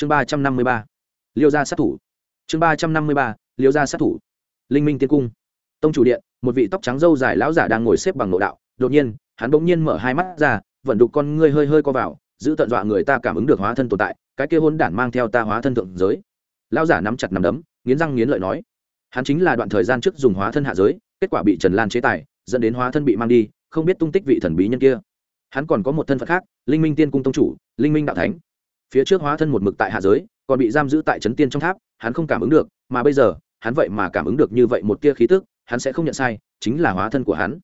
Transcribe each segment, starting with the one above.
chương ba trăm năm mươi ba. Liêu gia sát thủ. Chương ba trăm năm mươi ba, liêu gia sát thủ. Linh minh tiên cung. Tông chủ điện, một vị tóc trắng râu dài lão giả đang ngồi xếp bằng nội đạo. Đột nhiên, hắn bỗng nhiên mở hai mắt ra, vận đục con ngươi hơi hơi co vào, giữ tận dọa người ta cảm ứng được hóa thân tồn tại, cái kia hôn đản mang theo ta hóa thân thượng giới. Lão giả nắm chặt nắm đấm, nghiến răng nghiến lợi nói, hắn chính là đoạn thời gian trước dùng hóa thân hạ giới, kết quả bị trần lan chế tài, dẫn đến hóa thân bị mang đi, không biết tung tích vị thần bí nhân kia. Hắn còn có một thân phận khác, linh minh tiên cung tông chủ, linh minh đạo thánh phía trước hóa thân một mực tại hạ giới còn bị giam giữ tại trấn tiên trong tháp hắn không cảm ứng được mà bây giờ hắn vậy mà cảm ứng được như vậy một tia khí tức hắn sẽ không nhận sai chính là hóa thân của hắn.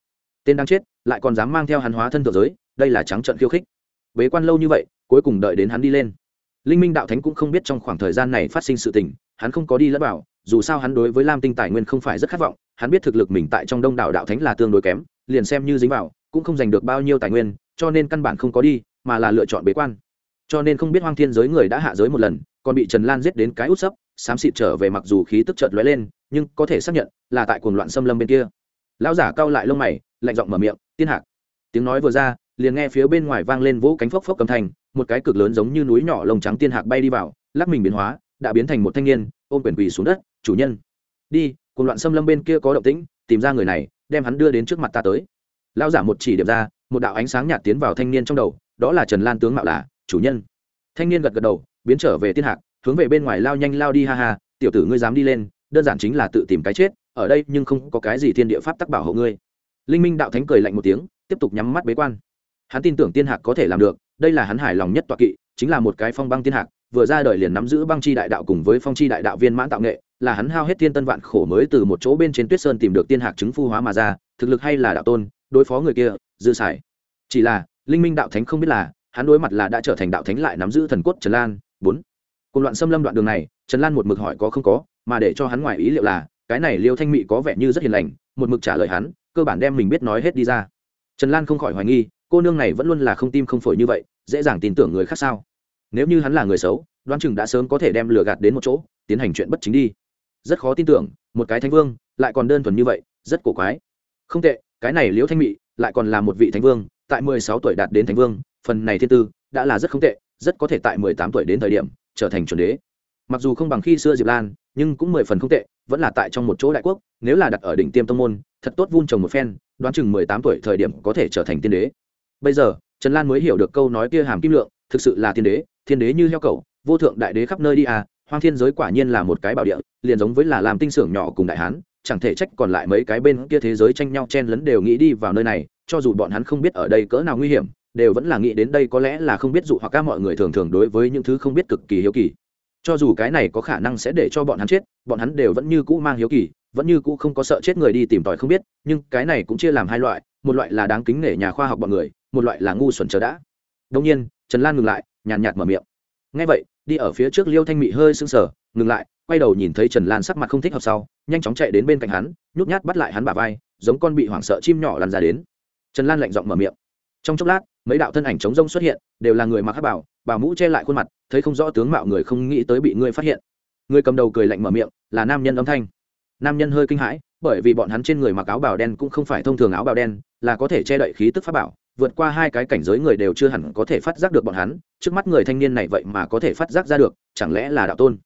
Tên đang chết lại còn dám mang theo hắn hóa thân thượng giới đây là trắng trận khiêu khích. Bế quan lâu như vậy cuối cùng đợi đến hắn đi lên. Linh minh đạo thánh cũng không biết trong khoảng thời gian này phát sinh sự tình hắn không có đi lẫn bảo, dù sao hắn đối với lam tinh tài nguyên không phải rất khát vọng hắn biết thực lực mình tại trong đông đảo đạo thánh là tương đối kém liền xem như dính vào cũng không giành được bao nhiêu tài nguyên cho nên căn bản không có đi mà là lựa chọn bế quan cho nên không biết hoang thiên giới người đã hạ giới một lần, còn bị trần lan giết đến cái út sấp, xám xịt trở về mặc dù khí tức chợt lóe lên, nhưng có thể xác nhận là tại cuồng loạn xâm lâm bên kia. Lão giả cau lại lông mày, lạnh giọng mở miệng, tiên hạc. Tiếng nói vừa ra, liền nghe phía bên ngoài vang lên vỗ cánh phốc phốc cầm thành một cái cực lớn giống như núi nhỏ lông trắng tiên hạc bay đi vào, lắc mình biến hóa, đã biến thành một thanh niên, ôm quyền quỳ xuống đất, chủ nhân, đi cùng loạn xâm lâm bên kia có động tĩnh, tìm ra người này, đem hắn đưa đến trước mặt ta tới. Lão giả một chỉ điểm ra, một đạo ánh sáng nhạt tiến vào thanh niên trong đầu, đó là trần lan tướng mạo là chủ nhân. Thanh niên gật gật đầu, biến trở về tiên hạc, hướng về bên ngoài lao nhanh lao đi ha ha, tiểu tử ngươi dám đi lên, đơn giản chính là tự tìm cái chết, ở đây nhưng không có cái gì thiên địa pháp tắc bảo hộ ngươi. Linh minh đạo thánh cười lạnh một tiếng, tiếp tục nhắm mắt bế quan. Hắn tin tưởng tiên hạc có thể làm được, đây là hắn hài lòng nhất toạ kỵ, chính là một cái phong băng tiên hạc, vừa ra đời liền nắm giữ băng chi đại đạo cùng với phong chi đại đạo viên mãn tạo nghệ, là hắn hao hết thiên tân vạn khổ mới từ một chỗ bên trên tuyết sơn tìm được tiên hạc chứng phu hóa mà ra, thực lực hay là đạo tôn, đối phó người kia, dư xài chỉ là, linh minh đạo thánh không biết là hắn đối mặt là đã trở thành đạo thánh lại nắm giữ thần cốt trần lan. Bốn cùng loạn xâm lâm đoạn đường này, trần lan một mực hỏi có không có, mà để cho hắn ngoài ý liệu là, cái này liêu thanh mị có vẻ như rất hiền lành, một mực trả lời hắn, cơ bản đem mình biết nói hết đi ra. Trần lan không khỏi hoài nghi, cô nương này vẫn luôn là không tim không phổi như vậy, dễ dàng tin tưởng người khác sao? Nếu như hắn là người xấu, đoán chừng đã sớm có thể đem lừa gạt đến một chỗ, tiến hành chuyện bất chính đi. Rất khó tin tưởng, một cái thánh vương, lại còn đơn thuần như vậy, rất cổ quái. Không tệ, cái này liễu thanh mị lại còn là một vị thánh vương, tại mười sáu tuổi đạt đến thánh vương phần này thiên tư đã là rất không tệ, rất có thể tại mười tám tuổi đến thời điểm trở thành chuẩn đế. Mặc dù không bằng khi xưa diệp lan, nhưng cũng mười phần không tệ, vẫn là tại trong một chỗ đại quốc, nếu là đặt ở đỉnh tiêm tông môn, thật tốt vun trồng một phen, đoán chừng mười tám tuổi thời điểm có thể trở thành tiên đế. Bây giờ, trần lan mới hiểu được câu nói kia hàm kim lượng, thực sự là tiên đế thiên đế như heo cầu vô thượng đại đế khắp nơi đi à hoang thiên giới quả nhiên là một cái bảo địa, liền giống với là làm tinh xưởng nhỏ cùng đại hán, chẳng thể trách còn lại mấy cái bên kia thế giới tranh nhau chen lấn đều nghĩ đi vào nơi này, cho dù bọn hắn không biết ở đây cỡ nào nguy hiểm đều vẫn là nghĩ đến đây có lẽ là không biết dụ hoặc các mọi người thường thường đối với những thứ không biết cực kỳ hiếu kỳ. Cho dù cái này có khả năng sẽ để cho bọn hắn chết, bọn hắn đều vẫn như cũ mang hiếu kỳ, vẫn như cũ không có sợ chết người đi tìm tòi không biết, nhưng cái này cũng chia làm hai loại, một loại là đáng kính nể nhà khoa học bọn người, một loại là ngu xuẩn chờ đã. Đông nhiên, trần lan ngừng lại, nhàn nhạt mở miệng. Ngay vậy, đi ở phía trước liêu thanh mị hơi sưng sờ, ngừng lại, quay đầu nhìn thấy trần lan sắc mặt không thích hợp sau, nhanh chóng chạy đến bên cạnh hắn, nhút nhát bắt lại hắn bả vai, giống con bị hoảng sợ chim nhỏ lăn ra đến. Trần lan lạnh giọng mở miệng trong chốc lát, mấy đạo thân ảnh trống rông xuất hiện, đều là người mặc hát bảo bảo mũ che lại khuôn mặt, thấy không rõ tướng mạo người không nghĩ tới bị ngươi phát hiện. Người cầm đầu cười lạnh mở miệng, là nam nhân âm thanh. Nam nhân hơi kinh hãi, bởi vì bọn hắn trên người mặc áo bào đen cũng không phải thông thường áo bào đen, là có thể che đậy khí tức pháp bảo, vượt qua hai cái cảnh giới người đều chưa hẳn có thể phát giác được bọn hắn, trước mắt người thanh niên này vậy mà có thể phát giác ra được, chẳng lẽ là đạo tôn?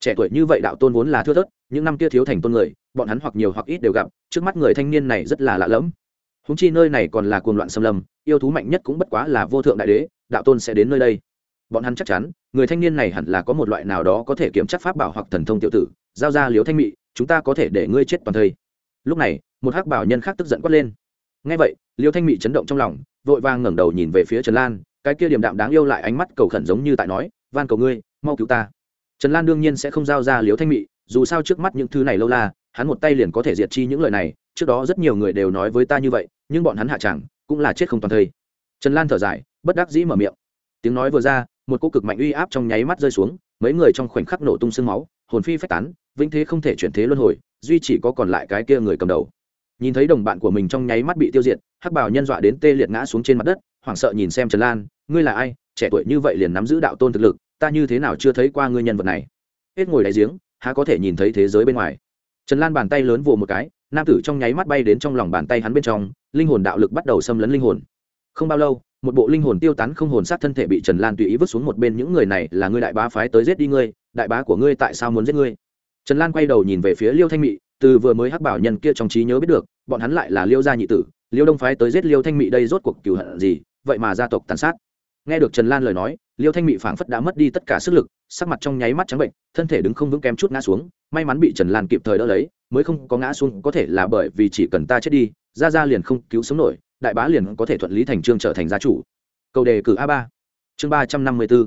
Trẻ tuổi như vậy đạo tôn vốn là thưa thớt, những năm kia thiếu thành tôn người, bọn hắn hoặc nhiều hoặc ít đều gặp, trước mắt người thanh niên này rất là lạ lẫm. Húng chi nơi này còn là cuồng loạn xâm lâm yêu thú mạnh nhất cũng bất quá là vô thượng đại đế, đạo tôn sẽ đến nơi đây. Bọn hắn chắc chắn, người thanh niên này hẳn là có một loại nào đó có thể kiểm chắc pháp bảo hoặc thần thông tiểu tử, giao ra liếu thanh mị, chúng ta có thể để ngươi chết toàn thây. Lúc này, một hắc bảo nhân khác tức giận quát lên. Ngay vậy liêu thanh mị chấn động trong lòng, vội vàng ngẩng đầu nhìn về phía trần lan, cái kia điểm đạm đáng yêu lại ánh mắt cầu khẩn giống như tại nói, van cầu ngươi, mau cứu ta. Trần lan đương nhiên sẽ không giao ra liếu thanh mị, dù sao trước mắt những thứ này lâu la, hắn một tay liền có thể diệt chi những lời này, trước đó rất nhiều người đều nói với ta như vậy, nhưng bọn hắn hạ chẳng cũng là chết không toàn thây. Trần lan thở dài, bất đắc dĩ mở miệng. Tiếng nói vừa ra, một cô cực mạnh uy áp trong nháy mắt rơi xuống, mấy người trong khoảnh khắc nổ tung sương máu, hồn phi phách tán, vĩnh thế không thể chuyển thế luân hồi, duy chỉ có còn lại cái kia người cầm đầu. Nhìn thấy đồng bạn của mình trong nháy mắt bị tiêu diệt, hắc bảo nhân dọa đến tê liệt ngã xuống trên mặt đất, hoảng sợ nhìn xem trần lan, ngươi là ai? Trẻ tuổi như vậy liền nắm giữ đạo tôn thực lực, ta như thế nào chưa thấy qua ngươi nhân vật này? Hết ngồi đáy giếng, há có thể nhìn thấy thế giới bên ngoài. Trần lan bàn tay lớn vồ một cái, nam tử trong nháy mắt bay đến trong lòng bàn tay hắn bên trong linh hồn đạo lực bắt đầu xâm lấn linh hồn. Không bao lâu, một bộ linh hồn tiêu tán không hồn sát thân thể bị trần lan tùy ý vứt xuống một bên, những người này là ngươi đại bá phái tới giết đi ngươi, đại bá của ngươi tại sao muốn giết ngươi? Trần lan quay đầu nhìn về phía liêu thanh mị, từ vừa mới hắc bảo nhân kia trong trí nhớ biết được, bọn hắn lại là liêu gia nhị tử, liêu đông phái tới giết liêu thanh mị đây rốt cuộc cừu hận gì, vậy mà gia tộc tàn sát. Nghe được trần lan lời nói, liêu thanh mị phảng phất đã mất đi tất cả sức lực, sắc mặt trong nháy mắt trắng bệnh, thân thể đứng không vững kém chút ngã xuống, may mắn bị trần lan kịp thời đỡ lấy, mới không có ngã xuống có thể là bởi vì chỉ cần ta chết đi Gia gia liền không cứu sống nổi, đại bá liền có thể thuận lý thành trương trở thành gia chủ. Cầu đề cử a ba. Chương ba trăm năm mươi b ố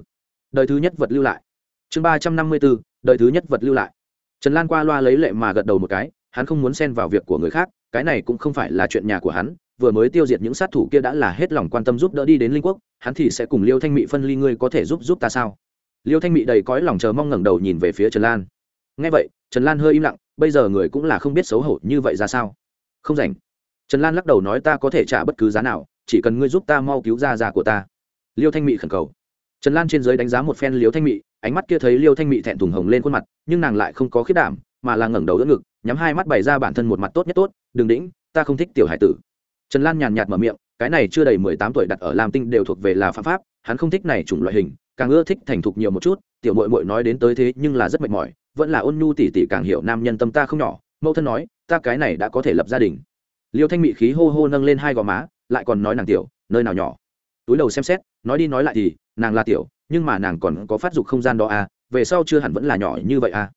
đời thứ nhất vật lưu lại. Chương ba trăm năm mươi b ố đời thứ nhất vật lưu lại. Trần lan qua loa lấy lệ mà gật đầu một cái, hắn không muốn xen vào việc của người khác, cái này cũng không phải là chuyện nhà của hắn, vừa mới tiêu diệt những sát thủ kia đã là hết lòng quan tâm giúp đỡ đi đến linh quốc, hắn thì sẽ cùng liêu thanh mị phân ly ngươi có thể giúp giúp ta sao? Liêu thanh mị đầy cõi lòng chờ mong ngẩng đầu nhìn về phía trần lan. Ngay vậy, trần lan hơi im lặng, bây giờ người cũng là không biết xấu hổ như vậy ra sao. Không rảnh trần lan lắc đầu nói ta có thể trả bất cứ giá nào, chỉ cần ngươi giúp ta mau cứu ra già của ta. Liêu thanh mị khẩn cầu. Trần lan trên giới đánh giá một phen liêu thanh mị, ánh mắt kia thấy liêu thanh mị thẹn thùng hồng lên khuôn mặt, nhưng nàng lại không có khiết đảm, mà là ngẩng đầu đỡ ngực, nhắm hai mắt bày ra bản thân một mặt tốt nhất tốt, đừng đĩnh, ta không thích tiểu hải tử. Trần lan nhàn nhạt mở miệng, cái này chưa đầy mười tám tuổi đặt ở lam tinh đều thuộc về là phạm pháp, hắn không thích này chủng loại hình, càng ưa thích thành thục nhiều một chút, tiểu mội mội nói đến tới thế nhưng là rất mệt mỏi, vẫn là ôn nhu tỉ tỉ càng hiểu nam nhân tâm ta không nhỏ. Mẫu thân nói, ta cái này đã có thể lập gia đình liêu thanh mị khí hô hô nâng lên hai gò má, lại còn nói nàng tiểu, nơi nào nhỏ. Túi đầu xem xét, nói đi nói lại thì, nàng là tiểu, nhưng mà nàng còn có phát dục không gian đó à về sau chưa hẳn vẫn là nhỏ như vậy à.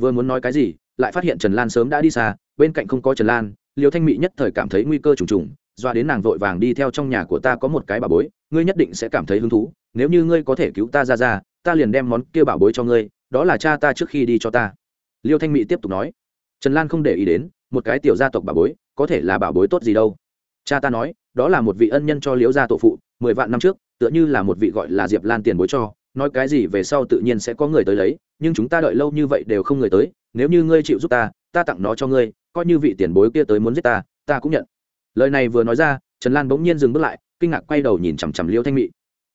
Vừa muốn nói cái gì, lại phát hiện trần lan sớm đã đi xa, bên cạnh không có trần lan, liêu thanh mị nhất thời cảm thấy nguy cơ trùng trùng doa đến nàng vội vàng đi theo trong nhà của ta có một cái bà bối, ngươi nhất định sẽ cảm thấy hứng thú, nếu như ngươi có thể cứu ta ra ra, ta liền đem món kia bảo bối cho ngươi, đó là cha ta trước khi đi cho ta. Liêu thanh Mị tiếp tục nói. Trần lan không để ý đến, một cái tiểu gia tộc bà bối có thể là bảo bối tốt gì đâu. Cha ta nói, đó là một vị ân nhân cho liễu gia tổ phụ, mười vạn năm trước, tựa như là một vị gọi là diệp lan tiền bối cho, nói cái gì về sau tự nhiên sẽ có người tới lấy, nhưng chúng ta đợi lâu như vậy đều không người tới, nếu như ngươi chịu giúp ta ta tặng nó cho ngươi, coi như vị tiền bối kia tới muốn giết ta ta cũng nhận. Lời này vừa nói ra, trần lan bỗng nhiên dừng bước lại, kinh ngạc quay đầu nhìn chằm chằm liêu thanh mị.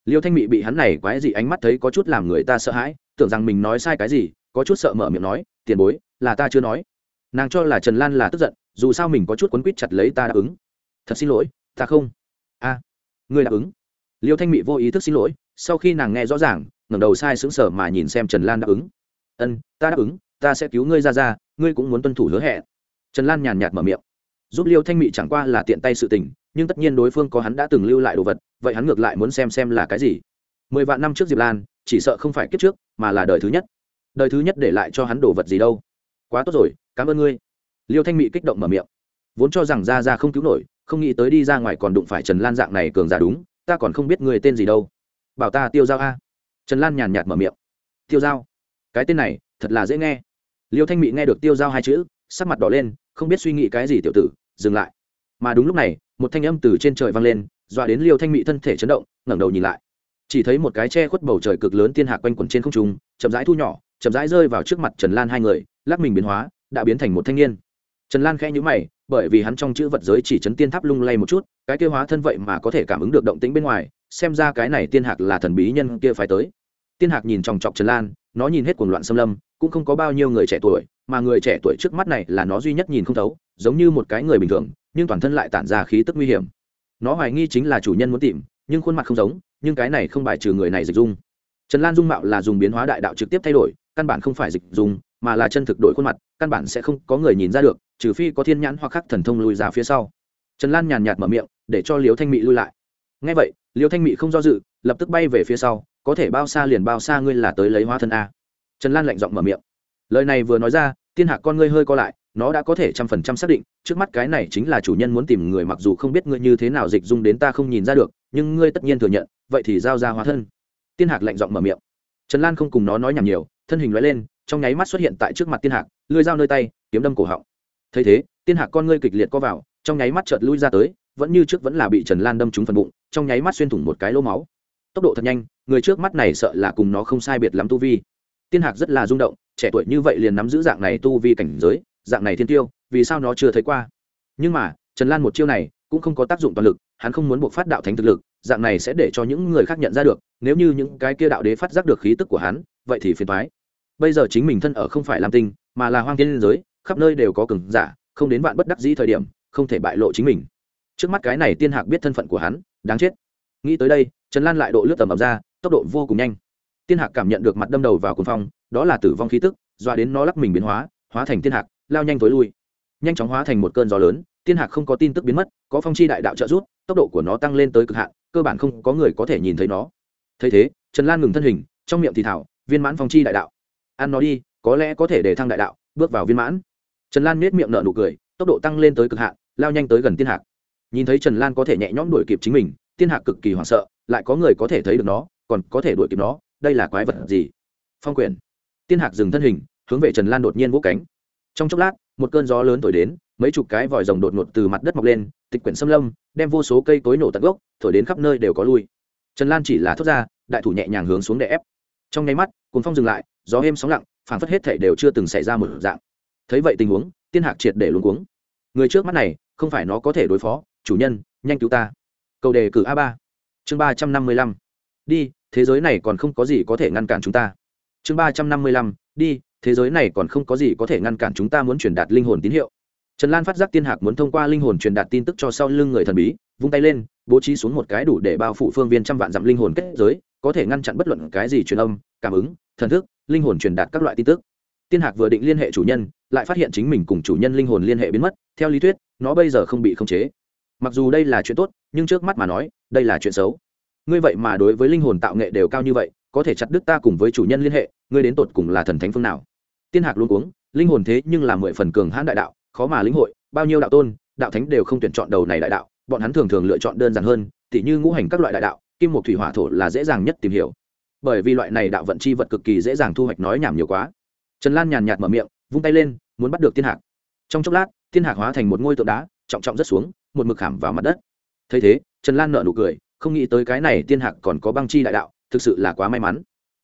Liêu thanh mị bị hắn này quái gì ánh mắt thấy có chút làm người ta sợ hãi, tưởng rằng mình nói sai cái gì, có chút sợ mở miệng nói, tiền bối, là ta chưa nói. Nàng cho là trần lan là tức giận dù sao mình có chút quấn quýt chặt lấy ta đáp ứng. Thật xin lỗi ta không. A à, người đáp ứng. Liêu thanh mị vô ý thức xin lỗi sau khi nàng nghe rõ ràng ngẩng đầu sai sững sờ mà nhìn xem trần lan đáp ứng. Ân ta đáp ứng ta sẽ cứu ngươi ra ra ngươi cũng muốn tuân thủ hứa hẹn. Trần lan nhàn nhạt mở miệng. Giúp liêu thanh mị chẳng qua là tiện tay sự tình nhưng tất nhiên đối phương có hắn đã từng lưu lại đồ vật vậy hắn ngược lại muốn xem xem là cái gì. Mười vạn năm trước diệp lan chỉ sợ không phải kiếp trước mà là đời thứ nhất. Đời thứ nhất để lại cho hắn đồ vật gì đâu. Quá tốt rồi cảm ơn ngươi liêu thanh mị kích động mở miệng. Vốn cho rằng ra ra không cứu nổi, không nghĩ tới đi ra ngoài còn đụng phải trần lan dạng này cường giả đúng, ta còn không biết người tên gì đâu. Bảo ta tiêu giao a. Trần lan nhàn nhạt mở miệng. Tiêu giao? Cái tên này, thật là dễ nghe. Liêu thanh mị nghe được tiêu giao hai chữ, sắc mặt đỏ lên, không biết suy nghĩ cái gì tiểu tử, dừng lại. Mà đúng lúc này, một thanh âm từ trên trời vang lên, dọa đến liêu thanh mị thân thể chấn động, ngẩng đầu nhìn lại. Chỉ thấy một cái che khuất bầu trời cực lớn tiên hạc quanh quẩn trên không trung, chậm rãi thu nhỏ, chậm rãi rơi vào trước mặt trần lan hai người, lắc mình biến hóa, đã biến thành một thanh niên trần lan khẽ nhữ mày, bởi vì hắn trong chữ vật giới chỉ chấn tiên tháp lung lay một chút, cái kia hóa thân vậy mà có thể cảm ứng được động tĩnh bên ngoài, xem ra cái này tiên hạc là thần bí nhân kia phải tới. Tiên hạc nhìn chòng chọc trần lan, nó nhìn hết cuồng loạn xâm lâm, cũng không có bao nhiêu người trẻ tuổi, mà người trẻ tuổi trước mắt này là nó duy nhất nhìn không thấu, giống như một cái người bình thường, nhưng toàn thân lại tản ra khí tức nguy hiểm. Nó hoài nghi chính là chủ nhân muốn tìm, nhưng khuôn mặt không giống, nhưng cái này không bài trừ người này dịch dung. Trần lan dung mạo là dùng biến hóa đại đạo trực tiếp thay đổi, căn bản không phải dịch dung, mà là chân thực đổi khuôn mặt, căn bản sẽ không có người nhìn ra được trừ phi có thiên nhãn hoặc khắc thần thông lùi ra phía sau. Trần lan nhàn nhạt mở miệng, để cho liều thanh mị lui lại. Ngay vậy liều thanh mị không do dự, lập tức bay về phía sau, có thể bao xa liền bao xa ngươi là tới lấy hóa thân a. Trần lan lạnh giọng mở miệng. Lời này vừa nói ra, tiên hạc con ngươi hơi co lại, nó đã có thể trăm phần trăm xác định, trước mắt cái này chính là chủ nhân muốn tìm người mặc dù không biết ngươi như thế nào dịch dung đến ta không nhìn ra được, nhưng ngươi tất nhiên thừa nhận, vậy thì giao ra hóa thân. Tiên hạc lạnh giọng mở miệng. Trần lan không cùng nó nói nhảm nhiều, thân hình loại lên, trong nháy mắt xuất hiện tại trước mặt tiên hạc, lưỡi dao nơi tay, kiếm đâm cổ họng thấy thế, tiên hạc con ngươi kịch liệt co vào, trong nháy mắt chợt lui ra tới, vẫn như trước vẫn là bị trần lan đâm trúng phần bụng, trong nháy mắt xuyên thủng một cái lỗ máu. Tốc độ thật nhanh, người trước mắt này sợ là cùng nó không sai biệt lắm tu vi. Tiên hạc rất là rung động, trẻ tuổi như vậy liền nắm giữ dạng này tu vi cảnh giới, dạng này thiên tiêu, vì sao nó chưa thấy qua? Nhưng mà, trần lan một chiêu này cũng không có tác dụng toàn lực, hắn không muốn buộc phát đạo thánh thực lực, dạng này sẽ để cho những người khác nhận ra được, nếu như những cái kia đạo đế phát giác được khí tức của hắn, vậy thì phiền thoái bây giờ chính mình thân ở không phải lam tinh, mà là hoang thiên giới khắp nơi đều có cường giả, không đến vạn bất đắc dĩ thời điểm, không thể bại lộ chính mình. Trước mắt cái này tiên hạc biết thân phận của hắn, đáng chết. Nghĩ tới đây, trần lan lại độ lướt tầm ập ra, tốc độ vô cùng nhanh. Tiên hạc cảm nhận được mặt đâm đầu vào cuồng phong, đó là tử vong khí tức, dọa đến nó lắc mình biến hóa hóa thành tiên hạc, lao nhanh tối lui. Nhanh chóng hóa thành một cơn gió lớn, tiên hạc không có tin tức biến mất, có phong chi đại đạo trợ rút tốc độ của nó tăng lên tới cực hạn, cơ bản không có người có thể nhìn thấy nó. Thấy thế, trần lan ngừng thân hình, trong miệng thì thảo, viên mãn phong chi đại đạo. Ăn nó đi, có lẽ có thể để thăng đại đạo, bước vào viên mãn trần lan nết miệng nở nụ cười, tốc độ tăng lên tới cực hạn, lao nhanh tới gần tiên hạc. Nhìn thấy trần lan có thể nhẹ nhõm đuổi kịp chính mình, tiên hạc cực kỳ hoảng sợ, lại có người có thể thấy được nó, còn có thể đuổi kịp nó, đây là quái vật gì? Phong quyền. Tiên hạc dừng thân hình, hướng về trần lan đột nhiên vỗ cánh. Trong chốc lát, một cơn gió lớn thổi đến, mấy chục cái vòi rồng đột ngột từ mặt đất mọc lên, tịch quyển xâm lâm, đem vô số cây cối nổ tận gốc, thổi đến khắp nơi đều có lui. Trần lan chỉ là thốt ra, đại thủ nhẹ nhàng hướng xuống để ép. Trong nháy mắt cuốn phong dừng lại, gió êm sóng lặng, phảng phất hết thể đều chưa từng xảy ra một dạng thấy vậy tình huống, tiên hạc triệt để luống cuống. Người trước mắt này, không phải nó có thể đối phó. Chủ nhân, nhanh cứu ta. Câu đề cử a ba. Chương ba trăm năm mươi lăm. Đi, thế giới này còn không có gì có thể ngăn cản chúng ta. Chương ba trăm năm mươi lăm. Đi, thế giới này còn không có gì có thể ngăn cản chúng ta muốn truyền đạt linh hồn tín hiệu. Trần lan phát giác tiên hạc muốn thông qua linh hồn truyền đạt tin tức cho sau lưng người thần bí, vung tay lên, bố trí xuống một cái đủ để bao phủ phương viên trăm vạn dặm linh hồn kết giới, có thể ngăn chặn bất luận cái gì truyền âm, cảm ứng, thần thức, linh hồn truyền đạt các loại tin tức. Tiên hạc vừa định liên hệ chủ nhân lại phát hiện chính mình cùng chủ nhân linh hồn liên hệ biến mất, theo lý thuyết, nó bây giờ không bị khống chế. Mặc dù đây là chuyện tốt, nhưng trước mắt mà nói, đây là chuyện xấu. Ngươi vậy mà đối với linh hồn tạo nghệ đều cao như vậy, có thể chặt đứt ta cùng với chủ nhân liên hệ, ngươi đến tột cùng là thần thánh phương nào? Tiên hạc luôn uống linh hồn thế nhưng là mười phần cường hãn đại đạo, khó mà lĩnh hội, bao nhiêu đạo tôn, đạo thánh đều không tuyển chọn đầu này đại đạo, bọn hắn thường thường lựa chọn đơn giản hơn, tỉ như ngũ hành các loại đại đạo, kim một thủy hỏa thổ là dễ dàng nhất tìm hiểu. Bởi vì loại này đạo vận chi vật cực kỳ dễ dàng thu hoạch nói nhảm nhiều quá. Trần lan nhàn nhạt mở miệng vung tay lên, muốn bắt được tiên hạc. Trong chốc lát tiên hạc hóa thành một ngôi tượng đá, trọng trọng rất xuống, một mực khảm vào mặt đất. Thấy thế, trần lan nợ nụ cười, không nghĩ tới cái này tiên hạc còn có băng chi đại đạo, thực sự là quá may mắn.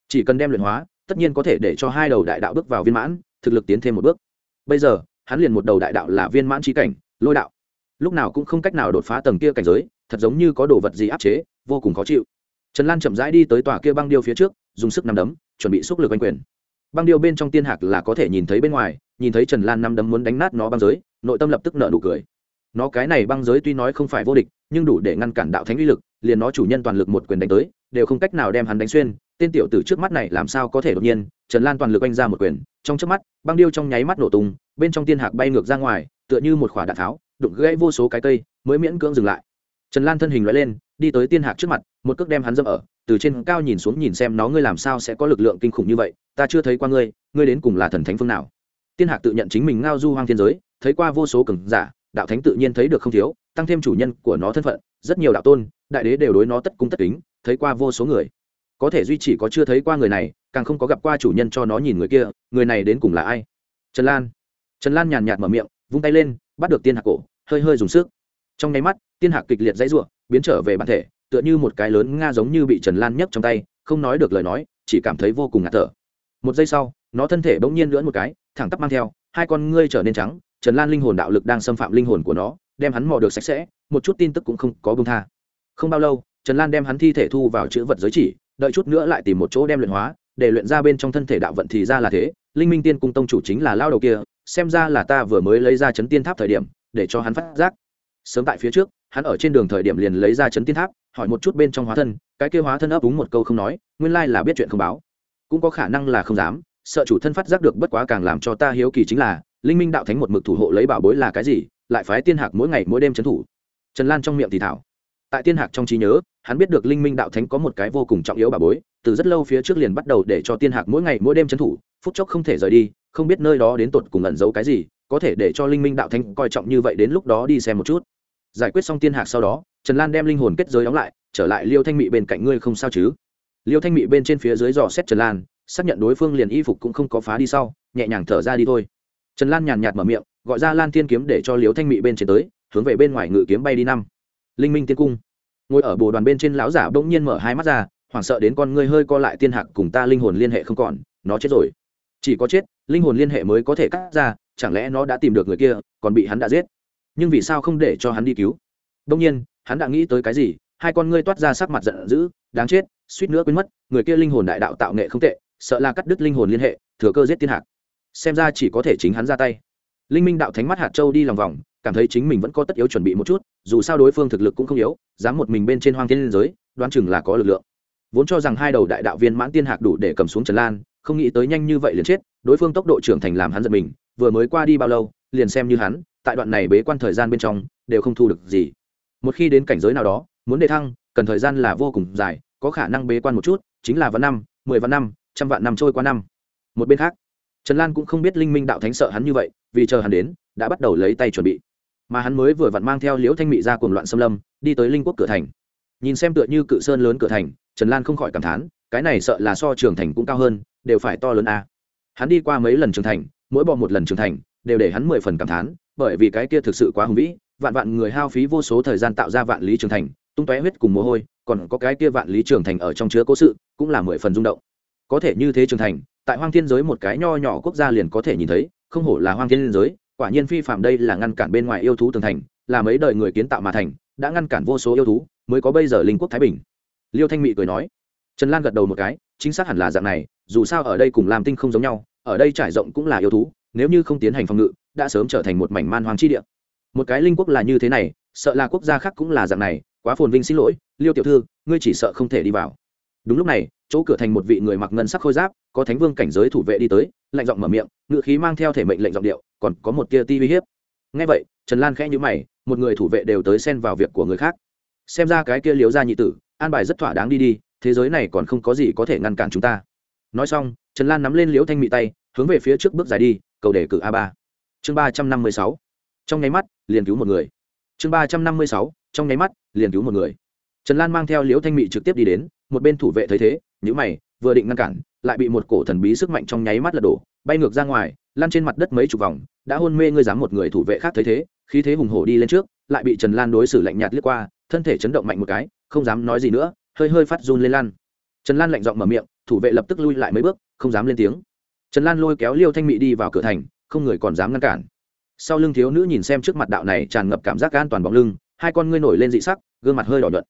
Chỉ cần đem luyện hóa, tất nhiên có thể để cho hai đầu đại đạo bước vào viên mãn, thực lực tiến thêm một bước. Bây giờ, hắn liền một đầu đại đạo là viên mãn trí cảnh, lôi đạo. Lúc nào cũng không cách nào đột phá tầng kia cảnh giới, thật giống như có đồ vật gì áp chế, vô cùng khó chịu. Trần lan chậm rãi đi tới tòa kia băng điêu phía trước, dùng sức nắm đấm, chuẩn bị xúc lực anh quyền băng điêu bên trong tiên hạc là có thể nhìn thấy bên ngoài, nhìn thấy trần lan năm đấm muốn đánh nát nó băng giới, nội tâm lập tức nợ nụ cười. Nó cái này băng giới tuy nói không phải vô địch, nhưng đủ để ngăn cản đạo thánh uy lực, liền nó chủ nhân toàn lực một quyền đánh tới, đều không cách nào đem hắn đánh xuyên. Tên tiểu tử trước mắt này làm sao có thể đột nhiên, trần lan toàn lực oanh ra một quyền, trong trước mắt, băng điêu trong nháy mắt nổ tung, bên trong tiên hạc bay ngược ra ngoài, tựa như một quả đạn tháo, đụng gãy vô số cái cây, mới miễn cưỡng dừng lại trần lan thân hình loại lên, đi tới tiên hạc trước mặt, một cước đem hắn dâm ở, từ trên cao nhìn xuống nhìn xem nó ngươi làm sao sẽ có lực lượng kinh khủng như vậy, ta chưa thấy qua ngươi ngươi đến cùng là thần thánh phương nào. Tiên hạc tự nhận chính mình ngao du hoang thiên giới, thấy qua vô số cường giả, đạo thánh tự nhiên thấy được không thiếu, tăng thêm chủ nhân của nó thân phận, rất nhiều đạo tôn, đại đế đều đối nó tất cung tất kính, thấy qua vô số người. Có thể duy chỉ có chưa thấy qua người này, càng không có gặp qua chủ nhân cho nó nhìn người kia, người này đến cùng là ai? Trần lan. Trần lan nhàn nhạt mở miệng, vung tay lên, bắt được tiên hạc cổ, hơi hơi dùng sức. Trong nháy mắt tiên hạc kịch liệt dãy ruộng biến trở về bản thể, tựa như một cái lớn nga giống như bị trần lan nhấc trong tay, không nói được lời nói, chỉ cảm thấy vô cùng ngạt thở. Một giây sau, nó thân thể bỗng nhiên lưỡn một cái, thẳng tắp mang theo, hai con ngươi trở nên trắng, trần lan linh hồn đạo lực đang xâm phạm linh hồn của nó, đem hắn mò được sạch sẽ, một chút tin tức cũng không có bông tha. Không bao lâu, trần lan đem hắn thi thể thu vào chữ vật giới chỉ, đợi chút nữa lại tìm một chỗ đem luyện hóa, để luyện ra bên trong thân thể đạo vận thì ra là thế, linh minh tiên cung tông chủ chính là lao đầu kia, xem ra là ta vừa mới lấy ra chấn tiên tháp thời điểm, để cho hắn phát giác. Sớm tại phía trước hắn ở trên đường thời điểm liền lấy ra chấn tiên tháp, hỏi một chút bên trong hóa thân, cái kêu hóa thân ấp úng một câu không nói, nguyên lai là biết chuyện không báo. Cũng có khả năng là không dám, sợ chủ thân phát giác được bất quá càng làm cho ta hiếu kỳ chính là, linh minh đạo thánh một mực thủ hộ lấy bảo bối là cái gì, lại phái tiên hạc mỗi ngày mỗi đêm trấn thủ. Trần lan trong miệng thì thảo. Tại tiên hạc trong trí nhớ, hắn biết được linh minh đạo thánh có một cái vô cùng trọng yếu bảo bối, từ rất lâu phía trước liền bắt đầu để cho tiên hạc mỗi ngày mỗi đêm trấn thủ, phút chốc không thể rời đi, không biết nơi đó đến tột cùng ẩn giấu cái gì, có thể để cho linh minh đạo thánh coi trọng như vậy đến lúc đó đi xem một chút giải quyết xong tiên hạc sau đó, trần lan đem linh hồn kết giới đóng lại, trở lại liêu thanh mị bên cạnh ngươi không sao chứ? Liêu thanh mị bên trên phía dưới dò xét trần lan, xác nhận đối phương liền y phục cũng không có phá đi sau, nhẹ nhàng thở ra đi thôi. Trần lan nhàn nhạt mở miệng, gọi ra lan thiên kiếm để cho liêu thanh mị bên trên tới, hướng về bên ngoài ngự kiếm bay đi năm. Linh minh tiên cung. Ngồi ở bồ đoàn bên trên lão giả bỗng nhiên mở hai mắt ra, hoảng sợ đến con ngươi hơi co lại tiên hạc cùng ta linh hồn liên hệ không còn, nó chết rồi. Chỉ có chết, linh hồn liên hệ mới có thể cắt ra, chẳng lẽ nó đã tìm được người kia, còn bị hắn đã giết? Nhưng vì sao không để cho hắn đi cứu? Đông nhiên, hắn đã nghĩ tới cái gì? Hai con ngươi toát ra sắc mặt giận dữ, đáng chết, suýt nữa quên mất, người kia linh hồn đại đạo tạo nghệ không tệ, sợ là cắt đứt linh hồn liên hệ, thừa cơ giết tiên hạc. Xem ra chỉ có thể chính hắn ra tay. Linh minh đạo thánh mắt hạt châu đi lòng vòng, cảm thấy chính mình vẫn có tất yếu chuẩn bị một chút, dù sao đối phương thực lực cũng không yếu, dám một mình bên trên hoang thiên liên giới, đoán chừng là có lực lượng. Vốn cho rằng hai đầu đại đạo viên mãn tiên hạc đủ để cầm xuống trần lan, không nghĩ tới nhanh như vậy liền chết, đối phương tốc độ trưởng thành làm hắn giật mình, vừa mới qua đi bao lâu, liền xem như hắn tại đoạn này bế quan thời gian bên trong, đều không thu được gì. Một khi đến cảnh giới nào đó, muốn đề thăng, cần thời gian là vô cùng dài, có khả năng bế quan một chút, chính là vạn năm, mười vạn năm, trăm vạn năm trôi qua năm. Một bên khác, trần lan cũng không biết linh minh đạo thánh sợ hắn như vậy, vì chờ hắn đến, đã bắt đầu lấy tay chuẩn bị. Mà hắn mới vừa vặn mang theo liễu thanh mị ra cuồng loạn xâm lâm, đi tới linh quốc cửa thành. Nhìn xem tựa như cự sơn lớn cửa thành, trần lan không khỏi cảm thán, cái này sợ là so trường thành cũng cao hơn, đều phải to lớn a. Hắn đi qua mấy lần trường thành, mỗi bọ một lần trường thành, đều để hắn mười phần cảm thán bởi vì cái kia thực sự quá hùng vĩ, vạn vạn người hao phí vô số thời gian tạo ra vạn lý trường thành, tung tóe huyết cùng mồ hôi, còn có cái kia vạn lý trường thành ở trong chứa cố sự, cũng là mười phần rung động. Có thể như thế trường thành, tại hoang thiên giới một cái nho nhỏ quốc gia liền có thể nhìn thấy, không hổ là hoang thiên giới, quả nhiên phi phạm đây là ngăn cản bên ngoài yêu thú tường thành, là mấy đời người kiến tạo mà thành, đã ngăn cản vô số yêu thú, mới có bây giờ linh quốc thái bình. Liêu thanh mị cười nói. Trần lan gật đầu một cái, chính xác hẳn là dạng này, dù sao ở đây cùng làm tinh không giống nhau, ở đây trải rộng cũng là yêu thú nếu như không tiến hành phòng ngự, đã sớm trở thành một mảnh man hoàng chi địa. Một cái linh quốc là như thế này, sợ là quốc gia khác cũng là dạng này, quá phồn vinh xin lỗi, liêu tiểu thư, ngươi chỉ sợ không thể đi vào. Đúng lúc này, chỗ cửa thành một vị người mặc ngân sắc khôi giáp, có thánh vương cảnh giới thủ vệ đi tới, lạnh giọng mở miệng, ngự khí mang theo thể mệnh lệnh giọng điệu, còn có một tia ti uy hiếp. Ngay vậy, trần lan khẽ nhữ mày, một người thủ vệ đều tới xen vào việc của người khác. Xem ra cái kia liếu ra nhị tử, an bài rất thỏa đáng đi đi, thế giới này còn không có gì có thể ngăn cản chúng ta. Nói xong, trần lan nắm lên liễu thanh mị tay, hướng về phía trước bước dài đi cầu đề cử a ba. Chương ba trăm năm mươi sáu. Trong nháy mắt, liền cứu một người. Chương ba trăm năm mươi sáu, trong nháy mắt, liền cứu một người. Trần lan mang theo liễu thanh mị trực tiếp đi đến, một bên thủ vệ thấy thế nhữ mày, vừa định ngăn cản, lại bị một cổ thần bí sức mạnh trong nháy mắt lật đổ, bay ngược ra ngoài lan trên mặt đất mấy chục vòng, đã hôn mê ngươi dám một người thủ vệ khác thấy thế, khí thế hùng hổ đi lên trước, lại bị trần lan đối xử lạnh nhạt liếc qua, thân thể chấn động mạnh một cái, không dám nói gì nữa, hơi hơi phát run lên lan trần lan lạnh giọng mở miệng, thủ vệ lập tức lui lại mấy bước, không dám lên tiếng trần lan lôi kéo liêu thanh mị đi vào cửa thành, không người còn dám ngăn cản. Sau lưng thiếu nữ nhìn xem trước mặt đạo này tràn ngập cảm giác an toàn bóng lưng, hai con ngươi nổi lên dị sắc, gương mặt hơi đỏ nhuận.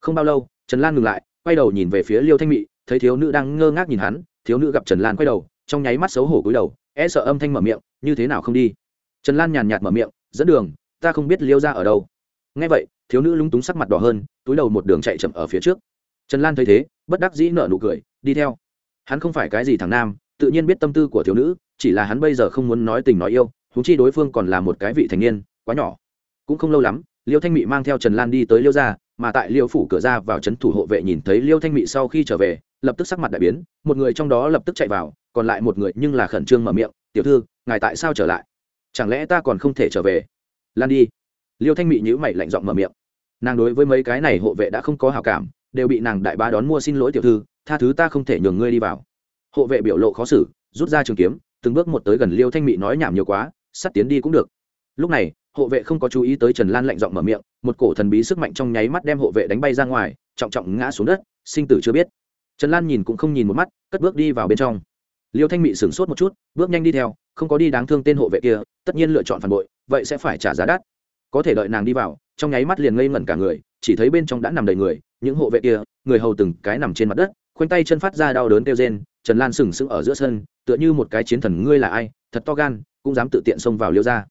Không bao lâu, trần lan ngừng lại, quay đầu nhìn về phía liêu thanh mị, thấy thiếu nữ đang ngơ ngác nhìn hắn, thiếu nữ gặp trần lan quay đầu, trong nháy mắt xấu hổ cúi đầu e sợ âm thanh mở miệng, như thế nào không đi? Trần lan nhàn nhạt mở miệng, dẫn đường, ta không biết liêu ra ở đâu. Nghe vậy, thiếu nữ lúng túng sắc mặt đỏ hơn, túi đầu một đường chạy chậm ở phía trước. Trần lan thấy thế, bất đắc dĩ nợ nụ cười, đi theo. Hắn không phải cái gì thằng nam tự nhiên biết tâm tư của thiếu nữ, chỉ là hắn bây giờ không muốn nói tình nói yêu húng chi đối phương còn là một cái vị thành niên, quá nhỏ. Cũng không lâu lắm, liêu thanh mị mang theo trần lan đi tới liêu gia, mà tại liêu phủ cửa ra vào c h ấ n thủ hộ vệ nhìn thấy liêu thanh mị sau khi trở về, lập tức sắc mặt đại biến, một người trong đó lập tức chạy vào, còn lại một người nhưng là khẩn trương mở miệng, tiểu thư, ngài tại sao trở lại? Chẳng lẽ ta còn không thể trở về? Lan đi. Liêu thanh mị nhữ mày lạnh giọng mở miệng. Nàng đối với mấy cái này hộ vệ đã không có hào cảm, đều bị nàng đại ba đón mua xin lỗi tiểu thư, tha thứ ta không thể nhường ngươi đi vào hộ vệ biểu lộ khó xử, rút ra trường kiếm, từng bước một tới gần liêu thanh mị nói nhảm nhiều quá, sắt tiến đi cũng được. Lúc này, hộ vệ không có chú ý tới trần lan lạnh giọng mở miệng, một cổ thần bí sức mạnh trong nháy mắt đem hộ vệ đánh bay ra ngoài, trọng trọng ngã xuống đất, sinh tử chưa biết. Trần lan nhìn cũng không nhìn một mắt, cất bước đi vào bên trong. Liêu thanh mị sửng sốt một chút, bước nhanh đi theo, không có đi đáng thương tên hộ vệ kia, tất nhiên lựa chọn phản bội, vậy sẽ phải trả giá đắt. Có thể đợi nàng đi vào, trong nháy mắt liền ngây ngẩn cả người, chỉ thấy bên trong đã nằm đầy người, những hộ vệ kia, người hầu từng cái nằm trên mặt đất khoanh tay chân phát ra đau đớn kêu rên, trần lan sừng sững ở giữa sân, tựa như một cái chiến thần ngươi là ai, thật to gan, cũng dám tự tiện xông vào liêu ra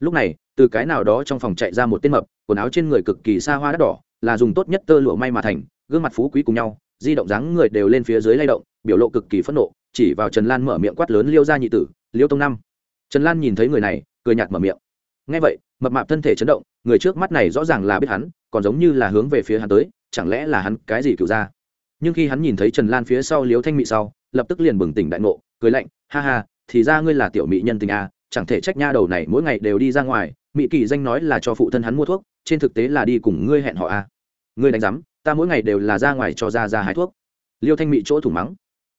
lúc này, từ cái nào đó trong phòng chạy ra một tên mập, quần áo trên người cực kỳ xa hoa đắt đỏ, là dùng tốt nhất tơ lụa may mà thành, gương mặt phú quý cùng nhau, di động dáng người đều lên phía dưới lay động, biểu lộ cực kỳ phẫn nộ, chỉ vào trần lan mở miệng quát lớn liêu ra nhị tử, liêu tông năm. Trần lan nhìn thấy người này, cười nhạt mở miệng. Ngay vậy, mập mạp thân thể chấn động, người trước mắt này rõ ràng là biết hắn, còn giống như là hướng về phía hắn tới, chẳng lẽ là hắn cái gì cựu ra? Nhưng khi hắn nhìn thấy trần lan phía sau liếu thanh mị sau lập tức liền bừng tỉnh đại ngộ cười lạnh ha ha thì ra ngươi là tiểu mỹ nhân tình à, chẳng thể trách nha đầu này mỗi ngày đều đi ra ngoài Mị kỳ danh nói là cho phụ thân hắn mua thuốc trên thực tế là đi cùng ngươi hẹn họ à. ngươi đánh giám ta mỗi ngày đều là ra ngoài cho ra ra hái thuốc. Liêu thanh Mị chỗ thủ mắng.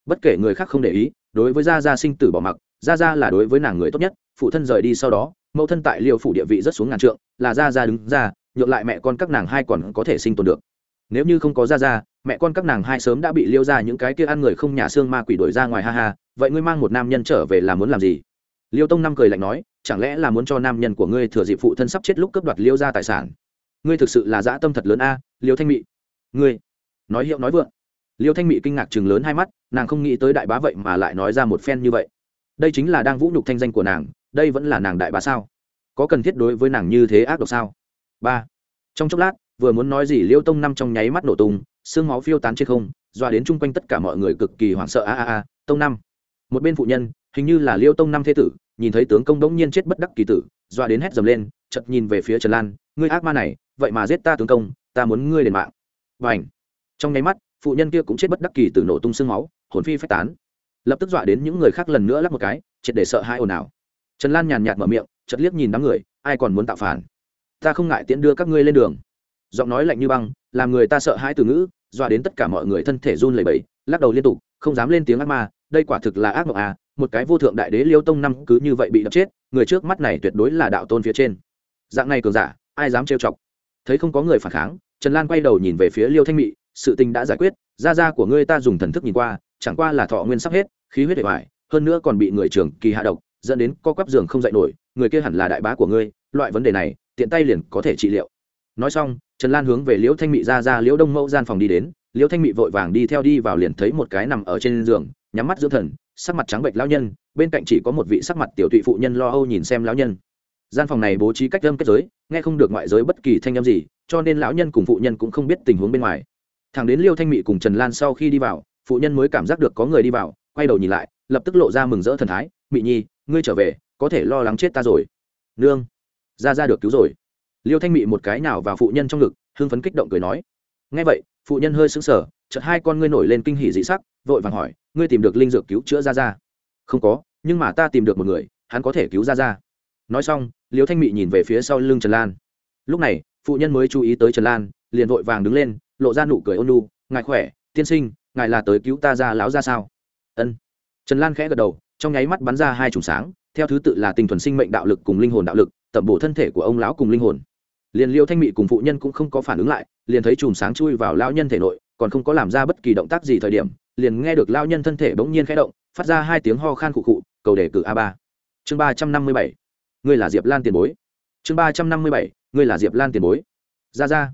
Bất kể người khác không để ý đối với gia gia sinh tử bỏ mặc gia gia là đối với nàng người tốt nhất phụ thân rời đi sau đó mẫu thân tại liêu phủ địa vị rất xuống ngàn trượng là gia gia đứng ra nhượng lại mẹ con các nàng hai còn có thể sinh tồn được. Nếu như không có gia gia mẹ con các nàng hai sớm đã bị liêu ra những cái kia ăn người không nhà xương ma quỷ đuổi ra ngoài, ha ha, vậy ngươi mang một nam nhân trở về là muốn làm gì? Liêu tông năm cười lạnh nói, chẳng lẽ là muốn cho nam nhân của ngươi thừa dịp phụ thân sắp chết lúc cướp đoạt liêu ra tài sản? Ngươi thực sự là dã tâm thật lớn a, liêu thanh mị. Ngươi, nói hiệu nói vượng. Liêu thanh mị kinh ngạc chừng lớn hai mắt, nàng không nghĩ tới đại bá vậy mà lại nói ra một phen như vậy. Đây chính là đang vũ nhục thanh danh của nàng, đây vẫn là nàng đại bá sao? Có cần thiết đối với nàng như thế ác độc sao? Ba. Trong chốc lát, vừa muốn nói gì, liêu tông năm trong nháy mắt nổ tung xương máu phiêu tán trên không doa đến chung quanh tất cả mọi người cực kỳ hoảng sợ. A a a, tông năm. Một bên phụ nhân, hình như là liêu tông năm thế tử, nhìn thấy tướng công đống nhiên chết bất đắc kỳ tử doa đến hét dầm lên, chợt nhìn về phía trần lan, ngươi ác ma này, vậy mà giết ta tướng công, ta muốn ngươi đền mạng. Và ảnh trong nháy mắt, phụ nhân kia cũng chết bất đắc kỳ tử nổ tung xương máu, hồn phi phách tán. Lập tức dọa đến những người khác lần nữa lắp một cái, triệt để sợ hai ồn ào. Trần lan nhàn nhạt mở miệng chật liếc nhìn đám người, ai còn muốn tạo phản? Ta không ngại tiễn đưa các ngươi lên đường giọng nói lạnh như băng, làm người ta sợ hãi từ ngữ, dọa đến tất cả mọi người thân thể run lẩy bẩy, lắc đầu liên tục, không dám lên tiếng ác ma, đây quả thực là ác mộng à một cái vô thượng đại đế liêu tông năm cứ như vậy bị đập chết, người trước mắt này tuyệt đối là đạo tôn phía trên. Dạng này cường giả, ai dám trêu chọc? Thấy không có người phản kháng, trần lan quay đầu nhìn về phía liêu thanh mị, sự tình đã giải quyết da da của ngươi ta dùng thần thức nhìn qua, chẳng qua là thọ nguyên sắp hết, khí huyết hệ hoại, hơn nữa còn bị người trường kỳ hạ độc, dẫn đến co quắp giường không dậy nổi, người kia hẳn là đại bá của ngươi, loại vấn đề này, tiện tay liền có thể trị liệu nói xong, trần lan hướng về liễu thanh mị ra ra liễu đông mẫu gian phòng đi đến. Liễu thanh mị vội vàng đi theo đi vào liền thấy một cái nằm ở trên giường, nhắm mắt dưỡng thần, sắc mặt trắng bệnh lão nhân, bên cạnh chỉ có một vị sắc mặt tiểu tụy phụ nhân lo âu nhìn xem lão nhân. Gian phòng này bố trí cách âm kết giới, nghe không được ngoại giới bất kỳ thanh âm gì, cho nên lão nhân cùng phụ nhân cũng không biết tình huống bên ngoài. Thằng đến liêu thanh mị cùng trần lan sau khi đi vào, phụ nhân mới cảm giác được có người đi vào, quay đầu nhìn lại, lập tức lộ ra mừng rỡ thần thái. Mị nhi, ngươi trở về, có thể lo lắng chết ta rồi. Nương, ra ra được cứu rồi liêu thanh mị một cái nào vào phụ nhân trong ngực, hưng phấn kích động cười nói. Ngay vậy, phụ nhân hơi sững sờ, chợt hai con ngươi nổi lên kinh hỉ dị sắc, vội vàng hỏi, ngươi tìm được linh dược cứu chữa ra ra không có, nhưng mà ta tìm được một người, hắn có thể cứu ra ra nói xong, liêu thanh mị nhìn về phía sau lưng trần lan. Lúc này, phụ nhân mới chú ý tới trần lan, liền vội vàng đứng lên, lộ ra nụ cười ôn nu ngài khỏe, tiên sinh, ngài là tới cứu ta ra lão ra sao? Ân. Trần lan khẽ gật đầu, trong nháy mắt bắn ra hai chùm sáng, theo thứ tự là tinh thuần sinh mệnh đạo lực cùng linh hồn đạo lực, tẩm bổ thân thể của ông lão cùng linh hồn liền liêu thanh mị cùng phụ nhân cũng không có phản ứng lại, liền thấy chùm sáng chui vào lao nhân thể nội, còn không có làm ra bất kỳ động tác gì thời điểm, liền nghe được lao nhân thân thể bỗng nhiên khẽ động, phát ra hai tiếng ho khan khụ khụ, cầu đề cử a ba. Chương ba trăm năm mươi bảy. Ngươi là diệp lan tiền bối. Chương ba trăm năm mươi bảy. Ngươi là diệp lan tiền bối. Ra ra.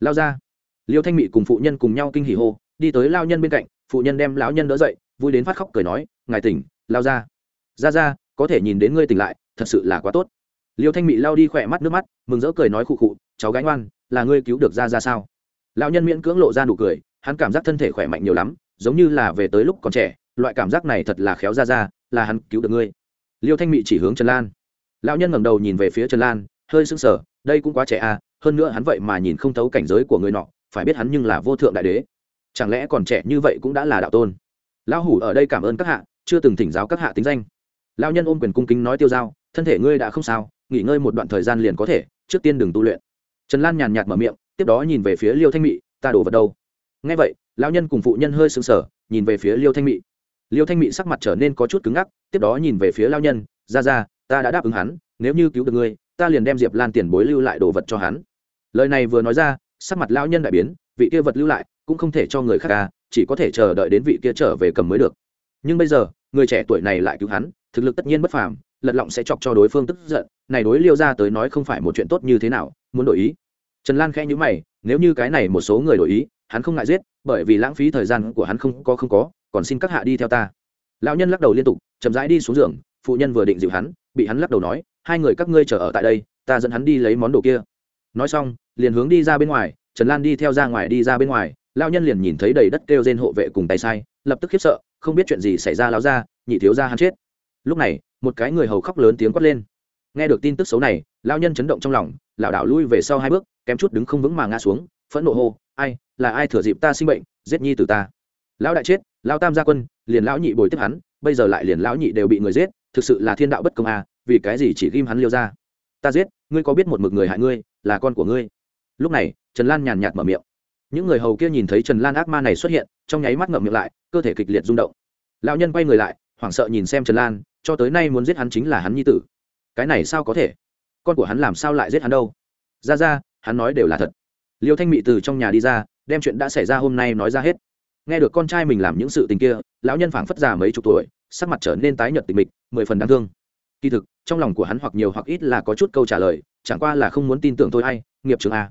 Lao ra. Liêu thanh mị cùng phụ nhân cùng nhau kinh hỉ hô, đi tới lao nhân bên cạnh, phụ nhân đem lão nhân đỡ dậy, vui đến phát khóc cười nói, ngài tỉnh, lao ra. Ra ra, có thể nhìn đến ngươi tỉnh lại, thật sự là quá tốt liêu thanh mị lao đi khỏe mắt nước mắt, mừng rỡ cười nói khụ khụ, cháu gái ngoan, là ngươi cứu được ra ra sao? Lão nhân miễn cưỡng lộ ra nụ cười, hắn cảm giác thân thể khỏe mạnh nhiều lắm, giống như là về tới lúc còn trẻ, loại cảm giác này thật là khéo ra ra, là hắn cứu được ngươi. Liêu thanh mị chỉ hướng trần lan. Lão nhân ngẩng đầu nhìn về phía trần lan, hơi sững sờ, đây cũng quá trẻ à hơn nữa hắn vậy mà nhìn không thấu cảnh giới của người nọ, phải biết hắn nhưng là vô thượng đại đế. Chẳng lẽ còn trẻ như vậy cũng đã là đạo tôn? Lão hủ ở đây cảm ơn các hạ, chưa từng thỉnh giáo các hạ tính danh. Lão nhân ôm quyền cung kính nói tiêu dao thân thể ngươi đã không sao nghỉ ngơi một đoạn thời gian liền có thể, trước tiên đừng tu luyện. Trần lan nhàn nhạt mở miệng, tiếp đó nhìn về phía liêu thanh mị, ta đổ vật đâu? Ngay vậy, lão nhân cùng phụ nhân hơi sững sờ, nhìn về phía liêu thanh mị. Liêu thanh mị sắc mặt trở nên có chút cứng ngắc, tiếp đó nhìn về phía lão nhân, ra ra, ta đã đáp ứng hắn, nếu như cứu được ngươi, ta liền đem diệp lan tiền bối lưu lại đồ vật cho hắn. Lời này vừa nói ra, sắc mặt lão nhân đại biến, vị kia vật lưu lại cũng không thể cho người khác ca chỉ có thể chờ đợi đến vị kia trở về cầm mới được. Nhưng bây giờ, người trẻ tuổi này lại cứu hắn, thực lực tất nhiên bất phàm lật lọng sẽ chọc cho đối phương tức giận, này đối liêu ra tới nói không phải một chuyện tốt như thế nào, muốn đổi ý. Trần lan khẽ nhữ mày, nếu như cái này một số người đổi ý, hắn không ngại giết, bởi vì lãng phí thời gian của hắn không có không có, còn xin các hạ đi theo ta. Lão nhân lắc đầu liên tục, chậm rãi đi xuống giường, phụ nhân vừa định dịu hắn, bị hắn lắc đầu nói, hai người các ngươi chờ ở tại đây, ta dẫn hắn đi lấy món đồ kia. Nói xong, liền hướng đi ra bên ngoài, trần lan đi theo ra ngoài đi ra bên ngoài, lão nhân liền nhìn thấy đầy đất kêu trên hộ vệ cùng tay sai, lập tức khiếp sợ, không biết chuyện gì xảy ra, lão ra nhị thiếu ra hắn chết. Lúc này một cái người hầu khóc lớn tiếng quát lên. Nghe được tin tức xấu này lao nhân chấn động trong lòng, lảo đảo lui về sau hai bước, kém chút đứng không vững mà ngã xuống, phẫn nộ hô, ai, là ai thừa dịp ta sinh bệnh, giết nhi từ ta? Lão đại chết lao tam gia quân, liền lão nhị bồi tiếp hắn, bây giờ lại liền lão nhị đều bị người giết, thực sự là thiên đạo bất công à vì cái gì chỉ ghim hắn liêu ra? Ta giết, ngươi có biết một mực người hại ngươi, là con của ngươi? Lúc này, trần lan nhàn nhạt mở miệng. Những người hầu kia nhìn thấy trần lan ác ma này xuất hiện, trong nháy mắt ngậm miệng lại, cơ thể kịch liệt rung động. Lão nhân quay người lại, hoảng sợ nhìn xem trần lan cho tới nay muốn giết hắn chính là hắn nhi tử. Cái này sao có thể? Con của hắn làm sao lại giết hắn đâu? Ra ra, hắn nói đều là thật. Liêu thanh mị từ trong nhà đi ra, đem chuyện đã xảy ra hôm nay nói ra hết. Nghe được con trai mình làm những sự tình kia, lão nhân phảng phất già mấy chục tuổi, sắc mặt trở nên tái nhợt tịch mịch, mười phần đáng thương. Kỳ thực, trong lòng của hắn hoặc nhiều hoặc ít là có chút câu trả lời, chẳng qua là không muốn tin tưởng tôi hay nghiệp trường a.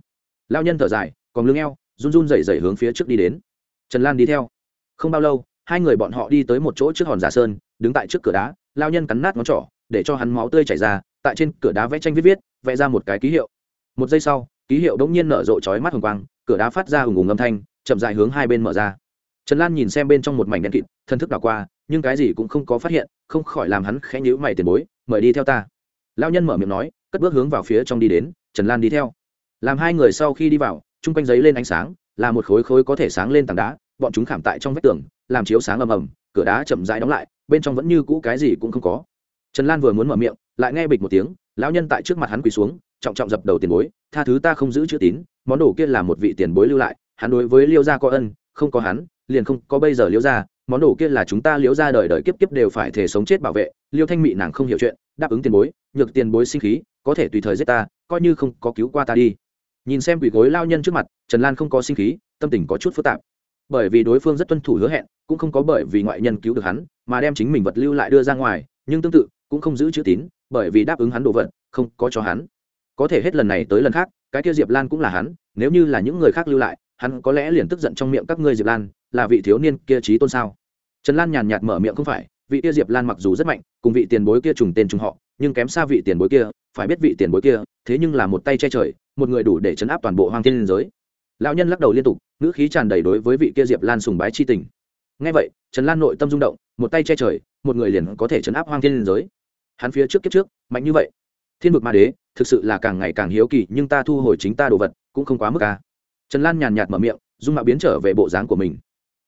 Lão nhân thở dài, còn lưng eo, run run rẩy rẩy hướng phía trước đi đến. Trần lan đi theo. Không bao lâu, hai người bọn họ đi tới một chỗ trước hòn giả sơn, đứng tại trước cửa đá lao nhân cắn nát ngón trỏ, để cho hắn máu tươi chảy ra, tại trên cửa đá vẽ tranh viết viết, vẽ ra một cái ký hiệu. Một giây sau, ký hiệu đống nhiên nở rộ chói mắt hồng quang, cửa đá phát ra hùng hùng âm thanh, chậm dài hướng hai bên mở ra. Trần lan nhìn xem bên trong một mảnh đen kịt, thân thức đảo qua, nhưng cái gì cũng không có phát hiện, không khỏi làm hắn khẽ nhíu mày tiền bối, mời đi theo ta. Lao nhân mở miệng nói, cất bước hướng vào phía trong đi đến, trần lan đi theo. Làm hai người sau khi đi vào, chung quanh giấy lên ánh sáng, là một khối khối có thể sáng lên tảng đá, bọn chúng khảm tại trong vách tường, làm chiếu sáng ầm ầm, cửa đá chậm rãi đóng lại bên trong vẫn như cũ cái gì cũng không có. Trần lan vừa muốn mở miệng, lại nghe bịch một tiếng, lão nhân tại trước mặt hắn quỳ xuống, trọng trọng dập đầu tiền bối, tha thứ ta không giữ chữ tín, món đồ kia là một vị tiền bối lưu lại, hắn đối với liêu gia có ân, không có hắn, liền không có bây giờ liêu gia, món đồ kia là chúng ta liêu gia đời đời kiếp kiếp đều phải thể sống chết bảo vệ, liêu thanh mị nàng không hiểu chuyện, đáp ứng tiền bối, nhược tiền bối sinh khí, có thể tùy thời giết ta, coi như không có cứu qua ta đi. Nhìn xem quỷ gối lao nhân trước mặt, trần lan không có sinh khí, tâm tình có chút phức tạp bởi vì đối phương rất tuân thủ hứa hẹn, cũng không có bởi vì ngoại nhân cứu được hắn, mà đem chính mình vật lưu lại đưa ra ngoài, nhưng tương tự, cũng không giữ chữ tín, bởi vì đáp ứng hắn đồ vật, không có cho hắn. Có thể hết lần này tới lần khác, cái kia diệp lan cũng là hắn, nếu như là những người khác lưu lại, hắn có lẽ liền tức giận trong miệng các ngươi diệp lan, là vị thiếu niên kia trí tôn sao? Trần lan nhàn nhạt mở miệng không phải, vị kia diệp lan mặc dù rất mạnh, cùng vị tiền bối kia trùng tên trùng họ, nhưng kém xa vị tiền bối kia, phải biết vị tiền bối kia, thế nhưng là một tay che trời, một người đủ để chấn áp toàn bộ hoang thiên liên giới lão nhân lắc đầu liên tục, ngữ khí tràn đầy đối với vị kia diệp lan sùng bái chi tình. Ngay vậy, trần lan nội tâm rung động, một tay che trời, một người liền có thể chấn áp hoang thiên liên giới. Hắn phía trước kiếp trước, mạnh như vậy. Thiên vực ma đế, thực sự là càng ngày càng hiếu kỳ, nhưng ta thu hồi chính ta đồ vật, cũng không quá mức ca trần lan nhàn nhạt mở miệng, dung mạo biến trở về bộ dáng của mình.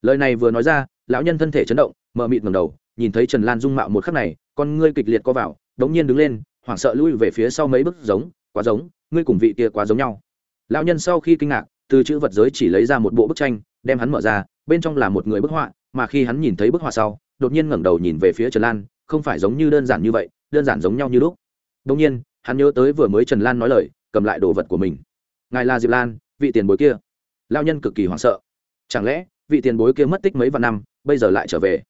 Lời này vừa nói ra, lão nhân thân thể chấn động, mở mịt ngầm đầu, nhìn thấy trần lan dung mạo một khắc này, con ngươi kịch liệt co vào, đống nhiên đứng lên, hoảng sợ lui về phía sau mấy bước giống, quá giống, ngươi cùng vị kia quá giống nhau. Lão nhân sau khi kinh ngạc từ chữ vật giới chỉ lấy ra một bộ bức tranh, đem hắn mở ra, bên trong là một người bức họa, mà khi hắn nhìn thấy bức họa sau, đột nhiên ngẩng đầu nhìn về phía trần lan, không phải giống như đơn giản như vậy, đơn giản giống nhau như lúc. Đông nhiên, hắn nhớ tới vừa mới trần lan nói lời, cầm lại đồ vật của mình. Ngài là diệp lan, vị tiền bối kia. Lao nhân cực kỳ hoảng sợ. Chẳng lẽ, vị tiền bối kia mất tích mấy vạn năm, bây giờ lại trở về?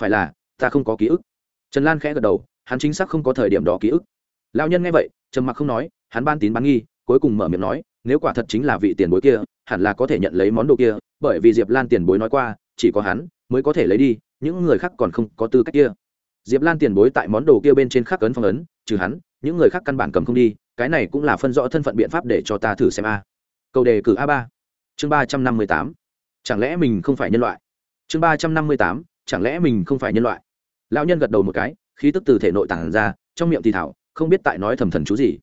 Phải là, ta không có ký ức. Trần lan khẽ gật đầu, hắn chính xác không có thời điểm đó ký ức. Lao nhân nghe vậy, trầm mặc không nói, hắn ban tín bán nghi, cuối cùng mở miệng nói nếu quả thật chính là vị tiền bối kia, hẳn là có thể nhận lấy món đồ kia, bởi vì diệp lan tiền bối nói qua, chỉ có hắn mới có thể lấy đi, những người khác còn không có tư cách kia. Diệp lan tiền bối tại món đồ kia bên trên khắc ấn phong ấn, trừ hắn, những người khác căn bản cầm không đi, cái này cũng là phân rõ thân phận biện pháp để cho ta thử xem a. Câu đề cử a ba. Chương ba trăm năm mươi tám. Chẳng lẽ mình không phải nhân loại? Chương ba trăm năm mươi tám. Chẳng lẽ mình không phải nhân loại? Lão nhân gật đầu một cái, khí tức từ thể nội tản ra, trong miệng thì thảo, không biết tại nói thầm thần chú gì.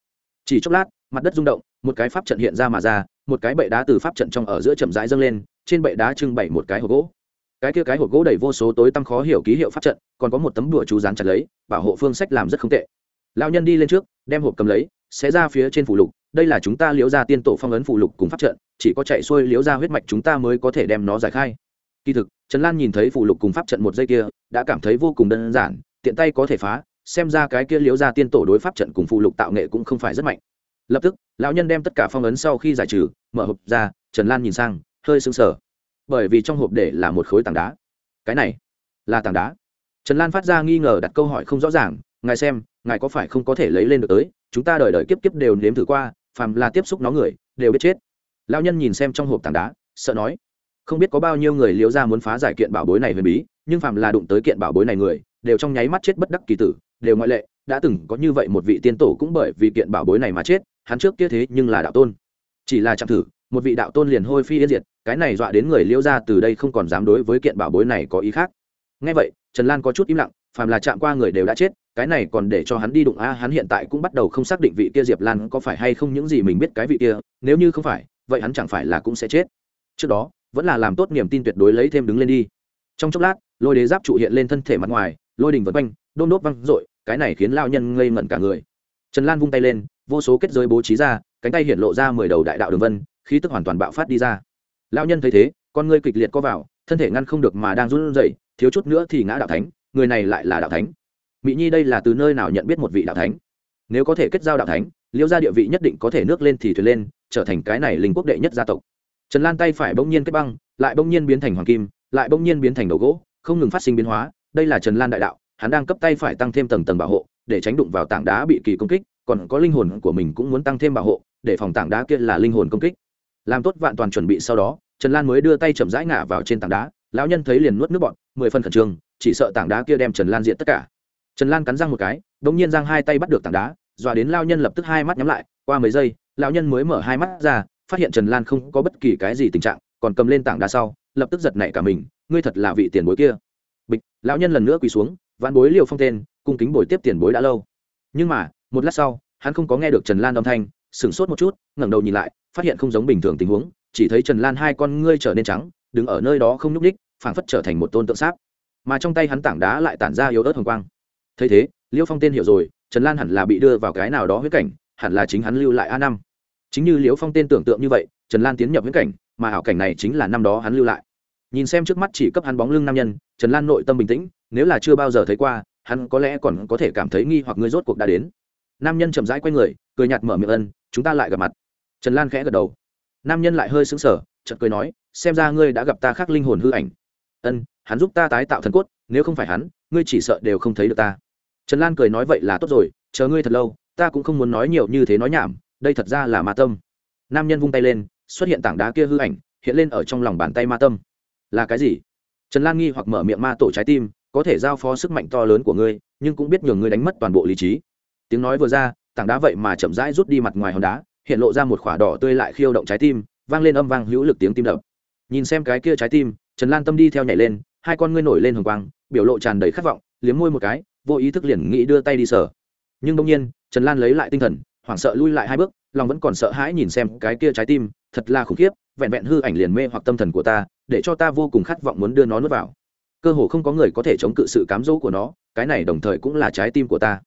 Chỉ chốc lát, mặt đất rung động một cái pháp trận hiện ra mà ra, một cái bệ đá từ pháp trận trong ở giữa chậm rãi dâng lên, trên bệ đá trưng bày một cái hộp gỗ. Cái kia cái hộp gỗ đầy vô số tối tăm khó hiểu ký hiệu pháp trận, còn có một tấm đùa chú dán chặt lấy, bảo hộ phương sách làm rất không tệ. Lão nhân đi lên trước, đem hộp cầm lấy, xé ra phía trên phủ lục, đây là chúng ta liễu ra tiên tổ phong ấn phủ lục cùng pháp trận, chỉ có chạy xuôi liễu ra huyết mạch chúng ta mới có thể đem nó giải khai. Kỳ thực, trần lan nhìn thấy phủ lục cùng pháp trận một giây kia, đã cảm thấy vô cùng đơn giản, tiện tay có thể phá, xem ra cái kia liễu ra tiên tổ đối pháp trận cùng phủ lục tạo nghệ cũng không phải rất mạnh lập tức, lão nhân đem tất cả phong ấn sau khi giải trừ, mở hộp ra, trần lan nhìn sang, hơi sững sờ. Bởi vì trong hộp để là một khối tảng đá. Cái này là tảng đá. Trần lan phát ra nghi ngờ đặt câu hỏi không rõ ràng, ngài xem, ngài có phải không có thể lấy lên được tới? Chúng ta đời đời kiếp kiếp đều nếm thử qua, phàm là tiếp xúc nó người, đều biết chết. Lão nhân nhìn xem trong hộp tảng đá, sợ nói, không biết có bao nhiêu người liễu ra muốn phá giải kiện bảo bối này huyền bí, nhưng phàm là đụng tới kiện bảo bối này người, đều trong nháy mắt chết bất đắc kỳ tử, đều ngoại lệ, đã từng có như vậy một vị tiên tổ cũng bởi vì kiện bảo bối này mà chết hắn trước kia thế nhưng là đạo tôn. Chỉ là chạm thử, một vị đạo tôn liền hôi phi yên diệt, cái này dọa đến người liễu ra từ đây không còn dám đối với kiện bảo bối này có ý khác. Ngay vậy, trần lan có chút im lặng, phàm là chạm qua người đều đã chết, cái này còn để cho hắn đi đụng a, hắn hiện tại cũng bắt đầu không xác định vị kia diệp lan có phải hay không những gì mình biết cái vị kia, nếu như không phải, vậy hắn chẳng phải là cũng sẽ chết. Trước đó, vẫn là làm tốt niềm tin tuyệt đối lấy thêm đứng lên đi. Trong chốc lát, lôi đế giáp trụ hiện lên thân thể mặt ngoài, lôi đình vật quanh, đôn đốt văng r cái này khiến lao nhân ngây ngẩn cả người. Trần lan vung tay lên vô số kết giới bố trí ra, cánh tay hiện lộ ra mười đầu đại đạo đường vân, khí tức hoàn toàn bạo phát đi ra. Lao nhân thấy thế, con ngươi kịch liệt co vào, thân thể ngăn không được mà đang run rẩy, thiếu chút nữa thì ngã đạo thánh, người này lại là đạo thánh. Mỹ nhi đây là từ nơi nào nhận biết một vị đạo thánh? Nếu có thể kết giao đạo thánh, liêu gia địa vị nhất định có thể nước lên thì thuyền lên, trở thành cái này linh quốc đệ nhất gia tộc. Trần lan tay phải bỗng nhiên kết băng, lại bỗng nhiên biến thành hoàng kim, lại bỗng nhiên biến thành đầu gỗ, không ngừng phát sinh biến hóa. Đây là trần lan đại đạo, hắn đang cấp tay phải tăng thêm tầng tầng bảo hộ, để tránh đụng vào tảng đá bị kỳ công kích còn có linh hồn của mình cũng muốn tăng thêm bảo hộ, để phòng tảng đá kia là linh hồn công kích. Làm tốt vạn toàn chuẩn bị sau đó, trần lan mới đưa tay chậm rãi ngả vào trên tảng đá, lão nhân thấy liền nuốt nước bọn mười phân khẩn trương, chỉ sợ tảng đá kia đem trần lan diện tất cả. Trần lan cắn răng một cái đ ỗ n g nhiên giang hai tay bắt được tảng đá, dọa đến lao nhân lập tức hai mắt nhắm lại, qua mấy giây, lão nhân mới mở hai mắt ra, phát hiện trần lan không có bất kỳ cái gì tình trạng, còn cầm lên tảng đá sau, lập tức giật nảy cả mình, ngươi thật là vị tiền bối kia. Bịch, lão nhân lần nữa quỳ xuống vạn bối liều phong tên, cung kính bồi tiếp tiền bối đã lâu. Nhưng mà một lát sau, hắn không có nghe được trần lan âm thanh, sửng sốt một chút, ngẩng đầu nhìn lại, phát hiện không giống bình thường tình huống, chỉ thấy trần lan hai con ngươi trở nên trắng, đứng ở nơi đó không nhúc ních phảng phất trở thành một tôn tượng sáp. Mà trong tay hắn tảng đá lại tản ra yếu ớt hồng quang. Thấy thế liêu phong tên hiểu rồi, trần lan hẳn là bị đưa vào cái nào đó huyết cảnh, hẳn là chính hắn lưu lại a năm. Chính như liễu phong tên tưởng tượng như vậy, trần lan tiến nhập huyết cảnh, mà ảo cảnh này chính là năm đó hắn lưu lại. Nhìn xem trước mắt chỉ cấp hắn bóng lưng nam nhân, trần lan nội tâm bình tĩnh, nếu là chưa bao giờ thấy qua, hắn có lẽ còn có thể cảm thấy nghi hoặc ngươi rốt cuộc đã đến nam nhân chậm rãi q u a y người, cười nhạt mở miệng ân, chúng ta lại gặp mặt. Trần lan khẽ gật đầu. Nam nhân lại hơi sững sờ, chợt cười nói, xem ra ngươi đã gặp ta khác linh hồn hư ảnh. Ân, hắn giúp ta tái tạo thần cốt, nếu không phải hắn, ngươi chỉ sợ đều không thấy được ta. Trần lan cười nói, vậy là tốt rồi, chờ ngươi thật lâu, ta cũng không muốn nói nhiều như thế nói nhảm, đây thật ra là ma tâm. Nam nhân vung tay lên, xuất hiện tảng đá kia hư ảnh, hiện lên ở trong lòng bàn tay ma tâm. Là cái gì? Trần lan nghi hoặc mở miệng ma tổ trái tim, có thể giao phó sức mạnh to lớn của ngươi, nhưng cũng biết nhường ngươi đánh mất toàn bộ lý trí tiếng nói vừa ra, tảng đá vậy mà chậm rãi rút đi mặt ngoài hòn đá, hiện lộ ra một khỏa đỏ tươi lại khiêu động trái tim, vang lên âm vang hữu lực tiếng tim đập. Nhìn xem cái kia trái tim, trần lan tâm đi theo nhảy lên, hai con ngươi nổi lên hồng quang, biểu lộ tràn đầy khát vọng, liếm môi một cái, vô ý thức liền nghĩ đưa tay đi sở nhưng đông nhiên, trần lan lấy lại tinh thần, hoảng sợ lui lại hai bước, lòng vẫn còn sợ hãi nhìn xem cái kia trái tim, thật là khủng khiếp, vẹn vẹn hư ảnh liền mê hoặc tâm thần của ta, để cho ta vô cùng khát vọng muốn đưa nó nuốt vào. Cơ hồ không có người có thể chống cự sự cám dỗ của nó, cái này đồng thời cũng là trái tim của ta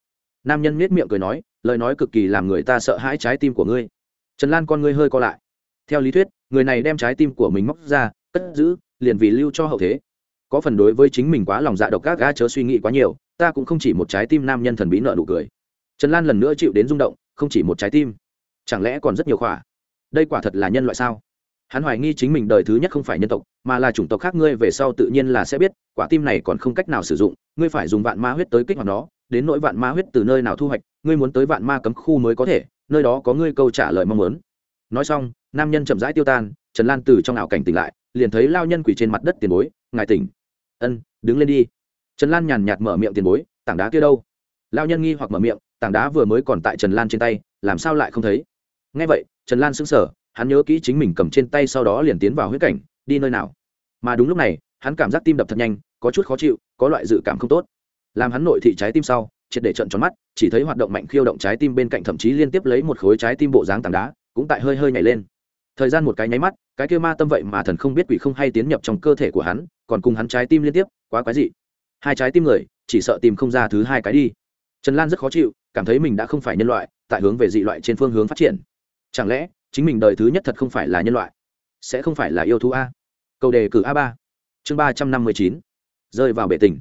nam nhân miết miệng cười nói, lời nói cực kỳ làm người ta sợ hãi trái tim của ngươi. Trần lan con ngươi hơi co lại. Theo lý thuyết, người này đem trái tim của mình móc ra, cất giữ, liền vì lưu cho hậu thế. Có phần đối với chính mình quá lòng dạ độc các ga chớ suy nghĩ quá nhiều, ta cũng không chỉ một trái tim nam nhân thần bí nợ nụ cười. Trần lan lần nữa chịu đến rung động, không chỉ một trái tim. Chẳng lẽ còn rất nhiều khỏa? Đây quả thật là nhân loại sao? Hắn hoài nghi chính mình đời thứ nhất không phải nhân tộc, mà là chủng tộc khác, ngươi về sau tự nhiên là sẽ biết, quả tim này còn không cách nào sử dụng, ngươi phải dùng vạn ma huyết tới kích hoạt nó đến nỗi vạn ma huyết từ nơi nào thu hoạch, ngươi muốn tới vạn ma cấm khu mới có thể, nơi đó có ngươi câu trả lời mong muốn. Nói xong, nam nhân chậm rãi tiêu tan, trần lan từ trong ảo cảnh tỉnh lại, liền thấy lao nhân quỷ trên mặt đất tiền bối, ngài tỉnh. Ân, đứng lên đi. Trần lan nhàn nhạt mở miệng tiền bối, tảng đá kia đâu? Lao nhân nghi hoặc mở miệng, tảng đá vừa mới còn tại trần lan trên tay, làm sao lại không thấy? Ngay vậy, trần lan sững sờ, hắn nhớ kỹ chính mình cầm trên tay sau đó liền tiến vào huyết cảnh, đi nơi nào. Mà đúng lúc này, hắn cảm giác tim đập thật nhanh, có chút khó chịu, có loại dự cảm không tốt làm hắn nội thị trái tim sau, triệt để trận tròn mắt, chỉ thấy hoạt động mạnh khiêu động trái tim bên cạnh thậm chí liên tiếp lấy một khối trái tim bộ dáng tảng đá, cũng tại hơi hơi nhảy lên. Thời gian một cái nháy mắt, cái kia ma tâm vậy mà thần không biết quỷ không hay tiến nhập trong cơ thể của hắn, còn cùng hắn trái tim liên tiếp, quá quái dị. Hai trái tim người, chỉ sợ tìm không ra thứ hai cái đi. Trần lan rất khó chịu, cảm thấy mình đã không phải nhân loại, tại hướng về dị loại trên phương hướng phát triển. Chẳng lẽ, chính mình đời thứ nhất thật không phải là nhân loại? Sẽ không phải là yêu thú a. Câu đề cử a ba. Chương ba trăm năm mươi chín. Rơi vào bể tình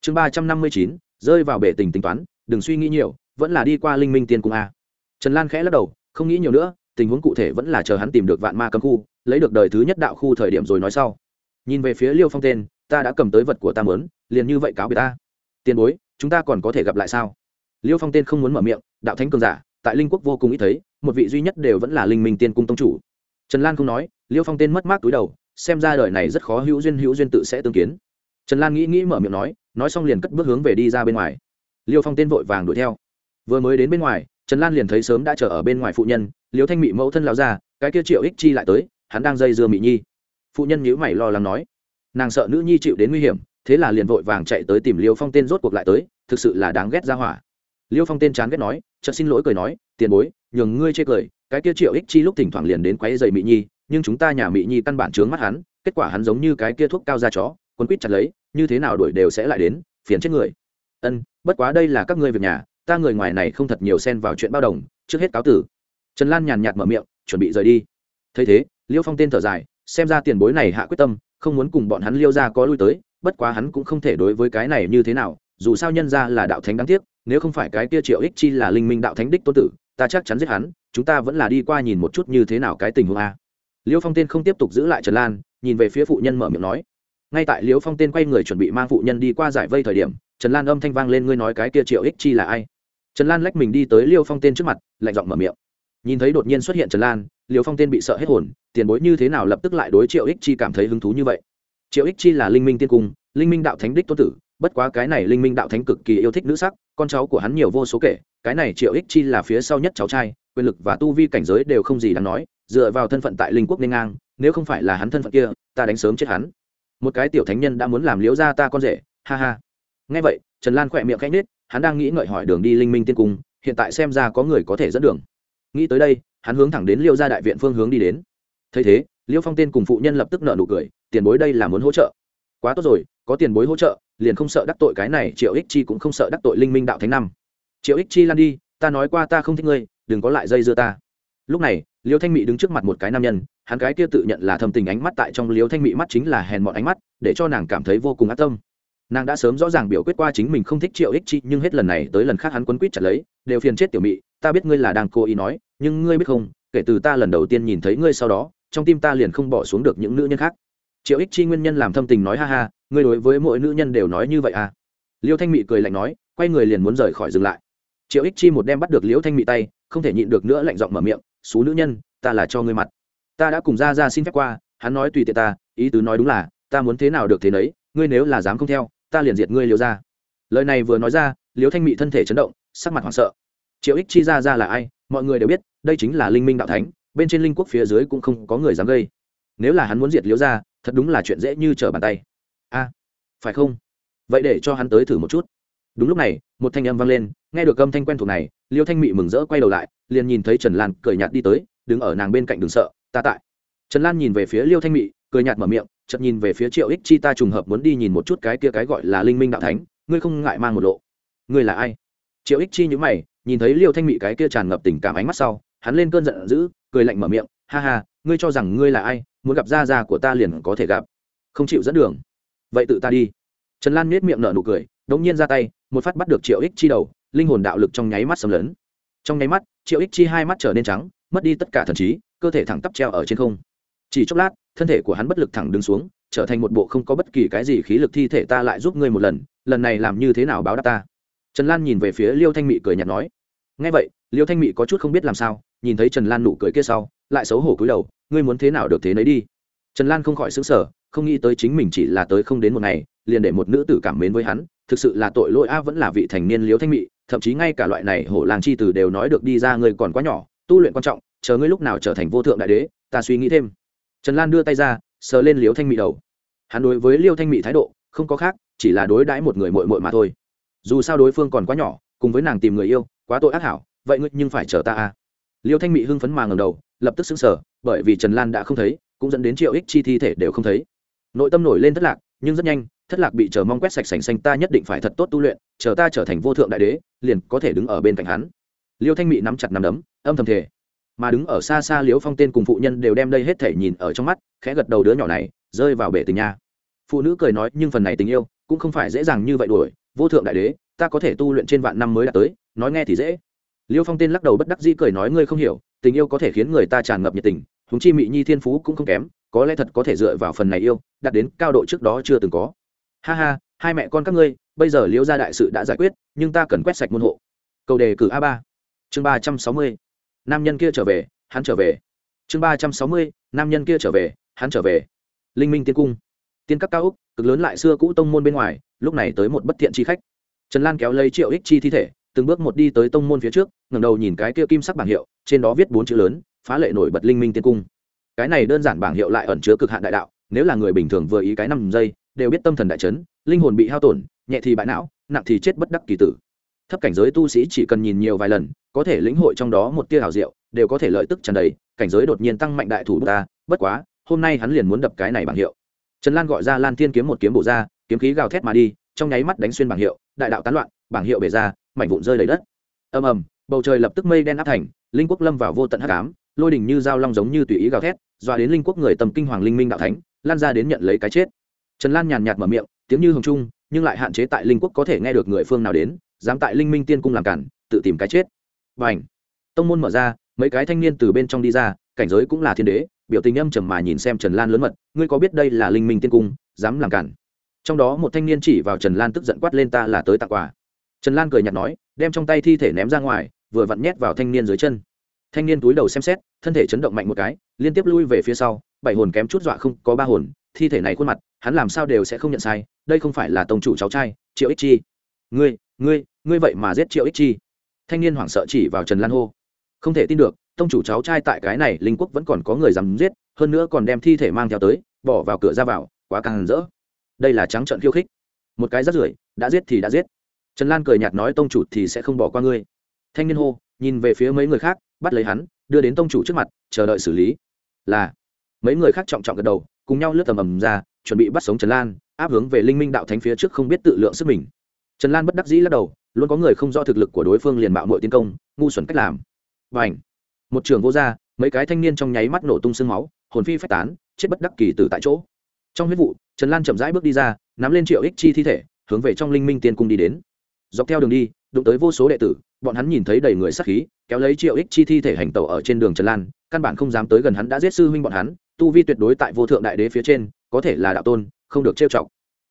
chương ba trăm năm mươi chín, rơi vào bể tình tính toán, đừng suy nghĩ nhiều, vẫn là đi qua linh minh tiên cung a. Trần lan khẽ lắc đầu, không nghĩ nhiều nữa, tình huống cụ thể vẫn là chờ hắn tìm được vạn ma cấm khu, lấy được đời thứ nhất đạo khu thời điểm rồi nói sau. Nhìn về phía liêu phong tên, ta đã cầm tới vật của ta mớn liền như vậy cáo biệt ta. Tiền bối, chúng ta còn có thể gặp lại sao? Liêu phong tên không muốn mở miệng, đạo thánh cường giả, tại linh quốc vô cùng ít thấy, một vị duy nhất đều vẫn là linh minh tiên cung tông chủ. Trần lan không nói, liêu phong tên mất mát túi đầu, xem ra đời này rất khó hữu duyên hữu duyên tự sẽ tương kiến trần lan nghĩ nghĩ mở miệng nói nói xong liền cất bước hướng về đi ra bên ngoài. Liêu phong tên vội vàng đuổi theo. Vừa mới đến bên ngoài, trần lan liền thấy sớm đã chờ ở bên ngoài phụ nhân, liêu thanh mị mẫu thân lao ra cái kia triệu ích chi lại tới, hắn đang dây dưa mị nhi. Phụ nhân nhíu mày lo lắng nói, nàng sợ nữ nhi chịu đến nguy hiểm, thế là liền vội vàng chạy tới tìm liêu phong tên rốt cuộc lại tới, thực sự là đáng ghét ra hỏa. Liêu phong tên chán ghét nói, chợt xin lỗi cười nói, tiền bối, nhường ngươi chê cười, cái kia triệu ích chi lúc thỉnh thoảng liền đến quấy dày mỹ nhi, nhưng chúng ta nhà mỹ nhi căn bản trướng mắt hắn, kết quả hắn giống như cái kia thuốc cao da chó quân quýt chặt lấy như thế nào đuổi đều sẽ lại đến, phiền chết người. Ân, bất quá đây là các ngươi việc nhà, ta người ngoài này không thật nhiều xen vào chuyện bao đồng, trước hết cáo tử. Trần lan nhàn nhạt mở miệng, chuẩn bị rời đi. Thấy thế, liêu phong tên thở dài, xem ra tiền bối này hạ quyết tâm, không muốn cùng bọn hắn liêu ra có lui tới, bất quá hắn cũng không thể đối với cái này như thế nào, dù sao nhân ra là đạo thánh đáng tiếc, nếu không phải cái kia triệu ích chi là linh minh đạo thánh đích tôn tử, ta chắc chắn giết hắn, chúng ta vẫn là đi qua nhìn một chút như thế nào cái tình huống a. Liêu phong tên không tiếp tục giữ lại trần lan, nhìn về phía phụ nhân mở miệng nói ngay tại liêu phong tên quay người chuẩn bị mang phụ nhân đi qua giải vây thời điểm, trần lan âm thanh vang lên, ngươi nói cái kia triệu ích chi là ai? Trần lan lách mình đi tới liêu phong tên trước mặt, lạnh giọng mở miệng. Nhìn thấy đột nhiên xuất hiện trần lan liêu phong tên bị sợ hết hồn, tiền bối như thế nào lập tức lại đối triệu ích chi cảm thấy hứng thú như vậy? Triệu ích chi là linh minh tiên cung, linh minh đạo thánh đích tôn tử, bất quá cái này linh minh đạo thánh cực kỳ yêu thích nữ sắc, con cháu của hắn nhiều vô số kể, cái này triệu ích chi là phía sau nhất cháu trai, quyền lực và tu vi cảnh giới đều không gì đáng nói, dựa vào thân phận tại linh quốc nên ngang, nếu không phải là hắn thân phận kia, ta đánh sớm chết hắn một cái tiểu thánh nhân đã muốn làm liễu ra ta con rể, ha ha. Ngay vậy, trần lan khỏe miệng khẽ nết hắn đang nghĩ ngợi hỏi đường đi linh minh tiên cung, hiện tại xem ra có người có thể dẫn đường. Nghĩ tới đây, hắn hướng thẳng đến liêu gia đại viện phương hướng đi đến. Thấy thế liêu phong tên cùng phụ nhân lập tức nợ nụ cười, tiền bối đây là muốn hỗ trợ. Quá tốt rồi, có tiền bối hỗ trợ, liền không sợ đắc tội cái này, triệu ích chi cũng không sợ đắc tội linh minh đạo thánh năm. Triệu ích chi lan đi, ta nói qua ta không thích ngươi, đừng có lại dây dưa ta. Lúc này liêu thanh mị đứng trước mặt một cái nam nhân hắn cái kia tự nhận là thâm tình ánh mắt tại trong liêu thanh mị mắt chính là hèn mọn ánh mắt để cho nàng cảm thấy vô cùng ác tâm. Nàng đã sớm rõ ràng biểu quyết qua chính mình không thích triệu ích chi nhưng hết lần này tới lần khác hắn quấn quýt chặt lấy đều phiền chết tiểu mỹ, ta biết ngươi là đang cố ý nói nhưng ngươi biết không kể từ ta lần đầu tiên nhìn thấy ngươi sau đó trong tim ta liền không bỏ xuống được những nữ nhân khác. Triệu ích chi nguyên nhân làm thâm tình nói ha ha ngươi đối với mỗi nữ nhân đều nói như vậy à? Liêu thanh mị cười lạnh nói quay người liền muốn rời khỏi dừng lại triệu ích chi một đem bắt được liễu thanh mị tay, không thể nhịn được nữa lạnh giọng mở miệng, xú nữ nhân, ta là cho ngươi mặt. Ta đã cùng ra ra xin phép qua, hắn nói tùy tiện ta, ý tứ nói đúng là, ta muốn thế nào được thế nấy, ngươi nếu là dám không theo, ta liền diệt ngươi Liễu ra lời này vừa nói ra, liễu thanh mị thân thể chấn động, sắc mặt hoảng sợ. Triệu ích chi ra ra là ai? Mọi người đều biết, đây chính là linh minh đạo thánh, bên trên linh quốc phía dưới cũng không có người dám gây. Nếu là hắn muốn diệt liễu ra thật đúng là chuyện dễ như trở bàn tay. A, phải không? Vậy để cho hắn tới thử một chút đúng lúc này, một thanh âm vang lên, nghe được âm thanh quen thuộc này, liêu thanh mị mừng rỡ quay đầu lại, liền nhìn thấy trần lan cười nhạt đi tới, đứng ở nàng bên cạnh đường sợ, ta tại. Trần lan nhìn về phía liêu thanh mị, cười nhạt mở miệng, chợt nhìn về phía triệu ích chi ta trùng hợp muốn đi nhìn một chút cái kia cái gọi là linh minh đạo thánh, ngươi không ngại mang một lộ. Ngươi là ai? Triệu ích chi nhữ mày, nhìn thấy liêu thanh mị cái kia tràn ngập tình cảm ánh mắt sau, hắn lên cơn giận dữ, cười lạnh mở miệng, ha ha, ngươi cho rằng ngươi là ai, muốn gặp gia gia của ta liền có thể gặp. Không chịu dẫn đường. Vậy tự ta đi. Trần lan nết miệng nở nụ cười, đống nhiên ra tay một phát bắt được triệu ích chi đầu, linh hồn đạo lực trong nháy mắt xâm lấn. Trong nháy mắt, triệu ích chi hai mắt trở nên trắng, mất đi tất cả thần trí, cơ thể thẳng tắp treo ở trên không. Chỉ chốc lát, thân thể của hắn bất lực thẳng đứng xuống, trở thành một bộ không có bất kỳ cái gì khí lực thi thể ta lại giúp ngươi một lần lần này làm như thế nào báo đáp ta? Trần lan nhìn về phía liêu thanh mị cười nhạt nói. Ngay vậy, liêu thanh mị có chút không biết làm sao, nhìn thấy trần lan nụ cười kia sau, lại xấu hổ cúi đầu, ngươi muốn thế nào được thế nấy đi. Trần lan không khỏi xứng sở không nghĩ tới chính mình chỉ là tới không đến một ngày, liền để một nữ tử cảm mến với hắn thực sự là tội lỗi a, vẫn là vị thành niên liếu thanh mị, thậm chí ngay cả loại này hổ làng chi từ đều nói được đi ra ngươi còn quá nhỏ, tu luyện quan trọng, chờ ngươi lúc nào trở thành vô thượng đại đế, ta suy nghĩ thêm. Trần lan đưa tay ra, sờ lên liếu thanh mị đầu. Hắn đối với liêu thanh mị thái độ, không có khác, chỉ là đối đãi một người mội mội mà thôi. Dù sao đối phương còn quá nhỏ, cùng với nàng tìm người yêu, quá tội ác hảo, vậy ngươi nhưng phải chờ ta a. Liêu thanh mị hưng phấn mà ngầm đầu, lập tức xứng sở bởi vì trần lan đã không thấy, cũng dẫn đến triệu ích chi thi thể đều không thấy. Nội tâm nổi lên thất lạc nhưng rất nhanh, thất lạc bị chờ mong quét sạch sành xanh ta nhất định phải thật tốt tu luyện, chờ ta trở thành vô thượng đại đế, liền có thể đứng ở bên cạnh hắn. Liêu thanh mị nắm chặt nắm đấm, âm thầm thể mà đứng ở xa xa liếu phong tên cùng phụ nhân đều đem đây hết thể nhìn ở trong mắt, khẽ gật đầu đứa nhỏ này, rơi vào bể tình nha. Phụ nữ cười nói, nhưng phần này tình yêu, cũng không phải dễ dàng như vậy đuổi, vô thượng đại đế, ta có thể tu luyện trên vạn năm mới đã tới, nói nghe thì dễ. Liêu phong tên lắc đầu bất đắc dĩ cười nói, ngươi không hiểu, tình yêu có thể khiến người ta tràn ngập nhiệt tình húng chi mị nhi thiên phú cũng không kém có lẽ thật có thể dựa vào phần này yêu, đạt đến cao độ trước đó chưa từng có. Ha ha, hai mẹ con các ngươi, bây giờ liễu gia đại sự đã giải quyết, nhưng ta cần quét sạch môn hộ. Câu đề cử a ba. Chương ba trăm sáu mươi. Nam nhân kia trở về, hắn trở về. Chương ba trăm sáu mươi, nam nhân kia trở về, hắn trở về. Linh minh tiên cung. Tiên các cao úc, cực lớn lại xưa cũ tông môn bên ngoài, lúc này tới một bất thiện chi khách. Trần lan kéo lấy triệu ích chi thi thể, từng bước một đi tới tông môn phía trước, ngẩng đầu nhìn cái kia kim sắc bảng hiệu, trên đó viết bốn chữ lớn, phá lệ nổi bật linh minh tiên cung cái này đơn giản bảng hiệu lại ẩn chứa cực hạn đại đạo, nếu là người bình thường vừa ý cái năm giây, đều biết tâm thần đại chấn, linh hồn bị hao tổn, nhẹ thì bại não, nặng thì chết bất đắc kỳ tử. Thấp cảnh giới tu sĩ chỉ cần nhìn nhiều vài lần, có thể lĩnh hội trong đó một tia hào diệu, đều có thể lợi tức trần đầy, cảnh giới đột nhiên tăng mạnh đại thủ ta bất quá, hôm nay hắn liền muốn đập cái này bảng hiệu. Trần lan gọi ra lan thiên kiếm một kiếm bổ ra, kiếm khí gào thét mà đi, trong nháy mắt đánh xuyên bảng hiệu, đại đạo tán loạn, bảng hiệu bể ra, mảnh vụn rơi đầy đất. Ầm ầm, bầu trời lập tức mây đen áp thành, linh quốc lâm vào vô tận hắc ám lôi đình như dao long giống như tùy ý gào thét, dọa đến linh quốc người tầm kinh hoàng linh minh đạo thánh, lan ra đến nhận lấy cái chết. Trần lan nhàn nhạt mở miệng, tiếng như hồng trung, nhưng lại hạn chế tại linh quốc có thể nghe được người phương nào đến, dám tại linh minh tiên cung làm cản, tự tìm cái chết. Và ảnh tông môn mở ra, mấy cái thanh niên từ bên trong đi ra, cảnh giới cũng là thiên đế, biểu tình âm trầm mà nhìn xem trần lan lớn mật, ngươi có biết đây là linh minh tiên cung, dám làm cản? Trong đó một thanh niên chỉ vào trần lan tức giận quát lên ta là tới tặng quà. Trần lan cười nhạt nói, đem trong tay thi thể ném ra ngoài, vừa vặn nhét vào thanh niên dưới chân thanh niên túi đầu xem xét, thân thể chấn động mạnh một cái, liên tiếp lui về phía sau, bảy hồn kém chút dọa không có ba hồn, thi thể này khuôn mặt, hắn làm sao đều sẽ không nhận sai, đây không phải là tông chủ cháu trai, triệu ích chi. Ngươi ngươi ngươi vậy mà giết triệu ích chi. Thanh niên hoảng sợ chỉ vào trần lan hô. Không thể tin được, tông chủ cháu trai tại cái này, linh quốc vẫn còn có người dám giết, hơn nữa còn đem thi thể mang theo tới, bỏ vào cửa ra vào, quá càng rỡ. Đây là trắng trận khiêu khích. Một cái rắt rưởi, đã giết thì đã giết. Trần lan cười nhạt nói tông chủ thì sẽ không bỏ qua ngươi. Thanh niên hô, nhìn về phía mấy người khác bắt lấy hắn, đưa đến tông chủ trước mặt, chờ đợi xử lý. Là, mấy người khác trọng trọng gật đầu, cùng nhau lướt tầm ầm ra, chuẩn bị bắt sống trần lan, áp hướng về linh minh đạo thánh phía trước không biết tự lượng sức mình. Trần lan bất đắc dĩ lắc đầu, luôn có người không do thực lực của đối phương liền bạo mội tiến công, ngu xuẩn cách làm. Và ảnh một trường vô r mấy cái thanh niên trong nháy mắt nổ tung sương máu, hồn phi phách tán, chết bất đắc kỳ từ tại chỗ. Trong huyết vụ, trần lan chậm rãi bước đi ra, nắm lên triệu ích chi thi thể, hướng về trong linh minh tiên cung đi đến. Dọc theo đường đi đụng tới vô số đệ tử, bọn hắn nhìn thấy đầy người sắc khí, kéo lấy triệu ích chi thi thể hành tẩu ở trên đường trần lan, căn bản không dám tới gần hắn đã giết sư huynh bọn hắn, tu vi tuyệt đối tại vô thượng đại đế phía trên, có thể là đạo tôn, không được trêu chọc.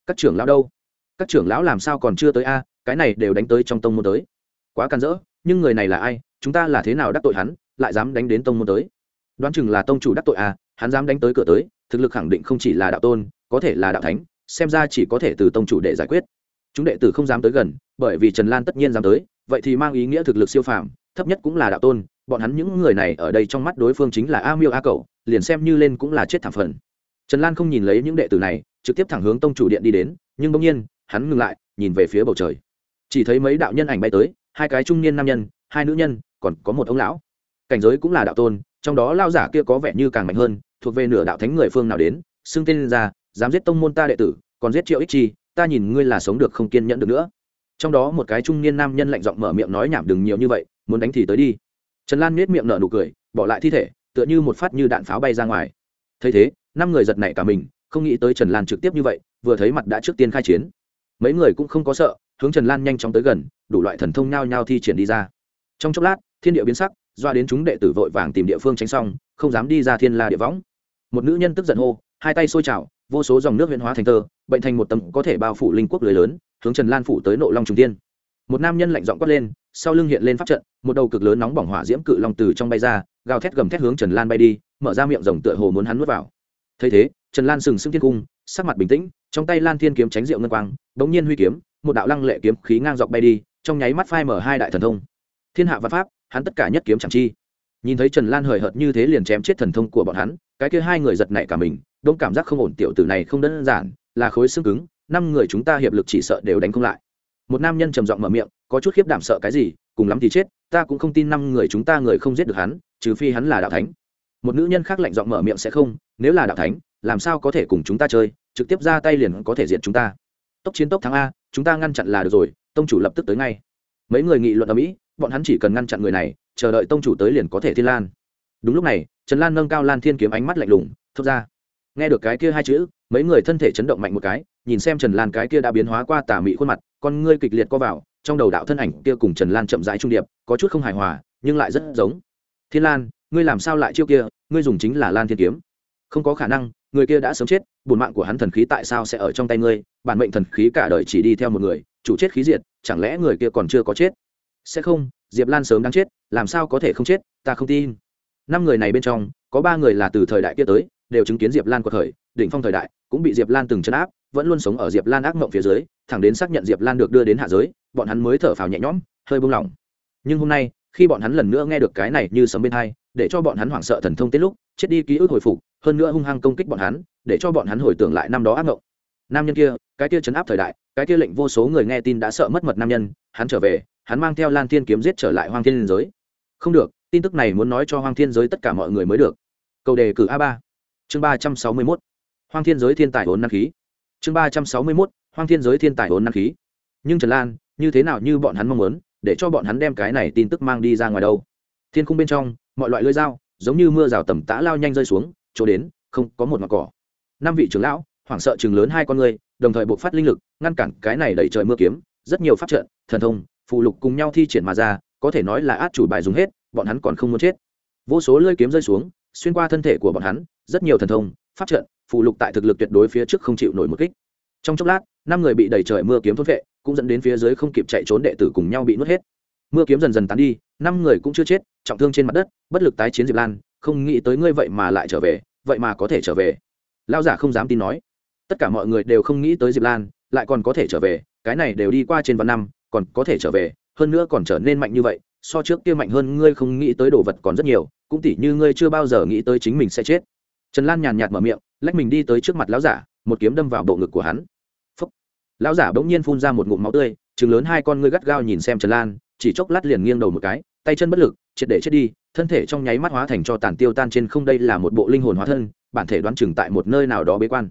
Các trưởng lão đâu? Các trưởng lão làm sao còn chưa tới a? Cái này đều đánh tới trong tông môn tới. Quá can dỡ nhưng người này là ai? Chúng ta là thế nào đắc tội hắn, lại dám đánh đến tông môn tới? Đoán chừng là tông chủ đắc tội a, hắn dám đánh tới cửa tới, thực lực khẳng định không chỉ là đạo tôn, có thể là đạo thánh, xem ra chỉ có thể từ tông chủ để giải quyết chúng đệ tử không dám tới gần, bởi vì trần lan tất nhiên dám tới, vậy thì mang ý nghĩa thực lực siêu phàm, thấp nhất cũng là đạo tôn, bọn hắn những người này ở đây trong mắt đối phương chính là a miêu a cậu liền xem như lên cũng là chết thảm phần. Trần lan không nhìn lấy những đệ tử này, trực tiếp thẳng hướng tông chủ điện đi đến, nhưng bỗng nhiên, hắn ngừng lại, nhìn về phía bầu trời. Chỉ thấy mấy đạo nhân ảnh bay tới, hai cái trung niên nam nhân, hai nữ nhân, còn có một ông lão. Cảnh giới cũng là đạo tôn, trong đó lao giả kia có vẻ như càng mạnh hơn, thuộc về nửa đạo thánh người phương nào đến, xưng tên ra, dám giết tông môn ta đệ tử, còn giết triệu ích chi ta nhìn ngươi là sống được không kiên nhẫn được nữa. Trong đó một cái trung niên nam nhân lạnh giọng mở miệng nói nhảm đừng nhiều như vậy, muốn đánh thì tới đi. Trần lan nết miệng nở nụ cười, bỏ lại thi thể, tựa như một phát như đạn pháo bay ra ngoài. Thấy thế, năm người giật nảy cả mình, không nghĩ tới trần lan trực tiếp như vậy, vừa thấy mặt đã trước tiên khai chiến. Mấy người cũng không có sợ, hướng trần lan nhanh chóng tới gần, đủ loại thần thông nhao nhao thi triển đi ra. Trong chốc lát, thiên địa biến sắc, doa đến chúng đệ tử vội vàng tìm địa phương tránh xong, không dám đi ra thiên la địa võng. Một nữ nhân tức giận hô, hai tay sôi trào vô số dòng nước huyễn hóa thành tơ, bệnh thành một tấm có thể bao phủ linh quốc lưới lớn, hướng trần lan phủ tới nộ long trung tiên một nam nhân lạnh giọng quát lên, sau lưng hiện lên pháp trận, một đầu cực lớn nóng bỏng hỏa diễm cự long từ trong bay ra, gào thét gầm thét hướng trần lan bay đi, mở ra miệng rồng tựa hồ muốn hắn nuốt vào. Thấy thế, trần lan sừng sững thiên cung, sắc mặt bình tĩnh, trong tay lan thiên kiếm tránh rượu ngân quang, bỗng nhiên huy kiếm, một đạo lăng lệ kiếm khí ngang dọc bay đi, trong nháy mắt phai mở hai đại thần thông. Thiên hạ văn pháp, hắn tất cả nhất kiếm chẳng chi. Nhìn thấy trần lan hời hợt như thế liền chém chết thần thông của bọn hắn, cái kia hai người giật nảy cả mình đông cảm giác không ổn tiểu tử này không đơn giản, là khối xương cứng, năm người chúng ta hiệp lực chỉ sợ đều đánh không lại. Một nam nhân trầm giọng mở miệng, có chút khiếp đảm sợ cái gì, cùng lắm thì chết, ta cũng không tin năm người chúng ta người không giết được hắn, trừ phi hắn là đạo thánh. Một nữ nhân khác lạnh giọng mở miệng sẽ không, nếu là đạo thánh, làm sao có thể cùng chúng ta chơi, trực tiếp ra tay liền có thể diệt chúng ta. Tốc chiến tốc thắng a, chúng ta ngăn chặn là được rồi, tông chủ lập tức tới ngay. Mấy người nghị luận ở mỹ, bọn hắn chỉ cần ngăn chặn người này, chờ đợi tông chủ tới liền có thể thiên lan. Đúng lúc này, trần lan nâng cao lan thiên kiếm ánh mắt lạnh lùng, thốt ra nghe được cái kia hai chữ, mấy người thân thể chấn động mạnh một cái, nhìn xem trần lan cái kia đã biến hóa qua tà mị khuôn mặt, con ngươi kịch liệt co vào, trong đầu đạo thân ảnh kia cùng trần lan chậm rãi trung điệp, có chút không hài hòa, nhưng lại rất giống. Thiên lan, ngươi làm sao lại chiêu kia? Ngươi dùng chính là lan thiên kiếm. Không có khả năng, người kia đã sớm chết bùn mạng của hắn thần khí tại sao sẽ ở trong tay ngươi? Bản mệnh thần khí cả đời chỉ đi theo một người, chủ chết khí diệt, chẳng lẽ người kia còn chưa có chết? Sẽ không, diệp lan sớm đang chết, làm sao có thể không chết, ta không tin. Năm người này bên trong, có ba người là từ thời đại kia tới đều chứng kiến diệp lan của thời đỉnh phong thời đại, cũng bị diệp lan từng chấn áp, vẫn luôn sống ở diệp lan ác mộng phía dưới, thẳng đến xác nhận diệp lan được đưa đến hạ giới, bọn hắn mới thở phào nhẹ nhõm, hơi buông lỏng. Nhưng hôm nay, khi bọn hắn lần nữa nghe được cái này như sấm bên hai, để cho bọn hắn hoảng sợ thần thông tiết lúc, chết đi ký ức hồi phục, hơn nữa hung hăng công kích bọn hắn, để cho bọn hắn hồi tưởng lại năm đó ác mộng. Nam nhân kia, cái kia chấn áp thời đại, cái kia lệnh vô số người nghe tin đã sợ mất mật nam nhân, hắn trở về, hắn mang theo lan thiên kiếm giết trở lại hoang thiên giới. Không được, tin tức này muốn nói cho hoang thiên giới tất cả mọi người mới được. Câu đề cử a ba chương ba trăm sáu mươi mốt, hoang thiên giới thiên tài vốn năng khí. Chương ba trăm sáu mươi mốt, hoang thiên giới thiên tài vốn năng khí. Nhưng trần lan, như thế nào như bọn hắn mong muốn, để cho bọn hắn đem cái này tin tức mang đi ra ngoài đâu? Thiên khung bên trong, mọi loại lưỡi dao, giống như mưa rào tầm tã lao nhanh rơi xuống, chỗ đến, không có một mặt cỏ. Năm vị trưởng lão, hoảng sợ chừng lớn hai con người, đồng thời buộc phát linh lực, ngăn cản cái này đẩy trời mưa kiếm. Rất nhiều pháp trận, thần thông phụ lục cùng nhau thi triển mà ra, có thể nói là át chủ bài dùng hết, bọn hắn còn không muốn chết. Vô số lơi kiếm rơi xuống xuyên qua thân thể của bọn hắn, rất nhiều thần thông, pháp trận phụ lục tại thực lực tuyệt đối phía trước không chịu nổi một kích. Trong chốc lát, năm người bị đẩy trời mưa kiếm thốt vệ, cũng dẫn đến phía dưới không kịp chạy trốn đệ tử cùng nhau bị nuốt hết. Mưa kiếm dần dần tán đi, năm người cũng chưa chết, trọng thương trên mặt đất, bất lực tái chiến diệp lan, không nghĩ tới ngươi vậy mà lại trở về, vậy mà có thể trở về. Lao giả không dám tin nói. Tất cả mọi người đều không nghĩ tới diệp lan, lại còn có thể trở về, cái này đều đi qua trên vạn năm, còn có thể trở về, hơn nữa còn trở nên mạnh như vậy, so trước kia mạnh hơn ngươi không nghĩ tới đồ vật còn rất nhiều cũng tỉ như ngươi chưa bao giờ nghĩ tới chính mình sẽ chết. Trần lan nhàn nhạt mở miệng, lách mình đi tới trước mặt lão giả, một kiếm đâm vào bộ ngực của hắn. Phúc. lão giả bỗng nhiên phun ra một ngụm máu tươi chừng lớn hai con ngươi gắt gao nhìn xem trần lan, chỉ chốc lát liền nghiêng đầu một cái, tay chân bất lực, triệt để chết đi, thân thể trong nháy mắt hóa thành cho tàn tiêu tan trên không đây là một bộ linh hồn hóa thân, bản thể đoán chừng tại một nơi nào đó bế quan.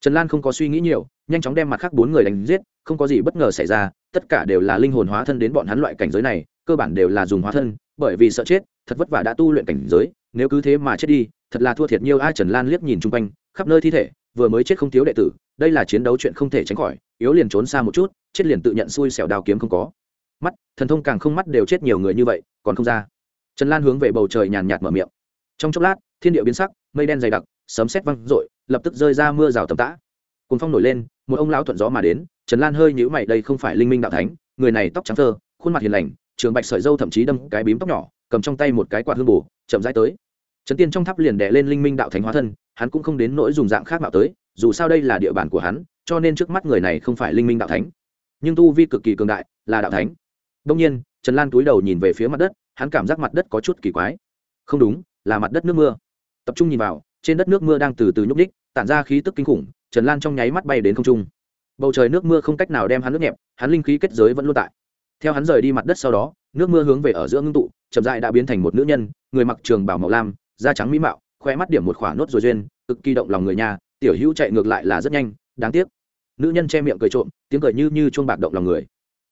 Trần lan không có suy nghĩ nhiều, nhanh chóng đem mặt khác bốn người đánh giết, không có gì bất ngờ xảy ra, tất cả đều là linh hồn hóa thân đến bọn hắn loại cảnh giới này, cơ bản đều là dùng hóa thân, bởi vì sợ chết thật vất vả đã tu luyện cảnh giới, nếu cứ thế mà chết đi, thật là thua thiệt nhiều. Ai trần lan liếc nhìn chung quanh, khắp nơi thi thể, vừa mới chết không thiếu đệ tử, đây là chiến đấu chuyện không thể tránh khỏi, yếu liền trốn xa một chút, chết liền tự nhận xui xẻo đào kiếm không có. Mắt, thần thông càng không mắt đều chết nhiều người như vậy, còn không ra. Trần lan hướng về bầu trời nhàn nhạt mở miệng. Trong chốc lát, thiên địa biến sắc, mây đen dày đặc, sấm sét văng rội lập tức rơi ra mưa rào tầm tã. Cùng phong nổi lên, một ông lão thuận gió mà đến, trần lan hơi nhữ mày, đây không phải linh minh đạo thánh, người này tóc trắng thơ, khuôn mặt hiền lành, trường bạch sợi dâu thậm chí đâm cái bím tóc nhỏ cầm trong tay một cái quạt hương bù, chậm rãi tới. Trấn tiên trong tháp liền đè lên linh minh đạo thánh hóa thân, hắn cũng không đến nỗi dùng dạng khác mạo tới, dù sao đây là địa bàn của hắn, cho nên trước mắt người này không phải linh minh đạo thánh. Nhưng tu vi cực kỳ cường đại, là đạo thánh. Đông nhiên, trần lan túi đầu nhìn về phía mặt đất, hắn cảm giác mặt đất có chút kỳ quái. Không đúng, là mặt đất nước mưa. Tập trung nhìn vào, trên đất nước mưa đang từ từ nhúc ních tản ra khí tức kinh khủng, trần lan trong nháy mắt bay đến không trung. Bầu trời nước mưa không cách nào đem hắn nước nhẹp, hắn linh khí kết giới vẫn luôn tại theo hắn rời đi mặt đất sau đó, nước mưa hướng về ở giữa ngưng tụ, chậm dại đã biến thành một nữ nhân, người mặc trường bảo màu lam, da trắng mỹ mạo khoe mắt điểm một khỏa nốt rồi duyên, cực kỳ động lòng người nhà, tiểu hữu chạy ngược lại là rất nhanh, đáng tiếc. Nữ nhân che miệng cười trộm, tiếng cười như như chuông bạc động lòng người.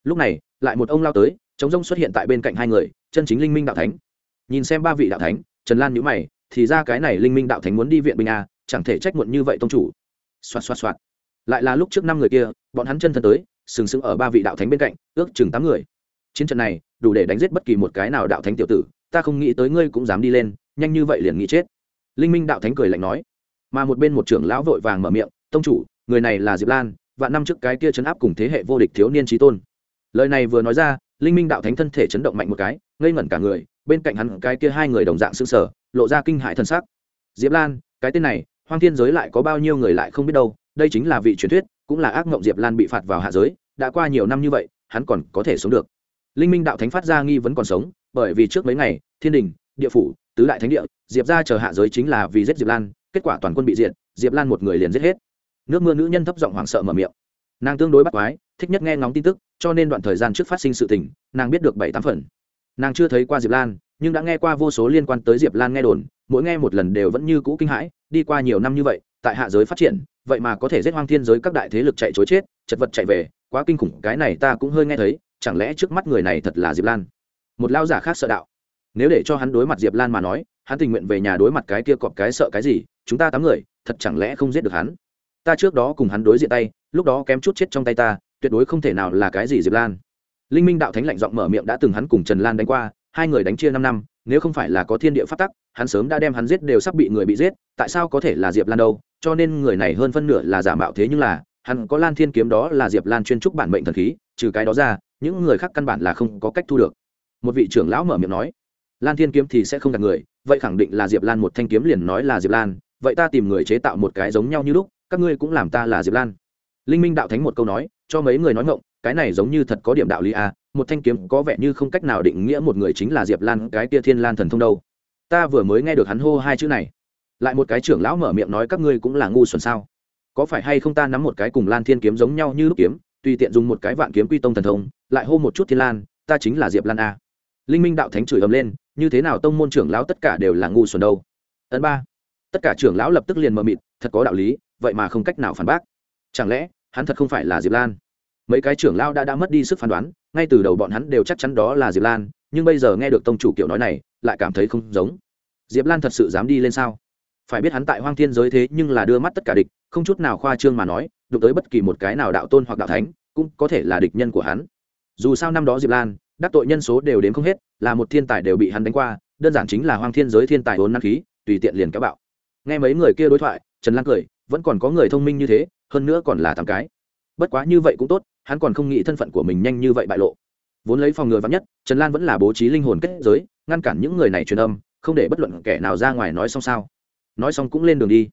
Lúc này, lại một ông lao tới chống rông xuất hiện tại bên cạnh hai người, chân chính linh minh đạo thánh. Nhìn xem ba vị đạo thánh, trần lan nhữ mày, thì ra cái này linh minh đạo thánh muốn đi viện binh a chẳng thể trách muộn như vậy tông chủ. Xoạt xoạt xoạt. Lại là lúc trước năm người kia, bọn hắn chân thân tới sừng sững ở ba vị đạo thánh bên cạnh, ước chừng tám người. Chiến trận này, đủ để đánh giết bất kỳ một cái nào đạo thánh tiểu tử, ta không nghĩ tới ngươi cũng dám đi lên, nhanh như vậy liền nghĩ chết. Linh minh đạo thánh cười lạnh nói. Mà một bên một trưởng lão vội vàng mở miệng, tông chủ, người này là diệp lan và năm trước cái kia chấn áp cùng thế hệ vô địch thiếu niên trí tôn. Lời này vừa nói ra, linh minh đạo thánh thân thể chấn động mạnh một cái, ngây ngẩn cả người, bên cạnh hắn cái kia hai người đồng dạng xương sở lộ ra kinh hãi thân xác diệp lan, cái tên này, hoang thiên giới lại có bao nhiêu người lại không biết đâu, đây chính là vị truyền thuyết cũng là ác mộng diệp lan bị phạt vào hạ giới, đã qua nhiều năm như vậy, hắn còn có thể sống được. Linh minh đạo thánh phát ra nghi vấn còn sống, bởi vì trước mấy ngày, thiên đình, địa phủ, tứ đại thánh địa, diệp ra chờ hạ giới chính là vì giết diệp lan, kết quả toàn quân bị diệt, diệp lan một người liền giết hết. Nước mưa nữ nhân thấp giọng hoảng sợ mở miệng. Nàng tương đối bắt quái, thích nhất nghe ngóng tin tức, cho nên đoạn thời gian trước phát sinh sự tình, nàng biết được bảy tám phần. Nàng chưa thấy qua diệp lan, nhưng đã nghe qua vô số liên quan tới diệp lan nghe đồn, mỗi nghe một lần đều vẫn như cũ kinh hãi, đi qua nhiều năm như vậy tại hạ giới phát triển, vậy mà có thể giết hoang thiên giới các đại thế lực chạy chối chết, chật vật chạy về, quá kinh khủng, cái này ta cũng hơi nghe thấy, chẳng lẽ trước mắt người này thật là diệp lan? Một lao giả khác sợ đạo. Nếu để cho hắn đối mặt diệp lan mà nói, hắn tình nguyện về nhà đối mặt cái kia cọp cái sợ cái gì, chúng ta tám người, thật chẳng lẽ không giết được hắn? Ta trước đó cùng hắn đối diện tay, lúc đó kém chút chết trong tay ta, tuyệt đối không thể nào là cái gì diệp lan. Linh minh đạo thánh lạnh giọng mở miệng đã từng hắn cùng trần lan đánh qua hai người đánh chia năm năm, nếu không phải là có thiên địa phát tắc, hắn sớm đã đem hắn giết đều sắp bị người bị giết, tại sao có thể là diệp lan đâu? Cho nên người này hơn phân nửa là giả mạo thế nhưng là, hắn có lan thiên kiếm đó là diệp lan chuyên trúc bản mệnh thần khí, trừ cái đó ra, những người khác căn bản là không có cách thu được. Một vị trưởng lão mở miệng nói, lan thiên kiếm thì sẽ không gạt người, vậy khẳng định là diệp lan một thanh kiếm liền nói là diệp lan, vậy ta tìm người chế tạo một cái giống nhau như lúc, các ngươi cũng làm ta là diệp lan. Linh minh đạo thánh một câu nói, cho mấy người nói ngộng cái này giống như thật có điểm đạo lý a một thanh kiếm có vẻ như không cách nào định nghĩa một người chính là diệp lan, cái tia thiên lan thần thông đâu. Ta vừa mới nghe được hắn hô hai chữ này. Lại một cái trưởng lão mở miệng nói các ngươi cũng là ngu xuẩn sao? Có phải hay không ta nắm một cái cùng lan thiên kiếm giống nhau như lúc kiếm, tùy tiện dùng một cái vạn kiếm quy tông thần thông, lại hô một chút thiên lan, ta chính là diệp lan a. Linh minh đạo thánh chửi ầm lên, như thế nào tông môn trưởng lão tất cả đều là ngu xuẩn đâu? Ấn ba. Tất cả trưởng lão lập tức liền mờ mịt, thật có đạo lý, vậy mà không cách nào phản bác. Chẳng lẽ, hắn thật không phải là diệp lan? Mấy cái trưởng lão đã đã mất đi sức phán đoán ngay từ đầu bọn hắn đều chắc chắn đó là diệp lan, nhưng bây giờ nghe được tông chủ kiểu nói này, lại cảm thấy không giống. Diệp lan thật sự dám đi lên sao? Phải biết hắn tại hoang thiên giới thế nhưng là đưa mắt tất cả địch, không chút nào khoa trương mà nói, đụng tới bất kỳ một cái nào đạo tôn hoặc đạo thánh, cũng có thể là địch nhân của hắn. Dù sao năm đó diệp lan, đắc tội nhân số đều đến không hết, là một thiên tài đều bị hắn đánh qua, đơn giản chính là hoang thiên giới thiên tài vốn năng khí, tùy tiện liền kéo bạo. Nghe mấy người kia đối thoại, trần lan cười, vẫn còn có người thông minh như thế, hơn nữa còn là thằng cái. Bất quá như vậy cũng tốt hắn còn không nghĩ thân phận của mình nhanh như vậy bại lộ. Vốn lấy phòng ngừa vắng nhất, trần lan vẫn là bố trí linh hồn kết giới, ngăn cản những người này truyền âm, không để bất luận kẻ nào ra ngoài nói xong sao. Nói xong cũng lên đường đi.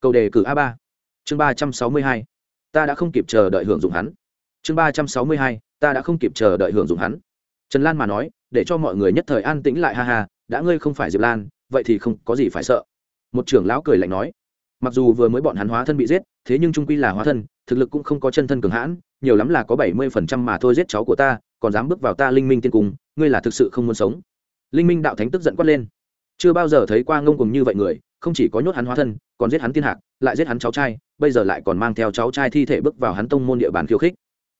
Câu đề cử a ba. Chương ba trăm sáu mươi hai. Ta đã không kịp chờ đợi hưởng dụng hắn. Chương ba trăm sáu mươi hai. Ta đã không kịp chờ đợi hưởng dụng hắn. Trần lan mà nói, để cho mọi người nhất thời an tĩnh lại ha ha, đã ngươi không phải diệp lan, vậy thì không có gì phải sợ. Một trưởng lão cười lạnh nói. Mặc dù vừa mới bọn hắn hóa thân bị giết, thế nhưng trung quy là hóa thân, thực lực cũng không có chân thân cường hãn nhiều lắm là có bảy mươi phần trăm mà thôi giết cháu của ta, còn dám bước vào ta linh minh tiên cung, ngươi là thực sự không muốn sống. Linh minh đạo thánh tức giận quát lên. Chưa bao giờ thấy qua ngông cùng như vậy người, không chỉ có nhốt hắn hóa thân, còn giết hắn tiên hạc, lại giết hắn cháu trai, bây giờ lại còn mang theo cháu trai thi thể bước vào hắn tông môn địa bàn khiêu khích.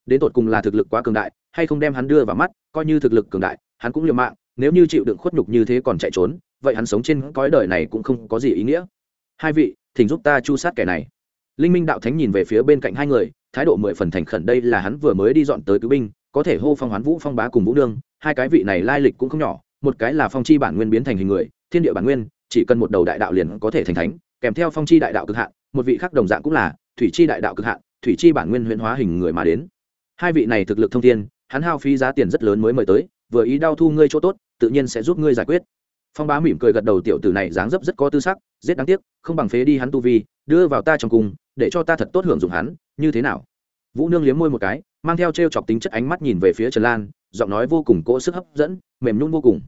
Đến tột cùng là thực lực quá cường đại, hay không đem hắn đưa vào mắt, coi như thực lực cường đại, hắn cũng liều mạng, nếu như chịu đựng khuất nhục như thế còn chạy trốn, vậy hắn sống trên cõi đời này cũng không có gì ý nghĩa. Hai vị, thỉnh giúp ta chu sát kẻ này. Linh minh đạo thánh nhìn về phía bên cạnh hai người thái độ mười phần thành khẩn đây là hắn vừa mới đi dọn tới cứu binh, có thể hô phong hoán vũ, phong bá cùng vũ đương hai cái vị này lai lịch cũng không nhỏ, một cái là phong chi bản nguyên biến thành hình người, thiên địa bản nguyên, chỉ cần một đầu đại đạo liền có thể thành thánh, kèm theo phong chi đại đạo cực hạn, một vị khác đồng dạng cũng là thủy chi đại đạo cực hạn, thủy chi bản nguyên huyễn hóa hình người mà đến. Hai vị này thực lực thông thiên, hắn hao phí giá tiền rất lớn mới mời tới, vừa ý đau thu ngươi chỗ tốt, tự nhiên sẽ giúp ngươi giải quyết. Phong bá mỉm cười gật đầu tiểu tử này dáng dấp rất có tư sắc rất đáng tiếc, không bằng phế đi hắn tu vi đưa vào ta trong cung, để cho ta thật tốt hưởng dụng hắn, như thế nào? Vũ nương liếm môi một cái, mang theo t r e o chọc tính chất ánh mắt nhìn về phía trần lan, giọng nói vô cùng cỗ sức hấp dẫn, mềm nhung vô cùng.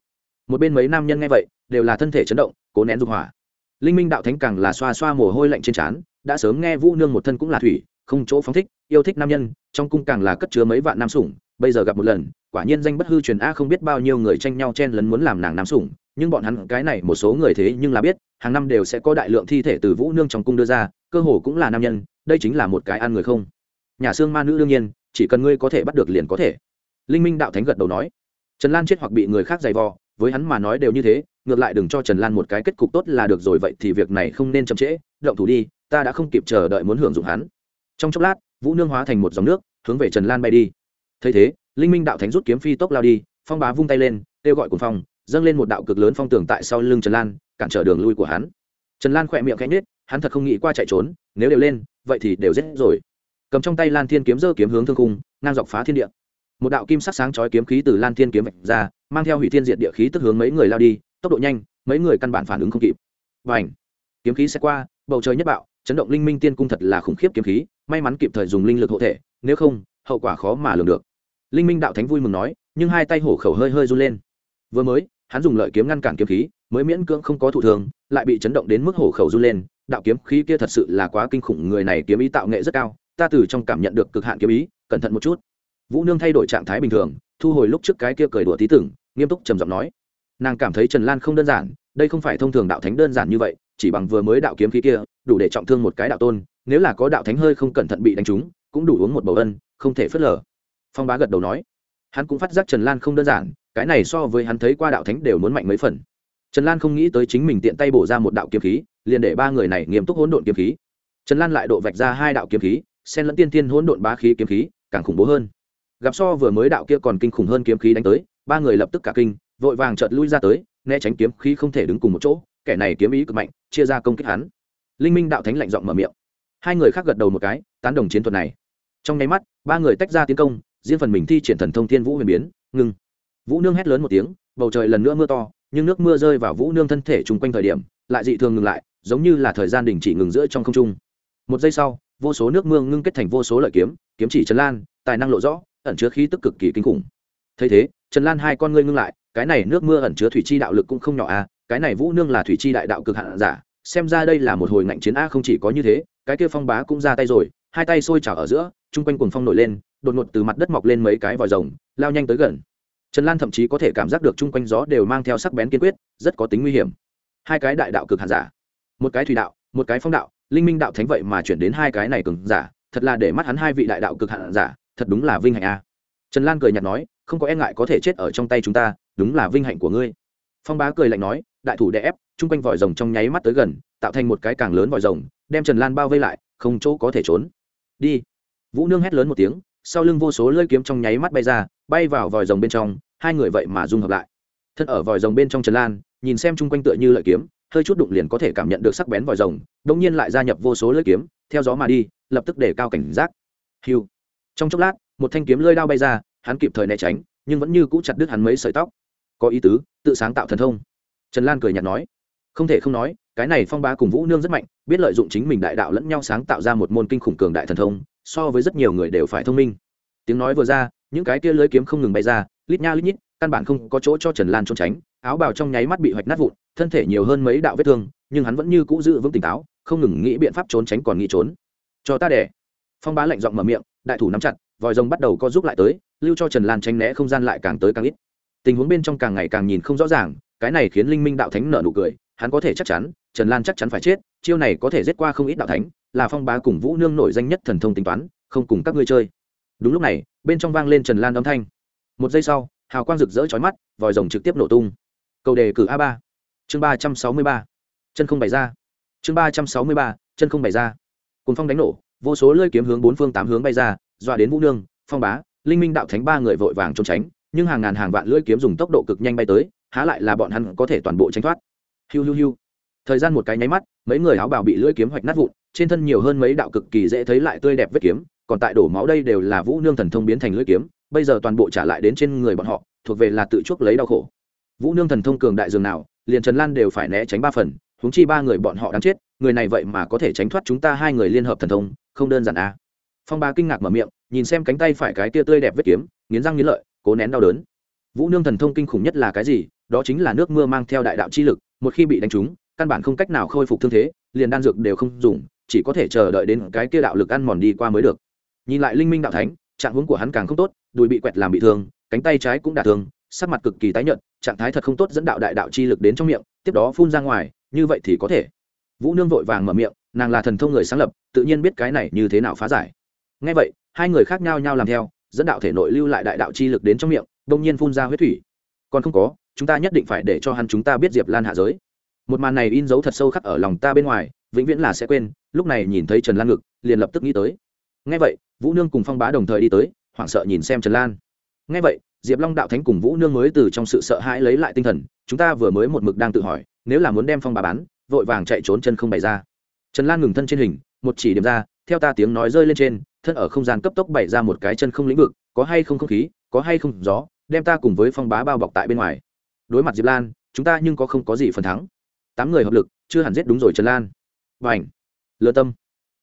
Một bên mấy nam nhân nghe vậy, đều là thân thể chấn động, cố nén dục hỏa. Linh minh đạo thánh càng là xoa xoa mồ hôi lạnh trên trán, đã sớm nghe vũ nương một thân cũng là thủy, không chỗ phóng thích, yêu thích nam nhân, trong cung càng là cất chứa mấy vạn nam sủng, bây giờ gặp một lần, quả nhiên danh bất hư truyền a không biết bao nhiêu người tranh nhau chen lấn muốn làm nàng nam sủng, nhưng bọn hắn cái này một số người thế nhưng là biết hàng năm đều sẽ có đại lượng thi thể từ vũ nương trong cung đưa ra, cơ hồ cũng là nam nhân, đây chính là một cái ăn người không. Nhà xương ma nữ đương nhiên, chỉ cần ngươi có thể bắt được liền có thể. Linh minh đạo thánh gật đầu nói. Trần lan chết hoặc bị người khác giày vò, với hắn mà nói đều như thế, ngược lại đừng cho trần lan một cái kết cục tốt là được rồi, vậy thì việc này không nên chậm trễ, động thủ đi, ta đã không kịp chờ đợi muốn hưởng dụng hắn. Trong chốc lát, vũ nương hóa thành một dòng nước, hướng về trần lan bay đi. Thấy thế, linh minh đạo thánh rút kiếm phi tốc lao đi, phong bá vung tay lên, kêu gọi cuồng phong, dâng lên một đạo cực lớn phong tường tại sau lưng trần lan cản trở đường lui của hắn. Trần lan khỏe miệng cánh nết hắn thật không nghĩ qua chạy trốn, nếu đều lên, vậy thì đều giết rồi. Cầm trong tay lan thiên kiếm dơ kiếm hướng thương cung ngang dọc phá thiên địa. Một đạo kim sắc sáng chói kiếm khí từ lan thiên kiếm vạch ra, mang theo hủy thiên diệt địa khí tức hướng mấy người lao đi, tốc độ nhanh, mấy người căn bản phản ứng không kịp. Và ảnh kiếm khí sẽ qua, bầu trời nhất bạo, chấn động linh minh tiên cung thật là khủng khiếp kiếm khí, may mắn kịp thời dùng linh lực hộ thể, nếu không, hậu quả khó mà lường được. Linh minh đạo thánh vui mừng nói, nhưng hai tay hổ khẩu hơi hơi run lên. Vừa mới, hắn dùng lợi kiếm ngăn cản kiếm khí mới miễn cưỡng không có thụ thường lại bị chấn động đến mức hổ khẩu run lên, đạo kiếm khí kia thật sự là quá kinh khủng, người này kiếm ý tạo nghệ rất cao, ta từ trong cảm nhận được cực hạn kiếm ý, cẩn thận một chút. Vũ nương thay đổi trạng thái bình thường, thu hồi lúc trước cái kia cười đùa tí tưởng, nghiêm túc trầm giọng nói. Nàng cảm thấy trần lan không đơn giản, đây không phải thông thường đạo thánh đơn giản như vậy, chỉ bằng vừa mới đạo kiếm khí kia, đủ để trọng thương một cái đạo tôn, nếu là có đạo thánh hơi không cẩn thận bị đánh trúng, cũng đủ uống một bầu ân, không thể phớt lờ. Phong bá gật đầu nói. Hắn cũng phát giác trần lan không đơn giản, cái này so với hắn thấy qua đạo thánh đều muốn mạnh mấy phần trần lan không nghĩ tới chính mình tiện tay bổ ra một đạo kiếm khí, liền để ba người này nghiêm túc hỗn độn kiếm khí. Trần lan lại độ vạch ra hai đạo kiếm khí, xen lẫn tiên tiên hỗn độn bá khí kiếm khí, càng khủng bố hơn. Gặp so vừa mới đạo kia còn kinh khủng hơn kiếm khí đánh tới, ba người lập tức cả kinh, vội vàng chợt lui ra tới, né tránh kiếm khí không thể đứng cùng một chỗ, kẻ này kiếm ý cực mạnh, chia ra công kích hắn. Linh minh đạo thánh lạnh giọng mở miệng. Hai người khác gật đầu một cái, tán đồng chiến thuật này. Trong nháy mắt, ba người tách ra tiến công, riêng phần mình thi triển thần thông thiên vũ huyền biến ngưng vũ nương hét lớn một tiếng, bầu trời lần nữa mưa to nhưng nước mưa rơi vào vũ nương thân thể chung quanh thời điểm lại dị thường ngừng lại giống như là thời gian đình chỉ ngừng giữa trong không trung. Một giây sau vô số nước mưa ngưng kết thành vô số lợi kiếm kiếm chỉ trần lan tài năng lộ rõ ẩn chứa khí tức cực kỳ kinh khủng. Thấy thế trần lan hai con ngươi ngưng lại cái này nước mưa ẩn chứa thủy chi đạo lực cũng không nhỏ à, cái này vũ nương là thủy chi đại đạo cực hạn giả xem ra đây là một hồi ngạnh chiến a không chỉ có như thế cái kia phong bá cũng ra tay rồi hai tay sôi trào ở giữa chung quanh cuồng phong nổi lên đột ngột từ mặt đất mọc lên mấy cái vòi rồng lao nhanh tới gần trần lan thậm chí có thể cảm giác được chung quanh gió đều mang theo sắc bén kiên quyết, rất có tính nguy hiểm. Hai cái đại đạo cực hàn giả, một cái thủy đạo, một cái phong đạo, linh minh đạo thánh vậy mà chuyển đến hai cái này cường giả, thật là để mắt hắn hai vị đại đạo cực hạn giả, thật đúng là vinh hạnh a. Trần lan cười nhạt nói, không có e ngại có thể chết ở trong tay chúng ta, đúng là vinh hạnh của ngươi. Phong bá cười lạnh nói, đại thủ đè ép, chung quanh vòi rồng trong nháy mắt tới gần, tạo thành một cái càng lớn vòi rồng, đem trần lan bao vây lại, không chỗ có thể trốn. Đi. Vũ nương hét lớn một tiếng sau lưng vô số lưỡi kiếm trong nháy mắt bay ra, bay vào vòi rồng bên trong, hai người vậy mà dung hợp lại. Thân ở vòi rồng bên trong trần lan, nhìn xem chung quanh tựa như lợi kiếm, hơi chút đụng liền có thể cảm nhận được sắc bén vòi rồng đông nhiên lại gia nhập vô số lưỡi kiếm, theo gió mà đi, lập tức để cao cảnh giác. Hiu trong chốc lát, một thanh kiếm lưỡi đao bay ra, hắn kịp thời né tránh, nhưng vẫn như cũ chặt đứt hắn mấy sợi tóc. Có ý tứ, tự sáng tạo thần thông. Trần lan cười nhạt nói không thể không nói, cái này phong ba cùng vũ nương rất mạnh, biết lợi dụng chính mình đại đạo lẫn nhau sáng tạo ra một môn kinh khủng cường đại thần thông, so với rất nhiều người đều phải thông minh. Tiếng nói vừa ra, những cái kia lưới kiếm không ngừng bay ra, lít nha lít nhít, căn bản không có chỗ cho trần lan trốn tránh, áo bào trong nháy mắt bị hoạch nát vụn, thân thể nhiều hơn mấy đạo vết thương, nhưng hắn vẫn như cũ giữ vững tỉnh táo, không ngừng nghĩ biện pháp trốn tránh còn nghĩ trốn. Cho ta đẻ. Phong bá lạnh giọng mở miệng, đại thủ nắm chặt, vòi rồng bắt đầu co giúp lại tới, lưu cho trần lan tranh né không gian lại càng tới càng ít. Tình huống bên trong càng ngày càng nhìn không rõ ràng, cái này khiến linh minh đạo thánh nở nụ cười hắn có thể chắc chắn, trần lan chắc chắn phải chết, chiêu này có thể giết qua không ít đạo thánh, là phong bá cùng vũ nương nổi danh nhất thần thông tính toán, không cùng các ngươi chơi. Đúng lúc này, bên trong vang lên trần lan âm thanh. Một giây sau, hào quang rực rỡ chói mắt, vòi rồng trực tiếp nổ tung. Cầu đề cử a ba. Chương ba trăm sáu mươi ba. Chân không bày ra. Chương ba trăm sáu mươi ba, chân không bày ra. Cùng phong đánh nổ, vô số lơi kiếm hướng bốn phương tám hướng bay ra, dọa đến vũ nương, phong bá, linh minh đạo thánh ba người vội vàng trốn tránh, nhưng hàng ngàn hàng vạn lưỡi kiếm dùng tốc độ cực nhanh bay tới, há lại là bọn hắn có thể toàn bộ tránh thoát hiu hiu hiu. Thời gian một cái nháy mắt, mấy người áo bào bị lưỡi kiếm hoạch nát vụn, trên thân nhiều hơn mấy đạo cực kỳ dễ thấy lại tươi đẹp vết kiếm, còn tại đổ máu đây đều là vũ nương thần thông biến thành lưỡi kiếm, bây giờ toàn bộ trả lại đến trên người bọn họ, thuộc về là tự chuốc lấy đau khổ. Vũ nương thần thông cường đại dường nào, liền trần lan đều phải né tránh ba phần, huống chi ba người bọn họ đáng chết, người này vậy mà có thể tránh thoát chúng ta hai người liên hợp thần thông, không đơn giản à. phong ba kinh ngạc mở miệng, nhìn xem cánh tay phải cái tia tươi đẹp vết kiếm, nghiến răng nghiến lợi, cố nén đau đớn. Vũ nương thần thông kinh khủng nhất là cái gì? Đó chính là nước mưa mang theo đại đạo chi lực một khi bị đánh trúng, căn bản không cách nào khôi phục thương thế, liền đan dược đều không dùng, chỉ có thể chờ đợi đến cái kia đạo lực ăn mòn đi qua mới được. Nhìn lại linh minh đạo thánh, trạng huống của hắn càng không tốt, đùi bị quẹt làm bị thương, cánh tay trái cũng đả thương, sắc mặt cực kỳ tái nhợt, trạng thái thật không tốt dẫn đạo đại đạo chi lực đến trong miệng, tiếp đó phun ra ngoài, như vậy thì có thể. Vũ nương vội vàng mở miệng, nàng là thần thông người sáng lập, tự nhiên biết cái này như thế nào phá giải. Ngay vậy, hai người khác nhau nhau làm theo, dẫn đạo thể nội lưu lại đại đạo chi lực đến trong miệng đông nhiên phun ra huyết thủy. Còn không có chúng ta nhất định phải để cho hắn chúng ta biết diệp lan hạ giới. Một màn này in dấu thật sâu khắc ở lòng ta bên ngoài, vĩnh viễn là sẽ quên, lúc này nhìn thấy trần lan ngực, liền lập tức nghĩ tới. Ngay vậy, vũ nương cùng phong bá đồng thời đi tới, hoảng sợ nhìn xem trần lan. Ngay vậy, diệp long đạo thánh cùng vũ nương mới từ trong sự sợ hãi lấy lại tinh thần, chúng ta vừa mới một mực đang tự hỏi, nếu là muốn đem phong bá bán, vội vàng chạy trốn chân không bày ra. Trần lan ngừng thân trên hình, một chỉ điểm ra, theo ta tiếng nói rơi lên trên, thân ở không gian cấp tốc bày ra một cái chân không lĩnh vực, có hay không không khí, có hay không gió, đem ta cùng với phong bá bao bọc tại bên ngoài đối mặt diệp lan, chúng ta nhưng có không có gì phần thắng. Tám người hợp lực, chưa hẳn giết đúng rồi trần lan. Và ảnh lơ tâm!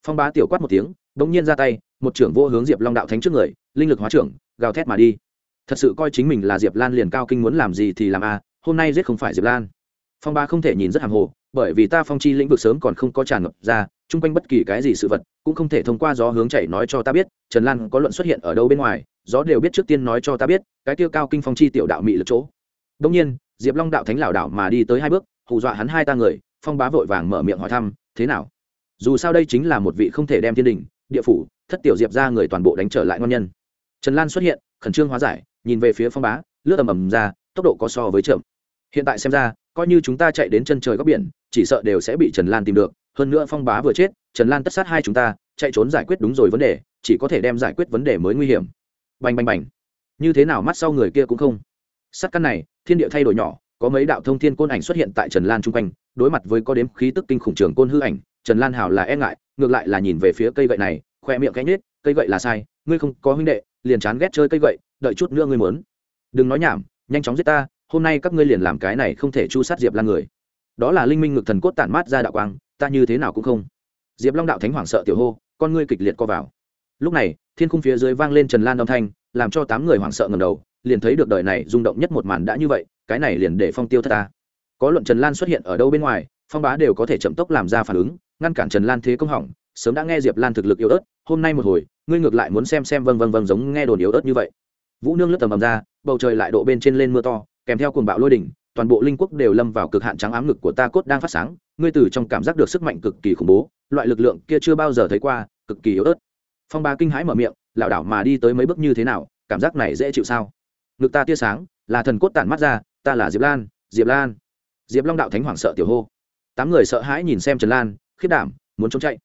Phong bá tiểu quát một tiếng đ ỗ n g nhiên ra tay, một trưởng vô hướng diệp long đạo thánh trước người, linh lực hóa trưởng, gào thét mà đi. Thật sự coi chính mình là diệp lan liền cao kinh muốn làm gì thì làm a, hôm nay giết không phải diệp lan. Phong bá không thể nhìn rất hàng hồ, bởi vì ta phong chi lĩnh vực sớm còn không có tràn ngập ra, chung quanh bất kỳ cái gì sự vật, cũng không thể thông qua gió hướng chảy nói cho ta biết, trần lan có luận xuất hiện ở đâu bên ngoài, gió đều biết trước tiên nói cho ta biết, cái tiêu cao kinh phong chi tiểu đạo mị lực chỗ đông nhiên, diệp long đạo thánh lảo đảo mà đi tới hai bước, hù dọa hắn hai ta người, phong bá vội vàng mở miệng hỏi thăm, thế nào? Dù sao đây chính là một vị không thể đem thiên đình, địa phủ, thất tiểu diệp ra người toàn bộ đánh trở lại ngon nhân. Trần lan xuất hiện, khẩn trương hóa giải, nhìn về phía phong bá, lướt ầm ầm ra, tốc độ có so với chậm. Hiện tại xem ra, coi như chúng ta chạy đến chân trời góc biển, chỉ sợ đều sẽ bị trần lan tìm được. Hơn nữa phong bá vừa chết, trần lan tất sát hai chúng ta, chạy trốn giải quyết đúng rồi vấn đề, chỉ có thể đem giải quyết vấn đề mới nguy hiểm. Bành bành bành. Như thế nào mắt sau người kia cũng không sắt căn này, thiên địa thay đổi nhỏ, có mấy đạo thông thiên côn ảnh xuất hiện tại trần lan chung quanh, đối mặt với có đếm khí tức kinh khủng trường côn hư ảnh, trần lan hào là e ngại, ngược lại là nhìn về phía cây gậy này, khoe miệng cánh nết cây gậy là sai, ngươi không có huynh đệ, liền chán ghét chơi cây gậy, đợi chút nữa ngươi muốn. Đừng nói nhảm, nhanh chóng giết ta, hôm nay các ngươi liền làm cái này không thể chu sát diệp lan người. Đó là linh minh ngực thần cốt tản mát ra đạo quang, ta như thế nào cũng không. Diệp long đạo thánh hoảng sợ tiểu hô, con ngươi kịch liệt co vào. Lúc này, thiên khung phía dưới vang lên trần lan âm thanh, làm cho tám người hoảng sợ ngầm đầu liền thấy được đời này rung động nhất một màn đã như vậy, cái này liền để phong tiêu thất ta. Có luận trần lan xuất hiện ở đâu bên ngoài, phong bá đều có thể chậm tốc làm ra phản ứng, ngăn cản trần lan thế công hỏng, sớm đã nghe diệp lan thực lực yếu ớt, hôm nay một hồi, ngươi ngược lại muốn xem xem vâng vâng vâng giống nghe đồn yếu ớt như vậy. Vũ nương lướt tầm ầm ra, bầu trời lại độ bên trên lên mưa to, kèm theo cuồng bạo lôi đỉnh, toàn bộ linh quốc đều lâm vào cực hạn trắng ám ngực của ta cốt đang phát sáng, ngươi từ trong cảm giác được sức mạnh cực kỳ khủng bố, loại lực lượng kia chưa bao giờ thấy qua, cực kỳ yếu ớt. Phong ba kinh hãi mở miệng, lảo đảo mà đi tới mấy bước như thế nào, cảm giác này dễ chịu sao? Ngực ta tia sáng, là thần cốt tản mắt ra, ta là diệp lan diệp lan. Diệp long đạo thánh hoảng sợ tiểu hô. Tám người sợ hãi nhìn xem trần lan khiết đảm, muốn trốn chạy.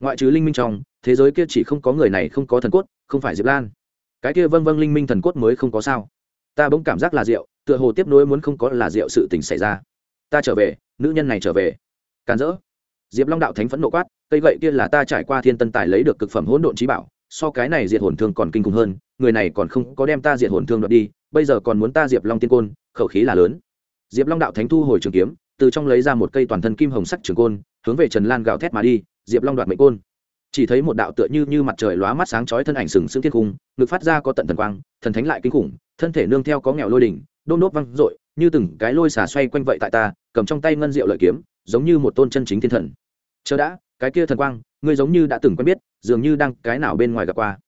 Ngoại trừ linh minh trong, thế giới kia chỉ không có người này không có thần cốt, không phải diệp lan. Cái kia vâng vâng linh minh thần cốt mới không có sao. Ta bỗng cảm giác là rượu, tựa hồ tiếp nối muốn không có là rượu sự tình xảy ra. Ta trở về, nữ nhân này trở về. Càn rỡ. Diệp long đạo thánh phẫn nộ quát, cây gậy kia là ta trải qua thiên tân tài lấy được cực phẩm hỗn độn trí bảo so cái này diệt hồn thương còn kinh khủng hơn, người này còn không có đem ta diệt hồn thương đoạt đi, bây giờ còn muốn ta diệp long tiên côn, khẩu khí là lớn. Diệp long đạo thánh thu hồi trường kiếm, từ trong lấy ra một cây toàn thân kim hồng sắc trường côn, hướng về trần lan gào thét mà đi, diệp long đoạt mệnh côn. Chỉ thấy một đạo tựa như như mặt trời lóa mắt sáng chói thân ảnh sừng sững thiên cung, ngực phát ra có tận thần quang, thần thánh lại kinh khủng, thân thể nương theo có nghèo lôi đỉnh, đôn đốt văng r như từng cái lôi xả xoay quanh vậy tại ta, cầm trong tay ngân rượu lợi kiếm, giống như một tôn chân chính thiên thần. Chờ đã, cái kia thần quang ngươi giống như đã từng quen biết, dường như đang cái nào bên ngoài gặp qua.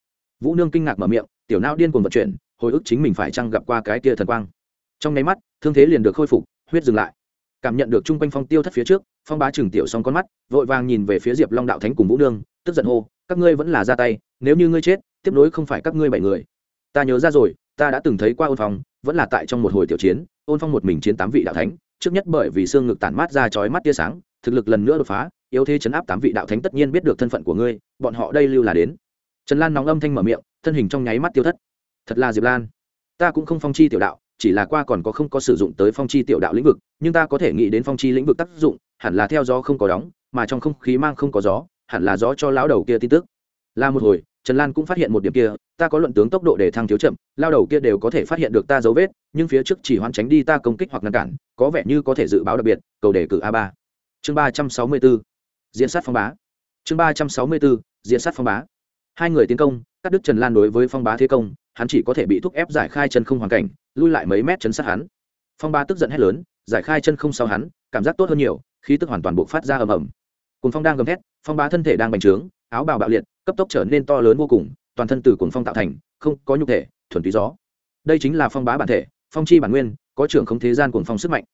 Vũ nương kinh ngạc mở miệng, tiểu não điên cuồng vận chuyển, hồi ức chính mình phải chăng gặp qua cái kia thần quang. Trong nháy mắt, thương thế liền được khôi phục, huyết dừng lại. Cảm nhận được chung quanh phong tiêu thất phía trước, phong bá trừng tiểu xong con mắt, vội vàng nhìn về phía diệp long đạo thánh cùng vũ nương, tức giận hô, các ngươi vẫn là ra tay, nếu như ngươi chết, tiếp nối không phải các ngươi bảy người. Ta nhớ ra rồi, ta đã từng thấy qua ôn phong, vẫn là tại trong một hồi tiểu chiến, ôn phong một mình chiến tám vị đạo thánh, trước nhất bởi vì xương ngực tản mát ra chói mắt tia sáng, thực lực lần nữa đột phá yếu thế chấn áp tám vị đạo thánh tất nhiên biết được thân phận của ngươi, bọn họ đây lưu là đến. Trần lan nóng âm thanh mở miệng, thân hình trong nháy mắt tiêu thất. Thật là diệp lan. Ta cũng không phong chi tiểu đạo, chỉ là qua còn có không có sử dụng tới phong chi tiểu đạo lĩnh vực, nhưng ta có thể nghĩ đến phong chi lĩnh vực tác dụng, hẳn là theo gió không có đóng, mà trong không khí mang không có gió, hẳn là gió cho lão đầu kia tin tức. Là một hồi, trần lan cũng phát hiện một điểm kia, ta có luận tướng tốc độ để thăng thiếu chậm lao đầu kia đều có thể phát hiện được ta dấu vết, nhưng phía trước chỉ hoán tránh đi ta công kích hoặc ngăn cản, có vẻ như có thể dự báo đặc biệt, cầu đề cử a ba. Chương ba trăm sáu mươi bốn diễn sát phong bá. Chương ba trăm sáu mươi bốn, diễn sát phong bá. Hai người tiến công, cắt đứt trần lan đối với phong bá thế công, hắn chỉ có thể bị thúc ép giải khai chân không hoàn cảnh, lui lại mấy mét chấn sát hắn. Phong bá tức giận hét lớn, giải khai chân không sau hắn, cảm giác tốt hơn nhiều, khí tức hoàn toàn buộc phát ra ầm ầm. Cùng phong đang gầm thét, phong bá thân thể đang bành trướng, áo bào bạo liệt, cấp tốc trở nên to lớn vô cùng, toàn thân từ cuồng phong tạo thành, không có nhục thể, thuần túy gió. Đây chính là phong bá bản thể, phong chi bản nguyên, có trưởng không thế gian cuồng phong sức mạnh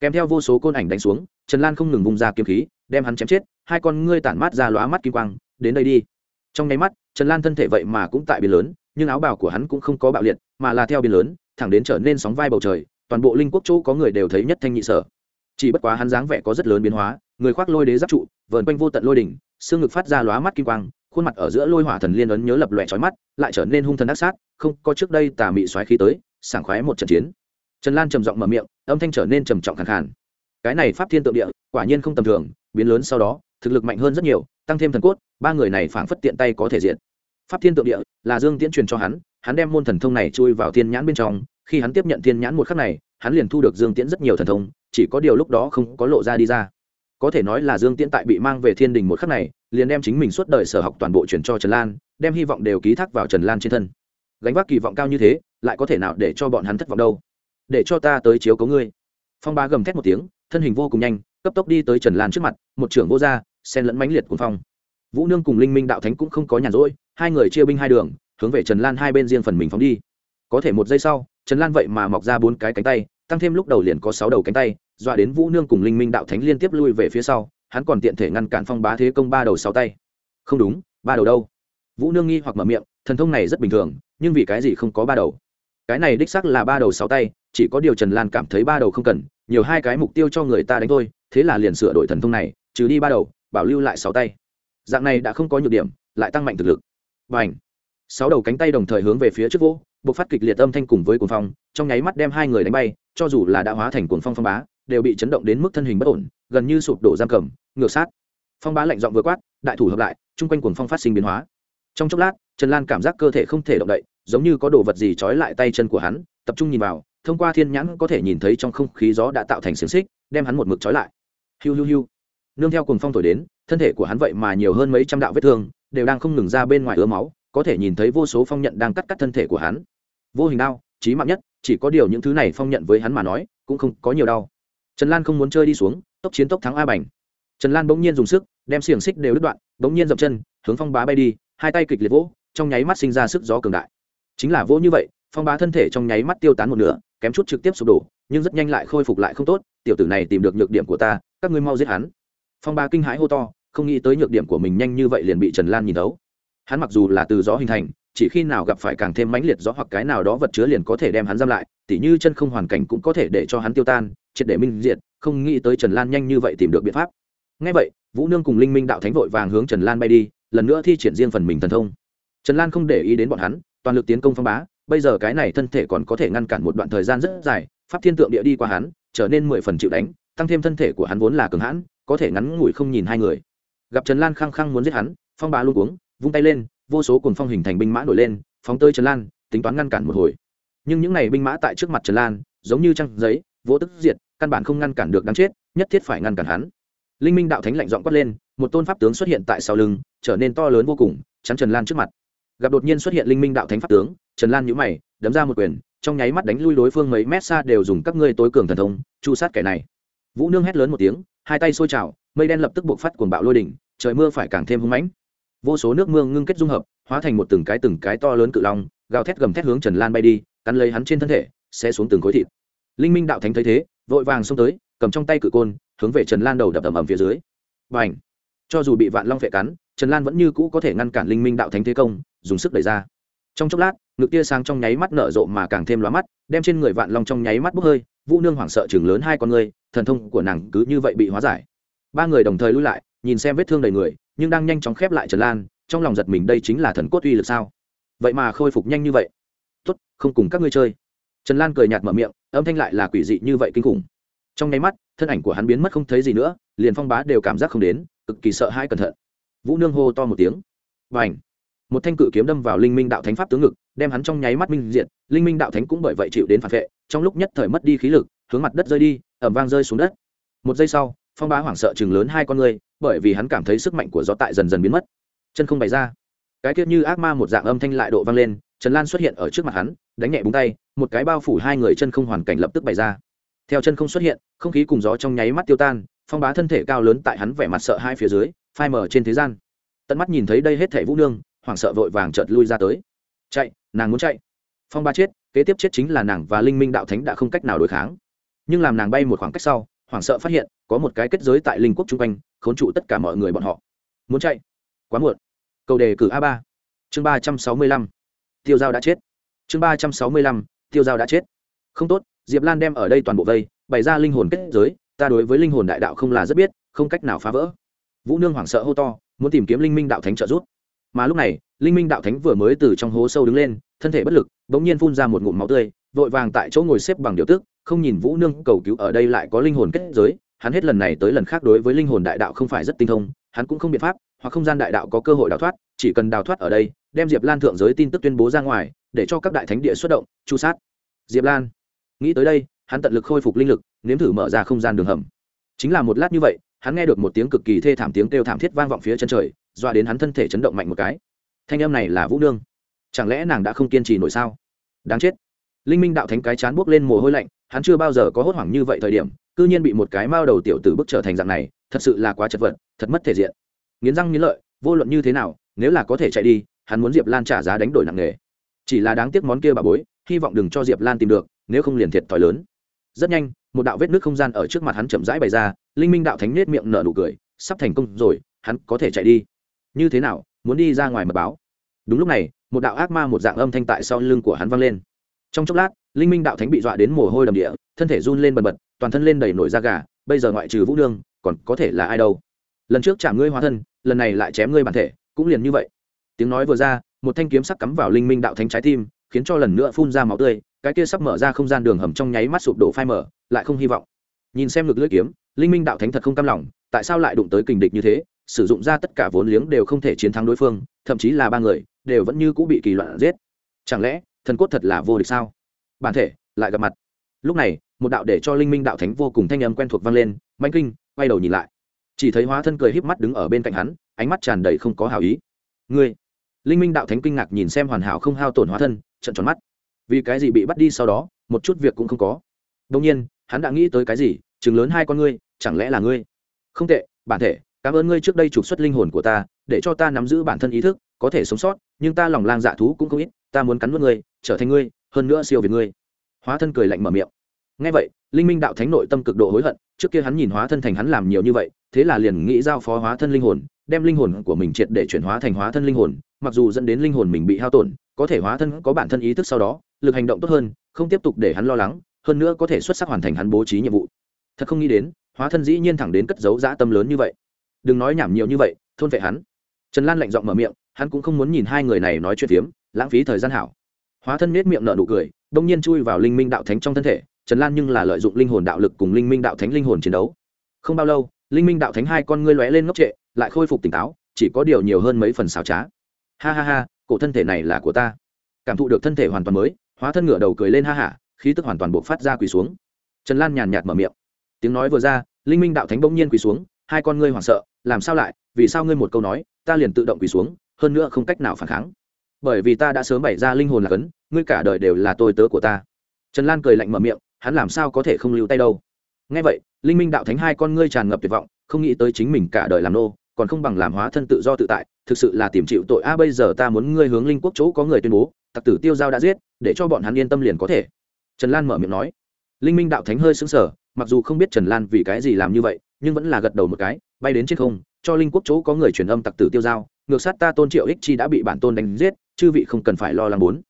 kèm theo vô số côn ảnh đánh xuống, trần lan không ngừng vung ra kiếm khí, đem hắn chém chết, hai con ngươi tản mát ra lóa mắt kim quang, đến đây đi. Trong nháy mắt, trần lan thân thể vậy mà cũng tại biển lớn, nhưng áo bào của hắn cũng không có bạo liệt, mà là theo biển lớn, thẳng đến trở nên sóng vai bầu trời, toàn bộ linh quốc chỗ có người đều thấy nhất thanh nhị sở. Chỉ bất quá hắn dáng vẻ có rất lớn biến hóa, người khoác lôi đế giáp trụ, vờn quanh vô tận lôi đỉnh, xương ngực phát ra lóa mắt kim quang, khuôn mặt ở giữa lôi hỏa thần liên ấn nhớ lập lòe trói mắt, lại trở nên hung thần ác sát, không, có trước đây tà mị xoáy khí tới, sảng khoái một trận chiến. Trần lan trầm giọng mở miệng âm thanh trở nên trầm trọng khẳng khàn. Cái này pháp thiên tượng địa, quả nhiên không tầm thường, biến lớn sau đó, thực lực mạnh hơn rất nhiều, tăng thêm thần cốt, ba người này phảng phất tiện tay có thể diện pháp thiên tượng địa là dương tiễn truyền cho hắn hắn đem môn thần thông này chui vào thiên nhãn bên trong, khi hắn tiếp nhận thiên nhãn một khắc này, hắn liền thu được dương tiễn rất nhiều thần thông, chỉ có điều lúc đó không có lộ ra đi ra. Có thể nói là dương tiễn tại bị mang về thiên đình một khắc này, liền đem chính mình suốt đời sở học toàn bộ chuyển cho trần lan, đem hy vọng đều ký thác vào trần lan trên thân. Gánh vác kỳ vọng cao như thế, lại có thể nào để cho bọn hắn thất vọng đâu? Để cho ta tới chiếu cấu ngươi. Phong Bá gầm thét một tiếng, thân hình vô cùng nhanh, cấp tốc đi tới trần lan trước mặt, một trưởng vô gia sen lẫn mãnh liệt cuồng phong. Vũ nương cùng linh minh đạo thánh cũng không có nhàn rỗi, hai người chia binh hai đường, hướng về trần lan hai bên riêng phần mình phóng đi. Có thể một giây sau, trần lan vậy mà mọc ra bốn cái cánh tay, tăng thêm lúc đầu liền có sáu đầu cánh tay, dọa đến vũ nương cùng linh minh đạo thánh liên tiếp lui về phía sau, hắn còn tiện thể ngăn cản phong bá thế công ba đầu sáu tay. Không đúng, ba đầu đâu. Vũ nương nghi hoặc mở miệng, thần thông này rất bình thường, nhưng vì cái gì không có ba đầu? Cái này đích xác là ba đầu sáu tay, chỉ có điều trần lan cảm thấy ba đầu không cần, nhiều hai cái mục tiêu cho người ta đánh thôi, thế là liền sửa đổi thần thông này, trừ đi ba đầu, bảo lưu lại sáu tay. Dạng này đã không có nhược điểm, lại tăng mạnh thực lực. Và ảnh sáu đầu cánh tay đồng thời hướng về phía trước vỗ buộc phát kịch liệt âm thanh cùng với cuồng phong, trong nháy mắt đem hai người đánh bay, cho dù là đã hóa thành cuồng phong phong bá, đều bị chấn động đến mức thân hình bất ổn, gần như sụp đổ giam cầm, ngược sát. Phong bá lạnh giọng vừa quát, đại thủ hợp lại, chung quanh cuồng phong phát sinh biến hóa. Trong chốc lát trần lan cảm giác cơ thể không thể động đậy, giống như có đồ vật gì trói lại tay chân của hắn, tập trung nhìn vào, thông qua thiên nhãn có thể nhìn thấy trong không khí gió đã tạo thành xiềng xích, đem hắn một mực trói lại. Hiu hiu hiu. Nương theo cùng phong thổi đến, thân thể của hắn vậy mà nhiều hơn mấy trăm đạo vết thương, đều đang không ngừng ra bên ngoài ứa máu, có thể nhìn thấy vô số phong nhận đang cắt cắt thân thể của hắn. Vô hình đau trí mạng nhất, chỉ có điều những thứ này phong nhận với hắn mà nói, cũng không có nhiều đau. Trần lan không muốn chơi đi xuống, tốc chiến tốc thắng a bành. Trần lan bỗng nhiên dùng sức, đem xiềng xích đều đứt đoạn, bỗng nhiên dậm chân, hướng phong bá bay đi, hai tay kịch liệt vỗ trong nháy mắt sinh ra sức gió cường đại. Chính là vô như vậy, phong bá thân thể trong nháy mắt tiêu tán một nửa, kém chút trực tiếp sụp đổ, nhưng rất nhanh lại khôi phục lại không tốt, tiểu tử này tìm được nhược điểm của ta, các ngươi mau giết hắn. Phong bá kinh hãi hô to, không nghĩ tới nhược điểm của mình nhanh như vậy liền bị trần lan nhìn thấu. Hắn mặc dù là từ gió hình thành, chỉ khi nào gặp phải càng thêm mãnh liệt gió hoặc cái nào đó vật chứa liền có thể đem hắn giam lại, tỉ như chân không hoàn cảnh cũng có thể để cho hắn tiêu tan, triệt để minh diệt, không nghĩ tới trần lan nhanh như vậy tìm được biện pháp. Ngay vậy, vũ nương cùng linh minh đạo thánh vội vàng hướng trần lan bay đi, lần nữa thi triển riêng phần mình thần thông trần lan không để ý đến bọn hắn, toàn lực tiến công phong bá, bây giờ cái này thân thể còn có thể ngăn cản một đoạn thời gian rất dài, pháp thiên tượng địa đi qua hắn, trở nên mười phần chịu đánh, tăng thêm thân thể của hắn vốn là cường hãn, có thể ngắn ngủi không nhìn hai người. Gặp trần lan khăng khăng muốn giết hắn, phong bá luôn uống vung tay lên, vô số cùng phong hình thành binh mã nổi lên, phóng tơi trần lan, tính toán ngăn cản một hồi. Nhưng những n à y binh mã tại trước mặt trần lan, giống như trăng giấy vỗ tức diệt, căn bản không ngăn cản được đáng chết, nhất thiết phải ngăn cản hắn. Linh minh đạo thánh lạnh giọng quát lên, một tôn pháp tướng xuất hiện tại sau lưng, trở nên to lớn vô cùng, chắn trần lan trước mặt gặp đột nhiên xuất hiện linh minh đạo thánh pháp tướng, trần lan nhũ mày, đấm ra một quyền, trong nháy mắt đánh lui đối phương mấy mét xa đều dùng các ngươi tối cường thần thông, chu sát kẻ này. Vũ nương hét lớn một tiếng, hai tay sôi trào, mây đen lập tức buộc phát cuồng bạo lôi đỉnh, trời mưa phải càng thêm hung mãnh. Vô số nước mưa ngưng kết dung hợp, hóa thành một từng cái từng cái to lớn cự long, gào thét gầm thét hướng trần lan bay đi, cắn lấy hắn trên thân thể, sẽ xuống từng khối thịt. Linh minh đạo thánh thấy thế, vội vàng xông tới, cầm trong tay cự côn, hướng về trần lan đầu đập ầm ầm phía dưới. Và ảnh cho dù bị vạn long phệ cắn, trần lan vẫn như cũ có thể ngăn cản linh minh đạo thánh thế công dùng sức đẩy ra. Trong chốc lát, ngực tia sáng trong nháy mắt nở rộ mà càng thêm lóa mắt, đem trên người vạn long trong nháy mắt bốc hơi, vũ nương hoảng sợ chừng lớn hai con người, thần thông của nàng cứ như vậy bị hóa giải. Ba người đồng thời lui lại, nhìn xem vết thương đầy người, nhưng đang nhanh chóng khép lại trần lan, trong lòng giật mình đây chính là thần cốt uy lực sao? Vậy mà khôi phục nhanh như vậy. Tốt, không cùng các ngươi chơi. Trần lan cười nhạt mở miệng, âm thanh lại là quỷ dị như vậy kinh khủng. Trong nháy mắt, thân ảnh của hắn biến mất không thấy gì nữa, liền phong bá đều cảm giác không đến, cực kỳ sợ hãi cẩn thận. Vũ nương hô to một tiếng. Và ảnh một thanh cự kiếm đâm vào linh minh đạo thánh pháp tướng ngực, đem hắn trong nháy mắt minh diện linh minh đạo thánh cũng bởi vậy chịu đến phản vệ, trong lúc nhất thời mất đi khí lực, hướng mặt đất rơi đi, ẩm vang rơi xuống đất. Một giây sau, phong bá hoảng sợ chừng lớn hai con người, bởi vì hắn cảm thấy sức mạnh của gió tại dần dần biến mất. Chân không bày ra. Cái tiết như ác ma một dạng âm thanh lại độ vang lên, trần lan xuất hiện ở trước mặt hắn, đánh nhẹ búng tay, một cái bao phủ hai người chân không hoàn cảnh lập tức bày ra. Theo chân không xuất hiện, không khí cùng gió trong nháy mắt tiêu tan, phong bá thân thể cao lớn tại hắn vẻ mặt sợ hai phía dưới, phai mờ trên thế gian. Tận mắt nhìn thấy đây hết thể vũ nương hoảng sợ vội vàng chợt lui ra tới. Chạy, nàng muốn chạy. Phong ba chết, kế tiếp chết chính là nàng và linh minh đạo thánh đã không cách nào đối kháng. Nhưng làm nàng bay một khoảng cách sau, hoảng sợ phát hiện, có một cái kết giới tại linh quốc chung quanh, khốn trụ tất cả mọi người bọn họ. Muốn chạy? Quá muộn. Cầu đề cử a ba. Chương ba trăm sáu mươi lăm. Tiêu dao đã chết. Chương ba trăm sáu mươi lăm. Tiêu dao đã chết. Không tốt, diệp lan đem ở đây toàn bộ vây, bày ra linh hồn kết giới, ta đối với linh hồn đại đạo không là rất biết, không cách nào phá vỡ. Vũ nương hoảng sợ hô to, muốn tìm kiếm linh minh đạo thánh trợ giúp mà lúc này, linh minh đạo thánh vừa mới từ trong hố sâu đứng lên, thân thể bất lực, bỗng nhiên phun ra một ngụm máu tươi, vội vàng tại chỗ ngồi xếp bằng điều tức, không nhìn vũ nương cầu cứu ở đây lại có linh hồn kết giới, hắn hết lần này tới lần khác đối với linh hồn đại đạo không phải rất tinh thông, hắn cũng không biện pháp, hoặc không gian đại đạo có cơ hội đào thoát, chỉ cần đào thoát ở đây, đem diệp lan thượng giới tin tức tuyên bố ra ngoài, để cho các đại thánh địa xuất động, chu sát. Diệp lan, nghĩ tới đây, hắn tận lực khôi phục linh lực, nếm thử mở ra không gian đường hầm. Chính là một lát như vậy, hắn nghe được một tiếng cực kỳ thê thảm tiếng kêu thảm thiết vang vọng phía chân trời doa đến hắn thân thể chấn động mạnh một cái. Thanh âm này là vũ nương. Chẳng lẽ nàng đã không kiên trì nổi sao? Đáng chết. Linh minh đạo thánh cái chán buốc lên mồ hôi lạnh, hắn chưa bao giờ có hốt hoảng như vậy thời điểm, cư nhiên bị một cái mao đầu tiểu tử bức trở thành dạng này, thật sự là quá chật vật, thật mất thể diện. Nghiến răng nghiến lợi, vô luận như thế nào, nếu là có thể chạy đi, hắn muốn diệp lan trả giá đánh đổi nặng nề chỉ là đáng tiếc món kia bà bối, hy vọng đừng cho diệp lan tìm được, nếu không liền thiệt thòi lớn. Rất nhanh, một đạo vết nước không gian ở trước mặt hắn chậm rãi bày ra, linh minh đạo thánh nết miệng nở nụ cười, sắp thành công rồi, hắn có thể chạy đi như thế nào, muốn đi ra ngoài mật báo? Đúng lúc này, một đạo ác ma một dạng âm thanh tại sau lưng của hắn vang lên. Trong chốc lát, linh minh đạo thánh bị dọa đến mồ hôi đầm địa, thân thể run lên bần bật, toàn thân lên đầy nổi da gà, bây giờ ngoại trừ vũ đương còn có thể là ai đâu? Lần trước chạm ngươi hóa thân, lần này lại chém ngươi bản thể, cũng liền như vậy. Tiếng nói vừa ra, một thanh kiếm sắc cắm vào linh minh đạo thánh trái tim, khiến cho lần nữa phun ra máu tươi, cái kia sắp mở ra không gian đường hầm trong nháy mắt sụp đổ phai mở lại không hy vọng. Nhìn xem ngực lưỡi kiếm, linh minh đạo thánh thật không cam lòng, tại sao lại đụng tới kình địch như thế? Sử dụng ra tất cả vốn liếng đều không thể chiến thắng đối phương, thậm chí là ba người, đều vẫn như cũ bị kỳ loạn giết. Chẳng lẽ, thần cốt thật là vô địch sao? Bản thể, lại gặp mặt. Lúc này, một đạo để cho linh minh đạo thánh vô cùng thanh âm quen thuộc vang lên manh kinh, quay đầu nhìn lại. Chỉ thấy hóa thân cười híp mắt đứng ở bên cạnh hắn, ánh mắt tràn đầy không có hảo ý. Ngươi! Linh minh đạo thánh kinh ngạc nhìn xem hoàn hảo không hao tổn hóa thân trận tròn mắt. Vì cái gì bị bắt đi sau đó, một chút việc cũng không có. Đông nhiên, hắn đã nghĩ tới cái gì, chừng lớn hai con ngươi, chẳng lẽ là ngươi? Không tệ, bản thể cảm ơn ngươi trước đây trục xuất linh hồn của ta, để cho ta nắm giữ bản thân ý thức, có thể sống sót, nhưng ta lòng lang dạ thú cũng không ít, ta muốn cắn nuốt ngươi, trở thành ngươi, hơn nữa siêu việt ngươi. Hóa thân cười lạnh mở miệng. Ngay vậy, linh minh đạo thánh nội tâm cực độ hối hận, trước kia hắn nhìn hóa thân thành hắn làm nhiều như vậy, thế là liền nghĩ giao phó hóa thân linh hồn, đem linh hồn của mình triệt để chuyển hóa thành hóa thân linh hồn, mặc dù dẫn đến linh hồn mình bị hao tổn, có thể hóa thân có bản thân ý thức sau đó, lực hành động tốt hơn, không tiếp tục để hắn lo lắng, hơn nữa có thể xuất sắc hoàn thành hắn bố trí nhiệm vụ. Thật không nghĩ đến, hóa thân dĩ nhiên thẳng đến cất giấu dã tâm lớn như vậy đừng nói nhảm nhiều như vậy, thôn vệ hắn. Trần lan lạnh giọng mở miệng, hắn cũng không muốn nhìn hai người này nói chuyện phiếm, lãng phí thời gian hảo. Hóa thân nết miệng nở nụ cười, đông nhiên chui vào linh minh đạo thánh trong thân thể, trần lan nhưng là lợi dụng linh hồn đạo lực cùng linh minh đạo thánh linh hồn chiến đấu. Không bao lâu, linh minh đạo thánh hai con ngươi lóe lên ngốc trệ, lại khôi phục tỉnh táo, chỉ có điều nhiều hơn mấy phần xào trá. Ha ha ha, cổ thân thể này là của ta. Cảm thụ được thân thể hoàn toàn mới, hóa thân ngửa đầu cười lên ha hả khí tức hoàn toàn buộc phát ra quỳ xuống. Trần lan nhàn nhạt mở miệng. Tiếng nói vừa ra, linh minh đạo thánh bỗng nhiên quỳ xuống hai con ngươi hoảng sợ, làm sao lại, vì sao ngươi một câu nói, ta liền tự động quỳ xuống, hơn nữa không cách nào phản kháng. Bởi vì ta đã sớm bày ra linh hồn là cấn, ngươi cả đời đều là tôi tớ của ta. Trần lan cười lạnh mở miệng, hắn làm sao có thể không lưu tay đâu. Ngay vậy, linh minh đạo thánh hai con ngươi tràn ngập tuyệt vọng, không nghĩ tới chính mình cả đời làm nô, còn không bằng làm hóa thân tự do tự tại, thực sự là tìm chịu tội. A, bây giờ ta muốn ngươi hướng linh quốc chỗ có người tuyên bố, tặc tử tiêu giao đã giết, để cho bọn hắn yên tâm liền có thể. Trần lan mở miệng nói. Linh minh đạo thánh hơi xứng sở mặc dù không biết trần lan vì cái gì làm như vậy nhưng vẫn là gật đầu một cái, bay đến trên không, cho linh quốc chỗ có người truyền âm tặc tử tiêu giao, ngược sát ta tôn triệu ích chi đã bị bản tôn đánh giết, chư vị không cần phải lo lắng bốn.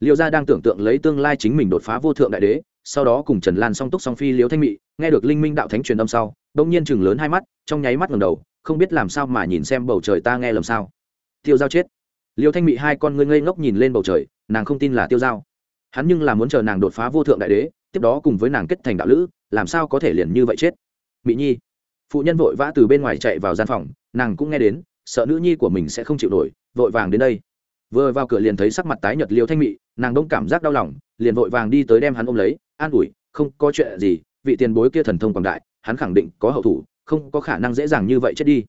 Liêu gia đang tưởng tượng lấy tương lai chính mình đột phá vô thượng đại đế, sau đó cùng trần lan song túc song phi Liễu thanh mị, nghe được linh minh đạo thánh truyền âm sau đông nhiên chừng lớn hai mắt, trong nháy mắt ngầm đầu, không biết làm sao mà nhìn xem bầu trời ta nghe lầm sao. Tiêu giao chết. Liêu thanh mị hai con ngươi ngây ngốc nhìn lên bầu trời, nàng không tin là tiêu giao. Hắn nhưng là muốn chờ nàng đột phá vô thượng đại đế, tiếp đó cùng với nàng kết thành đạo lữ, làm sao có thể liền như vậy chết? Mị nhi phụ nhân vội vã từ bên ngoài chạy vào gian phòng, nàng cũng nghe đến, sợ nữ nhi của mình sẽ không chịu nổi, vội vàng đến đây. Vừa vào cửa liền thấy sắc mặt tái nhợt liêu thanh mị, nàng đông cảm giác đau lòng, liền vội vàng đi tới đem hắn ôm lấy, an ủi, không có chuyện gì, vị tiền bối kia thần thông quảng đại, hắn khẳng định có hậu thủ, không có khả năng dễ dàng như vậy chết đi.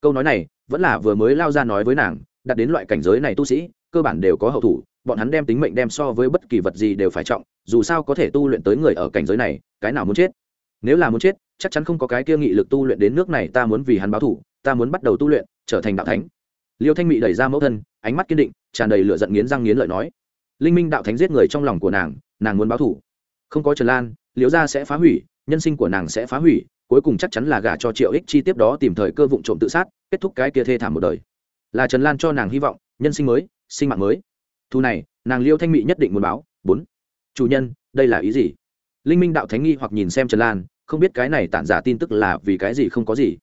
Câu nói này vẫn là vừa mới lao ra nói với nàng, đặt đến loại cảnh giới này tu sĩ, cơ bản đều có hậu thủ, bọn hắn đem tính mệnh đem so với bất kỳ vật gì đều phải trọng, dù sao có thể tu luyện tới người ở cảnh giới này, cái nào muốn chết? Nếu là muốn chết chắc chắn không có cái kia nghị lực tu luyện đến nước này, ta muốn vì hắn báo thủ, ta muốn bắt đầu tu luyện, trở thành đạo thánh. Liêu thanh mị đẩy ra mẫu thân, ánh mắt kiên định, tràn đầy lửa giận nghiến răng nghiến lợi nói, linh minh đạo thánh giết người trong lòng của nàng nàng muốn báo thủ. Không có trần lan, liễu gia sẽ phá hủy, nhân sinh của nàng sẽ phá hủy, cuối cùng chắc chắn là gả cho triệu ích chi tiếp đó tìm thời cơ vụ trộm tự sát, kết thúc cái kia thê thảm một đời. Là trần lan cho nàng hy vọng, nhân sinh mới, sinh mạng mới. Thu này, nàng liêu thanh mị nhất định muốn báo, bốn. Chủ nhân, đây là ý gì? Linh minh đạo thánh nghi hoặc nhìn xem trần lan không biết cái này tản giả tin tức là vì cái gì không có gì.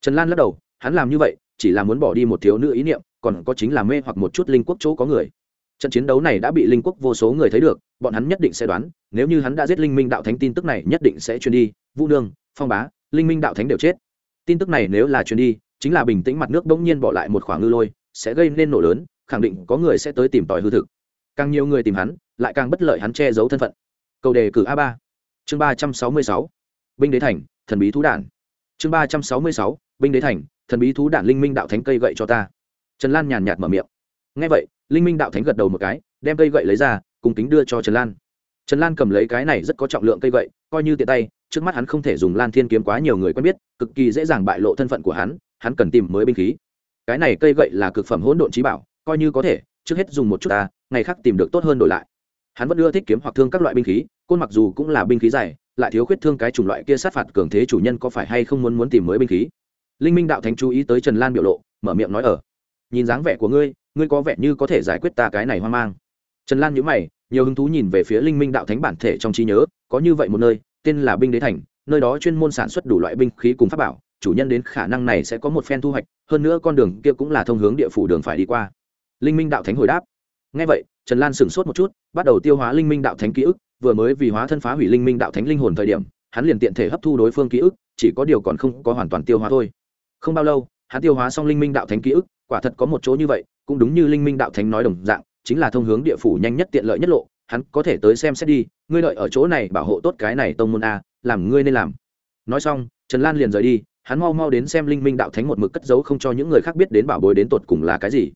Trần lan lắc đầu, hắn làm như vậy, chỉ là muốn bỏ đi một thiếu nữ ý niệm, còn có chính là mê hoặc một chút linh quốc chỗ có người. Trận chiến đấu này đã bị linh quốc vô số người thấy được, bọn hắn nhất định sẽ đoán, nếu như hắn đã giết linh minh đạo thánh tin tức này nhất định sẽ truyền đi, vũ nương, phong bá, linh minh đạo thánh đều chết. Tin tức này nếu là truyền đi, chính là bình tĩnh mặt nước bỗng nhiên bỏ lại một khoảng ngư lôi, sẽ gây nên nổ lớn, khẳng định có người sẽ tới tìm tòi hư thực. Càng nhiều người tìm hắn, lại càng bất lợi hắn che giấu thân phận. Câu đề cử a ba, chương ba trăm sáu mươi sáu binh đế thành, thần bí thú đản. Chương ba trăm sáu mươi sáu, binh đế thành, thần bí thú đản linh minh đạo thánh cây gậy cho ta. Trần lan nhàn nhạt mở miệng. Ngay vậy, linh minh đạo thánh gật đầu một cái, đem cây gậy lấy ra, cùng kính đưa cho trần lan. Trần lan cầm lấy cái này rất có trọng lượng cây gậy, coi như tiện tay, trước mắt hắn không thể dùng lan thiên kiếm quá nhiều người quen biết, cực kỳ dễ dàng bại lộ thân phận của hắn hắn cần tìm mới binh khí. Cái này cây gậy là cực phẩm hỗn độn trí bảo, coi như có thể, trước hết dùng một chút ta, ngày khác tìm được tốt hơn đổi lại. Hắn vẫn ưa thích kiếm hoặc thương các loại binh khí, côn mặc dù cũng là binh khí dài lại thiếu khuyết thương cái chủng loại kia sát phạt cường thế chủ nhân có phải hay không muốn muốn tìm mới binh khí? Linh minh đạo thánh chú ý tới trần lan biểu lộ, mở miệng nói ở nhìn dáng vẻ của ngươi ngươi có vẻ như có thể giải quyết ta cái này hoang mang. Trần lan nhữ mày, nhiều hứng thú nhìn về phía linh minh đạo thánh bản thể trong trí nhớ, có như vậy một nơi, tên là binh đế thành, nơi đó chuyên môn sản xuất đủ loại binh khí cùng pháp bảo, chủ nhân đến khả năng này sẽ có một phen thu hoạch, hơn nữa con đường kia cũng là thông hướng địa phủ đường phải đi qua. Linh minh đạo thánh hồi đáp. Ngay vậy, trần lan sửng sốt một chút, bắt đầu tiêu hóa linh minh đạo thánh ký ức vừa mới vì hóa thân phá hủy linh minh đạo thánh linh hồn thời điểm, hắn liền tiện thể hấp thu đối phương ký ức, chỉ có điều còn không có hoàn toàn tiêu hóa thôi. Không bao lâu, hắn tiêu hóa xong linh minh đạo thánh ký ức, quả thật có một chỗ như vậy, cũng đúng như linh minh đạo thánh nói đồng dạng, chính là thông hướng địa phủ nhanh nhất tiện lợi nhất lộ, hắn có thể tới xem xét đi, ngươi đợi ở chỗ này bảo hộ tốt cái này tông môn a, làm ngươi nên làm. Nói xong, trần lan liền rời đi, hắn mau mau đến xem linh minh đạo thánh một mực cất giấu không cho những người khác biết đến bảo bối đến tột cùng là cái gì.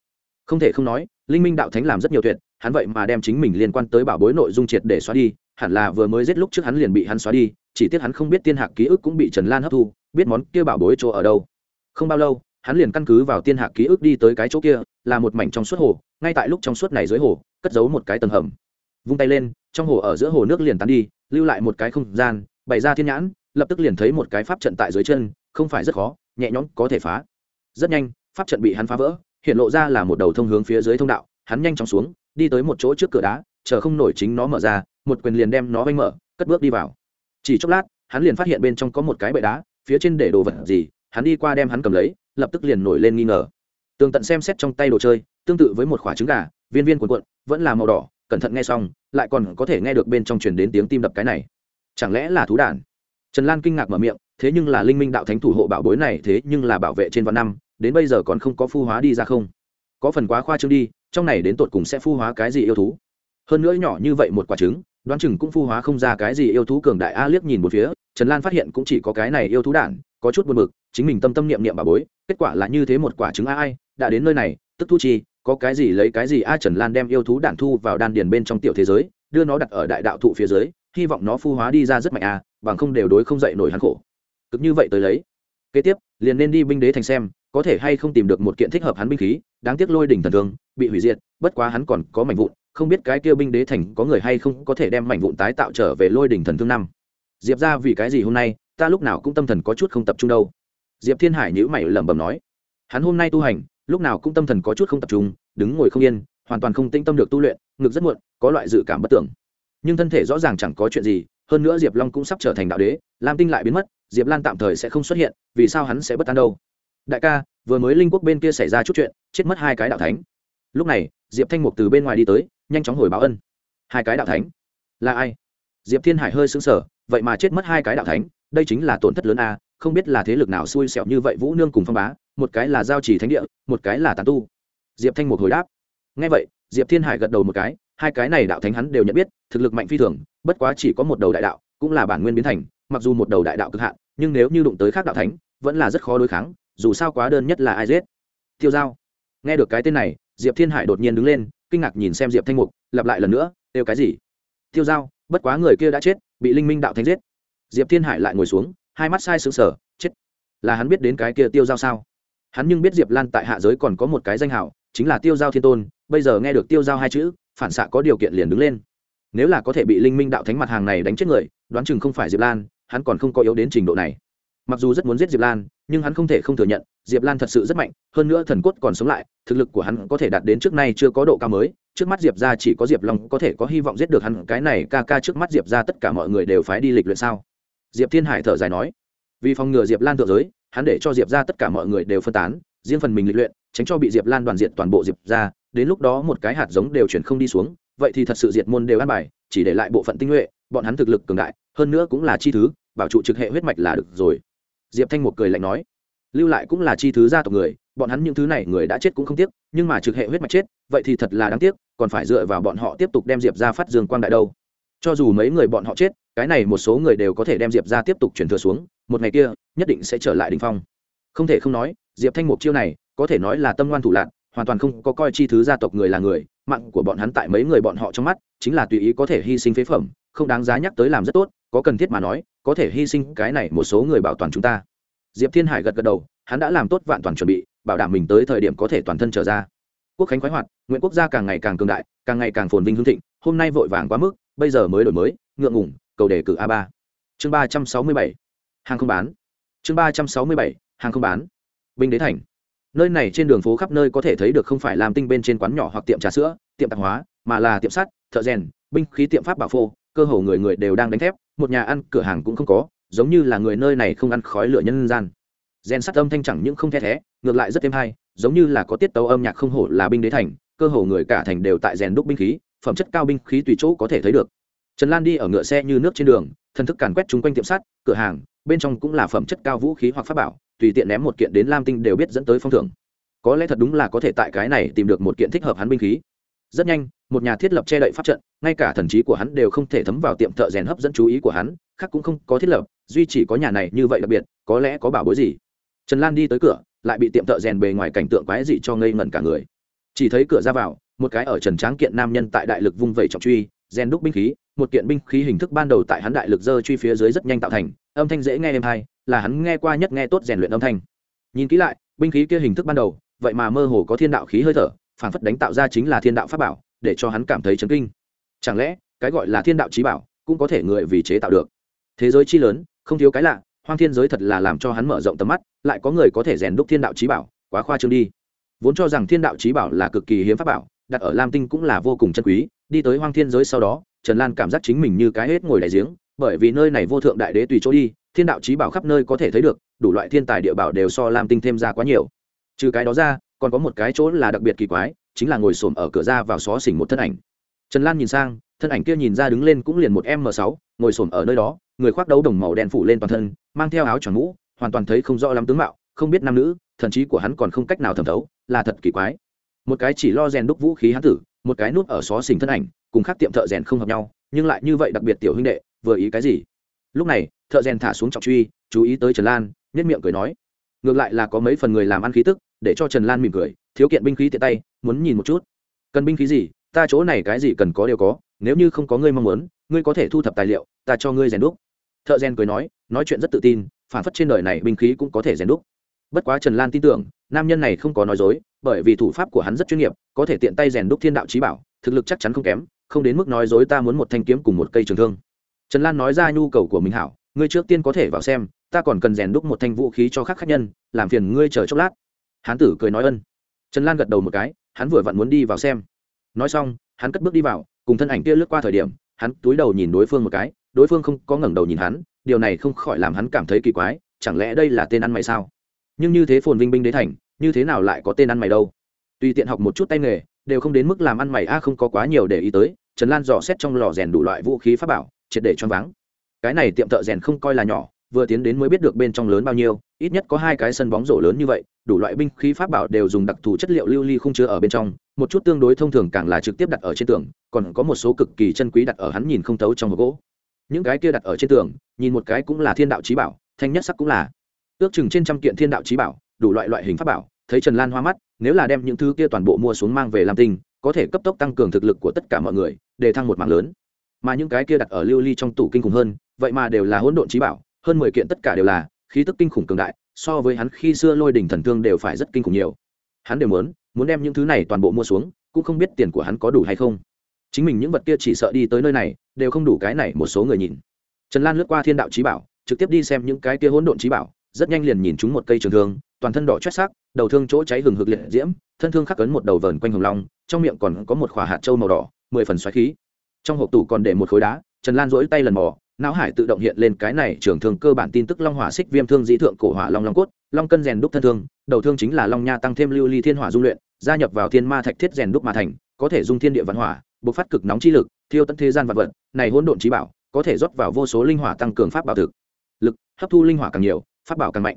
Không thể không nói, linh minh đạo thánh làm rất nhiều tuyệt hắn vậy mà đem chính mình liên quan tới bảo bối nội dung triệt để xóa đi, hẳn là vừa mới giết lúc trước hắn liền bị hắn xóa đi, chỉ tiếc hắn không biết tiên hạc ký ức cũng bị trần lan hấp thu, biết món kia bảo bối chỗ ở đâu. Không bao lâu, hắn liền căn cứ vào tiên hạc ký ức đi tới cái chỗ kia, là một mảnh trong suốt hồ, ngay tại lúc trong suốt này dưới hồ, cất giấu một cái tầng hầm. Vung tay lên, trong hồ ở giữa hồ nước liền tán đi, lưu lại một cái không gian, bày ra thiên nhãn, lập tức liền thấy một cái pháp trận tại dưới chân, không phải rất khó, nhẹ nhõm có thể phá. Rất nhanh, pháp trận bị hắn phá vỡ, hiện lộ ra là một đầu thông hướng phía dưới thông đạo, hắn nhanh chóng xuống đi tới một chỗ trước cửa đá, chờ không nổi chính nó mở ra, một quyền liền đem nó vanh mở, cất bước đi vào. Chỉ chốc lát, hắn liền phát hiện bên trong có một cái bệ đá, phía trên để đồ vật gì, hắn đi qua đem hắn cầm lấy, lập tức liền nổi lên nghi ngờ. Tường tận xem xét trong tay đồ chơi, tương tự với một quả trứng gà, viên viên cuộn cuộn, vẫn là màu đỏ, cẩn thận nghe xong, lại còn có thể nghe được bên trong truyền đến tiếng tim đập cái này. Chẳng lẽ là thú đản? Trần lan kinh ngạc mở miệng, thế nhưng là linh minh đạo thánh thủ hộ bảo bối này, thế nhưng là bảo vệ trên vạn năm, đến bây giờ còn không có phu hóa đi ra không? Có phần quá khoa trương đi, trong này đến tột cùng sẽ phu hóa cái gì yêu thú. Hơn nữa nhỏ như vậy một quả trứng, đoán chừng cũng phu hóa không ra cái gì yêu thú cường đại a liếc nhìn một phía, trần lan phát hiện cũng chỉ có cái này yêu thú đản, có chút buồn bực, chính mình tâm tâm niệm niệm bà bối, kết quả là như thế một quả trứng a ai, đã đến nơi này, tức thu chi, có cái gì lấy cái gì a trần lan đem yêu thú đạn thu vào đan điền bên trong tiểu thế giới, đưa nó đặt ở đại đạo thụ phía dưới, hy vọng nó phu hóa đi ra rất mạnh a, bằng không đều đối không dậy nổi hắn khổ. Cực như vậy tới lấy. Kế tiếp, liền nên đi binh đế thành xem, có thể hay không tìm được một kiện thích hợp hắn binh khí đáng tiếc lôi đỉnh thần thương bị hủy diệt, bất quá hắn còn có mảnh vụn, không biết cái kia binh đế thành có người hay không có thể đem mảnh vụn tái tạo trở về lôi đỉnh thần thương năm. Diệp ra vì cái gì hôm nay, ta lúc nào cũng tâm thần có chút không tập trung đâu. Diệp thiên hải nhữ mày lẩm bẩm nói, hắn hôm nay tu hành, lúc nào cũng tâm thần có chút không tập trung, đứng ngồi không yên, hoàn toàn không tinh tâm được tu luyện, ngực rất muộn, có loại dự cảm bất tưởng. Nhưng thân thể rõ ràng chẳng có chuyện gì, hơn nữa diệp long cũng sắp trở thành đạo đế, lam tinh lại biến mất, diệp lan tạm thời sẽ không xuất hiện, vì sao hắn sẽ bất an đâu? Đại ca vừa mới linh quốc bên kia xảy ra chút chuyện, chết mất hai cái đạo thánh. Lúc này, diệp thanh mục từ bên ngoài đi tới, nhanh chóng hồi báo ân. Hai cái đạo thánh? Là ai? Diệp thiên hải hơi xứng sở vậy mà chết mất hai cái đạo thánh, đây chính là tổn thất lớn a, không biết là thế lực nào xui xẻo như vậy vũ nương cùng phong bá, một cái là giao chỉ thánh địa, một cái là tàn tu. Diệp thanh mục hồi đáp. Ngay vậy, diệp thiên hải gật đầu một cái, hai cái này đạo thánh hắn đều nhận biết, thực lực mạnh phi thường, bất quá chỉ có một đầu đại đạo, cũng là bản nguyên biến thành, mặc dù một đầu đại đạo cực hạn, nhưng nếu như đụng tới khác đạo thánh, vẫn là rất khó đối kháng dù sao quá đơn nhất là ai giết? Tiêu giao. Nghe được cái tên này, diệp thiên hải đột nhiên đứng lên, kinh ngạc nhìn xem diệp thanh mục, lặp lại lần nữa kêu cái gì? Tiêu giao, bất quá người kia đã chết, bị linh minh đạo thánh giết. Diệp thiên hải lại ngồi xuống, hai mắt sai sững sờ, chết, là hắn biết đến cái kia tiêu giao sao? Hắn nhưng biết diệp lan tại hạ giới còn có một cái danh hảo chính là tiêu giao thiên tôn, bây giờ nghe được tiêu giao hai chữ, phản xạ có điều kiện liền đứng lên. Nếu là có thể bị linh minh đạo thánh mặt hàng này đánh chết người, đoán chừng không phải diệp lan, hắn còn không có yếu đến trình độ này mặc dù rất muốn giết diệp lan, nhưng hắn không thể không thừa nhận, diệp lan thật sự rất mạnh, hơn nữa thần cốt còn sống lại, thực lực của hắn có thể đạt đến trước nay chưa có độ cao mới. Trước mắt diệp ra chỉ có diệp long có thể có hy vọng giết được hắn, cái này ca ca trước mắt diệp ra tất cả mọi người đều phải đi lịch luyện sao? Diệp thiên hải thở dài nói. Vì phòng ngừa diệp lan thượng giới, hắn để cho diệp ra tất cả mọi người đều phân tán, riêng phần mình lịch luyện, tránh cho bị diệp lan đoàn diệt toàn bộ diệp ra đến lúc đó một cái hạt giống đều chuyển không đi xuống, vậy thì thật sự diệt môn đều ăn bài, chỉ để lại bộ phận tinh nhuệ, bọn hắn thực lực cường đại, hơn nữa cũng là chi thứ, bảo trụ trực hệ huyết mạch là được rồi diệp thanh một cười lạnh nói, lưu lại cũng là chi thứ gia tộc người, bọn hắn những thứ này người đã chết cũng không tiếc, nhưng mà trực hệ huyết mạch chết, vậy thì thật là đáng tiếc, còn phải dựa vào bọn họ tiếp tục đem diệp ra phát dương quang đại đâu. Cho dù mấy người bọn họ chết, cái này một số người đều có thể đem diệp ra tiếp tục chuyển thừa xuống, một ngày kia, nhất định sẽ trở lại đình phong. Không thể không nói, diệp thanh mục chiêu này, có thể nói là tâm ngoan thủ lạc hoàn toàn không có coi chi thứ gia tộc người là người, mạng của bọn hắn tại mấy người bọn họ trong mắt, chính là tùy ý có thể hy sinh phế phẩm không đáng giá nhắc tới làm rất tốt, có cần thiết mà nói, có thể hy sinh cái này một số người bảo toàn chúng ta. Diệp thiên hải gật gật đầu, hắn đã làm tốt vạn toàn chuẩn bị, bảo đảm mình tới thời điểm có thể toàn thân trở ra. Quốc khánh khoái hoạt, nguyện quốc gia càng ngày càng cường đại, càng ngày càng phồn vinh hương thịnh, hôm nay vội vàng quá mức, bây giờ mới đổi mới, ngượng ngủng cầu đề cử a ba. Chương ba trăm sáu mươi bảy, hàng không bán. Chương ba trăm sáu mươi bảy, hàng không bán. Binh đế thành. Nơi này trên đường phố khắp nơi có thể thấy được không phải làm tinh bên trên quán nhỏ hoặc tiệm trà sữa, tiệm tạp hóa, mà là tiệm sắt, thợ rèn, binh khí tiệm pháp bảo phô cơ hồ người người đều đang đánh thép, một nhà ăn cửa hàng cũng không có, giống như là người nơi này không ăn khói lửa nhân gian. Rèn sắt âm thanh chẳng những không the thé, ngược lại rất êm hay, giống như là có tiết tấu âm nhạc không hổ là binh đế thành, cơ hồ người cả thành đều tại rèn đúc binh khí, phẩm chất cao binh khí tùy chỗ có thể thấy được. Trần lan đi ở ngựa xe như nước trên đường, thần thức càn quét chung quanh tiệm sắt, cửa hàng, bên trong cũng là phẩm chất cao vũ khí hoặc pháp bảo, tùy tiện ném một kiện đến lam tinh đều biết dẫn tới phong thưởng. Có lẽ thật đúng là có thể tại cái này tìm được một kiện thích hợp hắn binh khí rất nhanh, một nhà thiết lập che đậy pháp trận, ngay cả thần trí của hắn đều không thể thấm vào tiệm thợ rèn hấp dẫn chú ý của hắn, khác cũng không có thiết lập, duy chỉ có nhà này như vậy đặc biệt, có lẽ có bảo bối gì. Trần lan đi tới cửa, lại bị tiệm thợ rèn bề ngoài cảnh tượng quái dị cho ngây ngẩn cả người. Chỉ thấy cửa ra vào, một cái ở trần tráng kiện nam nhân tại đại lực vung vẩy trọng truy, rèn đúc binh khí, một kiện binh khí hình thức ban đầu tại hắn đại lực dơ truy phía dưới rất nhanh tạo thành, âm thanh dễ nghe êm hay, là hắn nghe qua nhất nghe tốt rèn luyện âm thanh. Nhìn kỹ lại, binh khí kia hình thức ban đầu, vậy mà mơ hồ có thiên đạo khí hơi thở phản phất đánh tạo ra chính là thiên đạo pháp bảo, để cho hắn cảm thấy chấn kinh. Chẳng lẽ, cái gọi là thiên đạo trí bảo, cũng có thể người vì chế tạo được? Thế giới chi lớn, không thiếu cái lạ, hoang thiên giới thật là làm cho hắn mở rộng tầm mắt, lại có người có thể rèn đúc thiên đạo trí bảo, quá khoa trương đi. Vốn cho rằng thiên đạo trí bảo là cực kỳ hiếm pháp bảo, đặt ở lam tinh cũng là vô cùng chân quý, đi tới hoang thiên giới sau đó, trần lan cảm giác chính mình như cái hết ngồi đại giếng, bởi vì nơi này vô thượng đại đế tùy chỗ đi, thiên đạo trí bảo khắp nơi có thể thấy được, đủ loại thiên tài địa bảo đều so lam tinh thêm ra quá nhiều. Trừ cái đó ra còn có một cái chỗ là đặc biệt kỳ quái, chính là ngồi xổm ở cửa ra vào xó xỉnh một thân ảnh. Trần lan nhìn sang, thân ảnh kia nhìn ra đứng lên cũng liền một m sáu, ngồi xổm ở nơi đó, người khoác đấu đồng màu đen phủ lên toàn thân, mang theo áo tròn mũ, hoàn toàn thấy không rõ lắm tướng mạo, không biết nam nữ thần trí của hắn còn không cách nào thẩm thấu, là thật kỳ quái. Một cái chỉ lo rèn đúc vũ khí hắn tử, một cái nút ở xó xỉnh thân ảnh, cùng khác tiệm thợ rèn không hợp nhau, nhưng lại như vậy đặc biệt tiểu huynh đệ, vừa ý cái gì? Lúc này, thợ rèn thả xuống trọng truy, chú ý tới trần lan nhất miệng cười nói, ngược lại là có mấy phần người làm ăn khí tức để cho trần lan mỉm cười, thiếu kiện binh khí tiện tay, muốn nhìn một chút. Cần binh khí gì, ta chỗ này cái gì cần có đều có, nếu như không có ngươi mong muốn, ngươi có thể thu thập tài liệu, ta cho ngươi rèn đúc. Thợ rèn cười nói nói chuyện rất tự tin, phản phất trên đời này binh khí cũng có thể rèn đúc. Bất quá trần lan tin tưởng, nam nhân này không có nói dối, bởi vì thủ pháp của hắn rất chuyên nghiệp, có thể tiện tay rèn đúc thiên đạo trí bảo, thực lực chắc chắn không kém, không đến mức nói dối ta muốn một thanh kiếm cùng một cây trường thương. Trần lan nói ra nhu cầu của mình hảo, ngươi trước tiên có thể vào xem, ta còn cần rèn đúc một thanh vũ khí cho khác khách nhân, làm phiền ngươi chờ chốc lát hán tử cười nói ân. Trần lan gật đầu một cái, hắn vừa vặn muốn đi vào xem. Nói xong, hắn cất bước đi vào, cùng thân ảnh kia lướt qua thời điểm, hắn túi đầu nhìn đối phương một cái, đối phương không có ngẩng đầu nhìn hắn, điều này không khỏi làm hắn cảm thấy kỳ quái, chẳng lẽ đây là tên ăn mày sao? Nhưng như thế phồn vinh binh đế thành, như thế nào lại có tên ăn mày đâu? Tùy tiện học một chút tay nghề, đều không đến mức làm ăn mày a, không có quá nhiều để ý tới, trần lan dò xét trong lò rèn đủ loại vũ khí pháp bảo, triệt để choáng váng. Cái này tiệm thợ rèn không coi là nhỏ vừa tiến đến mới biết được bên trong lớn bao nhiêu, ít nhất có hai cái sân bóng rổ lớn như vậy, đủ loại binh khí pháp bảo đều dùng đặc thù chất liệu lưu ly li không chứa ở bên trong, một chút tương đối thông thường càng là trực tiếp đặt ở trên tường, còn có một số cực kỳ chân quý đặt ở hắn nhìn không thấu trong hộp gỗ. Những cái kia đặt ở trên tường, nhìn một cái cũng là thiên đạo trí bảo, thanh nhất sắc cũng là. Ước chừng trên trăm kiện thiên đạo trí bảo, đủ loại loại hình pháp bảo, thấy trần lan hoa mắt, nếu là đem những thứ kia toàn bộ mua xuống mang về làm tinh, có thể cấp tốc tăng cường thực lực của tất cả mọi người, để thăng một mạng lớn. Mà những cái kia đặt ở lưu ly trong tủ kinh khủng hơn, vậy mà đều là hỗn độn trí bảo hơn mười kiện tất cả đều là khí tức kinh khủng cường đại, so với hắn khi xưa lôi đỉnh thần thương đều phải rất kinh khủng nhiều. Hắn đều muốn muốn đem những thứ này toàn bộ mua xuống, cũng không biết tiền của hắn có đủ hay không. Chính mình những vật kia chỉ sợ đi tới nơi này, đều không đủ cái này một số người nhìn. Trần lan lướt qua thiên đạo trí bảo, trực tiếp đi xem những cái kia hỗn độn trí bảo, rất nhanh liền nhìn chúng một cây trường thương, toàn thân đỏ chót sắc, đầu thương chỗ cháy hừng hực liệt diễm, thân thương khắc cấn một đầu vờn quanh hồng long, trong miệng còn có một khỏa hạt trâu màu đỏ, mười phần xoáy khí. Trong hộp tủ còn để một khối đá, trần lan rỗi tay lần mò não hải tự động hiện lên cái này trường thương cơ bản tin tức long hỏa xích viêm thương dĩ thượng cổ hỏa long long cốt, long cân rèn đúc thân thương, đầu thương chính là long nha tăng thêm lưu ly thiên hỏa dung luyện, gia nhập vào thiên ma thạch thiết rèn đúc mà thành, có thể dung thiên địa văn hỏa, bộc phát cực nóng chi lực, thiêu tận thế gian vật vật, này hỗn độn trí bảo, có thể rót vào vô số linh hỏa tăng cường pháp bảo thực. Lực, hấp thu linh hỏa càng nhiều, pháp bảo càng mạnh.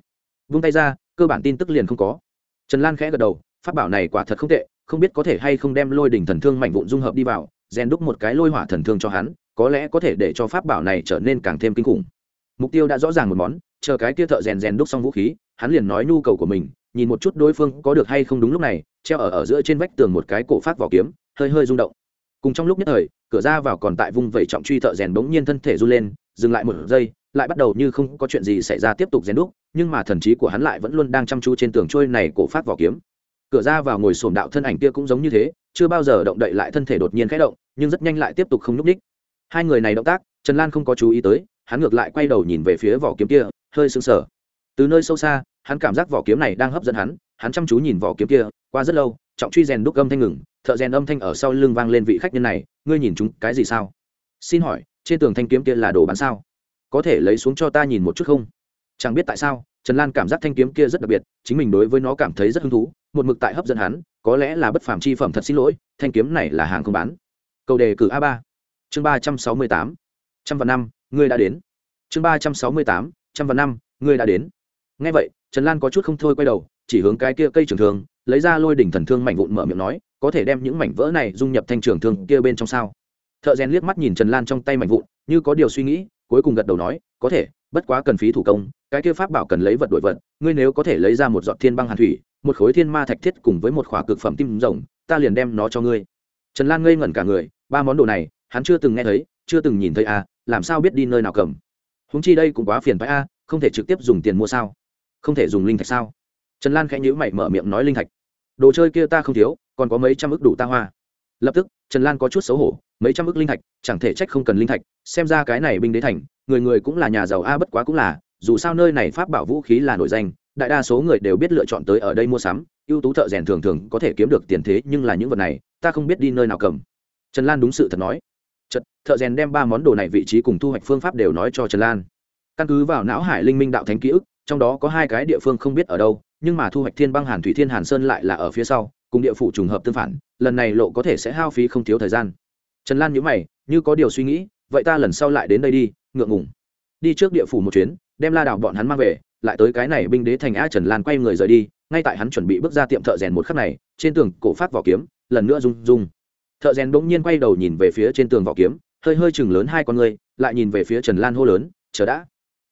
Vung tay ra, cơ bản tin tức liền không có. Trần lan khẽ gật đầu, pháp bảo này quả thật không tệ, không biết có thể hay không đem lôi đỉnh thần thương mạnh vụn dung hợp đi vào rèn đúc một cái lôi hỏa thần thương cho hắn, có lẽ có thể để cho pháp bảo này trở nên càng thêm kinh khủng. Mục tiêu đã rõ ràng một món, chờ cái kia thợ rèn rèn đúc xong vũ khí, hắn liền nói nhu cầu của mình, nhìn một chút đối phương có được hay không đúng lúc này, treo ở ở giữa trên vách tường một cái cổ phát vỏ kiếm, hơi hơi rung động. Cùng trong lúc nhất thời, cửa ra vào còn tại vung vẩy trọng truy thợ rèn bỗng nhiên thân thể run lên, dừng lại một giây, lại bắt đầu như không có chuyện gì xảy ra tiếp tục rèn đúc, nhưng mà thần trí của hắn lại vẫn luôn đang chăm chú trên tường trôi này cổ phát vỏ kiếm. Cửa ra vào ngồi sổm đạo thân ảnh kia cũng giống như thế, chưa bao giờ động đậy lại thân thể đột nhiên khẽ động nhưng rất nhanh lại tiếp tục không n ú c ních hai người này động tác, trần lan không có chú ý tới, hắn ngược lại quay đầu nhìn về phía vỏ kiếm kia, hơi sưng sờ. Từ nơi sâu xa, hắn cảm giác vỏ kiếm này đang hấp dẫn hắn hắn chăm chú nhìn vỏ kiếm kia, qua rất lâu, trọng truy rèn đúc âm thanh ngừng, thợ rèn âm thanh ở sau lưng vang lên vị khách nhân này, ngươi nhìn chúng cái gì sao? Xin hỏi, trên tường thanh kiếm kia là đồ bán sao? Có thể lấy xuống cho ta nhìn một chút không? Chẳng biết tại sao, trần lan cảm giác thanh kiếm kia rất đặc biệt, chính mình đối với nó cảm thấy rất hứng thú, một mực tại hấp dẫn hắn, có lẽ là bất phàm chi phẩm thật xin lỗi, thanh kiếm này là hàng không bán câu đề cử a ba. Chương ba trăm sáu mươi tám. Trăm vạn năm, ngươi đã đến. Chương ba trăm sáu mươi tám, trăm vạn năm, ngươi đã đến. Ngay vậy, trần lan có chút không thôi quay đầu, chỉ hướng cái kia cây trường thương, lấy ra lôi đỉnh thần thương mảnh vụn mở miệng nói, có thể đem những mảnh vỡ này dung nhập thanh trường thương kia bên trong sao? Thợ rèn liếc mắt nhìn trần lan trong tay mảnh vụn, như có điều suy nghĩ, cuối cùng gật đầu nói, có thể, bất quá cần phí thủ công, cái kia pháp bảo cần lấy vật đổi vật, ngươi nếu có thể lấy ra một giọt thiên băng hàn thủy, một khối thiên ma thạch thiết cùng với một khỏa cực phẩm tim rồng, ta liền đem nó cho ngươi trần lan ngây ngẩn cả người ba món đồ này hắn chưa từng nghe thấy chưa từng nhìn thấy a à, làm sao biết đi nơi nào cầm? Húng chi đây cũng quá phiền phái a à, không thể trực tiếp dùng tiền mua sao? Không thể dùng linh thạch sao? Trần lan khẽ nhữ mày mở miệng nói linh thạch. Đồ chơi kia ta không thiếu còn có mấy trăm ức đủ ta hoa. Lập tức trần lan có chút xấu hổ mấy trăm ức linh thạch chẳng thể trách không cần linh thạch xem ra cái này binh đế thành người người cũng là nhà giàu a bất quá cũng là dù sao nơi này pháp bảo vũ khí là nổi danh đại đa số người đều biết lựa chọn tới ở đây mua sắm ưu tú thợ rèn thường thường có thể kiếm được tiền thế nhưng là những vật này ta không biết đi nơi nào cầm. Trần lan đúng sự thật nói. Chật, thợ rèn đem ba món đồ này vị trí cùng thu hoạch phương pháp đều nói cho trần lan. Căn cứ vào não hải linh minh đạo thánh ký ức trong đó có hai cái địa phương không biết ở đâu nhưng mà thu hoạch thiên băng hàn thủy thiên hàn sơn lại là ở phía sau cùng địa phủ trùng hợp tương phản lần này lộ có thể sẽ hao phí không thiếu thời gian. Trần lan nhữ mày như có điều suy nghĩ vậy ta lần sau lại đến đây đi ngượng ngùng. Đi trước địa phủ một chuyến đem la đảo bọn hắn mang về lại tới cái này binh đế thành a trần lan quay người rời đi ngay tại hắn chuẩn bị bước ra tiệm thợ rèn một khắc này trên tường cổ phát vỏ kiếm lần nữa rung rung. Thợ rèn bỗng nhiên quay đầu nhìn về phía trên tường vỏ kiếm, hơi hơi chừng lớn hai con người, lại nhìn về phía trần lan hô lớn, chờ đã.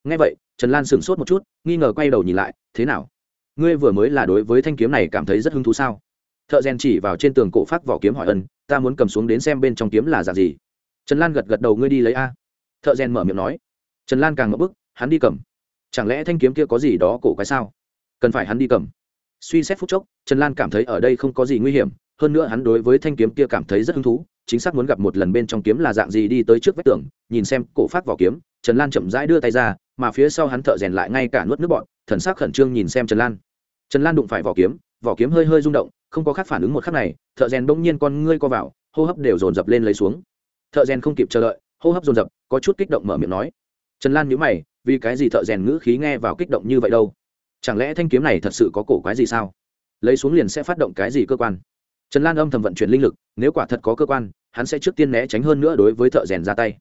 Nghe vậy, trần lan sửng sốt một chút, nghi ngờ quay đầu nhìn lại, thế nào? Ngươi vừa mới là đối với thanh kiếm này cảm thấy rất hứng thú sao? Thợ rèn chỉ vào trên tường cổ phát vỏ kiếm hỏi ân, ta muốn cầm xuống đến xem bên trong kiếm là dạng gì. Trần lan gật gật đầu, ngươi đi lấy a. Thợ rèn mở miệng nói. Trần lan càng ngập bức, hắn đi cầm. Chẳng lẽ thanh kiếm kia có gì đó cổ cái sao? Cần phải hắn đi cầm. Suy xét phút chốc, trần lan cảm thấy ở đây không có gì nguy hiểm hơn nữa hắn đối với thanh kiếm kia cảm thấy rất hứng thú, chính xác muốn gặp một lần bên trong kiếm là dạng gì đi tới trước vách tường, nhìn xem, cổ phát vỏ kiếm, trần lan chậm rãi đưa tay ra, mà phía sau hắn thợ rèn lại ngay cả nuốt nước bọn thần sắc khẩn trương nhìn xem trần lan. Trần lan đụng phải vỏ kiếm vỏ kiếm hơi hơi rung động, không có khác phản ứng một khắc này, thợ rèn bỗng nhiên con ngươi co vào, hô hấp đều dồn dập lên lấy xuống. Thợ rèn không kịp chờ đợi, hô hấp dồn dập, có chút kích động mở miệng nói. Trần lan nhữ mày, vì cái gì thợ rèn ngữ khí nghe vào kích động như vậy đâu? Chẳng lẽ thanh kiếm này thật sự có cổ quái gì sao? Lấy xuống liền sẽ phát động cái gì cơ quan? Trần lan âm thầm vận chuyển linh lực, nếu quả thật có cơ quan, hắn sẽ trước tiên né tránh hơn nữa đối với thợ rèn ra tay.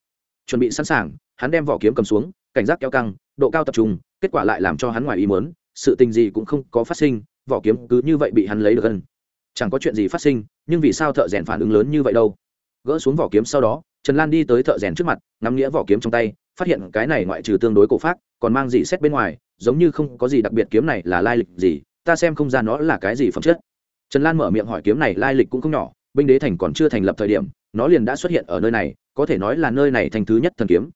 Chuẩn bị sẵn sàng, hắn đem vỏ kiếm cầm xuống, cảnh giác kéo căng, độ cao tập trung, kết quả lại làm cho hắn ngoài ý mớn sự tình gì cũng không có phát sinh, vỏ kiếm cứ như vậy bị hắn lấy được gần chẳng có chuyện gì phát sinh, nhưng vì sao thợ rèn phản ứng lớn như vậy đâu? Gỡ xuống vỏ kiếm sau đó, trần lan đi tới thợ rèn trước mặt nắm nghĩa vỏ kiếm trong tay, phát hiện cái này ngoại trừ tương đối cổ phát còn mang gì xét bên ngoài, giống như không có gì đặc biệt kiếm này là lai lịch gì, ta xem không ra nó là cái gì phẩm chất trần lan mở miệng hỏi kiếm này lai lịch cũng không nhỏ, binh đế thành còn chưa thành lập thời điểm, nó liền đã xuất hiện ở nơi này, có thể nói là nơi này thành thứ nhất thần kiếm.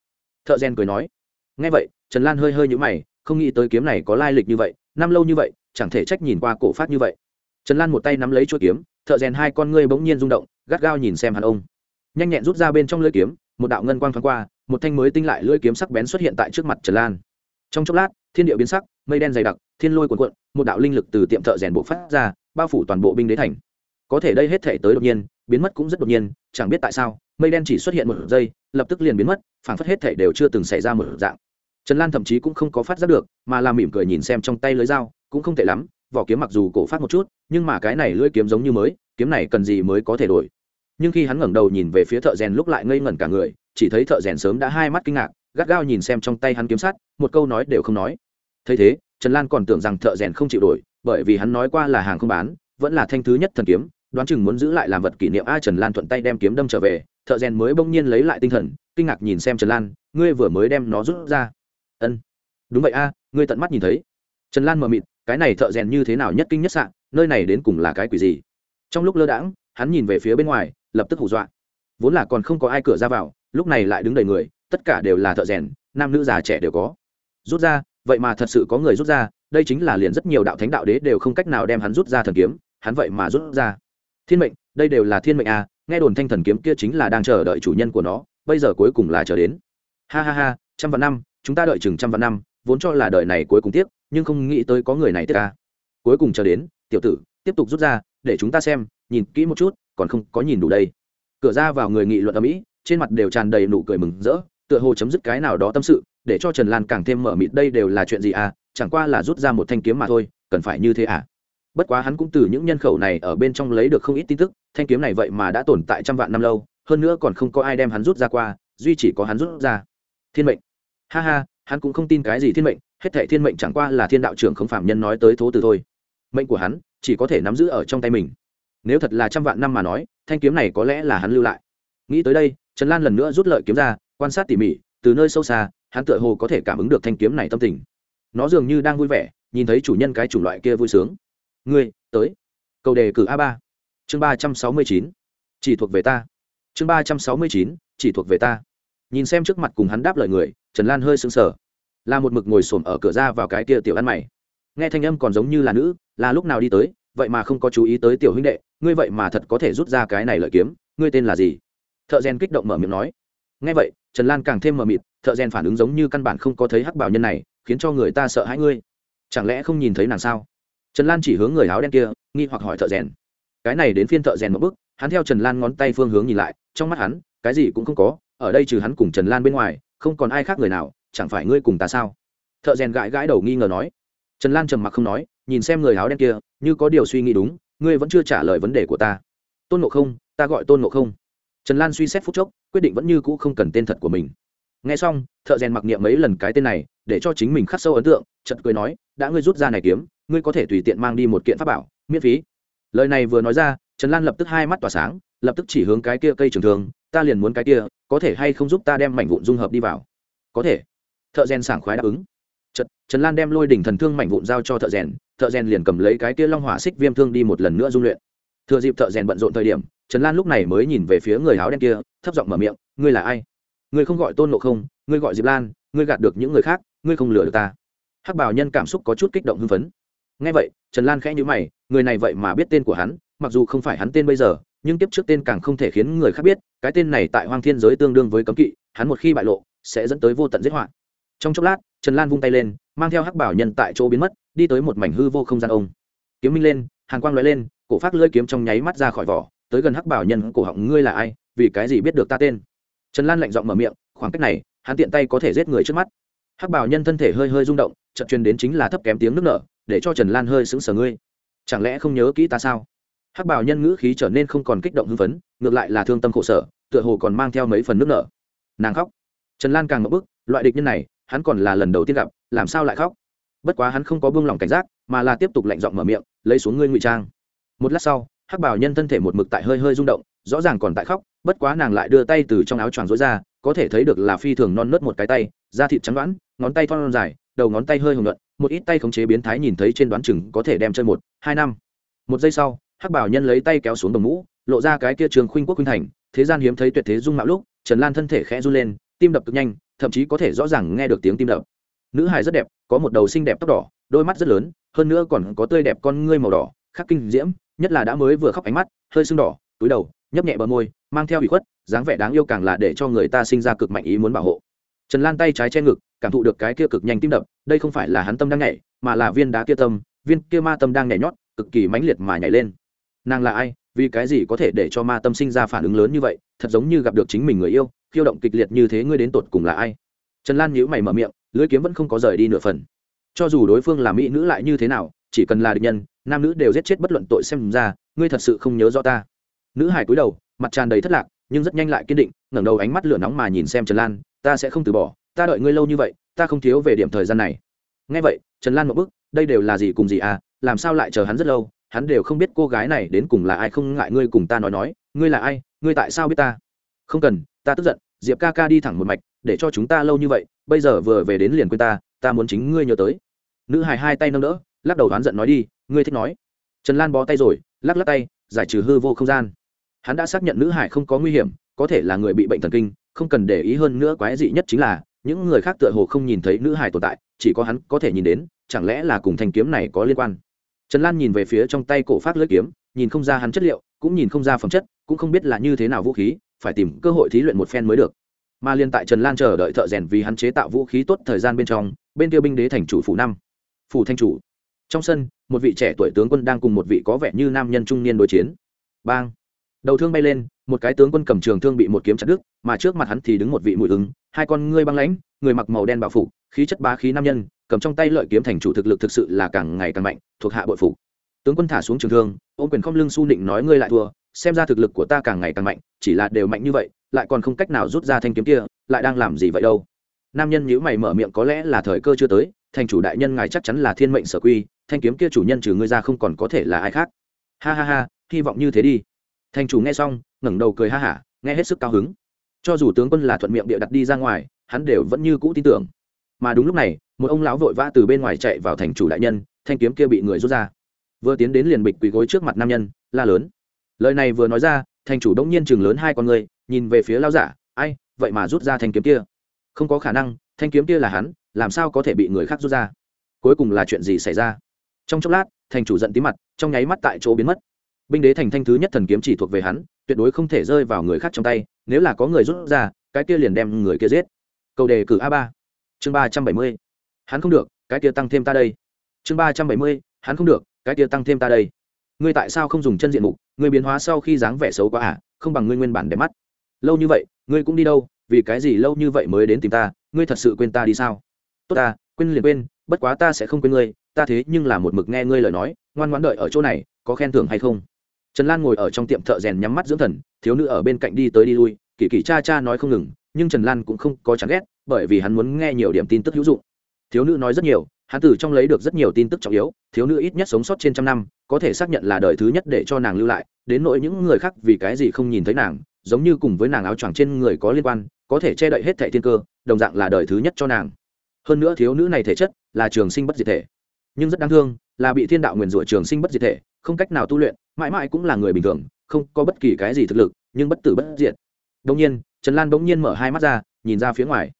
Thợ rèn cười nói. Ngay vậy, trần lan hơi hơi nhũ mày, không nghĩ tới kiếm này có lai lịch như vậy, năm lâu như vậy, chẳng thể trách nhìn qua cổ phát như vậy. Trần lan một tay nắm lấy chuỗi kiếm, thợ rèn hai con ngươi bỗng nhiên rung động, gắt gao nhìn xem hắn ông. Nhanh nhẹn rút ra bên trong lưỡi kiếm, một đạo ngân quang thoáng qua, một thanh mới tinh lại lưỡi kiếm sắc bén xuất hiện tại trước mặt trần lan. Trong chốc lát, thiên địa biến sắc, mây đen dày đặc, thiên lôi cuồn cuộn, một đạo linh lực từ tiệm thợ rèn bộ phát ra bao phủ toàn bộ binh đế thành. Có thể đây hết thể tới đột nhiên, biến mất cũng rất đột nhiên, chẳng biết tại sao, mây đen chỉ xuất hiện một giây, lập tức liền biến mất, phảng phất hết thể đều chưa từng xảy ra một dạng. Trần lan thậm chí cũng không có phát giác được, mà làm mỉm cười nhìn xem trong tay lưới dao, cũng không tệ lắm, vỏ kiếm mặc dù cổ phát một chút, nhưng mà cái này lưỡi kiếm giống như mới, kiếm này cần gì mới có thể đổi. Nhưng khi hắn ngẩng đầu nhìn về phía thợ rèn lúc lại ngây ngẩn cả người, chỉ thấy thợ rèn sớm đã hai mắt kinh ngạc, gắt gao nhìn xem trong tay hắn kiếm sắt, một câu nói đều không nói. Thấy thế, trần lan còn tưởng rằng thợ rèn không chịu đổi bởi vì hắn nói qua là hàng không bán, vẫn là thanh thứ nhất thần kiếm, đoán chừng muốn giữ lại làm vật kỷ niệm a trần lan thuận tay đem kiếm đâm trở về, thợ rèn mới bỗng nhiên lấy lại tinh thần, kinh ngạc nhìn xem trần lan, ngươi vừa mới đem nó rút ra. Ân. Đúng vậy a, ngươi tận mắt nhìn thấy. Trần lan mờ mịt, cái này thợ rèn như thế nào nhất kinh nhất sạn nơi này đến cùng là cái quỷ gì? Trong lúc lơ đãng, hắn nhìn về phía bên ngoài, lập tức hù dọa. Vốn là còn không có ai cửa ra vào, lúc này lại đứng đầy người, tất cả đều là thợ rèn, nam nữ già trẻ đều có. Rút ra, vậy mà thật sự có người rút ra đây chính là liền rất nhiều đạo thánh đạo đế đều không cách nào đem hắn rút ra thần kiếm, hắn vậy mà rút ra. Thiên mệnh, đây đều là thiên mệnh à nghe đồn thanh thần kiếm kia chính là đang chờ đợi chủ nhân của nó, bây giờ cuối cùng là chờ đến. Ha ha ha, trăm vạn năm, chúng ta đợi chừng trăm vạn năm, vốn cho là đời này cuối cùng tiếc, nhưng không nghĩ tới có người này tiếc à. cuối cùng chờ đến, tiểu tử, tiếp tục rút ra, để chúng ta xem, nhìn kỹ một chút, còn không có nhìn đủ đây. Cửa ra vào người nghị luận ở mỹ trên mặt đều tràn đầy nụ cười mừng rỡ, tựa hồ chấm dứt cái nào đó tâm sự, để cho trần lan càng thêm mở mịt, đây đều là chuyện gì à chẳng qua là rút ra một thanh kiếm mà thôi, cần phải như thế à? Bất quá hắn cũng từ những nhân khẩu này ở bên trong lấy được không ít tin tức, thanh kiếm này vậy mà đã tồn tại trăm vạn năm lâu, hơn nữa còn không có ai đem hắn rút ra qua, duy chỉ có hắn rút ra. Thiên mệnh. Ha ha, hắn cũng không tin cái gì thiên mệnh, hết thệ thiên mệnh chẳng qua là thiên đạo trưởng không phạm nhân nói tới thố từ thôi. Mệnh của hắn chỉ có thể nắm giữ ở trong tay mình. Nếu thật là trăm vạn năm mà nói, thanh kiếm này có lẽ là hắn lưu lại. Nghĩ tới đây, trần lan lần nữa rút lợi kiếm ra, quan sát tỉ mỉ, từ nơi sâu xa, hắn tựa hồ có thể cảm ứng được thanh kiếm này tâm tình nó dường như đang vui vẻ, nhìn thấy chủ nhân cái chủng loại kia vui sướng. Ngươi, tới. Cầu đề cử a ba. Chương ba trăm sáu mươi chín. Chỉ thuộc về ta. Chương ba trăm sáu mươi chín, chỉ thuộc về ta. Nhìn xem trước mặt cùng hắn đáp lời người, trần lan hơi sững sờ. Là một mực ngồi xổm ở cửa ra vào cái kia tiểu ăn mày. Nghe thanh âm còn giống như là nữ, là lúc nào đi tới, vậy mà không có chú ý tới tiểu huynh đệ, ngươi vậy mà thật có thể rút ra cái này lợi kiếm, ngươi tên là gì? Thợ rèn kích động mở miệng nói. Nghe vậy, trần lan càng thêm mờ mịt thợ rèn phản ứng giống như căn bản không có thấy hắc bảo nhân này, khiến cho người ta sợ hãi ngươi. Chẳng lẽ không nhìn thấy nàng sao? Trần lan chỉ hướng người áo đen kia, nghi hoặc hỏi thợ rèn. Cái này đến phiên thợ rèn một bước, hắn theo trần lan ngón tay phương hướng nhìn lại, trong mắt hắn, cái gì cũng không có, ở đây trừ hắn cùng trần lan bên ngoài, không còn ai khác người nào, chẳng phải ngươi cùng ta sao? Thợ rèn gãi gãi đầu nghi ngờ nói. Trần lan trầm mặc không nói, nhìn xem người áo đen kia, như có điều suy nghĩ đúng, ngươi vẫn chưa trả lời vấn đề của ta. Tôn ngộ không, ta gọi tôn ngộ không. Trần lan suy xét phút chốc, quyết định vẫn như cũ không cần tên thật của mình nghe xong thợ rèn mặc niệm mấy lần cái tên này để cho chính mình khắc sâu ấn tượng chật cười nói đã ngươi rút ra này kiếm ngươi có thể tùy tiện mang đi một kiện pháp bảo miễn phí. Lời này vừa nói ra trần lan lập tức hai mắt tỏa sáng lập tức chỉ hướng cái kia cây trường thường ta liền muốn cái kia có thể hay không giúp ta đem mảnh vụn dung hợp đi vào? Có thể. Thợ rèn sảng khoái đáp ứng. Chật, Trần Lan đem lôi đỉnh thần thương mảnh vụn giao cho thợ rèn, thợ rèn liền cầm lấy cái kia long hỏa xích viêm thương đi một lần nữa dung luyện. thừa dịp thợ rèn bận rộn thời điểm trần lan lúc này mới nhìn về phía người áo đen kia thấp giọng mở miệng ngươi là ai? Ngươi không gọi tôn ngộ không, ngươi gọi diệp lan, ngươi gạt được những người khác, ngươi không lừa được ta. Hắc bảo nhân cảm xúc có chút kích động hưng phấn. Ngay vậy, trần lan khẽ nhữ mày, người này vậy mà biết tên của hắn, mặc dù không phải hắn tên bây giờ, nhưng tiếp trước tên càng không thể khiến người khác biết, cái tên này tại hoang thiên giới tương đương với cấm kỵ, hắn một khi bại lộ, sẽ dẫn tới vô tận giết họa. Trong chốc lát, trần lan vung tay lên, mang theo hắc bảo nhân tại chỗ biến mất, đi tới một mảnh hư vô không gian ông. Kiếm minh lên, hàn quang lóe lên, cổ phát lưỡi kiếm trong nháy mắt ra khỏi vỏ, tới gần hắc bảo nhân, cổ họng, ngươi là ai? Vì cái gì biết được ta tên? Trần lan lạnh giọng mở miệng, khoảng cách này, hắn tiện tay có thể giết người trước mắt. Hắc bảo nhân thân thể hơi hơi rung động, chợt truyền đến chính là thấp kém tiếng nước nở, để cho trần lan hơi sững sờ ngươi. Chẳng lẽ không nhớ kỹ ta sao? Hắc bảo nhân ngữ khí trở nên không còn kích động hưng phấn, ngược lại là thương tâm khổ sở, tựa hồ còn mang theo mấy phần nước nở. Nàng khóc. Trần lan càng ngập bức, loại địch nhân này, hắn còn là lần đầu tiên gặp, làm sao lại khóc? Bất quá hắn không có buông lỏng cảnh giác, mà là tiếp tục lạnh giọng mở miệng, lấy xuống ngươi ngụy trang. Một lát sau, hắc bảo nhân thân thể một mực tại hơi hơi rung động rõ ràng còn tại khóc, bất quá nàng lại đưa tay từ trong áo choàng rối ra, có thể thấy được là phi thường non nớt một cái tay, da thịt trắng đoãn, ngón tay thon dài, đầu ngón tay hơi hồng luận một ít tay khống chế biến thái nhìn thấy trên đoán chừng có thể đem chơi một, hai năm. Một giây sau, hắc bảo nhân lấy tay kéo xuống đồng mũ, lộ ra cái kia trường khuynh quốc khuynh thành, thế gian hiếm thấy tuyệt thế dung mạo lúc, trần lan thân thể khẽ run lên, tim đập cực nhanh, thậm chí có thể rõ ràng nghe được tiếng tim đập. Nữ hài rất đẹp, có một đầu xinh đẹp tóc đỏ, đôi mắt rất lớn, hơn nữa còn có tươi đẹp con ngươi màu đỏ, khắc kinh diễm, nhất là đã mới vừa khóc ánh mắt, hơi sưng đỏ, túi đầu nhấp nhẹ bờ môi, mang theo ủy khuất, dáng vẻ đáng yêu càng là để cho người ta sinh ra cực mạnh ý muốn bảo hộ. Trần lan tay trái che ngực, cảm thụ được cái kia cực nhanh tim đập, đây không phải là hắn tâm đang nhảy, mà là viên đá kia tâm, viên kia ma tâm đang nhảy nhót, cực kỳ mãnh liệt mà nhảy lên. Nàng là ai? Vì cái gì có thể để cho ma tâm sinh ra phản ứng lớn như vậy? Thật giống như gặp được chính mình người yêu, khiêu động kịch liệt như thế ngươi đến tột cùng là ai? Trần lan nhíu mày mở miệng, lưỡi kiếm vẫn không có rời đi nửa phần. Cho dù đối phương là mỹ nữ lại như thế nào, chỉ cần là địch nhân, nam nữ đều giết chết bất luận tội xem ra, ngươi thật sự không nhớ rõ ta nữ hải cúi đầu, mặt tràn đầy thất lạc, nhưng rất nhanh lại kiên định, ngẩng đầu ánh mắt lửa nóng mà nhìn xem trần lan, ta sẽ không từ bỏ, ta đợi ngươi lâu như vậy, ta không thiếu về điểm thời gian này. Ngay vậy, trần lan một bức đây đều là gì cùng gì à làm sao lại chờ hắn rất lâu, hắn đều không biết cô gái này đến cùng là ai, không ngại ngươi cùng ta nói nói, ngươi là ai, ngươi tại sao biết ta? Không cần, ta tức giận, diệp ca ca đi thẳng một mạch, để cho chúng ta lâu như vậy, bây giờ vừa về đến liền quên ta ta muốn chính ngươi nhớ tới. Nữ hài hai tay nâng đỡ, lắc đầu đoán giận nói đi, ngươi thích nói. Trần lan bó tay rồi, lắc lắc tay, giải trừ hư vô không gian hắn đã xác nhận nữ hải không có nguy hiểm, có thể là người bị bệnh thần kinh, không cần để ý hơn nữa quái dị nhất chính là, những người khác tựa hồ không nhìn thấy nữ hải tồn tại, chỉ có hắn có thể nhìn đến, chẳng lẽ là cùng thanh kiếm này có liên quan? Trần lan nhìn về phía trong tay cổ phát lưỡi kiếm, nhìn không ra hắn chất liệu, cũng nhìn không ra phẩm chất, cũng không biết là như thế nào vũ khí, phải tìm cơ hội thí luyện một phen mới được. Mà liên tại trần lan chờ đợi thợ rèn vì hắn chế tạo vũ khí tốt thời gian bên trong, bên kia binh đế thành chủ phủ năm. Phủ thanh chủ. Trong sân, một vị trẻ tuổi tướng quân đang cùng một vị có vẻ như nam nhân trung niên đối chiến. Bang đầu thương bay lên, một cái tướng quân cầm trường thương bị một kiếm chặt đứt, mà trước mặt hắn thì đứng một vị mũi ứng, hai con ngươi băng lãnh, người mặc màu đen bạo phục, khí chất bá khí nam nhân, cầm trong tay lợi kiếm thành chủ thực lực thực sự là càng ngày càng mạnh, thuộc hạ bội phục. Tướng quân thả xuống trường thương, ôm quyền không lưng su nịnh nói ngươi lại thua, xem ra thực lực của ta càng ngày càng mạnh, chỉ là đều mạnh như vậy, lại còn không cách nào rút ra thanh kiếm kia, lại đang làm gì vậy đâu? Nam nhân nhíu mày mở miệng có lẽ là thời cơ chưa tới, thành chủ đại nhân ngài chắc chắn là thiên mệnh sở quy, thanh kiếm kia chủ nhân trừ ngươi ra không còn có thể là ai khác. Ha ha ha, hy vọng như thế đi thành chủ nghe xong, ngẩng đầu cười ha hả, nghe hết sức cao hứng. Cho dù tướng quân là thuận miệng địa đặt đi ra ngoài, hắn đều vẫn như cũ tin tưởng. Mà đúng lúc này, một ông lão vội vã từ bên ngoài chạy vào thành chủ đại nhân, thanh kiếm kia bị người rút ra. Vừa tiến đến liền bịch quỳ gối trước mặt nam nhân, la lớn. Lời này vừa nói ra, thành chủ đông nhiên chừng lớn hai con người, nhìn về phía lao giả, ai, vậy mà rút ra thanh kiếm kia? Không có khả năng, thanh kiếm kia là hắn, làm sao có thể bị người khác rút ra? Cuối cùng là chuyện gì xảy ra? Trong chốc lát, thành chủ giận tí mặt, trong nháy mắt tại chỗ biến mất binh đế thành thanh thứ nhất thần kiếm chỉ thuộc về hắn, tuyệt đối không thể rơi vào người khác trong tay, nếu là có người rút ra, cái kia liền đem người kia giết. Câu đề cử a ba. Chương ba trăm bảy mươi. Hắn không được, cái kia tăng thêm ta đây. Chương ba trăm bảy mươi, hắn không được, cái kia tăng thêm ta đây. Ngươi tại sao không dùng chân diện mục, ngươi biến hóa sau khi dáng vẻ xấu quá à không bằng ngươi nguyên bản đẹp mắt. Lâu như vậy, ngươi cũng đi đâu, vì cái gì lâu như vậy mới đến tìm ta, ngươi thật sự quên ta đi sao? Tốt ta, quên liền quên, bất quá ta sẽ không quên ngươi, ta thế nhưng là một mực nghe ngươi lời nói, ngoan ngoãn đợi ở chỗ này, có khen thưởng hay không? Trần lan ngồi ở trong tiệm thợ rèn nhắm mắt dưỡng thần, thiếu nữ ở bên cạnh đi tới đi lui, kỳ kỳ cha cha nói không ngừng, nhưng trần lan cũng không có chán ghét, bởi vì hắn muốn nghe nhiều điểm tin tức hữu dụng. Thiếu nữ nói rất nhiều, hắn từ trong lấy được rất nhiều tin tức trọng yếu, thiếu nữ ít nhất sống sót trên trăm năm, có thể xác nhận là đời thứ nhất để cho nàng lưu lại, đến nỗi những người khác vì cái gì không nhìn thấy nàng, giống như cùng với nàng áo choàng trên người có liên quan, có thể che đậy hết thẻ thiên cơ, đồng dạng là đời thứ nhất cho nàng. Hơn nữa thiếu nữ này thể chất là trường sinh bất diệt thể nhưng rất đáng thương là bị thiên đạo nguyền rủa trường sinh bất diệt thể, không cách nào tu luyện, mãi mãi cũng là người bình thường, không có bất kỳ cái gì thực lực, nhưng bất tử bất diệt. Đông nhiên, trần lan bỗng nhiên mở hai mắt ra, nhìn ra phía ngoài.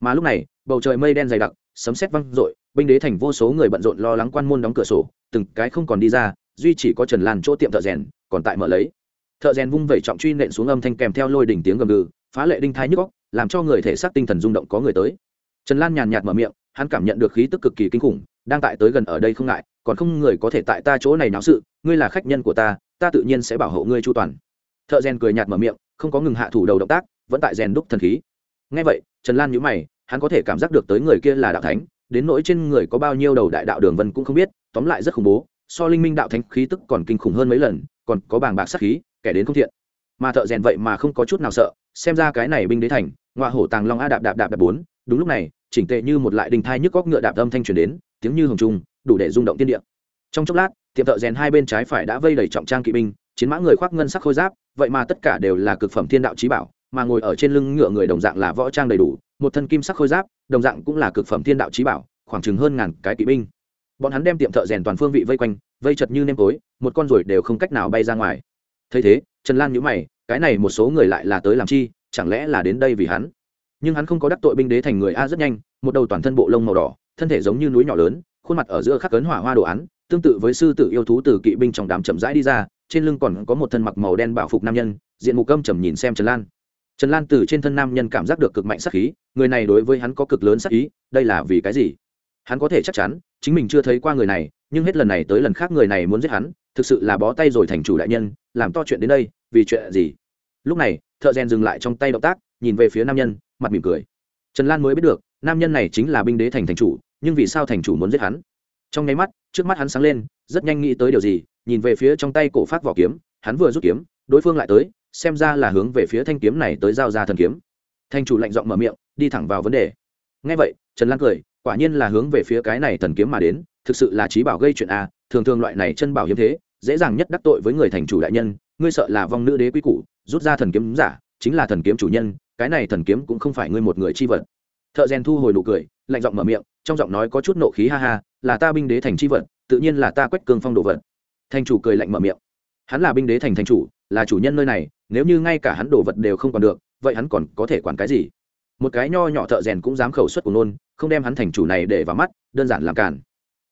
Mà lúc này, bầu trời mây đen dày đặc, sấm sét văng rội binh đế thành vô số người bận rộn lo lắng quan môn đóng cửa sổ, từng cái không còn đi ra, duy chỉ có trần lan chỗ tiệm thợ rèn, còn tại mở lấy. Thợ rèn vung vẩy trọng truy nện xuống âm thanh kèm theo lôi đỉnh tiếng gầm gừ, phá lệ đinh thái nhức góc làm cho người thể xác tinh thần rung động có người tới. Trần lan nhàn nhạt mở miệng hắn cảm nhận được khí tức cực kỳ kinh khủng, đang tại tới gần ở đây không ngại, còn không người có thể tại ta chỗ này náo sự, ngươi là khách nhân của ta ta tự nhiên sẽ bảo hộ ngươi chu toàn. Thợ rèn cười nhạt mở miệng, không có ngừng hạ thủ đầu động tác, vẫn tại rèn đúc thần khí. Ngay vậy, trần lan nhíu mày, hắn có thể cảm giác được tới người kia là đạo thánh, đến nỗi trên người có bao nhiêu đầu đại đạo đường vân cũng không biết, tóm lại rất khủng bố, so linh minh đạo thánh khí tức còn kinh khủng hơn mấy lần, còn có bàng bạc sát khí, kẻ đến không thiện. Mà thợ rèn vậy mà không có chút nào sợ, xem ra cái này binh đế thành ngoại hổ tàng long a đạp đạp đạp đạp bốn đúng lúc này, chỉnh tệ như một lại đình thai nhức góc ngựa đạp âm thanh truyền đến, tiếng như hồng trung đủ để rung động tiên địa. Trong chốc lát, tiệm thợ rèn hai bên trái phải đã vây đầy trọng trang kỵ binh, chiến mã người khoác ngân sắc khôi giáp, vậy mà tất cả đều là cực phẩm thiên đạo trí bảo, mà ngồi ở trên lưng ngựa người đồng dạng là võ trang đầy đủ, một thân kim sắc khôi giáp, đồng dạng cũng là cực phẩm thiên đạo trí bảo, khoảng chừng hơn ngàn cái kỵ binh. Bọn hắn đem tiệm thợ rèn toàn phương vị vây quanh, vây chật như nêm tối, một con ruồi đều không cách nào bay ra ngoài. Thấy thế, trần lan nhữ mày, cái này một số người lại là tới làm chi, chẳng lẽ là đến đây vì hắn? Nhưng hắn không có đắc tội binh đế thành người a rất nhanh, một đầu toàn thân bộ lông màu đỏ, thân thể giống như núi nhỏ lớn, khuôn mặt ở giữa khắc cấn hỏa hoa đồ án, tương tự với sư tử yêu thú từ kỵ binh trong đám chậm rãi đi ra, trên lưng còn có một thân mặc màu đen bảo phục nam nhân, diện mục câm trầm nhìn xem trần lan. Trần lan từ trên thân nam nhân cảm giác được cực mạnh sắc khí, người này đối với hắn có cực lớn sắc ý, đây là vì cái gì? Hắn có thể chắc chắn, chính mình chưa thấy qua người này, nhưng hết lần này tới lần khác người này muốn giết hắn, thực sự là bó tay rồi thành chủ đại nhân, làm to chuyện đến đây, vì chuyện gì? Lúc này, thợ rèn dừng lại trong tay động tác, nhìn về phía nam nhân mặt mỉm cười. Trần lan mới biết được, nam nhân này chính là binh đế thành thành chủ, nhưng vì sao thành chủ muốn giết hắn? Trong nháy mắt, trước mắt hắn sáng lên, rất nhanh nghĩ tới điều gì, nhìn về phía trong tay cổ phát vỏ kiếm, hắn vừa rút kiếm, đối phương lại tới, xem ra là hướng về phía thanh kiếm này tới giao ra thần kiếm. Thành chủ lạnh giọng mở miệng, đi thẳng vào vấn đề. Ngay vậy, trần lan cười, quả nhiên là hướng về phía cái này thần kiếm mà đến, thực sự là trí bảo gây chuyện a, thường thường loại này chân bảo hiếm thế, dễ dàng nhất đắc tội với người thành chủ đại nhân, ngươi sợ là vong nữ đế quý cũ rút ra thần kiếm giả, chính là thần kiếm chủ nhân cái này thần kiếm cũng không phải ngươi một người chi vật. Thợ rèn thu hồi nụ cười, lạnh giọng mở miệng, trong giọng nói có chút nộ khí ha ha, là ta binh đế thành chi vật, tự nhiên là ta quách cương phong đồ vật. Thành chủ cười lạnh mở miệng. Hắn là binh đế thành thành chủ, là chủ nhân nơi này, nếu như ngay cả hắn đồ vật đều không còn được, vậy hắn còn có thể quản cái gì? Một cái nho nhỏ thợ rèn cũng dám khẩu suất của nôn, không đem hắn thành chủ này để vào mắt, đơn giản làm cản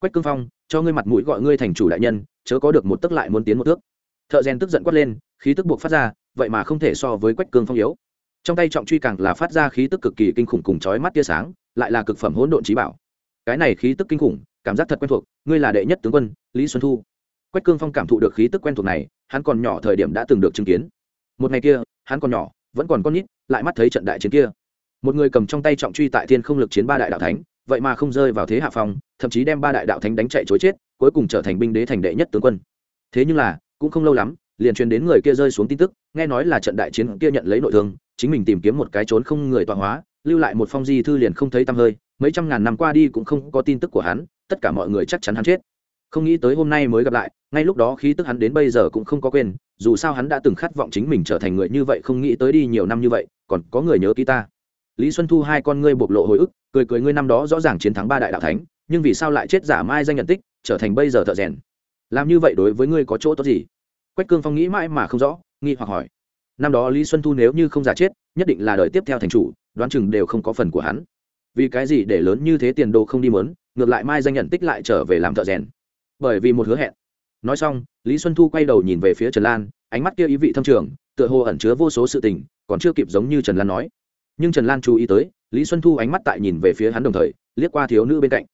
quách cương phong, cho ngươi mặt mũi gọi ngươi thành chủ đại nhân, chớ có được một tức lại muốn tiến một thước. Thợ rèn tức giận quát lên, khí tức buộc phát ra, vậy mà không thể so với quách cương phong yếu trong tay trọng truy càng là phát ra khí tức cực kỳ kinh khủng cùng chói mắt tia sáng, lại là cực phẩm hỗn độn trí bảo. Cái này khí tức kinh khủng, cảm giác thật quen thuộc, ngươi là đệ nhất tướng quân, lý xuân thu. Quách cương phong cảm thụ được khí tức quen thuộc này, hắn còn nhỏ thời điểm đã từng được chứng kiến. Một ngày kia, hắn còn nhỏ, vẫn còn con nít, lại mắt thấy trận đại chiến kia. Một người cầm trong tay trọng truy tại thiên không lực chiến ba đại đạo thánh, vậy mà không rơi vào thế hạ phong, thậm chí đem ba đại đạo thánh đánh chạy chối chết, cuối cùng trở thành binh đế thành đệ nhất tướng quân. Thế nhưng là, cũng không lâu lắm liền truyền đến người kia rơi xuống tin tức, nghe nói là trận đại chiến kia nhận lấy nội thương, chính mình tìm kiếm một cái trốn không người tọa hóa, lưu lại một phong di thư liền không thấy tăm hơi, mấy trăm ngàn năm qua đi cũng không có tin tức của hắn, tất cả mọi người chắc chắn hắn chết. Không nghĩ tới hôm nay mới gặp lại, ngay lúc đó khí tức hắn đến bây giờ cũng không có quên, dù sao hắn đã từng khát vọng chính mình trở thành người như vậy, không nghĩ tới đi nhiều năm như vậy, còn có người nhớ ký ta. Lý xuân thu hai con ngươi bộc lộ hồi ức, cười cười ngươi năm đó rõ ràng chiến thắng ba đại đạo thánh, nhưng vì sao lại chết giả mai danh nhận tích, trở thành bây giờ thợ rèn? Làm như vậy đối với ngươi có chỗ tốt gì? Quách cương phong nghĩ mãi mà không rõ, nghi hoặc hỏi. Năm đó lý xuân thu nếu như không giả chết, nhất định là đời tiếp theo thành chủ, đoán chừng đều không có phần của hắn. Vì cái gì để lớn như thế tiền đồ không đi mớn, ngược lại mai danh nhận tích lại trở về làm thợ rèn? Bởi vì một hứa hẹn. Nói xong, lý xuân thu quay đầu nhìn về phía trần lan, ánh mắt kia ý vị thâm trường, tựa hồ ẩn chứa vô số sự tình, còn chưa kịp giống như trần lan nói. Nhưng trần lan chú ý tới, lý xuân thu ánh mắt tại nhìn về phía hắn đồng thời, liếc qua thiếu nữ bên cạnh.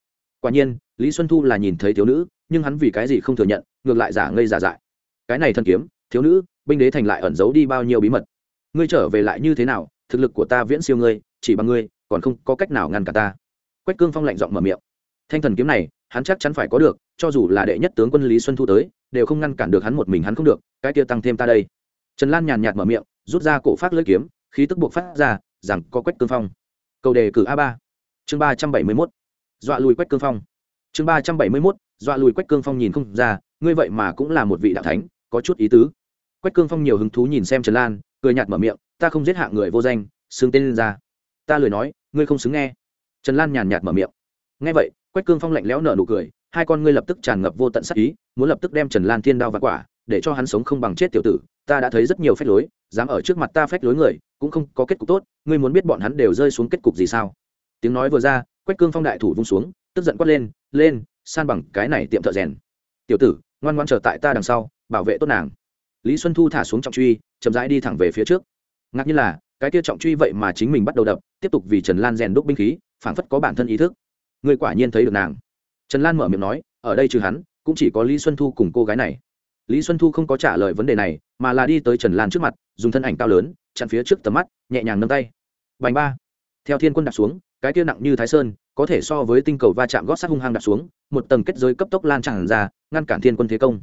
Quả nhiên, lý xuân thu là nhìn thấy thiếu nữ, nhưng hắn vì cái gì không thừa nhận, ngược lại giả ngây giả dại cái này thân kiếm, thiếu nữ, binh đế thành lại ẩn giấu đi bao nhiêu bí mật? Ngươi trở về lại như thế nào? Thực lực của ta viễn siêu ngươi, chỉ bằng ngươi, còn không có cách nào ngăn cả ta. Quách cương phong lạnh giọng mở miệng. Thanh thần kiếm này, hắn chắc chắn phải có được, cho dù là đệ nhất tướng quân lý xuân thu tới, đều không ngăn cản được hắn một mình hắn không được, cái kia tăng thêm ta đây. Trần lan nhàn nhạt mở miệng, rút ra cổ phát lưỡi kiếm, khí tức buộc phát ra, rằng có quách cương phong. Cầu đề cử a ba, chương ba trăm bảy mươi mốt. Dọa lùi quách cương phong. Chương ba trăm bảy mươi mốt, dọa lùi quách cương phong nhìn không ra, ngươi vậy mà cũng là một vị đạo thánh có chút ý tứ. Quách cương phong nhiều hứng thú nhìn xem trần lan, cười nhạt mở miệng, ta không giết hạng người vô danh, xưng tên lên ra. Ta lười nói, ngươi không xứng nghe. Trần lan nhàn nhạt mở miệng. Nghe vậy, quách cương phong lạnh lẽo nở nụ cười, hai con ngươi lập tức tràn ngập vô tận sắc ý, muốn lập tức đem trần lan thiên đao và quả, để cho hắn sống không bằng chết tiểu tử, ta đã thấy rất nhiều phép lối, dám ở trước mặt ta phép lối người, cũng không có kết cục tốt, ngươi muốn biết bọn hắn đều rơi xuống kết cục gì sao? Tiếng nói vừa ra, quách cương phong đại thủ vung xuống, tức giận quát lên lên, san bằng cái này tiệm thợ rèn. Tiểu tử, ngoan ngoan chờ tại ta đằng sau bảo vệ tốt nàng. Lý xuân thu thả xuống trọng truy, chậm rãi đi thẳng về phía trước. Ngạc nhiên là, cái kia trọng truy vậy mà chính mình bắt đầu đập, tiếp tục vì trần lan rèn đúc binh khí, phảng phất có bản thân ý thức. Người quả nhiên thấy được nàng. Trần lan mở miệng nói, ở đây trừ hắn, cũng chỉ có lý xuân thu cùng cô gái này. Lý xuân thu không có trả lời vấn đề này, mà là đi tới trần lan trước mặt, dùng thân ảnh cao lớn, chặn phía trước tầm mắt, nhẹ nhàng nâng tay. Bành ba. Theo thiên quân đặt xuống, cái kia nặng như thái sơn, có thể so với tinh cầu va chạm gót sắt hung hăng đặt xuống, một tầng kết giới cấp tốc lan tràn ra, ngăn cản thiên quân thế công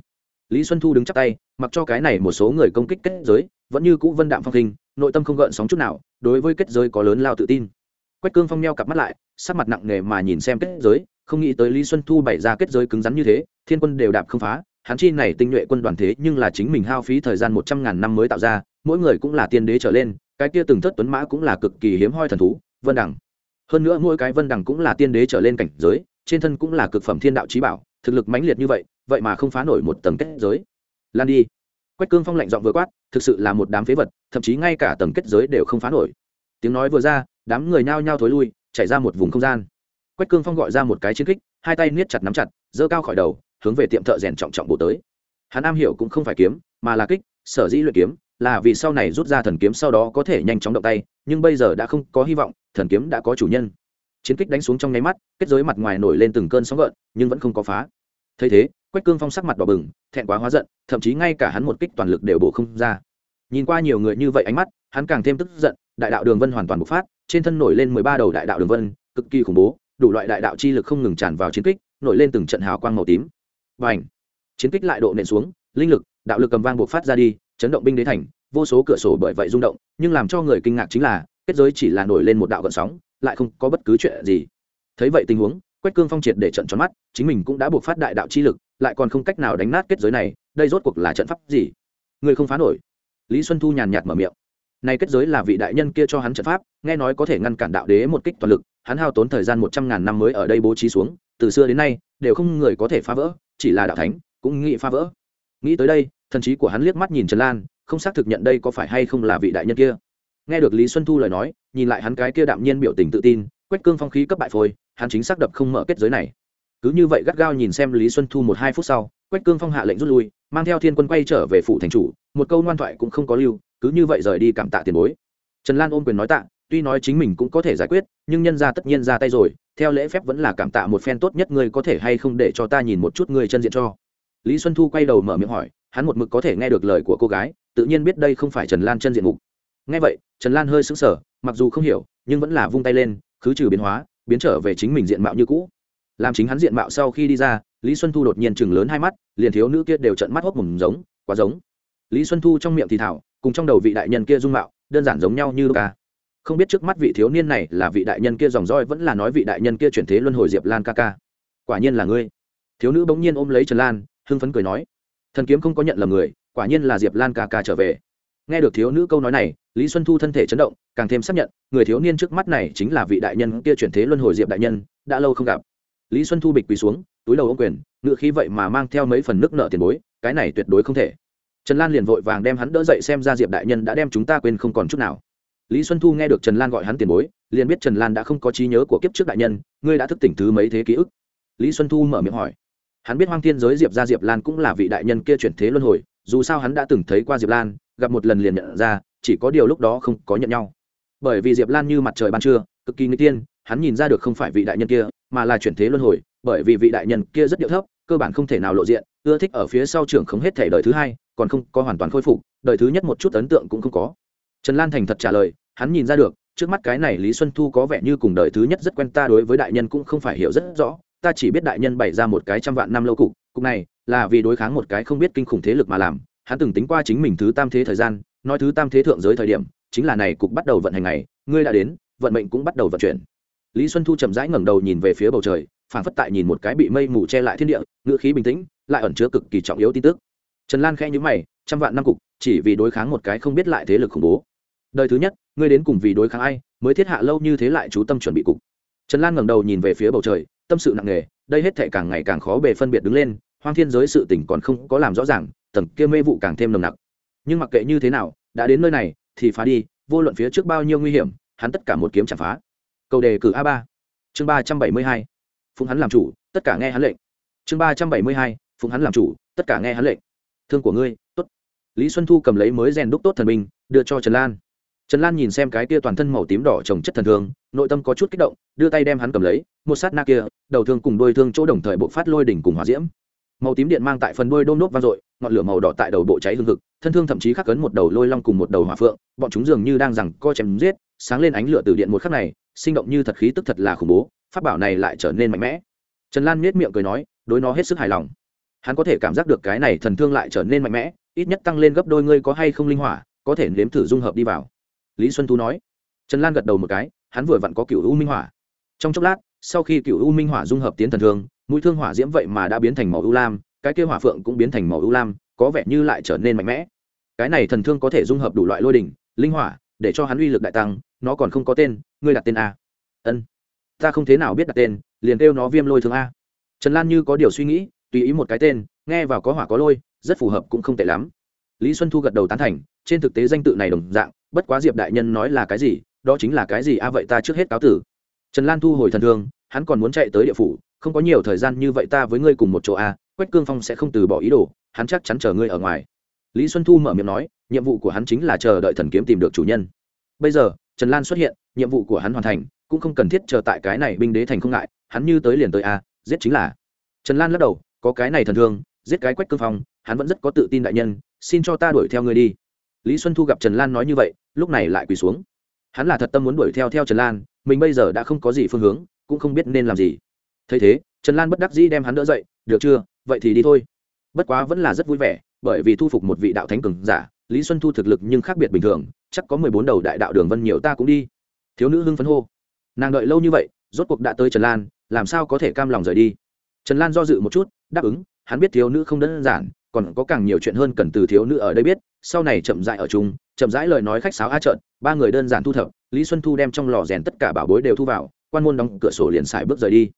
lý xuân thu đứng chắc tay, mặc cho cái này một số người công kích kết giới, vẫn như cũ vân đạm phong hình, nội tâm không gợn sóng chút nào, đối với kết giới có lớn lao tự tin. Quách cương phong neo cặp mắt lại, sắc mặt nặng nề mà nhìn xem kết giới, không nghĩ tới lý xuân thu bày ra kết giới cứng rắn như thế, thiên quân đều đạp không phá, hắn chi này tinh nhuệ quân đoàn thế nhưng là chính mình hao phí thời gian một trăm ngàn năm mới tạo ra, mỗi người cũng là tiên đế trở lên, cái kia từng thất tuấn mã cũng là cực kỳ hiếm hoi thần thú, vân đẳng. Hơn nữa mỗi cái vân đẳng cũng là tiên đế trở lên cảnh giới, trên thân cũng là cực phẩm thiên đạo trí bảo, thực lực mãnh liệt như vậy vậy mà không phá nổi một tầng kết giới. Lan đi. Quách cương phong lạnh giọng vừa quát, thực sự là một đám phế vật, thậm chí ngay cả tầng kết giới đều không phá nổi. Tiếng nói vừa ra, đám người nhao nhao thối lui, chạy ra một vùng không gian. Quách cương phong gọi ra một cái chiến kích, hai tay niết chặt nắm chặt, giơ cao khỏi đầu, hướng về tiệm thợ rèn trọng trọng bộ tới. Hắn am hiểu cũng không phải kiếm, mà là kích, sở dĩ luyện kiếm, là vì sau này rút ra thần kiếm sau đó có thể nhanh chóng động tay, nhưng bây giờ đã không có hy vọng, thần kiếm đã có chủ nhân. Chiến kích đánh xuống trong nháy mắt, kết giới mặt ngoài nổi lên từng cơn sóng gợn, nhưng vẫn không có phá. Thấy thế quách cương phong sắc mặt đỏ bừng, thẹn quá hóa giận, thậm chí ngay cả hắn một kích toàn lực đều bổ không ra. Nhìn qua nhiều người như vậy ánh mắt, hắn càng thêm tức giận, đại đạo đường vân hoàn toàn bộc phát, trên thân nổi lên mười ba đầu đại đạo đường vân, cực kỳ khủng bố, đủ loại đại đạo chi lực không ngừng tràn vào chiến kích, nổi lên từng trận hào quang màu tím. Và ảnh chiến kích lại độ nện xuống, linh lực, đạo lực cầm vang bộc phát ra đi, chấn động binh đế thành, vô số cửa sổ bởi vậy rung động, nhưng làm cho người kinh ngạc chính là, kết giới chỉ là nổi lên một đạo gợn sóng, lại không có bất cứ chuyện gì. Thấy vậy tình huống, quách cương phong triệt để trận tròn mắt, chính mình cũng đã buộc phát đại đạo chi lực lại còn không cách nào đánh nát kết giới này, đây rốt cuộc là trận pháp gì? Người không phá nổi. Lý xuân thu nhàn nhạt mở miệng. Này kết giới là vị đại nhân kia cho hắn trận pháp, nghe nói có thể ngăn cản đạo đế một kích toàn lực, hắn hao tốn thời gian một trăm ngàn năm mới ở đây bố trí xuống, từ xưa đến nay, đều không người có thể phá vỡ, chỉ là đạo thánh, cũng nghĩ phá vỡ. Nghĩ tới đây, thần trí của hắn liếc mắt nhìn trần lan, không xác thực nhận đây có phải hay không là vị đại nhân kia. Nghe được lý xuân thu lời nói, nhìn lại hắn cái kia đạm nhiên biểu tình tự tin quách cương phong khí cấp bại phôi, hắn chính xác đập không mở kết giới này cứ như vậy gắt gao nhìn xem lý xuân thu một hai phút sau, quách cương phong hạ lệnh rút lui, mang theo thiên quân quay trở về phủ thành chủ, một câu ngoan thoại cũng không có lưu, cứ như vậy rời đi cảm tạ tiền bối. Trần lan ôm quyền nói tạ, tuy nói chính mình cũng có thể giải quyết, nhưng nhân ra tất nhiên ra tay rồi, theo lễ phép vẫn là cảm tạ một phen tốt nhất ngươi có thể hay không để cho ta nhìn một chút ngươi chân diện cho. Lý xuân thu quay đầu mở miệng hỏi, hắn một mực có thể nghe được lời của cô gái, tự nhiên biết đây không phải trần lan chân diện mục. Nghe vậy, trần lan hơi sững sờ, mặc dù không hiểu, nhưng vẫn là vung tay lên, khứ trừ biến hóa, biến trở về chính mình diện mạo như cũ làm chính hắn diện mạo sau khi đi ra, lý xuân thu đột nhiên chừng lớn hai mắt, liền thiếu nữ kia đều trận mắt hốc mùng giống, quá giống. Lý xuân thu trong miệng thì thảo, cùng trong đầu vị đại nhân kia dung mạo, đơn giản giống nhau như ca không biết trước mắt vị thiếu niên này là vị đại nhân kia dòng roi vẫn là nói vị đại nhân kia chuyển thế luân hồi diệp lan ca ca. Quả nhiên là ngươi. Thiếu nữ bỗng nhiên ôm lấy trần lan, hưng phấn cười nói. Thần kiếm không có nhận lầm người, quả nhiên là diệp lan ca ca trở về. Nghe được thiếu nữ câu nói này, lý xuân thu thân thể chấn động, càng thêm xác nhận, người thiếu niên trước mắt này chính là vị đại nhân kia chuyển thế luân hồi diệp đại nhân, đã lâu không gặp lý xuân thu bịch quỳ xuống, túi đầu ô quyền, ngự khí vậy mà mang theo mấy phần nước nợ tiền bối, cái này tuyệt đối không thể. Trần lan liền vội vàng đem hắn đỡ dậy xem ra diệp đại nhân đã đem chúng ta quên không còn chút nào. Lý xuân thu nghe được trần lan gọi hắn tiền bối, liền biết trần lan đã không có trí nhớ của kiếp trước đại nhân, ngươi đã thức tỉnh thứ mấy thế ký ức? Lý xuân thu mở miệng hỏi. Hắn biết hoang thiên giới diệp ra diệp lan cũng là vị đại nhân kia chuyển thế luân hồi, dù sao hắn đã từng thấy qua diệp lan, gặp một lần liền nhận ra, chỉ có điều lúc đó không có nhận nhau. Bởi vì diệp lan như mặt trời ban trưa, cực kỳ nguy tiên hắn nhìn ra được không phải vị đại nhân kia, mà là chuyển thế luân hồi, bởi vì vị đại nhân kia rất điệu thấp, cơ bản không thể nào lộ diện, ưa thích ở phía sau trưởng không hết thể đời thứ hai, còn không có hoàn toàn khôi phục, đời thứ nhất một chút ấn tượng cũng không có. Trần lan thành thật trả lời, hắn nhìn ra được, trước mắt cái này lý xuân thu có vẻ như cùng đời thứ nhất rất quen ta đối với đại nhân cũng không phải hiểu rất rõ, ta chỉ biết đại nhân bày ra một cái trăm vạn năm lâu cục cục này là vì đối kháng một cái không biết kinh khủng thế lực mà làm, hắn từng tính qua chính mình thứ tam thế thời gian, nói thứ tam thế thượng giới thời điểm, chính là này cục bắt đầu vận hành này ngươi đã đến, vận mệnh cũng bắt đầu vận chuyển lý xuân thu chậm rãi ngẩng đầu nhìn về phía bầu trời, phảng phất tại nhìn một cái bị mây mù che lại thiên địa ngựa khí bình tĩnh, lại ẩn chứa cực kỳ trọng yếu tin tức. Trần lan khẽ nhữ mày, trăm vạn năm cục, chỉ vì đối kháng một cái không biết lại thế lực khủng bố. Đời thứ nhất, ngươi đến cùng vì đối kháng ai, mới thiết hạ lâu như thế lại chú tâm chuẩn bị cục. Trần lan ngẩng đầu nhìn về phía bầu trời, tâm sự nặng nề, đây hết thể càng ngày càng khó bề phân biệt đứng lên, hoang thiên giới sự tỉnh còn không có làm rõ ràng, tầng kia mê vụ càng thêm nồng nặc. Nhưng mặc kệ như thế nào, đã đến nơi này, thì phá đi, vô luận phía trước bao nhiêu nguy hiểm, hắn tất cả một kiếm chạm phá cầu đề cử a ba. Chương ba trăm bảy mươi hai. Phụng hắn làm chủ, tất cả nghe hắn lệnh. Chương ba trăm bảy mươi hai. Phụng hắn làm chủ, tất cả nghe hắn lệnh. Thương của ngươi, tốt. Lý xuân thu cầm lấy mới rèn đúc tốt thần binh, đưa cho trần lan. Trần lan nhìn xem cái kia toàn thân màu tím đỏ trồng chất thần thương, nội tâm có chút kích động, đưa tay đem hắn cầm lấy, một sát na kia, đầu thương cùng đôi thương chỗ đồng thời bộ phát lôi đỉnh cùng hỏa diễm. Màu tím điện mang tại phần đôi đôm nốt vang dội, ngọn lửa màu đỏ tại đầu bộ cháy hương thực thân thương thậm chí khắc cấn một đầu lôi long cùng một đầu hỏa phượng, bọn chúng dường như đang rằng co chém giết, sáng lên ánh lửa từ điện một khắc này sinh động như thật khí tức thật là khủng bố phát bảo này lại trở nên mạnh mẽ. Trần lan nhếch miệng cười nói, đối nó hết sức hài lòng. Hắn có thể cảm giác được cái này thần thương lại trở nên mạnh mẽ, ít nhất tăng lên gấp đôi ngươi có hay không linh hỏa, có thể nếm thử dung hợp đi vào. Lý xuân thu nói. Trần lan gật đầu một cái, hắn vừa vặn có cựu u minh hỏa. Trong chốc lát, sau khi cựu u minh hỏa dung hợp tiến thần thương, mũi thương hỏa diễm vậy mà đã biến thành màu u lam, cái kia hỏa phượng cũng biến thành màu u lam, có vẻ như lại trở nên mạnh mẽ. Cái này thần thương có thể dung hợp đủ loại lôi đỉnh, linh hỏa để cho hắn uy lực đại tăng, nó còn không có tên, ngươi đặt tên a. Ân. Ta không thế nào biết đặt tên, liền kêu nó viêm lôi thương a. Trần lan như có điều suy nghĩ, tùy ý một cái tên, nghe vào có hỏa có lôi, rất phù hợp cũng không tệ lắm. Lý xuân thu gật đầu tán thành, trên thực tế danh tự này đồng dạng, bất quá diệp đại nhân nói là cái gì, đó chính là cái gì a vậy ta trước hết cáo tử. Trần lan thu hồi thần thương, hắn còn muốn chạy tới địa phủ, không có nhiều thời gian như vậy ta với ngươi cùng một chỗ a, quách cương phong sẽ không từ bỏ ý đồ, hắn chắc chắn chờ ngươi ở ngoài. Lý xuân thu mở miệng nói nhiệm vụ của hắn chính là chờ đợi thần kiếm tìm được chủ nhân. Bây giờ, trần lan xuất hiện, nhiệm vụ của hắn hoàn thành, cũng không cần thiết chờ tại cái này binh đế thành không ngại, hắn như tới liền tới a, giết chính là. Trần lan lắc đầu, có cái này thần thương, giết cái quách cương phong, hắn vẫn rất có tự tin đại nhân, xin cho ta đuổi theo ngươi đi. Lý xuân thu gặp trần lan nói như vậy, lúc này lại quỳ xuống. Hắn là thật tâm muốn đuổi theo theo trần lan, mình bây giờ đã không có gì phương hướng, cũng không biết nên làm gì. Thấy thế, trần lan bất đắc dĩ đem hắn đỡ dậy, được chưa? Vậy thì đi thôi. Bất quá vẫn là rất vui vẻ, bởi vì thu phục một vị đạo thánh cường giả lý xuân thu thực lực nhưng khác biệt bình thường, chắc có mười bốn đầu đại đạo đường vân nhiều ta cũng đi. Thiếu nữ hưng phấn hô. Nàng đợi lâu như vậy, rốt cuộc đã tới trần lan, làm sao có thể cam lòng rời đi? Trần lan do dự một chút, đáp ứng, hắn biết thiếu nữ không đơn giản, còn có càng nhiều chuyện hơn cần từ thiếu nữ ở đây biết. Sau này chậm rãi ở chung, chậm rãi lời nói khách sáo a trợn, ba người đơn giản thu thập, lý xuân thu đem trong lò rèn tất cả bảo bối đều thu vào, quan môn đóng cửa sổ liền xài bước rời đi.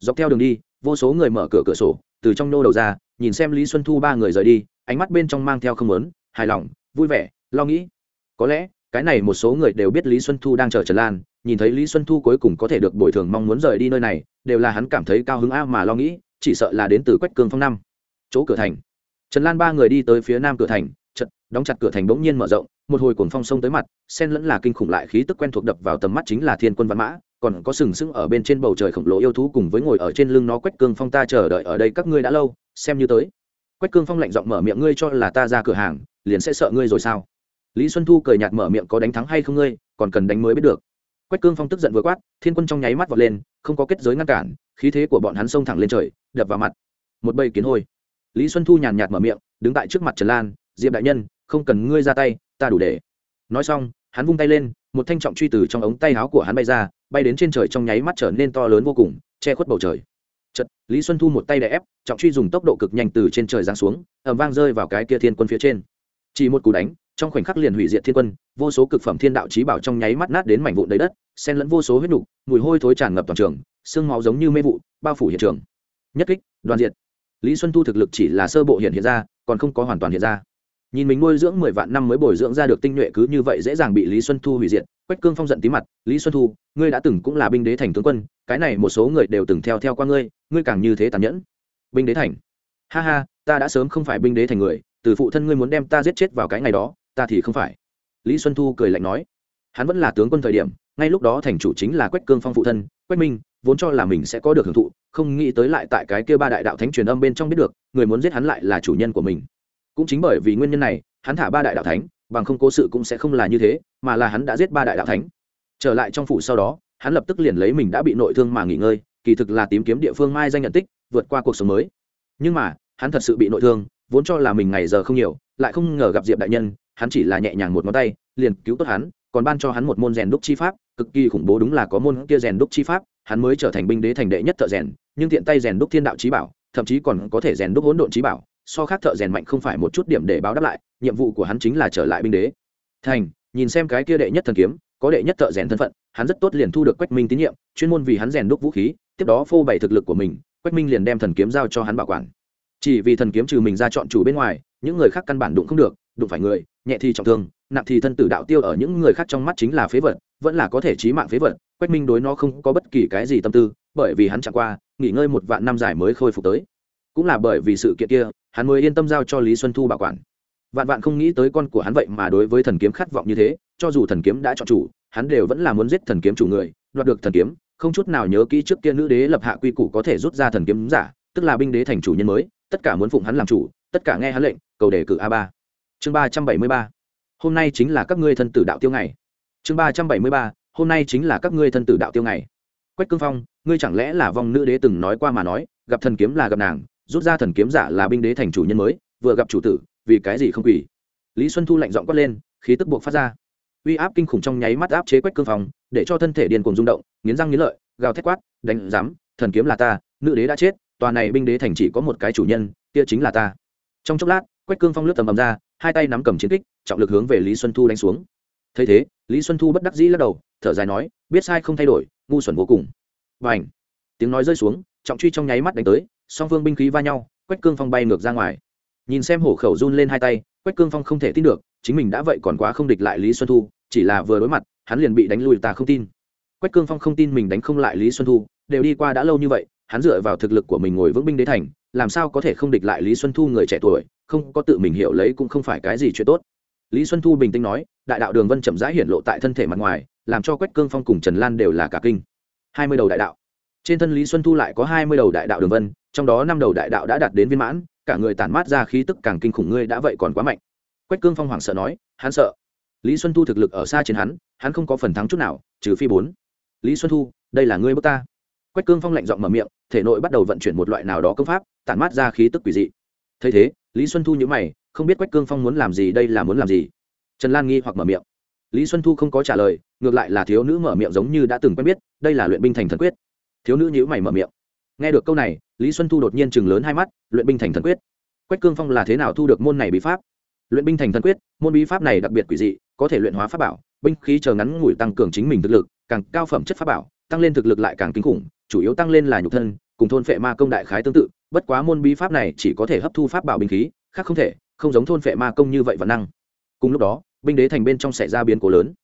Dọc theo đường đi, vô số người mở cửa cửa sổ, từ trong nô đầu ra, nhìn xem lý xuân thu ba người rời đi, ánh mắt bên trong mang theo không lớn hài lòng, vui vẻ, lo nghĩ. Có lẽ, cái này một số người đều biết lý xuân thu đang chờ trần lan, nhìn thấy lý xuân thu cuối cùng có thể được bồi thường mong muốn rời đi nơi này, đều là hắn cảm thấy cao hứng a mà lo nghĩ, chỉ sợ là đến từ quách cương phong năm. Chỗ cửa thành. Trần lan ba người đi tới phía nam cửa thành, chật, đóng chặt cửa thành bỗng nhiên mở rộng, một hồi cuồng phong sông tới mặt sen lẫn là kinh khủng lại khí tức quen thuộc đập vào tầm mắt chính là thiên quân văn mã, còn có sừng sững ở bên trên bầu trời khổng lồ yêu thú cùng với ngồi ở trên lưng nó quách cương phong ta chờ đợi ở đây các ngươi đã lâu, xem như tới. Quách cương phong lạnh giọng mở miệng, ngươi cho là ta ra cửa hàng liền sẽ sợ ngươi rồi sao? Lý xuân thu cười nhạt mở miệng có đánh thắng hay không ngươi, còn cần đánh mới biết được. Quách cương phong tức giận vừa quát, thiên quân trong nháy mắt vọt lên, không có kết giới ngăn cản, khí thế của bọn hắn xông thẳng lên trời, đập vào mặt. Một bầy kiến hôi. Lý xuân thu nhàn nhạt mở miệng, đứng tại trước mặt trần lan, diệp đại nhân, không cần ngươi ra tay, ta đủ để. Nói xong, hắn vung tay lên, một thanh trọng truy từ trong ống tay áo của hắn bay ra, bay đến trên trời trong nháy mắt trở nên to lớn vô cùng, che khuất bầu trời. Chật lý xuân thu một tay đè ép, trọng truy dùng tốc độ cực nhanh từ trên trời giáng xuống ẩm vang rơi vào cái kia thiên quân phía trên chỉ một cú đánh, trong khoảnh khắc liền hủy diệt thiên quân, vô số cực phẩm thiên đạo trí bảo trong nháy mắt nát đến mảnh vụn đầy đất, xen lẫn vô số huyết nục, mùi hôi thối tràn ngập toàn trường sương máu giống như mê vụ, bao phủ hiện trường. Nhất kích, đoàn diệt. Lý xuân thu thực lực chỉ là sơ bộ hiện hiện ra, còn không có hoàn toàn hiện ra. Nhìn mình nuôi dưỡng mười vạn năm mới bồi dưỡng ra được tinh nhuệ cứ như vậy dễ dàng bị lý xuân thu hủy diệt, quách cương phong giận tí mặt, lý xuân thu, ngươi đã từng cũng là binh đế thành tướng quân, cái này một số người đều từng theo theo qua ngươi ngươi càng như thế tàn nhẫn. Binh đế thành? Ha ha, ta đã sớm không phải binh đế thành người từ phụ thân ngươi muốn đem ta giết chết vào cái ngày đó, ta thì không phải. Lý xuân thu cười lạnh nói, hắn vẫn là tướng quân thời điểm, ngay lúc đó thành chủ chính là quách cương phong phụ thân, quách minh, vốn cho là mình sẽ có được hưởng thụ, không nghĩ tới lại tại cái kia ba đại đạo thánh truyền âm bên trong biết được, người muốn giết hắn lại là chủ nhân của mình. Cũng chính bởi vì nguyên nhân này, hắn thả ba đại đạo thánh, bằng không cố sự cũng sẽ không là như thế, mà là hắn đã giết ba đại đạo thánh. Trở lại trong phủ sau đó, hắn lập tức liền lấy mình đã bị nội thương mà nghỉ ngơi, kỳ thực là tìm kiếm địa phương mai danh nhận tích, vượt qua cuộc sống mới. Nhưng mà, hắn thật sự bị nội thương vốn cho là mình ngày giờ không nhiều, lại không ngờ gặp diệp đại nhân, hắn chỉ là nhẹ nhàng một ngón tay, liền cứu tốt hắn, còn ban cho hắn một môn rèn đúc chi pháp, cực kỳ khủng bố đúng là có môn kia rèn đúc chi pháp, hắn mới trở thành binh đế thành đệ nhất thợ rèn, nhưng tiện tay rèn đúc thiên đạo trí bảo, thậm chí còn có thể rèn đúc hỗn độn trí bảo, so khác thợ rèn mạnh không phải một chút điểm để báo đáp lại, nhiệm vụ của hắn chính là trở lại binh đế. Thành, nhìn xem cái kia đệ nhất thần kiếm, có đệ nhất thợ rèn thân phận, hắn rất tốt liền thu được quách minh tín nhiệm, chuyên môn vì hắn rèn đúc vũ khí, tiếp đó phô bày thực lực của mình, quách minh liền đem thần kiếm giao cho hắn bảo quản chỉ vì thần kiếm trừ mình ra chọn chủ bên ngoài, những người khác căn bản đụng không được, đụng phải người, nhẹ thì trọng thương, nặng thì thân tử đạo tiêu ở những người khác trong mắt chính là phế vật, vẫn là có thể trí mạng phế vật, quách minh đối nó không có bất kỳ cái gì tâm tư, bởi vì hắn chẳng qua, nghỉ ngơi một vạn năm dài mới khôi phục tới. Cũng là bởi vì sự kiện kia, hắn mới yên tâm giao cho lý xuân thu bảo quản. Vạn vạn không nghĩ tới con của hắn vậy mà đối với thần kiếm khát vọng như thế, cho dù thần kiếm đã chọn chủ, hắn đều vẫn là muốn giết thần kiếm chủ người, đoạt được thần kiếm, không chút nào nhớ kỹ trước kia nữ đế lập hạ quy củ có thể rút ra thần kiếm giả, tức là binh đế thành chủ nhân mới tất cả muốn phụng hắn làm chủ, tất cả nghe hắn lệnh, cầu đề cử a ba. Chương ba trăm bảy mươi ba. Hôm nay chính là các ngươi thân tử đạo tiêu ngày. Chương ba trăm bảy mươi ba, hôm nay chính là các ngươi thân tử đạo tiêu ngày. Quách cương phong, ngươi chẳng lẽ là vong nữ đế từng nói qua mà nói, gặp thần kiếm là gặp nàng, rút ra thần kiếm giả là binh đế thành chủ nhân mới, vừa gặp chủ tử, vì cái gì không quỷ lý xuân thu lạnh giọng quát lên, khí tức buộc phát ra. Uy áp kinh khủng trong nháy mắt áp chế quách cương phong, để cho thân thể điên cuồng rung động, nghiến răng nghiến lợi, gào thét quát, đánh giám, thần kiếm là ta, nữ đế đã chết tòa này binh đế thành chỉ có một cái chủ nhân, kia chính là ta. Trong chốc lát, quách cương phong lướt tầm ầm ra, hai tay nắm cầm chiến kích, trọng lực hướng về lý xuân thu đánh xuống. Thấy thế, lý xuân thu bất đắc dĩ lắc đầu, thở dài nói, biết sai không thay đổi, ngu xuẩn vô cùng. Và ảnh tiếng nói rơi xuống, trọng truy trong nháy mắt đánh tới, song phương binh khí va nhau, quách cương phong bay ngược ra ngoài. Nhìn xem hổ khẩu run lên hai tay, quách cương phong không thể tin được, chính mình đã vậy còn quá không địch lại lý xuân thu, chỉ là vừa đối mặt, hắn liền bị đánh lùi ta không tin. Quách cương phong không tin mình đánh không lại lý xuân thu, đều đi qua đã lâu như vậy hắn dựa vào thực lực của mình ngồi vững binh đế thành, làm sao có thể không địch lại lý xuân thu người trẻ tuổi, không có tự mình hiểu lấy cũng không phải cái gì chuyện tốt. Lý xuân thu bình tĩnh nói, đại đạo đường vân chậm rãi hiển lộ tại thân thể mặt ngoài, làm cho quách cương phong cùng trần lan đều là cả kinh. Hai mươi đầu đại đạo. Trên thân lý xuân thu lại có hai mươi đầu đại đạo đường vân, trong đó năm đầu đại đạo đã đạt đến viên mãn, cả người tản mát ra khí tức càng kinh khủng, ngươi đã vậy còn quá mạnh. Quách cương phong hoảng sợ nói, hắn sợ. Lý xuân thu thực lực ở xa trên hắn hắn không có phần thắng chút nào, trừ phi bốn. Lý xuân thu, đây là ngươi bước ta quách cương phong lạnh giọng mở miệng, thể nội bắt đầu vận chuyển một loại nào đó công pháp, tản mát ra khí tức quỷ dị. Thấy thế, lý xuân thu nhữ mày, không biết quách cương phong muốn làm gì đây là muốn làm gì. Trần lan nghi hoặc mở miệng. Lý xuân thu không có trả lời, ngược lại là thiếu nữ mở miệng giống như đã từng quen biết, đây là luyện binh thành thần quyết. Thiếu nữ nhữ mày mở miệng. Nghe được câu này, lý xuân thu đột nhiên chừng lớn hai mắt, luyện binh thành thần quyết. Quách cương phong là thế nào thu được môn này bí pháp? Luyện binh thành thần quyết, môn bí pháp này đặc biệt quỷ dị, có thể luyện hóa pháp bảo, binh khí chờ ngắn ngủi tăng cường chính mình thực lực, càng cao phẩm chất pháp bảo, tăng lên thực lực lại càng kinh khủng chủ yếu tăng lên là nhục thân, cùng thôn phệ ma công đại khái tương tự, bất quá môn bí pháp này chỉ có thể hấp thu pháp bảo binh khí, khác không thể, không giống thôn phệ ma công như vậy và năng. Cùng lúc đó, binh đế thành bên trong xảy ra biến cố lớn.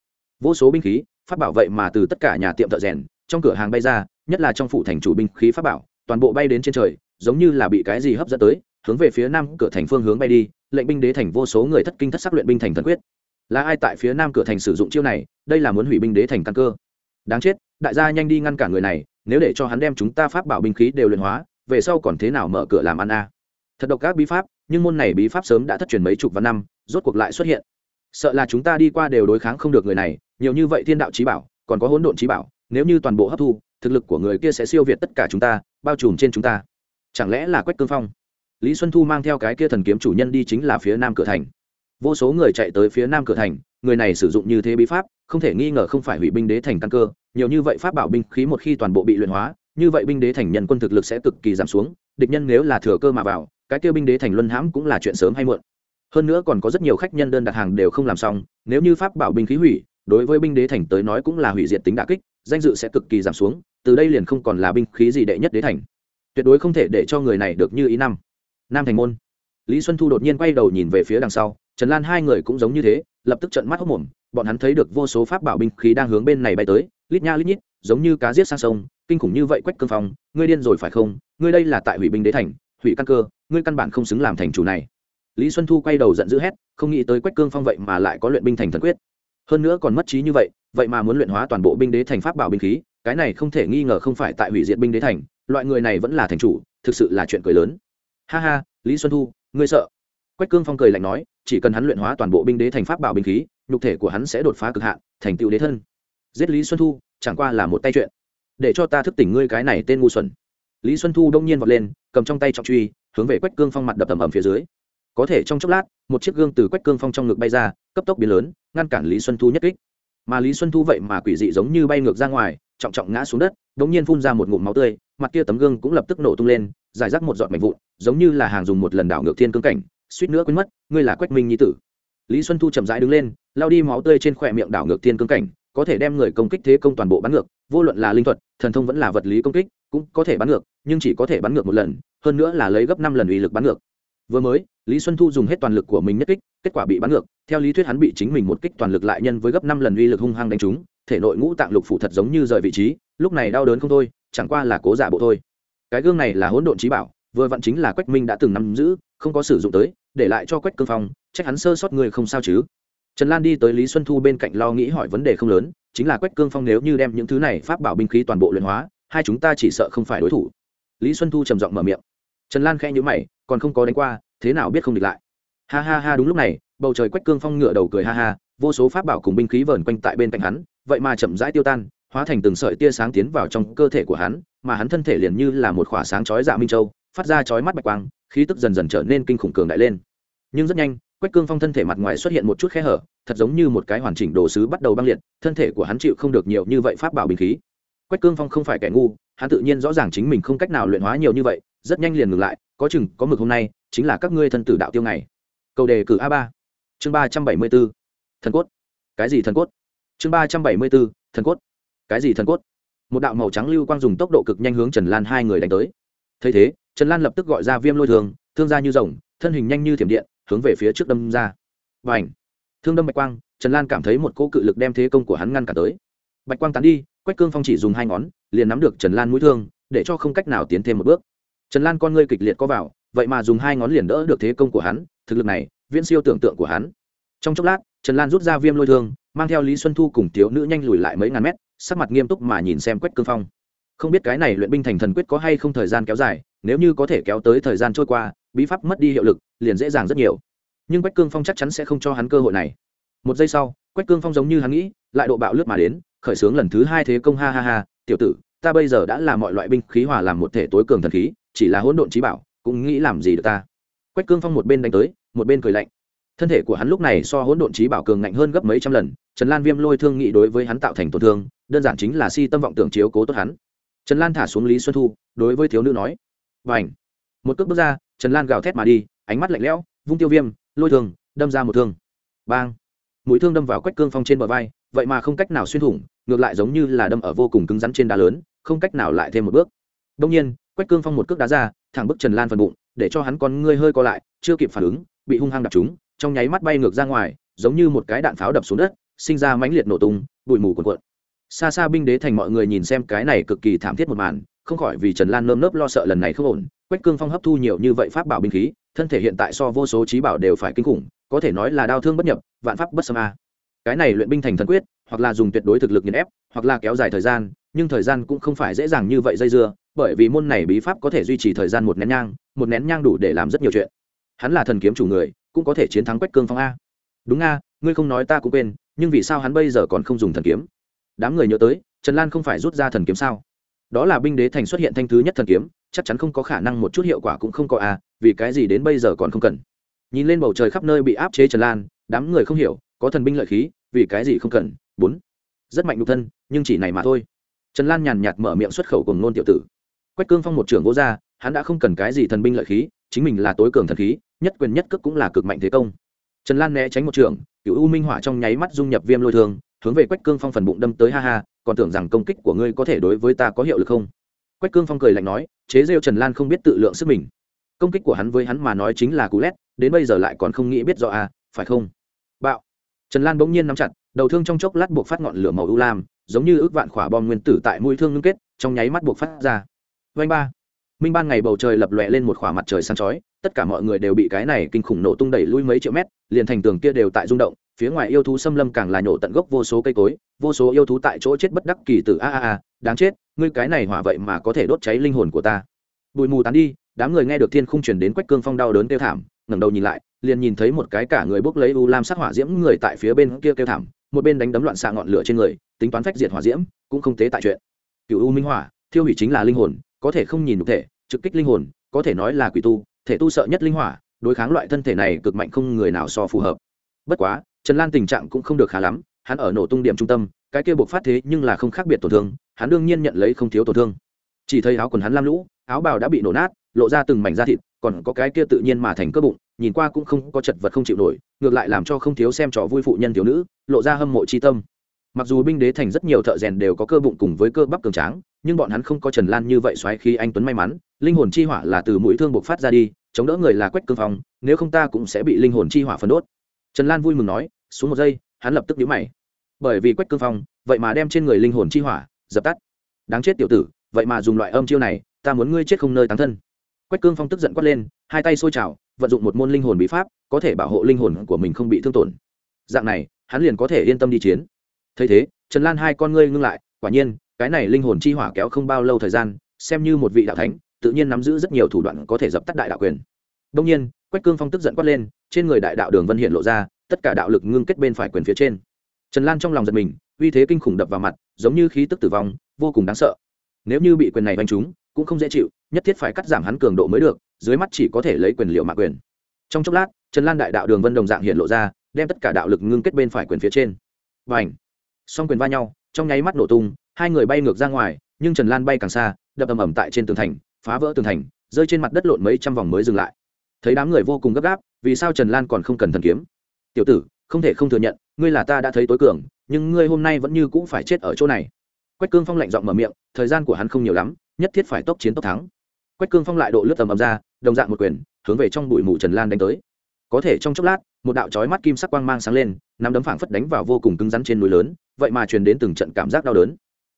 Vô số binh khí, pháp bảo vậy mà từ tất cả nhà tiệm thợ rèn, trong cửa hàng bay ra, nhất là trong phủ thành chủ binh khí pháp bảo, toàn bộ bay đến trên trời, giống như là bị cái gì hấp dẫn tới, hướng về phía nam cửa thành phương hướng bay đi, lệnh binh đế thành vô số người thất kinh thất sắc luyện binh thành thần quyết. Là ai tại phía nam cửa thành sử dụng chiêu này, đây là muốn hủy binh đế thành căn cơ. Đáng chết, đại gia nhanh đi ngăn cản người này nếu để cho hắn đem chúng ta pháp bảo binh khí đều luyện hóa, về sau còn thế nào mở cửa làm ăn a thật độc các bí pháp, nhưng môn này bí pháp sớm đã thất truyền mấy chục vạn năm, rốt cuộc lại xuất hiện. Sợ là chúng ta đi qua đều đối kháng không được người này, nhiều như vậy thiên đạo trí bảo, còn có hỗn độn trí bảo, nếu như toàn bộ hấp thu, thực lực của người kia sẽ siêu việt tất cả chúng ta, bao trùm trên chúng ta. Chẳng lẽ là quách cương phong? Lý xuân thu mang theo cái kia thần kiếm chủ nhân đi chính là phía nam cửa thành vô số người chạy tới phía nam cửa thành, người này sử dụng như thế bí pháp, không thể nghi ngờ không phải hủy binh đế thành căn cơ, nhiều như vậy pháp bảo binh khí một khi toàn bộ bị luyện hóa, như vậy binh đế thành nhân quân thực lực sẽ cực kỳ giảm xuống, địch nhân nếu là thừa cơ mà vào, cái kêu binh đế thành luân hãm cũng là chuyện sớm hay muộn. Hơn nữa còn có rất nhiều khách nhân đơn đặt hàng đều không làm xong, nếu như pháp bảo binh khí hủy, đối với binh đế thành tới nói cũng là hủy diệt tính đà kích, danh dự sẽ cực kỳ giảm xuống, từ đây liền không còn là binh khí gì đệ nhất đế thành. Tuyệt đối không thể để cho người này được như ý năm nam thành môn. Lý xuân thu đột nhiên quay đầu nhìn về phía đằng sau trần lan hai người cũng giống như thế, lập tức trận mắt hốc mồm, bọn hắn thấy được vô số pháp bảo binh khí đang hướng bên này bay tới, lít nha lít nhít, giống như cá giết sang sông, kinh khủng như vậy quách cương phong, ngươi điên rồi phải không? Ngươi đây là tại hủy binh đế thành, hủy căn cơ, ngươi căn bản không xứng làm thành chủ này. Lý xuân thu quay đầu giận dữ hét, không nghĩ tới quách cương phong vậy mà lại có luyện binh thành thần quyết. Hơn nữa còn mất trí như vậy vậy mà muốn luyện hóa toàn bộ binh đế thành pháp bảo binh khí, cái này không thể nghi ngờ không phải tại hủy diệt binh đế thành, loại người này vẫn là thành chủ, thực sự là chuyện cười lớn. Ha ha, lý xuân thu, ngươi sợ quách cương phong cười lạnh nói, chỉ cần hắn luyện hóa toàn bộ binh đế thành pháp bảo binh khí, nhục thể của hắn sẽ đột phá cực hạn, thành tựu đế thân. Giết lý xuân thu, chẳng qua là một tay chuyện. Để cho ta thức tỉnh ngươi cái này tên ngu xuẩn. Lý xuân thu đông nhiên vọt lên, cầm trong tay trọng truy, hướng về quách cương phong mặt đập tầm ầm phía dưới. Có thể trong chốc lát, một chiếc gương từ quách cương phong trong ngực bay ra, cấp tốc biến lớn, ngăn cản lý xuân thu nhất kích. Mà lý xuân thu vậy mà quỷ dị giống như bay ngược ra ngoài, trọng trọng ngã xuống đất đ nhiên phun ra một ngụm máu tươi, mặt kia tấm gương cũng lập tức nổ tung lên giải rác một giọt mảnh vụn, giống như là hàng dùng một lần đảo ngược thiên cương cảnh suýt nữa quên mất, ngươi là quách minh nhi tử. Lý xuân thu chậm rãi đứng lên lao đi máu tươi trên khỏe miệng đảo ngược thiên cương cảnh, có thể đem người công kích thế công toàn bộ bắn ngược, vô luận là linh thuật, thần thông vẫn là vật lý công kích, cũng có thể bắn ngược, nhưng chỉ có thể bắn ngược một lần, hơn nữa là lấy gấp năm lần uy lực bắn ngược. Vừa mới, lý xuân thu dùng hết toàn lực của mình nhất kích, kết quả bị bắn ngược, theo lý thuyết hắn bị chính mình một kích toàn lực lại nhân với gấp năm lần uy lực hung hăng đánh trúng, thể nội ngũ tạng lục phủ thật giống như rời vị trí, lúc này đau đớn không thôi, chẳng qua là cố giả bộ thôi. Cái gương này là hỗn độn trí bảo vừa vặn chính là quách minh đã từng nắm giữ, không có sử dụng tới, để lại cho quách cương phong, trách hắn sơ sót người không sao chứ. Trần lan đi tới lý xuân thu bên cạnh lo nghĩ hỏi vấn đề không lớn, chính là quách cương phong nếu như đem những thứ này pháp bảo binh khí toàn bộ luyện hóa, hai chúng ta chỉ sợ không phải đối thủ. Lý xuân thu trầm giọng mở miệng. Trần lan khẽ nhữ mày, còn không có đánh qua, thế nào biết không địch lại. Ha ha ha, đúng lúc này, bầu trời quách cương phong ngựa đầu cười ha ha, vô số pháp bảo cùng binh khí vờn quanh tại bên cạnh hắn, vậy mà chậm rãi tiêu tan, hóa thành từng sợi tia sáng tiến vào trong cơ thể của hắn, mà hắn thân thể liền như là một khỏa sáng chói dạ minh châu phát ra chói mắt bạch quang, khí tức dần dần trở nên kinh khủng cường đại lên. Nhưng rất nhanh, quách cương phong thân thể mặt ngoài xuất hiện một chút khe hở, thật giống như một cái hoàn chỉnh đồ sứ bắt đầu băng liệt, thân thể của hắn chịu không được nhiều như vậy pháp bảo bình khí. Quách cương phong không phải kẻ ngu, hắn tự nhiên rõ ràng chính mình không cách nào luyện hóa nhiều như vậy, rất nhanh liền ngừng lại, có chừng, có mực hôm nay, chính là các ngươi thân tử đạo tiêu ngày. Câu đề cử a ba. Chương ba trăm bảy mươi b ố thần cốt. Cái gì thần cốt? Chương ba trăm bảy mươi b ố thần cốt. Cái gì thần cốt? Một đạo màu trắng lưu quang dùng tốc độ cực nhanh hướng trần lan hai người đánh tới. Thấy thế trần lan lập tức gọi ra viêm lôi thường thương ra như rồng, thân hình nhanh như thiểm điện, hướng về phía trước đâm ra. Và ảnh thương đâm bạch quang, trần lan cảm thấy một cỗ cự lực đem thế công của hắn ngăn cả tới. Bạch quang tán đi, quách cương phong chỉ dùng hai ngón, liền nắm được trần lan mũi thương, để cho không cách nào tiến thêm một bước. Trần lan con ngươi kịch liệt có vào, vậy mà dùng hai ngón liền đỡ được thế công của hắn, thực lực này, viễn siêu tưởng tượng của hắn. Trong chốc lát, trần lan rút ra viêm lôi thương, mang theo lý xuân thu cùng thiếu nữ nhanh lùi lại mấy ngàn mét, sắc mặt nghiêm túc mà nhìn xem quách cương phong. Không biết cái này luyện binh thành thần quyết có hay không thời gian kéo dài nếu như có thể kéo tới thời gian trôi qua, bí pháp mất đi hiệu lực liền dễ dàng rất nhiều. Nhưng quách cương phong chắc chắn sẽ không cho hắn cơ hội này. Một giây sau, quách cương phong giống như hắn nghĩ, lại độ bạo lướt mà đến, khởi xướng lần thứ hai thế công ha ha ha, tiểu tử, ta bây giờ đã là mọi loại binh khí hòa làm một thể tối cường thần khí, chỉ là hỗn độn trí bảo, cũng nghĩ làm gì được ta? Quách cương phong một bên đánh tới, một bên cười lạnh. Thân thể của hắn lúc này so hỗn độn trí bảo cường ngạnh hơn gấp mấy trăm lần, trần lan viêm lôi thương nghị đối với hắn tạo thành tổn thương, đơn giản chính là si tâm vọng tưởng chiếu cố tốt hắn. Trần lan thả xuống lý xuân thu, đối với thiếu nữ nói và ảnh. Một cước bước ra, trần lan gào thét mà đi, ánh mắt lạnh lẽo, vung tiêu viêm, lôi thương, đâm ra một thương. Bang! Mũi thương đâm vào quách cương phong trên bờ vai, vậy mà không cách nào xuyên thủng, ngược lại giống như là đâm ở vô cùng cứng rắn trên đá lớn, không cách nào lại thêm một bước. Đông nhiên, quách cương phong một cước đá ra, thẳng bức trần lan phần bụng, để cho hắn con ngươi hơi co lại, chưa kịp phản ứng, bị hung hăng đập trúng, trong nháy mắt bay ngược ra ngoài, giống như một cái đạn pháo đập xuống đất, sinh ra mãnh liệt nổ tung, bụi mù cuồn cuộn. Xa xa binh đế thành mọi người nhìn xem cái này cực kỳ thảm thiết một màn không khỏi vì trần lan nơm nớp lo sợ lần này không ổn, quách cương phong hấp thu nhiều như vậy pháp bảo binh khí, thân thể hiện tại so vô số trí bảo đều phải kinh khủng, có thể nói là đau thương bất nhập, vạn pháp bất xâm a. Cái này luyện binh thành thần quyết, hoặc là dùng tuyệt đối thực lực nghiền ép, hoặc là kéo dài thời gian, nhưng thời gian cũng không phải dễ dàng như vậy dây dưa, bởi vì môn này bí pháp có thể duy trì thời gian một nén nhang, một nén nhang đủ để làm rất nhiều chuyện. Hắn là thần kiếm chủ người, cũng có thể chiến thắng quách cương phong a. Đúng a, ngươi không nói ta cũng quên, nhưng vì sao hắn bây giờ còn không dùng thần kiếm? Đám người nhớ tới, trần lan không phải rút ra thần kiếm sao? Đó là binh đế thành xuất hiện thanh thứ nhất thần kiếm, chắc chắn không có khả năng một chút hiệu quả cũng không có a vì cái gì đến bây giờ còn không cần. Nhìn lên bầu trời khắp nơi bị áp chế trần lan, đám người không hiểu, có thần binh lợi khí, vì cái gì không cần? Bốn. Rất mạnh nhục thân, nhưng chỉ này mà thôi. Trần lan nhàn nhạt mở miệng xuất khẩu cùng nôn tiểu tử. Quách cương phong một trưởng gỗ ra hắn đã không cần cái gì thần binh lợi khí, chính mình là tối cường thần khí, nhất quyền nhất cước cũng là cực mạnh thế công. Trần lan né tránh một trưởng, cựu u minh hỏa trong nháy mắt dung nhập viêm lôi thường hướng về quách cương phong phần bụng đâm tới ha ha còn tưởng rằng công kích của ngươi có thể đối với ta có hiệu lực không? Quách cương phong cười lạnh nói, chế rêu trần lan không biết tự lượng sức mình. Công kích của hắn với hắn mà nói chính là cú lét, đến bây giờ lại còn không nghĩ biết rõ à phải không? Bạo. Trần lan bỗng nhiên nắm chặt, đầu thương trong chốc lát buộc phát ngọn lửa màu ưu lam, giống như ước vạn khỏa bom nguyên tử tại mũi thương ngưng kết, trong nháy mắt buộc phát ra. Vanh ba. Minh ban ngày bầu trời lập lòe lên một khỏa mặt trời sáng chói, tất cả mọi người đều bị cái này kinh khủng nổ tung đẩy lui mấy triệu mét, liền thành tường kia đều tại rung động phía ngoài yêu thú xâm lâm càng là nhổ tận gốc vô số cây cối, vô số yêu thú tại chỗ chết bất đắc kỳ tử, a a a, đáng chết, ngươi cái này hỏa vậy mà có thể đốt cháy linh hồn của ta. Bụi mù tán đi, đám người nghe được thiên khung truyền đến quách cương phong đau đớn kêu thảm, ngẩng đầu nhìn lại, liền nhìn thấy một cái cả người bốc lấy u lam sát hỏa diễm người tại phía bên kia kêu thảm, một bên đánh đấm loạn xạ ngọn lửa trên người, tính toán phách diệt hỏa diễm, cũng không tế tại chuyện. Cựu u minh hỏa, thiêu hủy chính là linh hồn, có thể không nhìn được thể, trực kích linh hồn, có thể nói là quỷ tu, thể tu sợ nhất linh hỏa, đối kháng loại thân thể này cực mạnh không người nào so phù hợp. Bất quá trần lan tình trạng cũng không được khá lắm, hắn ở nổ tung điểm trung tâm, cái kia buộc phát thế nhưng là không khác biệt tổn thương, hắn đương nhiên nhận lấy không thiếu tổn thương. Chỉ thấy áo quần hắn lam lũ, áo bào đã bị nổ nát, lộ ra từng mảnh da thịt, còn có cái kia tự nhiên mà thành cơ bụng, nhìn qua cũng không có chật vật không chịu nổi, ngược lại làm cho không thiếu xem trò vui phụ nhân thiếu nữ, lộ ra hâm mộ chi tâm. Mặc dù binh đế thành rất nhiều thợ rèn đều có cơ bụng cùng với cơ bắp cường tráng, nhưng bọn hắn không có trần lan như vậy xoáy khi anh tuấn may mắn, linh hồn chi hỏa là từ mũi thương buộc phát ra đi, chống đỡ người là quách cương phong, nếu không ta cũng sẽ bị linh hồn chi hỏa phân đốt trần lan vui mừng nói, xuống một giây. Hắn lập tức nhíu mày. Bởi vì quách cương phong, vậy mà đem trên người linh hồn chi hỏa, dập tắt. Đáng chết tiểu tử, vậy mà dùng loại âm chiêu này, ta muốn ngươi chết không nơi tán thân. Quách cương phong tức giận quát lên, hai tay sôi trào, vận dụng một môn linh hồn bí pháp, có thể bảo hộ linh hồn của mình không bị thương tổn. Dạng này, hắn liền có thể yên tâm đi chiến. Thấy thế, trần lan hai con ngươi ngưng lại, quả nhiên, cái này linh hồn chi hỏa kéo không bao lâu thời gian, xem như một vị đạo thánh, tự nhiên nắm giữ rất nhiều thủ đoạn có thể dập tắt đại đạo quyền. Đông nhiên quách cương phong tức giận quát lên, trên người đại đạo đường vân hiện lộ ra, tất cả đạo lực ngưng kết bên phải quyền phía trên. Trần lan trong lòng giật mình, uy thế kinh khủng đập vào mặt, giống như khí tức tử vong, vô cùng đáng sợ. Nếu như bị quyền này đánh trúng, cũng không dễ chịu, nhất thiết phải cắt giảm hắn cường độ mới được, dưới mắt chỉ có thể lấy quyền liệu mạ quyền. Trong chốc lát, trần lan đại đạo đường vân đồng dạng hiện lộ ra, đem tất cả đạo lực ngưng kết bên phải quyền phía trên. Và ảnh song quyền va nhau, trong nháy mắt nổ tung, hai người bay ngược ra ngoài, nhưng trần lan bay càng xa, đập ầm ầm tại trên tường thành, phá vỡ tường thành, rơi trên mặt đất lộn mấy trăm vòng mới dừng lại thấy đám người vô cùng gấp gáp, vì sao trần lan còn không cần thần kiếm? Tiểu tử, không thể không thừa nhận, ngươi là ta đã thấy tối cường, nhưng ngươi hôm nay vẫn như cũng phải chết ở chỗ này. Quách cương phong lạnh giọng mở miệng, thời gian của hắn không nhiều lắm, nhất thiết phải tốc chiến tốc thắng. Quách cương phong lại độ lướt tầm ầm ra, đồng dạng một quyền, hướng về trong bụi mù trần lan đánh tới. Có thể trong chốc lát, một đạo chói mắt kim sắc quang mang sáng lên nắm đấm phảng phất đánh vào vô cùng cứng rắn trên núi lớn, vậy mà truyền đến từng trận cảm giác đau đớn.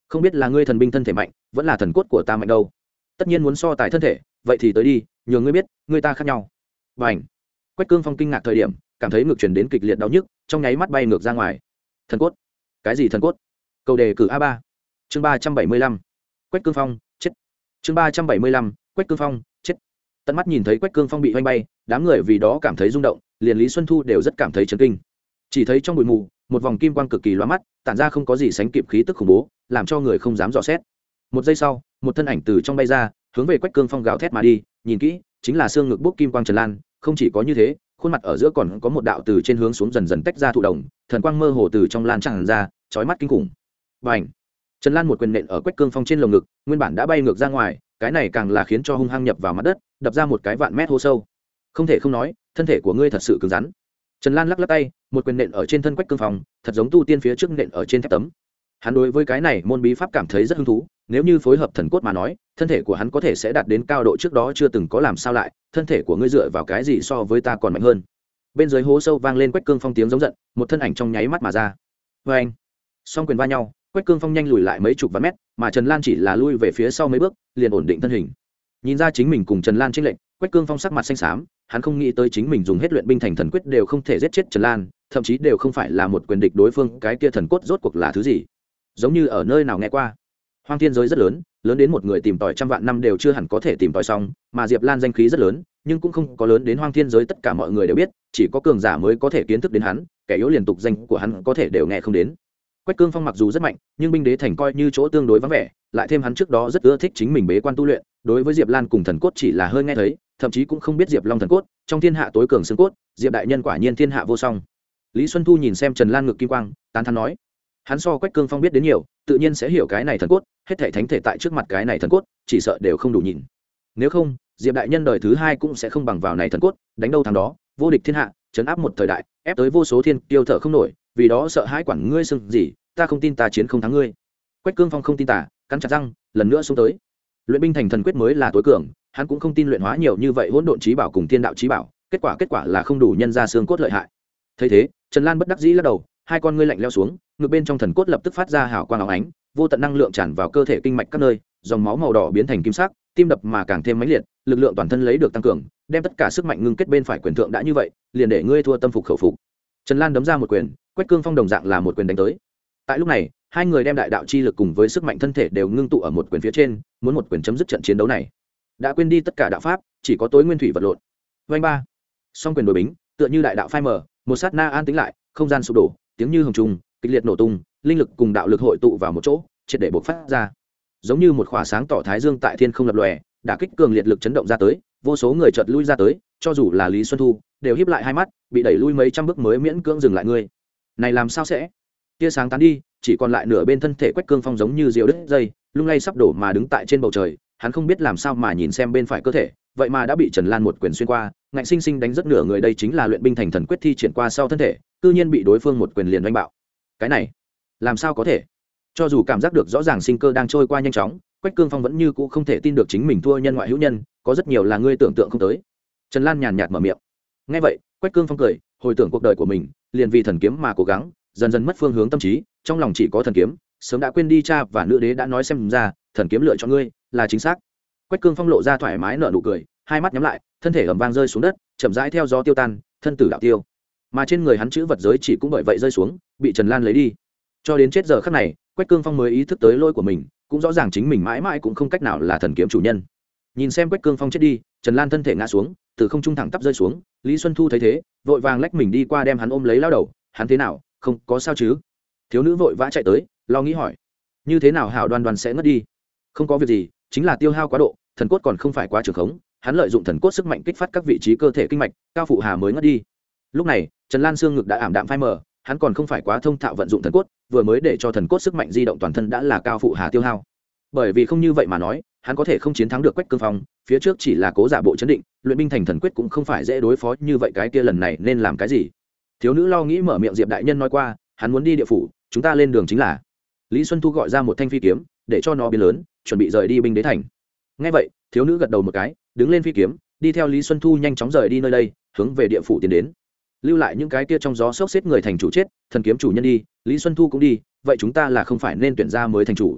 Không biết là ngươi thần binh thân thể mạnh, vẫn là thần cốt của ta mạnh đâu. Tất nhiên muốn so tài thân thể vậy thì tới đi, nhờ ngươi biết, ngươi ta khác nhau. Và ảnh quách cương phong kinh ngạc thời điểm, cảm thấy ngược chuyển đến kịch liệt đau nhức, trong nháy mắt bay ngược ra ngoài. Thần cốt! Cái gì thần cốt? Cầu đề cử a ba. Chương ba trăm bảy mươi lăm. Quách cương phong, chết! Chương ba trăm bảy mươi lăm. Quách cương phong, chết! Tận mắt nhìn thấy quách cương phong bị oanh bay, đám người vì đó cảm thấy rung động, liền lý xuân thu đều rất cảm thấy chấn kinh. Chỉ thấy trong bụi mù, một vòng kim quang cực kỳ loa mắt, tản ra không có gì sánh kịp khí tức khủng bố, làm cho người không dám dò xét. Một giây sau, một thân ảnh từ trong bay ra hướng về quách cương phong gào thét mà đi, nhìn kỹ, chính là xương ngực bút kim quang trần lan, không chỉ có như thế, khuôn mặt ở giữa còn có một đạo từ trên hướng xuống dần dần tách ra thụ đồng thần quang mơ hồ từ trong lan tràn ra trói mắt kinh khủng. Và ảnh trần lan một quyền nện ở quách cương phong trên lồng ngực, nguyên bản đã bay ngược ra ngoài, cái này càng là khiến cho hung hăng nhập vào mặt đất, đập ra một cái vạn mét hô sâu. Không thể không nói, thân thể của ngươi thật sự cứng rắn. Trần lan lắc lắc tay, một quyền nện ở trên thân quách cương phong, thật giống tu tiên phía trước nện ở trên thép tấm hắn đối với cái này môn bí pháp cảm thấy rất hứng thú, nếu như phối hợp thần cốt mà nói, thân thể của hắn có thể sẽ đạt đến cao độ trước đó chưa từng có làm sao lại, thân thể của ngươi dựa vào cái gì so với ta còn mạnh hơn? Bên dưới hố sâu vang lên quách cương phong tiếng giống giận, một thân ảnh trong nháy mắt mà ra. Vê anh, song quyền va nhau, quách cương phong nhanh lùi lại mấy chục vạn mét, mà trần lan chỉ là lui về phía sau mấy bước, liền ổn định thân hình. Nhìn ra chính mình cùng trần lan tranh lệnh quách cương phong sắc mặt xanh xám, hắn không nghĩ tới chính mình dùng hết luyện binh thành thần quyết đều không thể giết chết trần lan, thậm chí đều không phải là một quyền địch đối phương, cái kia thần cốt rốt cuộc là thứ gì? Giống như ở nơi nào nghe qua. Hoang thiên giới rất lớn lớn đến một người tìm tòi trăm vạn năm đều chưa hẳn có thể tìm tòi xong, mà diệp lan danh khí rất lớn, nhưng cũng không có lớn đến hoang thiên giới tất cả mọi người đều biết, chỉ có cường giả mới có thể kiến thức đến hắn, kẻ yếu liên tục danh của hắn có thể đều nghe không đến. Quách cương phong mặc dù rất mạnh, nhưng binh đế thành coi như chỗ tương đối vắng vẻ, lại thêm hắn trước đó rất ưa thích chính mình bế quan tu luyện, đối với diệp lan cùng thần cốt chỉ là hơi nghe thấy, thậm chí cũng không biết diệp long thần cốt, trong thiên hạ tối cường xương cốt, diệp đại nhân quả nhiên thiên hạ vô song. Lý xuân thu nhìn xem trần lan ngực kim quang, tán thắn nói hắn so quách cương phong biết đến nhiều, tự nhiên sẽ hiểu cái này thần cốt, hết thể thánh thể tại trước mặt cái này thần cốt, chỉ sợ đều không đủ nhìn. Nếu không, diệp đại nhân đời thứ hai cũng sẽ không bằng vào này thần cốt, đánh đâu thằng đó, vô địch thiên hạ chấn áp một thời đại, ép tới vô số thiên tiêu thở không nổi, vì đó sợ hãi quản ngươi sưng gì, ta không tin ta chiến không thắng ngươi. Quách cương phong không tin tả cắn chặt răng, lần nữa xuống tới. Luyện binh thành thần quyết mới là tối cường, hắn cũng không tin luyện hóa nhiều như vậy hỗn độn trí bảo cùng thiên đạo trí bảo, kết quả kết quả là không đủ nhân ra xương cốt lợi hại. Thấy thế, trần lan bất đắc dĩ lắc đầu hai con ngươi lạnh leo xuống, ngực bên trong thần cốt lập tức phát ra hào quang áo ánh, vô tận năng lượng tràn vào cơ thể kinh mạch các nơi, dòng máu màu đỏ biến thành kim sắc, tim đập mà càng thêm mãnh liệt, lực lượng toàn thân lấy được tăng cường, đem tất cả sức mạnh ngưng kết bên phải quyền thượng đã như vậy, liền để ngươi thua tâm phục khẩu phục. Trần lan đấm ra một quyền quét cương phong đồng dạng là một quyền đánh tới. Tại lúc này, hai người đem đại đạo chi lực cùng với sức mạnh thân thể đều ngưng tụ ở một quyền phía trên, muốn một quyền chấm dứt trận chiến đấu này. Đã quên đi tất cả đạo pháp, chỉ có tối nguyên thủy vật lộn. Vanh ba. Song quyền đổi bính, tựa như đại đạo phai mở một sát na an tính lại, không gian sụp đổ tiếng như hồng trùng kịch liệt nổ tung, linh lực cùng đạo lực hội tụ vào một chỗ, triệt để bộc phát ra. Giống như một khỏa sáng tỏ thái dương tại thiên không lập lòe, đả kích cường liệt lực chấn động ra tới, vô số người chợt lui ra tới, cho dù là lý xuân thu, đều híp lại hai mắt, bị đẩy lui mấy trăm bước mới miễn cưỡng dừng lại ngươi. Này làm sao sẽ? Tia sáng tán đi, chỉ còn lại nửa bên thân thể quách cương phong giống như diều đứt dây, lung lay sắp đổ mà đứng tại trên bầu trời, hắn không biết làm sao mà nhìn xem bên phải cơ thể, vậy mà đã bị trần lan một quyền xuyên qua, ngạnh sinh sinh đánh rất nửa người, đây chính là luyện binh thành thần quyết thi triển qua sau thân thể cư nhiên bị đối phương một quyền liền đánh bạo. Cái này, làm sao có thể? Cho dù cảm giác được rõ ràng sinh cơ đang trôi qua nhanh chóng, quách cương phong vẫn như cũ không thể tin được chính mình thua nhân ngoại hữu nhân, có rất nhiều là ngươi tưởng tượng không tới. Trần lan nhàn nhạt mở miệng. Ngay vậy, quách cương phong cười, hồi tưởng cuộc đời của mình, liền vì thần kiếm mà cố gắng, dần dần mất phương hướng tâm trí, trong lòng chỉ có thần kiếm, sớm đã quên đi cha và nữ đế đã nói xem ra, thần kiếm lựa chọn ngươi, là chính xác. Quách cương phong lộ ra thoải mái nở nụ cười, hai mắt nhắm lại, thân thể ẩm vang rơi xuống đất, chậm rãi theo gió tiêu tan, thân tử đạo tiêu mà trên người hắn chữ vật giới chỉ cũng bởi vậy rơi xuống, bị trần lan lấy đi. Cho đến chết giờ khắc này, quách cương phong mới ý thức tới lỗi của mình, cũng rõ ràng chính mình mãi mãi cũng không cách nào là thần kiếm chủ nhân. Nhìn xem quách cương phong chết đi, trần lan thân thể ngã xuống, từ không trung thẳng tắp rơi xuống, lý xuân thu thấy thế, vội vàng lách mình đi qua đem hắn ôm lấy lao đầu, hắn thế nào, không, có sao chứ? Thiếu nữ vội vã chạy tới, lo nghĩ hỏi, như thế nào hảo đoan đoan sẽ ngất đi? Không có việc gì, chính là tiêu hao quá độ, thần cốt còn không phải quá trường khống, hắn lợi dụng thần cốt sức mạnh kích phát các vị trí cơ thể kinh mạch, cao phụ hà mới ngất đi. Lúc này trần lan xương ngực đã ảm đạm phai mờ, hắn còn không phải quá thông thạo vận dụng thần cốt, vừa mới để cho thần cốt sức mạnh di động toàn thân đã là cao phụ hà tiêu hao. Bởi vì không như vậy mà nói, hắn có thể không chiến thắng được quách cương phong, phía trước chỉ là cố giả bộ chấn định, luyện binh thành thần quyết cũng không phải dễ đối phó như vậy cái kia lần này nên làm cái gì. Thiếu nữ lo nghĩ mở miệng diệp đại nhân nói qua, hắn muốn đi địa phủ, chúng ta lên đường chính là. Lý xuân thu gọi ra một thanh phi kiếm, để cho nó biến lớn, chuẩn bị rời đi binh đế thành. Ngay vậy, thiếu nữ gật đầu một cái, đứng lên phi kiếm, đi theo lý xuân thu nhanh chóng rời đi nơi đây, hướng về địa phủ tiến đến lưu lại những cái kia trong gió sốc xếp người thành chủ chết, thần kiếm chủ nhân đi, lý xuân thu cũng đi, vậy chúng ta là không phải nên tuyển ra mới thành chủ.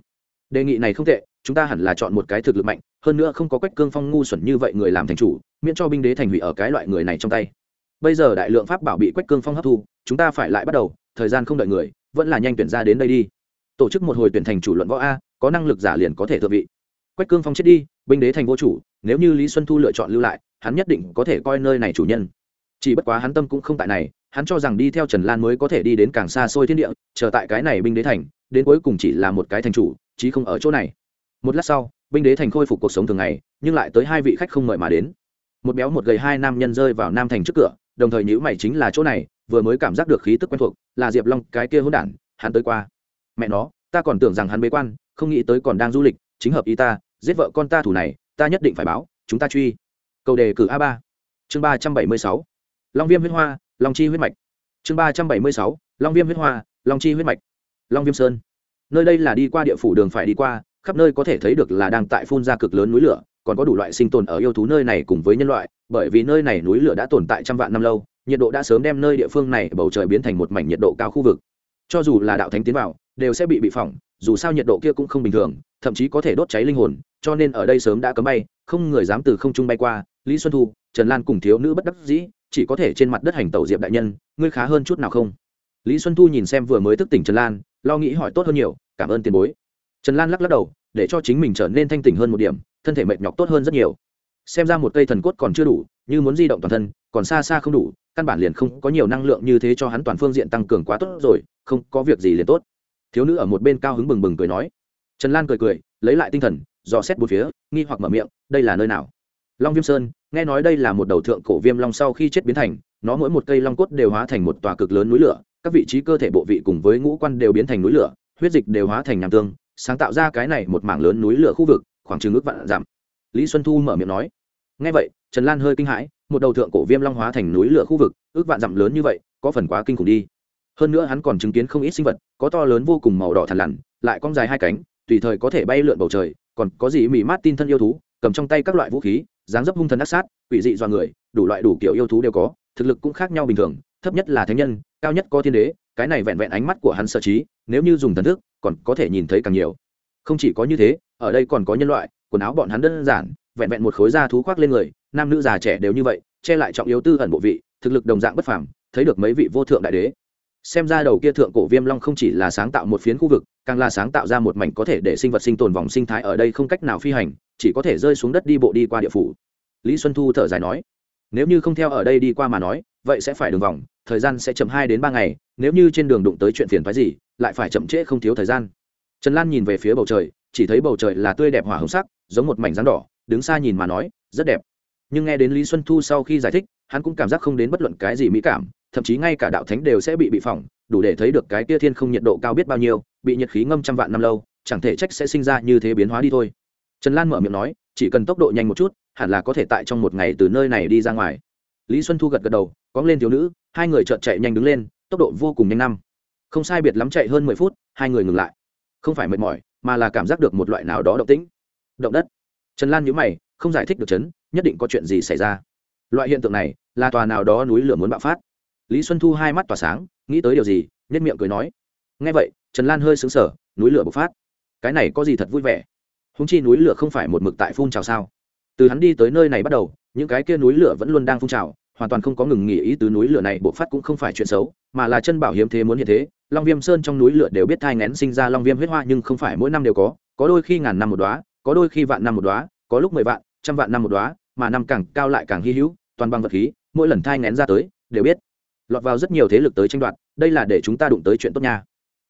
Đề nghị này không tệ, chúng ta hẳn là chọn một cái thực lực mạnh, hơn nữa không có quách cương phong ngu xuẩn như vậy người làm thành chủ, miễn cho binh đế thành hủy ở cái loại người này trong tay. Bây giờ đại lượng pháp bảo bị quách cương phong hấp thu, chúng ta phải lại bắt đầu, thời gian không đợi người, vẫn là nhanh tuyển ra đến đây đi. Tổ chức một hồi tuyển thành chủ luận võ a, có năng lực giả liền có thể thượng vị. Quách cương phong chết đi, binh đế thành vô chủ, nếu như lý xuân thu lựa chọn lưu lại, hắn nhất định có thể coi nơi này chủ nhân chỉ bất quá hắn tâm cũng không tại này, hắn cho rằng đi theo trần lan mới có thể đi đến càng xa xôi thiên địa, chờ tại cái này binh đế thành, đến cuối cùng chỉ là một cái thành chủ chứ không ở chỗ này. Một lát sau, binh đế thành khôi phục cuộc sống thường ngày, nhưng lại tới hai vị khách không mời mà đến. Một béo một gầy hai nam nhân rơi vào nam thành trước cửa, đồng thời nhữ mày chính là chỗ này, vừa mới cảm giác được khí tức quen thuộc, là diệp long, cái kia hỗn đản, hắn tới qua. Mẹ nó, ta còn tưởng rằng hắn bế quan, không nghĩ tới còn đang du lịch, chính hợp ý ta, giết vợ con ta thủ này, ta nhất định phải báo, chúng ta truy. Cầu đề cử a ba. Chương ba trăm bảy mươi sáu long viêm huyết hoa, long chi huyết mạch. Chương ba trăm bảy mươi sáu, long viêm huyết hoa, long chi huyết mạch. Long viêm sơn. Nơi đây là đi qua địa phủ đường phải đi qua, khắp nơi có thể thấy được là đang tại phun ra cực lớn núi lửa, còn có đủ loại sinh tồn ở yêu thú nơi này cùng với nhân loại, bởi vì nơi này núi lửa đã tồn tại trăm vạn năm lâu, nhiệt độ đã sớm đem nơi địa phương này bầu trời biến thành một mảnh nhiệt độ cao khu vực. Cho dù là đạo thánh tiến vào, đều sẽ bị bị phỏng, dù sao nhiệt độ kia cũng không bình thường, thậm chí có thể đốt cháy linh hồn, cho nên ở đây sớm đã cấm bay, không người dám từ không trung bay qua, lý xuân thu, trần lan cùng thiếu nữ bất đắc dĩ chỉ có thể trên mặt đất hành tẩu diệp đại nhân, ngươi khá hơn chút nào không? Lý xuân thu nhìn xem vừa mới thức tỉnh trần lan, lo nghĩ hỏi tốt hơn nhiều, cảm ơn tiền bối. Trần lan lắc lắc đầu, để cho chính mình trở nên thanh tỉnh hơn một điểm, thân thể mệt nhọc tốt hơn rất nhiều. Xem ra một cây thần cốt còn chưa đủ, như muốn di động toàn thân, còn xa xa không đủ, căn bản liền không có nhiều năng lượng như thế cho hắn toàn phương diện tăng cường quá tốt rồi, không có việc gì liền tốt. Thiếu nữ ở một bên cao hứng bừng bừng cười nói. Trần lan cười cười, lấy lại tinh thần, dò xét bốn phía, nghi hoặc mở miệng, đây là nơi nào? Long viêm sơn, nghe nói đây là một đầu thượng cổ viêm long sau khi chết biến thành, nó mỗi một cây long cốt đều hóa thành một tòa cực lớn núi lửa, các vị trí cơ thể bộ vị cùng với ngũ quan đều biến thành núi lửa, huyết dịch đều hóa thành nham tương, sáng tạo ra cái này một mảng lớn núi lửa khu vực, khoảng chừng ước vạn giảm lý xuân thu mở miệng nói. Nghe vậy, trần lan hơi kinh hãi, một đầu thượng cổ viêm long hóa thành núi lửa khu vực, ước vạn dặm lớn như vậy, có phần quá kinh khủng đi. Hơn nữa hắn còn chứng kiến không ít sinh vật, có to lớn vô cùng màu đỏ thằn lằn, lại cong dài hai cánh, tùy thời có thể bay lượn bầu trời, còn có gì mỉ mát tin thân yêu thú, cầm trong tay các loại vũ khí dáng dấp hung thần ác sát, quỷ dị do người, đủ loại đủ kiểu yêu thú đều có, thực lực cũng khác nhau bình thường, thấp nhất là thánh nhân, cao nhất có thiên đế, cái này vẹn vẹn ánh mắt của hắn sở trí, nếu như dùng thần thức, còn có thể nhìn thấy càng nhiều. Không chỉ có như thế, ở đây còn có nhân loại, quần áo bọn hắn đơn giản, vẹn vẹn một khối da thú khoác lên người, nam nữ già trẻ đều như vậy, che lại trọng yếu tư ẩn bộ vị, thực lực đồng dạng bất phàm, thấy được mấy vị vô thượng đại đế. Xem ra đầu kia thượng cổ viêm long không chỉ là sáng tạo một phiến khu vực, càng là sáng tạo ra một mảnh có thể để sinh vật sinh tồn vòng sinh thái ở đây không cách nào phi hành chỉ có thể rơi xuống đất đi bộ đi qua địa phủ. Lý xuân thu thở dài nói, nếu như không theo ở đây đi qua mà nói, vậy sẽ phải đường vòng, thời gian sẽ chậm hai đến ba ngày, nếu như trên đường đụng tới chuyện phiền phái gì, lại phải chậm trễ không thiếu thời gian. Trần lan nhìn về phía bầu trời, chỉ thấy bầu trời là tươi đẹp hỏa hồng sắc, giống một mảnh rắn đỏ, đứng xa nhìn mà nói, rất đẹp. Nhưng nghe đến lý xuân thu sau khi giải thích, hắn cũng cảm giác không đến bất luận cái gì mỹ cảm, thậm chí ngay cả đạo thánh đều sẽ bị bị phỏng, đủ để thấy được cái tia thiên không nhiệt độ cao biết bao nhiêu, bị nhiệt khí ngâm trăm vạn năm lâu, chẳng thể trách sẽ sinh ra như thế biến hóa đi thôi trần lan mở miệng nói, chỉ cần tốc độ nhanh một chút, hẳn là có thể tại trong một ngày từ nơi này đi ra ngoài. Lý xuân thu gật gật đầu, cóng lên thiếu nữ, hai người chợt chạy nhanh đứng lên, tốc độ vô cùng nhanh năm. Không sai biệt lắm chạy hơn mười phút, hai người ngừng lại. Không phải mệt mỏi, mà là cảm giác được một loại nào đó động tĩnh. Động đất. Trần lan nhíu mày, không giải thích được chấn, nhất định có chuyện gì xảy ra. Loại hiện tượng này là tòa nào đó núi lửa muốn bạo phát. Lý xuân thu hai mắt tỏa sáng, nghĩ tới điều gì nhất miệng cười nói. Ngay vậy, trần lan hơi xứng sở núi lửa bộc phát. Cái này có gì thật vui vẻ? Húng chi núi lửa không phải một mực tại phun trào sao? Từ hắn đi tới nơi này bắt đầu, những cái kia núi lửa vẫn luôn đang phun trào, hoàn toàn không có ngừng nghỉ ý tứ núi lửa này bộc phát cũng không phải chuyện xấu, mà là chân bảo hiếm thế muốn hiện thế. Long viêm sơn trong núi lửa đều biết thai ngén sinh ra long viêm huyết hoa, nhưng không phải mỗi năm đều có. Có đôi khi ngàn năm một đoá có đôi khi vạn năm một đoá có lúc mười vạn, trăm vạn năm một đoá mà năm càng cao lại càng hy hữu, toàn bằng vật khí, mỗi lần thai ngén ra tới, đều biết. Lọt vào rất nhiều thế lực tới tranh đoạt, đây là để chúng ta đụng tới chuyện tốt nha.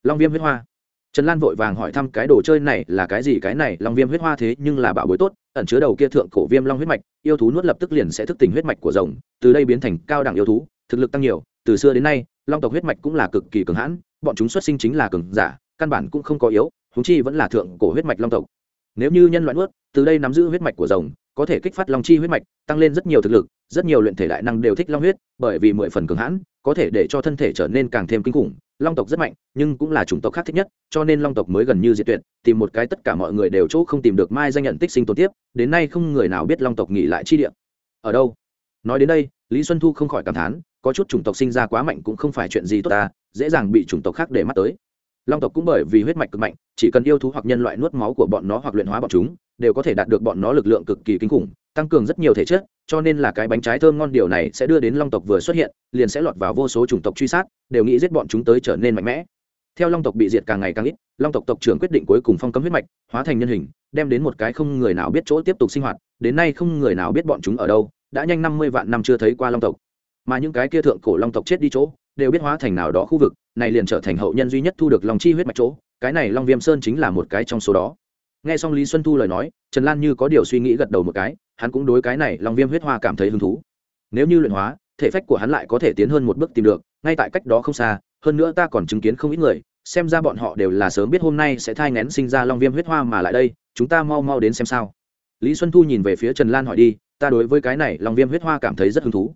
Long viêm huyết hoa trần lan vội vàng hỏi thăm cái đồ chơi này là cái gì, cái này long viêm huyết hoa thế nhưng là bảo bối tốt, ẩn chứa đầu kia thượng cổ viêm long huyết mạch, yêu thú nuốt lập tức liền sẽ thức tỉnh huyết mạch của rồng, từ đây biến thành cao đẳng yêu thú, thực lực tăng nhiều, từ xưa đến nay, long tộc huyết mạch cũng là cực kỳ cường hãn, bọn chúng xuất sinh chính là cường giả, căn bản cũng không có yếu húng chi vẫn là thượng cổ huyết mạch long tộc. Nếu như nhân loại nuốt, từ đây nắm giữ huyết mạch của rồng, có thể kích phát long chi huyết mạch, tăng lên rất nhiều thực lực, rất nhiều luyện thể đại năng đều thích long huyết, bởi vì mười phần cường hãn, có thể để cho thân thể trở nên càng thêm kinh khủng long tộc rất mạnh, nhưng cũng là chủng tộc khác thích nhất, cho nên long tộc mới gần như diệt tuyệt, tìm một cái tất cả mọi người đều chỗ không tìm được mai danh nhận tích sinh tồn tiếp, đến nay không người nào biết long tộc nghỉ lại chi địa. Ở đâu? Nói đến đây, lý xuân thu không khỏi cảm thán, có chút chủng tộc sinh ra quá mạnh cũng không phải chuyện gì tốt ta, dễ dàng bị chủng tộc khác để mắt tới long tộc cũng bởi vì huyết mạch cực mạnh, chỉ cần yêu thú hoặc nhân loại nuốt máu của bọn nó hoặc luyện hóa bọn chúng, đều có thể đạt được bọn nó lực lượng cực kỳ kinh khủng, tăng cường rất nhiều thể chất, cho nên là cái bánh trái thơm ngon điều này sẽ đưa đến long tộc vừa xuất hiện, liền sẽ lọt vào vô số chủng tộc truy sát, đều nghĩ giết bọn chúng tới trở nên mạnh mẽ. Theo long tộc bị diệt càng ngày càng ít, long tộc tộc trưởng quyết định cuối cùng phong cấm huyết mạch, hóa thành nhân hình, đem đến một cái không người nào biết chỗ tiếp tục sinh hoạt, đến nay không người nào biết bọn chúng ở đâu, đã nhanh năm mươi vạn năm chưa thấy qua long tộc. Mà những cái kia thượng cổ long tộc chết đi chỗ, đều biết hóa thành nào đó khu vực này liền trở thành hậu nhân duy nhất thu được lòng chi huyết mạch chỗ, cái này long viêm sơn chính là một cái trong số đó. Nghe xong lý xuân thu lời nói, trần lan như có điều suy nghĩ gật đầu một cái, hắn cũng đối cái này long viêm huyết hoa cảm thấy hứng thú. Nếu như luyện hóa, thể phách của hắn lại có thể tiến hơn một bước tìm được, ngay tại cách đó không xa, hơn nữa ta còn chứng kiến không ít người, xem ra bọn họ đều là sớm biết hôm nay sẽ thai ngén sinh ra long viêm huyết hoa mà lại đây, chúng ta mau mau đến xem sao. Lý xuân thu nhìn về phía trần lan hỏi đi, ta đối với cái này long viêm huyết hoa cảm thấy rất hứng thú.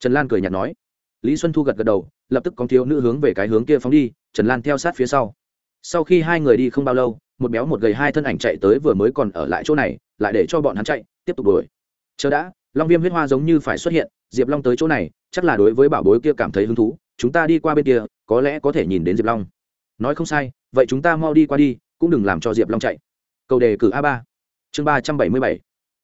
Trần lan cười nhạt nói lý xuân thu gật gật đầu, lập tức có thiếu nữ hướng về cái hướng kia phóng đi, trần lan theo sát phía sau. Sau khi hai người đi không bao lâu, một béo một gầy hai thân ảnh chạy tới vừa mới còn ở lại chỗ này, lại để cho bọn hắn chạy, tiếp tục đuổi. Chờ đã, long viêm huyết hoa giống như phải xuất hiện, diệp long tới chỗ này, chắc là đối với bảo bối kia cảm thấy hứng thú, chúng ta đi qua bên kia, có lẽ có thể nhìn đến diệp long. Nói không sai, vậy chúng ta mau đi qua đi, cũng đừng làm cho diệp long chạy. Câu đề cử a ba. Chương ba trăm bảy mươi bảy.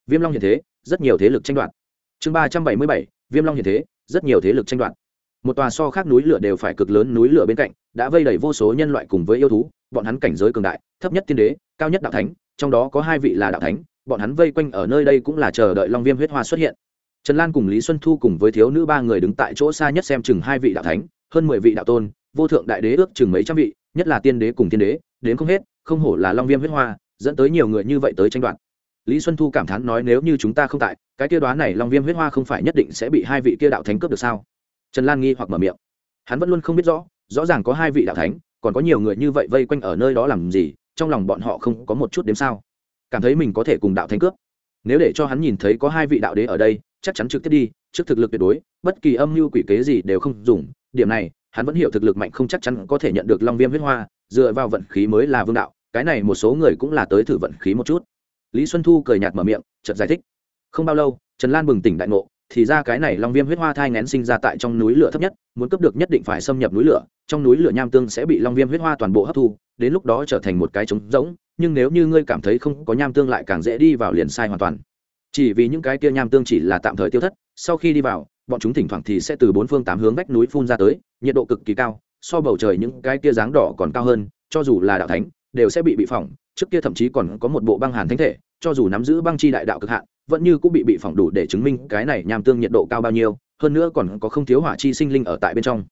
Viêm long hiện thế, rất nhiều thế lực tranh đoạt. Chương ba trăm bảy mươi bảy, viêm long hiện thế, rất nhiều thế lực tranh đoạt một tòa so khác núi lửa đều phải cực lớn núi lửa bên cạnh, đã vây đầy vô số nhân loại cùng với yêu thú, bọn hắn cảnh giới cường đại, thấp nhất tiên đế, cao nhất đạo thánh, trong đó có hai vị là đạo thánh, bọn hắn vây quanh ở nơi đây cũng là chờ đợi long viêm huyết hoa xuất hiện. Trần lan cùng lý xuân thu cùng với thiếu nữ ba người đứng tại chỗ xa nhất xem chừng hai vị đạo thánh, hơn mười vị đạo tôn, vô thượng đại đế ước chừng mấy trăm vị, nhất là tiên đế cùng tiên đế, đến không hết, không hổ là long viêm huyết hoa, dẫn tới nhiều người như vậy tới tranh đoạt. Lý xuân thu cảm thán nói nếu như chúng ta không tại, cái kia đoán này long viêm huyết hoa không phải nhất định sẽ bị hai vị kia đạo thánh cướp được sao? Trần lan nghi hoặc mở miệng. Hắn vẫn luôn không biết rõ rõ ràng có hai vị đạo thánh, còn có nhiều người như vậy vây quanh ở nơi đó làm gì, trong lòng bọn họ không có một chút đếm sao. Cảm thấy mình có thể cùng đạo thánh cướp. Nếu để cho hắn nhìn thấy có hai vị đạo đế ở đây, chắc chắn trực tiếp đi, trước thực lực tuyệt đối, bất kỳ âm mưu quỷ kế gì đều không dùng. Điểm này, hắn vẫn hiểu thực lực mạnh không chắc chắn có thể nhận được long viêm huyết hoa, dựa vào vận khí mới là vương đạo, cái này một số người cũng là tới thử vận khí một chút. Lý xuân thu cười nhạt mở miệng, chợt giải thích. Không bao lâu, trần lan bừng tỉnh đại ngộ thì ra cái này long viêm huyết hoa thai ngén sinh ra tại trong núi lửa thấp nhất, muốn cấp được nhất định phải xâm nhập núi lửa, trong núi lửa nham tương sẽ bị long viêm huyết hoa toàn bộ hấp thu, đến lúc đó trở thành một cái trống rỗng, nhưng nếu như ngươi cảm thấy không có nham tương lại càng dễ đi vào liền sai hoàn toàn. Chỉ vì những cái kia nham tương chỉ là tạm thời tiêu thất, sau khi đi vào, bọn chúng thỉnh thoảng thì sẽ từ bốn phương tám hướng vách núi phun ra tới, nhiệt độ cực kỳ cao, so bầu trời những cái kia dáng đỏ còn cao hơn, cho dù là đạo thánh, đều sẽ bị bị phỏng, trước kia thậm chí còn có một bộ băng hàn thánh thể, cho dù nắm giữ băng chi đại đạo cực hạn vẫn như cũng bị bị phỏng đủ để chứng minh cái này nham tương nhiệt độ cao bao nhiêu, hơn nữa còn có không thiếu hỏa chi sinh linh ở tại bên trong.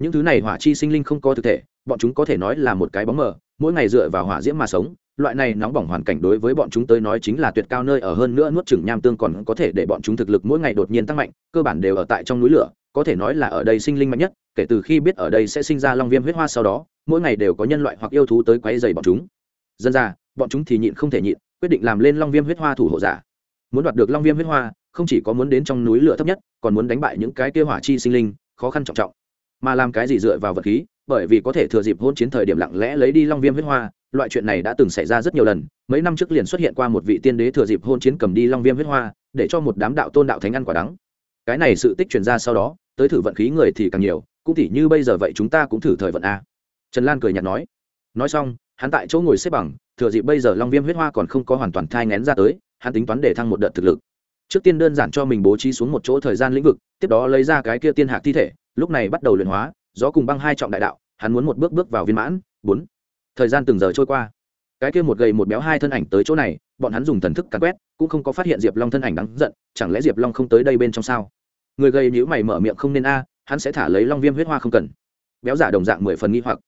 Những thứ này hỏa chi sinh linh không có thực thể, bọn chúng có thể nói là một cái bóng mờ, mỗi ngày dựa vào hỏa diễm mà sống, loại này nóng bỏng hoàn cảnh đối với bọn chúng tới nói chính là tuyệt cao nơi ở hơn nữa nuốt chửng nham tương còn có thể để bọn chúng thực lực mỗi ngày đột nhiên tăng mạnh, cơ bản đều ở tại trong núi lửa, có thể nói là ở đây sinh linh mạnh nhất, kể từ khi biết ở đây sẽ sinh ra long viêm huyết hoa sau đó, mỗi ngày đều có nhân loại hoặc yêu thú tới quấy dày bọn chúng. Dân ra, bọn chúng thì nhịn không thể nhịn, quyết định làm lên long viêm huyết hoa thủ hộ giả muốn đoạt được long viêm huyết hoa, không chỉ có muốn đến trong núi lửa thấp nhất, còn muốn đánh bại những cái kia hỏa chi sinh linh, khó khăn trọng trọng. Mà làm cái gì dựa vào vật khí, bởi vì có thể thừa dịp hôn chiến thời điểm lặng lẽ lấy đi long viêm huyết hoa, loại chuyện này đã từng xảy ra rất nhiều lần, mấy năm trước liền xuất hiện qua một vị tiên đế thừa dịp hôn chiến cầm đi long viêm huyết hoa, để cho một đám đạo tôn đạo thánh ăn quả đắng. Cái này sự tích truyền ra sau đó, tới thử vận khí người thì càng nhiều, cũng thì như bây giờ vậy chúng ta cũng thử thời vận a. Trần lan cười nhạt nói. Nói xong, hắn tại chỗ ngồi xếp bằng, thừa dịp bây giờ long viêm huyết hoa còn không có hoàn toàn thai ngén ra tới hắn tính toán để thăng một đợt thực lực. Trước tiên đơn giản cho mình bố trí xuống một chỗ thời gian lĩnh vực, tiếp đó lấy ra cái kia tiên hạc thi thể, lúc này bắt đầu luyện hóa, gió cùng băng hai trọng đại đạo, hắn muốn một bước bước vào viên mãn. Bốn. Thời gian từng giờ trôi qua. Cái kia một gầy một béo hai thân ảnh tới chỗ này, bọn hắn dùng thần thức cắn quét, cũng không có phát hiện diệp long thân ảnh đáng giận, chẳng lẽ diệp long không tới đây bên trong sao? Người gầy nhữ mày mở miệng không nên a, hắn sẽ thả lấy long viêm huyết hoa không cần. Béo giả đồng dạng mười phần nghi hoặc.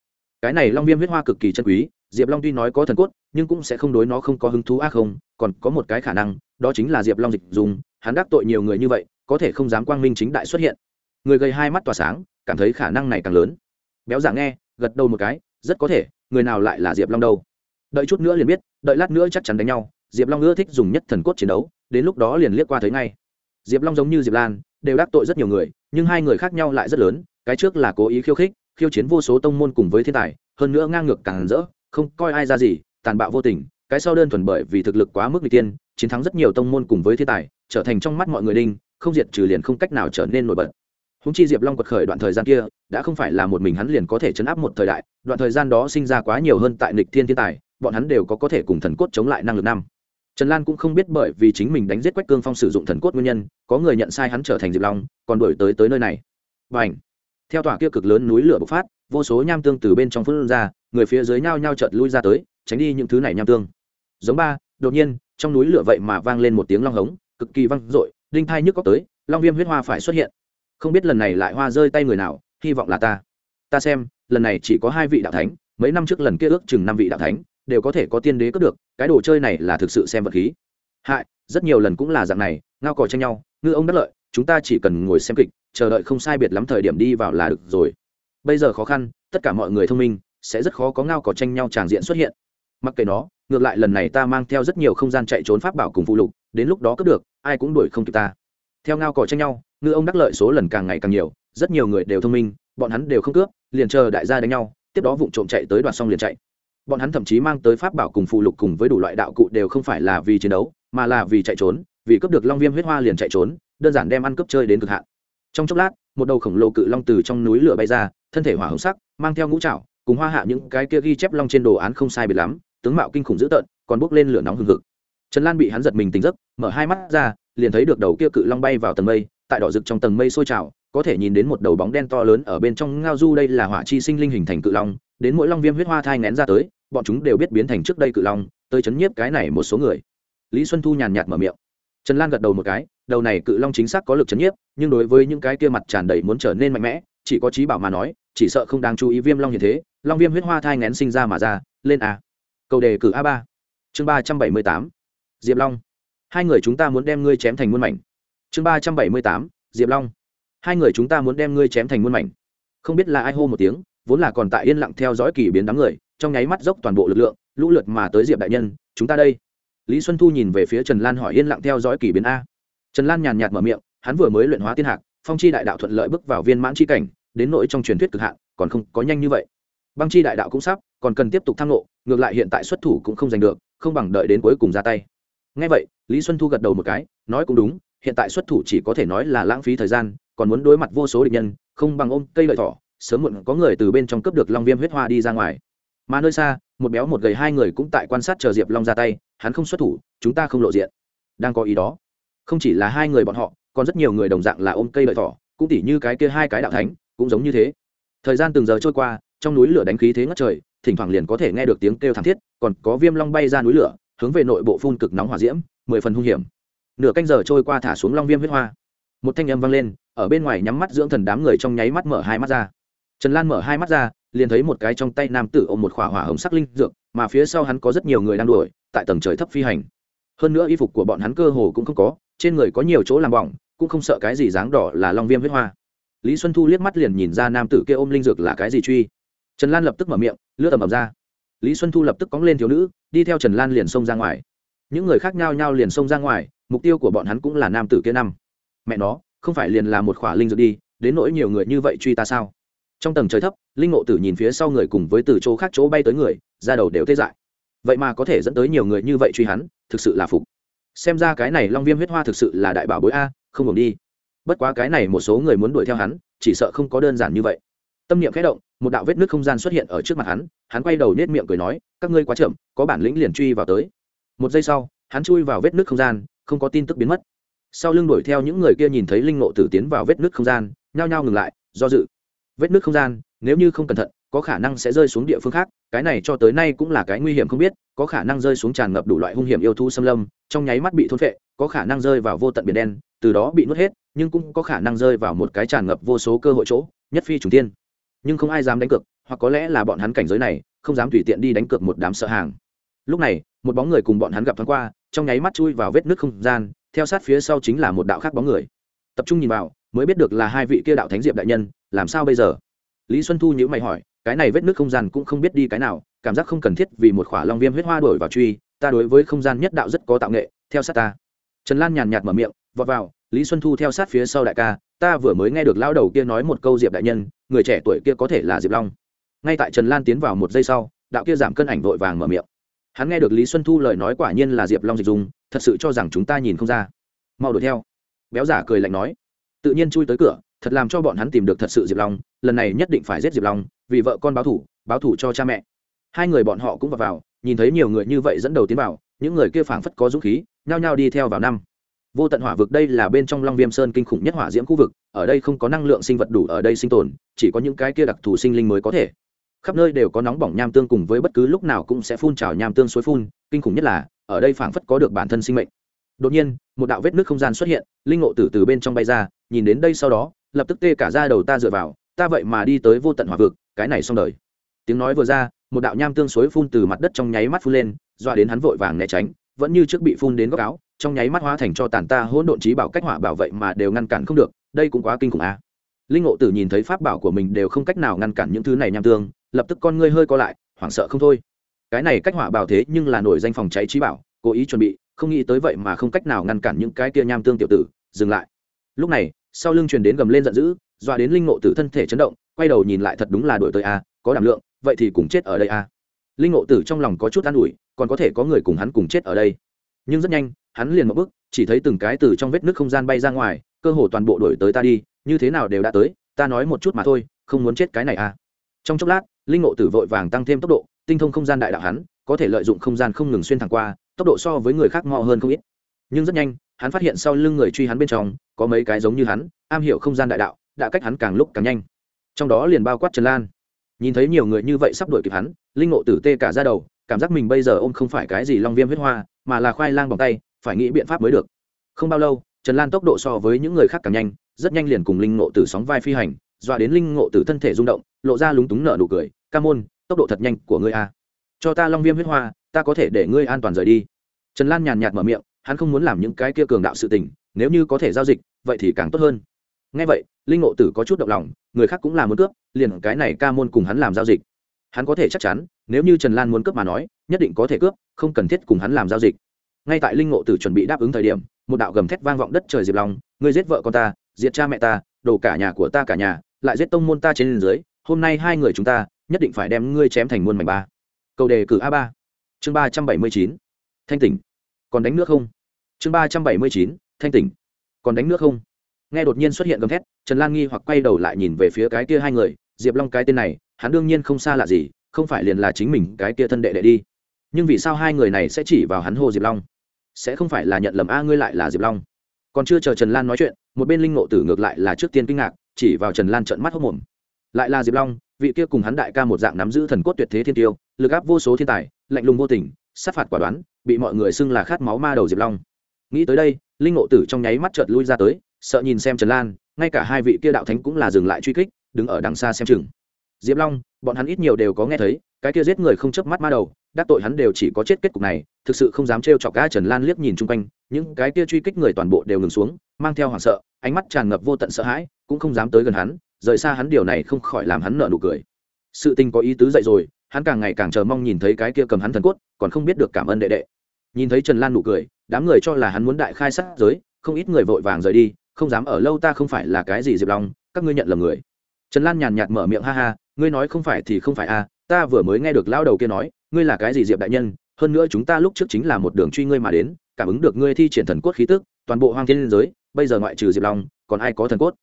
Cái này long viêm huyết hoa cực kỳ chân quý diệp long tuy nói có thần cốt, nhưng cũng sẽ không đối nó không có hứng thú. Ác không, còn có một cái khả năng, đó chính là diệp long dịch dùng, hắn đắc tội nhiều người như vậy, có thể không dám quang minh chính đại xuất hiện. Người gầy hai mắt tỏa sáng, cảm thấy khả năng này càng lớn. Béo giả nghe, gật đầu một cái, rất có thể, người nào lại là diệp long đâu. Đợi chút nữa liền biết, đợi lát nữa chắc chắn đánh nhau. Diệp long ưa thích dùng nhất thần cốt chiến đấu, đến lúc đó liền liếc qua thấy ngay. Diệp long giống như diệp lan, đều đắc tội rất nhiều người, nhưng hai người khác nhau lại rất lớn, cái trước là cố ý khiêu khích, khiêu chiến vô số tông môn cùng với thiên tài, hơn nữa ngang ngược càng rỡ không coi ai ra gì, tàn bạo vô tình, cái sau đơn thuần bởi vì thực lực quá mức người tiên, chiến thắng rất nhiều tông môn cùng với thiên tài, trở thành trong mắt mọi người đinh, không diệt trừ liền không cách nào trở nên nổi bật. Húng chi diệp long quật khởi đoạn thời gian kia, đã không phải là một mình hắn liền có thể chấn áp một thời đại, đoạn thời gian đó sinh ra quá nhiều hơn tại nịch thiên thiên tài, bọn hắn đều có có thể cùng thần cốt chống lại năng lực năm. Trần lan cũng không biết bởi vì chính mình đánh giết quách cương phong sử dụng thần cốt nguyên nhân, có người nhận sai hắn trở thành diệp long, còn đổi tới tới nơi này. Và ảnh theo tòa kia cực lớn núi lửa bộc phát, vô số nham tương từ bên trong phun ra người phía dưới nhao nhao chợt lui ra tới, tránh đi những thứ này nham tương. Giống ba, đột nhiên, trong núi lửa vậy mà vang lên một tiếng long hống, cực kỳ vang dội, đinh thai nhức có tới, long viêm huyết hoa phải xuất hiện. Không biết lần này lại hoa rơi tay người nào, hy vọng là ta. Ta xem, lần này chỉ có hai vị đạo thánh, mấy năm trước lần kia ước chừng năm vị đạo thánh, đều có thể có tiên đế cướp được, cái đồ chơi này là thực sự xem vật khí. Hại, rất nhiều lần cũng là dạng này, ngao cò tranh nhau, ngư ông đắc lợi, chúng ta chỉ cần ngồi xem kịch, chờ đợi không sai biệt lắm thời điểm đi vào là được rồi. Bây giờ khó khăn, tất cả mọi người thông minh sẽ rất khó có ngao cò tranh nhau tràng diện xuất hiện. Mặc kệ nó, ngược lại lần này ta mang theo rất nhiều không gian chạy trốn pháp bảo cùng phụ lục, đến lúc đó cướp được, ai cũng đuổi không kịp ta. Theo ngao cò tranh nhau, ngư ông đắc lợi số lần càng ngày càng nhiều, rất nhiều người đều thông minh, bọn hắn đều không cướp, liền chờ đại gia đánh nhau, tiếp đó vụng trộm chạy tới đoạt xong liền chạy. Bọn hắn thậm chí mang tới pháp bảo cùng phụ lục cùng với đủ loại đạo cụ đều không phải là vì chiến đấu, mà là vì chạy trốn, vì cướp được long viêm huyết hoa liền chạy trốn, đơn giản đem ăn cướp chơi đến cực hạn. Trong chốc lát, một đầu khổng lồ cự long từ trong núi lửa bay ra, thân thể hỏa hồng sắc, mang theo ngũ trạo cùng hoa hạ những cái kia ghi chép long trên đồ án không sai biệt lắm, tướng mạo kinh khủng dữ tợn, còn bốc lên lửa nóng hừng hực. Trần lan bị hắn giật mình tỉnh giấc, mở hai mắt ra, liền thấy được đầu kia cự long bay vào tầng mây, tại đỏ rực trong tầng mây sôi trào, có thể nhìn đến một đầu bóng đen to lớn ở bên trong ngao du, đây là hỏa chi sinh linh hình thành cự long, đến mỗi long viêm huyết hoa thai ngén ra tới, bọn chúng đều biết biến thành trước đây cự long, tới chấn nhiếp cái này một số người. Lý xuân thu nhàn nhạt mở miệng. Trần lan gật đầu một cái, đầu này cự long chính xác có lực chấn nhiếp, nhưng đối với những cái kia mặt tràn đầy muốn trở nên mạnh mẽ, chỉ có trí bảo mà nói chỉ sợ không đáng chú ý viêm long như thế, long viêm huyết hoa thai ngén sinh ra mà ra, lên a. Câu đề cử a ba. Chương ba trăm bảy mươi tám, diệp long. Hai người chúng ta muốn đem ngươi chém thành muôn mảnh. Chương ba trăm bảy mươi tám, diệp long. Hai người chúng ta muốn đem ngươi chém thành muôn mảnh. Không biết là ai hô một tiếng, vốn là còn tại yên lặng theo dõi kỳ biến đám người, trong nháy mắt dốc toàn bộ lực lượng, lũ lượt mà tới diệp đại nhân, chúng ta đây. Lý xuân thu nhìn về phía trần lan hỏi yên lặng theo dõi kỳ biến a. Trần lan nhàn nhạt mở miệng, hắn vừa mới luyện hóa tiên hạc, phong chi đại đạo thuận lợi bước vào viên mãn chi cảnh đến nỗi trong truyền thuyết cực hạn, còn không có nhanh như vậy. Băng chi đại đạo cũng sắp, còn cần tiếp tục thăng lộ ngược lại hiện tại xuất thủ cũng không giành được, không bằng đợi đến cuối cùng ra tay. Ngay vậy, lý xuân thu gật đầu một cái, nói cũng đúng, hiện tại xuất thủ chỉ có thể nói là lãng phí thời gian, còn muốn đối mặt vô số địch nhân, không bằng ôm cây lợi thỏ, sớm muộn có người từ bên trong cướp được long viêm huyết hoa đi ra ngoài. Mà nơi xa, một béo một gầy hai người cũng tại quan sát chờ diệp long ra tay, hắn không xuất thủ, chúng ta không lộ diện. Đang có ý đó. Không chỉ là hai người bọn họ, còn rất nhiều người đồng dạng là ôm cây lợi thỏ, cũng tỉ như cái kia hai cái đạo thánh cũng giống như thế. Thời gian từng giờ trôi qua, trong núi lửa đánh khí thế ngất trời, thỉnh thoảng liền có thể nghe được tiếng kêu thảm thiết, còn có viêm long bay ra núi lửa, hướng về nội bộ phun cực nóng hỏa diễm, mười phần hung hiểm. Nửa canh giờ trôi qua thả xuống long viêm huyết hoa. Một thanh âm vang lên, ở bên ngoài nhắm mắt dưỡng thần đám người trong nháy mắt mở hai mắt ra. Trần lan mở hai mắt ra, liền thấy một cái trong tay nam tử ôm một khỏa hỏa hồng sắc linh dược, mà phía sau hắn có rất nhiều người đang đuổi, tại tầng trời thấp phi hành. Hơn nữa y phục của bọn hắn cơ hồ cũng không có, trên người có nhiều chỗ làm bỏng, cũng không sợ cái gì dáng đỏ là long viêm huyết hoa lý xuân thu liếc mắt liền nhìn ra nam tử kia ôm linh dược là cái gì truy. Trần lan lập tức mở miệng, lướt tầm ầm ra. Lý xuân thu lập tức cóng lên thiếu nữ, đi theo trần lan liền xông ra ngoài. Những người khác nhao nhao liền xông ra ngoài, mục tiêu của bọn hắn cũng là nam tử kia năm. Mẹ nó, không phải liền là một khỏa linh dược đi, đến nỗi nhiều người như vậy truy ta sao? Trong tầng trời thấp, linh ngộ tử nhìn phía sau người cùng với từ chỗ khác chỗ bay tới người ra đầu đều tê dại. Vậy mà có thể dẫn tới nhiều người như vậy truy hắn, thực sự là phục. Xem ra cái này long viêm huyết hoa thực sự là đại bảo bối a, không ngừng đi bất quá cái này một số người muốn đuổi theo hắn, chỉ sợ không có đơn giản như vậy. Tâm niệm khẽ động, một đạo vết nước không gian xuất hiện ở trước mặt hắn hắn quay đầu nết miệng cười nói, các ngươi quá chậm, có bản lĩnh liền truy vào tới. Một giây sau, hắn chui vào vết nước không gian, không có tin tức biến mất. Sau lưng đuổi theo những người kia nhìn thấy linh nộ tử tiến vào vết nước không gian, nhao nhao ngừng lại, do dự. Vết nước không gian, nếu như không cẩn thận, có khả năng sẽ rơi xuống địa phương khác, cái này cho tới nay cũng là cái nguy hiểm không biết, có khả năng rơi xuống tràn ngập đủ loại hung hiểm yêu thú xâm lâm, trong nháy mắt bị thôn phệ, có khả năng rơi vào vô tận biển đen, từ đó bị nuốt hết nhưng cũng có khả năng rơi vào một cái tràn ngập vô số cơ hội chỗ, nhất phi trùng tiên nhưng không ai dám đánh cược, hoặc có lẽ là bọn hắn cảnh giới này, không dám tùy tiện đi đánh cược một đám sợ hàng. Lúc này, một bóng người cùng bọn hắn gặp thoáng qua, trong nháy mắt chui vào vết nước không gian, theo sát phía sau chính là một đạo khác bóng người. Tập trung nhìn vào, mới biết được là hai vị kia đạo thánh diệp đại nhân, làm sao bây giờ? Lý xuân thu nhữ mày hỏi, cái này vết nước không gian cũng không biết đi cái nào, cảm giác không cần thiết vì một khỏa long viêm huyết hoa đổi vào truy, ta đối với không gian nhất đạo rất có tạo nghệ, theo sát ta. Trần lan nhàn nhạt mở miệng, vọt vào lý xuân thu theo sát phía sau đại ca ta vừa mới nghe được lão đầu kia nói một câu diệp đại nhân người trẻ tuổi kia có thể là diệp long. Ngay tại trần lan tiến vào một giây sau đạo kia giảm cân ảnh vội vàng mở miệng. Hắn nghe được lý xuân thu lời nói quả nhiên là diệp long dịch dùng thật sự cho rằng chúng ta nhìn không ra. Mau đuổi theo. Béo giả cười lạnh nói. Tự nhiên chui tới cửa thật làm cho bọn hắn tìm được thật sự diệp long lần này nhất định phải giết diệp long vì vợ con báo thủ báo thủ cho cha mẹ. Hai người bọn họ cũng vào, vào nhìn thấy nhiều người như vậy dẫn đầu tiến vào những người kia phảng phất có dũng khí nhao nhao đi theo vào năm vô tận hỏa vực đây là bên trong long viêm sơn kinh khủng nhất hỏa diễm khu vực, ở đây không có năng lượng sinh vật đủ ở đây sinh tồn, chỉ có những cái kia đặc thù sinh linh mới có thể. Khắp nơi đều có nóng bỏng nham tương cùng với bất cứ lúc nào cũng sẽ phun trào nham tương suối phun, kinh khủng nhất là, ở đây phảng phất có được bản thân sinh mệnh. Đột nhiên, một đạo vết nước không gian xuất hiện, linh ngộ tử từ bên trong bay ra, nhìn đến đây sau đó, lập tức tê cả ra đầu ta dựa vào, ta vậy mà đi tới vô tận hỏa vực, cái này xong đời. Tiếng nói vừa ra, một đạo nham tương suối phun từ mặt đất trong nháy mắt phun lên, doa đến hắn vội vàng né tránh, vẫn như trước bị phun đến góc áo trong nháy mắt hóa thành cho tàn ta hỗn độn trí bảo cách hỏa bảo vệ mà đều ngăn cản không được, đây cũng quá kinh khủng a. À. linh ngộ tử nhìn thấy pháp bảo của mình đều không cách nào ngăn cản những thứ này nham tương, lập tức con ngươi hơi co lại, hoảng sợ không thôi. Cái này cách hỏa bảo thế nhưng là nổi danh phòng cháy trí bảo, cố ý chuẩn bị, không nghĩ tới vậy mà không cách nào ngăn cản những cái kia nham tương tiểu tử, dừng lại. Lúc này, sau lưng truyền đến gầm lên giận dữ, dọa đến linh ngộ tử thân thể chấn động, quay đầu nhìn lại thật đúng là đổi tới a, có đảm lượng, vậy thì cùng chết ở đây a. Linh ngộ tử trong lòng có chút an ủi, còn có thể có người cùng hắn cùng chết ở đây. Nhưng rất nhanh hắn liền một bước, chỉ thấy từng cái từ trong vết nước không gian bay ra ngoài, cơ hồ toàn bộ đổi tới ta đi, như thế nào đều đã tới, ta nói một chút mà thôi, không muốn chết cái này à. Trong chốc lát, linh ngộ tử vội vàng tăng thêm tốc độ, tinh thông không gian đại đạo hắn, có thể lợi dụng không gian không ngừng xuyên thẳng qua, tốc độ so với người khác ngọ hơn không ít. Nhưng rất nhanh, hắn phát hiện sau lưng người truy hắn bên trong, có mấy cái giống như hắn, am hiểu không gian đại đạo, đã cách hắn càng lúc càng nhanh. Trong đó liền bao quát trần lan. Nhìn thấy nhiều người như vậy sắp đuổi kịp hắn, linh ngộ tử tê cả ra đầu, cảm giác mình bây giờ ôm không phải cái gì long viêm huyết hoa, mà là khoai lang bằng tay phải nghĩ biện pháp mới được. Không bao lâu, trần lan tốc độ so với những người khác càng nhanh, rất nhanh liền cùng linh ngộ tử sóng vai phi hành, dọa đến linh ngộ tử thân thể rung động, lộ ra lúng túng nở nụ cười, ca môn, tốc độ thật nhanh của ngươi a. Cho ta long viêm huyết hoa, ta có thể để ngươi an toàn rời đi. Trần lan nhàn nhạt mở miệng, hắn không muốn làm những cái kia cường đạo sự tình, nếu như có thể giao dịch, vậy thì càng tốt hơn. Ngay vậy, linh ngộ tử có chút động lòng, người khác cũng là muốn cướp, liền cái này ca môn cùng hắn làm giao dịch. Hắn có thể chắc chắn, nếu như trần lan muốn cướp mà nói, nhất định có thể cướp, không cần thiết cùng hắn làm giao dịch ngay tại linh ngộ tử chuẩn bị đáp ứng thời điểm, một đạo gầm thét vang vọng đất trời diệp long, ngươi giết vợ con ta, diệt cha mẹ ta, đổ cả nhà của ta cả nhà, lại giết tông môn ta trên dưới, hôm nay hai người chúng ta nhất định phải đem ngươi chém thành muôn mảnh ba. Câu đề cử a ba, chương ba trăm bảy mươi chín, thanh tỉnh, còn đánh nước không? Chương ba trăm bảy mươi chín, thanh tỉnh, còn đánh nước không? Nghe đột nhiên xuất hiện gầm thét, trần lan nghi hoặc quay đầu lại nhìn về phía cái kia hai người, diệp long cái tên này, hắn đương nhiên không xa lạ gì, không phải liền là chính mình cái kia thân đệ đệ đi nhưng vì sao hai người này sẽ chỉ vào hắn hô diệp long? Sẽ không phải là nhận lầm a, ngươi lại là diệp long. Còn chưa chờ trần lan nói chuyện, một bên linh ngộ tử ngược lại là trước tiên kinh ngạc, chỉ vào trần lan trận mắt hốc mồm. Lại là diệp long, vị kia cùng hắn đại ca một dạng nắm giữ thần cốt tuyệt thế thiên tiêu, lực áp vô số thiên tài, lạnh lùng vô tình, sát phạt quả đoán, bị mọi người xưng là khát máu ma đầu diệp long. Nghĩ tới đây, linh ngộ tử trong nháy mắt chợt lui ra tới, sợ nhìn xem trần lan, ngay cả hai vị kia đạo thánh cũng là dừng lại truy kích, đứng ở đằng xa xem chừng. Diệp long, bọn hắn ít nhiều đều có nghe thấy, cái kia giết người không chớp mắt ma đầu đắc tội hắn đều chỉ có chết kết cục này thực sự không dám trêu chọc ga trần lan liếc nhìn chung quanh những cái kia truy kích người toàn bộ đều ngừng xuống mang theo hoảng sợ ánh mắt tràn ngập vô tận sợ hãi cũng không dám tới gần hắn rời xa hắn điều này không khỏi làm hắn nợ nụ cười. Sự tình có ý tứ dậy rồi hắn càng ngày càng chờ mong nhìn thấy cái kia cầm hắn thần cốt còn không biết được cảm ơn đệ đệ. Nhìn thấy trần lan nụ cười đám người cho là hắn muốn đại khai sát giới không ít người vội vàng rời đi không dám ở lâu ta không phải là cái gì diệp long các ngươi nhận lầm người. Trần lan nhàn nhạt mở miệng ha ha ngươi nói không phải thì không phải a à, ta vừa mới nghe được lao đầu kia nói ngươi là cái gì diệp đại nhân, hơn nữa chúng ta lúc trước chính là một đường truy ngươi mà đến, cảm ứng được ngươi thi triển thần cốt khí tức, toàn bộ hoang thiên liên giới, bây giờ ngoại trừ diệp long, còn ai có thần cốt?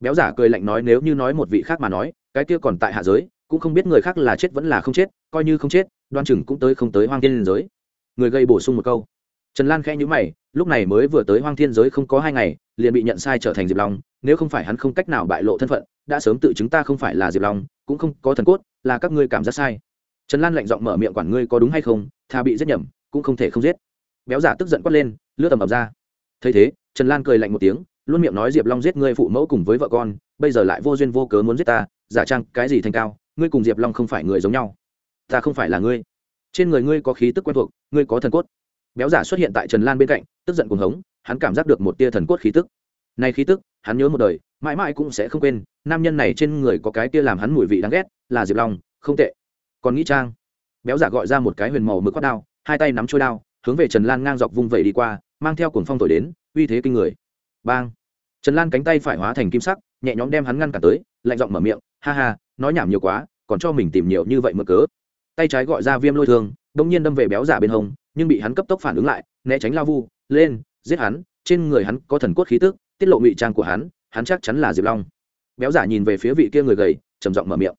Béo giả cười lạnh nói nếu như nói một vị khác mà nói, cái kia còn tại hạ giới, cũng không biết người khác là chết vẫn là không chết, coi như không chết, đoan chừng cũng tới không tới hoang thiên liên giới. Người gây bổ sung một câu. Trần lan khẽ nhữ mày, lúc này mới vừa tới hoang thiên giới không có hai ngày, liền bị nhận sai trở thành diệp long, nếu không phải hắn không cách nào bại lộ thân phận, đã sớm tự chứng ta không phải là diệp long, cũng không có thần cốt, là các ngươi cảm giác sai trần lan lạnh giọng mở miệng quản ngươi có đúng hay không thà bị giết nhầm, cũng không thể không giết. Béo giả tức giận quát lên, lướt tầm ập ra. Thấy thế, trần lan cười lạnh một tiếng, luôn miệng nói diệp long giết ngươi phụ mẫu cùng với vợ con, bây giờ lại vô duyên vô cớ muốn giết ta, giả trang cái gì thành cao, ngươi cùng diệp long không phải người giống nhau. Ta không phải là ngươi. Trên người ngươi có khí tức quen thuộc, ngươi có thần cốt. Béo giả xuất hiện tại trần lan bên cạnh, tức giận cuồng hống, hắn cảm giác được một tia thần cốt khí tức. Này khí tức, hắn nhớ một đời, mãi mãi cũng sẽ không quên, nam nhân này trên người có cái tia làm hắn mùi vị đáng ghét, là diệp long, không tệ còn nghĩ trang. Béo giả gọi ra một cái huyền màu mực quát đao, hai tay nắm trôi đao, hướng về trần lan ngang dọc vung vẩy đi qua, mang theo cuồng phong thổi đến, uy thế kinh người. Bang! Trần lan cánh tay phải hóa thành kim sắc, nhẹ nhõm đem hắn ngăn cả tới, lạnh giọng mở miệng, ha ha, nói nhảm nhiều quá, còn cho mình tìm nhiều như vậy mơ cớ. Tay trái gọi ra viêm lôi thương đông nhiên đâm về béo giả bên hông, nhưng bị hắn cấp tốc phản ứng lại, né tránh lao vu, lên, giết hắn, trên người hắn có thần cốt khí tức, tiết lộ ngụy trang của hắn hắn chắc chắn là diệp long. Béo giả nhìn về phía vị kia người gầy, trầm giọng mở miệng.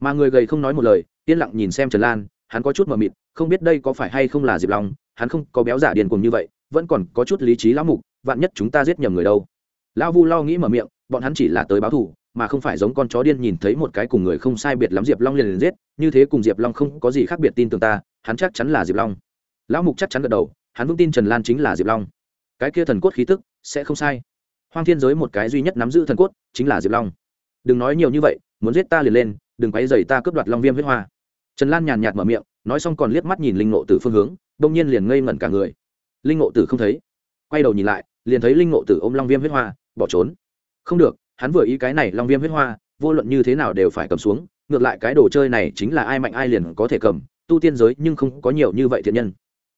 Mà người gầy không nói một lời yên lặng nhìn xem trần lan, hắn có chút mờ mịt, không biết đây có phải hay không là diệp long, hắn không có béo giả điền cùng như vậy, vẫn còn có chút lý trí lão mục, vạn nhất chúng ta giết nhầm người đâu. Lão vu lo nghĩ mở miệng, bọn hắn chỉ là tới báo thù, mà không phải giống con chó điên nhìn thấy một cái cùng người không sai biệt lắm diệp long liền liền giết, như thế cùng diệp long không có gì khác biệt tin tưởng ta, hắn chắc chắn là diệp long. Lão mục chắc chắn gật đầu, hắn vững tin trần lan chính là diệp long. Cái kia thần cốt khí tức, sẽ không sai. Hoang thiên giới một cái duy nhất nắm giữ thần cốt, chính là diệp long. Đừng nói nhiều như vậy, muốn giết ta liền lên, đừng quấy dày ta cướp đoạt long viêm huyết hoa trần lan nhàn nhạt mở miệng, nói xong còn liếc mắt nhìn linh ngộ tử phương hướng, đông nhiên liền ngây ngẩn cả người. Linh ngộ tử không thấy. Quay đầu nhìn lại, liền thấy linh ngộ tử ôm long viêm huyết hoa, bỏ trốn. Không được, hắn vừa ý cái này long viêm huyết hoa, vô luận như thế nào đều phải cầm xuống, ngược lại cái đồ chơi này chính là ai mạnh ai liền có thể cầm, tu tiên giới nhưng không có nhiều như vậy thiện nhân.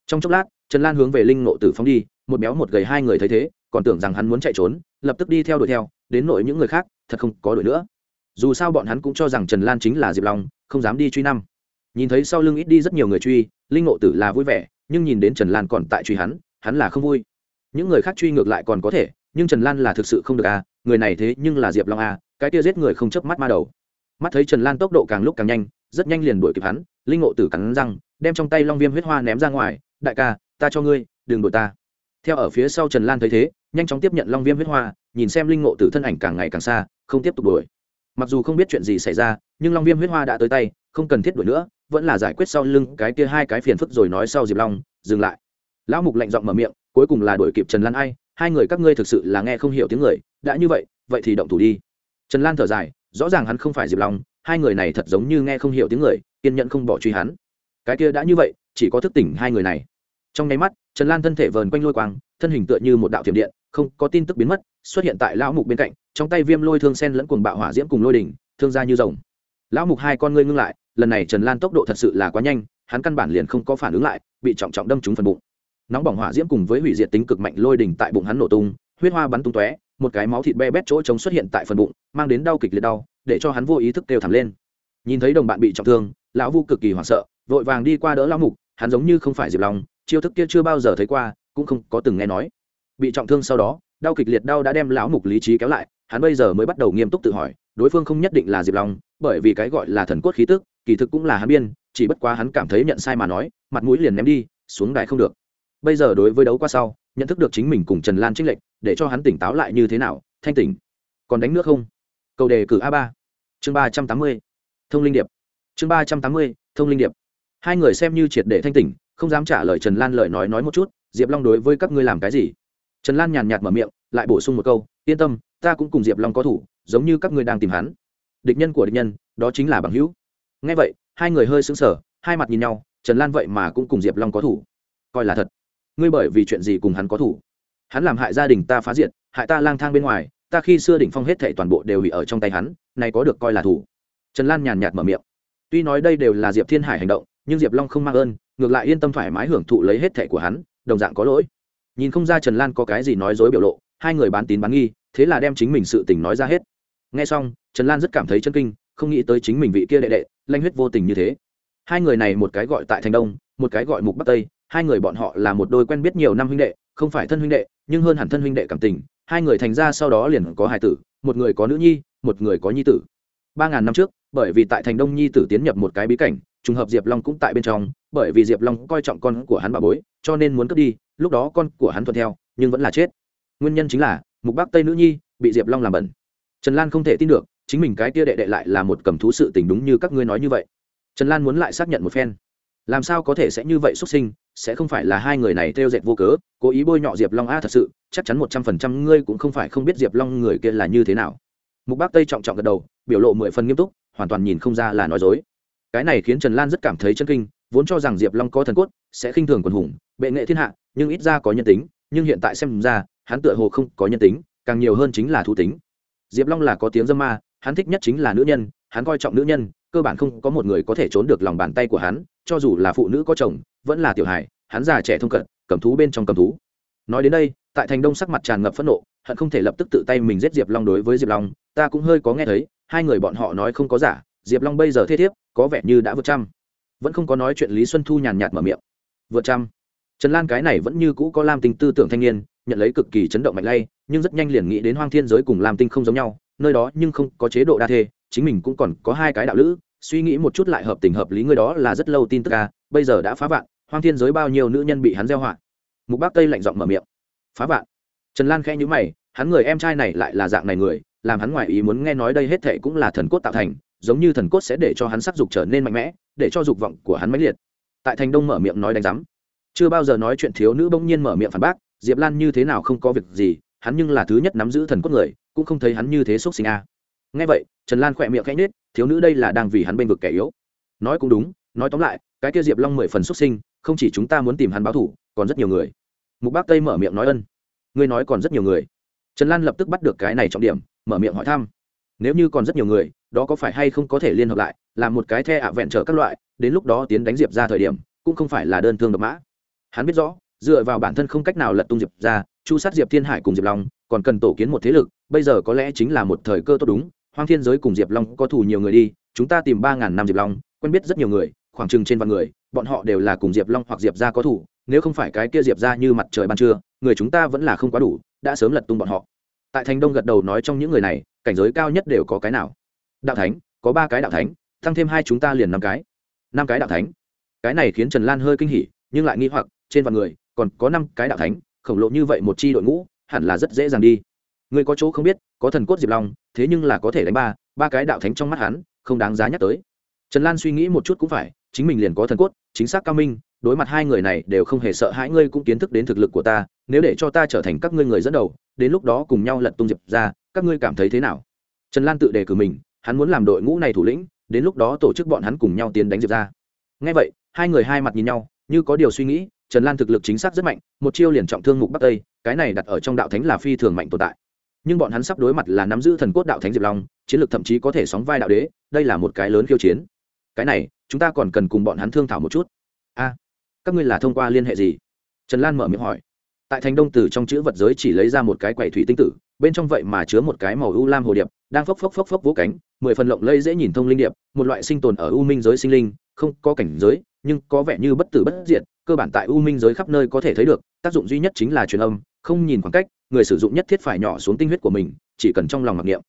Trong chốc lát, trần lan hướng về linh ngộ tử phóng đi, một béo một gầy hai người thấy thế, còn tưởng rằng hắn muốn chạy trốn, lập tức đi theo đuổi theo, đến nội những người khác, thật không có đuổi nữa. Dù sao bọn hắn cũng cho rằng trần lan chính là diệp long, không dám đi truy năm nhìn thấy sau lưng ít đi rất nhiều người truy, linh ngộ tử là vui vẻ, nhưng nhìn đến trần lan còn tại truy hắn hắn là không vui. Những người khác truy ngược lại còn có thể, nhưng trần lan là thực sự không được à người này thế nhưng là diệp long à cái kia giết người không chớp mắt ma đầu. Mắt thấy trần lan tốc độ càng lúc càng nhanh, rất nhanh liền đuổi kịp hắn, linh ngộ tử cắn răng, đem trong tay long viêm huyết hoa ném ra ngoài, đại ca, ta cho ngươi, đừng đuổi ta. Theo ở phía sau trần lan thấy thế, nhanh chóng tiếp nhận long viêm huyết hoa, nhìn xem linh ngộ tử thân ảnh càng ngày càng xa, không tiếp tục đuổi mặc dù không biết chuyện gì xảy ra, nhưng long viêm huyết hoa đã tới tay, không cần thiết đuổi nữa, vẫn là giải quyết sau lưng cái kia hai cái phiền phức rồi nói sau diệp long, dừng lại. Lão mục lạnh giọng mở miệng, cuối cùng là đuổi kịp trần lan ai, hai người các ngươi thực sự là nghe không hiểu tiếng người, đã như vậy vậy thì động thủ đi. Trần lan thở dài, rõ ràng hắn không phải diệp long, hai người này thật giống như nghe không hiểu tiếng người, kiên nhẫn không bỏ truy hắn. Cái kia đã như vậy, chỉ có thức tỉnh hai người này. Trong nháy mắt, trần lan thân thể vờn quanh lôi quang, thân hình tựa như một đạo thiểm điện không có tin tức biến mất, xuất hiện tại lão mục bên cạnh, trong tay viêm lôi thương sen lẫn cuồng bạo hỏa diễm cùng lôi đỉnh, thương ra như rồng. Lão mục hai con ngươi ngưng lại, lần này trần lan tốc độ thật sự là quá nhanh, hắn căn bản liền không có phản ứng lại, bị trọng trọng đâm trúng phần bụng. Nóng bỏng hỏa diễm cùng với hủy diệt tính cực mạnh lôi đỉnh tại bụng hắn nổ tung, huyết hoa bắn tung tóe, một cái máu thịt be bét chỗ trống xuất hiện tại phần bụng, mang đến đau kịch liệt đau, để cho hắn vô ý thức kêu thảm lên. Nhìn thấy đồng bạn bị trọng thương, lão vu cực kỳ hoảng sợ, vội vàng đi qua đỡ lão mục, hắn giống như không phải diệp long, chiêu thức kia chưa bao giờ thấy qua, cũng không có từng nghe nói bị trọng thương sau đó, đau kịch liệt đau đã đem lão mục lý trí kéo lại, hắn bây giờ mới bắt đầu nghiêm túc tự hỏi, đối phương không nhất định là diệp long, bởi vì cái gọi là thần cốt khí tức, kỳ thực cũng là hắn biên, chỉ bất quá hắn cảm thấy nhận sai mà nói, mặt mũi liền ném đi, xuống đài không được. Bây giờ đối với đấu qua sau, nhận thức được chính mình cùng trần lan trích lệnh để cho hắn tỉnh táo lại như thế nào, thanh tỉnh. Còn đánh nước không? Cầu đề cử a ba. Chương ba trăm tám mươi. Thông linh điệp. Chương ba trăm tám mươi, thông linh điệp. Hai người xem như triệt để thanh tỉnh, không dám trả lời trần lan lời nói nói một chút, diệp long đối với các ngươi làm cái gì? Trần lan nhàn nhạt mở miệng, lại bổ sung một câu, yên tâm, ta cũng cùng diệp long có thủ, giống như các ngươi đang tìm hắn. Địch nhân của địch nhân, đó chính là bằng hữu. Ngay vậy, hai người hơi sững sờ, hai mặt nhìn nhau, trần lan vậy mà cũng cùng diệp long có thủ. Coi là thật. Ngươi bởi vì chuyện gì cùng hắn có thủ? Hắn làm hại gia đình ta phá diệt, hại ta lang thang bên ngoài, ta khi xưa đỉnh phong hết thệ toàn bộ đều hủy ở trong tay hắn, này có được coi là thủ? Trần lan nhàn nhạt mở miệng. Tuy nói đây đều là diệp thiên hải hành động, nhưng diệp long không mang ơn, ngược lại yên tâm thoải mái hưởng thụ lấy hết thệ của hắn, đồng dạng có lỗi nhìn không ra trần lan có cái gì nói dối biểu lộ, hai người bán tín bán nghi, thế là đem chính mình sự tình nói ra hết. Nghe xong, trần lan rất cảm thấy chân kinh, không nghĩ tới chính mình vị kia đệ đệ lanh huyết vô tình như thế. Hai người này một cái gọi tại thành đông, một cái gọi mục bắc tây, hai người bọn họ là một đôi quen biết nhiều năm huynh đệ, không phải thân huynh đệ, nhưng hơn hẳn thân huynh đệ cảm tình. Hai người thành ra sau đó liền có hài tử, một người có nữ nhi, một người có nhi tử. Ba ngàn năm trước, bởi vì tại thành đông nhi tử tiến nhập một cái bí cảnh, trùng hợp diệp long cũng tại bên trong, bởi vì diệp long coi trọng con của hắn bà bối, cho nên muốn cướp đi lúc đó con của hắn thuận theo, nhưng vẫn là chết. Nguyên nhân chính là, mục bắc tây nữ nhi bị diệp long làm bẩn. Trần lan không thể tin được, chính mình cái tia đệ đệ lại là một cầm thú sự tình đúng như các ngươi nói như vậy. Trần lan muốn lại xác nhận một phen. Làm sao có thể sẽ như vậy xuất sinh, sẽ không phải là hai người này theo dệt vô cớ, cố ý bôi nhọ diệp long a thật sự, chắc chắn một trăm phần trăm ngươi cũng không phải không biết diệp long người kia là như thế nào. Mục bác tây trọng trọng gật đầu, biểu lộ mười phần nghiêm túc, hoàn toàn nhìn không ra là nói dối. Cái này khiến trần lan rất cảm thấy chân kinh vốn cho rằng diệp long có thần cốt, sẽ khinh thường quần hùng, bệ nghệ thiên hạ, nhưng ít ra có nhân tính, nhưng hiện tại xem ra, hắn tựa hồ không có nhân tính, càng nhiều hơn chính là thú tính. Diệp long là có tiếng dâm ma, hắn thích nhất chính là nữ nhân, hắn coi trọng nữ nhân, cơ bản không có một người có thể trốn được lòng bàn tay của hắn, cho dù là phụ nữ có chồng, vẫn là tiểu hài, hắn già trẻ thông cận, cầm thú bên trong cầm thú. Nói đến đây, tại thành đông sắc mặt tràn ngập phẫn nộ, hận không thể lập tức tự tay mình giết diệp long đối với diệp long, ta cũng hơi có nghe thấy, hai người bọn họ nói không có giả, diệp long bây giờ thế thiếp, có vẻ như đã vượt trăm vẫn không có nói chuyện lý xuân thu nhàn nhạt mở miệng vượt trăm trần lan cái này vẫn như cũ có lam tinh tư tưởng thanh niên nhận lấy cực kỳ chấn động mạnh lay nhưng rất nhanh liền nghĩ đến hoang thiên giới cùng lam tinh không giống nhau nơi đó nhưng không có chế độ đa thê chính mình cũng còn có hai cái đạo lữ suy nghĩ một chút lại hợp tình hợp lý người đó là rất lâu tin tức ca bây giờ đã phá vạn hoang thiên giới bao nhiêu nữ nhân bị hắn gieo họa mục bác tây lạnh giọng mở miệng phá vạn trần lan khẽ nhữ mày hắn người em trai này lại là dạng này người làm hắn ngoại ý muốn nghe nói đây hết thệ cũng là thần cốt tạo thành, giống như thần cốt sẽ để cho hắn sắc dục trở nên mạnh mẽ, để cho dục vọng của hắn mãnh liệt. Tại thành đông mở miệng nói đánh giám. Chưa bao giờ nói chuyện thiếu nữ bỗng nhiên mở miệng phản bác, diệp lan như thế nào không có việc gì, hắn nhưng là thứ nhất nắm giữ thần cốt người, cũng không thấy hắn như thế xúc sinh a. À. ngay vậy, trần lan khỏe miệng khẽ nết thiếu nữ đây là đang vì hắn bênh vực kẻ yếu. Nói cũng đúng, nói tóm lại, cái kia diệp long mười phần xuất sinh, không chỉ chúng ta muốn tìm hắn báo thủ còn rất nhiều người. Mục bác tây mở miệng nói ân. Ngươi nói còn rất nhiều người. Trần lan lập tức bắt được cái này trọng điểm mở miệng hỏi thăm. Nếu như còn rất nhiều người, đó có phải hay không có thể liên hợp lại, làm một cái the ạ vẹn trở các loại, đến lúc đó tiến đánh diệp ra thời điểm, cũng không phải là đơn thương độc mã. Hắn biết rõ, dựa vào bản thân không cách nào lật tung diệp ra, chu sát diệp thiên hải cùng diệp long, còn cần tổ kiến một thế lực, bây giờ có lẽ chính là một thời cơ tốt đúng, hoang thiên giới cùng diệp long có thù nhiều người đi, chúng ta tìm ba ngàn năm diệp long, quen biết rất nhiều người, khoảng chừng trên vạn người, bọn họ đều là cùng diệp long hoặc diệp ra có thủ nếu không phải cái kia diệp ra như mặt trời ban trưa, người chúng ta vẫn là không quá đủ, đã sớm lật tung bọn họ tại thành đông gật đầu nói trong những người này, cảnh giới cao nhất đều có cái nào? Đạo thánh, có ba cái đạo thánh, tăng thêm hai chúng ta liền năm cái. Năm cái đạo thánh. Cái này khiến trần lan hơi kinh hỉ, nhưng lại nghi hoặc, trên vạn người, còn có năm cái đạo thánh, khổng lồ như vậy một chi đội ngũ, hẳn là rất dễ dàng đi. Người có chỗ không biết, có thần cốt diệp long, thế nhưng là có thể đánh ba ba cái đạo thánh trong mắt hắn, không đáng giá nhắc tới. Trần lan suy nghĩ một chút cũng phải, chính mình liền có thần cốt, chính xác cao minh, đối mặt hai người này đều không hề sợ hãi, ngươi cũng kiến thức đến thực lực của ta nếu để cho ta trở thành các ngươi người dẫn đầu, đến lúc đó cùng nhau lật tung diệp ra, các ngươi cảm thấy thế nào? Trần lan tự đề cử mình, hắn muốn làm đội ngũ này thủ lĩnh, đến lúc đó tổ chức bọn hắn cùng nhau tiến đánh diệp ra. Ngay vậy, hai người hai mặt nhìn nhau, như có điều suy nghĩ, trần lan thực lực chính xác rất mạnh, một chiêu liền trọng thương mục bắc tây, cái này đặt ở trong đạo thánh là phi thường mạnh tồn tại. Nhưng bọn hắn sắp đối mặt là nắm giữ thần cốt đạo thánh diệp long, chiến lược thậm chí có thể sóng vai đạo đế, đây là một cái lớn khiêu chiến. Cái này, chúng ta còn cần cùng bọn hắn thương thảo một chút. A, các ngươi là thông qua liên hệ gì? Trần lan mở miệng hỏi tại thành đông tử trong chữ vật giới chỉ lấy ra một cái quầy thủy tinh tử, bên trong vậy mà chứa một cái màu u lam hồ điệp, đang phốc phốc phốc phốc vỗ cánh, mười phần lộng lây dễ nhìn thông linh điệp, một loại sinh tồn ở u minh giới sinh linh, không có cảnh giới, nhưng có vẻ như bất tử bất diệt, cơ bản tại u minh giới khắp nơi có thể thấy được, tác dụng duy nhất chính là truyền âm, không nhìn khoảng cách, người sử dụng nhất thiết phải nhỏ xuống tinh huyết của mình, chỉ cần trong lòng mặc niệm.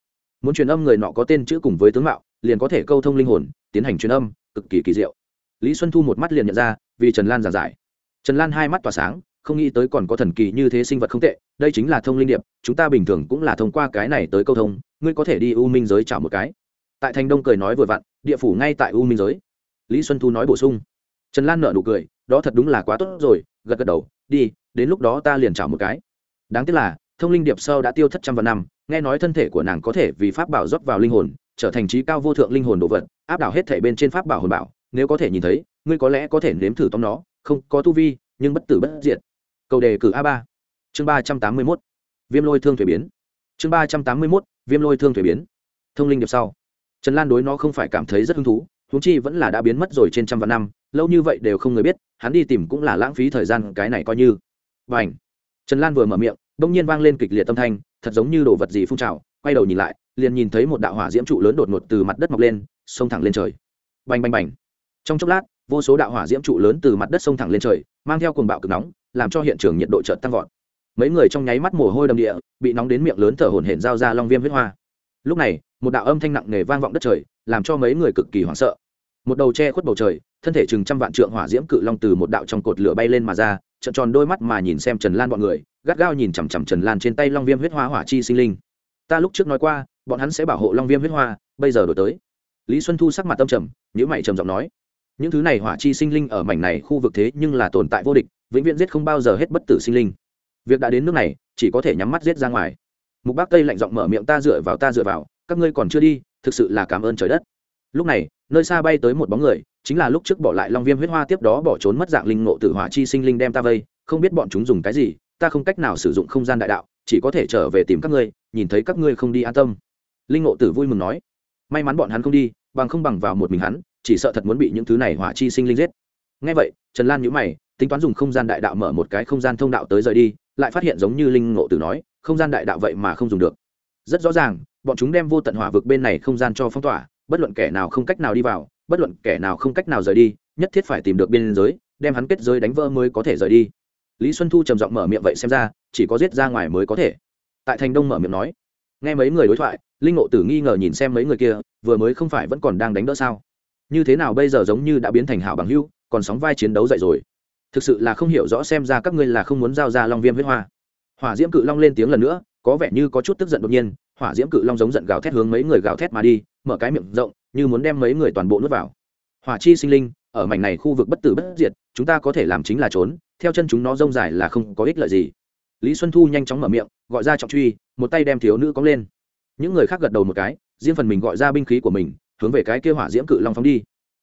Muốn truyền âm người nọ có tên chữ cùng với tướng mạo, liền có thể câu thông linh hồn, tiến hành truyền âm, cực kỳ kỳ diệu. Lý xuân thu một mắt liền nhận ra, vì trần lan giảng giải. Trần lan hai mắt tỏa sáng không nghĩ tới còn có thần kỳ như thế sinh vật không tệ, đây chính là thông linh điệp, chúng ta bình thường cũng là thông qua cái này tới câu thông, ngươi có thể đi u minh giới chào một cái. Tại thành đông cười nói vừa vặn, địa phủ ngay tại u minh giới. Lý xuân thu nói bổ sung. Trần lan nợ nụ cười, đó thật đúng là quá tốt rồi, gật gật đầu, đi, đến lúc đó ta liền chào một cái. Đáng tiếc là, thông linh điệp sâu đã tiêu thất trăm vạn năm, nghe nói thân thể của nàng có thể vì pháp bảo rót vào linh hồn, trở thành trí cao vô thượng linh hồn đồ vật, áp đảo hết thể bên trên pháp bảo hồn bảo. Nếu có thể nhìn thấy, ngươi có lẽ có thể nếm thử tóm nó, không có tu vi, nhưng bất tử bất diệt cầu đề cử a ba. Chương ba trăm tám mươi mốt. Viêm lôi thương thuế biến. Chương ba trăm tám mươi mốt, viêm lôi thương thuế biến. Thông linh điệp sau. Trần lan đối nó không phải cảm thấy rất hứng thú, huống chi vẫn là đã biến mất rồi trên trăm vạn năm, lâu như vậy đều không người biết, hắn đi tìm cũng là lãng phí thời gian, cái này coi như. Và ảnh trần lan vừa mở miệng bỗng nhiên vang lên kịch liệt tâm thanh, thật giống như đồ vật gì phun trào, quay đầu nhìn lại, liền nhìn thấy một đạo hỏa diễm trụ lớn đột ngột từ mặt đất mọc lên, xông thẳng lên trời. Bành bành bành. Trong chốc lát, vô số đạo hỏa diễm trụ lớn từ mặt đất xông thẳng lên trời, mang theo cuồng bạo cực nóng làm cho hiện trường nhiệt độ chợt tăng vọt. Mấy người trong nháy mắt mồ hôi đầm địa, bị nóng đến miệng lớn thở hổn hển giao ra long viêm huyết hoa. Lúc này, một đạo âm thanh nặng nề vang vọng đất trời, làm cho mấy người cực kỳ hoảng sợ. Một đầu che khuất bầu trời, thân thể chừng trăm vạn trượng hỏa diễm cự long từ một đạo trong cột lửa bay lên mà ra trận tròn đôi mắt mà nhìn xem trần lan bọn người, gắt gao nhìn chằm chằm trần lan trên tay long viêm huyết hoa hỏa chi sinh linh. Ta lúc trước nói qua, bọn hắn sẽ bảo hộ long viêm huyết hoa, bây giờ đổi tới. Lý xuân thu sắc mặt tâm trầm nhữ mày trầm giọng nói. Những thứ này hỏa chi sinh linh ở mảnh này khu vực thế nhưng là tồn tại vô địch vĩnh viễn giết không bao giờ hết bất tử sinh linh. Việc đã đến nước này, chỉ có thể nhắm mắt giết ra ngoài. Mục bác tây lạnh giọng mở miệng, ta dựa vào, ta dựa vào, các ngươi còn chưa đi, thực sự là cảm ơn trời đất. Lúc này, nơi xa bay tới một bóng người, chính là lúc trước bỏ lại long viêm huyết hoa tiếp đó bỏ trốn mất dạng linh ngộ tử hỏa chi sinh linh đem ta vây, không biết bọn chúng dùng cái gì, ta không cách nào sử dụng không gian đại đạo, chỉ có thể trở về tìm các ngươi, nhìn thấy các ngươi không đi an tâm. Linh ngộ tử vui mừng nói, may mắn bọn hắn không đi, bằng không bằng vào một mình hắn, chỉ sợ thật muốn bị những thứ này hỏa chi sinh linh giết. Ngay vậy, trần lan nhữ mày tính toán dùng không gian đại đạo mở một cái không gian thông đạo tới rời đi, lại phát hiện giống như linh ngộ tử nói, không gian đại đạo vậy mà không dùng được. Rất rõ ràng, bọn chúng đem vô tận hỏa vực bên này không gian cho phong tỏa, bất luận kẻ nào không cách nào đi vào, bất luận kẻ nào không cách nào rời đi, nhất thiết phải tìm được biên giới, đem hắn kết giới đánh vỡ mới có thể rời đi. Lý xuân thu trầm giọng mở miệng vậy xem ra, chỉ có giết ra ngoài mới có thể. Tại thành đông mở miệng nói, nghe mấy người đối thoại, linh ngộ tử nghi ngờ nhìn xem mấy người kia, vừa mới không phải vẫn còn đang đánh đỡ sao? Như thế nào bây giờ giống như đã biến thành hảo bằng hưu còn sóng vai chiến đấu dậy rồi? Thực sự là không hiểu rõ xem ra các ngươi là không muốn giao ra long viêm huyết hoa. Hỏa diễm cự long lên tiếng lần nữa, có vẻ như có chút tức giận đột nhiên, hỏa diễm cự long giống giận gào thét hướng mấy người gào thét mà đi, mở cái miệng rộng, như muốn đem mấy người toàn bộ nuốt vào. Hỏa chi sinh linh, ở mảnh này khu vực bất tử bất diệt, chúng ta có thể làm chính là trốn, theo chân chúng nó rông dài là không có ích lợi gì. Lý xuân thu nhanh chóng mở miệng, gọi ra trọng truy, một tay đem thiếu nữ cóng lên. Những người khác gật đầu một cái, riêng phần mình gọi ra binh khí của mình, hướng về cái kêu hỏa diễm cự long phóng đi.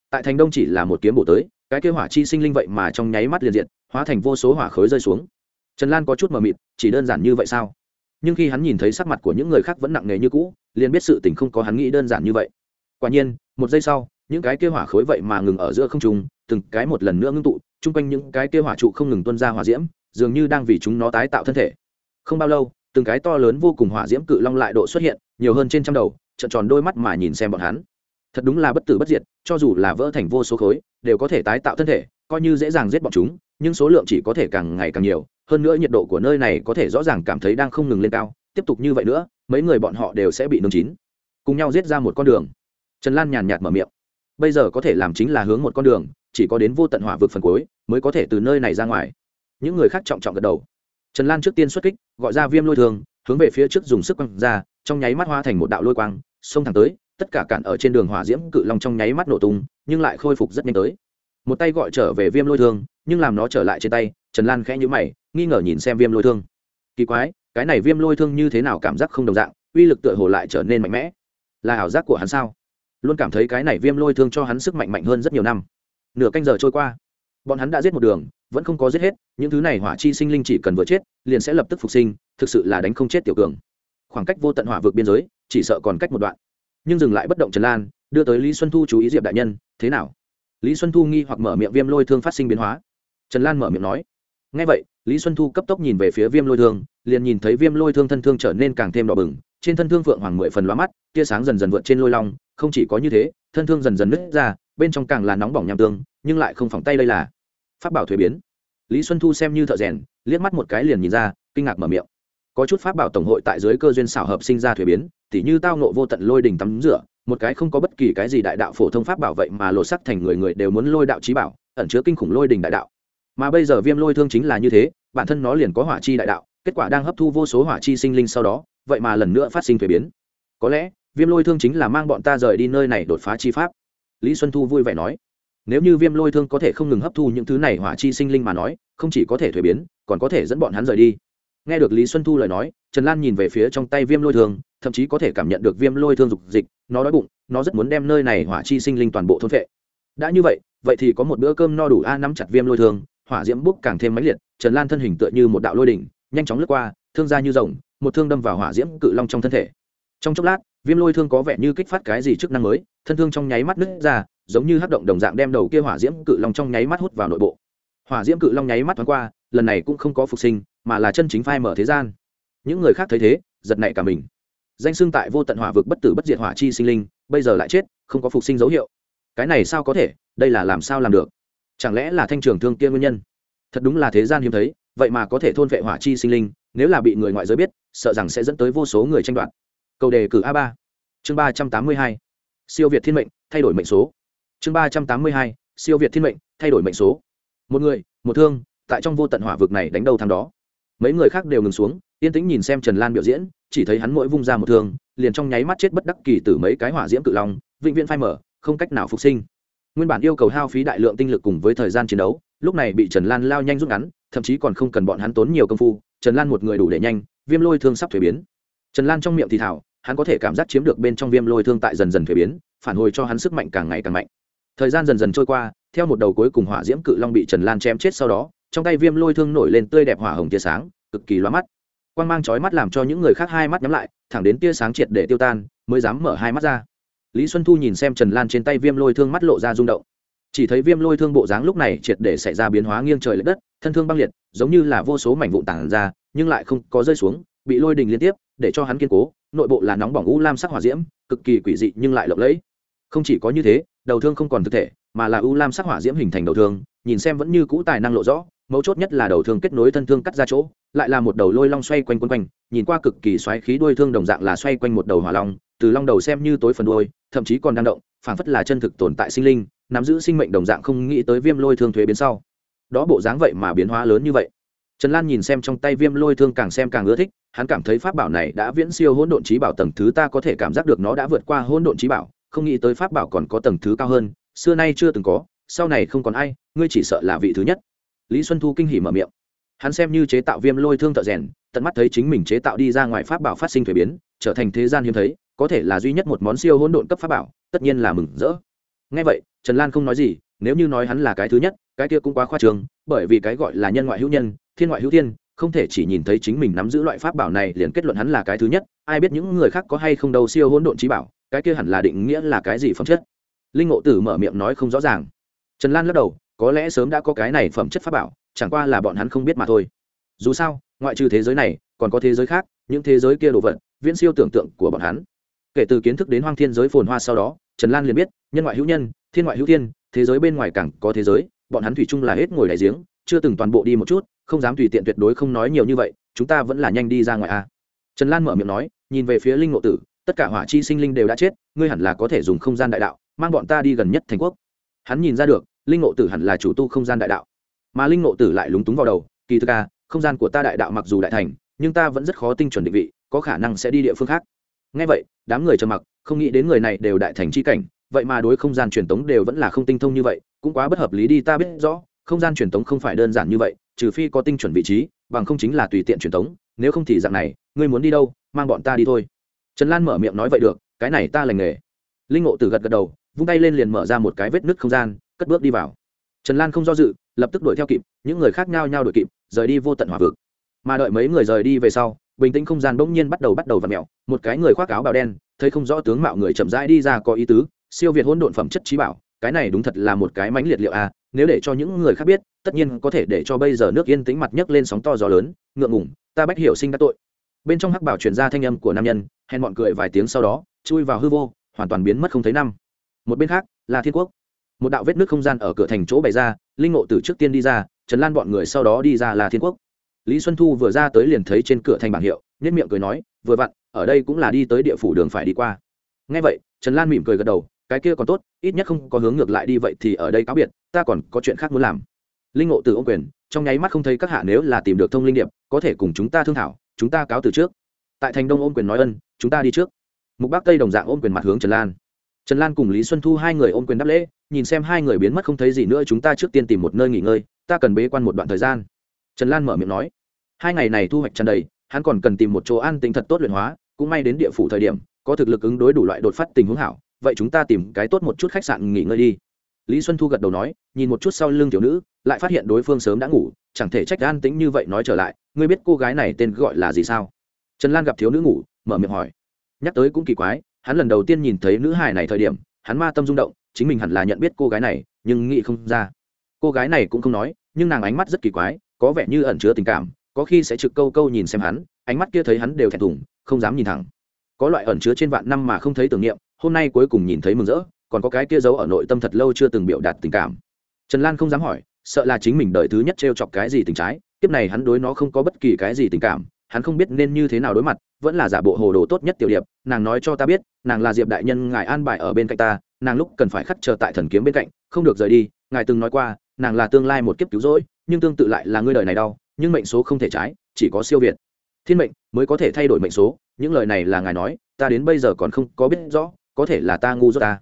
Tại thành đông chỉ là một kiếm bổ tới cái kêu hỏa chi sinh linh vậy mà trong nháy mắt liền diện hóa thành vô số hỏa khối rơi xuống. Trần lan có chút mờ mịt, chỉ đơn giản như vậy sao? Nhưng khi hắn nhìn thấy sắc mặt của những người khác vẫn nặng nề như cũ, liền biết sự tình không có hắn nghĩ đơn giản như vậy. Quả nhiên, một giây sau, những cái kêu hỏa khối vậy mà ngừng ở giữa không trung, từng cái một lần nữa ngưng tụ, chung quanh những cái kêu hỏa trụ không ngừng tuân ra hỏa diễm, dường như đang vì chúng nó tái tạo thân thể. Không bao lâu, từng cái to lớn vô cùng hỏa diễm cự long lại độ xuất hiện, nhiều hơn trên trăm đầu trận tròn đôi mắt mà nhìn xem bọn hắn thật đúng là bất tử bất diệt, cho dù là vỡ thành vô số khối, đều có thể tái tạo thân thể, coi như dễ dàng giết bọn chúng, nhưng số lượng chỉ có thể càng ngày càng nhiều. Hơn nữa nhiệt độ của nơi này có thể rõ ràng cảm thấy đang không ngừng lên cao, tiếp tục như vậy nữa, mấy người bọn họ đều sẽ bị nương chín. Cùng nhau giết ra một con đường. Trần lan nhàn nhạt mở miệng. Bây giờ có thể làm chính là hướng một con đường, chỉ có đến vô tận hỏa vực phần cuối, mới có thể từ nơi này ra ngoài. Những người khác trọng trọng gật đầu. Trần lan trước tiên xuất kích, gọi ra viêm lôi thường, hướng về phía trước dùng sức quăng ra, trong nháy mắt hoa thành một đạo lôi quang, xông thẳng tới tất cả cản ở trên đường hỏa diễm cự long trong nháy mắt nổ tung, nhưng lại khôi phục rất nhanh tới. Một tay gọi trở về viêm lôi thương, nhưng làm nó trở lại trên tay, trần lan khẽ nhữ mày, nghi ngờ nhìn xem viêm lôi thương. Kỳ quái, cái này viêm lôi thương như thế nào cảm giác không đồng dạng, uy lực tựa hồ lại trở nên mạnh mẽ. Là ảo giác của hắn sao? Luôn cảm thấy cái này viêm lôi thương cho hắn sức mạnh mạnh hơn rất nhiều năm. Nửa canh giờ trôi qua, bọn hắn đã giết một đường, vẫn không có giết hết, những thứ này hỏa chi sinh linh chỉ cần vừa chết, liền sẽ lập tức phục sinh, thực sự là đánh không chết tiểu cường. Khoảng cách vô tận hỏa vượt biên giới, chỉ sợ còn cách một đoạn nhưng dừng lại bất động trần lan, đưa tới lý xuân thu chú ý diệp đại nhân, thế nào? Lý xuân thu nghi hoặc mở miệng viêm lôi thương phát sinh biến hóa. Trần lan mở miệng nói ngay vậy, lý xuân thu cấp tốc nhìn về phía viêm lôi thương, liền nhìn thấy viêm lôi thương thân thương trở nên càng thêm đỏ bừng, trên thân thương phượng hoàng mười phần lóa mắt, tia sáng dần dần vượt trên lôi long, không chỉ có như thế, thân thương dần dần nứt ra, bên trong càng là nóng bỏng nham tương, nhưng lại không phỏng tay đây là. Pháp bảo thuế biến. Lý xuân thu xem như thợ rèn, liếc mắt một cái liền nhìn ra, kinh ngạc mở miệng có chút pháp bảo tổng hội tại dưới cơ duyên xảo hợp sinh ra thuế biến, tỉ như tao nộ vô tận lôi đình tắm rửa, một cái không có bất kỳ cái gì đại đạo phổ thông pháp bảo vậy mà lộ sắc thành người người đều muốn lôi đạo trí bảo, ẩn chứa kinh khủng lôi đình đại đạo. Mà bây giờ viêm lôi thương chính là như thế, bản thân nó liền có hỏa chi đại đạo, kết quả đang hấp thu vô số hỏa chi sinh linh sau đó, vậy mà lần nữa phát sinh thuế biến. Có lẽ, viêm lôi thương chính là mang bọn ta rời đi nơi này đột phá chi pháp. Lý xuân thu vui vẻ nói, nếu như viêm lôi thương có thể không ngừng hấp thu những thứ này hỏa chi sinh linh mà nói, không chỉ có thể thuế biến, còn có thể dẫn bọn hắn rời đi nghe được lý xuân thu lời nói, trần lan nhìn về phía trong tay viêm lôi thương, thậm chí có thể cảm nhận được viêm lôi thương dục dịch, nó đói bụng, nó rất muốn đem nơi này hỏa chi sinh linh toàn bộ thôn vệ đã như vậy vậy thì có một bữa cơm no đủ a nắm chặt viêm lôi thương, hỏa diễm bốc càng thêm mãnh liệt, trần lan thân hình tựa như một đạo lôi đỉnh, nhanh chóng lướt qua, thương ra như rồng, một thương đâm vào hỏa diễm cự long trong thân thể. Trong chốc lát, viêm lôi thương có vẻ như kích phát cái gì chức năng mới, thân thương trong nháy mắt nứt ra, giống như hát động đồng dạng đem đầu kia hỏa diễm cự long trong nháy mắt hút vào nội bộ. Hỏa diễm cự long nháy mắt thoáng qua, lần này cũng không có phục sinh mà là chân chính phai mở thế gian. Những người khác thấy thế, giật nảy cả mình. Danh xưng tại vô tận hỏa vực bất tử bất diệt hỏa chi sinh linh, bây giờ lại chết, không có phục sinh dấu hiệu. Cái này sao có thể? Đây là làm sao làm được? Chẳng lẽ là thanh trường thương kia nguyên nhân? Thật đúng là thế gian hiếm thấy, vậy mà có thể thôn vệ hỏa chi sinh linh, nếu là bị người ngoại giới biết, sợ rằng sẽ dẫn tới vô số người tranh đoạt. Câu đề cử a ba. Chương ba trăm tám mươi hai. Siêu việt thiên mệnh, thay đổi mệnh số. Chương ba trăm tám mươi hai. Siêu việt thiên mệnh, thay đổi mệnh số. Một người, một thương, tại trong vô tận hỏa vực này đánh đầu thằng đó mấy người khác đều ngừng xuống, yên tĩnh nhìn xem trần lan biểu diễn, chỉ thấy hắn mỗi vung ra một thương, liền trong nháy mắt chết bất đắc kỳ từ mấy cái hỏa diễm cự long, vĩnh viễn phai mở không cách nào phục sinh. Nguyên bản yêu cầu hao phí đại lượng tinh lực cùng với thời gian chiến đấu, lúc này bị trần lan lao nhanh rút ngắn, thậm chí còn không cần bọn hắn tốn nhiều công phu, trần lan một người đủ để nhanh, viêm lôi thương sắp thuế biến. Trần lan trong miệng thì thảo, hắn có thể cảm giác chiếm được bên trong viêm lôi thương tại dần dần thuế biến, phản hồi cho hắn sức mạnh càng ngày càng mạnh. Thời gian dần dần trôi qua, theo một đầu cuối cùng hỏa diễm cự long bị trần lan chém chết sau đó trong tay viêm lôi thương nổi lên tươi đẹp hỏa hồng tia sáng, cực kỳ loa mắt. Quan g mang trói mắt làm cho những người khác hai mắt nhắm lại, thẳng đến tia sáng triệt để tiêu tan, mới dám mở hai mắt ra. Lý xuân thu nhìn xem trần lan trên tay viêm lôi thương mắt lộ ra rung động. Chỉ thấy viêm lôi thương bộ dáng lúc này triệt để xảy ra biến hóa nghiêng trời l ệ đất, thân thương băng liệt, giống như là vô số mảnh vụn tản ra, nhưng lại không có rơi xuống, bị lôi đình liên tiếp, để cho hắn kiên cố, nội bộ là nóng bỏng u lam sắc hỏa diễm, cực kỳ quỷ dị nhưng lại lộng lẫy. Không chỉ có như thế, đầu thương không còn thực thể, mà là u lam sắc hỏa diễm hình thành đầu thương, nhìn xem vẫn như cũ tài năng lộ rõ mấu chốt nhất là đầu thương kết nối thân thương cắt ra chỗ, lại là một đầu lôi long xoay quanh quấn quanh, nhìn qua cực kỳ xoáy khí đuôi thương đồng dạng là xoay quanh một đầu hỏa long, từ long đầu xem như tối phần đuôi, thậm chí còn đang động phảng phất là chân thực tồn tại sinh linh, nắm giữ sinh mệnh đồng dạng không nghĩ tới viêm lôi thương thuế biến sau. Đó bộ dáng vậy mà biến hóa lớn như vậy. Trần lan nhìn xem trong tay viêm lôi thương càng xem càng ưa thích, hắn cảm thấy pháp bảo này đã viễn siêu hỗn độn trí bảo tầng thứ ta có thể cảm giác được nó đã vượt qua hỗn độn trí bảo, không nghĩ tới pháp bảo còn có tầng thứ cao hơn, xưa nay chưa từng có, sau này không còn ai, ngươi chỉ sợ là vị thứ nhất lý xuân thu kinh hỉ mở miệng. Hắn xem như chế tạo viêm lôi thương thợ rèn, tận mắt thấy chính mình chế tạo đi ra ngoài pháp bảo phát sinh thuế biến, trở thành thế gian hiếm thấy, có thể là duy nhất một món siêu hỗn độn cấp pháp bảo, tất nhiên là mừng rỡ. Ngay vậy, trần lan không nói gì, nếu như nói hắn là cái thứ nhất, cái kia cũng quá khoa trương, bởi vì cái gọi là nhân ngoại hữu nhân, thiên ngoại hữu thiên, không thể chỉ nhìn thấy chính mình nắm giữ loại pháp bảo này liền kết luận hắn là cái thứ nhất, ai biết những người khác có hay không đâu siêu hỗn độn trí bảo, cái kia hẳn là định nghĩa là cái gì phẩm chất. Linh ngộ tử mở miệng nói không rõ ràng. Trần lan lắc đầu có lẽ sớm đã có cái này phẩm chất pháp bảo, chẳng qua là bọn hắn không biết mà thôi. Dù sao, ngoại trừ thế giới này, còn có thế giới khác, những thế giới kia đồ vật, viễn siêu tưởng tượng của bọn hắn. Kể từ kiến thức đến hoang thiên giới phồn hoa sau đó, trần lan liền biết, nhân ngoại hữu nhân, thiên ngoại hữu thiên, thế giới bên ngoài càng có thế giới, bọn hắn thủy chung là hết ngồi đại giếng, chưa từng toàn bộ đi một chút, không dám tùy tiện tuyệt đối không nói nhiều như vậy, chúng ta vẫn là nhanh đi ra ngoài a. Trần lan mở miệng nói, nhìn về phía linh ngộ tử, tất cả hỏa chi sinh linh đều đã chết, ngươi hẳn là có thể dùng không gian đại đạo, mang bọn ta đi gần nhất thành quốc. Hắn nhìn ra được linh ngộ tử hẳn là chủ tu không gian đại đạo. Mà linh ngộ tử lại lúng túng vào đầu, kỳ thực a không gian của ta đại đạo mặc dù đại thành, nhưng ta vẫn rất khó tinh chuẩn định vị, có khả năng sẽ đi địa phương khác. Ngay vậy, đám người trầm mặc, không nghĩ đến người này đều đại thành c h i cảnh, vậy mà đối không gian truyền tống đều vẫn là không tinh thông như vậy, cũng quá bất hợp lý đi, ta biết rõ, không gian truyền tống không phải đơn giản như vậy, trừ phi có tinh chuẩn vị trí, bằng không chính là tùy tiện truyền tống, nếu không thì dạng này, ngươi muốn đi đâu, mang bọn ta đi thôi. Trần lan mở miệng nói vậy được, cái này ta lành nghề. Linh ngộ tử gật gật đầu, vung tay lên liền mở ra một cái vết nứt không gian cất bước đi vào. Trần lan không do dự, lập tức đuổi theo kịp, những người khác nhau nhau đuổi kịp, rời đi vô tận hỏa vực. Mà đợi mấy người rời đi về sau, bình tĩnh không gian bỗng nhiên bắt đầu bắt đầu v ặ mẹo một cái người khoác áo bào đen, thấy không rõ tướng mạo người chậm rãi đi ra có ý tứ, siêu việt hỗn độn phẩm chất trí bảo, cái này đúng thật là một cái mãnh liệt liệu a, nếu để cho những người khác biết, tất nhiên có thể để cho bây giờ nước yên tĩnh mặt nhấc lên sóng to gió lớn, ngượng ngủng ta bách hiểu sinh đã tội. Bên trong hắc bảo truyền ra thanh âm của nam nhân, hẹn bọn cười vài tiếng sau đó, chui vào hư vô, hoàn toàn biến mất không thấy năm. Một bên khác, là thiên quốc một đạo vết nước không gian ở cửa thành chỗ bày ra, linh ngộ từ trước tiên đi ra, trần lan bọn người sau đó đi ra là thiên quốc. Lý xuân thu vừa ra tới liền thấy trên cửa thành bảng hiệu nhất miệng cười nói, vừa vặn, ở đây cũng là đi tới địa phủ đường phải đi qua. Ngay vậy, trần lan mỉm cười gật đầu, cái kia còn tốt, ít nhất không có hướng ngược lại đi vậy thì ở đây cáo biệt, ta còn có chuyện khác muốn làm. Linh ngộ từ ô quyền, trong nháy mắt không thấy các hạ nếu là tìm được thông linh điệp, có thể cùng chúng ta thương thảo, chúng ta cáo từ trước. Tại thành đông ôm quyền nói ân, chúng ta đi trước. Mục bác tây đồng dạng ôm quyền mặt hướng trần lan trần lan cùng lý xuân thu hai người ôm quyền đáp lễ, nhìn xem hai người biến mất không thấy gì nữa chúng ta trước tiên tìm một nơi nghỉ ngơi, ta cần bế quan một đoạn thời gian. Trần lan mở miệng nói. Hai ngày này thu hoạch tràn đầy, hắn còn cần tìm một chỗ an tính thật tốt luyện hóa, cũng may đến địa phủ thời điểm, có thực lực ứng đối đủ loại đột phát tình huống hảo, vậy chúng ta tìm cái tốt một chút khách sạn nghỉ ngơi đi. Lý xuân thu gật đầu nói, nhìn một chút sau lưng tiểu nữ, lại phát hiện đối phương sớm đã ngủ, chẳng thể trách an tĩnh như vậy nói trở lại, ngươi biết cô gái này tên gọi là gì sao? Trần lan gặp thiếu nữ ngủ, mở miệng hỏi. Nhắc tới cũng kỳ quái hắn lần đầu tiên nhìn thấy nữ hài này thời điểm, hắn ma tâm rung động, chính mình hẳn là nhận biết cô gái này, nhưng nghĩ không ra. Cô gái này cũng không nói, nhưng nàng ánh mắt rất kỳ quái, có vẻ như ẩn chứa tình cảm, có khi sẽ trực câu câu nhìn xem hắn, ánh mắt kia thấy hắn đều thẹn thùng, không dám nhìn thẳng. Có loại ẩn chứa trên vạn năm mà không thấy tưởng niệm, hôm nay cuối cùng nhìn thấy mừng rỡ, còn có cái kia giấu ở nội tâm thật lâu chưa từng biểu đạt tình cảm. Trần lan không dám hỏi, sợ là chính mình đợi thứ nhất t r e o chọc cái gì tình trái tiếp này hắn đối nó không có bất kỳ cái gì tình cảm, hắn không biết nên như thế nào đối mặt vẫn là giả bộ hồ đồ tốt nhất tiểu điệp, nàng nói cho ta biết, nàng là diệp đại nhân, ngài an bài ở bên cạnh ta, nàng lúc cần phải khắc chờ tại thần kiếm bên cạnh, không được rời đi, ngài từng nói qua, nàng là tương lai một kiếp cứu rỗi, nhưng tương tự lại là ngươi đời này đau, nhưng mệnh số không thể trái, chỉ có siêu việt. Thiên mệnh mới có thể thay đổi mệnh số, những lời này là ngài nói, ta đến bây giờ còn không có biết rõ, có thể là ta ngu dốt ta.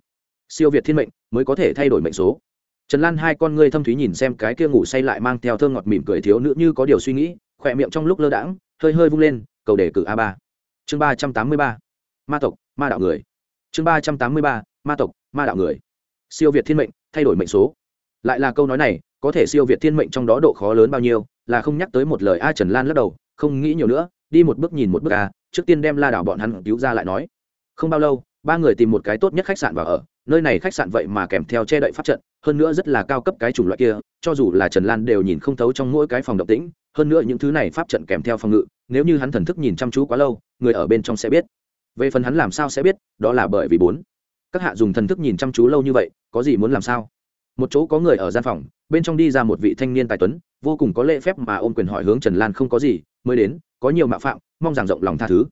Siêu việt thiên mệnh mới có thể thay đổi mệnh số. Trần lan hai con ngươi thâm thúy nhìn xem cái kia ngủ say lại mang theo thơ ngọt mỉm cười thiếu nữ như có điều suy nghĩ, khỏe miệng trong lúc lơ đãng, hơi hơi vung lên, cầu đề cử a ba chương ba trăm tám mươi ba, ma tộc, ma đạo người. Chương ba trăm tám mươi ba, ma tộc, ma đạo người. Siêu việt thiên mệnh, thay đổi mệnh số. Lại là câu nói này, có thể siêu việt thiên mệnh trong đó độ khó lớn bao nhiêu, là không nhắc tới một lời a trần lan lắc đầu, không nghĩ nhiều nữa, đi một bước nhìn một bước a, trước tiên đem la đảo bọn hắn cứu ra lại nói. Không bao lâu, ba người tìm một cái tốt nhất khách sạn vào ở, nơi này khách sạn vậy mà kèm theo che đậy pháp trận, hơn nữa rất là cao cấp cái chủng loại kia, cho dù là trần lan đều nhìn không thấu trong mỗi cái phòng độc tĩnh hơn nữa những thứ này pháp trận kèm theo phòng ngự, nếu như hắn thần thức nhìn chăm chú quá lâu, người ở bên trong sẽ biết. Về phần hắn làm sao sẽ biết, đó là bởi vì bốn. Các hạ dùng thần thức nhìn chăm chú lâu như vậy, có gì muốn làm sao? Một chỗ có người ở gian phòng, bên trong đi ra một vị thanh niên tài tuấn, vô cùng có lễ phép mà ôm quyền hỏi hướng trần lan không có gì, mới đến, có nhiều mạo phạm, mong rằng rộng lòng tha thứ.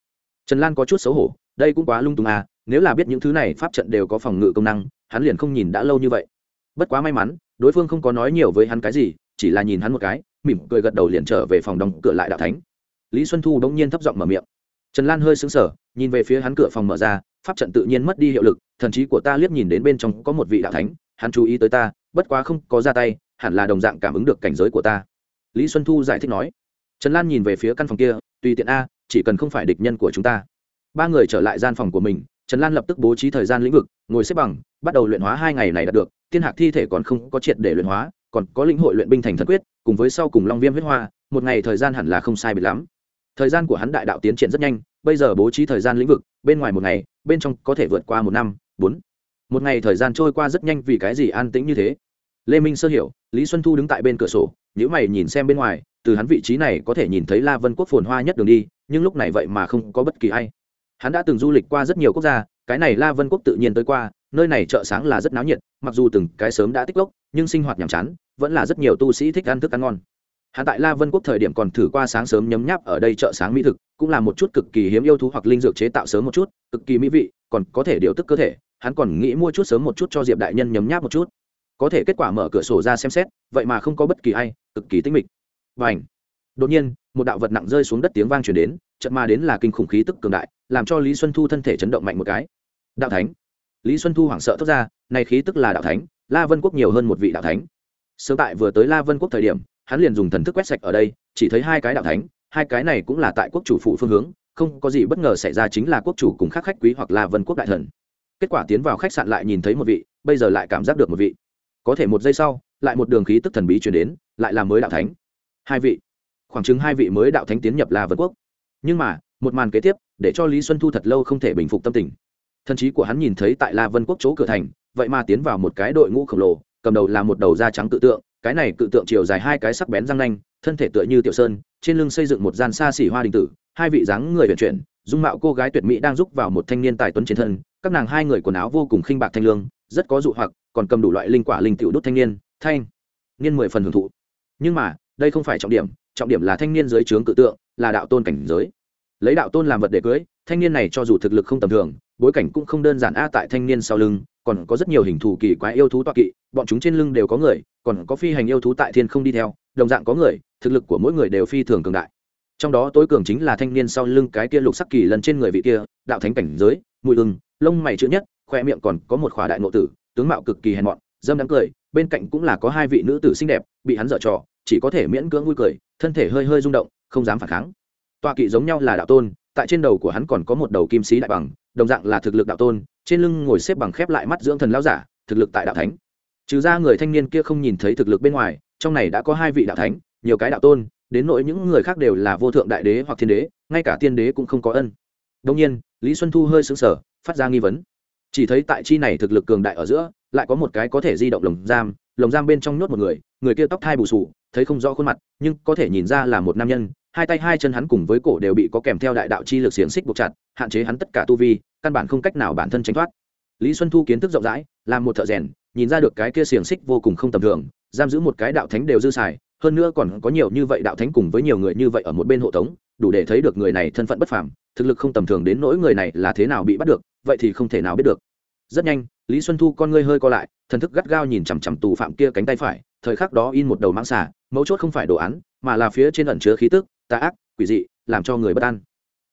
Trần lan có chút xấu hổ, đây cũng quá lung tung à nếu là biết những thứ này pháp trận đều có phòng ngự công năng, hắn liền không nhìn đã lâu như vậy. Bất quá may mắn, đối phương không có nói nhiều với hắn cái gì chỉ là nhìn hắn một cái, mỉm cười gật đầu liền trở về phòng đóng cửa lại đạo thánh. Lý xuân thu bỗng nhiên thấp giọng mở miệng. Trần lan hơi xứng sở nhìn về phía hắn cửa phòng mở ra, pháp trận tự nhiên mất đi hiệu lực, thần trí của ta liếc nhìn đến bên trong có một vị đạo thánh, hắn chú ý tới ta, bất quá không có ra tay, hẳn là đồng dạng cảm ứng được cảnh giới của ta. Lý xuân thu giải thích nói. Trần lan nhìn về phía căn phòng kia, tùy tiện a, chỉ cần không phải địch nhân của chúng ta. Ba người trở lại gian phòng của mình, trần lan lập tức bố trí thời gian lĩnh vực, ngồi xếp bằng, bắt đầu luyện hóa hai ngày này đạt được thiên hạc thi thể còn không có triệt để luyện hóa còn có lĩnh hội luyện binh thành thần quyết, cùng với sau cùng long viêm huyết hoa, một ngày thời gian hẳn là không sai biệt lắm. Thời gian của hắn đại đạo tiến triển rất nhanh, bây giờ bố trí thời gian lĩnh vực, bên ngoài một ngày, bên trong có thể vượt qua một năm, bốn. Một ngày thời gian trôi qua rất nhanh vì cái gì an tĩnh như thế? Lê minh sơ hiểu, lý xuân thu đứng tại bên cửa sổ nhữ mày nhìn xem bên ngoài, từ hắn vị trí này có thể nhìn thấy la vân quốc phồn hoa nhất đường đi, nhưng lúc này vậy mà không có bất kỳ ai. Hắn đã từng du lịch qua rất nhiều quốc gia cái này la vân quốc tự nhiên tới qua, nơi này chợ sáng là rất náo nhiệt, mặc dù từng cái sớm đã tích lốc, nhưng sinh hoạt nhàm chán, vẫn là rất nhiều tu sĩ thích ăn thức ăn ngon. Hắn tại la vân quốc thời điểm còn thử qua sáng sớm nhấm nháp ở đây chợ sáng mỹ thực, cũng là một chút cực kỳ hiếm yêu thú hoặc linh dược chế tạo sớm một chút, cực kỳ mỹ vị, còn có thể điều tức cơ thể. Hắn còn nghĩ mua chút sớm một chút cho diệp đại nhân nhấm nháp một chút. Có thể kết quả mở cửa sổ ra xem xét, vậy mà không có bất kỳ ai, cực kỳ tinh mịch. Và ảnh đột nhiên, một đạo vật nặng rơi xuống đất tiếng vang chuyển đến trận ma đến là kinh khủng khí tức cường đại, làm cho lý xuân thu thân thể chấn động mạnh một cái đạo thánh. Lý xuân thu hoảng sợ thốt ra, này khí tức là đạo thánh, la vân quốc nhiều hơn một vị đạo thánh. Sớm tại vừa tới la vân quốc thời điểm, hắn liền dùng thần thức quét sạch ở đây, chỉ thấy hai cái đạo thánh, hai cái này cũng là tại quốc chủ phụ phương hướng, không có gì bất ngờ xảy ra chính là quốc chủ cùng khác khách quý hoặc là vân quốc đại thần. Kết quả tiến vào khách sạn lại nhìn thấy một vị, bây giờ lại cảm giác được một vị. Có thể một giây sau, lại một đường khí tức thần bí chuyển đến, lại là mới đạo thánh. Hai vị. Khoảng chừng hai vị mới đạo thánh tiến nhập la vân quốc. Nhưng mà, một màn kế tiếp, để cho lý xuân thu thật lâu không thể bình phục tâm tình thần trí của hắn nhìn thấy tại la vân quốc chỗ cửa thành, vậy mà tiến vào một cái đội ngũ khổng lồ, cầm đầu là một đầu da trắng tự tượng, cái này cự tượng chiều dài hai cái sắc bén răng nanh, thân thể tựa như tiểu sơn, trên lưng xây dựng một gian xa xỉ hoa đình tử, hai vị dáng người vận chuyển, dung mạo cô gái tuyệt mỹ đang giúp vào một thanh niên tài tuấn trên thân, các nàng hai người quần áo vô cùng khinh bạc thanh lương, rất có dụ hoặc, còn cầm đủ loại linh quả linh tiểu đốt thanh niên thanh niên mười phần hưởng thụ. Nhưng mà, đây không phải trọng điểm trọng điểm là thanh niên dưới trướng cự tượng, là đạo tôn cảnh giới. Lấy đạo tôn làm vật để cưới, thanh niên này cho dù thực lực không tầm thường bối cảnh cũng không đơn giản a tại thanh niên sau lưng, còn có rất nhiều hình thù kỳ quái yêu thú toa kỵ, bọn chúng trên lưng đều có người, còn có phi hành yêu thú tại thiên không đi theo, đồng dạng có người, thực lực của mỗi người đều phi thường cường đại. Trong đó tối cường chính là thanh niên sau lưng cái kia lục sắc kỳ lần trên người vị kia, đạo thánh cảnh giới mùi ưng, lông mày chữ nhất, khoe miệng còn có một khỏa đại ngộ tử, tướng mạo cực kỳ hèn mọn, dâm đáng cười, bên cạnh cũng là có hai vị nữ tử xinh đẹp, bị hắn dở trò, chỉ có thể miễn cưỡng vui cười, thân thể hơi hơi rung động, không dám phản kháng. Tọa kỵ giống nhau là đạo tôn, tại trên đầu của hắn còn có một đầu kim sĩ đại bằng đồng dạng là thực lực đạo tôn, trên lưng ngồi xếp bằng khép lại mắt dưỡng thần lão giả, thực lực tại đạo thánh. Trừ ra người thanh niên kia không nhìn thấy thực lực bên ngoài, trong này đã có hai vị đạo thánh, nhiều cái đạo tôn, đến nỗi những người khác đều là vô thượng đại đế hoặc thiên đế, ngay cả tiên đế cũng không có ân. Đông nhiên, lý xuân thu hơi sững sờ, phát ra nghi vấn. Chỉ thấy tại chi này thực lực cường đại ở giữa, lại có một cái có thể di động lồng giam lồng giam bên trong nhốt một người người kia tóc thai bù sù, thấy không rõ khuôn mặt, nhưng có thể nhìn ra là một nam nhân hai tay hai chân hắn cùng với cổ đều bị có kèm theo đại đạo chi lực xiềng xích buộc chặt, hạn chế hắn tất cả tu vi, căn bản không cách nào bản thân tránh thoát. Lý xuân thu kiến thức rộng rãi, làm một thợ rèn, nhìn ra được cái kia xiềng xích vô cùng không tầm thường, giam giữ một cái đạo thánh đều dư xài, hơn nữa còn có nhiều như vậy đạo thánh cùng với nhiều người như vậy ở một bên hộ tống, đủ để thấy được người này thân phận bất phàm, thực lực không tầm thường đến nỗi người này là thế nào bị bắt được, vậy thì không thể nào biết được. Rất nhanh, lý xuân thu con ngươi hơi co lại, thần thức gắt gao nhìn chằm chằm tù phạm kia cánh tay phải, thời khắc đó in một đầu mang xả mấu chốt không phải đồ án, mà là phía trên ẩn chứa khí tức tà ác, quỷ dị, làm cho người bất an.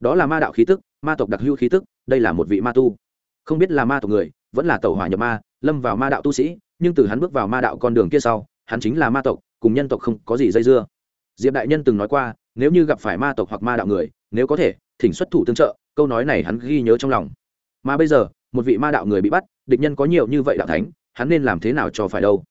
Đó là ma đạo khí tức, ma tộc đặc hữu khí tức, đây là một vị ma tu. Không biết là ma tộc người, vẫn là tàu hỏa nhập ma, lâm vào ma đạo tu sĩ, nhưng từ hắn bước vào ma đạo con đường kia sau, hắn chính là ma tộc, cùng nhân tộc không có gì dây dưa. Diệp đại nhân từng nói qua, nếu như gặp phải ma tộc hoặc ma đạo người, nếu có thể, thỉnh xuất thủ tương trợ, câu nói này hắn ghi nhớ trong lòng. Mà bây giờ, một vị ma đạo người bị bắt, địch nhân có nhiều như vậy đạo thánh, hắn nên làm thế nào cho phải đâu?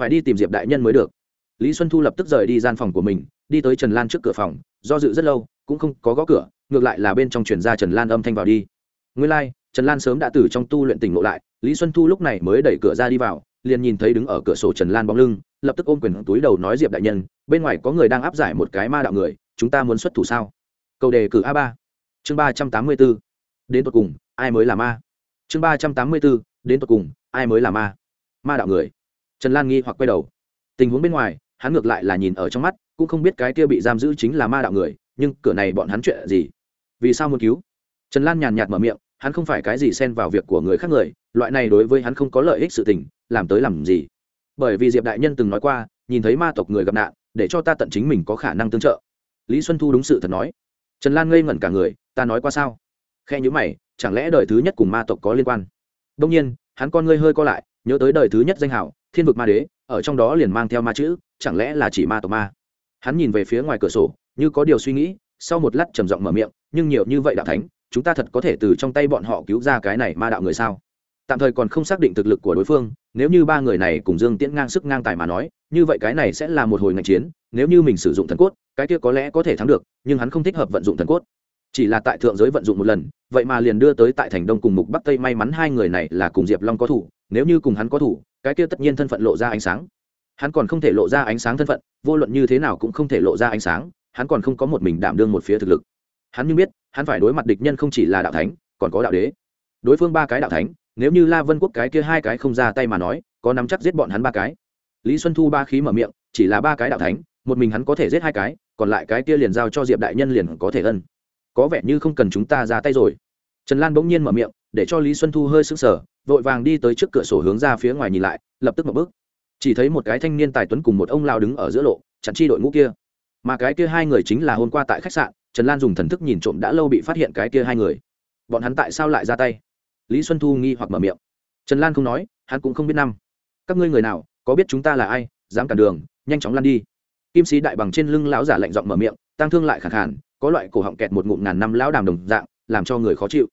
Phải đi tìm diệp đại nhân mới được lý xuân thu lập tức rời đi gian phòng của mình đi tới trần lan trước cửa phòng do dự rất lâu cũng không có gõ cửa ngược lại là bên trong chuyển ra trần lan âm thanh vào đi. Nguyên lai、like, trần lan sớm đã từ trong tu luyện tỉnh ngộ lại lý xuân thu lúc này mới đẩy cửa ra đi vào liền nhìn thấy đứng ở cửa sổ trần lan bóng lưng lập tức ôm quyền túi đầu nói diệp đại nhân bên ngoài có người đang áp giải một cái ma đạo người chúng ta muốn xuất thủ sao? Cầu đề cử a ba. Chương ba trăm tám mươi b ố đến tột cùng ai mới là ma? Chương ba trăm tám mươi b ố đến tột cùng ai mới là ma? Ma đạo người. Trần lan nghi hoặc quay đầu. Tình huống bên ngoài hắn ngược lại là nhìn ở trong mắt, cũng không biết cái kia bị giam giữ chính là ma đạo người, nhưng cửa này bọn hắn chuyện gì? Vì sao muốn cứu? Trần lan nhàn nhạt mở miệng, hắn không phải cái gì xen vào việc của người khác người, loại này đối với hắn không có lợi ích sự tình, làm tới làm gì? Bởi vì diệp đại nhân từng nói qua, nhìn thấy ma tộc người gặp nạn, để cho ta tận chính mình có khả năng tương trợ. Lý xuân thu đúng sự thật nói. Trần lan ngây ngẩn cả người, ta nói qua sao? Khe nhữ mày, chẳng lẽ đời thứ nhất cùng ma tộc có liên quan? Đông nhiên, hắn con ngươi hơi co lại, nhớ tới đời thứ nhất danh hảo thiên vực ma đế ở trong đó liền mang theo ma chữ, chẳng lẽ là chỉ ma tộc ma? Hắn nhìn về phía ngoài cửa sổ, như có điều suy nghĩ, sau một lát trầm giọng mở miệng, nhưng nhiều như vậy đạo thánh, chúng ta thật có thể từ trong tay bọn họ cứu ra cái này ma đạo người sao? Tạm thời còn không xác định thực lực của đối phương, nếu như ba người này cùng dương tiễn ngang sức ngang tài mà nói, như vậy cái này sẽ là một hồi ngành chiến, nếu như mình sử dụng thần cốt, cái kia có lẽ có thể thắng được, nhưng hắn không thích hợp vận dụng thần cốt. Chỉ là tại thượng giới vận dụng một lần, vậy mà liền đưa tới tại thành đông cùng mục bắc tây may mắn hai người này là cùng diệp long có thủ, nếu như cùng hắn có thủ cái kia tất nhiên thân phận lộ ra ánh sáng. Hắn còn không thể lộ ra ánh sáng thân phận, vô luận như thế nào cũng không thể lộ ra ánh sáng, hắn còn không có một mình đảm đương một phía thực lực. Hắn như biết, hắn phải đối mặt địch nhân không chỉ là đạo thánh, còn có đạo đế. Đối phương ba cái đạo thánh, nếu như la vân quốc cái kia hai cái không ra tay mà nói, có nắm chắc giết bọn hắn ba cái. Lý xuân thu ba khí mở miệng, chỉ là ba cái đạo thánh, một mình hắn có thể giết hai cái, còn lại cái kia liền giao cho diệp đại nhân liền có thể ân. Có vẻ như không cần chúng ta ra tay rồi. Trần lan bỗng nhiên mở miệng để cho lý xuân thu hơi sững sờ, vội vàng đi tới trước cửa sổ hướng ra phía ngoài nhìn lại, lập tức một bước. Chỉ thấy một cái thanh niên tài tuấn cùng một ông lao đứng ở giữa lộ, chặn chi đội ngũ kia. Mà cái kia hai người chính là hôm qua tại khách sạn, trần lan dùng thần thức nhìn trộm đã lâu bị phát hiện cái kia hai người. Bọn hắn tại sao lại ra tay? Lý xuân thu nghi hoặc mở miệng. Trần lan không nói, hắn cũng không biết năm. Các ngươi người nào, có biết chúng ta là ai, dám cản đường, nhanh chóng lăn đi. Kim sĩ đại bằng trên lưng lão giả lạnh giọng mở miệng tăng thương lại khẳng khản có loại cổ họng kẹt một ngụm ngàn năm lão đàm đồng dạng, làm cho người khó chịu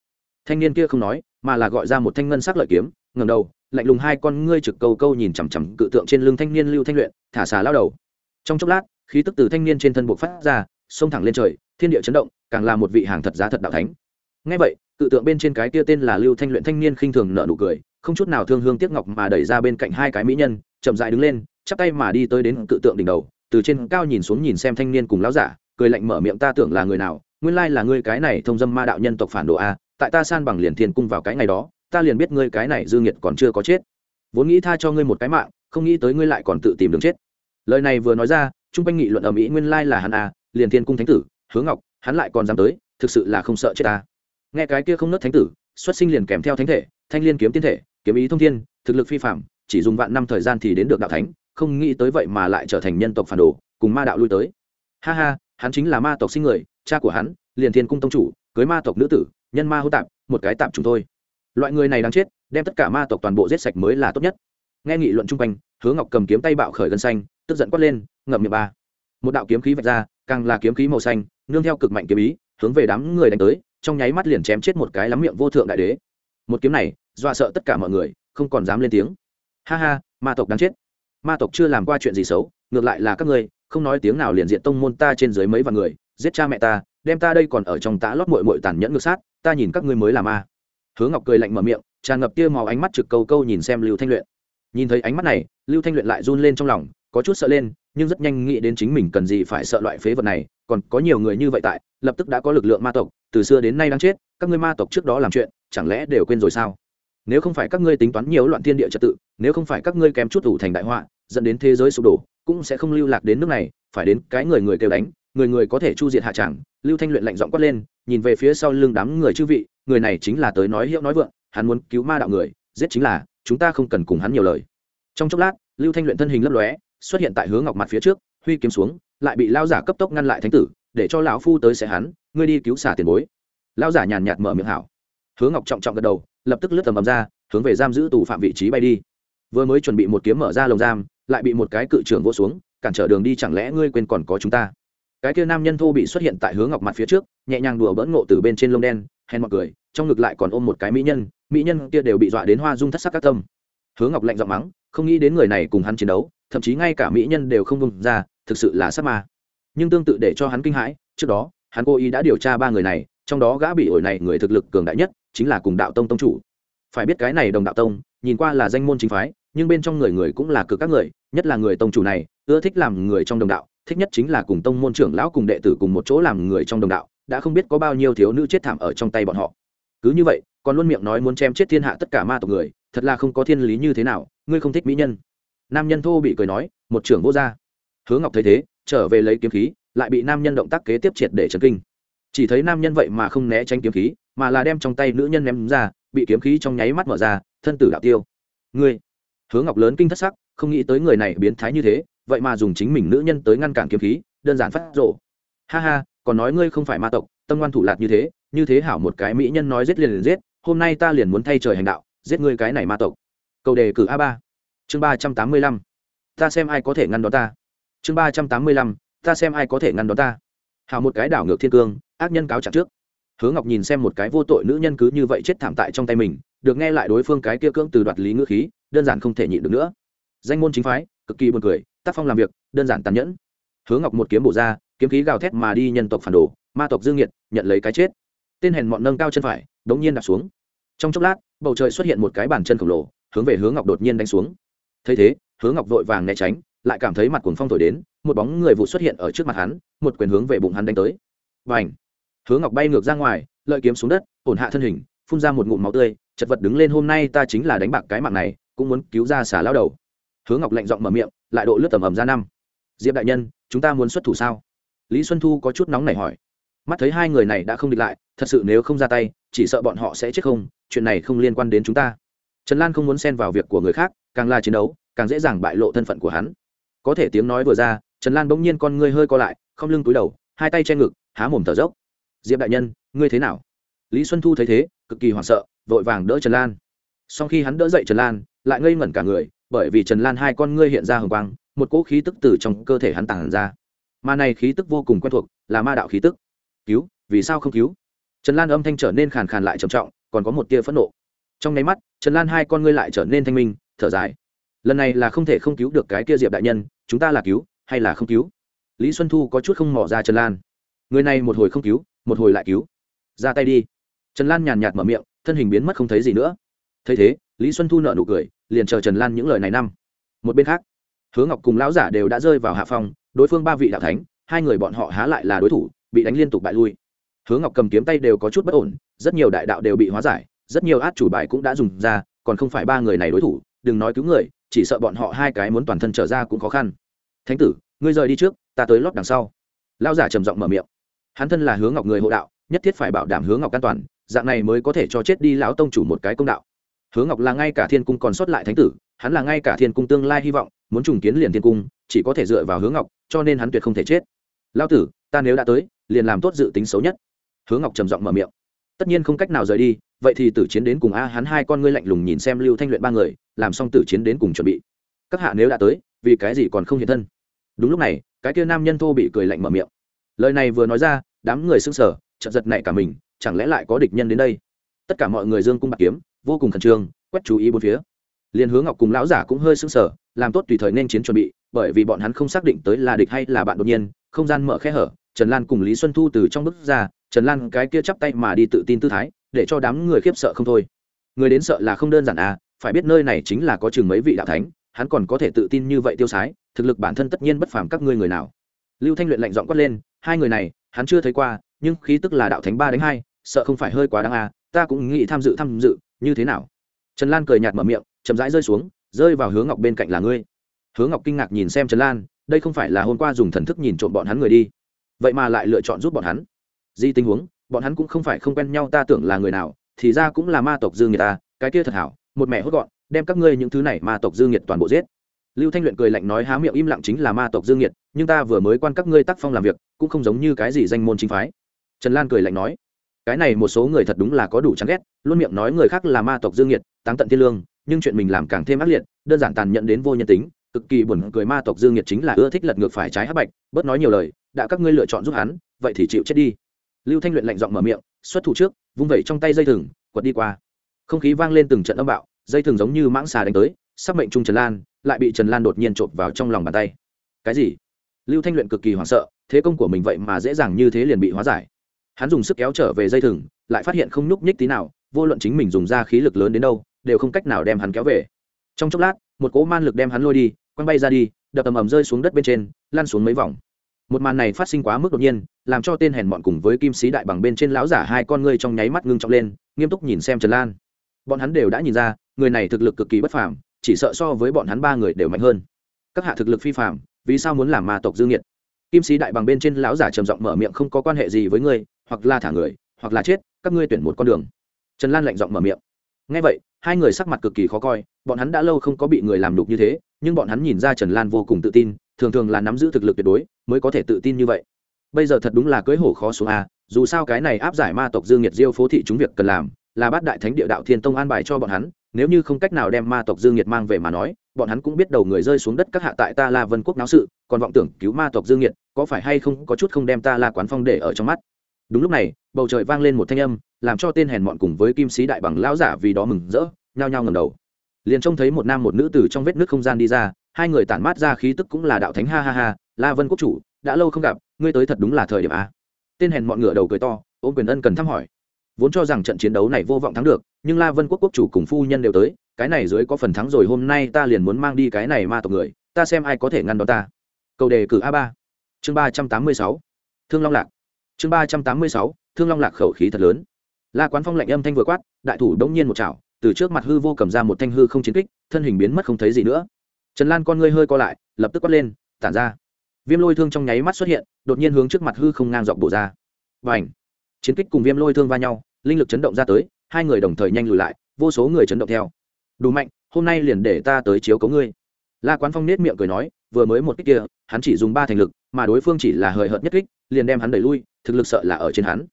thanh niên kia không nói, mà là gọi ra một thanh ngân sắc lợi kiếm ngầm đầu, lạnh lùng hai con ngươi trực câu câu nhìn chằm chằm cự tượng trên lưng thanh niên lưu thanh luyện, thả xà lao đầu. Trong chốc lát, khí tức từ thanh niên trên thân buộc phát ra, xông thẳng lên trời, thiên địa chấn động, càng là một vị hàng thật giá thật đạo thánh. Ngay vậy, cự tượng bên trên cái kia tên là lưu thanh luyện thanh niên khinh thường nợ nụ cười, không chút nào thương hương tiếc ngọc mà đẩy ra bên cạnh hai cái mỹ nhân, chậm dại đứng lên, chắp tay mà đi tới đến cự tượng đỉnh đầu, từ trên cao nhìn xuống nhìn xem thanh niên cùng lão giả, cười lạnh mở miệng, ta tưởng là người nào? Nguyên lai là ngươi cái này thông dâm ma đạo nhân tộc phản đồ a tại ta san bằng liền thiên cung vào cái ngày đó, ta liền biết ngươi cái này dư nghiệt còn chưa có chết. Vốn nghĩ tha cho ngươi một cái mạng, không nghĩ tới ngươi lại còn tự tìm đường chết. Lời này vừa nói ra, trung quanh nghị luận ở mỹ nguyên lai là hắn à? liền thiên cung thánh tử hướng ngọc, hắn lại còn dám tới, thực sự là không sợ chết ta. Nghe cái kia không nớt thánh tử, xuất sinh liền kèm theo thánh thể, thanh liên kiếm tiên thể, kiếm ý thông thiên, thực lực phi phạm chỉ dùng vạn năm thời gian thì đến được đạo thánh, không nghĩ tới vậy mà lại trở thành nhân tộc phản đồ, cùng ma đạo lui tới. Ha ha, hắn chính là ma tộc sinh người, cha của hắn, liền thiên cung tông chủ, cưới ma tộc nữ tử nhân ma hô tạp, một cái tạp chúng thôi. Loại người này đang chết, đem tất cả ma tộc toàn bộ giết sạch mới là tốt nhất. Nghe nghị luận chung quanh, hứa ngọc cầm kiếm tay bạo khởi gân xanh, tức giận quát lên, ngậm miệng ba. Một đạo kiếm khí vạch ra, càng là kiếm khí màu xanh, nương theo cực mạnh kiếm ý, hướng về đám người đánh tới, trong nháy mắt liền chém chết một cái lắm miệng vô thượng đại đế. Một kiếm này, dọa sợ tất cả mọi người, không còn dám lên tiếng. Ha ha, ma tộc đáng chết. Ma tộc chưa làm qua chuyện gì xấu, ngược lại là các ngươi, không nói tiếng nào liền diện tông môn ta trên dưới mấy vạn người, giết cha mẹ ta, đem ta đây còn ở trong tã lót mội mội tàn nhẫn ngược sát ta nhìn các ngươi mới là ma. Hứa ngọc cười lạnh mở miệng, tràn ngập tia màu ánh mắt trực câu câu nhìn xem lưu thanh luyện. Nhìn thấy ánh mắt này, lưu thanh luyện lại run lên trong lòng, có chút sợ lên, nhưng rất nhanh nghĩ đến chính mình cần gì phải sợ loại phế vật này, còn có nhiều người như vậy tại, lập tức đã có lực lượng ma tộc, từ xưa đến nay đang chết, các ngươi ma tộc trước đó làm chuyện, chẳng lẽ đều quên rồi sao? Nếu không phải các ngươi tính toán nhiều loạn thiên địa trật tự, nếu không phải các ngươi kém chút ủ thành đại họa, dẫn đến thế giới sụp đổ, cũng sẽ không lưu lạc đến nước này, phải đến cái người người kêu đánh, người người có thể chu diệt hạ tràng lưu thanh luyện lạnh giọng quát lên nhìn về phía sau lưng đám người chư vị, người này chính là tới nói hiệu nói vượng, hắn muốn cứu ma đạo người, giết chính là, chúng ta không cần cùng hắn nhiều lời. Trong chốc lát, lưu thanh luyện thân hình lấp lóe, xuất hiện tại hướng ngọc mặt phía trước, huy kiếm xuống, lại bị lao giả cấp tốc ngăn lại thánh tử, để cho lão phu tới sẽ hắn, ngươi đi cứu xả tiền bối. Lao giả nhàn nhạt mở miệng hảo. Hướng ngọc trọng trọng gật đầu, lập tức lướt tầm ầm ra, hướng về giam giữ tù phạm vị trí bay đi. Vừa mới chuẩn bị một kiếm mở ra lồng giam, lại bị một cái cự trưởng vô xuống, cản trở đường đi, chẳng lẽ ngươi quên còn có chúng ta? Cái kia nam nhân thô bị xuất hiện tại hướng ngọc mặt phía trước, nhẹ nhàng đùa bỡn ngộ từ bên trên lông đen, hèn mọi cười, trong ngực lại còn ôm một cái mỹ nhân mỹ nhân kia đều bị dọa đến hoa dung thất sắc các tâm. Hướng ngọc lạnh giọng mắng, không nghĩ đến người này cùng hắn chiến đấu, thậm chí ngay cả mỹ nhân đều không vùng ra, thực sự là sắc ma. Nhưng tương tự để cho hắn kinh hãi, trước đó, hắn cố ý đã điều tra ba người này, trong đó gã bị ổi này người thực lực cường đại nhất, chính là cùng đạo tông tông chủ. Phải biết cái này đồng đạo tông, nhìn qua là danh môn chính phái, nhưng bên trong người người cũng là cực các người, nhất là người tông chủ này, ưa thích làm người trong đồng đạo thích nhất chính là cùng tông môn trưởng lão cùng đệ tử cùng một chỗ làm người trong đồng đạo, đã không biết có bao nhiêu thiếu nữ chết thảm ở trong tay bọn họ. Cứ như vậy, còn luôn miệng nói muốn chém chết thiên hạ tất cả ma tộc người, thật là không có thiên lý như thế nào, ngươi không thích mỹ nhân. Nam nhân thô bị cười nói, một trưởng vô gia. Hứa ngọc thấy thế, trở về lấy kiếm khí, lại bị nam nhân động tác kế tiếp triệt để trấn kinh. Chỉ thấy nam nhân vậy mà không né tránh kiếm khí, mà là đem trong tay nữ nhân ném ra, bị kiếm khí trong nháy mắt mở ra, thân tử đạo tiêu. Ngươi. Hứa ngọc lớn kinh thất sắc, không nghĩ tới người này biến thái như thế vậy mà dùng chính mình nữ nhân tới ngăn cản kiếm khí, đơn giản phát rộ ha ha, còn nói ngươi không phải ma tộc, tâm ngoan thủ lạc như thế như thế hảo một cái mỹ nhân nói giết liền liền giết, hôm nay ta liền muốn thay trời hành đạo, giết ngươi cái này ma tộc. Câu đề cử a ba. Chương ba trăm tám mươi lăm. Ta xem ai có thể ngăn đó ta. Chương ba trăm tám mươi lăm. Ta xem ai có thể ngăn đó ta. Hảo một cái đảo ngược thiên cương, ác nhân cáo trạng trước. Hứa ngọc nhìn xem một cái vô tội nữ nhân cứ như vậy chết thảm tại trong tay mình, được nghe lại đối phương cái kia cưỡng từ đoạt lý ngữ khí, đơn giản không thể nhịn được nữa. Danh môn chính phái, cực kỳ buồn cười tác phong làm việc, đơn giản tàn nhẫn. Hứa ngọc một kiếm bổ ra, kiếm khí gào thét mà đi nhân tộc phản đồ, ma tộc dương nhiệt nhận lấy cái chết. Tên hèn mọn nâng cao chân phải, đống nhiên đặt xuống. Trong chốc lát, bầu trời xuất hiện một cái bàn chân khổng lồ, hướng về hướng ngọc đột nhiên đánh xuống. Thấy thế hướng ngọc vội vàng né tránh, lại cảm thấy mặt cuồng phong thổi đến, một bóng người vụ xuất hiện ở trước mặt hắn, một quyền hướng về bụng hắn đánh tới. Và ảnh hướng ngọc bay ngược ra ngoài, lợi kiếm xuống đất, ổn hạ thân hình, phun ra một ngụm máu tươi, chật vật đứng lên, hôm nay ta chính là đánh bạc cái mạng này, cũng muốn cứu ra xả lao đầu. Hướng ngọc lạnh giọng mở miệng lại độ lướt tầm ầm ra năm. Diệp đại nhân, chúng ta muốn xuất thủ sao? Lý xuân thu có chút nóng nảy hỏi. Mắt thấy hai người này đã không địch lại, thật sự nếu không ra tay, chỉ sợ bọn họ sẽ chết không, chuyện này không liên quan đến chúng ta. Trần lan không muốn xen vào việc của người khác, càng là chiến đấu, càng dễ dàng bại lộ thân phận của hắn. Có thể tiếng nói vừa ra, trần lan bỗng nhiên con ngươi hơi co lại, không lưng túi đầu, hai tay che ngực, há mồm thở dốc. Diệp đại nhân, ngươi thế nào? Lý xuân thu thấy thế, cực kỳ hoảng sợ, vội vàng đỡ trần lan. Sau khi hắn đỡ dậy trần lan, lại ngây ngẩn cả người bởi vì trần lan hai con ngươi hiện ra hồng quang, một cỗ khí tức từ trong cơ thể hắn tản ra. Mà này khí tức vô cùng quen thuộc, là ma đạo khí tức. Cứu, vì sao không cứu? Trần lan âm thanh trở nên khàn khàn lại trầm trọng, còn có một tia phẫn nộ. Trong nháy mắt, trần lan hai con ngươi lại trở nên thanh minh, thở dài. Lần này là không thể không cứu được cái kia diệp đại nhân, chúng ta là cứu hay là không cứu? Lý xuân thu có chút không mỏ ra trần lan. Người này một hồi không cứu, một hồi lại cứu. Ra tay đi. Trần lan nhàn nhạt mở miệng, thân hình biến mất không thấy gì nữa. Thấy thế, lý xuân thu nợ nụ cười liền chờ trần lan những lời này năm. Một bên khác, hứa ngọc cùng lão giả đều đã rơi vào hạ phòng đối phương ba vị đạo thánh, hai người bọn họ há lại là đối thủ, bị đánh liên tục bại lui. Hứa ngọc cầm kiếm tay đều có chút bất ổn, rất nhiều đại đạo đều bị hóa giải, rất nhiều át chủ bài cũng đã dùng ra, còn không phải ba người này đối thủ, đừng nói cứu người, chỉ sợ bọn họ hai cái muốn toàn thân trở ra cũng khó khăn. Thánh tử, ngươi rời đi trước, ta tới lót đằng sau. Lão giả trầm giọng mở miệng. Hắn thân là hướng ngọc người hộ đạo, nhất thiết phải bảo đảm hướng ngọc an toàn, dạng này mới có thể cho chết đi lão tông chủ một cái công đạo hướng ngọc là ngay cả thiên cung còn sót lại thánh tử, hắn là ngay cả thiên cung tương lai hy vọng, muốn trùng kiến liền thiên cung, chỉ có thể dựa vào hướng ngọc, cho nên hắn tuyệt không thể chết. Lao tử, ta nếu đã tới, liền làm tốt dự tính xấu nhất. Hướng ngọc trầm giọng mở miệng. Tất nhiên không cách nào rời đi, vậy thì tử chiến đến cùng a, hắn hai con ngươi lạnh lùng nhìn xem lưu thanh luyện ba người, làm xong tử chiến đến cùng chuẩn bị. Các hạ nếu đã tới, vì cái gì còn không hiện thân? Đúng lúc này, cái kia nam nhân thô bị cười lạnh mở miệng. Lời này vừa nói ra, đám người sững sờ, chợt giật nảy cả mình, chẳng lẽ lại có địch nhân đến đây? Tất cả mọi người dương cung bạc kiếm vô cùng khẩn trương, quét chú ý bốn phía. Liền hướng ngọc cùng lão giả cũng hơi sững sờ, làm tốt tùy thời nên chiến chuẩn bị, bởi vì bọn hắn không xác định tới là địch hay là bạn đột nhiên, không gian mở khe hở, trần lan cùng lý xuân thu từ trong bước ra, trần lan cái kia chắp tay mà đi tự tin tư thái, để cho đám người khiếp sợ không thôi. Người đến sợ là không đơn giản à phải biết nơi này chính là có chừng mấy vị đạo thánh, hắn còn có thể tự tin như vậy tiêu sái, thực lực bản thân tất nhiên bất phàm các ngươi người nào. Lưu thanh luyện lạnh giọng quát lên, hai người này, hắn chưa thấy qua, nhưng khí tức là đạo thánh ba đánh hai, sợ không phải hơi quá đáng à ta cũng nghĩ tham dự tham dự như thế nào? Trần lan cười nhạt mở miệng, chậm rãi rơi xuống, rơi vào hướng ngọc bên cạnh là ngươi. Hướng ngọc kinh ngạc nhìn xem trần lan, đây không phải là hôm qua dùng thần thức nhìn trộm bọn hắn người đi. Vậy mà lại lựa chọn giúp bọn hắn. Di tình huống, bọn hắn cũng không phải không quen nhau, ta tưởng là người nào, thì ra cũng là ma tộc dương người ta, cái kia thật hảo, một mẹ hốt gọn, đem các ngươi những thứ này ma tộc dương nhiệt toàn bộ giết. Lưu thanh luyện cười lạnh nói há miệng im lặng chính là ma tộc dương nhiệt nhưng ta vừa mới quan các ngươi tác phong làm việc, cũng không giống như cái gì danh môn chính phái. Trần lan cười lạnh nói cái này một số người thật đúng là có đủ chán ghét, luôn miệng nói người khác là ma tộc dương nhiệt táng tận thiên lương, nhưng chuyện mình làm càng thêm ác liệt, đơn giản tàn nhẫn đến vô nhân tính, cực kỳ buồn cười ma tộc dương nhiệt chính là ưa thích lật ngược phải trái hắc bạch, bớt nói nhiều lời, đã các ngươi lựa chọn giúp hắn, vậy thì chịu chết đi. Lưu thanh luyện lạnh giọng mở miệng, xuất thủ trước, vung vẩy trong tay dây thừng, quật đi qua. Không khí vang lên từng trận âm bạo, dây thừng giống như mãng xà đánh tới sắc mệnh trung trần lan, lại bị trần lan đột nhiên chộp vào trong lòng bàn tay. Cái gì? Lưu thanh luyện cực kỳ hoảng sợ, thế công của mình vậy mà dễ dàng như thế liền bị hóa giải hắn dùng sức kéo trở về dây thừng, lại phát hiện không nhúc nhích tí nào, vô luận chính mình dùng ra khí lực lớn đến đâu, đều không cách nào đem hắn kéo về. Trong chốc lát, một cỗ man lực đem hắn lôi đi, quăng bay ra đi, đập ầm ầm rơi xuống đất bên trên lan xuống mấy vòng. Một màn này phát sinh quá mức đột nhiên, làm cho tên hèn bọn cùng với kim sĩ đại bằng bên trên lão giả hai con ngươi trong nháy mắt ngưng trọng lên, nghiêm túc nhìn xem trần lan. Bọn hắn đều đã nhìn ra, người này thực lực cực kỳ bất phàm, chỉ sợ so với bọn hắn ba người đều mạnh hơn. Các hạ thực lực phi phàm, vì sao muốn làm ma tộc dương nhiệt? Kim sĩ đại bằng bên trên lão giả trầm giọng mở miệng không có quan hệ gì với ngươi hoặc là thả người, hoặc là chết, các ngươi tuyển một con đường. Trần lan lạnh giọng mở miệng. Ngay vậy, hai người sắc mặt cực kỳ khó coi, bọn hắn đã lâu không có bị người làm đục như thế, nhưng bọn hắn nhìn ra trần lan vô cùng tự tin, thường thường là nắm giữ thực lực tuyệt đối, mới có thể tự tin như vậy. Bây giờ thật đúng là cưới hổ khó xuống a, dù sao cái này áp giải ma tộc dương nhiệt diêu phố thị chúng việc cần làm, là bát đại thánh địa đạo thiên tông an bài cho bọn hắn, nếu như không cách nào đem ma tộc dương nhiệt mang về mà nói, bọn hắn cũng biết đầu người rơi xuống đất các hạ tại ta la vân quốc náo sự, còn vọng tưởng cứu ma tộc dương nhiệt có phải hay không có chút không đem ta la quán phong để ở trong mắt đúng lúc này, bầu trời vang lên một thanh âm, làm cho tên hèn mọn cùng với kim sĩ đại bằng lão giả vì đó mừng rỡ, nhao nhao ngầm đầu. Liền trông thấy một nam một nữ từ trong vết nước không gian đi ra, hai người tản mát ra khí tức cũng là đạo thánh, ha ha ha, la vân quốc chủ, đã lâu không gặp, ngươi tới thật đúng là thời điểm a. Tên hèn mọn ngựa đầu cười to, ôm quyền ân cần thăm hỏi. Vốn cho rằng trận chiến đấu này vô vọng thắng được, nhưng la vân quốc quốc chủ cùng phu nhân đều tới, cái này dưới có phần thắng rồi, hôm nay ta liền muốn mang đi cái này ma tộc người, ta xem ai có thể ngăn đó ta. Cầu đề cử a ba, chương ba trăm tám mươi sáu. Thương long lạc chương ba trăm tám mươi sáu, thương long lạc khẩu khí thật lớn. La quán phong lạnh âm thanh vừa quát, đại thủ đống nhiên một chảo, từ trước mặt hư vô cầm ra một thanh hư không chiến kích, thân hình biến mất không thấy gì nữa. Trần lan con ngươi hơi co lại, lập tức quát lên, tản ra. Viêm lôi thương trong nháy mắt xuất hiện, đột nhiên hướng trước mặt hư không ngang dọc bổ ra. Và ảnh chiến kích cùng viêm lôi thương va nhau, linh lực chấn động ra tới, hai người đồng thời nhanh lùi lại, vô số người chấn động theo. Đủ mạnh, hôm nay liền để ta tới chiếu cấu ngươi. La quán phong nết miệng cười nói vừa mới một kích kia, hắn chỉ dùng ba thành lực, mà đối phương chỉ là hời hợt nhất kích, liền đem hắn đẩy lui, thực lực sợ là ở trên hắn.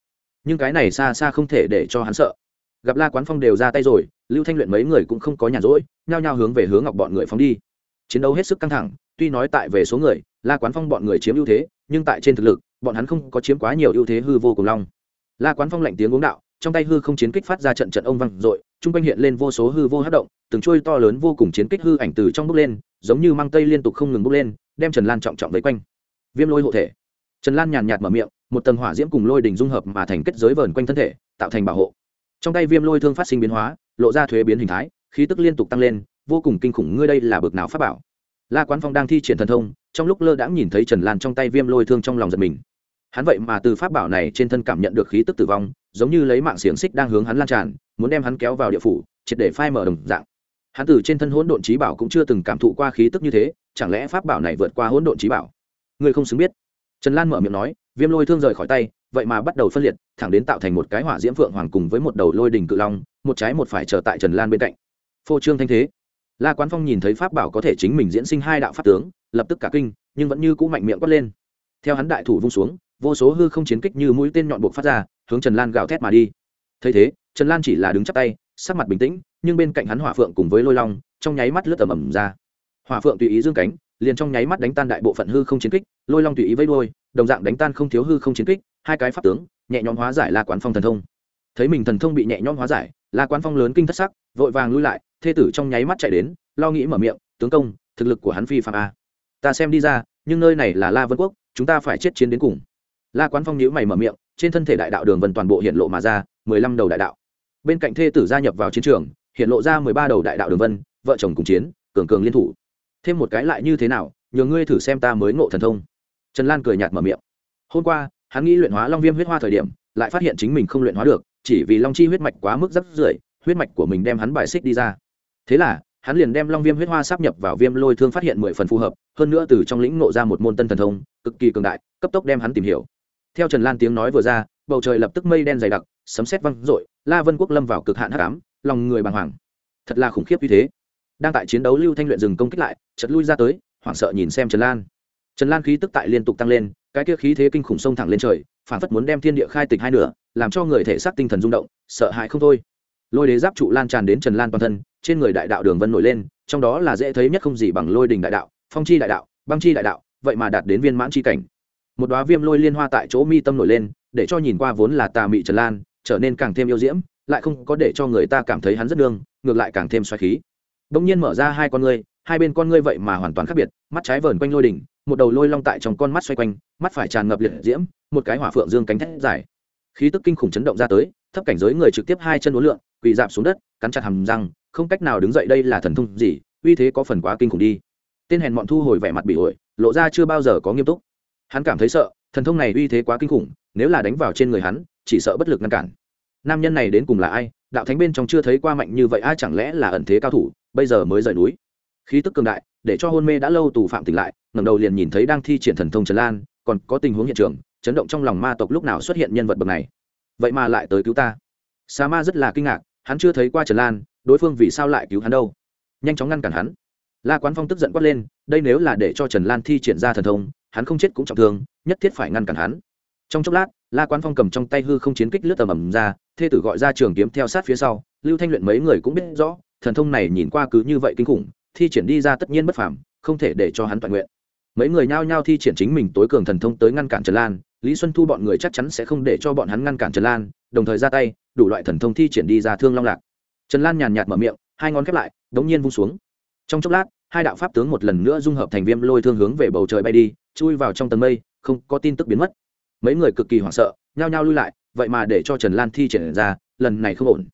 Nhưng cái này xa xa không thể để cho hắn sợ. Gặp la quán phong đều ra tay rồi, lưu thanh luyện mấy người cũng không có nhàn rỗi, nhao nhao hướng về hướng ngọc bọn người phóng đi. Chiến đấu hết sức căng thẳng, tuy nói tại về số người, la quán phong bọn người chiếm ưu thế, nhưng tại trên thực lực, bọn hắn không có chiếm quá nhiều ưu thế hư vô cùng long. La quán phong lạnh tiếng uống đạo, trong tay hư không chiến kích phát ra trận trận ông văng r Trung quanh hiện lên vô số hư vô hát động, từng trôi to lớn vô cùng chiến kích hư ảnh từ trong bước lên, giống như mang tây liên tục không ngừng bước lên, đem trần lan trọng trọng vây quanh. Viêm lôi hộ thể. Trần lan nhàn nhạt mở miệng, một tầng hỏa diễm cùng lôi đỉnh dung hợp mà thành kết giới vờn quanh thân thể, tạo thành bảo hộ. Trong tay viêm lôi thương phát sinh biến hóa, lộ ra thuế biến hình thái, khí tức liên tục tăng lên, vô cùng kinh khủng, ngươi đây là bực nào pháp bảo? La quán phong đang thi triển thần thông, trong lúc lơ đãng nhìn thấy trần lan trong tay viêm lôi thương trong lòng giật mình hắn vậy mà từ pháp bảo này trên thân cảm nhận được khí tức tử vong, giống như lấy mạng xiềng xích đang hướng hắn lan tràn, muốn đem hắn kéo vào địa phủ, triệt để phai mở đồng dạng. Hắn từ trên thân hỗn độn trí bảo cũng chưa từng cảm thụ qua khí tức như thế, chẳng lẽ pháp bảo này vượt qua hỗn độn trí bảo? Ngươi không xứng biết. Trần lan mở miệng nói, viêm lôi thương rời khỏi tay, vậy mà bắt đầu phân liệt, thẳng đến tạo thành một cái hỏa diễm phượng hoàng cùng với một đầu lôi đình cự long, một trái một phải chờ tại trần lan bên cạnh. Phô trương thanh thế. La quán phong nhìn thấy pháp bảo có thể chính mình diễn sinh hai đạo pháp tướng, lập tức cả kinh, nhưng vẫn như cũ mạnh miệng quát lên. Theo hắn đại thủ vung xuống vô số hư không chiến kích như mũi tên nhọn buộc phát ra, hướng trần lan gào thét mà đi. Thấy thế, trần lan chỉ là đứng chắp tay, sắc mặt bình tĩnh, nhưng bên cạnh hắn hỏa phượng cùng với lôi long, trong nháy mắt lướt tầm ầm ra. Hỏa phượng tùy ý dương cánh, liền trong nháy mắt đánh tan đại bộ phận hư không chiến kích, lôi long tùy ý vây đôi đồng dạng đánh tan không thiếu hư không chiến kích, hai cái pháp tướng, nhẹ nhõm hóa giải la quán phong thần thông. Thấy mình thần thông bị nhẹ nhõm hóa giải, la quán phong lớn kinh thất sắc, vội vàng lui lại, thê tử trong nháy mắt chạy đến, lo nghĩ mở miệng, tướng công, thực lực của hắn phi phạm a. Ta xem đi ra, nhưng nơi này là la vân quốc, chúng ta phải chết chiến đến cùng la quán phong nhíu mày mở miệng, trên thân thể đại đạo đường vân toàn bộ hiện lộ mà ra, mười lăm đầu đại đạo. Bên cạnh thê tử gia nhập vào chiến trường, hiện lộ ra mười ba đầu đại đạo đường vân, vợ chồng cùng chiến, cường cường liên thủ. Thêm một cái lại như thế nào, nhờ ngươi thử xem ta mới ngộ thần thông. Trần lan cười nhạt mở miệng. Hôm qua, hắn nghĩ luyện hóa long viêm huyết hoa thời điểm, lại phát hiện chính mình không luyện hóa được, chỉ vì long chi huyết mạch quá mức rất rưởi, huyết mạch của mình đem hắn bài xích đi ra. Thế là, hắn liền đem long viêm huyết hoa sắp nhập vào viêm lôi thương phát hiện mười phần phù hợp, hơn nữa từ trong lĩnh nộ ra một môn tân thần thông, cực kỳ cường đại, cấp tốc đem hắn tìm hiểu theo trần lan tiếng nói vừa ra, bầu trời lập tức mây đen dày đặc, sấm sét văng rội la vân quốc lâm vào cực hạn hắc ám, lòng người bàng hoàng. Thật là khủng khiếp như thế. Đang tại chiến đấu lưu thanh luyện dừng công kích lại chật lui ra tới, hoảng sợ nhìn xem trần lan. Trần lan khí tức tại liên tục tăng lên, cái kia khí thế kinh khủng sông thẳng lên trời, phản phất muốn đem thiên địa khai tịch hai nửa, làm cho người thể xác tinh thần rung động, sợ hãi không thôi. Lôi đế giáp trụ lan tràn đến trần lan toàn thân, trên người đại đạo đường vân nổi lên, trong đó là dễ thấy nhất không gì bằng lôi đình đại đạo, phong chi đại đạo, băng chi đại đạo, vậy mà đạt đến viên mãn chi cảnh một đoá viêm lôi liên hoa tại chỗ mi tâm nổi lên, để cho nhìn qua vốn là tà mị trần lan, trở nên càng thêm yêu diễm, lại không có để cho người ta cảm thấy hắn rất nương, ngược lại càng thêm xoáy khí. Bỗng nhiên mở ra hai con ngươi, hai bên con ngươi vậy mà hoàn toàn khác biệt, mắt trái vờn quanh lôi đỉnh, một đầu lôi long tại trong con mắt xoay quanh, mắt phải tràn ngập liệt diễm, một cái hỏa phượng dương cánh thét dài. Khí tức kinh khủng chấn động ra tới, thấp cảnh giới người trực tiếp hai chân uốn lượn, quỳ dạp xuống đất, cắn chặt hàm răng, không cách nào đứng dậy đây là thần thông gì, uy thế có phần quá kinh khủng đi. Tên hèn bọn thu hồi vẻ mặt bị ổi, lộ ra chưa bao giờ có nghiêm túc hắn cảm thấy sợ, thần thông này uy thế quá kinh khủng, nếu là đánh vào trên người hắn, chỉ sợ bất lực ngăn cản. Nam nhân này đến cùng là ai? Đạo thánh bên trong chưa thấy qua mạnh như vậy ai chẳng lẽ là ẩn thế cao thủ, bây giờ mới rời núi. Khí tức cường đại, để cho hôn mê đã lâu tù phạm tỉnh lại, ngẩng đầu liền nhìn thấy đang thi triển thần thông trần lan, còn có tình huống hiện trường, chấn động trong lòng ma tộc lúc nào xuất hiện nhân vật bậc này. Vậy mà lại tới cứu ta. Sa ma rất là kinh ngạc, hắn chưa thấy qua trần lan, đối phương vì sao lại cứu hắn đâu? Nhanh chóng ngăn cản hắn. La quán phong tức giận quát lên, đây nếu là để cho trần lan thi triển ra thần thông hắn không chết cũng trọng thương, nhất thiết phải ngăn cản hắn. Trong chốc lát, la quán phong cầm trong tay hư không chiến kích lướt tầm ầm ra, thê tử gọi ra trường kiếm theo sát phía sau, lưu thanh luyện mấy người cũng biết rõ, thần thông này nhìn qua cứ như vậy kinh khủng, thi triển đi ra tất nhiên bất phàm, không thể để cho hắn toàn nguyện. Mấy người nhao nhao thi triển chính mình tối cường thần thông tới ngăn cản trần lan, lý xuân thu bọn người chắc chắn sẽ không để cho bọn hắn ngăn cản trần lan, đồng thời ra tay, đủ loại thần thông thi triển đi ra thương long lạc. Trần lan nhàn nhạt mở miệng, hai ngón khép lại, đống nhiên vung xuống. Trong chốc lát, hai đạo pháp tướng một lần nữa dung hợp thành viêm lôi thương hướng về bầu trời bay đi chui vào trong tầng mây, không có tin tức biến mất. Mấy người cực kỳ hoảng sợ, nhao nhao lui lại, vậy mà để cho trần lan thi triển ra, lần này không ổn.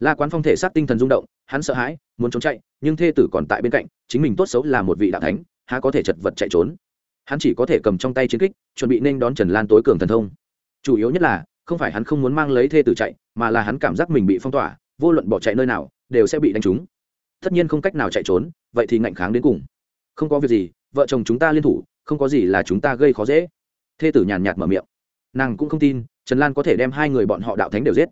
La quán phong thể xác tinh thần rung động, hắn sợ hãi, muốn trốn chạy, nhưng thê tử còn tại bên cạnh, chính mình tốt xấu là một vị đạo thánh, há có thể chật vật chạy trốn. Hắn chỉ có thể cầm trong tay chiến kích, chuẩn bị nên đón trần lan tối cường thần thông. Chủ yếu nhất là, không phải hắn không muốn mang lấy thê tử chạy, mà là hắn cảm giác mình bị phong tỏa, vô luận bỏ chạy nơi nào, đều sẽ bị đánh trúng. Tất nhiên không cách nào chạy trốn, vậy thì ngạnh kháng đến cùng. Không có việc gì, vợ chồng chúng ta liên thủ không có gì là chúng ta gây khó dễ. Thê tử nhàn nhạt mở miệng. Nàng cũng không tin, trần lan có thể đem hai người bọn họ đạo thánh đều giết.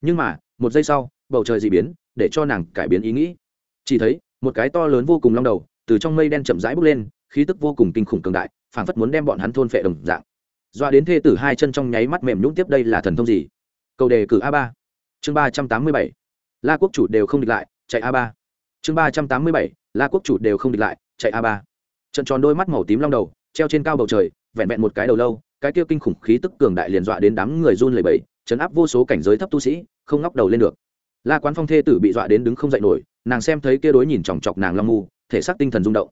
Nhưng mà, một giây sau, bầu trời dị biến, để cho nàng cải biến ý nghĩ. Chỉ thấy, một cái to lớn vô cùng long đầu, từ trong mây đen chậm rãi bốc lên, khí tức vô cùng kinh khủng cường đại, phảng phất muốn đem bọn hắn thôn phệ đồng dạng. Doa đến thê tử hai chân trong nháy mắt mềm nhũng tiếp đây là thần thông gì? Cầu đề cử a ba. Chương ba trăm tám mươi bảy. La quốc chủ đều không địch lại, chạy a ba. Chương ba trăm tám mươi bảy. La quốc chủ đều không địch lại, chạy a ba trận tròn đôi mắt màu tím long đầu, treo trên cao bầu trời, vẹn vẹn một cái đầu lâu, cái kia kinh khủng khí tức cường đại liền dọa đến đám người run lẩy bẩy, chấn áp vô số cảnh giới thấp tu sĩ, không ngóc đầu lên được. La quán phong thê tử bị dọa đến đứng không dậy nổi, nàng xem thấy kia đối nhìn chòng chọc nàng long ngu, thể xác tinh thần rung động.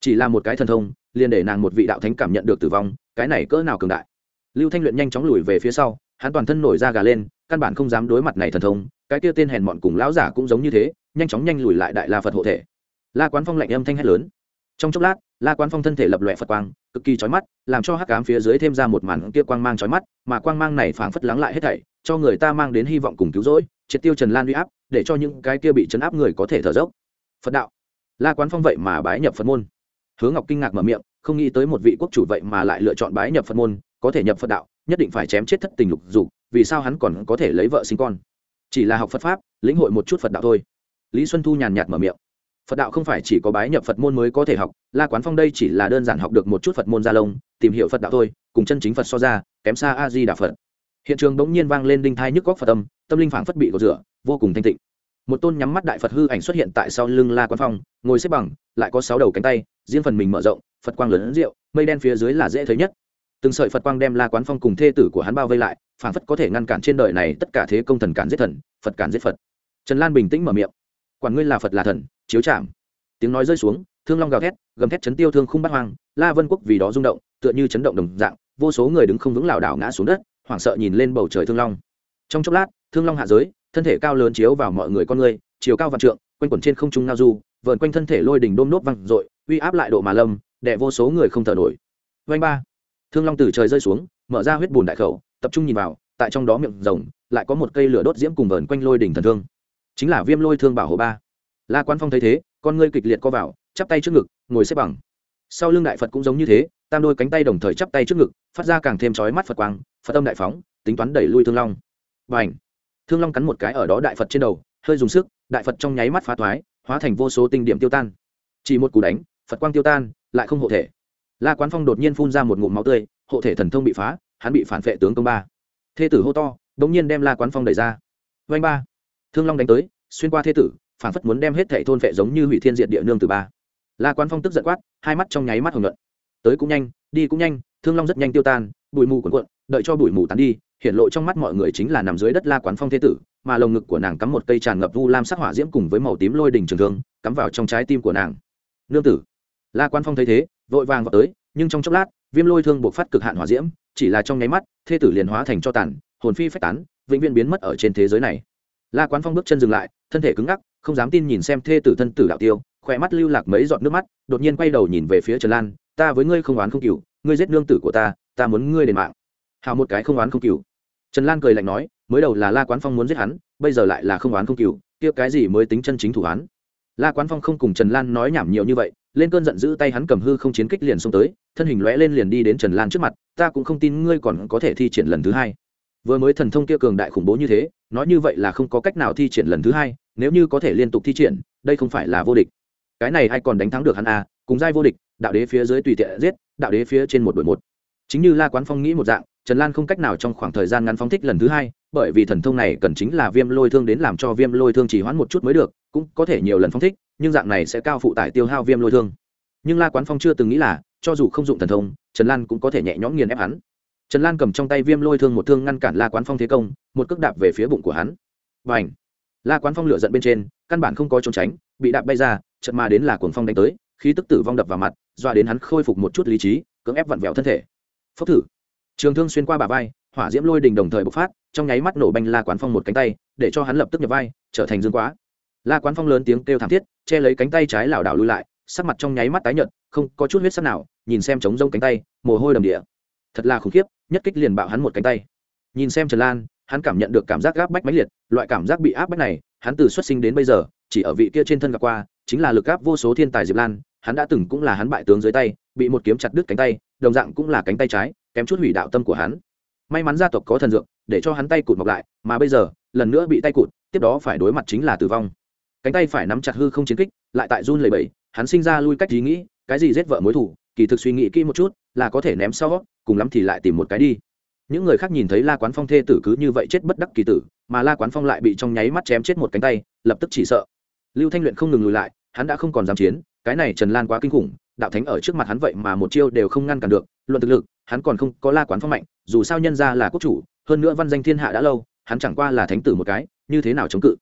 Chỉ là một cái thần thông, liền để nàng một vị đạo thánh cảm nhận được tử vong, cái này cỡ nào cường đại. Lưu thanh luyện nhanh chóng lùi về phía sau, hắn toàn thân nổi da gà lên, căn bản không dám đối mặt này thần thông, cái kia tên hèn mọn cùng lão giả cũng giống như thế, nhanh chóng nhanh lùi lại đại la phật hộ thể. La quán phong lạnh âm thanh hét lớn. Trong chốc lát la quán phong thân thể lập lòe phật quang, cực kỳ chói mắt, làm cho hắc ám phía dưới thêm ra một màn kia quang mang chói mắt, mà quang mang này phảng phất lắng lại hết thảy, cho người ta mang đến hy vọng cùng cứu rỗi, triệt tiêu trần lan uy áp, để cho những cái kia bị chấn áp người có thể thở dốc. Phật đạo. La quán phong vậy mà bái nhập phật môn. Hứa ngọc kinh ngạc mở miệng, không nghĩ tới một vị quốc chủ vậy mà lại lựa chọn bái nhập phật môn, có thể nhập phật đạo, nhất định phải chém chết thất tình lục dục, vì sao hắn còn có thể lấy vợ sinh con? Chỉ là học phật pháp, lĩnh hội một chút phật đạo thôi. Lý xuân thu nhàn nhạt mở miệng phật đạo không phải chỉ có bái nhập phật môn mới có thể học, la quán phong đây chỉ là đơn giản học được một chút phật môn gia lông, tìm hiểu phật đạo thôi, cùng chân chính phật so ra, kém xa a di đà phật. Hiện trường bỗng nhiên vang lên đinh thai nhức góc phật tâm tâm linh phảng phất bị gột rửa, vô cùng thanh tịnh. Một tôn nhắm mắt đại phật hư ảnh xuất hiện tại sau lưng la quán phong, ngồi xếp bằng, lại có sáu đầu cánh tay, riêng phần mình mở rộng, phật quang lớn rượu, mây đen phía dưới là dễ thấy nhất. Từng sợi phật quang đem la quán phong cùng thê tử của hắn bao vây lại, phảng phất có thể ngăn cản trên đời này tất cả thế công thần cản giết thần, phật cản giết phật. Trần lan bình tĩnh mở miệng. Quản ngươi là phật là thần chiếu chạm. Tiếng nói rơi xuống, thương long gào thét, gầm thét chấn tiêu thương khung bắt hoang, la vân quốc vì đó rung động, tựa như chấn động đồng dạng, vô số người đứng không vững lảo đảo ngã xuống đất, hoảng sợ nhìn lên bầu trời thương long. Trong chốc lát, thương long hạ giới, thân thể cao lớn chiếu vào mọi người con người, chiều cao vạn trượng, quanh quẩn trên không trung ngao du, vờn quanh thân thể lôi đỉnh đôm nốt văng dội, uy áp lại độ mà lâm, đè vô số người không thở nổi. Vanh ba. Thương long từ trời rơi xuống, mở ra huyết bùn đại khẩu, tập trung nhìn vào, tại trong đó miệng rồng, lại có một cây lửa đốt diễm cùng vờn quanh lôi đỉnh thần thương. Chính là viêm lôi thương bảo hộ ba la quán phong thấy thế, con ngươi kịch liệt co vào, chắp tay trước ngực, ngồi xếp bằng. Sau lưng đại phật cũng giống như thế, tam đôi cánh tay đồng thời chắp tay trước ngực, phát ra càng thêm chói mắt phật quang, phật tâm đại phóng, tính toán đẩy lui thương long. Và thương long cắn một cái ở đó đại phật trên đầu, hơi dùng sức, đại phật trong nháy mắt phá thoái, hóa thành vô số tinh điểm tiêu tan. Chỉ một cú đánh, phật quang tiêu tan, lại không hộ thể. La quán phong đột nhiên phun ra một ngụm máu tươi, hộ thể thần thông bị phá, hắn bị phản vệ tướng công ba. Thê tử hô to đ ỗ n g nhiên đem la quán phong đẩy ra. Vanh ba! Thương long đánh tới, xuyên qua thê tử phản phất muốn đem hết thảy thôn vệ giống như hủy thiên diện địa nương từ ba. La quán phong tức giận quát, hai mắt trong nháy mắt hồng luận tới cũng nhanh, đi cũng nhanh, thương long rất nhanh tiêu tan, bụi mù cuộn cuộn, đợi cho bụi mù tán đi, hiện lộ trong mắt mọi người chính là nằm dưới đất la quán phong thế tử, mà lồng ngực của nàng cắm một cây tràn ngập vu lam sắc hỏa diễm cùng với màu tím lôi đỉnh trường thương, cắm vào trong trái tim của nàng. Nương tử. La quán phong thấy thế, vội vàng vào tới, nhưng trong chốc lát, viêm lôi thương buộc phát cực hạn hỏa diễm, chỉ là trong nháy mắt thê tử liền hóa thành cho tàn, hồn phi phách tán, vĩnh viễn biến mất ở trên thế giới này. La quán phong bước chân dừng lại, thân thể cứng ngắc không dám tin nhìn xem thê tử thân tử đạo tiêu, khỏe mắt lưu lạc mấy giọt nước mắt, đột nhiên quay đầu nhìn về phía trần lan, ta với ngươi không oán không cừu, ngươi giết nương tử của ta ta muốn ngươi đền mạng. Hào một cái không oán không cừu. Trần lan cười lạnh nói, mới đầu là la quán phong muốn giết hắn, bây giờ lại là không oán không cừu, kia cái gì mới tính chân chính thủ án la quán phong không cùng trần lan nói nhảm nhiều như vậy, lên cơn giận dữ tay hắn cầm hư không chiến kích liền xông tới, thân hình lóe lên liền đi đến trần lan trước mặt, ta cũng không tin ngươi còn có thể thi triển lần thứ hai. Vừa mới thần thông kia cường đại khủng bố như thế, nói như vậy là không có cách nào thi triển lần thứ hai nếu như có thể liên tục thi triển, đây không phải là vô địch. Cái này ai còn đánh thắng được hắn à? Cùng giai vô địch, đạo đế phía dưới tùy tiện giết, đạo đế phía trên một đội một. Chính như la quán phong nghĩ một dạng, trần lan không cách nào trong khoảng thời gian ngắn phóng thích lần thứ hai, bởi vì thần thông này cần chính là viêm lôi thương đến làm cho viêm lôi thương chỉ hoãn một chút mới được, cũng có thể nhiều lần phóng thích, nhưng dạng này sẽ cao phụ tải tiêu hao viêm lôi thương. Nhưng la quán phong chưa từng nghĩ là, cho dù không dụng thần thông, trần lan cũng có thể nhẹ nhõm nghiền ép hắn. Trần lan cầm trong tay viêm lôi thương một thương ngăn cản la quán phong thế công, một cước đạp về phía bụng của hắn. Và ảnh la quán phong lựa giận bên trên, căn bản không có trốn tránh, bị đạp bay ra trận mà đến là cuồng phong đánh tới, khí tức tử vong đập vào mặt doa đến hắn khôi phục một chút lý trí, cưỡng ép vặn vẹo thân thể. Phốc thử. Trường thương xuyên qua bà vai, hỏa diễm lôi đình đồng thời bộc phát, trong nháy mắt nổ banh la quán phong một cánh tay, để cho hắn lập tức nhập vai, trở thành dương quá. La quán phong lớn tiếng kêu thảm thiết, che lấy cánh tay trái lảo đảo lui lại, sắc mặt trong nháy mắt tái nhợt, không có chút huyết sắc nào, nhìn xem trống rông cánh tay, mồ hôi đầm địa. Thật là khủng khiếp, nhất kích liền bạo hắn một cánh tay. Nhìn xem trần lan hắn cảm nhận được cảm giác gáp bách mãnh liệt loại cảm giác bị áp bách này hắn từ xuất sinh đến bây giờ chỉ ở vị kia trên thân gặp qua chính là lực áp vô số thiên tài diệp lan hắn đã từng cũng là hắn bại tướng dưới tay bị một kiếm chặt đứt cánh tay đồng dạng cũng là cánh tay trái kém chút hủy đạo tâm của hắn. May mắn gia tộc có thần dược để cho hắn tay cụt mọc lại mà bây giờ lần nữa bị tay cụt tiếp đó phải đối mặt chính là tử vong. Cánh tay phải nắm chặt hư không chiến kích lại tại run lầy bẩy, hắn sinh ra lui cách ý nghĩ cái gì giết vợ mối thủ kỳ thực suy nghĩ kỹ một chút là có thể ném sau cùng lắm thì lại tìm một cái đi những người khác nhìn thấy la quán phong thê tử cứ như vậy chết bất đắc kỳ tử, mà la quán phong lại bị trong nháy mắt chém chết một cánh tay, lập tức chỉ sợ. Lưu thanh luyện không ngừng lùi lại, hắn đã không còn dám chiến, cái này trần lan quá kinh khủng, đạo thánh ở trước mặt hắn vậy mà một chiêu đều không ngăn cản được, luận thực lực, hắn còn không có la quán phong mạnh, dù sao nhân ra là quốc chủ, hơn nữa văn danh thiên hạ đã lâu, hắn chẳng qua là thánh tử một cái, như thế nào chống cự.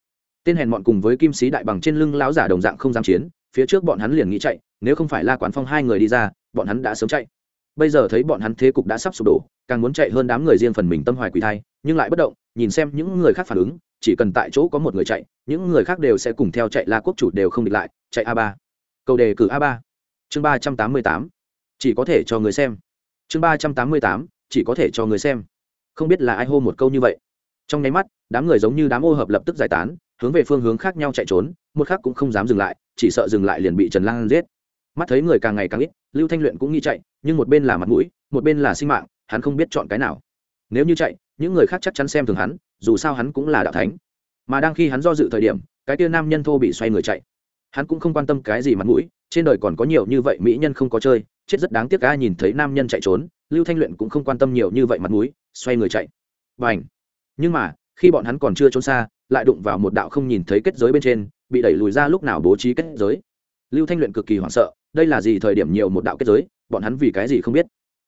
Tên hèn mọn cùng với kim sĩ đại bằng trên lưng lão giả đồng dạng không dám chiến, phía trước bọn hắn liền nghĩ chạy, nếu không phải la quán phong hai người đi ra, bọn hắn đã sớm chạy bây giờ thấy bọn hắn thế cục đã sắp sụp đổ, càng muốn chạy hơn đám người riêng phần mình tâm hoài quỳ thai, nhưng lại bất động, nhìn xem những người khác phản ứng, chỉ cần tại chỗ có một người chạy, những người khác đều sẽ cùng theo chạy la quốc chủ đều không địch lại, chạy a ba. Câu đề cử a ba. Chương ba trăm tám mươi tám. Chỉ có thể cho người xem. Chương ba trăm tám mươi tám. Chỉ có thể cho người xem. Không biết là ai hô một câu như vậy. Trong nháy mắt, đám người giống như đám ô hợp lập tức giải tán, hướng về phương hướng khác nhau chạy trốn, một khác cũng không dám dừng lại, chỉ sợ dừng lại liền bị trần lang giết. Mắt thấy người càng ngày càng ít lưu thanh luyện cũng nghi chạy, nhưng một bên là mặt mũi, một bên là sinh mạng, hắn không biết chọn cái nào. Nếu như chạy, những người khác chắc chắn xem thường hắn, dù sao hắn cũng là đạo thánh. Mà đang khi hắn do dự thời điểm, cái tia nam nhân thô bị xoay người chạy. Hắn cũng không quan tâm cái gì mặt mũi, trên đời còn có nhiều như vậy mỹ nhân không có chơi, chết rất đáng tiếc ca nhìn thấy nam nhân chạy trốn, lưu thanh luyện cũng không quan tâm nhiều như vậy mặt mũi, xoay người chạy. B à n h nhưng mà, khi bọn hắn còn chưa trốn xa, lại đụng vào một đạo không nhìn thấy kết giới bên trên, bị đẩy lùi ra lúc nào bố trí kết giới. Lưu thanh luyện cực kỳ hoảng sợ đây là gì thời điểm nhiều một đạo kết giới, bọn hắn vì cái gì không biết?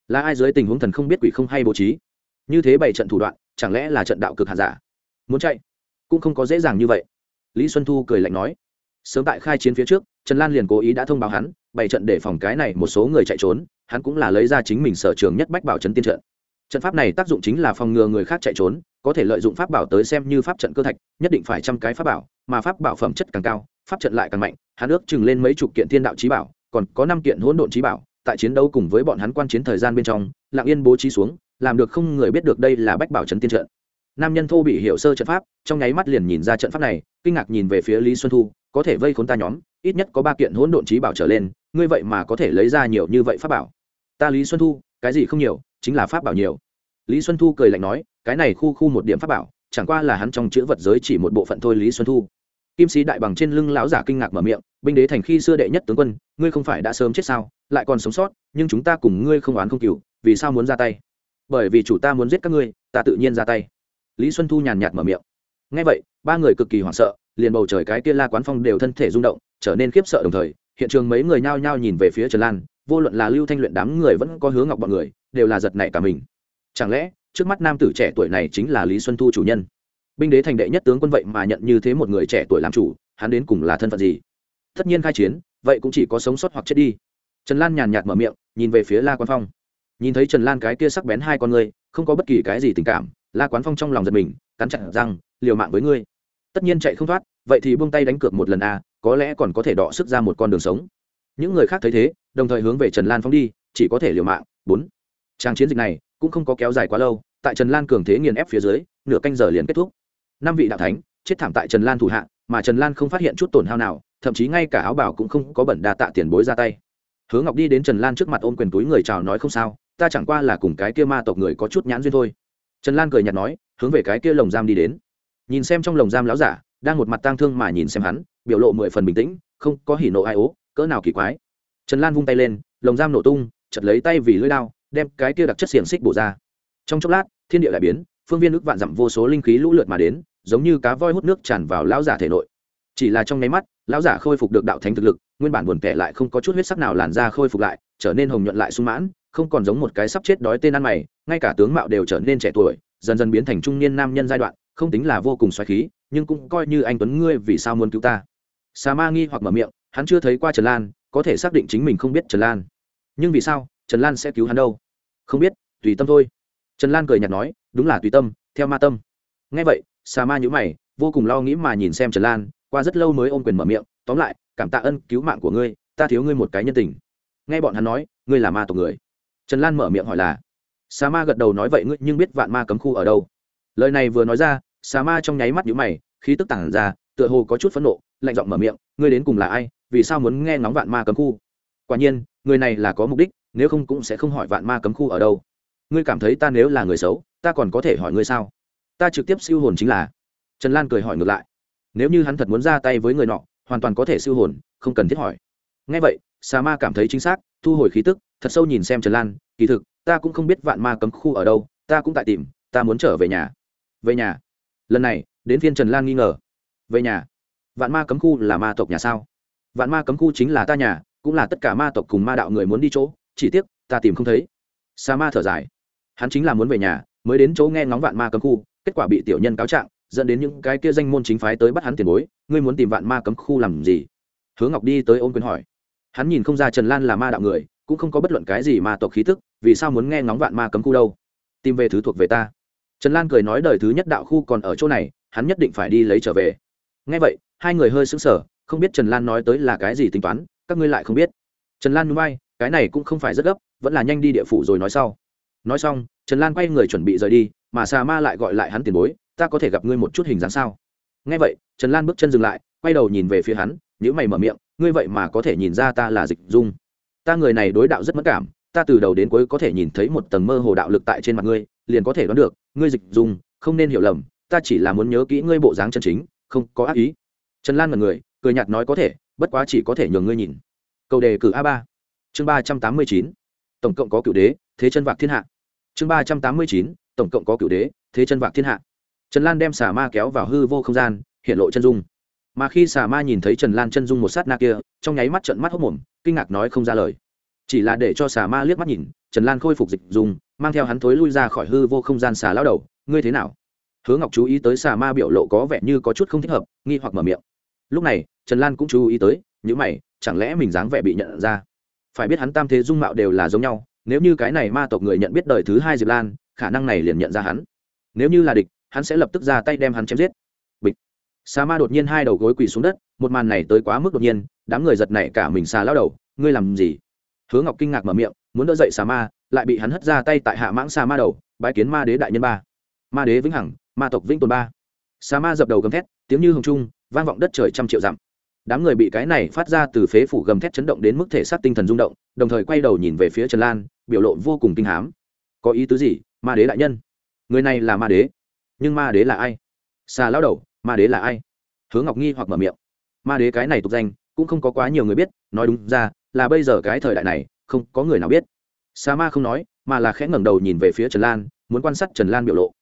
Là ai dưới tình huống thần không biết quỷ không hay bố trí? Như thế bảy trận thủ đoạn, chẳng lẽ là trận đạo cực hạ giả? Muốn chạy? Cũng không có dễ dàng như vậy. Lý xuân thu cười lạnh nói. Sớm tại khai chiến phía trước, trần lan liền cố ý đã thông báo hắn, bảy trận để phòng cái này một số người chạy trốn, hắn cũng là lấy ra chính mình sở trường nhất bách bảo trấn tiên trận. Trận pháp này tác dụng chính là phòng ngừa người khác chạy trốn, có thể lợi dụng pháp bảo tới xem như pháp trận cơ thạch, nhất định phải trăm cái pháp bảo, mà pháp bảo phẩm chất càng cao, pháp trận lại càng mạnh, hắn ước chừng lên mấy chục kiện thiên đạo trí bảo còn có năm kiện hỗn độn trí bảo, tại chiến đấu cùng với bọn hắn quan chiến thời gian bên trong lạng yên bố trí xuống, làm được không người biết được đây là bách bảo trấn tiên trận. Nam nhân thô bị hiểu sơ trận pháp, trong nháy mắt liền nhìn ra trận pháp này, kinh ngạc nhìn về phía lý xuân thu, có thể vây khốn ta nhóm, ít nhất có ba kiện hỗn độn trí bảo trở lên, ngươi vậy mà có thể lấy ra nhiều như vậy pháp bảo. Ta lý xuân thu, cái gì không nhiều, chính là pháp bảo nhiều. Lý xuân thu cười lạnh nói, cái này khu khu một điểm pháp bảo, chẳng qua là hắn trong chữ vật giới chỉ một bộ phận thôi lý xuân thu. Kim sĩ đại bằng trên lưng lão giả kinh ngạc mở miệng binh đế thành khi xưa đệ nhất tướng quân, ngươi không phải đã sớm chết sao? Lại còn sống sót, nhưng chúng ta cùng ngươi không oán không cừu, vì sao muốn ra tay? Bởi vì chủ ta muốn giết các ngươi, ta tự nhiên ra tay. Lý xuân thu nhàn nhạt mở miệng. Ngay vậy, ba người cực kỳ hoảng sợ, liền bầu trời cái kia la quán phong đều thân thể rung động, trở nên khiếp sợ đồng thời, hiện trường mấy người nhao nhao nhìn về phía trần lan, vô luận là lưu thanh luyện đám người vẫn có hướng ngọc bọn người, đều là giật nảy cả mình. Chẳng lẽ, trước mắt nam tử trẻ tuổi này chính là lý xuân thu chủ nhân? Binh đế thành đệ nhất tướng quân vậy mà nhận như thế một người trẻ tuổi làm chủ, hắn đến cùng là thân phận gì? Tất nhiên khai chiến, vậy cũng chỉ có sống sót hoặc chết đi. Trần lan nhàn nhạt mở miệng, nhìn về phía la quán phong. Nhìn thấy trần lan cái kia sắc bén hai con người, không có bất kỳ cái gì tình cảm, la quán phong trong lòng giật mình, cắn chặt răng, liều mạng với ngươi. Tất nhiên chạy không thoát, vậy thì buông tay đánh cược một lần a có lẽ còn có thể đọ sức ra một con đường sống. Những người khác thấy thế, đồng thời hướng về trần lan phong đi, chỉ có thể liều mạng. Bốn. Trang chiến dịch này cũng không có kéo dài quá lâu, tại trần lan cường thế nghiền ép phía dưới, nửa canh giờ liền kết thúc. Năm vị đạo thánh chết thảm tại trần lan thủ hạ, mà trần lan không phát hiện chút tổn hao nào thậm chí ngay cả áo bảo cũng không có bẩn đa tạ tiền bối ra tay. Hứa ngọc đi đến trần lan trước mặt ôm quyền túi người chào nói không sao, ta chẳng qua là cùng cái kia ma tộc người có chút nhãn duyên thôi. Trần lan cười nhạt nói, hướng về cái kia lồng giam đi đến. Nhìn xem trong lồng giam láo giả, đang một mặt tang thương mà nhìn xem hắn, biểu lộ mười phần bình tĩnh, không có hỉ nộ ai ố, cỡ nào kỳ quái. Trần lan vung tay lên, lồng giam nổ tung, chật lấy tay vì lưỡi đao, đem cái kia đặc chất xiềng xích bổ ra. Trong chốc lát, thiên địa đại biến, phương viên ước vạn dặm vô số linh khí lũ lượt mà đến, giống như cá voi hút nước tràn vào lão giả thể nội chỉ là trong nháy mắt, lão giả khôi phục được đạo thánh thực lực, nguyên bản buồn kẻ lại không có chút huyết sắc nào làn ra khôi phục lại, trở nên hồng nhuận lại sung mãn, không còn giống một cái sắp chết đói tên ăn mày, ngay cả tướng mạo đều trở nên trẻ tuổi, dần dần biến thành trung niên nam nhân giai đoạn, không tính là vô cùng xoáy khí, nhưng cũng coi như anh tuấn ngươi vì sao muốn cứu ta. Xà ma nghi hoặc mở miệng, hắn chưa thấy qua trần lan, có thể xác định chính mình không biết trần lan. Nhưng vì sao, trần lan sẽ cứu hắn đâu? Không biết, tùy tâm thôi. Trần lan cười nhạt nói, đúng là tùy tâm, theo ma tâm. Ngay vậy xà ma nhữ mày, vô cùng lo nghĩ mà nhìn xem trần lan qua rất lâu mới ôm quyền mở miệng, tóm lại, cảm tạ ân cứu mạng của ngươi, ta thiếu ngươi một cái nhân tình. Nghe bọn hắn nói, ngươi là ma tộc người. Trần lan mở miệng hỏi là sa ma gật đầu nói vậy ngươi nhưng biết vạn ma cấm khu ở đâu? Lời này vừa nói ra sa ma trong nháy mắt nhũ mày, khí tức tản ra, tựa hồ có chút phẫn nộ, lạnh giọng mở miệng, ngươi đến cùng là ai, vì sao muốn nghe ngóng vạn ma cấm khu? Quả nhiên, người này là có mục đích, nếu không cũng sẽ không hỏi vạn ma cấm khu ở đâu. Ngươi cảm thấy ta nếu là người xấu, ta còn có thể hỏi ngươi sao? Ta trực tiếp siêu hồn chính là trần lan cười hỏi ngược lại nếu như hắn thật muốn ra tay với người nọ, hoàn toàn có thể siêu hồn, không cần thiết hỏi. Ngay vậy, sa ma cảm thấy chính xác, thu hồi khí tức, thật sâu nhìn xem trần lan, kỳ thực, ta cũng không biết vạn ma cấm khu ở đâu, ta cũng tại tìm, ta muốn trở về nhà. Về nhà. Lần này, đến phiên trần lan nghi ngờ. Về nhà. Vạn ma cấm khu là ma tộc nhà sao? Vạn ma cấm khu chính là ta nhà, cũng là tất cả ma tộc cùng ma đạo người muốn đi chỗ, chỉ tiếc, ta tìm không thấy. Sa ma thở dài. Hắn chính là muốn về nhà, mới đến chỗ nghe ngóng vạn ma cấm khu, kết quả bị tiểu nhân cáo trạng dẫn đến những cái kia danh môn chính phái tới bắt hắn tiền bối, ngươi muốn tìm vạn ma cấm khu làm gì? Hứa ngọc đi tới ôm quyền hỏi. Hắn nhìn không ra trần lan là ma đạo người, cũng không có bất luận cái gì ma tộc khí tức, vì sao muốn nghe ngóng vạn ma cấm khu đâu? Tìm về thứ thuộc về ta. Trần lan cười nói đời thứ nhất đạo khu còn ở chỗ này, hắn nhất định phải đi lấy trở về. Ngay vậy, hai người hơi sững sờ, không biết trần lan nói tới là cái gì tính toán, các ngươi lại không biết. Trần lan núi bay cái này cũng không phải rất gấp, vẫn là nhanh đi địa phủ rồi nói sau. Nói xong, trần lan quay người chuẩn bị rời đi, mà xà ma lại gọi lại hắn tiền bối ta có thể gặp ngươi một chút hình dáng sao? Ngay vậy, trần lan bước chân dừng lại, quay đầu nhìn về phía hắn nhữ mày mở miệng, ngươi vậy mà có thể nhìn ra ta là dịch dung. Ta người này đối đạo rất mất cảm, ta từ đầu đến cuối có thể nhìn thấy một tầng mơ hồ đạo lực tại trên mặt ngươi, liền có thể đoán được, ngươi dịch dung, không nên hiểu lầm, ta chỉ là muốn nhớ kỹ ngươi bộ dáng chân chính, không có ác ý. Trần lan mật người, cười nhạt nói có thể, bất quá chỉ có thể nhường ngươi nhìn. Câu đề cử a ba, chương ba trăm tám mươi chín, tổng cộng có cựu đế, thế chân vạc thiên hạ. Chương ba trăm tám mươi chín, tổng cộng có cựu đế, thế chân vạc thiên hạ trần lan đem xà ma kéo vào hư vô không gian, hiện lộ chân dung. Mà khi xà ma nhìn thấy trần lan chân dung một sát na kia, trong nháy mắt trận mắt hốc mồm, kinh ngạc nói không ra lời. Chỉ là để cho xà ma liếc mắt nhìn, trần lan khôi phục dịch dùng mang theo hắn thối lui ra khỏi hư vô không gian xà lao đầu. Ngươi thế nào? Hứa ngọc chú ý tới xà ma biểu lộ có vẻ như có chút không thích hợp, nghi hoặc mở miệng. Lúc này, trần lan cũng chú ý tới những mày, chẳng lẽ mình dáng vẻ bị nhận ra? Phải biết hắn tam thế dung mạo đều là giống nhau, nếu như cái này ma tộc người nhận biết đời thứ hai diệp lan, khả năng này liền nhận ra hắn. Nếu như là địch hắn sẽ lập tức ra tay đem hắn chém giết. Bịch. Xà ma đột nhiên hai đầu gối quỳ xuống đất, một màn này tới quá mức đột nhiên, đám người giật nảy cả mình xà lao đầu, ngươi làm gì? Hứa ngọc kinh ngạc mở miệng, muốn đỡ dậy xà ma, lại bị hắn hất ra tay tại hạ mãng xà ma đầu, bái kiến ma đế đại nhân ba. Ma đế vĩnh hằng, ma tộc vĩnh tồn ba. Sa ma dập đầu gầm thét, tiếng như hồng trung, vang vọng đất trời trăm triệu dặm. Đám người bị cái này phát ra từ phế phủ gầm thét chấn động đến mức thể xác tinh thần rung động, đồng thời quay đầu nhìn về phía trần lan, biểu lộ vô cùng kinh hám. Có ý tứ gì, ma đế đại nhân? Người này là ma đế nhưng ma đế là ai? Xà lao đầu, ma đế là ai? Hướng ngọc nghi hoặc mở miệng. Ma đế cái này tục danh, cũng không có quá nhiều người biết, nói đúng ra, là bây giờ cái thời đại này, không có người nào biết. Xà ma không nói, mà là khẽ ngẩng đầu nhìn về phía trần lan, muốn quan sát trần lan biểu lộ.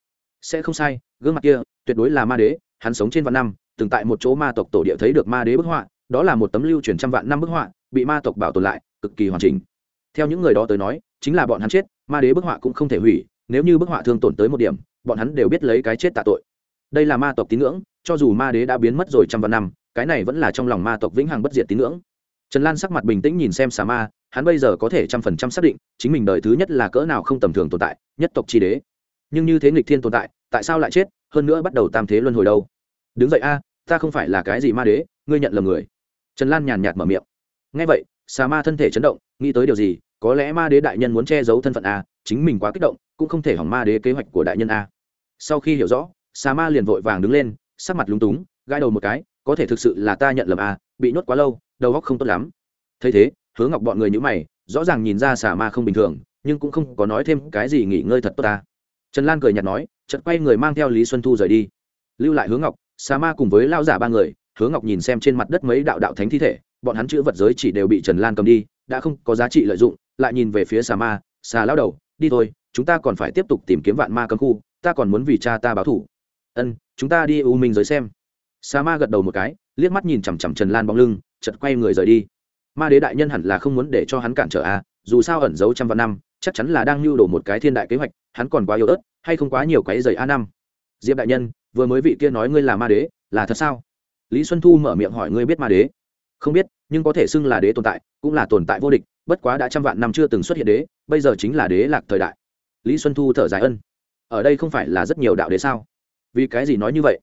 Sẽ không sai, gương mặt kia, tuyệt đối là ma đế, hắn sống trên vạn năm, từng tại một chỗ ma tộc tổ địa thấy được ma đế bức họa, đó là một tấm lưu truyền trăm vạn năm bức họa, bị ma tộc bảo tồn lại, cực kỳ hoàn chỉnh. Theo những người đó tới nói, chính là bọn hắn chết, ma đế bức họa cũng không thể hủy, nếu như bức họa thương tổn tới một điểm bọn hắn đều biết lấy cái chết tạ tội. Đây là ma tộc tín ngưỡng, cho dù ma đế đã biến mất rồi trăm vạn năm, cái này vẫn là trong lòng ma tộc vĩnh hằng bất diệt tín ngưỡng. Trần lan sắc mặt bình tĩnh nhìn xem xà ma, hắn bây giờ có thể trăm phần trăm xác định, chính mình đời thứ nhất là cỡ nào không tầm thường tồn tại, nhất tộc tri đế. Nhưng như thế nghịch thiên tồn tại tại sao lại chết, hơn nữa bắt đầu tam thế luân hồi đâu? Đứng dậy a, ta không phải là cái gì ma đế, ngươi nhận lầm người. Trần lan nhàn nhạt mở miệng. Ngay vậy, xà ma thân thể chấn động, nghĩ tới điều gì, có lẽ ma đế đại nhân muốn che giấu thân phận a, chính mình quá kích động, cũng không thể hỏng ma đế kế hoạch của đại nhân a sau khi hiểu rõ xà ma liền vội vàng đứng lên, sắc mặt lúng túng, gãi đầu một cái, có thể thực sự là ta nhận lầm à? bị nhốt quá lâu, đầu óc không tốt lắm thấy thế, hứa ngọc bọn người nhữ mày, rõ ràng nhìn ra xà ma không bình thường, nhưng cũng không có nói thêm cái gì nghỉ ngơi thật tốt ta trần lan cười nhạt nói, chợt quay người mang theo lý xuân thu rời đi lưu lại hướng ngọc xà ma cùng với lao giả ba người hướng ngọc nhìn xem trên mặt đất mấy đạo đạo thánh thi thể, bọn hắn chữ vật giới chỉ đều bị trần lan cầm đi, đã không có giá trị lợi dụng, lại nhìn về phía xà ma xà lao đầu, đi thôi, chúng ta còn phải tiếp tục tìm kiếm vạn ma cấm khu ta còn muốn vì cha ta báo thủ. Ân, chúng ta đi u minh giới xem. Sa ma gật đầu một cái, liếc mắt nhìn chằm chằm trần lan bóng lưng chật quay người rời đi. Ma đế đại nhân hẳn là không muốn để cho hắn cản trở a dù sao ẩn giấu trăm vạn năm, chắc chắn là đang lưu đồ một cái thiên đại kế hoạch, hắn còn quá yếu ớt, hay không quá nhiều cái giày a năm diệp đại nhân, vừa mới vị kia nói ngươi là ma đế, là thật sao? Lý xuân thu mở miệng hỏi ngươi biết ma đế. Không biết, nhưng có thể xưng là đế tồn tại, cũng là tồn tại vô địch, bất quá đã trăm vạn năm chưa từng xuất hiện đế, bây giờ chính là đế lạc thời đại. Lý xuân thu thở dài ân ở đây không phải là rất nhiều đạo đế sao? Vì cái gì nói như vậy?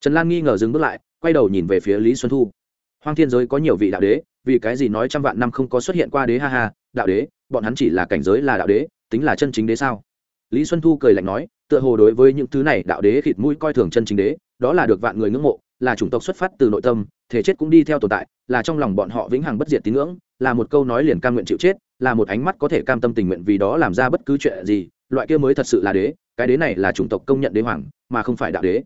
Trần lan nghi ngờ dừng bước lại, quay đầu nhìn về phía lý xuân thu. Hoang thiên giới có nhiều vị đạo đế, vì cái gì nói trăm vạn năm không có xuất hiện qua đế ha ha, đạo đế, bọn hắn chỉ là cảnh giới là đạo đế, tính là chân chính đế sao? Lý xuân thu cười lạnh nói, tựa hồ đối với những thứ này đạo đế khịt mũi coi thường chân chính đế, đó là được vạn người ngưỡng mộ, là chủng tộc xuất phát từ nội tâm, thể chết cũng đi theo tồn tại, là trong lòng bọn họ vĩnh hằng bất diệt tín ngưỡng, là một câu nói liền cam nguyện chịu chết, là một ánh mắt có thể cam tâm tình nguyện vì đó làm ra bất cứ chuyện gì loại kia mới thật sự là đế, cái đế này là chủng tộc công nhận đế hoàng, mà không phải đạo đế.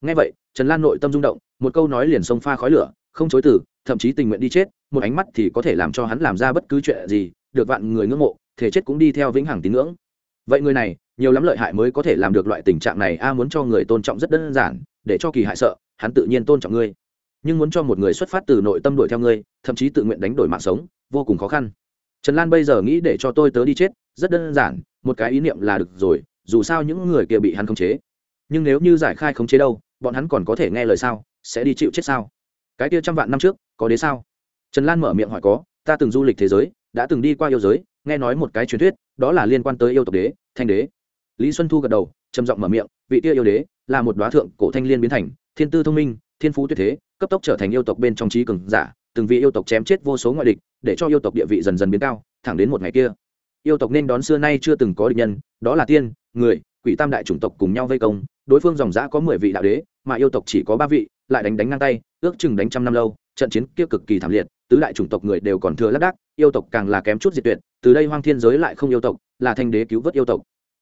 Ngay vậy, trần lan nội tâm rung động, một câu nói liền xông pha khói lửa, không chối từ, thậm chí tình nguyện đi chết, một ánh mắt thì có thể làm cho hắn làm ra bất cứ chuyện gì, được vạn người ngưỡng mộ, thể chết cũng đi theo vĩnh hằng tín ngưỡng. Vậy người này, nhiều lắm lợi hại mới có thể làm được loại tình trạng này, a muốn cho người tôn trọng rất đơn giản, để cho kỳ hại sợ, hắn tự nhiên tôn trọng ngươi. Nhưng muốn cho một người xuất phát từ nội tâm đuổi theo ngươi, thậm chí tự nguyện đánh đổi mạng sống, vô cùng khó khăn. Trần lan bây giờ nghĩ để cho tôi tớ đi chết, rất đơn giản một cái ý niệm là được rồi, dù sao những người kia bị hắn khống chế. Nhưng nếu như giải khai khống chế đâu, bọn hắn còn có thể nghe lời sao? Sẽ đi chịu chết sao? Cái kia trăm vạn năm trước, có đế sao? Trần lan mở miệng hỏi có, ta từng du lịch thế giới, đã từng đi qua yêu giới, nghe nói một cái truyền thuyết, đó là liên quan tới yêu tộc đế, thanh đế. Lý xuân thu gật đầu, trầm giọng mở miệng, vị tia yêu đế, là một đoá thượng cổ thanh liên biến thành, thiên tư thông minh, thiên phú tuyệt thế, cấp tốc trở thành yêu tộc bên trong trí cường giả, từng vị yêu tộc chém chết vô số ngoại địch, để cho yêu tộc địa vị dần dần biến cao, thẳng đến một ngày kia yêu tộc nên đón xưa nay chưa từng có địch nhân, đó là tiên, người, quỷ tam đại chủng tộc cùng nhau vây công, đối phương dòng giã có mười vị đạo đế, mà yêu tộc chỉ có ba vị, lại đánh đánh ngang tay, ước chừng đánh trăm năm lâu, trận chiến kia cực kỳ thảm liệt, tứ đại chủng tộc người đều còn thừa lác đác, yêu tộc càng là kém chút diệt tuyệt, từ đây hoang thiên giới lại không yêu tộc, là thanh đế cứu vớt yêu tộc.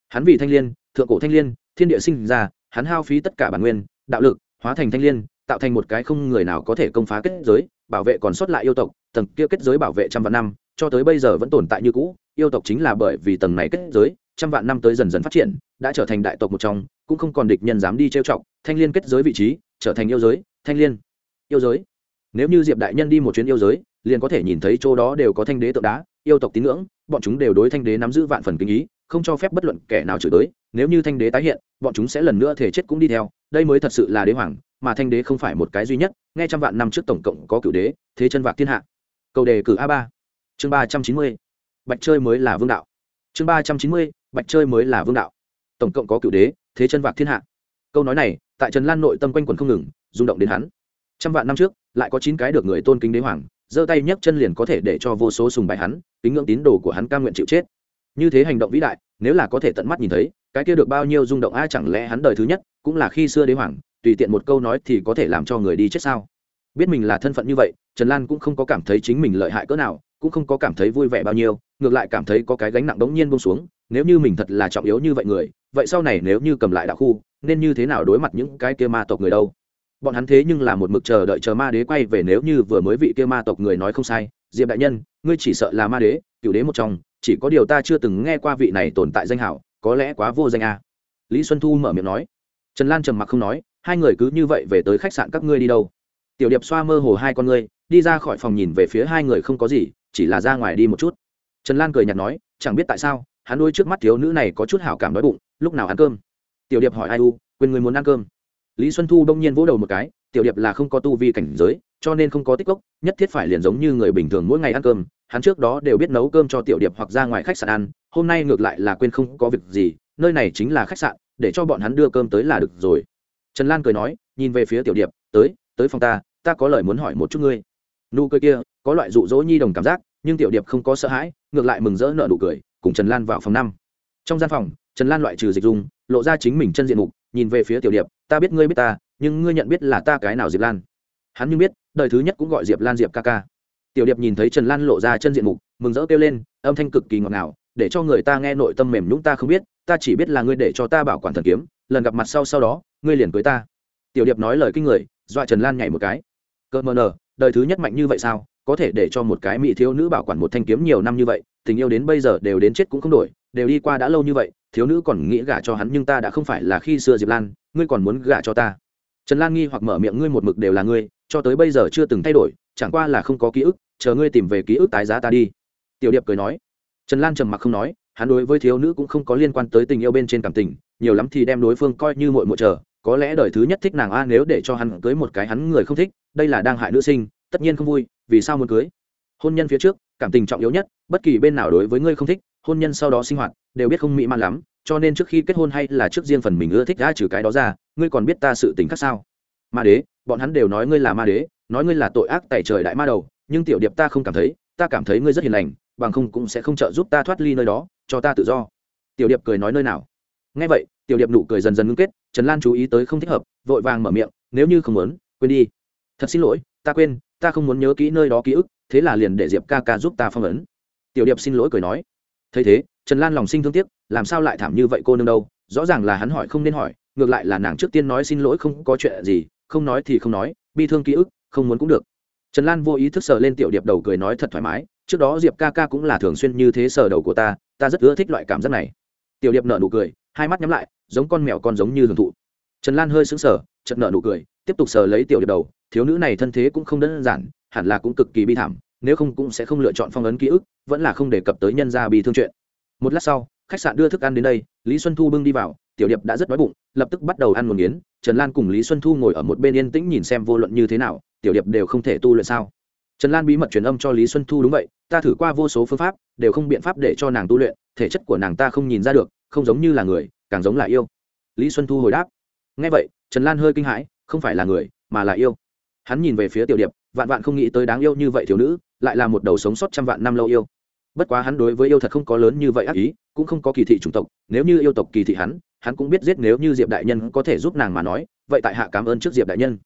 Hắn vì thanh liên, thượng cổ thanh liên, thiên địa sinh ra, hắn hao phí tất cả bản nguyên, đạo lực, hóa thành thanh liên, tạo thành một cái không người nào có thể công phá kết giới, bảo vệ còn sót lại yêu tộc, tầng kia kết giới bảo vệ trăm vạn năm cho tới bây giờ vẫn tồn tại như cũ, yêu tộc chính là bởi vì tầng này kết giới, trăm vạn năm tới dần dần phát triển, đã trở thành đại tộc một trong, cũng không còn địch nhân dám đi trêu chọc, thanh liên kết giới vị trí, trở thành yêu giới, thanh liên, yêu giới. Nếu như diệp đại nhân đi một chuyến yêu giới, liền có thể nhìn thấy chỗ đó đều có thanh đế tượng đá, yêu tộc tín ngưỡng, bọn chúng đều đối thanh đế nắm giữ vạn phần kinh ý, không cho phép bất luận kẻ nào chửi tới nếu như thanh đế tái hiện, bọn chúng sẽ lần nữa thể chết cũng đi theo, đây mới thật sự là đế hoàng, mà thanh đế không phải một cái duy nhất, nghe trăm vạn năm trước tổng cộng có cựu đế, thế chân vạc thiên hạ. Cầu đề cử a ba chương ba trăm chín mươi, bạch chơi mới là vương đạo. Chương ba trăm chín mươi, bạch chơi mới là vương đạo. Tổng cộng có cựu đế, thế chân vạc thiên hạ. Câu nói này, tại trần lan nội tâm quanh quẩn không ngừng, rung động đến hắn. Trăm vạn năm trước, lại có chín cái được người tôn kính đế hoàng, giơ tay nhấc chân liền có thể để cho vô số sùng bài hắn, kính ngưỡng tín đồ của hắn ca nguyện chịu chết. Như thế hành động vĩ đại, nếu là có thể tận mắt nhìn thấy, cái kia được bao nhiêu rung động ai chẳng lẽ hắn đời thứ nhất, cũng là khi xưa đế hoàng, tùy tiện một câu nói thì có thể làm cho người đi chết sao? Biết mình là thân phận như vậy, trần lan cũng không có cảm thấy chính mình lợi hại cỡ nào cũng không có cảm thấy vui vẻ bao nhiêu, ngược lại cảm thấy có cái gánh nặng đống nhiên bông xuống, nếu như mình thật là trọng yếu như vậy người, vậy sau này nếu như cầm lại đạo khu, nên như thế nào đối mặt những cái kia ma tộc người đâu? Bọn hắn thế nhưng là một mực chờ đợi chờ ma đế quay về nếu như vừa mới vị kia ma tộc người nói không sai, diệp đại nhân, ngươi chỉ sợ là ma đế, cựu đế một trong, chỉ có điều ta chưa từng nghe qua vị này tồn tại danh hảo, có lẽ quá vô danh a. Lý xuân thu mở miệng nói. Trần lan trầm mặc không nói, hai người cứ như vậy về tới khách sạn các ngươi đi đâu. Tiểu điệp xoa mơ hồ hai con ngươi, đi ra khỏi phòng nhìn về phía hai người không có gì chỉ là ra ngoài đi một chút. Trần lan cười nhạt nói, chẳng biết tại sao, hắn đôi trước mắt thiếu nữ này có chút hảo cảm đói bụng, lúc nào ăn cơm? Tiểu điệp hỏi ai u, quên người muốn ăn cơm. Lý xuân thu đông nhiên vỗ đầu một cái, tiểu điệp là không có tu vi cảnh giới, cho nên không có tích cốc, nhất thiết phải liền giống như người bình thường mỗi ngày ăn cơm, hắn trước đó đều biết nấu cơm cho tiểu điệp hoặc ra ngoài khách sạn ăn, hôm nay ngược lại là quên không có việc gì, nơi này chính là khách sạn, để cho bọn hắn đưa cơm tới là được rồi. Trần lan cười nói, nhìn về phía tiểu điệp, tới tới phòng ta ta có lời muốn hỏi một chút ngươi nụ cười kia, có loại rụ rỗ nhi đồng cảm giác, nhưng tiểu điệp không có sợ hãi, ngược lại mừng rỡ nợ nụ cười, cùng trần lan vào phòng năm. Trong gian phòng, trần lan loại trừ dịch dung, lộ ra chính mình chân diện mục, nhìn về phía tiểu điệp, ta biết ngươi biết ta, nhưng ngươi nhận biết là ta cái nào diệp lan? Hắn như biết, đời thứ nhất cũng gọi diệp lan diệp ca ca. Tiểu điệp nhìn thấy trần lan lộ ra chân diện mục, mừng rỡ kêu lên, âm thanh cực kỳ ngọt ngào, để cho người ta nghe nội tâm mềm nhũng ta không biết, ta chỉ biết là ngươi để cho ta bảo quản thần kiếm, lần gặp mặt sau sau đó, ngươi liền cưới ta. Tiểu điệp nói lời kinh người, dọa trần lan nhảy một cái. Cơ mờ nờ đời thứ nhất mạnh như vậy sao? Có thể để cho một cái mỹ thiếu nữ bảo quản một thanh kiếm nhiều năm như vậy, tình yêu đến bây giờ đều đến chết cũng không đổi, đều đi qua đã lâu như vậy, thiếu nữ còn nghĩ gả cho hắn nhưng ta đã không phải là khi xưa diệp lan, ngươi còn muốn gả cho ta? Trần lan nghi hoặc mở miệng, ngươi một mực đều là ngươi, cho tới bây giờ chưa từng thay đổi, chẳng qua là không có ký ức, chờ ngươi tìm về ký ức tái giá ta đi. Tiểu điệp cười nói. Trần lan trầm mặc không nói, hắn đối với thiếu nữ cũng không có liên quan tới tình yêu bên trên cảm tình, nhiều lắm thì đem đối phương coi như mội mội chờ, có lẽ đời thứ nhất thích nàng a, nếu để cho hắn cưới một cái hắn người không thích đây là đang hại nữ sinh, tất nhiên không vui, vì sao muốn cưới? Hôn nhân phía trước, cảm tình trọng yếu nhất, bất kỳ bên nào đối với ngươi không thích, hôn nhân sau đó sinh hoạt, đều biết không mỹ man lắm, cho nên trước khi kết hôn hay là trước riêng phần mình ưa thích đã trừ cái đó ra, ngươi còn biết ta sự tình khác sao? Ma đế, bọn hắn đều nói ngươi là ma đế, nói ngươi là tội ác tại trời đại ma đầu, nhưng tiểu điệp ta không cảm thấy, ta cảm thấy ngươi rất hiền lành, bằng không cũng sẽ không trợ giúp ta thoát ly nơi đó, cho ta tự do. Tiểu điệp cười nói nơi nào? Ngay vậy, tiểu điệp nụ cười dần dần ngưng kết, trần lan chú ý tới không thích hợp, vội vàng mở miệng, nếu như không muốn, quên đi thật xin lỗi, ta quên, ta không muốn nhớ kỹ nơi đó ký ức, thế là liền để diệp ca ca giúp ta phong ấn. Tiểu điệp xin lỗi cười nói. Thấy thế, trần lan lòng sinh thương tiếc, làm sao lại thảm như vậy cô nương đâu? Rõ ràng là hắn hỏi không nên hỏi, ngược lại là nàng trước tiên nói xin lỗi không có chuyện gì, không nói thì không nói, bi thương ký ức, không muốn cũng được. Trần lan vô ý thức sờ lên tiểu điệp đầu cười nói thật thoải mái, trước đó diệp ca ca cũng là thường xuyên như thế sờ đầu của ta ta rất ưa thích loại cảm giác này. Tiểu điệp nợ nụ cười, hai mắt nhắm lại, giống con mèo con giống như hưởng thụ trần lan hơi sững sờ chật nở nụ cười, tiếp tục sờ lấy tiểu điệp đầu. Thiếu nữ này thân thế cũng không đơn giản, hẳn là cũng cực kỳ bi thảm, nếu không cũng sẽ không lựa chọn phong ấn ký ức, vẫn là không đề cập tới nhân gia bị thương chuyện. Một lát sau, khách sạn đưa thức ăn đến đây, lý xuân thu bưng đi vào, tiểu điệp đã rất đói bụng, lập tức bắt đầu ăn một miếng. Trần lan cùng lý xuân thu ngồi ở một bên yên tĩnh nhìn xem vô luận như thế nào, tiểu điệp đều không thể tu luyện sao. Trần lan bí mật truyền âm cho lý xuân thu đúng vậy, ta thử qua vô số phương pháp, đều không biện pháp để cho nàng tu luyện, thể chất của nàng ta không nhìn ra được, không giống như là người, càng giống là yêu. Lý xuân thu hồi đáp ngay vậy, trần lan hơi kinh hãi, không phải là người, mà là yêu. Hắn nhìn về phía tiểu điệp, vạn vạn không nghĩ tới đáng yêu như vậy thiếu nữ, lại là một đầu sống sót trăm vạn năm lâu yêu. Bất quá hắn đối với yêu thật không có lớn như vậy ác ý, cũng không có kỳ thị chủng tộc, nếu như yêu tộc kỳ thị hắn hắn cũng biết giết nếu như diệp đại nhân có thể giúp nàng mà nói, vậy tại hạ cảm ơn trước diệp đại nhân.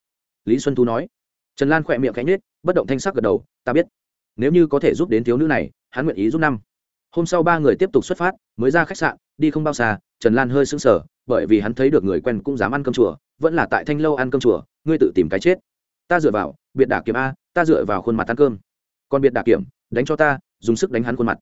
Lý xuân thu nói. Trần lan khỏe miệng cánh nết bất động thanh sắc gật đầu, ta biết. Nếu như có thể giúp đến thiếu nữ này, hắn nguyện ý giúp năm. Hôm sau ba người tiếp tục xuất phát, mới ra khách sạn, đi không bao xa, trần lan hơi sững sờ bởi vì hắn thấy được người quen cũng dám ăn cơm chùa, vẫn là tại thanh lâu ăn cơm chùa, ngươi tự tìm cái chết. Ta dựa vào, biệt đả kiểm a, ta dựa vào khuôn mặt ăn cơm. Còn biệt đả kiểm, đánh cho ta, dùng sức đánh hắn khuôn mặt.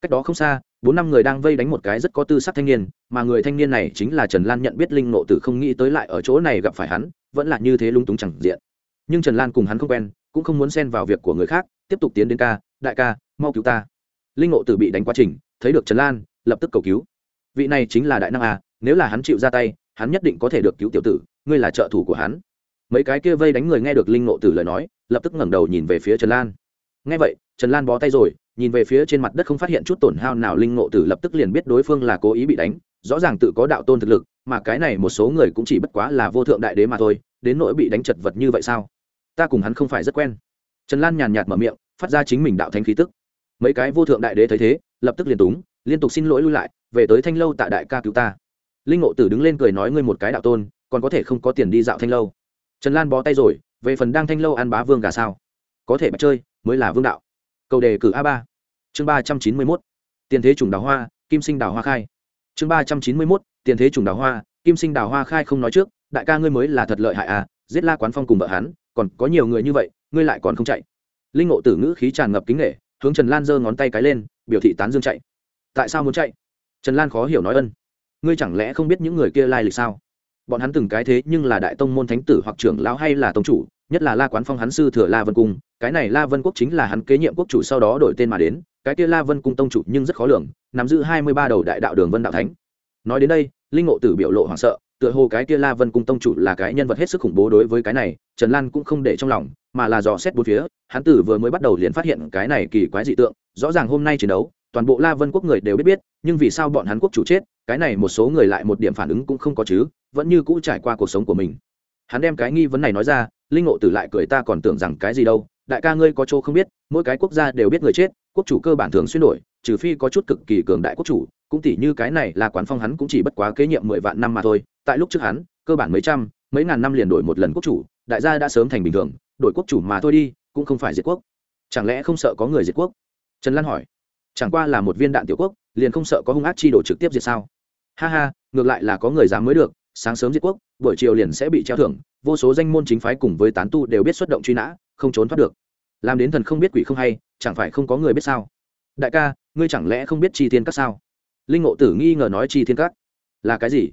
Cách đó không xa, bốn năm người đang vây đánh một cái rất có tư sắc thanh niên, mà người thanh niên này chính là trần lan nhận biết linh nộ tử không nghĩ tới lại ở chỗ này gặp phải hắn, vẫn là như thế lung túng chẳng diện. Nhưng trần lan cùng hắn không quen, cũng không muốn xen vào việc của người khác, tiếp tục tiến đến ca, đại ca, mau cứu ta. Linh nộ tử bị đánh quá trình, thấy được trần lan, lập tức cầu cứu. Vị này chính là đại năng à nếu là hắn chịu ra tay, hắn nhất định có thể được cứu tiểu tử, ngươi là trợ thủ của hắn. Mấy cái kia vây đánh người nghe được linh nộ tử lời nói, lập tức ngẩng đầu nhìn về phía trần lan. Nghe vậy, trần lan bó tay rồi, nhìn về phía trên mặt đất không phát hiện chút tổn hao nào, linh ngộ tử lập tức liền biết đối phương là cố ý bị đánh, rõ ràng tự có đạo tôn thực lực, mà cái này một số người cũng chỉ bất quá là vô thượng đại đế mà thôi, đến nỗi bị đánh chật vật như vậy sao? Ta cùng hắn không phải rất quen. Trần lan nhàn nhạt mở miệng, phát ra chính mình đạo thanh khí tức. Mấy cái vô thượng đại đế thấy thế, lập tức liền túng, liên tục xin lỗi lui lại, về tới thanh lâu tại đại ca cứu ta linh ngộ tử đứng lên cười nói ngươi một cái đạo tôn, còn có thể không có tiền đi dạo thanh lâu. Trần lan bó tay rồi, về phần đang thanh lâu ăn bá vương gà sao? Có thể bắt chơi, mới là vương đạo. Cầu đề cử a ba. Chương ba trăm chín mươi mốt. Tiền thế chủng đào hoa, kim sinh đào hoa khai. Chương ba trăm chín mươi mốt, tiền thế chủng đào hoa, kim sinh đào hoa khai không nói trước, đại ca ngươi mới là thật lợi hại à giết la quán phong cùng vợ hắn, còn có nhiều người như vậy, ngươi lại còn không chạy. Linh ngộ tử ngữ khí tràn ngập kính nghệ hướng trần lan giơ ngón tay cái lên, biểu thị tán dương chạy. Tại sao muốn chạy? Trần lan khó hiểu nói ân ngươi chẳng lẽ không biết những người kia lai lịch sao? Bọn hắn từng cái thế nhưng là đại tông môn thánh tử hoặc trưởng lão hay là tông chủ, nhất là la quán phong hắn sư thừa la vân cung, cái này la vân quốc chính là hắn kế nhiệm quốc chủ sau đó đổi tên mà đến, cái kia la vân cung tông chủ nhưng rất khó lường, nắm giữ hai mươi ba đầu đại đạo đường vân đạo thánh. Nói đến đây, linh ngộ tử biểu lộ hoảng sợ, tựa hồ cái kia la vân cung tông chủ là cái nhân vật hết sức khủng bố đối với cái này, trần lan cũng không để trong lòng, mà là dò xét bốn phía, hắn tử vừa mới bắt đầu liền phát hiện cái này kỳ quái dị tượng, rõ ràng hôm nay chiến đấu, toàn bộ la vân quốc người đều biết biết, nhưng vì sao bọn hắn quốc chủ chết cái này một số người lại một điểm phản ứng cũng không có chứ, vẫn như cũ trải qua cuộc sống của mình. Hắn đem cái nghi vấn này nói ra, linh ngộ tử lại cười ta còn tưởng rằng cái gì đâu, đại ca ngươi có chỗ không biết, mỗi cái quốc gia đều biết người chết, quốc chủ cơ bản thường xuyên đổi, trừ phi có chút cực kỳ cường đại quốc chủ, cũng tỷ như cái này là quán phong hắn cũng chỉ bất quá kế nhiệm mười vạn năm mà thôi, tại lúc trước hắn, cơ bản mấy trăm, mấy ngàn năm liền đổi một lần quốc chủ, đại gia đã sớm thành bình thường, đổi quốc chủ mà thôi đi, cũng không phải diệt quốc. Chẳng lẽ không sợ có người diệt quốc? Trần lan hỏi. Chẳng qua là một viên đạn tiểu quốc liền không sợ có hung ác chi đổ trực tiếp diệt sao? Ha ha, ngược lại là có người dám mới được, sáng sớm diệt quốc, buổi chiều liền sẽ bị treo thưởng, vô số danh môn chính phái cùng với tán tu đều biết xuất động truy nã, không trốn thoát được. Làm đến thần không biết quỷ không hay, chẳng phải không có người biết sao? Đại ca, ngươi chẳng lẽ không biết chi thiên các sao? Linh ngộ tử nghi ngờ nói chi thiên các. Là cái gì?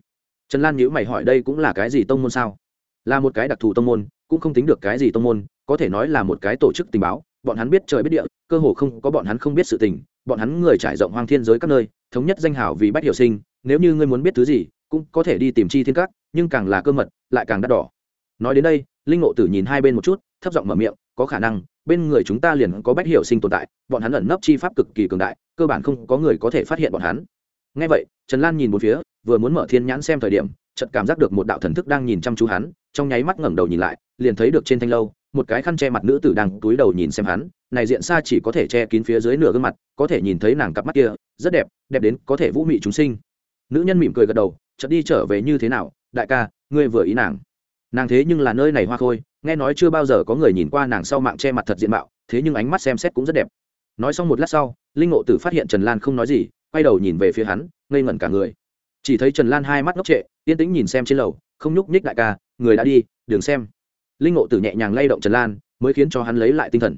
Trần lan nhữ mày hỏi đây cũng là cái gì tông môn sao? Là một cái đặc thù tông môn, cũng không tính được cái gì tông môn, có thể nói là một cái tổ chức tình báo, bọn hắn biết trời biết địa, cơ hồ không có bọn hắn không biết sự tình bọn hắn người trải rộng hoang thiên giới các nơi, thống nhất danh hảo vì bách hiểu sinh, nếu như ngươi muốn biết thứ gì, cũng có thể đi tìm chi thiên các, nhưng càng là cơ mật, lại càng đắt đỏ. Nói đến đây, linh ngộ tử nhìn hai bên một chút, thấp giọng mở miệng, có khả năng, bên người chúng ta liền có bách hiểu sinh tồn tại, bọn hắn ẩn nấp chi pháp cực kỳ cường đại, cơ bản không có người có thể phát hiện bọn hắn. Ngay vậy, trần lan nhìn một phía, vừa muốn mở thiên nhãn xem thời điểm, chợt cảm giác được một đạo thần thức đang nhìn chăm chú hắn, trong nháy mắt ngẩng đầu nhìn lại, liền thấy được trên thanh lâu, một cái khăn che mặt nữ tử đang túi đầu nhìn xem hắn này diện xa chỉ có thể che kín phía dưới nửa gương mặt, có thể nhìn thấy nàng cặp mắt kia, rất đẹp đẹp đến có thể vũ mị chúng sinh. Nữ nhân mỉm cười gật đầu, chợt đi trở về như thế nào, đại ca, ngươi vừa ý nàng. Nàng thế nhưng là nơi này hoa khôi, nghe nói chưa bao giờ có người nhìn qua nàng sau mạng che mặt thật diện mạo, thế nhưng ánh mắt xem xét cũng rất đẹp. Nói xong một lát sau, linh ngộ tử phát hiện trần lan không nói gì, quay đầu nhìn về phía hắn, ngây ngẩn cả người. Chỉ thấy trần lan hai mắt ngốc trệ, yên tĩnh nhìn xem trên lầu, không nhúc nhích đại ca, người đã đi, đường xem. Linh ngộ tử nhẹ nhàng lay động trần lan, mới khiến cho hắn lấy lại tinh thần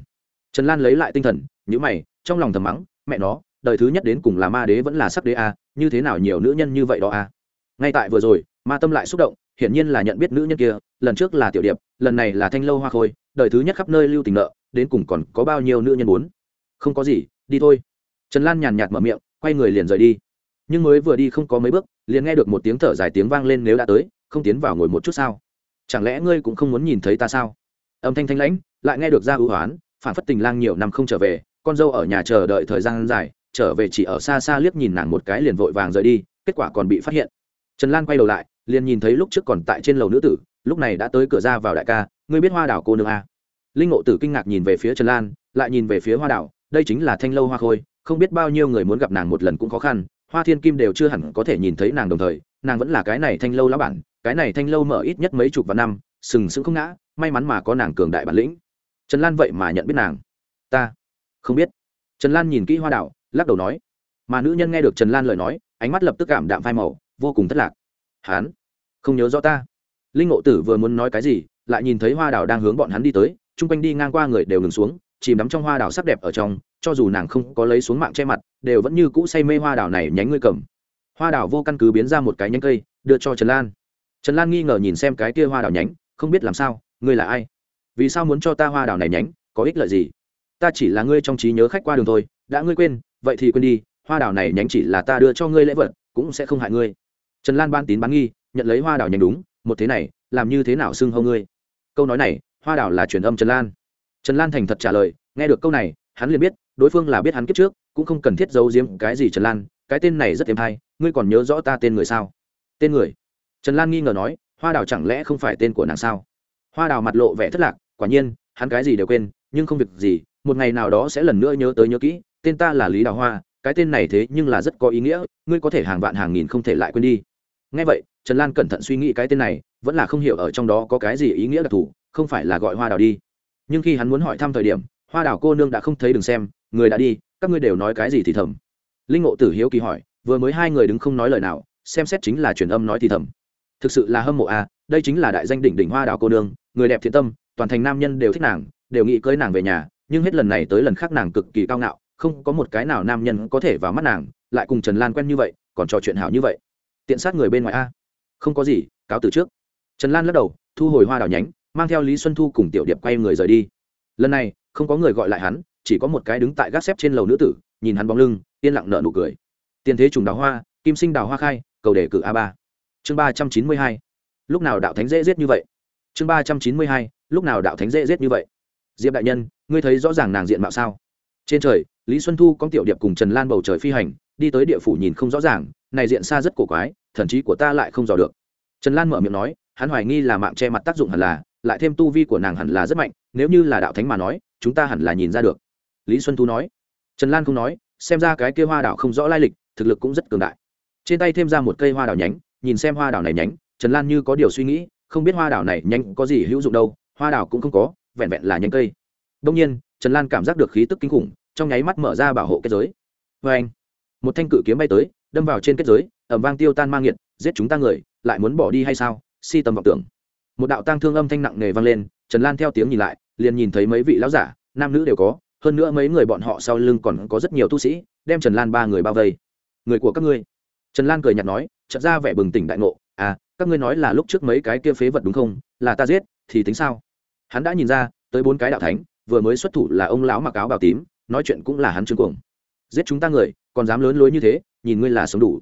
trần lan lấy lại tinh thần nhữ mày, trong lòng thầm mắng, mẹ nó, đời thứ nhất đến cùng là ma đế vẫn là sắc đế a, như thế nào nhiều nữ nhân như vậy đó a? Ngay tại vừa rồi, ma tâm lại xúc động, hiển nhiên là nhận biết nữ nhân kia, lần trước là tiểu điệp, lần này là thanh lâu hoa khôi, đời thứ nhất khắp nơi lưu tình nợ, đến cùng còn có bao nhiêu nữ nhân muốn? Không có gì, đi thôi. Trần lan nhàn nhạt mở miệng, quay người liền rời đi. Nhưng mới vừa đi không có mấy bước, liền nghe được một tiếng thở dài tiếng vang lên nếu đã tới, không tiến vào ngồi một chút sao? Chẳng lẽ ngươi cũng không muốn nhìn thấy ta sao? Âm thanh thanh lãnh, lại nghe được ra ưu hoán phản phất tình lang nhiều năm không trở về, con dâu ở nhà chờ đợi thời gian dài, trở về chỉ ở xa xa liếc nhìn nàng một cái liền vội vàng rời đi, kết quả còn bị phát hiện trần lan quay đầu lại, liền nhìn thấy lúc trước còn tại trên lầu nữ tử, lúc này đã tới cửa ra vào đại ca, ngươi biết hoa đảo cô nương a à? linh ngộ tử kinh ngạc nhìn về phía trần lan, lại nhìn về phía hoa đảo, đây chính là thanh lâu hoa khôi, không biết bao nhiêu người muốn gặp nàng một lần cũng khó khăn, hoa thiên kim đều chưa hẳn có thể nhìn thấy nàng đồng thời, nàng vẫn là cái này thanh lâu lá bản, cái này thanh lâu mở ít nhất mấy chục vạn năm, sừng sững không ngã, may mắn mà có nàng cường đại bản lĩnh trần lan vậy mà nhận biết nàng. Ta không biết. Trần lan nhìn kỹ hoa đảo, lắc đầu nói. Mà nữ nhân nghe được trần lan lời nói, ánh mắt lập tức cảm đạm phai màu, vô cùng thất lạc. Hán không nhớ rõ ta. Linh ngộ tử vừa muốn nói cái gì, lại nhìn thấy hoa đảo đang hướng bọn hắn đi tới, chung quanh đi ngang qua người đều ngừng xuống, chìm đắm trong hoa đảo sắc đẹp ở trong, cho dù nàng không có lấy xuống mạng che mặt, đều vẫn như cũ say mê hoa đảo này nhánh ngươi cầm. Hoa đảo vô căn cứ biến ra một cái nhánh cây, đưa cho trần lan. Trần lan nghi ngờ nhìn xem cái kia hoa đảo nhánh, không biết làm sao, ngươi là ai? Vì sao muốn cho ta hoa đào này nhánh, có ích lợi gì? Ta chỉ là ngươi trong trí nhớ khách qua đường thôi, đã ngươi quên, vậy thì quên đi, hoa đào này nhánh chỉ là ta đưa cho ngươi lễ vật, cũng sẽ không hại ngươi. Trần lan ban tín bán nghi, nhận lấy hoa đào nhánh đúng, một thế này, làm như thế nào xưng hâu ngươi? Câu nói này, hoa đào là truyền âm trần lan. Trần lan thành thật trả lời, nghe được câu này, hắn liền biết, đối phương là biết hắn kiếp trước, cũng không cần thiết giấu giếm cái gì trần lan, cái tên này rất êm hay, ngươi còn nhớ rõ ta tên người sao? Tên người? Trần lan nghi ngờ nói, hoa đào chẳng lẽ không phải tên của nàng sao? Hoa đào mặt lộ vẻ thất lạc, quả nhiên, hắn cái gì đều quên, nhưng không việc gì, một ngày nào đó sẽ lần nữa nhớ tới nhớ kỹ, tên ta là lý đào hoa, cái tên này thế nhưng là rất có ý nghĩa, ngươi có thể hàng vạn hàng nghìn không thể lại quên đi. Ngay vậy, trần lan cẩn thận suy nghĩ cái tên này, vẫn là không hiểu ở trong đó có cái gì ý nghĩa đặc thù, không phải là gọi hoa đào đi. Nhưng khi hắn muốn hỏi thăm thời điểm, hoa đào cô nương đã không thấy đừng xem, người đã đi, các ngươi đều nói cái gì thì thầm. Linh ngộ tử hiếu kỳ hỏi, vừa mới hai người đứng không nói lời nào, xem xét chính là truyền âm nói thì thầm. Thực sự là hâm mộ à đây chính là đại danh đỉnh đỉnh hoa đào cô nương, người đẹp thiện tâm, toàn thành nam nhân đều thích nàng, đều nghĩ cưới nàng về nhà, nhưng hết lần này tới lần khác nàng cực kỳ cao ngạo, không có một cái nào nam nhân có thể vào mắt nàng, lại cùng trần lan quen như vậy, còn trò chuyện hảo như vậy. Tiện sát người bên ngoài a. Không có gì, cáo từ trước. Trần lan lắc đầu, thu hồi hoa đào nhánh, mang theo lý xuân thu cùng tiểu điệp quay người rời đi. Lần này, không có người gọi lại hắn, chỉ có một cái đứng tại gác xếp trên lầu nữ tử, nhìn hắn bóng lưng, yên lặng nợ nụ cười. Tiền thế trùng đào hoa, kim sinh đào hoa khai, cầu đề cử a ba. Chương ba trăm chín mươi hai lúc nào đạo thánh dễ giết như vậy? Chương ba trăm chín mươi hai, lúc nào đạo thánh dễ giết như vậy? Diệp đại nhân, ngươi thấy rõ ràng nàng diện mạo sao? Trên trời, lý xuân thu có tiểu điệp cùng trần lan bầu trời phi hành, đi tới địa phủ nhìn không rõ ràng, này diện xa rất cổ quái, thần trí của ta lại không dò được. Trần lan mở miệng nói, hắn hoài nghi là mạng che mặt tác dụng hẳn là, lại thêm tu vi của nàng hẳn là rất mạnh, nếu như là đạo thánh mà nói, chúng ta hẳn là nhìn ra được. Lý xuân thu nói. Trần lan không nói, xem ra cái kia hoa đảo không rõ lai lịch, thực lực cũng rất cường đại. Trên tay thêm ra một cây hoa đảo nhánh, nhìn xem hoa đảo này nhánh trần lan như có điều suy nghĩ, không biết hoa đảo này nhanh có gì hữu dụng đâu, hoa đảo cũng không có, vẹn vẹn là nhánh cây. Đông nhiên, trần lan cảm giác được khí tức kinh khủng, trong nháy mắt mở ra bảo hộ kết giới. Vê anh, một thanh cự kiếm bay tới, đâm vào trên kết giới ẩm vang tiêu tan mang nghiệt, giết chúng ta người, lại muốn bỏ đi hay sao? Si tầm vọng tưởng. Một đạo tang thương âm thanh nặng nề vang lên, trần lan theo tiếng nhìn lại, liền nhìn thấy mấy vị lão giả, nam nữ đều có, hơn nữa mấy người bọn họ sau lưng còn có rất nhiều tu sĩ, đem trần lan ba người bao vây. Người của các ngươi. Trần lan cười nhạt nói, chợt ra vẻ bừng tỉnh đại ngộ à các ngươi nói là lúc trước mấy cái kia phế vật đúng không? Là ta giết, thì tính sao? Hắn đã nhìn ra, tới bốn cái đạo thánh, vừa mới xuất thủ là ông lão mặc áo bào tím, nói chuyện cũng là hắn trương cuồng. Giết chúng ta người, còn dám lớn lối như thế, nhìn ngươi là sống đủ.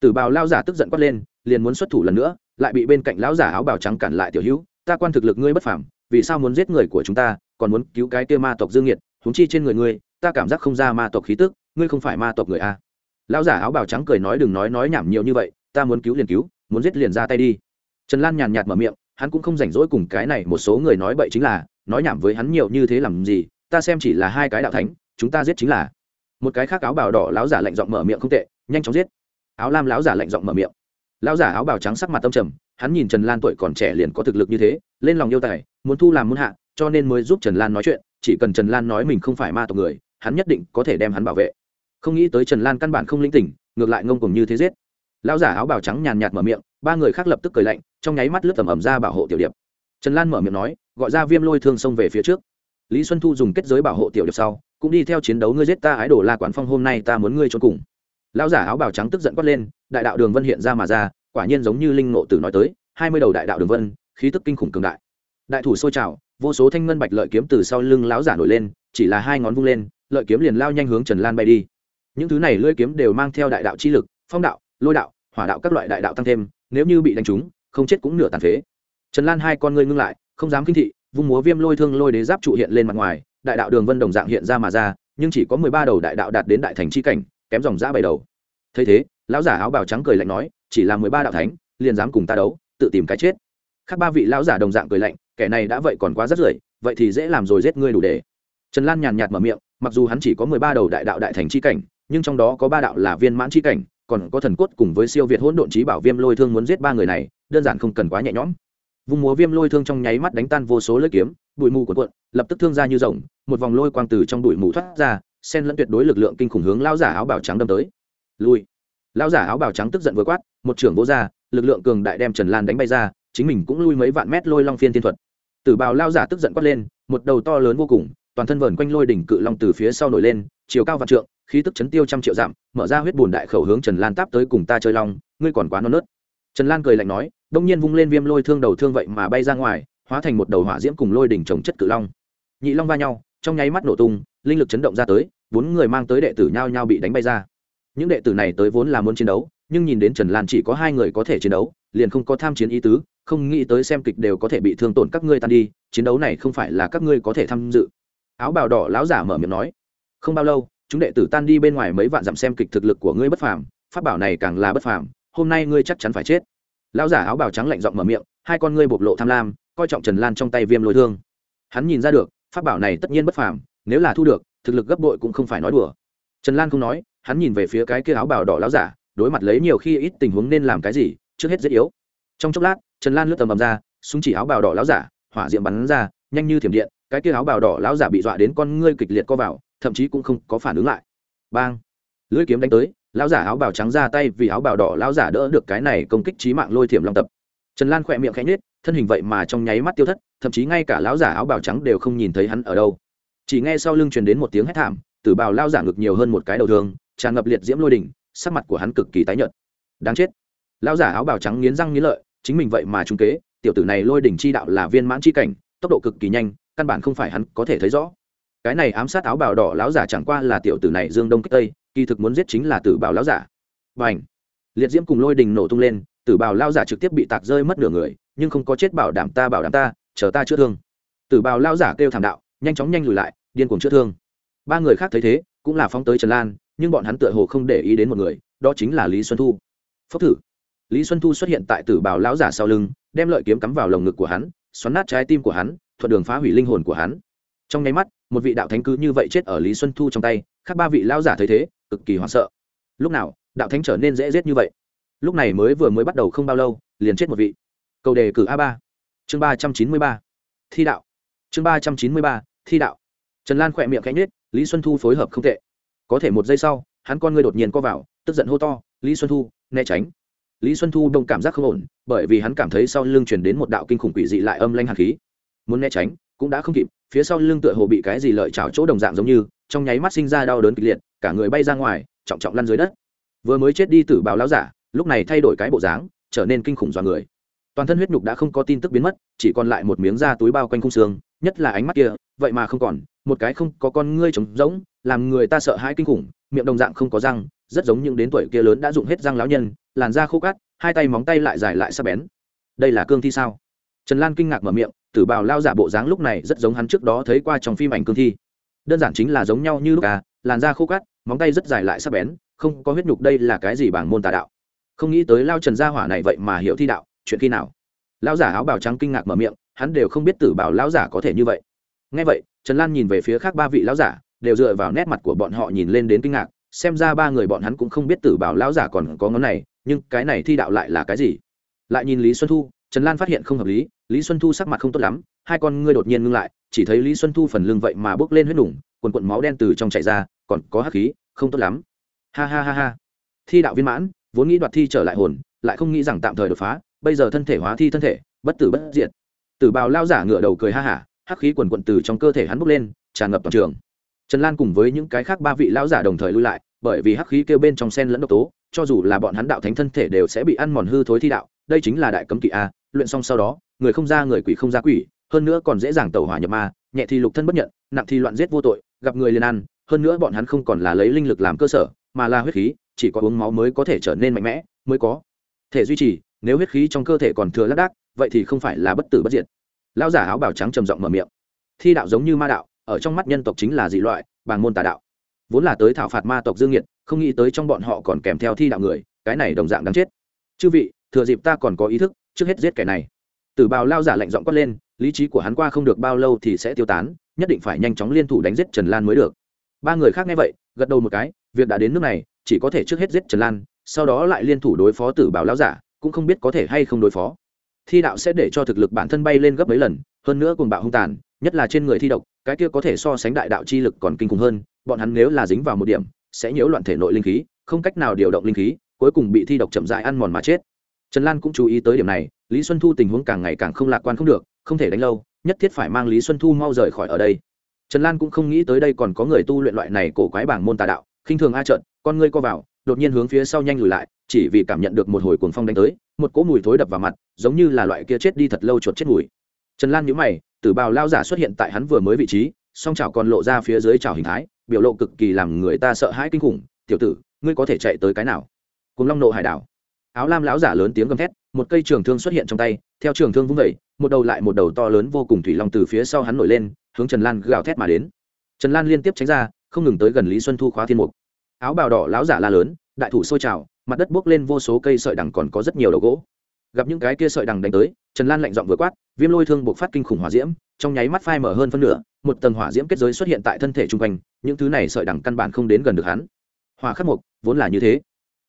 Tử bào lao giả tức giận quát lên, liền muốn xuất thủ lần nữa, lại bị bên cạnh lão giả áo bào trắng cản lại tiểu hữu, ta quan thực lực ngươi bất phàm, vì sao muốn giết người của chúng ta, còn muốn cứu cái kia ma tộc dương nhiệt huống chi trên người ngươi, ta cảm giác không ra ma tộc khí tức, ngươi không phải ma tộc người a. Lão giả áo bào trắng cười nói, đừng nói nói nhảm nhiều như vậy, ta muốn cứu liền cứu muốn giết liền ra tay đi. Trần lan nhàn nhạt mở miệng, hắn cũng không rảnh rỗi cùng cái này một số người nói bậy chính là, nói nhảm với hắn nhiều như thế làm gì, ta xem chỉ là hai cái đạo thánh, chúng ta giết chính là. Một cái khác áo bào đỏ láo giả lạnh giọng mở miệng không tệ, nhanh chóng giết. Áo lam láo giả lạnh giọng mở miệng. Lão giả áo bào trắng sắc mặt tâm trầm, hắn nhìn trần lan tuổi còn trẻ liền có thực lực như thế, lên lòng yêu tài, muốn thu làm muốn hạ, cho nên mới giúp trần lan nói chuyện, chỉ cần trần lan nói mình không phải ma tộc người, hắn nhất định có thể đem hắn bảo vệ. Không nghĩ tới trần lan căn bản không linh tỉnh, ngược lại ngông cùng như thế giết lão giả áo bào trắng nhàn nhạt mở miệng, ba người khác lập tức cười lạnh, trong nháy mắt lướt tầm ẩm ra bảo hộ tiểu điệp. Trần lan mở miệng nói, gọi ra viêm lôi thương xông về phía trước. Lý xuân thu dùng kết giới bảo hộ tiểu điệp sau, cũng đi theo chiến đấu ngươi giết ta ái đồ la quán phong hôm nay ta muốn ngươi trốn cùng. Lão giả áo bào trắng tức giận quát lên, đại đạo đường vân hiện ra mà ra, quả nhiên giống như linh ngộ tử nói tới, hai mươi đầu đại đạo đường vân, khí tức kinh khủng cường đại. Đại thủ sôi trào, vô số thanh ngân bạch lợi kiếm từ sau lưng lão giả nổi lên, chỉ là hai ngón vung lên, lợi kiếm liền lao nhanh hướng trần lan bay đi. Những thứ này lưỡi kiếm đều mang theo đại đạo chi lực, phong đạo lôi đạo, hỏa đạo các loại đại đạo tăng thêm, nếu như bị đánh trúng, không chết cũng nửa tàn phế. Trần lan hai con ngươi ngưng lại, không dám kinh thị, vung múa viêm lôi thương lôi đế giáp trụ hiện lên mặt ngoài, đại đạo đường vân đồng dạng hiện ra mà ra, nhưng chỉ có mười ba đầu đại đạo đạt đến đại thành c h i cảnh, kém dòng giã bảy đầu. Thấy thế, lão giả áo bào trắng cười lạnh nói, chỉ là mười ba đạo thánh, liền dám cùng ta đấu, tự tìm cái chết. Khác ba vị lão giả đồng dạng cười lạnh, kẻ này đã vậy còn quá rất rưởi, vậy thì dễ làm rồi giết ngươi đủ để. Trần lan nhàn nhạt mở miệng, mặc dù hắn chỉ có mười ba đầu đại đạo đại thành c h i cảnh, nhưng trong đó có ba đạo là viên mãn c h i cảnh còn có thần cốt cùng với siêu việt hỗn độn trí bảo viêm lôi thương muốn giết ba người này, đơn giản không cần quá nhẹ nhõm. Vùng múa viêm lôi thương trong nháy mắt đánh tan vô số lưỡi kiếm, bụi mù của cuộn, lập tức thương ra như rồng, một vòng lôi quang từ trong bụi mù thoát ra sen lẫn tuyệt đối lực lượng kinh khủng hướng lao giả áo bào trắng đâm tới. Lui. Lao giả áo bào trắng tức giận vừa quát, một trưởng vô ra, lực lượng cường đại đem trần lan đánh bay ra, chính mình cũng lui mấy vạn mét lôi long phiên tiên thuật. Tử bào lao giả tức giận quát lên, một đầu to lớn vô cùng, toàn thân vờn quanh lôi đỉnh cự long từ phía sau nổi lên chiều cao vạn trượng, khí tức chấn tiêu trăm triệu giảm, mở ra huyết bùn đại khẩu hướng trần lan táp tới cùng ta chơi long, ngươi còn quá non nớt. Trần lan cười lạnh nói, đông nhiên vung lên viêm lôi thương đầu thương vậy mà bay ra ngoài, hóa thành một đầu hỏa diễm cùng lôi đỉnh trồng chất cự long. Nhị long va nhau, trong nháy mắt nổ tung, linh lực chấn động ra tới, bốn người mang tới đệ tử nhao nhao bị đánh bay ra. Những đệ tử này tới vốn là muốn chiến đấu, nhưng nhìn đến trần lan chỉ có hai người có thể chiến đấu, liền không có tham chiến ý tứ, không nghĩ tới xem kịch đều có thể bị thương tổn các ngươi tan đi, chiến đấu này không phải là các ngươi có thể tham dự. Áo bào đỏ lão giả mở miệng nói không bao lâu, chúng đệ tử tan đi bên ngoài mấy vạn dặm xem kịch thực lực của ngươi bất phàm, pháp bảo này càng là bất phàm, hôm nay ngươi chắc chắn phải chết. Lão giả áo bào trắng lạnh giọng mở miệng, hai con ngươi bộc lộ tham lam, coi trọng trần lan trong tay viêm lôi thương. Hắn nhìn ra được, pháp bảo này tất nhiên bất phàm, nếu là thu được, thực lực gấp bội cũng không phải nói đùa. Trần lan không nói, hắn nhìn về phía cái kia áo bào đỏ lão giả, đối mặt lấy nhiều khi ít tình huống nên làm cái gì, trước hết rất yếu. Trong chốc lát, trần lan lướt tầm ầm ra, súng chỉ áo bào đỏ lão giả, hỏa diệm bắn ra, nhanh như thiểm điện, cái kia áo bào đỏ lão giả bị dọa đến con ngươi kịch liệt co vào thậm chí cũng không có phản ứng lại. Bang! Lưỡi kiếm đánh tới, lão giả áo bào trắng ra tay vì áo bào đỏ lão giả đỡ được cái này công kích trí mạng lôi thiểm long tập. Trần lan khỏe miệng khẽ nhết thân hình vậy mà trong nháy mắt tiêu thất, thậm chí ngay cả lão giả áo bào trắng đều không nhìn thấy hắn ở đâu. Chỉ nghe sau lưng truyền đến một tiếng hét thảm, tử bào lao giả ngực nhiều hơn một cái đầu thương tràn ngập liệt diễm lôi đỉnh, sắc mặt của hắn cực kỳ tái nhợt. Đáng chết! Lão giả áo bào trắng nghiến răng nghiến lợi, chính mình vậy mà trung kế, tiểu tử này lôi đỉnh chi đạo là viên mãn chi cảnh, tốc độ cực kỳ nhanh, căn bản không phải hắn có thể thấy rõ cái này ám sát áo bào đỏ lão giả chẳng qua là tiểu tử này dương đông kích tây, kỳ thực muốn giết chính là tử bào lão giả. Và ảnh liệt diễm cùng lôi đình nổ tung lên, tử bào lão giả trực tiếp bị tạc rơi mất nửa người, nhưng không có chết bảo đảm ta bảo đảm ta, chờ ta chữa thương. Tử bào lão giả kêu thảm đạo, nhanh chóng nhanh lùi lại, điên cuồng chữa thương. Ba người khác thấy thế, cũng là phóng tới trần lan, nhưng bọn hắn tựa hồ không để ý đến một người, đó chính là lý xuân thu. Phốc thử! Lý xuân thu xuất hiện tại tử bào lão giả sau lưng, đem lợi kiếm cắm vào lồng ngực của hắn, xoắn nát trái tim của hắn, thuận đường phá hủy linh hồn của hắn trong nháy mắt, một vị đạo thánh cứ như vậy chết ở lý xuân thu trong tay, khác ba vị lão giả thấy thế, cực kỳ hoảng sợ. Lúc nào, đạo thánh trở nên dễ giết như vậy? Lúc này mới vừa mới bắt đầu không bao lâu, liền chết một vị. Cầu đề cử a ba. Chương ba trăm chín mươi ba. Thi đạo. Chương ba trăm chín mươi ba, thi đạo. Trần lan khỏe miệng cánh nết lý xuân thu phối hợp không tệ. Có thể một giây sau, hắn con ngươi đột nhiên co vào, tức giận hô to, lý xuân thu, né tránh. Lý xuân thu đông cảm giác không ổn, bởi vì hắn cảm thấy sau lưng chuyển đến một đạo kinh khủng quỷ dị lại âm lanh hạt khí. Muốn né tránh cũng đã không kịp, phía sau lưng tựa hồ bị cái gì lợi chảo chỗ đồng dạng giống như, trong nháy mắt sinh ra đau đớn kịch liệt, cả người bay ra ngoài, trọng trọng lăn dưới đất. Vừa mới chết đi tử bào lão giả, lúc này thay đổi cái bộ dáng, trở nên kinh khủng dọa người. Toàn thân huyết nhục đã không có tin tức biến mất, chỉ còn lại một miếng da túi bao quanh khung xương, nhất là ánh mắt kia, vậy mà không còn, một cái không có con ngươi trống rỗng, làm người ta sợ hãi kinh khủng, miệng đồng dạng không có răng, rất giống những đến tuổi kia lớn đã dụng hết răng lão nhân, làn da khô cát, hai tay móng tay lại dài lại sắc bén. Đây là cương thi sao? Trần lan kinh ngạc mở miệng tử bào lao giả bộ dáng lúc này rất giống hắn trước đó thấy qua trong phim ảnh cương thi. Đơn giản chính là giống nhau như lúc à làn da khô cát móng tay rất dài lại sắc bén, không có huyết nhục đây là cái gì bảng môn tà đạo. Không nghĩ tới lao trần gia hỏa này vậy mà hiểu thi đạo, chuyện khi nào? Lão giả áo bào trắng kinh ngạc mở miệng, hắn đều không biết tử bảo lão giả có thể như vậy. Ngay vậy, trần lan nhìn về phía khác ba vị lão giả, đều dựa vào nét mặt của bọn họ nhìn lên đến kinh ngạc, xem ra ba người bọn hắn cũng không biết tử bảo lão giả còn có ngón này, nhưng cái này thi đạo lại là cái gì? Lại nhìn lý xuân thu trần lan phát hiện không hợp lý lý xuân thu sắc mặt không tốt lắm, hai con ngươi đột nhiên ngưng lại, chỉ thấy lý xuân thu phần lưng vậy mà bước lên huyết đủng, quần quận máu đen từ trong chảy ra, còn có hắc khí, không tốt lắm. Ha ha ha ha. Thi đạo viên mãn, vốn nghĩ đoạt thi trở lại hồn, lại không nghĩ rằng tạm thời đột phá, bây giờ thân thể hóa thi thân thể, bất tử bất diệt. Tử bào lao giả ngựa đầu cười ha hả, hắc khí quần quận từ trong cơ thể hắn bốc lên, tràn ngập toàn trường. Trần lan cùng với những cái khác ba vị lão giả đồng thời lui lại, bởi vì hắc khí kêu bên trong sen lẫn độc tố, cho dù là bọn hắn đạo thánh thân thể đều sẽ bị ăn mòn hư thối thi đạo đây chính là đại cấm kỵ a, luyện xong sau đó, người không ra người quỷ không ra quỷ, hơn nữa còn dễ dàng tẩu hỏa nhập ma, nhẹ thì lục thân bất nhận, nặng thì loạn giết vô tội, gặp người liền ăn, hơn nữa bọn hắn không còn là lấy linh lực làm cơ sở, mà là huyết khí, chỉ có uống máu mới có thể trở nên mạnh mẽ, mới có thể duy trì, nếu huyết khí trong cơ thể còn thừa lác đác, vậy thì không phải là bất tử bất diệt. Lão giả áo bào trắng trầm giọng mở miệng. Thi đạo giống như ma đạo, ở trong mắt nhân tộc chính là dị loại bằng môn tà đạo. Vốn là tới thảo phạt ma tộc dương nhiệt không nghĩ tới trong bọn họ còn kèm theo thi đạo người, cái này đồng dạng đáng chết. Chư vị thừa dịp ta còn có ý thức, trước hết giết kẻ này. Tử bào lao giả lạnh giọng quát lên, lý trí của hắn qua không được bao lâu thì sẽ tiêu tán, nhất định phải nhanh chóng liên thủ đánh giết trần lan mới được. Ba người khác nghe vậy, gật đầu một cái, việc đã đến nước này, chỉ có thể trước hết giết trần lan, sau đó lại liên thủ đối phó tử bào lao giả, cũng không biết có thể hay không đối phó. Thi đạo sẽ để cho thực lực bản thân bay lên gấp mấy lần, hơn nữa cùng bạo hung tàn, nhất là trên người thi độc, cái kia có thể so sánh đại đạo chi lực còn kinh khủng hơn, bọn hắn nếu là dính vào một điểm, sẽ nhiễu loạn thể nội linh khí, không cách nào điều động linh khí, cuối cùng bị thi độc chậm rãi ăn mòn mà chết trần lan cũng chú ý tới điểm này, lý xuân thu tình huống càng ngày càng không lạc quan không được, không thể đánh lâu, nhất thiết phải mang lý xuân thu mau rời khỏi ở đây. Trần lan cũng không nghĩ tới đây còn có người tu luyện loại này cổ quái bảng môn tà đạo, khinh thường a trợn, con ngươi co vào, đột nhiên hướng phía sau nhanh lùi lại, chỉ vì cảm nhận được một hồi cuồng phong đánh tới, một cỗ mùi thối đập vào mặt, giống như là loại kia chết đi thật lâu chuột chết mùi. Trần lan nhíu mày, tử bào lao giả xuất hiện tại hắn vừa mới vị trí, song chảo còn lộ ra phía dưới chảo hình thái, biểu lộ cực kỳ làm người ta sợ hãi kinh khủng, tiểu tử, ngươi có thể chạy tới cái nào? Cùng long nộ hải đảo áo lam lão giả lớn tiếng gầm thét, một cây trường thương xuất hiện trong tay, theo trường thương vung vẩy một đầu lại một đầu to lớn vô cùng thủy long từ phía sau hắn nổi lên, hướng trần lan gào thét mà đến. Trần lan liên tiếp tránh ra, không ngừng tới gần lý xuân thu khóa thiên mục. Áo bào đỏ lão giả la lớn, đại thủ sôi trào, mặt đất bốc lên vô số cây sợi đằng còn có rất nhiều đầu gỗ. Gặp những cái kia sợi đằng đánh tới, trần lan lạnh giọng vừa quát, viêm lôi thương buộc phát kinh khủng hỏa diễm, trong nháy mắt phai mở hơn phân nửa, một tầng hỏa diễm kết giới xuất hiện tại thân thể chung quanh, những thứ này sợi đằng căn bản không đến gần được hắn. Hỏa khắc mục, vốn là như thế,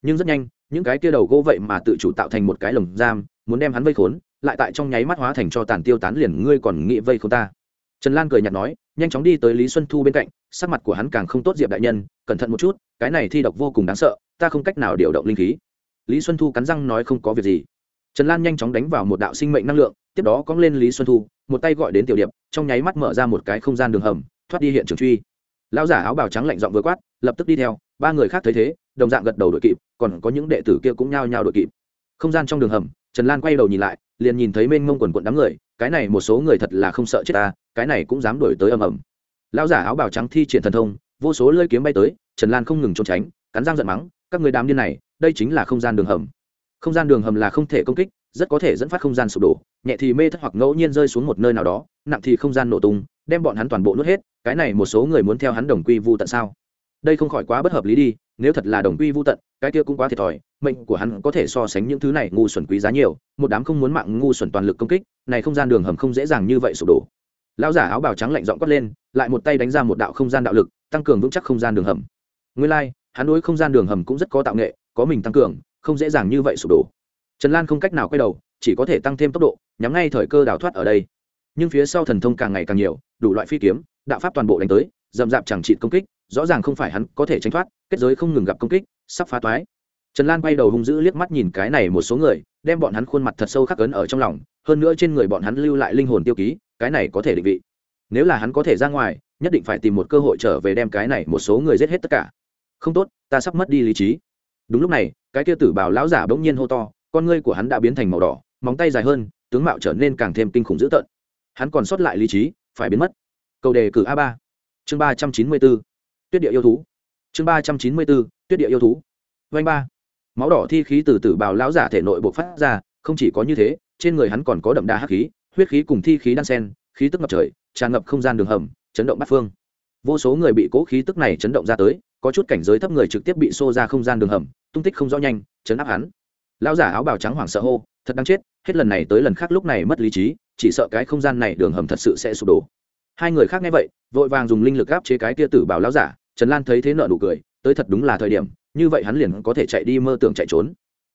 nhưng rất nhanh những cái kia đầu gỗ vậy mà tự chủ tạo thành một cái lồng giam, muốn đem hắn vây khốn, lại tại trong nháy mắt hóa thành cho tàn tiêu tán liền ngươi còn nghĩ vây khốn ta. Trần lan cười nhạt nói, nhanh chóng đi tới lý xuân thu bên cạnh, sắc mặt của hắn càng không tốt diệp đại nhân, cẩn thận một chút, cái này thi độc vô cùng đáng sợ, ta không cách nào điều động linh khí. Lý xuân thu cắn răng nói không có việc gì. Trần lan nhanh chóng đánh vào một đạo sinh mệnh năng lượng, tiếp đó cóng lên lý xuân thu, một tay gọi đến tiểu điệp, trong nháy mắt mở ra một cái không gian đường hầm, thoát đi hiện trường truy. Lão giả áo bào trắng lạnh giọng vừa quát, lập tức đi theo, ba người khác thấy thế đồng dạng gật đầu đội kịp, còn có những đệ tử kia cũng nhao nhao đội kịp. Không gian trong đường hầm, trần lan quay đầu nhìn lại, liền nhìn thấy mênh mông quần quận đám người, cái này một số người thật là không sợ chết ta, cái này cũng dám đổi tới ầm ầm. Lão giả áo bào trắng thi triển thần thông, vô số lơi kiếm bay tới, trần lan không ngừng trốn tránh, cắn răng giận mắng, các người đám điên này, đây chính là không gian đường hầm. Không gian đường hầm là không thể công kích, rất có thể dẫn phát không gian sụp đổ, nhẹ thì mê thất hoặc ngẫu nhiên rơi xuống một nơi nào đó, nặng thì không gian nổ tung, đem bọn hắn toàn bộ nuốt hết, cái này một số người muốn theo hắn đồng quy vu tận sao? Đây không khỏi quá bất hợp lý đi nếu thật là đồng quy vu tận cái kia cũng quá thiệt thòi mệnh của hắn có thể so sánh những thứ này ngu xuẩn quý giá nhiều một đám không muốn mạng ngu xuẩn toàn lực công kích này không gian đường hầm không dễ dàng như vậy sụp đổ. Lão giả áo bào trắng lạnh giọng quát lên lại một tay đánh ra một đạo không gian đạo lực tăng cường vững chắc không gian đường hầm. Nguyên lai like, hắn đối không gian đường hầm cũng rất có tạo nghệ có mình tăng cường không dễ dàng như vậy sụp đổ. Trần lan không cách nào quay đầu chỉ có thể tăng thêm tốc độ nhắm ngay thời cơ đào thoát ở đây. Nhưng phía sau thần thông càng ngày càng nhiều đủ loại phi kiếm đạo pháp toàn bộ đánh tới dậm dạp chẳng trị công kích rõ ràng không phải hắn có thể tránh thoát, kết giới không ngừng gặp công kích, sắp phá toái. Trần lan quay đầu hung dữ liếc mắt nhìn cái này một số người, đem bọn hắn khuôn mặt thật sâu khắc ấn ở trong lòng, hơn nữa trên người bọn hắn lưu lại linh hồn tiêu ký, cái này có thể định vị. Nếu là hắn có thể ra ngoài, nhất định phải tìm một cơ hội trở về đem cái này một số người giết hết tất cả. Không tốt, ta sắp mất đi lý trí. Đúng lúc này, cái kia tử bảo lão giả bỗng nhiên hô to, con ngươi của hắn đã biến thành màu đỏ, móng tay dài hơn, tướng mạo trở nên càng thêm kinh khủng dữ tợn. Hắn còn sót lại lý trí, phải biến mất. Câu đề cử a ba, chương ba trăm chín mươi bốn tuyết địa yêu thú. Chương ba trăm chín mươi bốn, tuyết địa yêu thú. Vanh ba. Máu đỏ thi khí từ tử bào lão giả thể nội buộc phát ra không chỉ có như thế trên người hắn còn có đậm đà hắc khí huyết khí cùng thi khí đan sen khí tức ngập trời tràn ngập không gian đường hầm chấn động bát phương. Vô số người bị cố khí tức này chấn động ra tới có chút cảnh giới thấp người trực tiếp bị xô ra không gian đường hầm tung tích không rõ nhanh chấn áp hắn. Lão giả áo bào trắng hoảng sợ hô thật đáng chết hết lần này tới lần khác lúc này mất lý trí chỉ sợ cái không gian này đường hầm thật sự sẽ sụp đổ. Hai người khác nghe vậy vội vàng dùng linh lực áp chế cái kia tử bảo lão giả trần lan thấy thế nợ nụ cười, tới thật đúng là thời điểm, như vậy hắn liền có thể chạy đi mơ tưởng chạy trốn.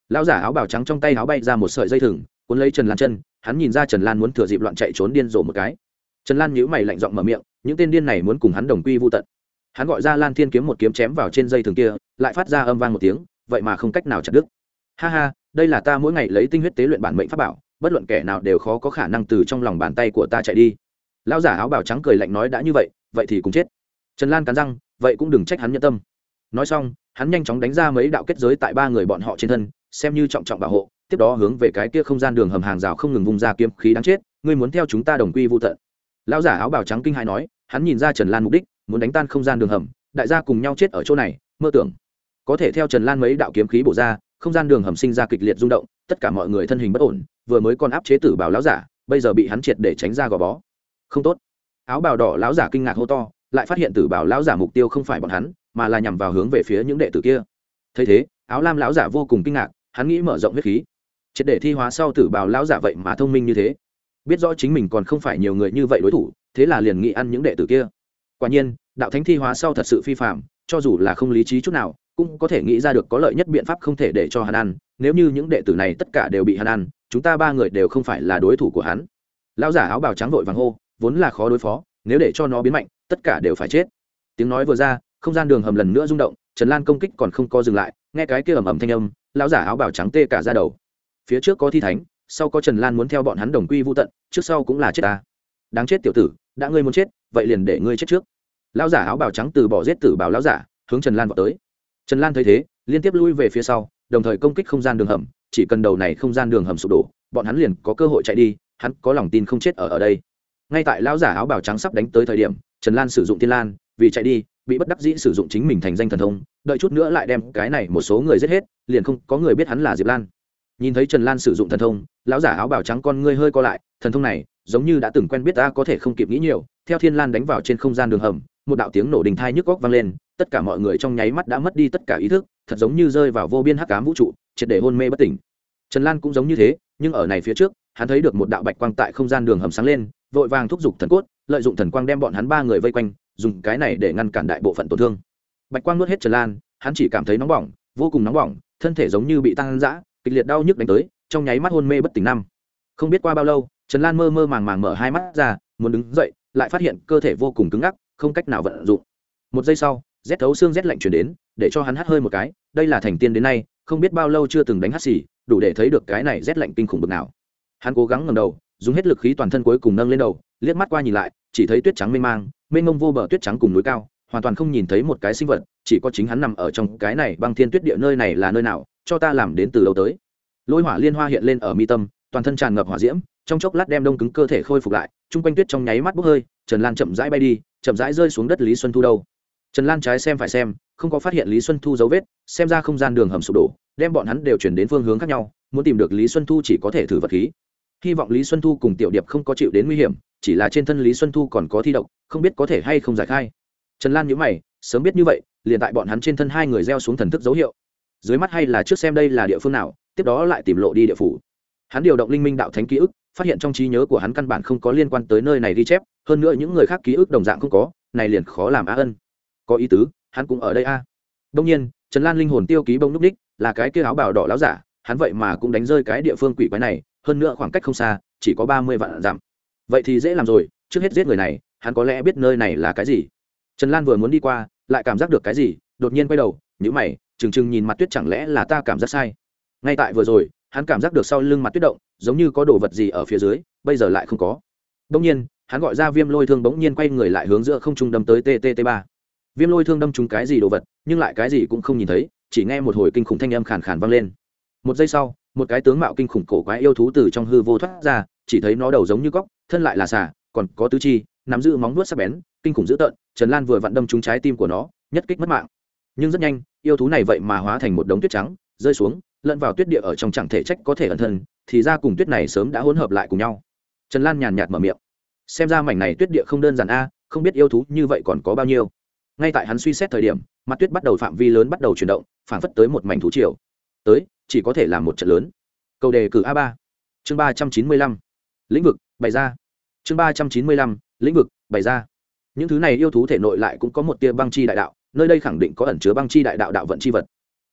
Lão giả áo bào trắng trong tay áo bay ra một sợi dây thừng, cuốn lấy trần lan chân, hắn nhìn ra trần lan muốn thừa dịp loạn chạy trốn điên rồ một cái. Trần lan nhíu mày lạnh giọng mở miệng, những tên điên này muốn cùng hắn đồng quy vô tận. Hắn gọi ra lan thiên kiếm một kiếm chém vào trên dây thừng kia, lại phát ra âm vang một tiếng, vậy mà không cách nào chặt đứt. Ha ha, đây là ta mỗi ngày lấy tinh huyết tế luyện bản mệnh pháp bảo, bất luận kẻ nào đều khó có khả năng từ trong lòng bàn tay của ta chạy đi. Lão giả áo bào trắng cười lạnh nói đã như vậy vậy thì cũng chết. Trần lan cắn răng vậy cũng đừng trách hắn nhân tâm. Nói xong, hắn nhanh chóng đánh ra mấy đạo kết giới tại ba người bọn họ trên thân, xem như trọng trọng bảo hộ, tiếp đó hướng về cái kia không gian đường hầm hàng rào không ngừng vung ra kiếm khí đáng chết, ngươi muốn theo chúng ta đồng quy vô tận. Lão giả áo bào trắng kinh hãi nói, hắn nhìn ra trần lan mục đích, muốn đánh tan không gian đường hầm, đại gia cùng nhau chết ở chỗ này, mơ tưởng. Có thể theo trần lan mấy đạo kiếm khí bổ ra, không gian đường hầm sinh ra kịch liệt rung động, tất cả mọi người thân hình bất ổn, vừa mới còn áp chế tử bảo lão giả, bây giờ bị hắn triệt để tránh ra gò bó. Không tốt. Áo bào đỏ lão giả kinh ngạc hô to lại phát hiện tử bảo lão giả mục tiêu không phải bọn hắn, mà là nhằm vào hướng về phía những đệ tử kia. Thấy thế, áo lam lão giả vô cùng kinh ngạc, hắn nghĩ mở rộng huyết khí. Triệt để thi hóa sau tử bảo lão giả vậy mà thông minh như thế. Biết rõ chính mình còn không phải nhiều người như vậy đối thủ, thế là liền nghĩ ăn những đệ tử kia. Quả nhiên, đạo thánh thi hóa sau thật sự phi phạm cho dù là không lý trí chút nào, cũng có thể nghĩ ra được có lợi nhất biện pháp không thể để cho hắn ăn. Nếu như những đệ tử này tất cả đều bị hắn ăn, chúng ta ba người đều không phải là đối thủ của hắn. Lão giả áo bào trắng vội vàng hô, vốn là khó đối phó, nếu để cho nó biến mạnh tất cả đều phải chết. Tiếng nói vừa ra, không gian đường hầm lần nữa rung động, trần lan công kích còn không co dừng lại, nghe cái kia ầm ầm thanh âm, lão giả áo bào trắng tê cả ra đầu. Phía trước có thi thánh, sau có trần lan muốn theo bọn hắn đồng quy vô tận, trước sau cũng là chết ta. Đáng chết tiểu tử, đã ngươi muốn chết, vậy liền để ngươi chết trước. Lão giả áo bào trắng từ bỏ giết tử bảo lão giả, hướng trần lan vào tới. Trần lan thấy thế, liên tiếp lui về phía sau, đồng thời công kích không gian đường hầm, chỉ cần đầu này không gian đường hầm sụp đổ, bọn hắn liền có cơ hội chạy đi, hắn có lòng tin không chết ở ở đây. Ngay tại lão giả áo bào trắng sắp đánh tới thời điểm trần lan sử dụng thiên lan, vì chạy đi, bị bất đắc dĩ sử dụng chính mình thành danh thần thông, đợi chút nữa lại đem cái này một số người giết hết, liền không có người biết hắn là diệp lan. Nhìn thấy trần lan sử dụng thần thông, lão giả áo bào trắng con ngươi hơi co lại, thần thông này, giống như đã từng quen biết ta có thể không kịp nghĩ nhiều, theo thiên lan đánh vào trên không gian đường hầm, một đạo tiếng nổ đình thai nhức góc vang lên, tất cả mọi người trong nháy mắt đã mất đi tất cả ý thức, thật giống như rơi vào vô biên hắc cám vũ trụ, triệt để hôn mê bất tỉnh. Trần lan cũng giống như thế, nhưng ở này phía trước, hắn thấy được một đạo bạch quang tại không gian đường hầm sáng lên, vội vàng thúc giục thần cốt lợi dụng thần quang đem bọn hắn ba người vây quanh, dùng cái này để ngăn cản đại bộ phận tổn thương. Bạch quang nuốt hết trần lan, hắn chỉ cảm thấy nóng bỏng, vô cùng nóng bỏng, thân thể giống như bị tăng dã, kịch liệt đau nhức đánh tới, trong nháy mắt hôn mê bất tỉnh năm. Không biết qua bao lâu, trần lan mơ mơ màng màng mở hai mắt ra, muốn đứng dậy, lại phát hiện cơ thể vô cùng cứng ngắc, không cách nào vận dụng. Một giây sau, rét thấu xương rét lạnh chuyển đến, để cho hắn hắt hơi một cái, đây là thành tiên đến nay, không biết bao lâu chưa từng đánh hắt xì, đủ để thấy được cái này rét lạnh kinh khủng bực nào. Hắn cố gắng ngầm đầu dùng hết lực khí toàn thân cuối cùng nâng lên đầu, liếc mắt qua nhìn lại, chỉ thấy tuyết trắng mênh mang, mênh mông vô bờ tuyết trắng cùng núi cao, hoàn toàn không nhìn thấy một cái sinh vật, chỉ có chính hắn nằm ở trong cái này băng thiên tuyết địa nơi này là nơi nào, cho ta làm đến từ lâu tới. Lôi hỏa liên hoa hiện lên ở mi tâm, toàn thân tràn ngập hỏa diễm, trong chốc lát đem đông cứng cơ thể khôi phục lại, chung quanh tuyết trong nháy mắt bốc hơi, trần lan chậm rãi bay đi, chậm rãi rơi xuống đất lý xuân thu đâu. Trần lan trái xem phải xem, không có phát hiện lý xuân thu dấu vết, xem ra không gian đường hầm sụp đổ, đem bọn hắn đều chuyển đến phương hướng khác nhau, muốn tìm được lý xuân thu chỉ có thể thử vật khí hy vọng lý xuân thu cùng tiểu điệp không có chịu đến nguy hiểm, chỉ là trên thân lý xuân thu còn có thi độc, không biết có thể hay không giải khai. Trần lan nhữ mày, sớm biết như vậy, liền tại bọn hắn trên thân hai người gieo xuống thần thức dấu hiệu. Dưới mắt hay là trước xem đây là địa phương nào, tiếp đó lại tìm lộ đi địa phủ. Hắn điều động linh minh đạo thánh ký ức, phát hiện trong trí nhớ của hắn căn bản không có liên quan tới nơi này ghi chép, hơn nữa những người khác ký ức đồng dạng không có, này liền khó làm á ân. Có ý tứ, hắn cũng ở đây a. Đông nhiên, trần lan linh hồn tiêu ký bông núp ních là cái kia áo bào đỏ láo giả hắn vậy mà cũng đánh rơi cái địa phương quỷ quái này, hơn nữa khoảng cách không xa, chỉ có ba mươi vạn dặm. Vậy thì dễ làm rồi, trước hết giết người này, hắn có lẽ biết nơi này là cái gì. Trần lan vừa muốn đi qua, lại cảm giác được cái gì, đột nhiên quay đầu nhữ mày, trừng trừng nhìn mặt tuyết chẳng lẽ là ta cảm giác sai. Ngay tại vừa rồi, hắn cảm giác được sau lưng mặt tuyết động, giống như có đồ vật gì ở phía dưới, bây giờ lại không có. Đông nhiên, hắn gọi ra viêm lôi thương bỗng nhiên quay người lại hướng giữa không trung đâm tới ttt ba. Viêm lôi thương đâm trúng cái gì đồ vật, nhưng lại cái gì cũng không nhìn thấy, chỉ nghe một hồi kinh khủng thanh âm khàn khàn vang lên một giây sau, một cái tướng mạo kinh khủng cổ quái yêu thú từ trong hư vô thoát ra, chỉ thấy nó đầu giống như cóc thân lại là xả còn có tứ chi, nắm giữ móng vuốt sắc bén, kinh khủng dữ tợn, trần lan vừa vặn đâm trúng trái tim của nó, nhất kích mất mạng. Nhưng rất nhanh, yêu thú này vậy mà hóa thành một đống tuyết trắng, rơi xuống, lẫn vào tuyết địa ở trong chẳng thể trách có thể ẩn thân, thì ra cùng tuyết này sớm đã hỗn hợp lại cùng nhau. Trần lan nhàn nhạt mở miệng. Xem ra mảnh này tuyết địa không đơn giản a, không biết yêu thú như vậy còn có bao nhiêu. Ngay tại hắn suy xét thời điểm, mặt tuyết bắt đầu phạm vi lớn bắt đầu chuyển động phản phất tới một mảnh thú triều tới, chỉ có thể là một trận lớn. Cầu đề cử a ba. Chương ba trăm chín mươi lăm. Lĩnh vực, bày ra. Chương ba trăm chín mươi lăm, lĩnh vực, bày ra. Những thứ này yêu thú thể nội lại cũng có một tia băng chi đại đạo, nơi đây khẳng định có ẩn chứa băng chi đại đạo đạo vận chi vật.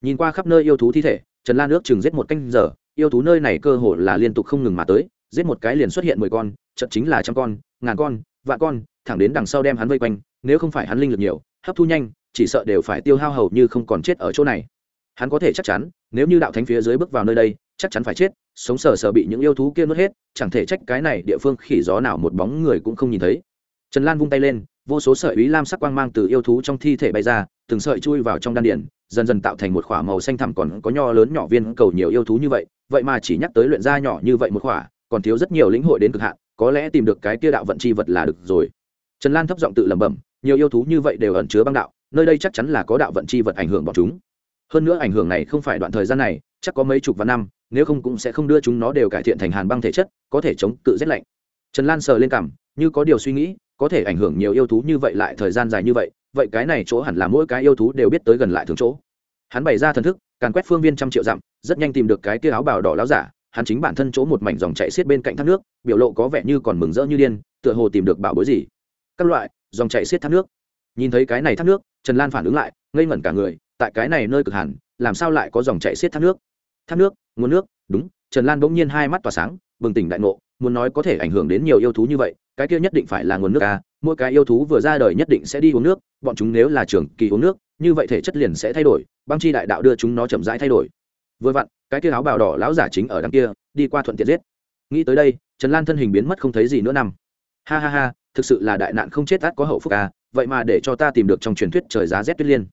Nhìn qua khắp nơi yêu thú thi thể, trần lan ước chừng giết một canh giờ, yêu thú nơi này cơ hồ là liên tục không ngừng mà tới, giết một cái liền xuất hiện mười con chậm chính là trăm con, ngàn con, vạn con, thẳng đến đằng sau đem hắn vây quanh, nếu không phải hắn linh lực nhiều, hấp thu nhanh, chỉ sợ đều phải tiêu hao hầu như không còn chết ở chỗ này. Hắn có thể chắc chắn nếu như đạo thánh phía dưới bước vào nơi đây, chắc chắn phải chết, sống sờ sờ bị những yêu thú kia nuốt hết, chẳng thể trách cái này địa phương khỉ gió nào một bóng người cũng không nhìn thấy. Trần lan vung tay lên, vô số sợi ý lam sắc quang mang từ yêu thú trong thi thể bay ra, từng sợi chui vào trong đan điển dần dần tạo thành một khỏa màu xanh thẳm còn có nho lớn nhỏ viên cầu nhiều yêu thú như vậy vậy mà chỉ nhắc tới luyện ra nhỏ như vậy một khỏa, còn thiếu rất nhiều lĩnh hội đến cực hạn, có lẽ tìm được cái kia đạo vận chi vật là được rồi. Trần lan thấp giọng tự lẩm bẩm, nhiều yêu thú như vậy đều ẩn chứa băng đạo, nơi đây chắc chắn là có đạo vận chi vật ảnh hưởng bọn chúng hơn nữa ảnh hưởng này không phải đoạn thời gian này, chắc có mấy chục vạn năm, nếu không cũng sẽ không đưa chúng nó đều cải thiện thành hàn băng thể chất, có thể chống cự rét lạnh. Trần lan sờ lên cảm, như có điều suy nghĩ, có thể ảnh hưởng nhiều yêu thú như vậy lại thời gian dài như vậy vậy cái này chỗ hẳn là mỗi cái yêu thú đều biết tới gần lại thường chỗ. Hắn bày ra thần thức, càn quét phương viên trăm triệu dặm, rất nhanh tìm được cái kia áo bào đỏ láo giả, hắn chính bản thân chỗ một mảnh dòng chạy xiết bên cạnh thác nước, biểu lộ có vẻ như còn mừng rỡ như điên, tựa hồ tìm được bảo bối gì. Các loại, dòng chạy xiết thác nước. Nhìn thấy cái này thác nước, trần lan phản ứng lại, ngây ngẩn cả người tại cái này nơi cực hẳn, làm sao lại có dòng chạy xiết thác nước? Thác nước, nguồn nước, đúng, trần lan bỗng nhiên hai mắt tỏa sáng, bừng tỉnh đại ngộ, muốn nói có thể ảnh hưởng đến nhiều yêu thú như vậy, cái kia nhất định phải là nguồn nước à mỗi cái yêu thú vừa ra đời nhất định sẽ đi uống nước, bọn chúng nếu là trường kỳ uống nước, như vậy thể chất liền sẽ thay đổi, băng chi đại đạo đưa chúng nó chậm rãi thay đổi. Vừa vặn, cái kia áo bào đỏ lão giả chính ở đằng kia, đi qua thuận tiện giết. Nghĩ tới đây, trần lan thân hình biến mất không thấy gì nữa nằm ha ha ha, thực sự là đại nạn không chết át có hậu phúc à vậy mà để cho ta tìm được trong truyền thuyết trời giá rét tuyết liên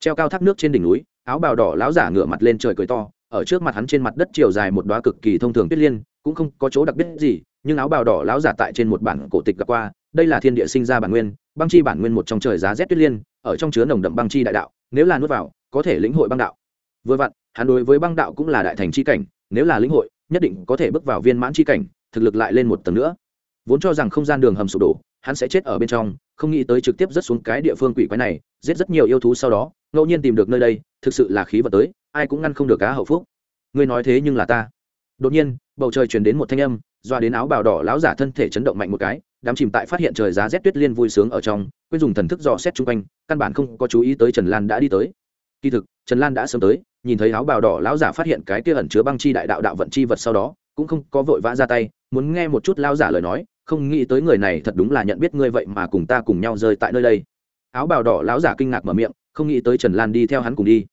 treo cao thác nước trên đỉnh núi, áo bào đỏ lão giả ngửa mặt lên trời cười to, ở trước mặt hắn trên mặt đất chiều dài một đoá cực kỳ thông thường tuyết liên, cũng không có chỗ đặc biệt gì, nhưng áo bào đỏ lão giả tại trên một bản cổ tịch gặp qua, đây là thiên địa sinh ra bản nguyên, băng chi bản nguyên một trong trời giá rét tuyết liên, ở trong chứa nồng đậm băng chi đại đạo, nếu là nuốt vào, có thể lĩnh hội băng đạo. Vừa vặn, hắn đối với băng đạo cũng là đại thành chi cảnh, nếu là lĩnh hội, nhất định có thể bước vào viên mãn chi cảnh, thực lực lại lên một tầng nữa. Vốn cho rằng không gian đường hầm sụp đổ, hắn sẽ chết ở bên trong, không nghĩ tới trực tiếp rớt xuống cái địa phương quỷ quái này, giết rất nhiều yêu thú sau đó ngẫu nhiên tìm được nơi đây, thực sự là khí vật tới, ai cũng ngăn không được cá hậu phúc. Ngươi nói thế nhưng là ta. Đột nhiên, bầu trời chuyển đến một thanh âm, doa đến áo bào đỏ lão giả thân thể chấn động mạnh một cái, đám chìm tại phát hiện trời giá rét tuyết liên vui sướng ở trong, quên dùng thần thức dò xét chung quanh, căn bản không có chú ý tới trần lan đã đi tới. Kỳ thực, trần lan đã sớm tới, nhìn thấy áo bào đỏ lão giả phát hiện cái kia ẩn chứa băng chi đại đạo đạo vận chi vật sau đó, cũng không có vội vã ra tay, muốn nghe một chút lão giả lời nói, không nghĩ tới người này thật đúng là nhận biết ngươi vậy mà cùng ta cùng nhau rơi tại nơi đây. Áo bào đỏ lão giả kinh ngạc mở miệng không nghĩ tới trần lan đi theo hắn cùng đi.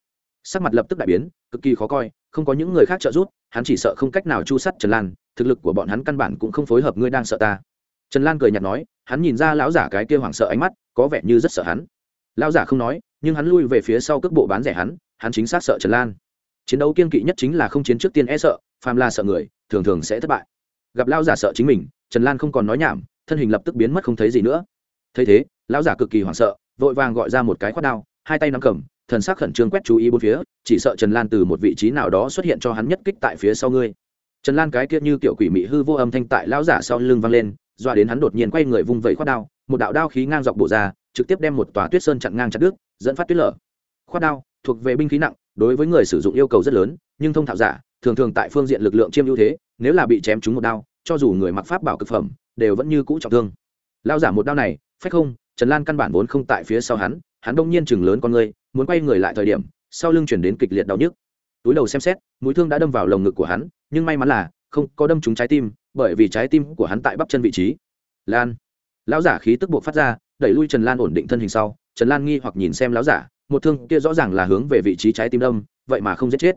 Sắc mặt lập tức đại biến, cực kỳ khó coi, không có những người khác trợ giúp, hắn chỉ sợ không cách nào chu sắt trần lan, thực lực của bọn hắn căn bản cũng không phối hợp, ngươi đang sợ ta. Trần lan cười nhạt nói, hắn nhìn ra lão giả cái kia hoảng sợ ánh mắt, có vẻ như rất sợ hắn. Lão giả không nói, nhưng hắn lui về phía sau cước bộ bán rẻ hắn hắn chính xác sợ trần lan. Chiến đấu kiên kỵ nhất chính là không chiến trước tiên e sợ, phàm là sợ người, thường thường sẽ thất bại. Gặp lão giả sợ chính mình, trần lan không còn nói nhảm, thân hình lập tức biến mất không thấy gì nữa. Thấy thế, lão giả cực kỳ hoảng sợ, vội vàng gọi ra một cái khoát đao hai tay nắm cầm, thần sắc khẩn trương quét chú ý bốn phía, chỉ sợ trần lan từ một vị trí nào đó xuất hiện cho hắn nhất kích tại phía sau ngươi. Trần lan cái kia như kiểu quỷ mị hư vô âm thanh tại lão giả sau lưng vang lên doa đến hắn đột nhiên quay người vung vẩy khoát đao, một đạo đao khí ngang dọc bổ ra, trực tiếp đem một tòa tuyết sơn chặn ngang chặt đứt, dẫn phát tuyết lở. Khoát đao, thuộc về binh khí nặng, đối với người sử dụng yêu cầu rất lớn, nhưng thông thạo giả, thường thường tại phương diện lực lượng chiêm ưu thế, nếu là bị chém trúng một đao, cho dù người mặc pháp bảo cực phẩm, đều vẫn như cũ trọng thương. Lao giả một đao này, phách không, trần lan căn bản vốn không tại phía sau hắn hắn đông nhiên chừng lớn con người muốn quay người lại thời điểm, sau lưng chuyển đến kịch liệt đau nhức. Túi đầu xem xét, mũi thương đã đâm vào lồng ngực của hắn, nhưng may mắn là, không có đâm trúng trái tim, bởi vì trái tim của hắn tại bắp chân vị trí. Lan. Lão giả khí tức buộc phát ra, đẩy lui trần lan ổn định thân hình sau, trần lan nghi hoặc nhìn xem lão giả, một thương kia rõ ràng là hướng về vị trí trái tim đâm, vậy mà không giết chết.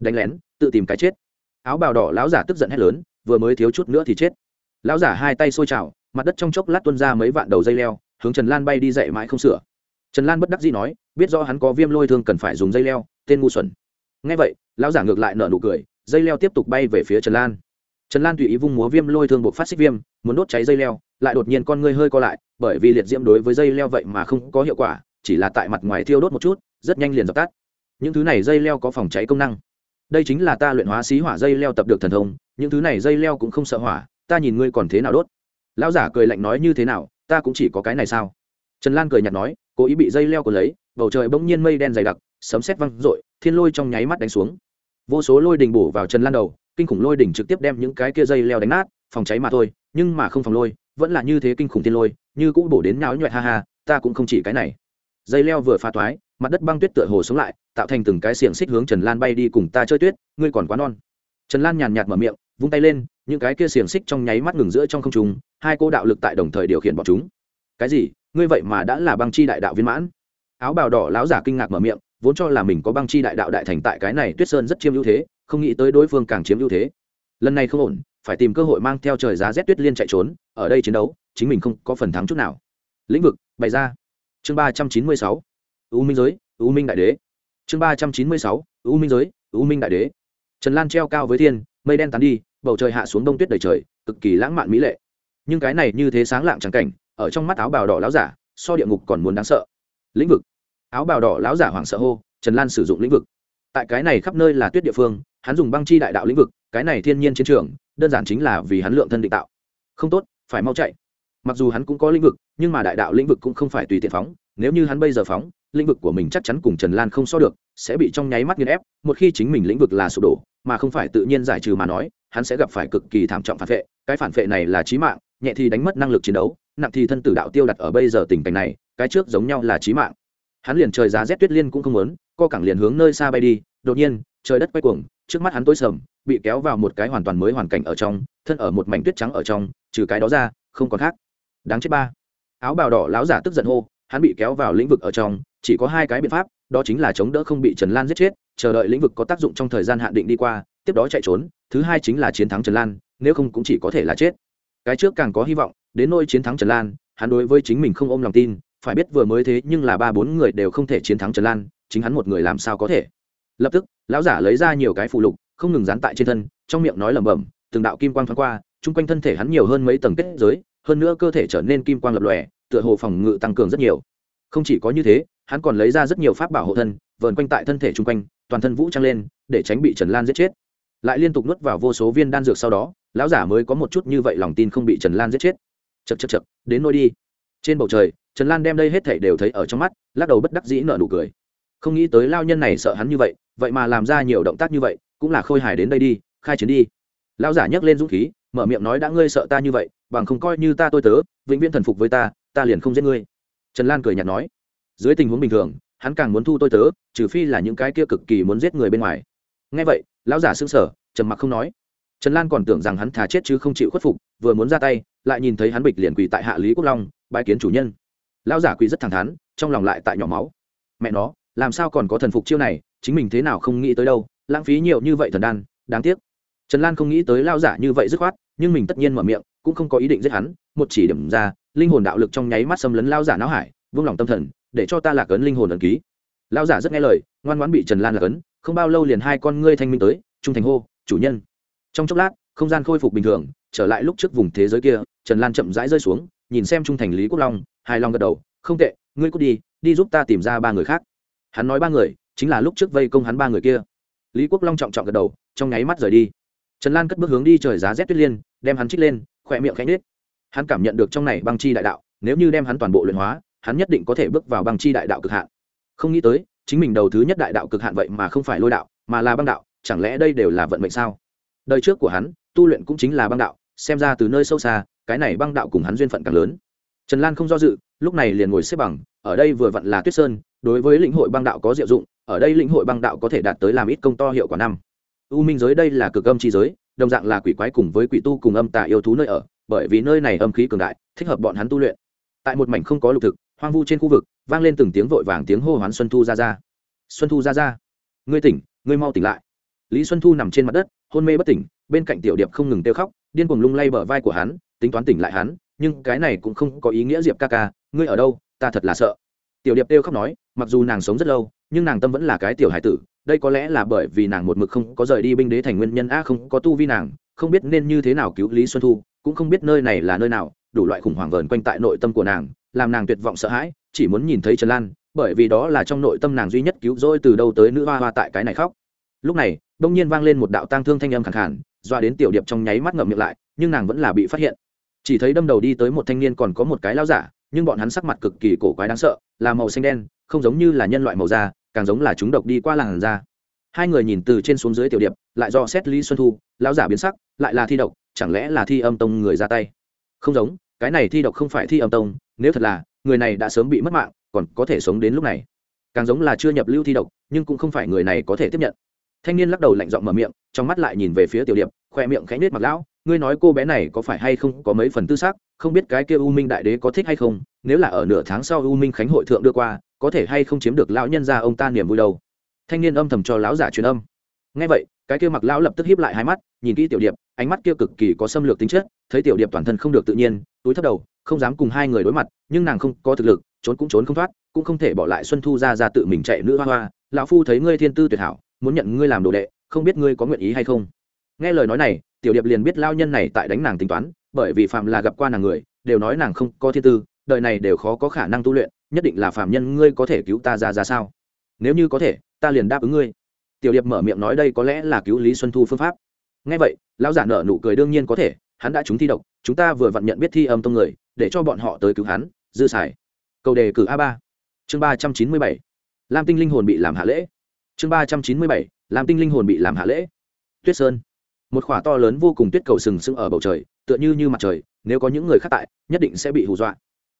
Đánh lén, tự tìm cái chết. Áo bào đỏ lão giả tức giận hét lớn, vừa mới thiếu chút nữa thì chết. Lão giả hai tay sôi trào mặt đất trong chốc lát tuôn ra mấy vạn đầu dây leo, hướng trần lan bay đi dậy mãi không sửa trần lan bất đắc dĩ nói, biết do hắn có viêm lôi thương cần phải dùng dây leo, tên ngu xuẩn. Ngay vậy, lão giả ngược lại nở nụ cười, dây leo tiếp tục bay về phía trần lan. Trần lan tùy ý vung múa viêm lôi thương buộc phát xích viêm, muốn đốt cháy dây leo, lại đột nhiên con ngươi hơi co lại, bởi vì liệt diễm đối với dây leo vậy mà không có hiệu quả, chỉ là tại mặt ngoài thiêu đốt một chút, rất nhanh liền dập tắt. Những thứ này dây leo có phòng cháy công năng. Đây chính là ta luyện hóa xí hỏa dây leo tập được thần thông, những thứ này dây leo cũng không sợ hỏa, ta nhìn ngươi còn thế nào đốt? Lão giả cười lạnh nói như thế nào, ta cũng chỉ có cái này sao? Trần lan cười nhạt nói cố ý bị dây leo của lấy bầu trời bỗng nhiên mây đen dày đặc sấm sét văng rội, thiên lôi trong nháy mắt đánh xuống. Vô số lôi đình bổ vào trần lan đầu kinh khủng lôi đỉnh trực tiếp đem những cái kia dây leo đánh nát phòng cháy mà thôi nhưng mà không phòng lôi vẫn là như thế kinh khủng thiên lôi như cũng bổ đến náo nhuệ ha ha ta cũng không chỉ cái này. Dây leo vừa phá toái mặt đất băng tuyết tựa hồ sống lại tạo thành từng cái xiềng xích hướng trần lan bay đi cùng ta chơi tuyết ngươi còn quá non. Trần lan nhàn nhạt mở miệng vung tay lên những cái kia xiềng xích trong nháy mắt ngừng giữa trong không trung hai cô đạo lực tại đồng thời điều khiển bọn chúng. Cái gì? Ngươi vậy mà đã là băng chi đại đạo viên mãn. Áo bào đỏ láo giả kinh ngạc mở miệng, vốn cho là mình có băng chi đại đạo đại thành tại cái này tuyết sơn rất chiếm ưu thế, không nghĩ tới đối phương càng chiếm ưu thế. Lần này không ổn, phải tìm cơ hội mang theo trời giá rét tuyết liên chạy trốn, ở đây chiến đấu, chính mình không có phần thắng chút nào. Lĩnh vực, bày ra. Chương ba trăm chín mươi sáu. U minh giới, u minh đại đế. Chương ba trăm chín mươi sáu. U minh giới, u minh đại đế. Trần lan treo cao với thiên, mây đen tán đi, bầu trời hạ xuống đông tuyết đầy trời, cực kỳ lãng mạn mỹ lệ. Nhưng cái này như thế sáng lạng trắng cảnh ở trong mắt áo bào đỏ láo giả, so địa ngục còn muốn đáng sợ. Lĩnh vực. Áo bào đỏ láo giả hoảng sợ hô, trần lan sử dụng lĩnh vực. Tại cái này khắp nơi là tuyết địa phương, hắn dùng băng chi đại đạo lĩnh vực, cái này thiên nhiên chiến trường, đơn giản chính là vì hắn lượng thân định tạo. Không tốt, phải mau chạy. Mặc dù hắn cũng có lĩnh vực, nhưng mà đại đạo lĩnh vực cũng không phải tùy tiện phóng, nếu như hắn bây giờ phóng, lĩnh vực của mình chắc chắn cùng trần lan không so được, sẽ bị trong nháy mắt nghiên ép, một khi chính mình lĩnh vực là sụp đổ, mà không phải tự nhiên giải trừ mà nói, hắn sẽ gặp phải cực kỳ thảm trọng phản vệ, cái phản vệ này là trí mạng, nhẹ thì đánh mất năng lực chiến đấu nặng thì thân tử đạo tiêu đặt ở bây giờ tình cảnh này, cái trước giống nhau là trí mạng. Hắn liền trời giá rét tuyết liên cũng không muốn, co cẳng liền hướng nơi xa bay đi, đột nhiên, trời đất quay cuồng, trước mắt hắn tối sầm, bị kéo vào một cái hoàn toàn mới hoàn cảnh ở trong, thân ở một mảnh tuyết trắng ở trong, trừ cái đó ra, không còn khác. Đáng chết ba. Áo bào đỏ láo giả tức giận hô, hắn bị kéo vào lĩnh vực ở trong, chỉ có hai cái biện pháp, đó chính là chống đỡ không bị trần lan giết chết, chờ đợi lĩnh vực có tác dụng trong thời gian hạn định đi qua, tiếp đó chạy trốn, thứ hai chính là chiến thắng trần lan, nếu không cũng chỉ có thể là chết cái trước càng có hy vọng, đến nôi chiến thắng trần lan, hắn đối với chính mình không ôm lòng tin, phải biết vừa mới thế nhưng là ba bốn người đều không thể chiến thắng trần lan, chính hắn một người làm sao có thể. Lập tức, lão giả lấy ra nhiều cái phụ lục, không ngừng dán tại trên thân, trong miệng nói lẩm bẩm, từng đạo kim quang thoáng qua, chung quanh thân thể hắn nhiều hơn mấy tầng kết giới, hơn nữa cơ thể trở nên kim quang lập lòe, tựa hồ phòng ngự tăng cường rất nhiều. Không chỉ có như thế, hắn còn lấy ra rất nhiều pháp bảo hộ thân, vờn quanh tại thân thể chung quanh, toàn thân vũ trang lên, để tránh bị trần lan giết chết lại liên tục nuốt vào vô số viên đan dược sau đó, lão giả mới có một chút như vậy lòng tin không bị trần lan giết chết. Chật chật chật đến nôi đi. Trên bầu trời, trần lan đem đây hết thảy đều thấy ở trong mắt, lắc đầu bất đắc dĩ nở nụ cười. Không nghĩ tới lao nhân này sợ hắn như vậy vậy mà làm ra nhiều động tác như vậy, cũng là khôi hài đến đây đi, khai chiến đi. Lão giả nhấc lên dũng khí, mở miệng nói đã ngươi sợ ta như vậy, bằng không coi như ta tôi tớ, vĩnh viễn thần phục với ta ta liền không giết ngươi. Trần lan cười nhạt nói. Dưới tình huống bình thường, hắn càng muốn thu tôi tớ, trừ phi là những cái kia cực kỳ muốn giết người bên ngoài. Ngay vậy lão giả sững sở trầm mặc không nói. Trần lan còn tưởng rằng hắn thà chết chứ không chịu khuất phục, vừa muốn ra tay, lại nhìn thấy hắn bịch liền quỳ tại hạ lý quốc long bãi kiến chủ nhân. Lão giả quỳ rất thẳng thắn, trong lòng lại tại nhỏ máu. Mẹ nó, làm sao còn có thần phục chiêu này, chính mình thế nào không nghĩ tới đâu, lãng phí nhiều như vậy thần đan, đáng tiếc. Trần lan không nghĩ tới lao giả như vậy dứt khoát, nhưng mình tất nhiên mở miệng, cũng không có ý định giết hắn, một chỉ điểm ra, linh hồn đạo lực trong nháy mắt xâm lấn lao giả não hải, vung lòng tâm thần, để cho ta lạc ấn linh hồn ẩn ký. Lao giả rất nghe lời, ngoan ngoãn bị trần lan lạc ấn không bao lâu liền hai con ngươi thanh minh tới, trung thành hô, chủ nhân. Trong chốc lát, không gian khôi phục bình thường, trở lại lúc trước vùng thế giới kia, trần lan chậm rãi rơi xuống, nhìn xem trung thành lý quốc long, hài lòng gật đầu, không tệ, ngươi cút đi đi giúp ta tìm ra ba người khác. Hắn nói ba người, chính là lúc trước vây công hắn ba người kia. Lý quốc long trọng trọng gật đầu, trong nháy mắt rời đi. Trần lan cất bước hướng đi trời giá rét tuyết liên, đem hắn trích lên, khỏe miệng khẽ nết hắn cảm nhận được trong này băng chi đại đạo, nếu như đem hắn toàn bộ luyện hóa, hắn nhất định có thể bước vào băng chi đại đạo cực hạn. Không nghĩ tới chính mình đầu thứ nhất đại đạo cực hạn vậy mà không phải lôi đạo, mà là băng đạo, chẳng lẽ đây đều là vận mệnh sao? Đời trước của hắn, tu luyện cũng chính là băng đạo, xem ra từ nơi sâu xa, cái này băng đạo cùng hắn duyên phận càng lớn. Trần lan không do dự, lúc này liền ngồi xếp bằng, ở đây vừa vặn là tuyết sơn, đối với lĩnh hội băng đạo có diệu dụng, ở đây lĩnh hội băng đạo có thể đạt tới làm ít công to hiệu quả năm. U minh giới đây là cực âm chi giới, đồng dạng là quỷ quái cùng với quỷ tu cùng âm tà yêu thú nơi ở, bởi vì nơi này âm khí cường đại, thích hợp bọn hắn tu luyện. Tại một mảnh không có lục thực hoang vu trên khu vực, vang lên từng tiếng vội vàng tiếng hô hoán xuân thu ra ra. Xuân thu ra ra. Ngươi tỉnh, ngươi mau tỉnh lại. Lý xuân thu nằm trên mặt đất, hôn mê bất tỉnh, bên cạnh tiểu điệp không ngừng kêu khóc, điên cuồng lung lay bờ vai của hắn, tính toán tỉnh lại hắn, nhưng cái này cũng không có ý nghĩa diệp ca ca, ngươi ở đâu, ta thật là sợ. Tiểu điệp kêu khóc nói, mặc dù nàng sống rất lâu, nhưng nàng tâm vẫn là cái tiểu hải tử, đây có lẽ là bởi vì nàng một mực không có rời đi binh đế thành nguyên nhân a, không có tu vi nàng, không biết nên như thế nào cứu lý xuân thu, cũng không biết nơi này là nơi nào, đủ loại khủng hoảng vờn quanh tại nội tâm của nàng làm nàng tuyệt vọng sợ hãi, chỉ muốn nhìn thấy trần lan, bởi vì đó là trong nội tâm nàng duy nhất cứu rỗi từ đâu tới nữ hoa hoa tại cái này khóc. Lúc này, đông nhiên vang lên một đạo tang thương thanh âm khẳng khản doa đến tiểu điệp trong nháy mắt ngậm miệng lại, nhưng nàng vẫn là bị phát hiện. Chỉ thấy đâm đầu đi tới một thanh niên còn có một cái lao giả, nhưng bọn hắn sắc mặt cực kỳ cổ quái đáng sợ, là màu xanh đen, không giống như là nhân loại màu da, càng giống là chúng độc đi qua làn da. Hai người nhìn từ trên xuống dưới tiểu điệp, lại do xét lý xuân thu lao giả biến sắc, lại là thi độc, chẳng lẽ là thi âm tông người ra tay? Không giống cái này thi độc không phải thi âm tông, nếu thật là, người này đã sớm bị mất mạng, còn có thể sống đến lúc này. Càng giống là chưa nhập lưu thi độc, nhưng cũng không phải người này có thể tiếp nhận. Thanh niên lắc đầu lạnh giọng mở miệng, trong mắt lại nhìn về phía tiểu điệp, khoe miệng khẽ nết mặt lão, ngươi nói cô bé này có phải hay không có mấy phần tư xác, không biết cái kia u minh đại đế có thích hay không, nếu là ở nửa tháng sau u minh khánh hội thượng đưa qua, có thể hay không chiếm được lão nhân ra ông ta niềm vui đâu? Thanh niên âm thầm cho lão giả truyền âm. Ngay vậy cái kia mặc lão lập tức hiếp lại hai mắt, nhìn kỹ tiểu điệp, ánh mắt kia cực kỳ có xâm lược tính chất, thấy tiểu điệp toàn thân không được tự nhiên, túi thấp đầu, không dám cùng hai người đối mặt, nhưng nàng không có thực lực, trốn cũng trốn không thoát, cũng không thể bỏ lại xuân thu ra ra tự mình chạy nữ hoa hoa, lão phu thấy ngươi thiên tư tuyệt hảo, muốn nhận ngươi làm đồ đệ, không biết ngươi có nguyện ý hay không? Nghe lời nói này, tiểu điệp liền biết lao nhân này tại đánh nàng tính toán, bởi vì phạm là gặp qua nàng người, đều nói nàng không có thiên tư, đời này đều khó có khả năng tu luyện, nhất định là phạm nhân ngươi có thể cứu ta ra ra sao? Nếu như có thể, ta liền đáp ứng ngươi tiểu điệp mở miệng nói đây có lẽ là cứu lý xuân thu phương pháp. Ngay vậy, lão giả nở nụ cười đương nhiên có thể, hắn đã trúng thi độc, chúng ta vừa vặn nhận biết thi âm tông người, để cho bọn họ tới cứu hắn, dư xài. Cầu đề cử a ba. Chương ba trăm chín mươi bảy. Lam tinh linh hồn bị làm hạ lễ. Chương ba trăm chín mươi bảy. Lam tinh linh hồn bị làm hạ lễ. Tuyết sơn. Một khỏa to lớn vô cùng tuyết cầu sừng sững ở bầu trời, tựa như như mặt trời, nếu có những người khác tại, nhất định sẽ bị hù dọa.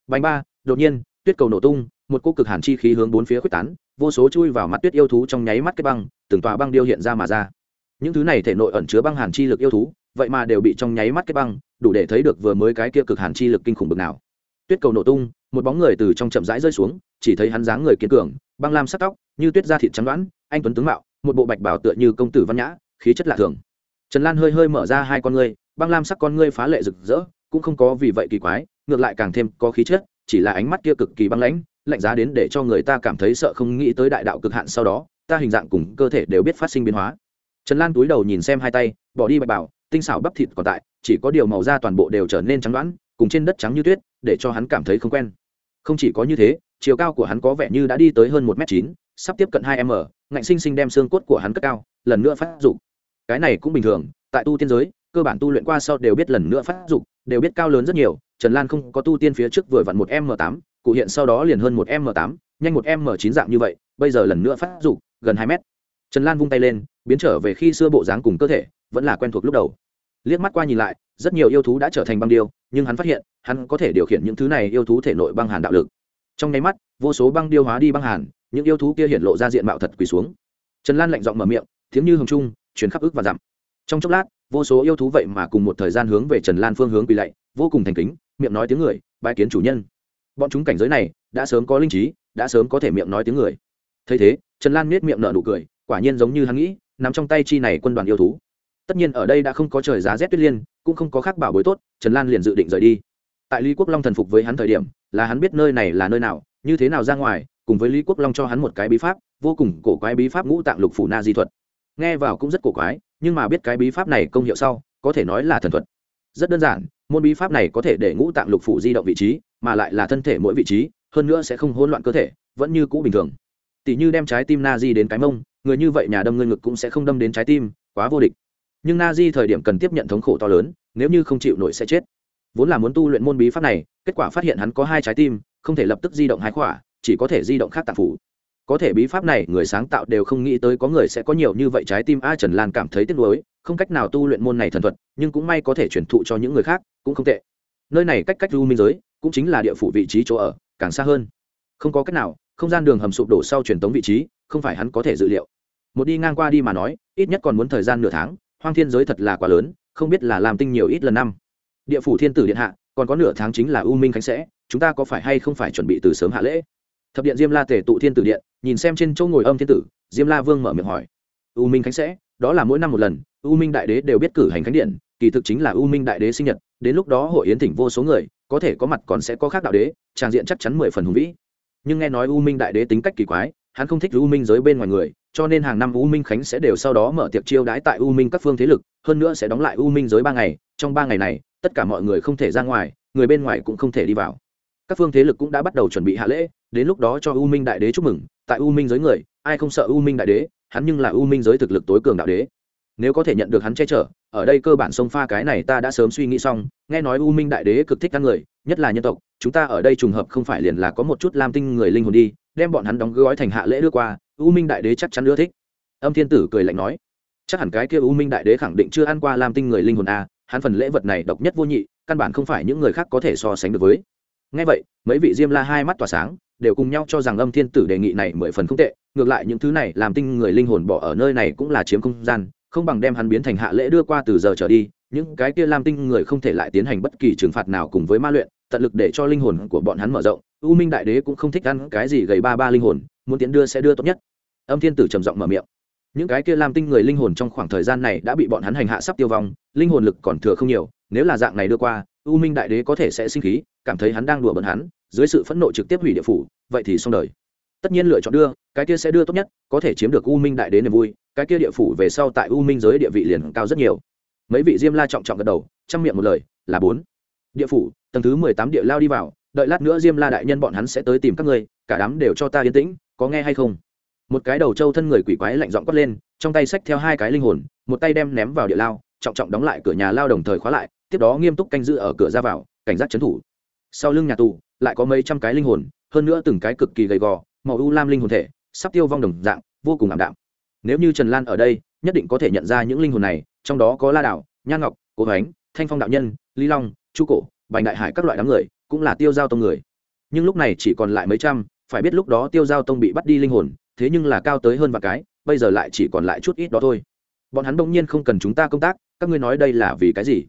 Bánh ba, đột nhiên, tuyết cầu nổ tung, một cô cực hàn chi khí hướng bốn phía quyết tán, vô số chui vào mặt tuyết yêu thú trong nháy mắt kết băng từng tòa băng điêu hiện ra mà ra. Những thứ này thể nội ẩn chứa băng hàn chi lực yêu thú, vậy mà đều bị trong nháy mắt kết băng, đủ để thấy được vừa mới cái kia cực hàn chi lực kinh khủng bực nào. Tuyết cầu nổ tung, một bóng người từ trong chậm rãi rơi xuống, chỉ thấy hắn dáng người kiên cường, băng lam sắc tóc, như tuyết da thịt trắng đoán, anh tuấn tướng mạo, một bộ bạch bảo tựa như công tử văn nhã, khí chất lạ thường. Trần lan hơi hơi mở ra hai con ngươi, băng lam sắc con ngươi phá lệ rực rỡ, cũng không có vì vậy kỳ quái, ngược lại càng thêm có khí chất, chỉ là ánh mắt kia cực kỳ băng lãnh, lạnh giá đến để cho người ta cảm thấy sợ không nghĩ tới đại đạo cực hạn sau đó ta hình dạng cùng cơ thể đều biết phát sinh biến hóa. Trần lan túi đầu nhìn xem hai tay, bỏ đi bạch bảo, tinh xảo bắp thịt còn tại, chỉ có điều màu da toàn bộ đều trở nên trắng đoán, cùng trên đất trắng như tuyết, để cho hắn cảm thấy không quen. Không chỉ có như thế, chiều cao của hắn có vẻ như đã đi tới hơn một m chín, sắp tiếp cận hai m, ngạnh sinh sinh đem xương cốt của hắn cất cao, lần nữa phát dục. Cái này cũng bình thường, tại tu tiên giới, cơ bản tu luyện qua sau đều biết lần nữa phát dục, đều biết cao lớn rất nhiều, trần lan không có tu tiên phía trước vừa vặn một m tám, cụ hiện sau đó liền hơn một m tám, nhanh một m chín dạng như vậy, bây giờ lần nữa phát dục gần hai mét. Trần lan vung tay lên, biến trở về khi xưa bộ dáng cùng cơ thể, vẫn là quen thuộc lúc đầu. Liếc mắt qua nhìn lại, rất nhiều yêu thú đã trở thành băng điêu, nhưng hắn phát hiện, hắn có thể điều khiển những thứ này yêu thú thể nội băng hàn đạo lực. Trong nháy mắt, vô số băng điêu hóa đi băng hàn, những yêu thú kia hiện lộ ra diện mạo thật quỳ xuống. Trần lan lạnh giọng mở miệng, tiếng như hồng trung chuyển khắp ức và dặm. Trong chốc lát, vô số yêu thú vậy mà cùng một thời gian hướng về trần lan phương hướng quỳ lạy, vô cùng thành kính, miệng nói tiếng người bài kiến chủ nhân. Bọn chúng cảnh giới này, đã sớm có linh trí, đã sớm có thể miệng nói tiếng người thấy thế, trần lan nết miệng nở nụ cười, quả nhiên giống như hắn nghĩ nằm trong tay chi này quân đoàn yêu thú. Tất nhiên ở đây đã không có trời giá rét tuyết liên, cũng không có khác bảo bối tốt, trần lan liền dự định rời đi. Tại lý quốc long thần phục với hắn thời điểm, là hắn biết nơi này là nơi nào, như thế nào ra ngoài, cùng với lý quốc long cho hắn một cái bí pháp, vô cùng cổ quái bí pháp ngũ tạng lục phủ na di thuật. Nghe vào cũng rất cổ quái, nhưng mà biết cái bí pháp này công hiệu sau, có thể nói là thần thuật. Rất đơn giản, môn bí pháp này có thể để ngũ tạng lục phủ di động vị trí, mà lại là thân thể mỗi vị trí, hơn nữa sẽ không hỗn loạn cơ thể, vẫn như cũ bình thường tỉ như đem trái tim na di đến cái mông, người như vậy nhà đâm ngươi ngực cũng sẽ không đâm đến trái tim, quá vô địch. Nhưng na di thời điểm cần tiếp nhận thống khổ to lớn, nếu như không chịu nổi sẽ chết. Vốn là muốn tu luyện môn bí pháp này, kết quả phát hiện hắn có hai trái tim, không thể lập tức di động hai khỏa chỉ có thể di động khác tạp phủ. Có thể bí pháp này người sáng tạo đều không nghĩ tới có người sẽ có nhiều như vậy trái tim. A trần lan cảm thấy tiếc nuối, không cách nào tu luyện môn này thần thuật, nhưng cũng may có thể truyền thụ cho những người khác, cũng không tệ. Nơi này cách cách du minh giới, cũng chính là địa phủ vị trí chỗ ở, càng xa hơn. Không có cách nào không gian đường hầm sụp đổ sau truyền tống vị trí, không phải hắn có thể dự liệu. Một đi ngang qua đi mà nói, ít nhất còn muốn thời gian nửa tháng, hoang thiên giới thật là quá lớn, không biết là làm tinh nhiều ít lần năm. Địa phủ thiên tử điện hạ, còn có nửa tháng chính là u minh khánh sẽ, chúng ta có phải hay không phải chuẩn bị từ sớm hạ lễ? Thập điện diêm la tể tụ thiên tử điện, nhìn xem trên chỗ ngồi âm thiên tử, diêm la vương mở miệng hỏi. U minh khánh sẽ, đó là mỗi năm một lần, u minh đại đế đều biết cử hành khánh điện, kỳ thực chính là u minh đại đế sinh nhật, đến lúc đó hội yến thỉnh vô số người, có thể có mặt còn sẽ có khác đạo đế trang diện chắc chắn mười phần hùng vĩ nhưng nghe nói u minh đại đế tính cách kỳ quái hắn không thích u minh giới bên ngoài người cho nên hàng năm u minh khánh sẽ đều sau đó mở tiệc chiêu đãi tại u minh các phương thế lực hơn nữa sẽ đóng lại u minh giới ba ngày trong ba ngày này tất cả mọi người không thể ra ngoài người bên ngoài cũng không thể đi vào các phương thế lực cũng đã bắt đầu chuẩn bị hạ lễ đến lúc đó cho u minh đại đế chúc mừng tại u minh giới người ai không sợ u minh đại đế hắn nhưng là u minh giới thực lực tối cường đạo đế nếu có thể nhận được hắn che chở ở đây cơ bản sông pha cái này ta đã sớm suy nghĩ xong nghe nói u minh đại đế cực thích các người nhất là nhân tộc chúng ta ở đây trùng hợp không phải liền là có một chút lam tinh người linh hồn đi, đem bọn hắn đóng gói thành hạ lễ đưa qua, u minh đại đế chắc chắn ưa thích. Âm thiên tử cười lạnh nói. Chắc hẳn cái kia u minh đại đế khẳng định chưa ăn qua lam tinh người linh hồn a hắn phần lễ vật này độc nhất vô nhị, căn bản không phải những người khác có thể so sánh được với. Ngay vậy, mấy vị diêm la hai mắt tỏa sáng, đều cùng nhau cho rằng âm thiên tử đề nghị này mười phần không tệ, ngược lại những thứ này làm tinh người linh hồn bỏ ở nơi này cũng là chiếm không gian, không bằng đem hắn biến thành hạ lễ đưa qua từ giờ trở đi, những cái kia lam tinh người không thể lại tiến hành bất kỳ trừng phạt nào cùng với ma luyện tận lực để cho linh hồn của bọn hắn mở rộng, u minh đại đế cũng không thích ăn cái gì gầy ba ba linh hồn, muốn tiến đưa sẽ đưa tốt nhất. Âm thiên tử trầm giọng mở miệng. Những cái kia lam tinh người linh hồn trong khoảng thời gian này đã bị bọn hắn hành hạ sắp tiêu vong, linh hồn lực còn thừa không nhiều, nếu là dạng này đưa qua, u minh đại đế có thể sẽ sinh khí, cảm thấy hắn đang đùa bận hắn, dưới sự phẫn nộ trực tiếp hủy địa phủ, vậy thì xong đời. Tất nhiên lựa chọn đưa, cái kia sẽ đưa tốt nhất, có thể chiếm được u minh đại đế niềm vui, cái kia địa phủ về sau tại u minh giới địa vị liền cao rất nhiều. Mấy vị diêm la trọng trọng gật đầu, chăm miệng một lời, là bốn địa phủ, tầng thứ mười tám địa lao đi vào, đợi lát nữa diêm la đại nhân bọn hắn sẽ tới tìm các ngươi, cả đám đều cho ta yên tĩnh, có nghe hay không? Một cái đầu trâu thân người quỷ quái lạnh giọng quất lên, trong tay xách theo hai cái linh hồn, một tay đem ném vào địa lao, trọng trọng đóng lại cửa nhà lao đồng thời khóa lại, tiếp đó nghiêm túc canh giữ ở cửa ra vào, cảnh giác trấn thủ. Sau lưng nhà tù, lại có mấy trăm cái linh hồn, hơn nữa từng cái cực kỳ gầy gò, màu u lam linh hồn thể, sắp tiêu vong đồng dạng, vô cùng ảm đạm. Nếu như trần lan ở đây, nhất định có thể nhận ra những linh hồn này, trong đó có la đạo nhan ngọc, cố ánh thanh phong đạo nhân, lý long chu cổ, bành đại hải các loại đám người, cũng là tiêu giao tông người. Nhưng lúc này chỉ còn lại mấy trăm, phải biết lúc đó tiêu giao tông bị bắt đi linh hồn, thế nhưng là cao tới hơn vài cái, bây giờ lại chỉ còn lại chút ít đó thôi. Bọn hắn bỗng nhiên không cần chúng ta công tác, các ngươi nói đây là vì cái gì?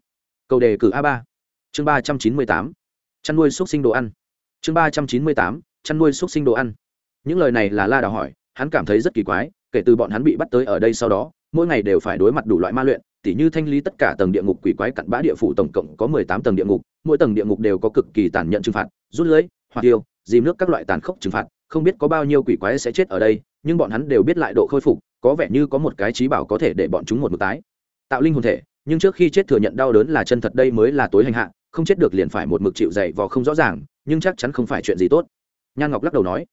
Câu đề cử a ba. Chương ba trăm chín mươi tám. Chăn nuôi xúc sinh đồ ăn. Chương ba trăm chín mươi tám. Chăn nuôi xúc sinh đồ ăn. Những lời này là la đào hỏi, hắn cảm thấy rất kỳ quái, kể từ bọn hắn bị bắt tới ở đây sau đó, mỗi ngày đều phải đối mặt đủ loại ma luyện tỉ như thanh lý tất cả tầng địa ngục quỷ quái cặn bã địa phủ tổng cộng có mười tám tầng địa ngục, mỗi tầng địa ngục đều có cực kỳ tàn nhẫn trừng phạt, rút lưới hoặc tiêu, dìm nước các loại tàn khốc trừng phạt, không biết có bao nhiêu quỷ quái sẽ chết ở đây, nhưng bọn hắn đều biết lại độ khôi phục, có vẻ như có một cái trí bảo có thể để bọn chúng một mực tái. Tạo linh hồn thể, nhưng trước khi chết thừa nhận đau đớn là chân thật đây mới là tối hành hạ, không chết được liền phải một mực chịu dày vò không rõ ràng, nhưng chắc chắn không phải chuyện gì tốt. Nhan ngọc lắc đầu nói,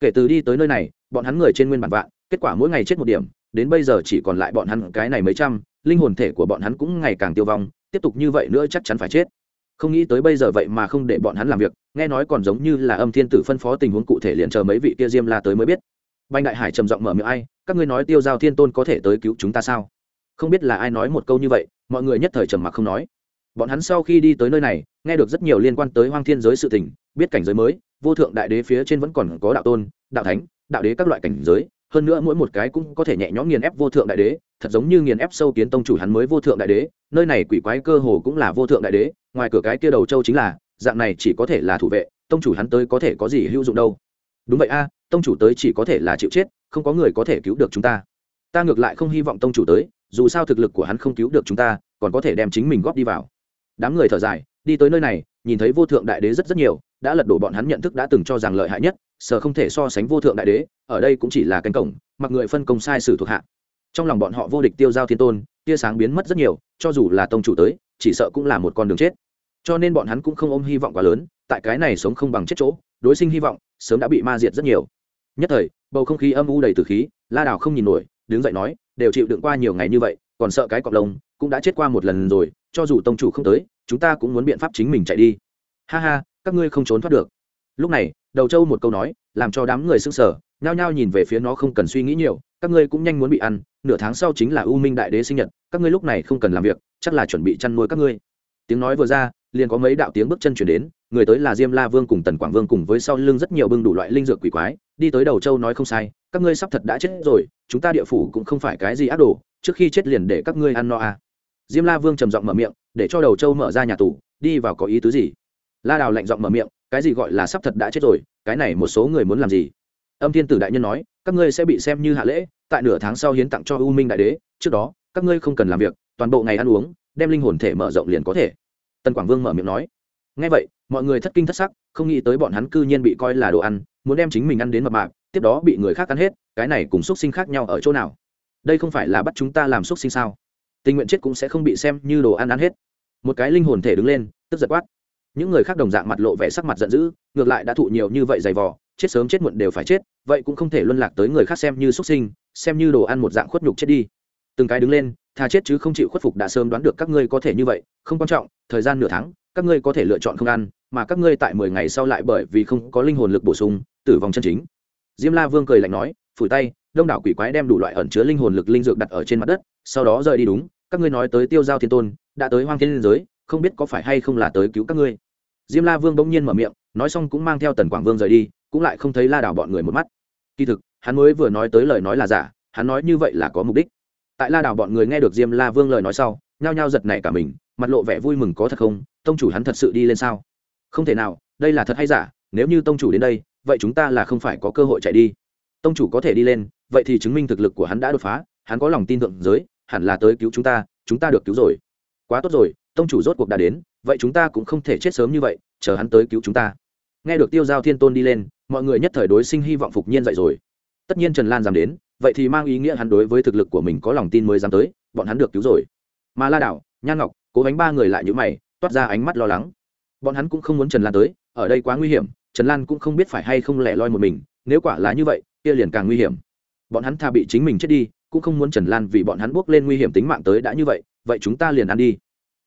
kể từ đi tới nơi này, bọn hắn người trên nguyên bản vạn, kết quả mỗi ngày chết một điểm, đến bây giờ chỉ còn lại bọn hắn cái này mấy trăm linh hồn thể của bọn hắn cũng ngày càng tiêu vong, tiếp tục như vậy nữa chắc chắn phải chết. Không nghĩ tới bây giờ vậy mà không để bọn hắn làm việc, nghe nói còn giống như là âm thiên tử phân phó tình huống cụ thể liền chờ mấy vị kia diêm la tới mới biết. Banh đại hải trầm giọng mở miệng, ai, các ngươi nói tiêu giao thiên tôn có thể tới cứu chúng ta sao? Không biết là ai nói một câu như vậy, mọi người nhất thời trầm mặc không nói. Bọn hắn sau khi đi tới nơi này, nghe được rất nhiều liên quan tới hoang thiên giới sự tình, biết cảnh giới mới, vô thượng đại đế phía trên vẫn còn có đạo tôn, đạo thánh, đạo đế các loại cảnh giới hơn nữa mỗi một cái cũng có thể nhẹ nhõm nghiền ép vô thượng đại đế, thật giống như nghiền ép sâu kiến tông chủ hắn mới vô thượng đại đế, nơi này quỷ quái cơ hồ cũng là vô thượng đại đế, ngoài cửa cái kia đầu châu chính là, dạng này chỉ có thể là thủ vệ, tông chủ hắn tới có thể có gì hữu dụng đâu. Đúng vậy a, tông chủ tới chỉ có thể là chịu chết, không có người có thể cứu được chúng ta. Ta ngược lại không hy vọng tông chủ tới, dù sao thực lực của hắn không cứu được chúng ta, còn có thể đem chính mình góp đi vào. Đám người thở dài, đi tới nơi này, nhìn thấy vô thượng đại đế rất rất nhiều đã lật đổ bọn hắn nhận thức đã từng cho rằng lợi hại nhất sở không thể so sánh vô thượng đại đế, ở đây cũng chỉ là cánh cổng, mặc người phân công sai sử thuộc hạ. Trong lòng bọn họ vô địch tiêu giao thiên tôn, tia sáng biến mất rất nhiều, cho dù là tông chủ tới, chỉ sợ cũng là một con đường chết. Cho nên bọn hắn cũng không ôm hy vọng quá lớn, tại cái này sống không bằng chết chỗ, đối sinh hy vọng, sớm đã bị ma diệt rất nhiều. Nhất thời, bầu không khí âm u đầy từ khí, la đào không nhìn nổi, đứng dậy nói, đều chịu đựng qua nhiều ngày như vậy, còn sợ cái cọp lông, cũng đã chết qua một lần rồi, cho dù tông chủ không tới, chúng ta cũng muốn biện pháp chính mình chạy đi. Ha ha các ngươi không trốn thoát được. Lúc này, đầu châu một câu nói, làm cho đám người s ư n g sở nhao nhao nhìn về phía nó không cần suy nghĩ nhiều, các ngươi cũng nhanh muốn bị ăn, nửa tháng sau chính là u minh đại đế sinh nhật, các ngươi lúc này không cần làm việc, chắc là chuẩn bị chăn nuôi các ngươi. Tiếng nói vừa ra, liền có mấy đạo tiếng bước chân chuyển đến, người tới là diêm la vương cùng tần quảng vương cùng với sau lưng rất nhiều bưng đủ loại linh dược quỷ quái, đi tới đầu châu nói không sai, các ngươi sắp thật đã chết rồi, chúng ta địa phủ cũng không phải cái gì ác đồ, trước khi chết liền để các ngươi ăn no à. diêm la vương trầm giọng mở miệng, để cho đầu châu mở ra nhà tù, đi vào có ý tứ gì? La đào lạnh giọng mở miệng, cái gì gọi là sắp thật đã chết rồi, cái này một số người muốn làm gì? Âm thiên tử đại nhân nói, các ngươi sẽ bị xem như hạ lễ, tại nửa tháng sau hiến tặng cho u minh đại đế, trước đó, các ngươi không cần làm việc, toàn bộ ngày ăn uống, đem linh hồn thể mở rộng liền có thể. Tần quảng vương mở miệng nói. Ngay vậy, mọi người thất kinh thất sắc, không nghĩ tới bọn hắn cư nhiên bị coi là đồ ăn, muốn đem chính mình ăn đến mập mạp, tiếp đó bị người khác ăn hết, cái này cùng x sinh khác nhau ở chỗ nào? Đây không phải là bắt chúng ta làm x sinh sao? Tình nguyện chết cũng sẽ không bị xem như đồ ăn ăn hết. Một cái linh hồn thể đứng lên, tức giật quát những người khác đồng dạng mặt lộ vẻ sắc mặt giận dữ, ngược lại đã thụ nhiều như vậy dày vò, chết sớm chết muộn đều phải chết, vậy cũng không thể luân lạc tới người khác xem như xuất sinh, xem như đồ ăn một dạng khuất nhục chết đi. Từng cái đứng lên thà chết chứ không chịu khuất phục đã sớm đoán được các ngươi có thể như vậy, không quan trọng, thời gian nửa tháng, các ngươi có thể lựa chọn không ăn, mà các ngươi tại mười ngày sau lại bởi vì không có linh hồn lực bổ sung, tử vong chân chính. Diêm la vương cười lạnh nói, phủi tay, đông đảo quỷ quái đem đủ loại ẩn chứa linh hồn lực linh dược đặt ở trên mặt đất, sau đó rời đi đúng, các ngươi nói tới tiêu giao thiên tôn, đã tới hoang thiên liên giới, không biết có phải hay không là tới cứu các ngươi diêm la vương bỗng nhiên mở miệng, nói xong cũng mang theo tần quảng vương rời đi, cũng lại không thấy la đảo bọn người một mắt. Kỳ thực, hắn mới vừa nói tới lời nói là giả, hắn nói như vậy là có mục đích. Tại la đảo bọn người nghe được diêm la vương lời nói sau, nhao nhao giật nảy cả mình, mặt lộ vẻ vui mừng có thật không, tông chủ hắn thật sự đi lên sao? Không thể nào, đây là thật hay giả, nếu như tông chủ đến đây, vậy chúng ta là không phải có cơ hội chạy đi. Tông chủ có thể đi lên, vậy thì chứng minh thực lực của hắn đã đột phá, hắn có lòng tin thượng giới, hẳn là tới cứu chúng ta chúng ta được cứu rồi. Quá tốt rồi tông chủ rốt cuộc đã đến, vậy chúng ta cũng không thể chết sớm như vậy, chờ hắn tới cứu chúng ta. Nghe được tiêu giao thiên tôn đi lên, mọi người nhất thời đối sinh hy vọng phục nhiên dậy rồi. Tất nhiên trần lan dám đến, vậy thì mang ý nghĩa hắn đối với thực lực của mình có lòng tin mới dám tới, bọn hắn được cứu rồi. Mà la đảo, nhan ngọc, cố gánh ba người lại như mày, toát ra ánh mắt lo lắng. Bọn hắn cũng không muốn trần lan tới, ở đây quá nguy hiểm, trần lan cũng không biết phải hay không lẻ loi một mình, nếu quả là như vậy, kia liền càng nguy hiểm. Bọn hắn tha bị chính mình chết đi, cũng không muốn trần lan vì bọn hắn buộc lên nguy hiểm tính mạng tới đã như vậy vậy chúng ta liền ăn đi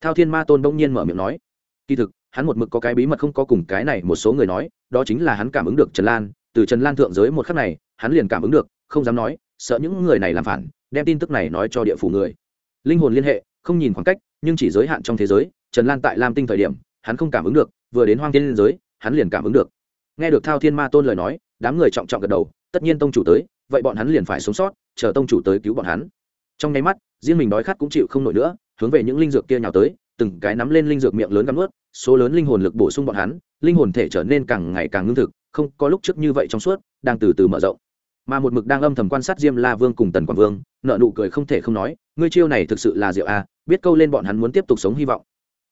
thao thiên ma tôn bỗng nhiên mở miệng nói, kỳ thực, hắn một mực có cái bí mật không có cùng cái này một số người nói, đó chính là hắn cảm ứng được trần lan, từ trần lan thượng giới một khắc này, hắn liền cảm ứng được, không dám nói, sợ những người này làm phản, đem tin tức này nói cho địa phủ người. Linh hồn liên hệ, không nhìn khoảng cách, nhưng chỉ giới hạn trong thế giới, trần lan tại lam tinh thời điểm, hắn không cảm ứng được, vừa đến hoang thiên liên giới, hắn liền cảm ứng được. Nghe được thao thiên ma tôn lời nói, đám người trọng trọng gật đầu, tất nhiên tông chủ tới, vậy bọn hắn liền phải sống sót, chờ tông chủ tới cứu bọn hắn. Trong nháy mắt, riêng mình đói khát cũng chịu không nổi nữa hướng về những linh dược kia nhào tới, từng cái nắm lên linh dược miệng lớn gắm ướt số lớn linh hồn lực bổ sung bọn hắn, linh hồn thể trở nên càng ngày càng ngưng thực, không có lúc trước như vậy trong suốt, đang từ từ mở rộng. Mà một mực đang âm thầm quan sát diêm la vương cùng tần quảng vương nợ nụ cười không thể không nói, ngươi chiêu này thực sự là diệu a, biết câu lên bọn hắn muốn tiếp tục sống hy vọng.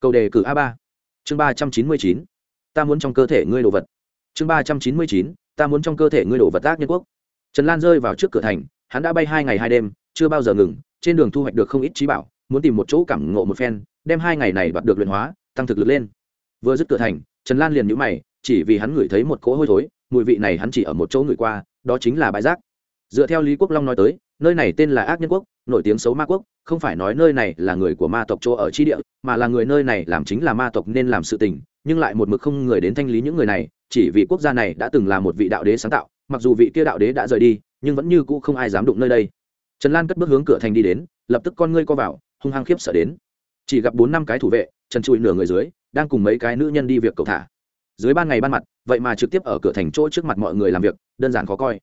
Câu đề cử a ba. Chương ba trăm chín mươi chín. Ta muốn trong cơ thể ngươi đồ vật. Chương ba trăm chín mươi chín. Ta muốn trong cơ thể ngươi đồ vật tác nhân quốc. Trần lan rơi vào trước cửa thành, hắn đã bay hai ngày hai đêm, chưa bao giờ ngừng, trên đường thu hoạch được không ít trí bảo muốn tìm một chỗ cảm ngộ một phen, đem hai ngày này đoạt được luyện hóa, tăng thực lực lên. Vừa dứt cửa thành, trần lan liền nhũ mày, chỉ vì hắn ngửi thấy một cỗ hôi thối, mùi vị này hắn chỉ ở một chỗ ngửi qua, đó chính là bãi rác. Dựa theo lý quốc long nói tới, nơi này tên là ác nhân quốc, nổi tiếng xấu ma quốc, không phải nói nơi này là người của ma tộc chỗ ở chi địa, mà là người nơi này làm chính là ma tộc nên làm sự tình, nhưng lại một mực không người đến thanh lý những người này, chỉ vì quốc gia này đã từng là một vị đạo đế sáng tạo, mặc dù vị kia đạo đế đã rời đi, nhưng vẫn như cũ không ai dám đụng nơi đây. Trần lan cất bước hướng cửa thành đi đến, lập tức con ngươi co vào hung hăng khiếp sợ đến. Chỉ gặp bốn năm cái thủ vệ, trần trụi nửa người dưới, đang cùng mấy cái nữ nhân đi việc cầu thả. Dưới ban ngày ban mặt, vậy mà trực tiếp ở cửa thành chỗ trước mặt mọi người làm việc, đơn giản khó coi.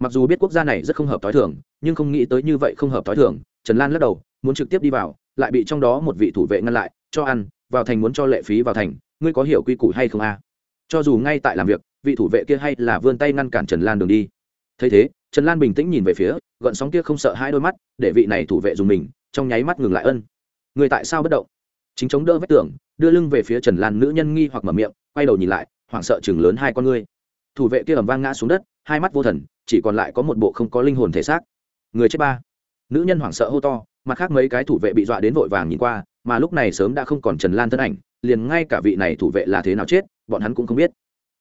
Mặc dù biết quốc gia này rất không hợp t h o i thường, nhưng không nghĩ tới như vậy không hợp t h o i thường, trần lan lắc đầu, muốn trực tiếp đi vào, lại bị trong đó một vị thủ vệ ngăn lại, cho ăn, vào thành muốn cho lệ phí vào thành, ngươi có hiểu quy củ hay không a? Cho dù ngay tại làm việc, vị thủ vệ kia hay là vươn tay ngăn cản trần lan đường đi. Thấy thế, trần lan bình tĩnh nhìn về phía, gợn sóng kia không sợ hai đôi mắt, để vị này thủ vệ dùng mình trong nháy mắt ngừng lại ân. Người tại sao bất động? Chính chống đỡ vách tường, đưa lưng về phía trần lan nữ nhân nghi hoặc mở miệng, quay đầu nhìn lại, hoảng sợ chừng lớn hai con ngươi. Thủ vệ kia ầm vang ngã xuống đất, hai mắt vô thần, chỉ còn lại có một bộ không có linh hồn thể xác. Người chết ba. Nữ nhân hoảng sợ hô to, mặt khác mấy cái thủ vệ bị dọa đến vội vàng nhìn qua, mà lúc này sớm đã không còn trần lan thân ảnh, liền ngay cả vị này thủ vệ là thế nào chết, bọn hắn cũng không biết.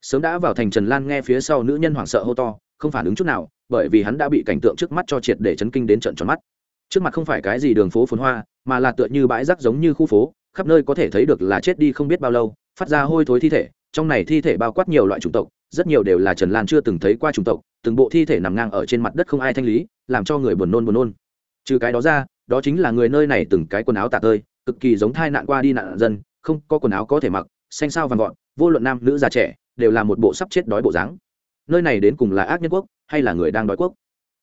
Sớm đã vào thành trần lan nghe phía sau nữ nhân hoảng sợ hô to, không phản ứng chút nào, bởi vì hắn đã bị cảnh tượng trước mắt cho triệt để chấn kinh đến trận tròn mắt trước mặt không phải cái gì đường phố phồn hoa, mà là tựa như bãi rác giống như khu phố, khắp nơi có thể thấy được là chết đi không biết bao lâu, phát ra hôi thối thi thể, trong này thi thể bao quát nhiều loại chủng tộc, rất nhiều đều là trần lan chưa từng thấy qua chủng tộc, từng bộ thi thể nằm ngang ở trên mặt đất không ai thanh lý, làm cho người buồn nôn buồn nôn. Trừ cái đó ra, đó chính là người nơi này từng cái quần áo tả tơi, cực kỳ giống thai nạn qua đi nạn dân, không có quần áo có thể mặc, xanh sao vàng gọn vô luận nam, nữ, già trẻ, đều là một bộ sắp chết đói bộ dáng. Nơi này đến cùng là ác nhân quốc, hay là người đang đói quốc?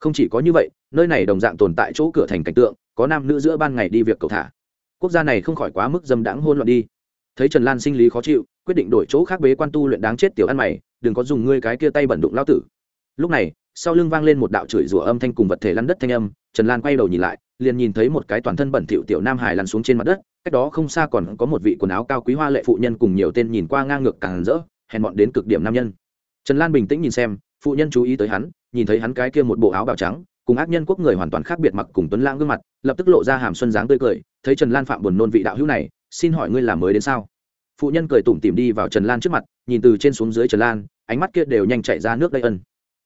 Không chỉ có như vậy, nơi này đồng dạng tồn tại chỗ cửa thành cảnh tượng, có nam nữ giữa ban ngày đi việc cầu thả. Quốc gia này không khỏi quá mức dâm đãng hôn loạn đi. Thấy trần lan sinh lý khó chịu, quyết định đổi chỗ khác bế quan tu luyện đáng chết tiểu ăn mày, đừng có dùng ngươi cái kia tay bẩn đụng lao tử. Lúc này, sau lưng vang lên một đạo chửi rủa âm thanh cùng vật thể lăn đất thanh âm, trần lan quay đầu nhìn lại, liền nhìn thấy một cái toàn thân bẩn thỉu tiểu nam hải lăn xuống trên mặt đất, cách đó không xa còn có một vị quần áo cao quý hoa lệ phụ nhân cùng nhiều tên nhìn qua ngang ngược càng rỡ, hèn mọn đến cực điểm nam nhân. Trần lan bình tĩnh nhìn xem, phụ nhân chú ý tới hắn nhìn thấy hắn cái kia một bộ áo bào trắng, cùng ác nhân quốc người hoàn toàn khác biệt mặc cùng tuấn lãng gương mặt, lập tức lộ ra hàm xuân dáng tươi cười, thấy trần lan phạm buồn nôn vị đạo hữu này, xin hỏi ngươi làm mới đến sao? Phụ nhân cười tủm tỉm đi vào trần lan trước mặt, nhìn từ trên xuống dưới trần lan, ánh mắt kia đều nhanh chạy ra nước đây ân.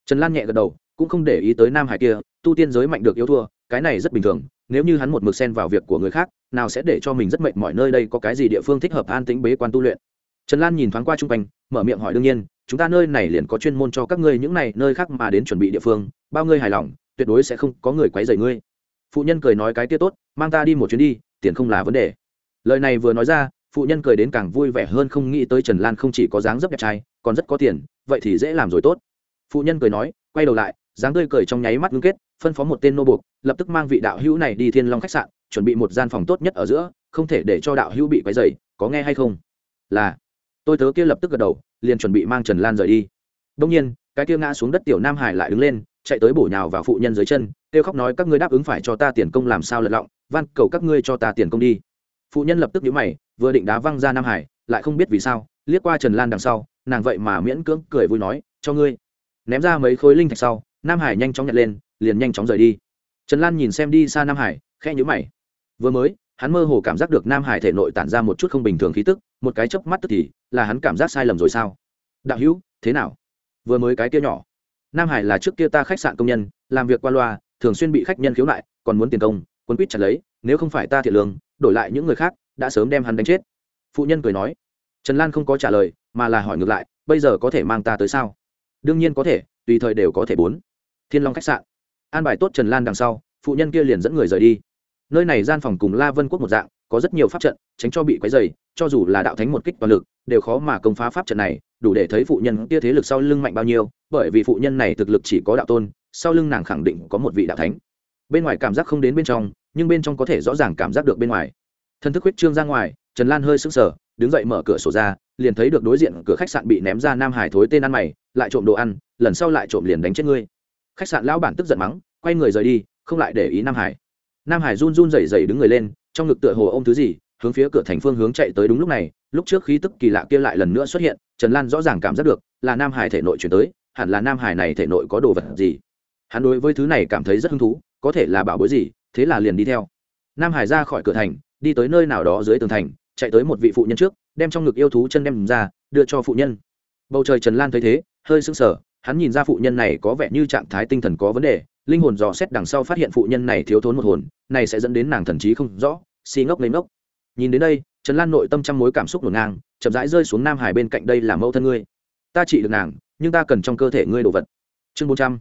Trần lan nhẹ gật đầu, cũng không để ý tới nam hải kia, tu tiên giới mạnh được yêu thua, cái này rất bình thường, nếu như hắn một mực xen vào việc của người khác, nào sẽ để cho mình rất mệt mỏi nơi đây có cái gì địa phương thích hợp an tĩnh bế quan tu luyện. Trần lan nhìn thoáng qua chung quanh, mở miệng hỏi đương nhiên chúng ta nơi này liền có chuyên môn cho các ngươi những này nơi khác mà đến chuẩn bị địa phương, bao ngươi hài lòng, tuyệt đối sẽ không có người quấy rầy ngươi. Phụ nhân cười nói cái kia tốt, mang ta đi một chuyến đi, tiền không là vấn đề. Lời này vừa nói ra, phụ nhân cười đến càng vui vẻ hơn không nghĩ tới trần lan không chỉ có dáng dấp đẹp trai, còn rất có tiền, vậy thì dễ làm rồi tốt. Phụ nhân cười nói, quay đầu lại, dáng tươi cười trong nháy mắt ngưng kết, phân phó một tên nô buộc, lập tức mang vị đạo hữu này đi thiên long khách sạn, chuẩn bị một gian phòng tốt nhất ở giữa, không thể để cho đạo hữu bị quấy rầy, có nghe hay không? Là. Tôi tớ kia lập tức gật đầu liền chuẩn bị mang trần lan rời đi. Đông nhiên, cái kia ngã xuống đất tiểu nam hải lại đứng lên, chạy tới bổ nhào vào phụ nhân dưới chân, kêu khóc nói, các ngươi đáp ứng phải cho ta tiền công làm sao lật lọng, van cầu các ngươi cho ta tiền công đi. Phụ nhân lập tức nhíu mày, vừa định đá văng ra nam hải, lại không biết vì sao, liếc qua trần lan đằng sau, nàng vậy mà miễn cưỡng cười vui nói, cho ngươi. Ném ra mấy khối linh thạch sau, nam hải nhanh chóng nhặt lên, liền nhanh chóng rời đi. Trần lan nhìn xem đi xa nam hải khe nhíu mày. Vừa mới hắn mơ hồ cảm giác được nam hải thể nội tản ra một chút không bình thường khí tức, một cái chớp mắt tức thì, là hắn cảm giác sai lầm rồi sao? Đạo hữu, thế nào? Vừa mới cái kia nhỏ. Nam hải là trước kia ta khách sạn công nhân, làm việc qua loa, thường xuyên bị khách nhân khiếu nại, còn muốn tiền công quân quýt chặt lấy, nếu không phải ta thiệt lương, đổi lại những người khác, đã sớm đem hắn đánh chết. Phụ nhân cười nói. Trần lan không có trả lời, mà là hỏi ngược lại, bây giờ có thể mang ta tới sao? Đương nhiên có thể, tùy thời đều có thể bốn. Thiên long khách sạn. An bài tốt trần lan đằng sau, phụ nhân kia liền dẫn người rời đi nơi này gian phòng cùng la vân quốc một dạng, có rất nhiều pháp trận, tránh cho bị quấy dày cho dù là đạo thánh một kích toàn lực, đều khó mà công phá pháp trận này, đủ để thấy phụ nhân kia thế lực sau lưng mạnh bao nhiêu, bởi vì phụ nhân này thực lực chỉ có đạo tôn, sau lưng nàng khẳng định có một vị đạo thánh. Bên ngoài cảm giác không đến bên trong, nhưng bên trong có thể rõ ràng cảm giác được bên ngoài. Thân thức huyết trương ra ngoài, trần lan hơi sững sờ, đứng dậy mở cửa sổ ra, liền thấy được đối diện cửa khách sạn bị ném ra nam hải thối tên ăn mày, lại trộm đồ ăn, lần sau lại trộm liền đánh chết ngươi. Khách sạn lão bản tức giận mắng, quay người rời đi, không lại để ý nam hải nam hải run run rẩy rẩy đứng người lên, trong ngực tựa hồ ôm thứ gì, hướng phía cửa thành phương hướng chạy tới đúng lúc này, lúc trước khí tức kỳ lạ kia lại lần nữa xuất hiện, trần lan rõ ràng cảm giác được, là nam hải thể nội chuyển tới, hẳn là nam hải này thể nội có đồ vật gì. Hắn đối với thứ này cảm thấy rất hứng thú, có thể là bảo bối gì, thế là liền đi theo. Nam hải ra khỏi cửa thành, đi tới nơi nào đó dưới tường thành, chạy tới một vị phụ nhân trước, đem trong ngực yêu thú chân đem ra, đưa cho phụ nhân. Bầu trời trần lan thấy thế, hơi sững sờ, hắn nhìn ra phụ nhân này có vẻ như trạng thái tinh thần có vấn đề linh hồn dò xét đằng sau phát hiện phụ nhân này thiếu thốn một hồn, này sẽ dẫn đến nàng thần trí không rõ, si ngốc lấy ngốc. Nhìn đến đây, trần lan nội tâm trăm mối cảm xúc ngổn ngang, chậm rãi rơi xuống nam hải bên cạnh đây là mẫu thân ngươi. Ta trị được nàng, nhưng ta cần trong cơ thể ngươi đồ vật. Chương bốn trăm,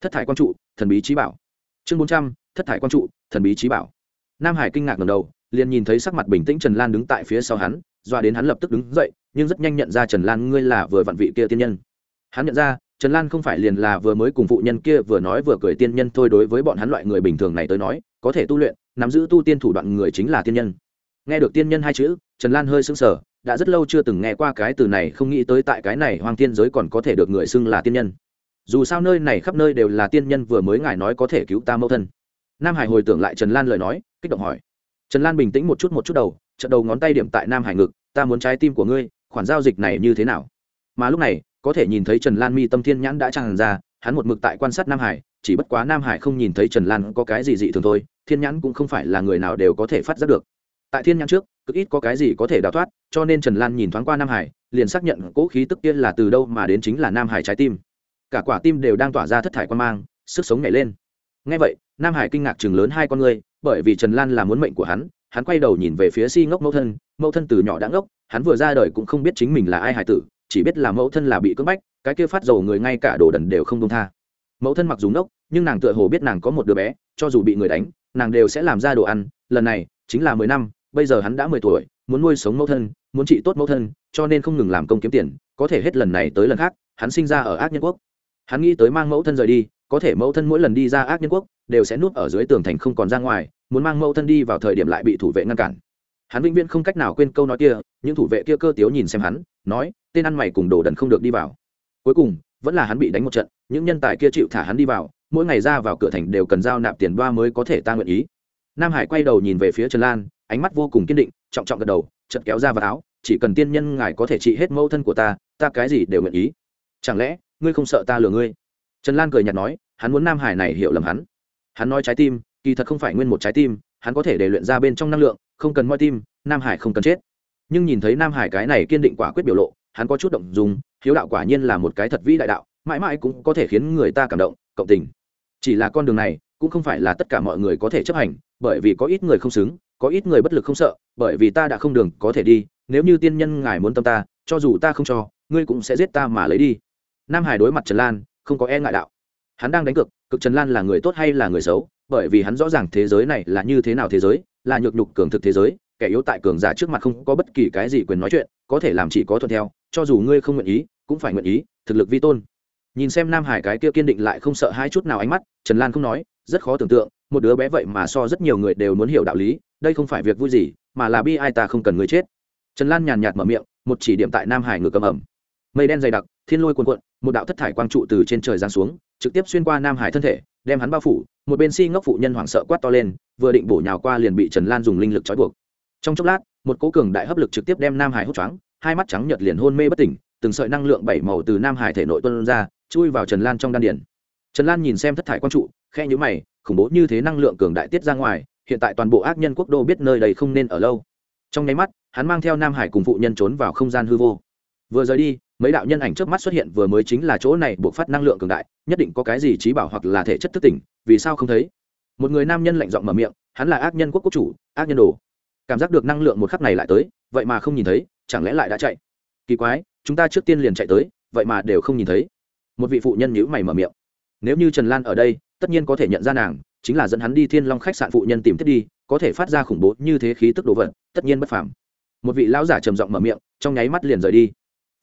thất thải quan trụ, thần bí trí bảo. Chương bốn trăm, thất thải quan trụ, thần bí trí bảo. Nam hải kinh ngạc ngầm đầu, liền nhìn thấy sắc mặt bình tĩnh trần lan đứng tại phía sau hắn, doa đến hắn lập tức đứng dậy, nhưng rất nhanh nhận ra trần lan ngươi là vừa vặn vị kia tiên nhân. Hắn nhận ra trần lan không phải liền là vừa mới cùng phụ nhân kia vừa nói vừa cười tiên nhân thôi, đối với bọn hắn loại người bình thường này tới nói, có thể tu luyện, nắm giữ tu tiên thủ đoạn người chính là tiên nhân. Nghe được tiên nhân hai chữ, trần lan hơi sững sờ, đã rất lâu chưa từng nghe qua cái từ này, không nghĩ tới tại cái này hoang tiên giới còn có thể được người xưng là tiên nhân. Dù sao nơi này khắp nơi đều là tiên nhân vừa mới ngài nói có thể cứu ta mẫu thân. Nam hải hồi tưởng lại trần lan lời nói, kích động hỏi. Trần lan bình tĩnh một chút một chút đầu trận đầu ngón tay điểm tại nam hải ngực, ta muốn trái tim của ngươi, khoản giao dịch này như thế nào? Mà lúc này có thể nhìn thấy trần lan mi tâm thiên nhãn đã tràn ra, hắn một mực tại quan sát nam hải, chỉ bất quá nam hải không nhìn thấy trần lan có cái gì dị thường thôi, thiên nhãn cũng không phải là người nào đều có thể phát giác được. Tại thiên nhãn trước, cực ít có cái gì có thể đào thoát, cho nên trần lan nhìn thoáng qua nam hải, liền xác nhận cỗ khí tức kia là từ đâu mà đến chính là nam hải trái tim. Cả quả tim đều đang tỏa ra thất thải quan mang, sức sống nhảy lên. Ngay vậy, nam hải kinh ngạc chừng lớn hai con ngươi bởi vì trần lan là muốn mệnh của hắn hắn quay đầu nhìn về phía si ngốc mẫu thân mẫu thân từ nhỏ đã ngốc, hắn vừa ra đời cũng không biết chính mình là ai hải tử chỉ biết là mẫu thân là bị cưỡng bách, cái kia phát dầu người ngay cả đồ đần đều không công tha. Mẫu thân mặc dù nốc nhưng nàng tựa hồ biết nàng có một đứa bé, cho dù bị người đánh, nàng đều sẽ làm ra đồ ăn. Lần này, chính là mười năm, bây giờ hắn đã mười tuổi, muốn nuôi sống mẫu thân, muốn trị tốt mẫu thân, cho nên không ngừng làm công kiếm tiền, có thể hết lần này tới lần khác, hắn sinh ra ở ác nhân quốc. Hắn nghĩ tới mang mẫu thân rời đi, có thể mẫu thân mỗi lần đi ra ác nhân quốc, đều sẽ nuốt ở dưới tường thành không còn ra ngoài, muốn mang mẫu thân đi vào thời điểm lại bị thủ vệ ngăn cản. Hắn vĩnh viễn không cách nào quên câu nói kia, những thủ vệ kia cơ tiếu nhìn xem hắn nói, tên ăn mày cùng đồ đần không được đi vào. Cuối cùng, vẫn là hắn bị đánh một trận, những nhân tài kia chịu thả hắn đi vào, mỗi ngày ra vào cửa thành đều cần giao nạp tiền đoa mới có thể ta nguyện ý. Nam hải quay đầu nhìn về phía trần lan, ánh mắt vô cùng kiên định, trọng trọng gật đầu chật kéo ra vào áo, chỉ cần tiên nhân ngài có thể trị hết mẫu thân của ta ta cái gì đều nguyện ý. Chẳng lẽ, ngươi không sợ ta lừa ngươi? Trần lan cười nhạt nói, hắn muốn nam hải này hiểu lầm hắn. Hắn nói trái tim, kỳ thật không phải nguyên một trái tim, hắn có thể để luyện ra bên trong năng lượng, không cần moi tim, nam hải không cần chết nhưng nhìn thấy nam hải cái này kiên định quả quyết biểu lộ, hắn có chút động dùng hiếu đạo quả nhiên là một cái thật vĩ đại đạo, mãi mãi cũng có thể khiến người ta cảm động, cộng tình. Chỉ là con đường này, cũng không phải là tất cả mọi người có thể chấp hành, bởi vì có ít người không xứng, có ít người bất lực không sợ, bởi vì ta đã không đường có thể đi, nếu như tiên nhân ngài muốn tâm ta, cho dù ta không cho, ngươi cũng sẽ giết ta mà lấy đi. Nam hải đối mặt trần lan, không có e ngại đạo. Hắn đang đánh cực cực trần lan là người tốt hay là người xấu, bởi vì hắn rõ ràng thế giới này là như thế nào thế giới, là nhược nhục cường thực thế giới kẻ yếu tại cường giả trước mặt không có bất kỳ cái gì quyền nói chuyện, có thể làm chỉ có thuận theo, cho dù ngươi không nguyện ý, cũng phải nguyện ý, thực lực vi tôn. Nhìn xem nam hải cái kia kiên định lại không sợ hai chút nào ánh mắt, trần lan không nói, rất khó tưởng tượng, một đứa bé vậy mà so rất nhiều người đều muốn hiểu đạo lý, đây không phải việc vui gì, mà là bi ai ta không cần người chết. Trần lan nhàn nhạt mở miệng, một chỉ điểm tại nam hải ngược cầm ẩm. Mây đen dày đặc, thiên lôi cuồn cuộn, một đạo thất thải quang trụ từ trên trời giáng xuống, trực tiếp xuyên qua nam hải thân thể, đem hắn bao phủ, một bên si ngốc phụ nhân hoảng sợ quát to lên, vừa định bổ nhào qua liền bị trần lan dùng linh lực trói buộc trong chốc lát, một cố cường đại hấp lực trực tiếp đem nam hải hút choáng, hai mắt trắng nhợt liền hôn mê bất tỉnh, từng sợi năng lượng bảy màu từ nam hải thể nội tuân ra, chui vào trần lan trong đan điển trần lan nhìn xem thất thải quang trụ khe nhữ mày, khủng bố như thế năng lượng cường đại tiết ra ngoài, hiện tại toàn bộ ác nhân quốc đô biết nơi đây không nên ở lâu. Trong nháy mắt, hắn mang theo nam hải cùng phụ nhân trốn vào không gian hư vô. Vừa rời đi, mấy đạo nhân ảnh trước mắt xuất hiện vừa mới chính là chỗ này buộc phát năng lượng cường đại, nhất định có cái gì trí bảo hoặc là thể chất thức tỉnh, vì sao không thấy? Một người nam nhân lạnh giọng mở miệng, hắn là ác nhân quốc quốc chủ, ác nhân đồ cảm giác được năng lượng một khắc này lại tới, vậy mà không nhìn thấy, chẳng lẽ lại đã chạy? Kỳ quái, chúng ta trước tiên liền chạy tới, vậy mà đều không nhìn thấy. Một vị phụ nhân nhữ mày mở miệng. Nếu như trần lan ở đây, tất nhiên có thể nhận ra nàng, chính là dẫn hắn đi thiên long khách sạn phụ nhân tìm thiết đi, có thể phát ra khủng bố như thế khí tức đồ vật, tất nhiên bất phàm. Một vị lão giả trầm giọng mở miệng, trong nháy mắt liền rời đi.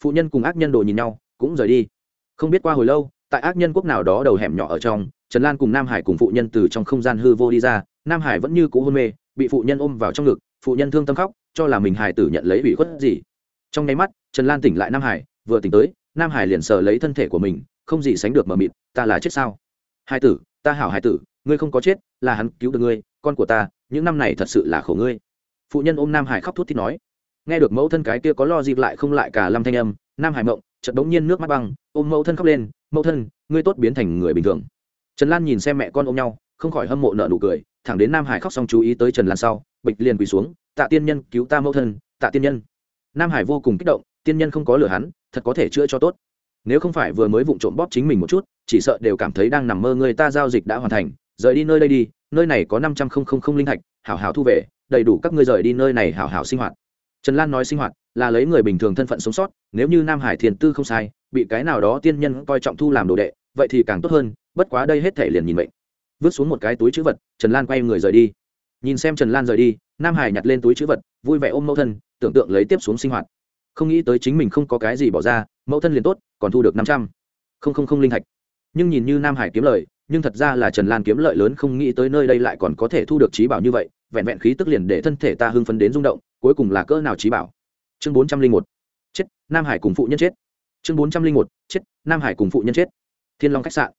Phụ nhân cùng ác nhân đồ nhìn nhau, cũng rời đi. Không biết qua hồi lâu, tại ác nhân quốc nào đó đầu hẻm nhỏ ở trong, trần lan cùng nam hải cùng phụ nhân từ trong không gian hư vô đi ra, nam hải vẫn như cũ hôn mê, bị phụ nhân ôm vào trong ngực phụ nhân thương tâm khóc, cho là mình hải tử nhận lấy ủy khuất gì. Trong nháy mắt, trần lan tỉnh lại nam hải, vừa tỉnh tới, nam hải liền sờ lấy thân thể của mình, không gì sánh được mờ mịt, ta là chết sao? Hai tử, ta hảo hai tử, ngươi không có chết, là hắn cứu được ngươi, con của ta, những năm này thật sự là khổ ngươi. Phụ nhân ôm nam hải khóc thút thít nói. Nghe được mẫu thân cái kia có lo dịp lại không lại cả lâm thanh âm, nam hải mộng, chợt bỗng nhiên nước mắt băng, ôm mẫu thân khóc lên, mẫu thân, ngươi tốt biến thành người bình thường. Trần lan nhìn xem mẹ con ôm nhau, không khỏi hâm mộ nợ nụ cười thẳng đến nam hải khóc xong chú ý tới trần lan sau bịch liền quỳ xuống, tạ tiên nhân, cứu ta mẫu thân, tạ tiên nhân. Nam hải vô cùng kích động, tiên nhân không có lừa hắn, thật có thể chữa cho tốt. Nếu không phải vừa mới vụng trộm bóp chính mình một chút, chỉ sợ đều cảm thấy đang nằm mơ người ta giao dịch đã hoàn thành, rời đi nơi đây đi, nơi này có năm trăm không không không linh thạch, hảo hảo thu về, đầy đủ các ngươi rời đi nơi này hảo hảo sinh hoạt. Trần lan nói sinh hoạt là lấy người bình thường thân phận sống sót, nếu như nam hải thiền tư không sai, bị cái nào đó tiên nhân coi trọng thu làm đồ đệ, vậy thì càng tốt hơn, bất quá đây hết thể liền nhìn mệnh vứt xuống một cái túi chữ vật, trần lan quay người rời đi. Nhìn xem trần lan rời đi, nam hải nhặt lên túi chữ vật, vui vẻ ôm mẫu thân, tưởng tượng lấy tiếp xuống sinh hoạt. Không nghĩ tới chính mình không có cái gì bỏ ra, mẫu thân liền tốt, còn thu được năm trăm. Không không không linh thạch. Nhưng nhìn như nam hải kiếm lợi nhưng thật ra là trần lan kiếm lợi lớn, không nghĩ tới nơi đây lại còn có thể thu được trí bảo như vậy, vẹn vẹn khí tức liền để thân thể ta hưng phấn đến rung động, cuối cùng là cỡ nào trí bảo? Chương bốn trăm linh một. Chết, nam hải cùng phụ nhân chết. Chương bốn trăm linh một. Chết, nam hải cùng phụ nhân chết. Thiên long khách sạn.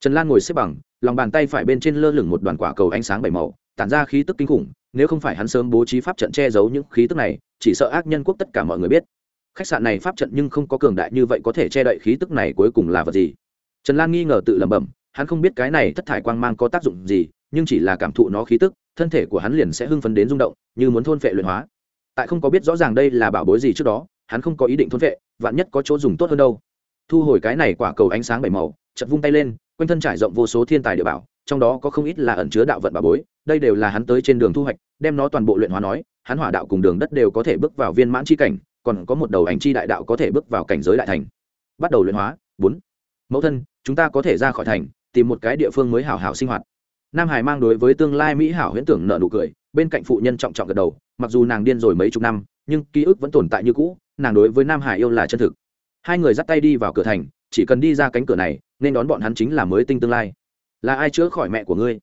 Trần lan ngồi xếp bằng lòng bàn tay phải bên trên lơ lửng một đoàn quả cầu ánh sáng bảy màu, tản ra khí tức kinh khủng, nếu không phải hắn sớm bố trí pháp trận che giấu những khí tức này, chỉ sợ ác nhân quốc tất cả mọi người biết. Khách sạn này pháp trận nhưng không có cường đại như vậy có thể che đậy khí tức này cuối cùng là vật gì? Trần lan nghi ngờ tự lẩm bẩm, hắn không biết cái này thất thải quang mang có tác dụng gì, nhưng chỉ là cảm thụ nó khí tức, thân thể của hắn liền sẽ hưng phấn đến rung động, như muốn thôn phệ luyện hóa. Tại không có biết rõ ràng đây là bảo bối gì trước đó, hắn không có ý định thôn phệ vạn nhất có chỗ dùng tốt hơn đâu. Thu hồi cái này quả cầu ánh sáng bảy màu chật vung tay lên quanh thân trải rộng vô số thiên tài địa bảo, trong đó có không ít là ẩn chứa đạo vận bà bối, đây đều là hắn tới trên đường thu hoạch, đem nó toàn bộ luyện hóa nói, hắn hỏa đạo cùng đường đất đều có thể bước vào viên mãn chi cảnh, còn có một đầu ảnh chi đại đạo có thể bước vào cảnh giới đại thành. Bắt đầu luyện hóa, bốn. Mẫu thân, chúng ta có thể ra khỏi thành, tìm một cái địa phương mới hảo hảo sinh hoạt. Nam hải mang đối với tương lai mỹ hảo huyễn tưởng nợ nụ cười, bên cạnh phụ nhân trọng trọng gật đầu, mặc dù nàng điên rồi mấy chục năm, nhưng ký ức vẫn tồn tại như cũ, nàng đối với nam hải yêu là chân thực. Hai người dắt tay đi vào cửa thành chỉ cần đi ra cánh cửa này, nên đón bọn hắn chính là mới tinh tương lai. Là ai chữa khỏi mẹ của ngươi?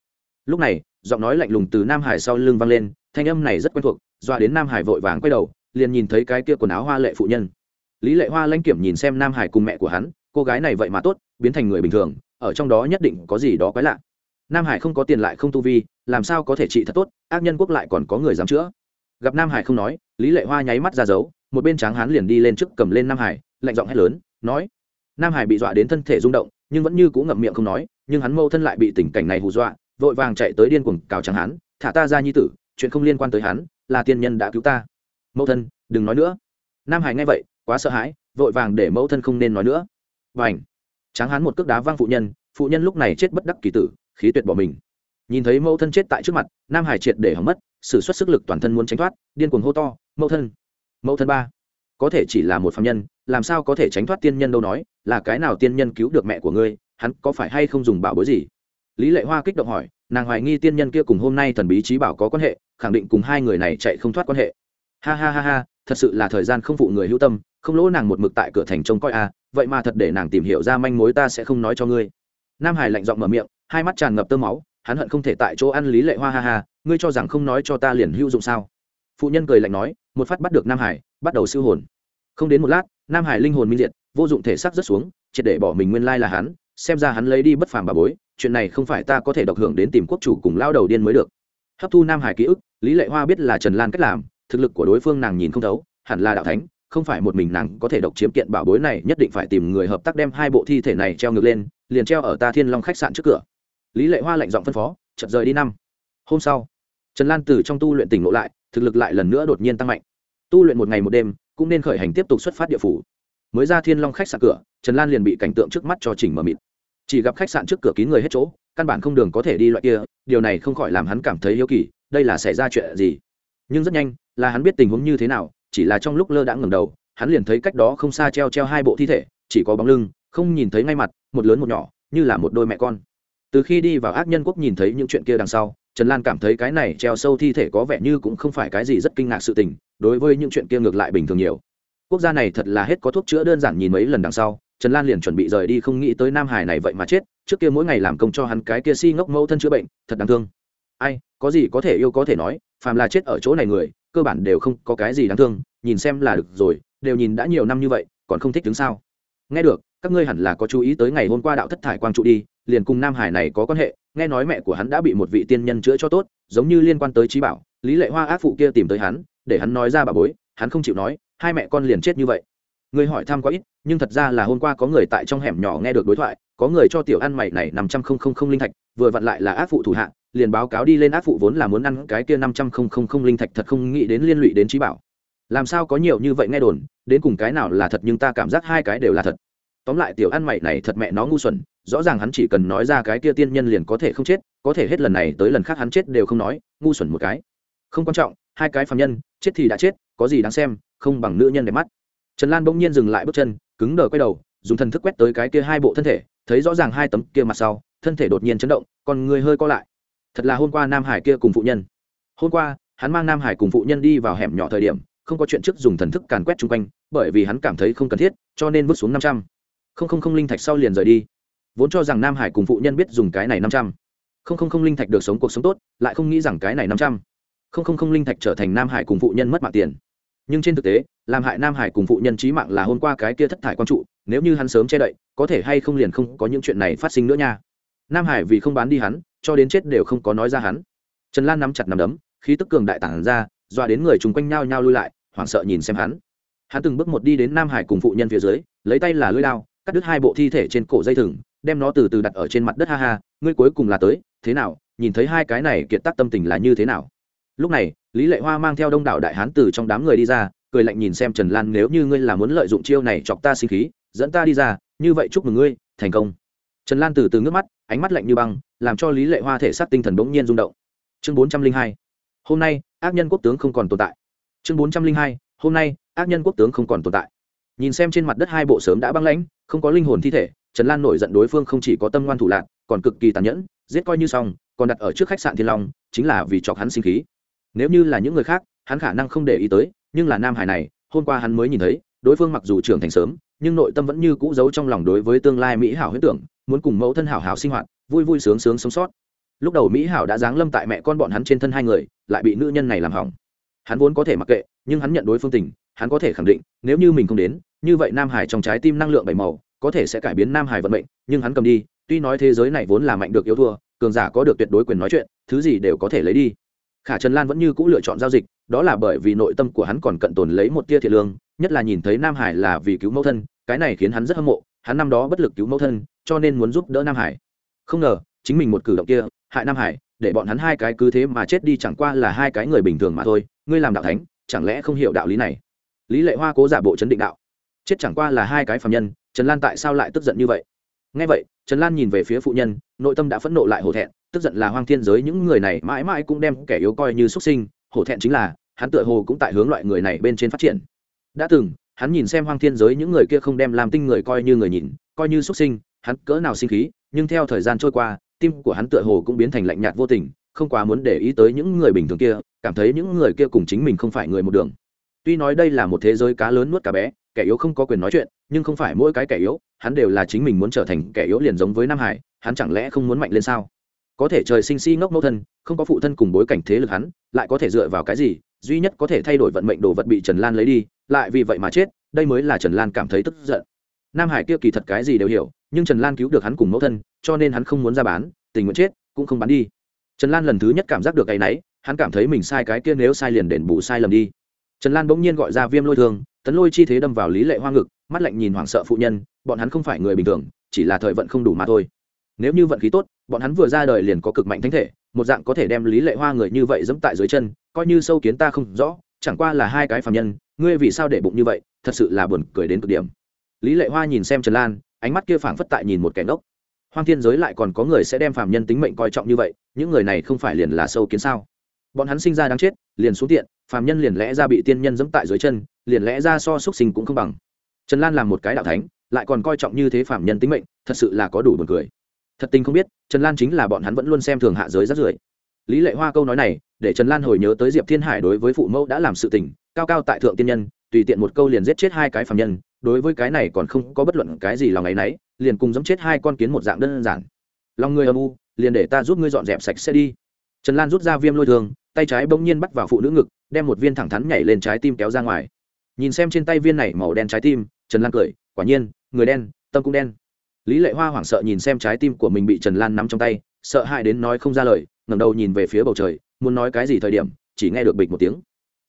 Lúc này, giọng nói lạnh lùng từ nam hải sau lưng vang lên, thanh âm này rất quen thuộc, doa đến nam hải vội vàng quay đầu, liền nhìn thấy cái kia quần áo hoa lệ phụ nhân. Lý lệ hoa lanh kiểm nhìn xem nam hải cùng mẹ của hắn, cô gái này vậy mà tốt, biến thành người bình thường, ở trong đó nhất định có gì đó quái lạ. Nam hải không có tiền lại không tu vi, làm sao có thể trị thật tốt, ác nhân quốc lại còn có người dám chữa. Gặp nam hải không nói, lý lệ hoa nháy mắt ra dấu, một bên tráng hán liền đi lên trước cầm lên nam hải, lạnh giọng hét lớn, nói nam hải bị dọa đến thân thể rung động nhưng vẫn như cũ ngậm miệng không nói nhưng hắn mâu thân lại bị tình cảnh này hù dọa vội vàng chạy tới điên cuồng cào tráng hắn, thả ta ra nhi tử chuyện không liên quan tới hắn là tiên nhân đã cứu ta. Mẫu thân đừng nói nữa. Nam hải nghe vậy quá sợ hãi vội vàng để mẫu thân không nên nói nữa. Và ảnh tráng hắn một cước đá văng phụ nhân phụ nhân lúc này chết bất đắc kỳ tử khí tuyệt bỏ mình. Nhìn thấy mẫu thân chết tại trước mặt nam hải triệt để hỏng mất s ử suất sức lực toàn thân muốn tránh thoát điên cuồng hô to mẫu thân mẫu thân ba có thể chỉ là một phạm nhân làm sao có thể tránh thoát tiên nhân đâu nói là cái nào tiên nhân cứu được mẹ của ngươi, hắn có phải hay không dùng bảo bối gì? Lý lệ hoa kích động hỏi, nàng hoài nghi tiên nhân kia cùng hôm nay thần bí trí bảo có quan hệ, khẳng định cùng hai người này chạy không thoát quan hệ. Ha ha ha ha, thật sự là thời gian không phụ người hữu tâm, không lỗ nàng một mực tại cửa thành trông coi a vậy mà thật để nàng tìm hiểu ra manh mối ta sẽ không nói cho ngươi. Nam hải lạnh giọng mở miệng, hai mắt tràn ngập tơ máu, hắn hận không thể tại chỗ ăn lý lệ hoa ha ha, ngươi cho rằng không nói cho ta liền hữu dụng sao? Phụ nhân cười lạnh nói, một phát bắt được nam hải, bắt đầu siêu hồn. Không đến một lát, nam hải linh hồn minh diệt vô dụng thể xác rất xuống, triệt để bỏ mình nguyên lai là hắn, xem ra hắn lấy đi bất phàm bà bối, chuyện này không phải ta có thể độc hưởng đến tìm quốc chủ cùng lao đầu điên mới được. Hấp thu nam hải ký ức, lý lệ hoa biết là trần lan cách làm, thực lực của đối phương nàng nhìn không thấu, hẳn là đạo thánh, không phải một mình nàng có thể độc chiếm kiện bảo bối này, nhất định phải tìm người hợp tác đem hai bộ thi thể này treo ngược lên, liền treo ở ta thiên long khách sạn trước cửa. Lý lệ hoa lạnh giọng phân phó chật rời đi năm. Hôm sau, trần lan từ trong tu luyện tỉnh lộ lại, thực lực lại lần nữa đột nhiên tăng mạnh. Tu luyện một ngày một đêm, cũng nên khởi hành tiếp tục xuất phát địa phủ mới ra thiên long khách sạn cửa, trần lan liền bị cảnh tượng trước mắt cho chỉnh mờ mịt. Chỉ gặp khách sạn trước cửa kín người hết chỗ, căn bản không đường có thể đi loại kia, điều này không khỏi làm hắn cảm thấy hiếu kỳ, đây là xảy ra chuyện gì? Nhưng rất nhanh, là hắn biết tình huống như thế nào, chỉ là trong lúc lơ đãng ngẩng đầu, hắn liền thấy cách đó không xa treo treo hai bộ thi thể, chỉ có bóng lưng, không nhìn thấy ngay mặt, một lớn một nhỏ, như là một đôi mẹ con. Từ khi đi vào ác nhân quốc nhìn thấy những chuyện kia đằng sau, trần lan cảm thấy cái này treo sâu thi thể có vẻ như cũng không phải cái gì rất kinh ngạc sự tình, đối với những chuyện kia ngược lại bình thường nhiều quốc gia này thật là hết có thuốc chữa đơn giản nhìn mấy lần đằng sau, trần lan liền chuẩn bị rời đi không nghĩ tới nam hải này vậy mà chết, trước kia mỗi ngày làm công cho hắn cái kia si ngốc mẫu thân chữa bệnh, thật đáng thương. Ai, có gì có thể yêu có thể nói, phàm là chết ở chỗ này người, cơ bản đều không có cái gì đáng thương, nhìn xem là được rồi, đều nhìn đã nhiều năm như vậy, còn không thích đứng sao? Nghe được, các ngươi hẳn là có chú ý tới ngày hôm qua đạo thất thải quang trụ đi, liền cùng nam hải này có quan hệ, nghe nói mẹ của hắn đã bị một vị tiên nhân chữa cho tốt, giống như liên quan tới trí bảo, lý lệ hoa ác phụ kia tìm tới hắn, để hắn nói ra bà bối hắn không chịu nói, hai mẹ con liền chết như vậy. Người hỏi thăm quá ít, nhưng thật ra là hôm qua có người tại trong hẻm nhỏ nghe được đối thoại, có người cho tiểu ăn mày này năm trăm không không không linh thạch, vừa vặn lại là ác phụ thủ hạ, liền báo cáo đi lên ác phụ vốn là muốn ăn cái kia năm trăm không không không linh thạch thật không nghĩ đến liên lụy đến trí bảo. Làm sao có nhiều như vậy nghe đồn, đến cùng cái nào là thật nhưng ta cảm giác hai cái đều là thật. Tóm lại tiểu ăn mày này thật mẹ nó ngu xuẩn, rõ ràng hắn chỉ cần nói ra cái kia tiên nhân liền có thể không chết, có thể hết lần này tới lần khác hắn chết đều không nói, ngu xuẩn một cái. Không quan trọng, hai cái phạm nhân, chết thì đã chết có gì đáng xem, không bằng nữ nhân đẹp mắt. Trần lan bỗng nhiên dừng lại bước chân, cứng đờ quay đầu, dùng thần thức quét tới cái kia hai bộ thân thể, thấy rõ ràng hai tấm kia mặt sau, thân thể đột nhiên chấn động còn người hơi co lại. Thật là hôm qua nam hải kia cùng phụ nhân. Hôm qua, hắn mang nam hải cùng phụ nhân đi vào hẻm nhỏ thời điểm, không có chuyện trước dùng thần thức càn quét chung quanh, bởi vì hắn cảm thấy không cần thiết, cho nên vứt xuống năm trăm. Không không không linh thạch sau liền rời đi. Vốn cho rằng nam hải cùng phụ nhân biết dùng cái này năm trăm. Không không không linh thạch được sống cuộc sống tốt, lại không nghĩ rằng cái này năm trăm. Không không không linh thạch trở thành nam hải cùng phụ nhân mất mạng tiền nhưng trên thực tế, làm hại nam hải cùng phụ nhân trí mạng là hôm qua cái kia thất thải quang trụ, nếu như hắn sớm che đậy, có thể hay không liền không có những chuyện này phát sinh nữa nha. Nam hải vì không bán đi hắn, cho đến chết đều không có nói ra hắn. Trần lan nắm chặt nắm đấm, khí tức cường đại tản ra, dọa đến người chung quanh nhau nhau lui lại, hoảng sợ nhìn xem hắn. Hắn từng bước một đi đến nam hải cùng phụ nhân phía dưới, lấy tay là lưỡi lao cắt đứt hai bộ thi thể trên cổ dây thừng, đem nó từ từ đặt ở trên mặt đất, ha ha, ngươi cuối cùng là tới, thế nào? Nhìn thấy hai cái này kiệt tác tâm tình là như thế nào? Lúc này, lý lệ hoa mang theo đông đảo đại hán từ trong đám người đi ra, cười lạnh nhìn xem trần lan, nếu như ngươi là muốn lợi dụng chiêu này chọc ta sinh khí, dẫn ta đi ra, như vậy chúc mừng ngươi, thành công. Trần lan từ từ ngước mắt, ánh mắt lạnh như băng, làm cho lý lệ hoa thể xác tinh thần bỗng nhiên rung động. Chương bốn trăm linh hai. Hôm nay, ác nhân quốc tướng không còn tồn tại. Chương bốn trăm linh hai. Hôm nay, ác nhân quốc tướng không còn tồn tại. Nhìn xem trên mặt đất hai bộ sớm đã băng lãnh, không có linh hồn thi thể, trần lan nổi giận đối phương không chỉ có tâm ngoan thủ lạc, còn cực kỳ tàn nhẫn, giết coi như xong, còn đặt ở trước khách sạn thiên long, chính là vì chọc hắn sinh khí nếu như là những người khác, hắn khả năng không để ý tới, nhưng là nam hải này, hôm qua hắn mới nhìn thấy, đối phương mặc dù trưởng thành sớm, nhưng nội tâm vẫn như cũ giấu trong lòng đối với tương lai mỹ hảo huyết tưởng, muốn cùng mẫu thân hảo hảo sinh hoạt, vui vui sướng sướng sống sót. Lúc đầu mỹ hảo đã giáng lâm tại mẹ con bọn hắn trên thân hai người, lại bị nữ nhân này làm hỏng. Hắn vốn có thể mặc kệ, nhưng hắn nhận đối phương tình, hắn có thể khẳng định, nếu như mình không đến, như vậy nam hải trong trái tim năng lượng bảy màu, có thể sẽ cải biến nam hải vận mệnh, nhưng hắn cầm đi, tuy nói thế giới này vốn là mạnh được yếu thua, cường giả có được tuyệt đối quyền nói chuyện, thứ gì đều có thể lấy đi khả trần lan vẫn như c ũ lựa chọn giao dịch, đó là bởi vì nội tâm của hắn còn cận tồn lấy một tia thiệt lương, nhất là nhìn thấy nam hải là vì cứu mẫu thân, cái này khiến hắn rất hâm mộ, hắn năm đó bất lực cứu mẫu thân, cho nên muốn giúp đỡ nam hải. Không ngờ, chính mình một cử động kia, hại nam hải, để bọn hắn hai cái cứ thế mà chết đi chẳng qua là hai cái người bình thường mà thôi, ngươi làm đạo thánh, chẳng lẽ không hiểu đạo lý này? Lý lệ hoa cố giả bộ chấn định đạo. Chết chẳng qua là hai cái phạm nhân, trần lan tại sao lại tức giận như vậy? Ngay vậy, trần lan nhìn về phía phụ nhân nội tâm đã phẫn nộ lại hổ thẹn, tức giận là hoang thiên giới những người này mãi mãi cũng đem kẻ yếu coi như xuất sinh, hổ thẹn chính là, hắn tựa hồ cũng tại hướng loại người này bên trên phát triển. Đã từng, hắn nhìn xem hoang thiên giới những người kia không đem làm tinh người coi như người nhìn, coi như xuất sinh, hắn cỡ nào sinh khí, nhưng theo thời gian trôi qua, tim của hắn tựa hồ cũng biến thành lạnh nhạt vô tình, không quá muốn để ý tới những người bình thường kia, cảm thấy những người kia cùng chính mình không phải người một đường. Tuy nói đây là một thế giới cá lớn nuốt cá bé, kẻ yếu không có quyền nói chuyện, nhưng không phải mỗi cái kẻ yếu, hắn đều là chính mình muốn trở thành kẻ yếu liền giống với nam hải hắn chẳng lẽ không muốn mạnh lên sao? Có thể trời sinh si ngốc mẫu thân, không có phụ thân cùng bối cảnh thế lực hắn, lại có thể dựa vào cái gì, duy nhất có thể thay đổi vận mệnh đồ vật bị trần lan lấy đi, lại vì vậy mà chết, đây mới là trần lan cảm thấy tức giận. Nam hải kia kỳ thật cái gì đều hiểu, nhưng trần lan cứu được hắn cùng mẫu thân, cho nên hắn không muốn ra bán, tình nguyện chết, cũng không bán đi. Trần lan lần thứ nhất cảm giác được cái náy hắn cảm thấy mình sai cái kia nếu sai liền đền bù sai lầm đi. Trần lan bỗng nhiên gọi ra viêm lôi thương, tấn lôi chi thế đâm vào lý lệ hoa ngực, mắt lạnh nhìn hoảng sợ phụ nhân, bọn hắn không phải người bình thường, chỉ là thời vận không đủ mà thôi nếu như vận khí tốt, bọn hắn vừa ra đời liền có cực mạnh thánh thể, một dạng có thể đem lý lệ hoa người như vậy dẫm tại dưới chân, coi như sâu kiến ta không rõ, chẳng qua là hai cái phạm nhân, ngươi vì sao để bụng như vậy, thật sự là buồn cười đến cực điểm. Lý lệ hoa nhìn xem trần lan, ánh mắt kia phảng phất tại nhìn một kẻ ngốc. Hoang thiên giới lại còn có người sẽ đem phạm nhân tính mệnh coi trọng như vậy, những người này không phải liền là sâu kiến sao? Bọn hắn sinh ra đáng chết, liền xuống tiện, phàm nhân liền lẽ ra bị tiên nhân dẫm tại dưới chân, liền lẽ ra so xúc sinh cũng không bằng. Trần lan làm một cái đạo thánh, lại còn coi trọng như thế phàm nhân tính mệnh, thật sự là có đủ buồn cười thật tình không biết, trần lan chính là bọn hắn vẫn luôn xem thường hạ giới rất rưởi. Lý lệ hoa câu nói này, để trần lan hồi nhớ tới diệp thiên hải đối với phụ mẫu đã làm sự tình, cao cao tại thượng tiên nhân, tùy tiện một câu liền giết chết hai cái phạm nhân, đối với cái này còn không có bất luận cái gì lòng ngày nấy, liền cùng giấm chết hai con kiến một dạng đơn giản. Lòng người âm u, liền để ta giúp ngươi dọn dẹp sạch sẽ đi. Trần lan rút ra viêm lôi thường tay trái bỗng nhiên bắt vào phụ nữ ngực, đem một viên thẳng thắn nhảy lên trái tim kéo ra ngoài. Nhìn xem trên tay viên này màu đen trái tim, trần lan cười, quả nhiên, người đen, tâm cũng đen lý lệ hoa hoảng sợ nhìn xem trái tim của mình bị trần lan nắm trong tay, sợ hãi đến nói không ra lời, ngẩng đầu nhìn về phía bầu trời, muốn nói cái gì thời điểm, chỉ nghe được bịch một tiếng.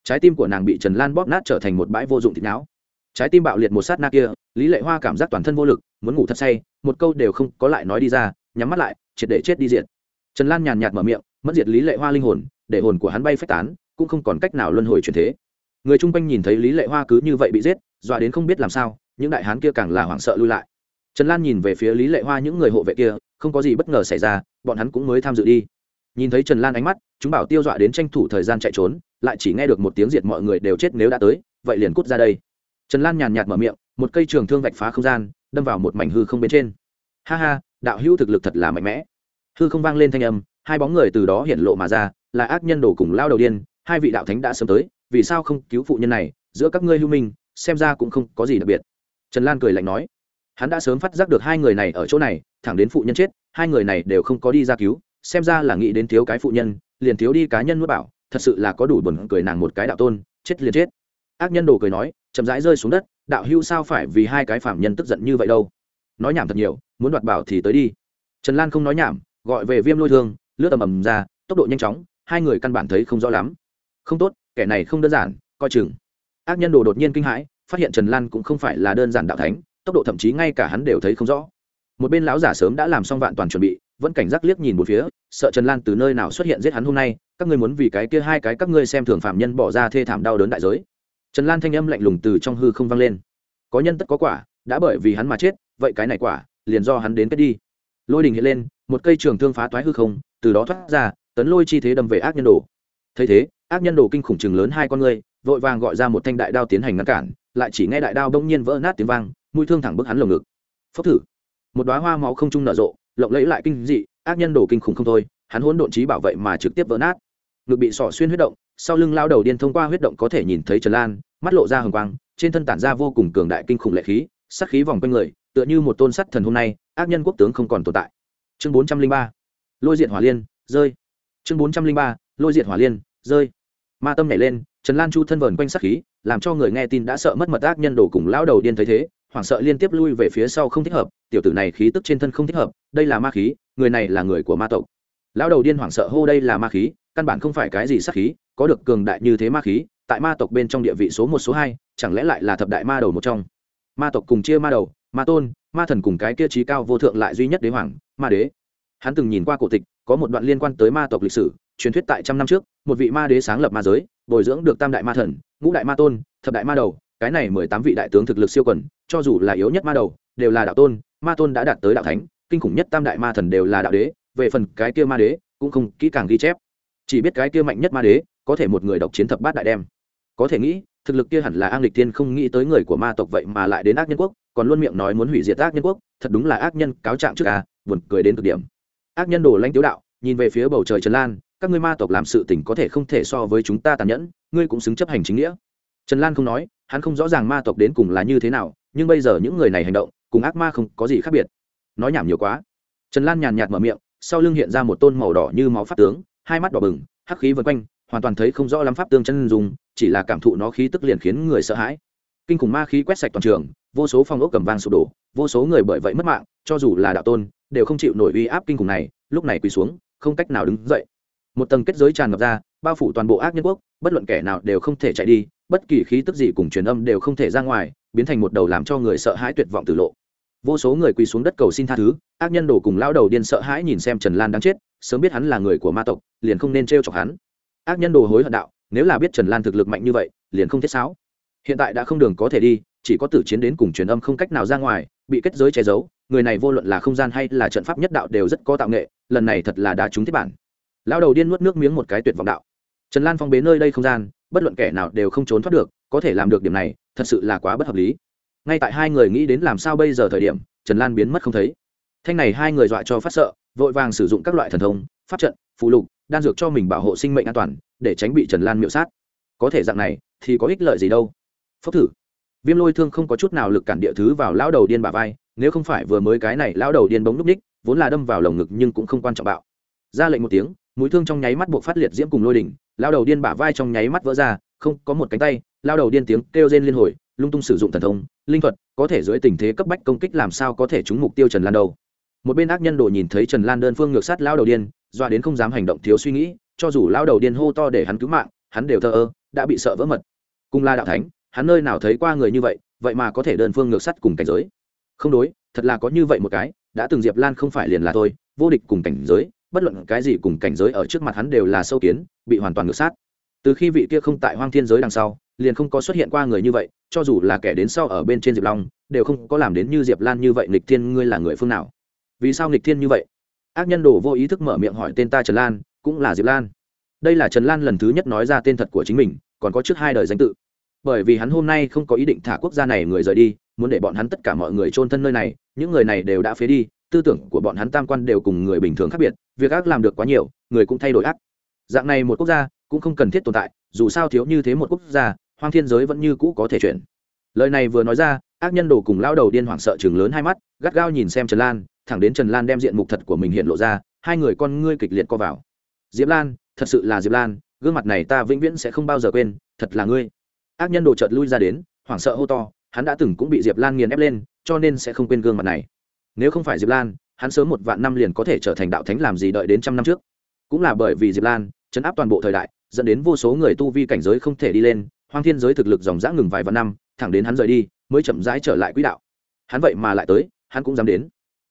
Trái tim của nàng bị trần lan bóp nát trở thành một bãi vô dụng thịt não. Trái tim bạo liệt một sát na kia, lý lệ hoa cảm giác toàn thân vô lực, muốn ngủ thật say, một câu đều không có lại nói đi ra, nhắm mắt lại, triệt để chết đi diện trần lan nhàn nhạt mở miệng, mất diệt lý lệ hoa linh hồn, để hồn của hắn bay phách tán, cũng không còn cách nào luân hồi chuyển thế. Người chung quanh nhìn thấy lý lệ hoa cứ như vậy bị giết, dọa đến không biết làm sao, những đại hán kia càng là hoảng sợ lui lại trần lan nhìn về phía lý lệ hoa những người hộ vệ kia, không có gì bất ngờ xảy ra, bọn hắn cũng mới tham dự đi. Nhìn thấy trần lan ánh mắt, chúng bảo tiêu dọa đến tranh thủ thời gian chạy trốn, lại chỉ nghe được một tiếng diệt mọi người đều chết nếu đã tới, vậy liền cút ra đây. Trần lan nhàn nhạt mở miệng, một cây trường thương vạch phá không gian, đâm vào một mảnh hư không bên trên. Ha ha, đạo hữu thực lực thật là mạnh mẽ. Hư không vang lên thanh âm, hai bóng người từ đó hiện lộ mà ra, là ác nhân đồ cùng lao đầu điên, hai vị đạo thánh đã sớm tới, vì sao không cứu phụ nhân này, giữa các ngươi hưu minh, xem ra cũng không có gì đặc biệt. Trần lan cười lạnh nói hắn đã sớm phát giác được hai người này ở chỗ này, thẳng đến phụ nhân chết, hai người này đều không có đi ra cứu, xem ra là nghĩ đến thiếu cái phụ nhân, liền thiếu đi cá nhân nuốt bảo, thật sự là có đủ buồn cười nàng một cái đạo tôn, chết liền chết. Ác nhân đồ cười nói, chậm rãi rơi xuống đất, đạo hưu sao phải vì hai cái phạm nhân tức giận như vậy đâu? Nói nhảm thật nhiều, muốn đoạt bảo thì tới đi. Trần lan không nói nhảm, gọi về viêm lôi thương, lướt tầm ầm ra, tốc độ nhanh chóng, hai người căn bản thấy không rõ lắm. Không tốt, kẻ này không đơn giản, coi chừng. Ác nhân đồ đột nhiên kinh hãi, phát hiện trần lan cũng không phải là đơn giản đạo thánh tốc độ thậm chí ngay cả hắn đều thấy không rõ. Một bên lão giả sớm đã làm xong vạn toàn chuẩn bị, vẫn cảnh giác liếc nhìn một phía, sợ trần lan từ nơi nào xuất hiện giết hắn hôm nay, các ngươi muốn vì cái kia hai cái các ngươi xem thường phạm nhân bỏ ra thê thảm đau đớn đại giới. Trần lan thanh âm lạnh lùng từ trong hư không vang lên. Có nhân tất có quả, đã bởi vì hắn mà chết, vậy cái này quả, liền do hắn đến kết đi. Lôi đình hiện lên, một cây trường thương phá toái hư không, từ đó thoát ra, tấn lôi chi thế đâm về ác nhân đồ. Thấy thế, ác nhân đồ kinh khủng chừng lớn hai con ngươi vội vàng gọi ra một thanh đại đao tiến hành ngăn cản, lại chỉ nghe đại đao bỗng nhiên vỡ nát tiếng vang mũi thương thẳng bức hắn lồng ngực. Phốc thử. Một đoá hoa máu không trung nở rộ, lộng lẫy lại kinh dị, ác nhân đổ kinh khủng không thôi, hắn hỗn độn trí bảo vệ mà trực tiếp vỡ nát. Ngực bị sỏ xuyên huyết động, sau lưng lao đầu điên thông qua huyết động có thể nhìn thấy trần lan, mắt lộ ra hừng quang, trên thân tản ra vô cùng cường đại kinh khủng lệ khí sắc khí vòng quanh người, tựa như một tôn sắt thần hôm nay, ác nhân quốc tướng không còn tồn tại. Chương bốn trăm linh ba. Lôi diện hỏa liên, rơi. Chương bốn trăm linh ba. Lôi diện hỏa liên, rơi. Ma tâm nhảy lên, trần lan chu thân vờn quanh sắc khí, làm cho người nghe tin đã sợ mất mật ác nhân đổ cùng lão đầu điên thấy thế hoảng sợ liên tiếp lui về phía sau không thích hợp, tiểu tử này khí tức trên thân không thích hợp, đây là ma khí, người này là người của ma tộc. Lão đầu điên hoảng sợ hô đây là ma khí, căn bản không phải cái gì sắc khí, có được cường đại như thế ma khí, tại ma tộc bên trong địa vị số một, số hai, chẳng lẽ lại là thập đại ma đầu một trong? Ma tộc cùng chia ma đầu, ma tôn, ma thần cùng cái kia trí cao vô thượng lại duy nhất đế hoàng, ma đế. Hắn từng nhìn qua cổ tịch, có một đoạn liên quan tới ma tộc lịch sử, truyền thuyết tại trăm năm trước, một vị ma đế sáng lập ma giới, bồi dưỡng được tam đại ma thần, ngũ đại ma tôn, thập đại ma đầu cái này mười tám vị đại tướng thực lực siêu quần, cho dù là yếu nhất ma đầu, đều là đạo tôn, ma tôn đã đạt tới đạo thánh, kinh khủng nhất tam đại ma thần đều là đạo đế, về phần cái kia ma đế, cũng không kỹ càng ghi chép. Chỉ biết cái kia mạnh nhất ma đế, có thể một người độc chiến thập bát đại đem. Có thể nghĩ, thực lực kia hẳn là an lịch tiên không nghĩ tới người của ma tộc vậy mà lại đến ác nhân quốc, còn luôn miệng nói muốn hủy diệt ác nhân quốc, thật đúng là ác nhân cáo trạng trước à buồn cười đến cực điểm. Ác nhân đổ lãnh tiếu đạo, nhìn về phía bầu trời trần lan, các ngươi ma tộc làm sự tình có thể không thể so với chúng ta tàn nhẫn, ngươi cũng xứng chấp hành chính nghĩa. Trần lan không nói hắn không rõ ràng ma tộc đến cùng là như thế nào, nhưng bây giờ những người này hành động, cùng ác ma không có gì khác biệt. Nói nhảm nhiều quá. Trần lan nhàn nhạt mở miệng, sau lưng hiện ra một tôn màu đỏ như máu pháp tướng, hai mắt đỏ bừng, hắc khí vân quanh, hoàn toàn thấy không rõ lắm pháp tương chân dùng chỉ là cảm thụ nó khí tức liền khiến người sợ hãi. Kinh khủng ma khí quét sạch toàn trường, vô số phong ốc cầm vang sụp đổ, vô số người bởi vậy mất mạng, cho dù là đạo tôn, đều không chịu nổi uy áp kinh khủng này, lúc này quỳ xuống, không cách nào đứng dậy. Một tầng kết giới tràn ngập ra, bao phủ toàn bộ ác nhân quốc, bất luận kẻ nào đều không thể chạy đi bất kỳ khí tức gì cùng truyền âm đều không thể ra ngoài, biến thành một đầu làm cho người sợ hãi tuyệt vọng từ lộ. Vô số người quỳ xuống đất cầu xin tha thứ, ác nhân đồ cùng lao đầu điên sợ hãi nhìn xem trần lan đang chết, sớm biết hắn là người của ma tộc, liền không nên t r e o chọc hắn. Ác nhân đồ hối hận đạo, nếu là biết trần lan thực lực mạnh như vậy, liền không thiết sáo. Hiện tại đã không đường có thể đi, chỉ có tử chiến đến cùng truyền âm không cách nào ra ngoài, bị kết giới che giấu, người này vô luận là không gian hay là trận pháp nhất đạo đều rất có tạo nghệ, lần này thật là đá trúng thiết bản. Lão đầu điên nuốt nước miếng một cái tuyệt vọng đạo. Trần lan phong bế nơi đây không gian bất luận kẻ nào đều không trốn thoát được, có thể làm được điểm này, thật sự là quá bất hợp lý. Ngay tại hai người nghĩ đến làm sao bây giờ thời điểm, trần lan biến mất không thấy. Thanh này hai người dọa cho phát sợ, vội vàng sử dụng các loại thần thông, pháp trận phụ lục, đan dược cho mình bảo hộ sinh mệnh an toàn, để tránh bị trần lan miễu sát. Có thể dạng này, thì có ích lợi gì đâu. Phốc thử. Viêm lôi thương không có chút nào lực cản địa thứ vào lão đầu điên bà vai, nếu không phải vừa mới cái này lão đầu điên bóng núp ních vốn là đâm vào lồng ngực nhưng cũng không quan trọng bạo. Ra lệnh một tiếng, mũi thương trong nháy mắt buộc phát liệt diễm cùng lôi đỉnh lao đầu điên bả vai trong nháy mắt vỡ ra, không, có một cánh tay, lao đầu điên tiếng kêu rên liên hồi, lung tung sử dụng thần thông, linh thuật, có thể dưới tình thế cấp bách công kích làm sao có thể trúng mục tiêu trần lan đâu. Một bên ác nhân đồ nhìn thấy trần lan đơn phương ngược sát lao đầu điên doa đến không dám hành động thiếu suy nghĩ, cho dù lao đầu điên hô to để hắn cứu mạng, hắn đều thờ ơ, đã bị sợ vỡ mật. Cùng la đạo thánh, hắn nơi nào thấy qua người như vậy vậy mà có thể đơn phương ngược sắt cùng cảnh giới. Không đối, thật là có như vậy một cái, đã từng diệp lan không phải liền là thôi vô địch cùng cảnh giới bất luận cái gì cùng cảnh giới ở trước mặt hắn đều là sâu kiến, bị hoàn toàn ngược sát. Từ khi vị kia không tại hoang thiên giới đằng sau, liền không có xuất hiện qua người như vậy, cho dù là kẻ đến sau ở bên trên diệp long, đều không có làm đến như diệp lan như vậy nghịch thiên, ngươi là người phương nào? Vì sao nghịch thiên như vậy? Ác nhân đồ vô ý thức mở miệng hỏi tên ta trần lan, cũng là diệp lan. Đây là trần lan lần thứ nhất nói ra tên thật của chính mình, còn có trước hai đời danh tự. Bởi vì hắn hôm nay không có ý định thả quốc gia này người rời đi, muốn để bọn hắn tất cả mọi người chôn thân nơi này, những người này đều đã phế đi tư tưởng của bọn hắn tam quan đều cùng người bình thường khác biệt, việc ác làm được quá nhiều, người cũng thay đổi ác. Dạng này một quốc gia cũng không cần thiết tồn tại, dù sao thiếu như thế một quốc gia, hoang thiên giới vẫn như cũ có thể chuyển. Lời này vừa nói ra, ác nhân đồ cùng lao đầu điên hoảng sợ chừng lớn hai mắt, gắt gao nhìn xem trần lan, thẳng đến trần lan đem diện mục thật của mình hiện lộ ra, hai người con ngươi kịch liệt co vào. Diệp lan, thật sự là diệp lan, gương mặt này ta vĩnh viễn sẽ không bao giờ quên, thật là ngươi. Ác nhân đồ chợt lui ra đến, hoảng sợ hô to, hắn đã từng cũng bị diệp lan nghiền ép lên, cho nên sẽ không quên gương mặt này nếu không phải diệp lan, hắn sớm một vạn năm liền có thể trở thành đạo thánh làm gì đợi đến trăm năm trước. Cũng là bởi vì diệp lan, chấn áp toàn bộ thời đại, dẫn đến vô số người tu vi cảnh giới không thể đi lên, hoang thiên giới thực lực dòng dã ngừng vài vạn năm, thẳng đến hắn rời đi, mới chậm rãi trở lại quỹ đạo. Hắn vậy mà lại tới, hắn cũng dám đến.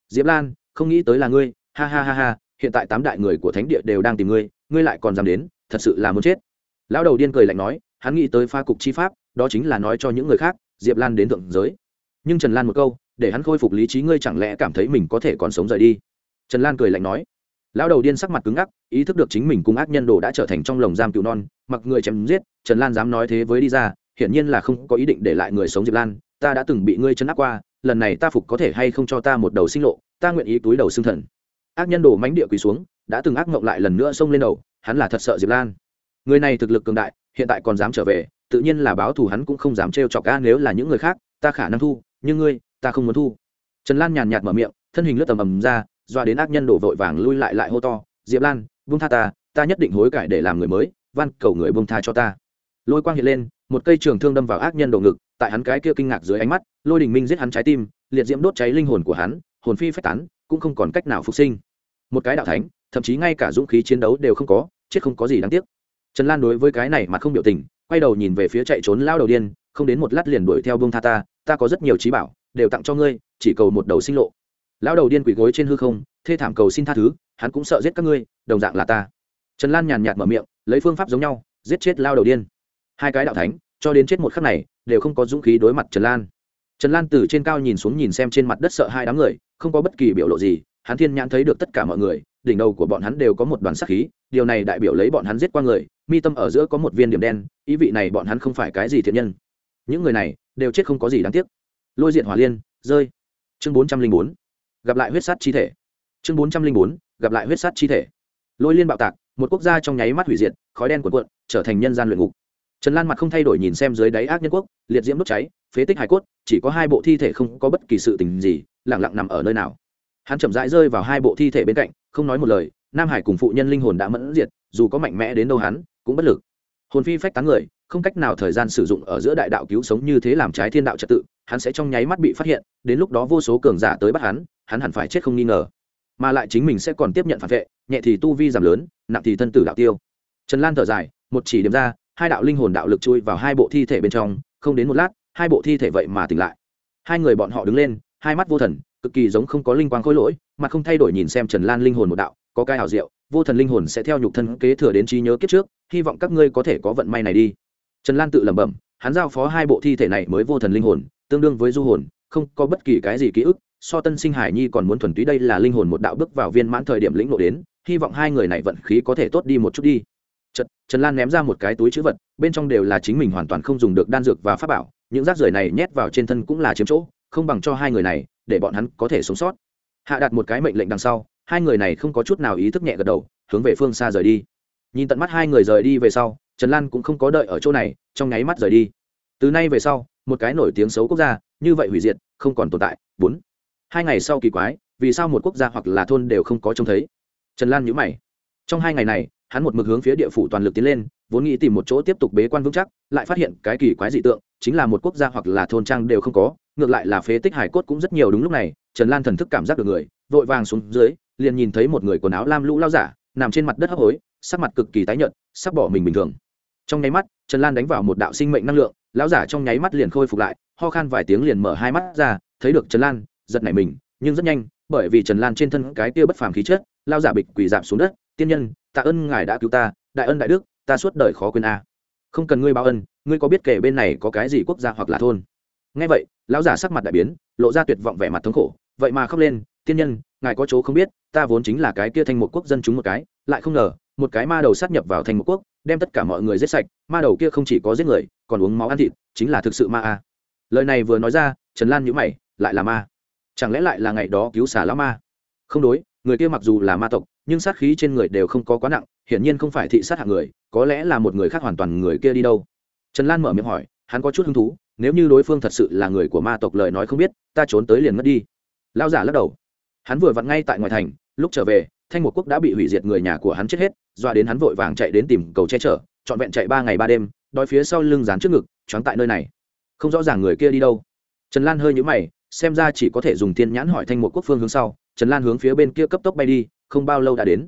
Diệp lan, không nghĩ tới là ngươi, ha ha ha ha, hiện tại tám đại người của thánh địa đều đang tìm ngươi ngươi lại còn dám đến, thật sự là muốn chết. Lão đầu điên cười lạnh nói, hắn nghĩ tới pha cục chi pháp, đó chính là nói cho những người khác, diệp lan đến thượng giới. Nhưng trần lan một câu để hắn khôi phục lý trí ngươi chẳng lẽ cảm thấy mình có thể còn sống rời đi? Trần lan cười lạnh nói. Lão đầu điên sắc mặt cứng ngắc, ý thức được chính mình cùng ác nhân đồ đã trở thành trong lồng giam cựu non, mặc người chém giết, trần lan dám nói thế với đi ra, hiển nhiên là không có ý định để lại người sống diệp lan, ta đã từng bị ngươi chấn áp qua, lần này ta phục có thể hay không cho ta một đầu sinh lộ, ta nguyện ý túi đầu xương thần. Ác nhân đồ mánh địa quỳ xuống, đã từng ác mộng lại lần nữa xông lên đầu, hắn là thật sợ diệp lan. Người này thực lực cường đại, hiện tại còn dám trở về, tự nhiên là báo thù hắn cũng không dám trêu chọc ca nếu là những người khác, ta khả năng thu, nhưng ngươi ta không muốn thu. Trần lan nhàn nhạt mở miệng, thân hình lướt tầm ầm ra, doa đến ác nhân đổ vội vàng lui lại lại hô to, diệp lan, buông tha ta ta nhất định hối cải để làm người mới, van cầu người buông tha cho ta. Lôi quang hiện lên, một cây trường thương đâm vào ác nhân đổ ngực, tại hắn cái kia kinh ngạc dưới ánh mắt, lôi đình minh giết hắn trái tim, liệt diễm đốt cháy linh hồn của hắn, hồn phi phách tán, cũng không còn cách nào phục sinh. Một cái đạo thánh, thậm chí ngay cả dũng khí chiến đấu đều không có, chết không có gì đáng tiếc. Trần lan đối với cái này mà không biểu tình, quay đầu nhìn về phía chạy trốn lao đầu điên, không đến một lát liền đuổi theo bông tha ta ta có rất nhiều trí bảo đều tặng cho ngươi, chỉ cầu một đầu sinh lộ. Lão đầu điên quỳ gối trên hư không, thê thảm cầu xin tha thứ, hắn cũng sợ giết các ngươi, đồng dạng là ta. Trần lan nhàn nhạt mở miệng, lấy phương pháp giống nhau, giết chết lao đầu điên. Hai cái đạo thánh, cho đến chết một khắc này, đều không có dũng khí đối mặt trần lan. Trần lan từ trên cao nhìn xuống nhìn xem trên mặt đất sợ hai đám người, không có bất kỳ biểu lộ gì, hắn thiên nhãn thấy được tất cả mọi người, đỉnh đầu của bọn hắn đều có một đoàn sắc khí, điều này đại biểu lấy bọn hắn giết qua người, mi tâm ở giữa có một viên điểm đen, ý vị này bọn hắn không phải cái gì thiện nhân. Những người này, đều chết không có gì đáng tiếc lôi diện hỏa liên, rơi. Chương bốn trăm linh bốn, gặp lại huyết sát chi thể. Chương bốn trăm linh bốn, gặp lại huyết sát chi thể. Lôi liên bạo tạc, một quốc gia trong nháy mắt hủy diệt, khói đen cuộn cuộn, trở thành nhân gian luyện ngục. Trần lan mặt không thay đổi nhìn xem dưới đáy ác nhân quốc, liệt diễm đốt cháy, phế tích hải cốt, chỉ có hai bộ thi thể không có bất kỳ sự tình gì lẳng lặng nằm ở nơi nào. Hắn chậm rãi rơi vào hai bộ thi thể bên cạnh, không nói một lời, nam hải cùng phụ nhân linh hồn đã mẫn diệt, dù có mạnh mẽ đến đâu hắn, cũng bất lực. Hồn phi phách tán người không cách nào thời gian sử dụng ở giữa đại đạo cứu sống như thế làm trái thiên đạo trật tự, hắn sẽ trong nháy mắt bị phát hiện, đến lúc đó vô số cường giả tới bắt hắn hắn hẳn phải chết không nghi ngờ. Mà lại chính mình sẽ còn tiếp nhận phản vệ, nhẹ thì tu vi giảm lớn, nặng thì thân tử đạo tiêu. Trần lan thở dài, một chỉ điểm ra, hai đạo linh hồn đạo lực chui vào hai bộ thi thể bên trong, không đến một lát, hai bộ thi thể vậy mà tỉnh lại. Hai người bọn họ đứng lên, hai mắt vô thần, cực kỳ giống không có linh quang khối lỗi, mà không thay đổi nhìn xem trần lan linh hồn một đạo, có cái hảo diệu, vô thần linh hồn sẽ theo nhục thân kế thừa đến trí nhớ kiếp trước, hy vọng các ngươi có thể có vận may này đi trần lan tự lẩm bẩm hắn giao phó hai bộ thi thể này mới vô thần linh hồn tương đương với du hồn không có bất kỳ cái gì ký ức so tân sinh hải nhi còn muốn thuần túy đây là linh hồn một đạo bước vào viên mãn thời điểm lĩnh ngộ đến hy vọng hai người này vận khí có thể tốt đi một chút đi Trần, Trần Lan ném ra một cái túi chữ vật, bên trong đều là chính mình hoàn toàn không dùng được đan dược và pháp bảo, những rác rưởi này nhét vào trên thân cũng là chiếm chỗ, không bằng cho hai người này, để bọn hắn có thể sống sót. Hạ đặt một cái mệnh lệnh đằng sau, hai người này không có chút nào ý thức nhẹ gật đầu, hướng về phương xa rời đi. Nhìn tận mắt hai người rời đi về sau, Trần Lan cũng không có đợi ở chỗ này, trong nháy mắt rời đi. Từ nay về sau, một cái nổi tiếng xấu quốc gia, như vậy hủy diệt, không còn tồn tại. Bốn. Hai ngày sau kỳ quái, vì sao một quốc gia hoặc là thôn đều không có trông thấy? Trần Lan nhíu mày. Trong hai ngày này, hắn một mực hướng phía địa phủ toàn lực tiến lên vốn nghĩ tìm một chỗ tiếp tục bế quan vững chắc lại phát hiện cái kỳ quái dị tượng chính là một quốc gia hoặc là thôn trang đều không có ngược lại là phế tích hải cốt cũng rất nhiều đúng lúc này trần lan thần thức cảm giác được người vội vàng xuống dưới liền nhìn thấy một người quần áo lam lũ lao giả nằm trên mặt đất hấp hối sắc mặt cực kỳ tái nhợt sắc bỏ mình bình thường trong nháy mắt, trần lan đánh vào một đạo sinh mệnh năng lượng, lão giả trong nháy mắt liền khôi phục lại, ho khan vài tiếng liền mở hai mắt ra, thấy được trần lan, giật nảy mình, nhưng rất nhanh, bởi vì trần lan trên thân cái tia bất phàm khí chất lao giả bịch quỳ giảm xuống đất, tiên nhân, tạ ơn ngài đã cứu ta, đại ân đại đức, ta suốt đời khó quên a. Không cần ngươi báo ân, ngươi có biết kể bên này có cái gì quốc gia hoặc là thôn? Ngay vậy, lão giả sắc mặt đại biến, lộ ra tuyệt vọng vẻ mặt thống khổ, vậy mà khóc lên, tiên nhân, ngài có chỗ không biết, ta vốn chính là cái kia thành một quốc dân chúng một cái, lại không ngờ, một cái ma đầu sát nhập vào thành một quốc đem tất cả mọi người giết sạch, ma đầu kia không chỉ có giết người, còn uống máu ăn thịt, chính là thực sự ma a. Lời này vừa nói ra, trần lan nhữ mày, lại là ma. Chẳng lẽ lại là ngày đó cứu xả lão ma? Không đối, người kia mặc dù là ma tộc, nhưng sát khí trên người đều không có quá nặng, hiển nhiên không phải thị sát hạng người, có lẽ là một người khác hoàn toàn người kia đi đâu. Trần lan mở miệng hỏi, hắn có chút hứng thú, nếu như đối phương thật sự là người của ma tộc lời nói không biết, ta trốn tới liền mất đi. Lao giả lắc đầu. Hắn vừa vặn ngay tại ngoài thành, lúc trở về thanh một quốc đã bị hủy diệt người nhà của hắn chết hết, doa đến hắn vội vàng chạy đến tìm cầu che chở, trọn vẹn chạy ba ngày ba đêm, đói phía sau lưng dán trước ngực, choáng tại nơi này. Không rõ ràng người kia đi đâu. Trần lan hơi nhũ mày, xem ra chỉ có thể dùng thiên nhãn hỏi thanh một quốc phương hướng sau. Trần lan hướng phía bên kia cấp tốc bay đi, không bao lâu đã đến.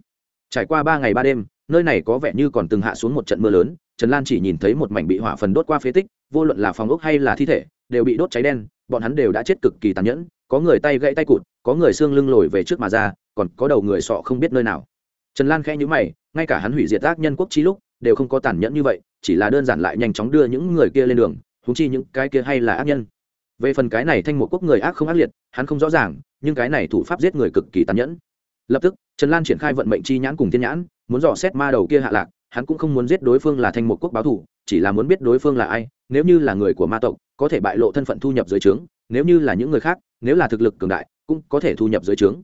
Trải qua ba ngày ba đêm, nơi này có vẻ như còn từng hạ xuống một trận mưa lớn. Trần lan chỉ nhìn thấy một mảnh bị hỏa phần đốt qua phế tích, vô luận là phòng ốc hay là thi thể, đều bị đốt cháy đen, bọn hắn đều đã chết cực kỳ tàn nhẫn có người tay gãy tay cụt, có người xương lưng lồi về trước mà ra, còn có đầu người sọ không biết nơi nào. Trần lan khẽ nhữ mày, ngay cả hắn hủy diệt ác nhân quốc chi lúc, đều không có tàn nhẫn như vậy, chỉ là đơn giản lại nhanh chóng đưa những người kia lên đường húng chi những cái kia hay là ác nhân. Về phần cái này thanh một quốc người ác không ác liệt, hắn không rõ ràng, nhưng cái này thủ pháp giết người cực kỳ tàn nhẫn. Lập tức, trần lan triển khai vận mệnh chi nhãn cùng thiên nhãn, muốn dò xét ma đầu kia hạ lạc, hắn cũng không muốn giết đối phương là thanh một quốc báo thủ, chỉ là muốn biết đối phương là ai nếu như là người của ma tộc, có thể bại lộ thân phận thu nhập dưới trướng, nếu như là những người khác, nếu là thực lực cường đại, cũng có thể thu nhập dưới trướng.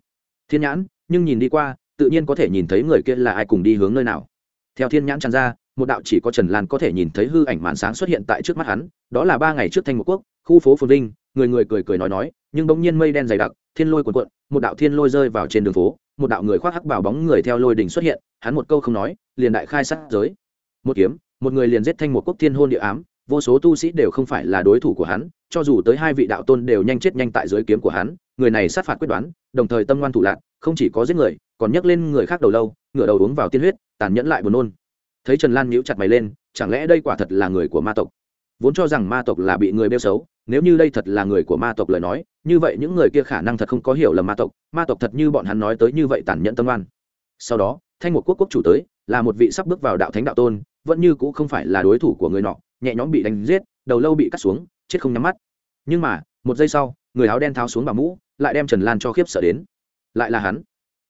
Thiên nhãn, nhưng nhìn đi qua, tự nhiên có thể nhìn thấy người kia là ai cùng đi hướng nơi nào. Theo thiên nhãn tràn ra, một đạo chỉ có trần lan có thể nhìn thấy hư ảnh màn sáng xuất hiện tại trước mắt hắn, đó là ba ngày trước thanh một quốc, khu phố phồn vinh, người người cười cười nói nói, nhưng bỗng nhiên mây đen dày đặc, thiên lôi cuộn cuộn, một đạo thiên lôi rơi vào trên đường phố, một đạo người khoác hắc bảo bóng người theo lôi đỉnh xuất hiện, hắn một câu không nói, liền đại khai sát giới. Một kiếm, một người liền giết thanh một quốc thiên hôn địa ám vô số tu sĩ đều không phải là đối thủ của hắn, cho dù tới hai vị đạo tôn đều nhanh chết nhanh tại dưới kiếm của hắn, người này sát phạt quyết đoán, đồng thời tâm ngoan thủ lạc không chỉ có giết người, còn nhấc lên người khác đầu lâu, ngửa đầu uống vào tiên huyết, tàn nhẫn lại buồn nôn. Thấy trần lan nhíu chặt mày lên, chẳng lẽ đây quả thật là người của ma tộc? Vốn cho rằng ma tộc là bị người bêu xấu, nếu như đây thật là người của ma tộc lời nói, như vậy những người kia khả năng thật không có hiểu là ma tộc ma tộc thật như bọn hắn nói tới như vậy tàn nhẫn tâm oan sau đó, thanh một quốc quốc chủ tới, là một vị sắp bước vào đạo thánh đạo tôn vẫn như cũng không phải là đối thủ của người nọ, nhẹ nhõm bị đánh giết, đầu lâu bị cắt xuống, chết không nhắm mắt. Nhưng mà, một giây sau, người áo đen tháo xuống bà mũ, lại đem trần lan cho khiếp sợ đến. Lại là hắn.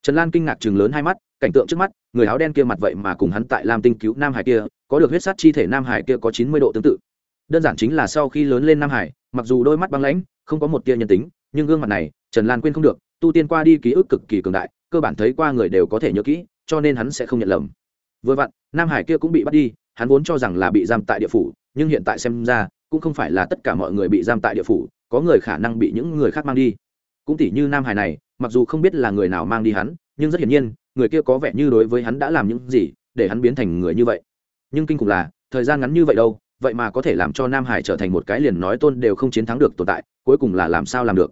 Trần lan kinh ngạc chừng lớn hai mắt, cảnh tượng trước mắt, người áo đen kia mặt vậy mà cùng hắn tại lam tinh cứu nam hải kia, có được huyết sát chi thể nam hải kia có chín mươi độ tương tự. Đơn giản chính là sau khi lớn lên nam hải, mặc dù đôi mắt băng lãnh, không có một tia nhân tính, nhưng gương mặt này, trần lan quên không được, tu tiên qua đi ký ức cực kỳ cường đại, cơ bản thấy qua người đều có thể nhớ kỹ, cho nên hắn sẽ không nhận lầm vừa vặn, nam hải kia cũng bị bắt đi, hắn vốn cho rằng là bị giam tại địa phủ, nhưng hiện tại xem ra, cũng không phải là tất cả mọi người bị giam tại địa phủ, có người khả năng bị những người khác mang đi. Cũng tỉ như nam hải này, mặc dù không biết là người nào mang đi hắn, nhưng rất hiển nhiên, người kia có vẻ như đối với hắn đã làm những gì để hắn biến thành người như vậy. Nhưng kinh khủng là, thời gian ngắn như vậy đâu, vậy mà có thể làm cho nam hải trở thành một cái liền nói tôn đều không chiến thắng được tồn tại, cuối cùng là làm sao làm được?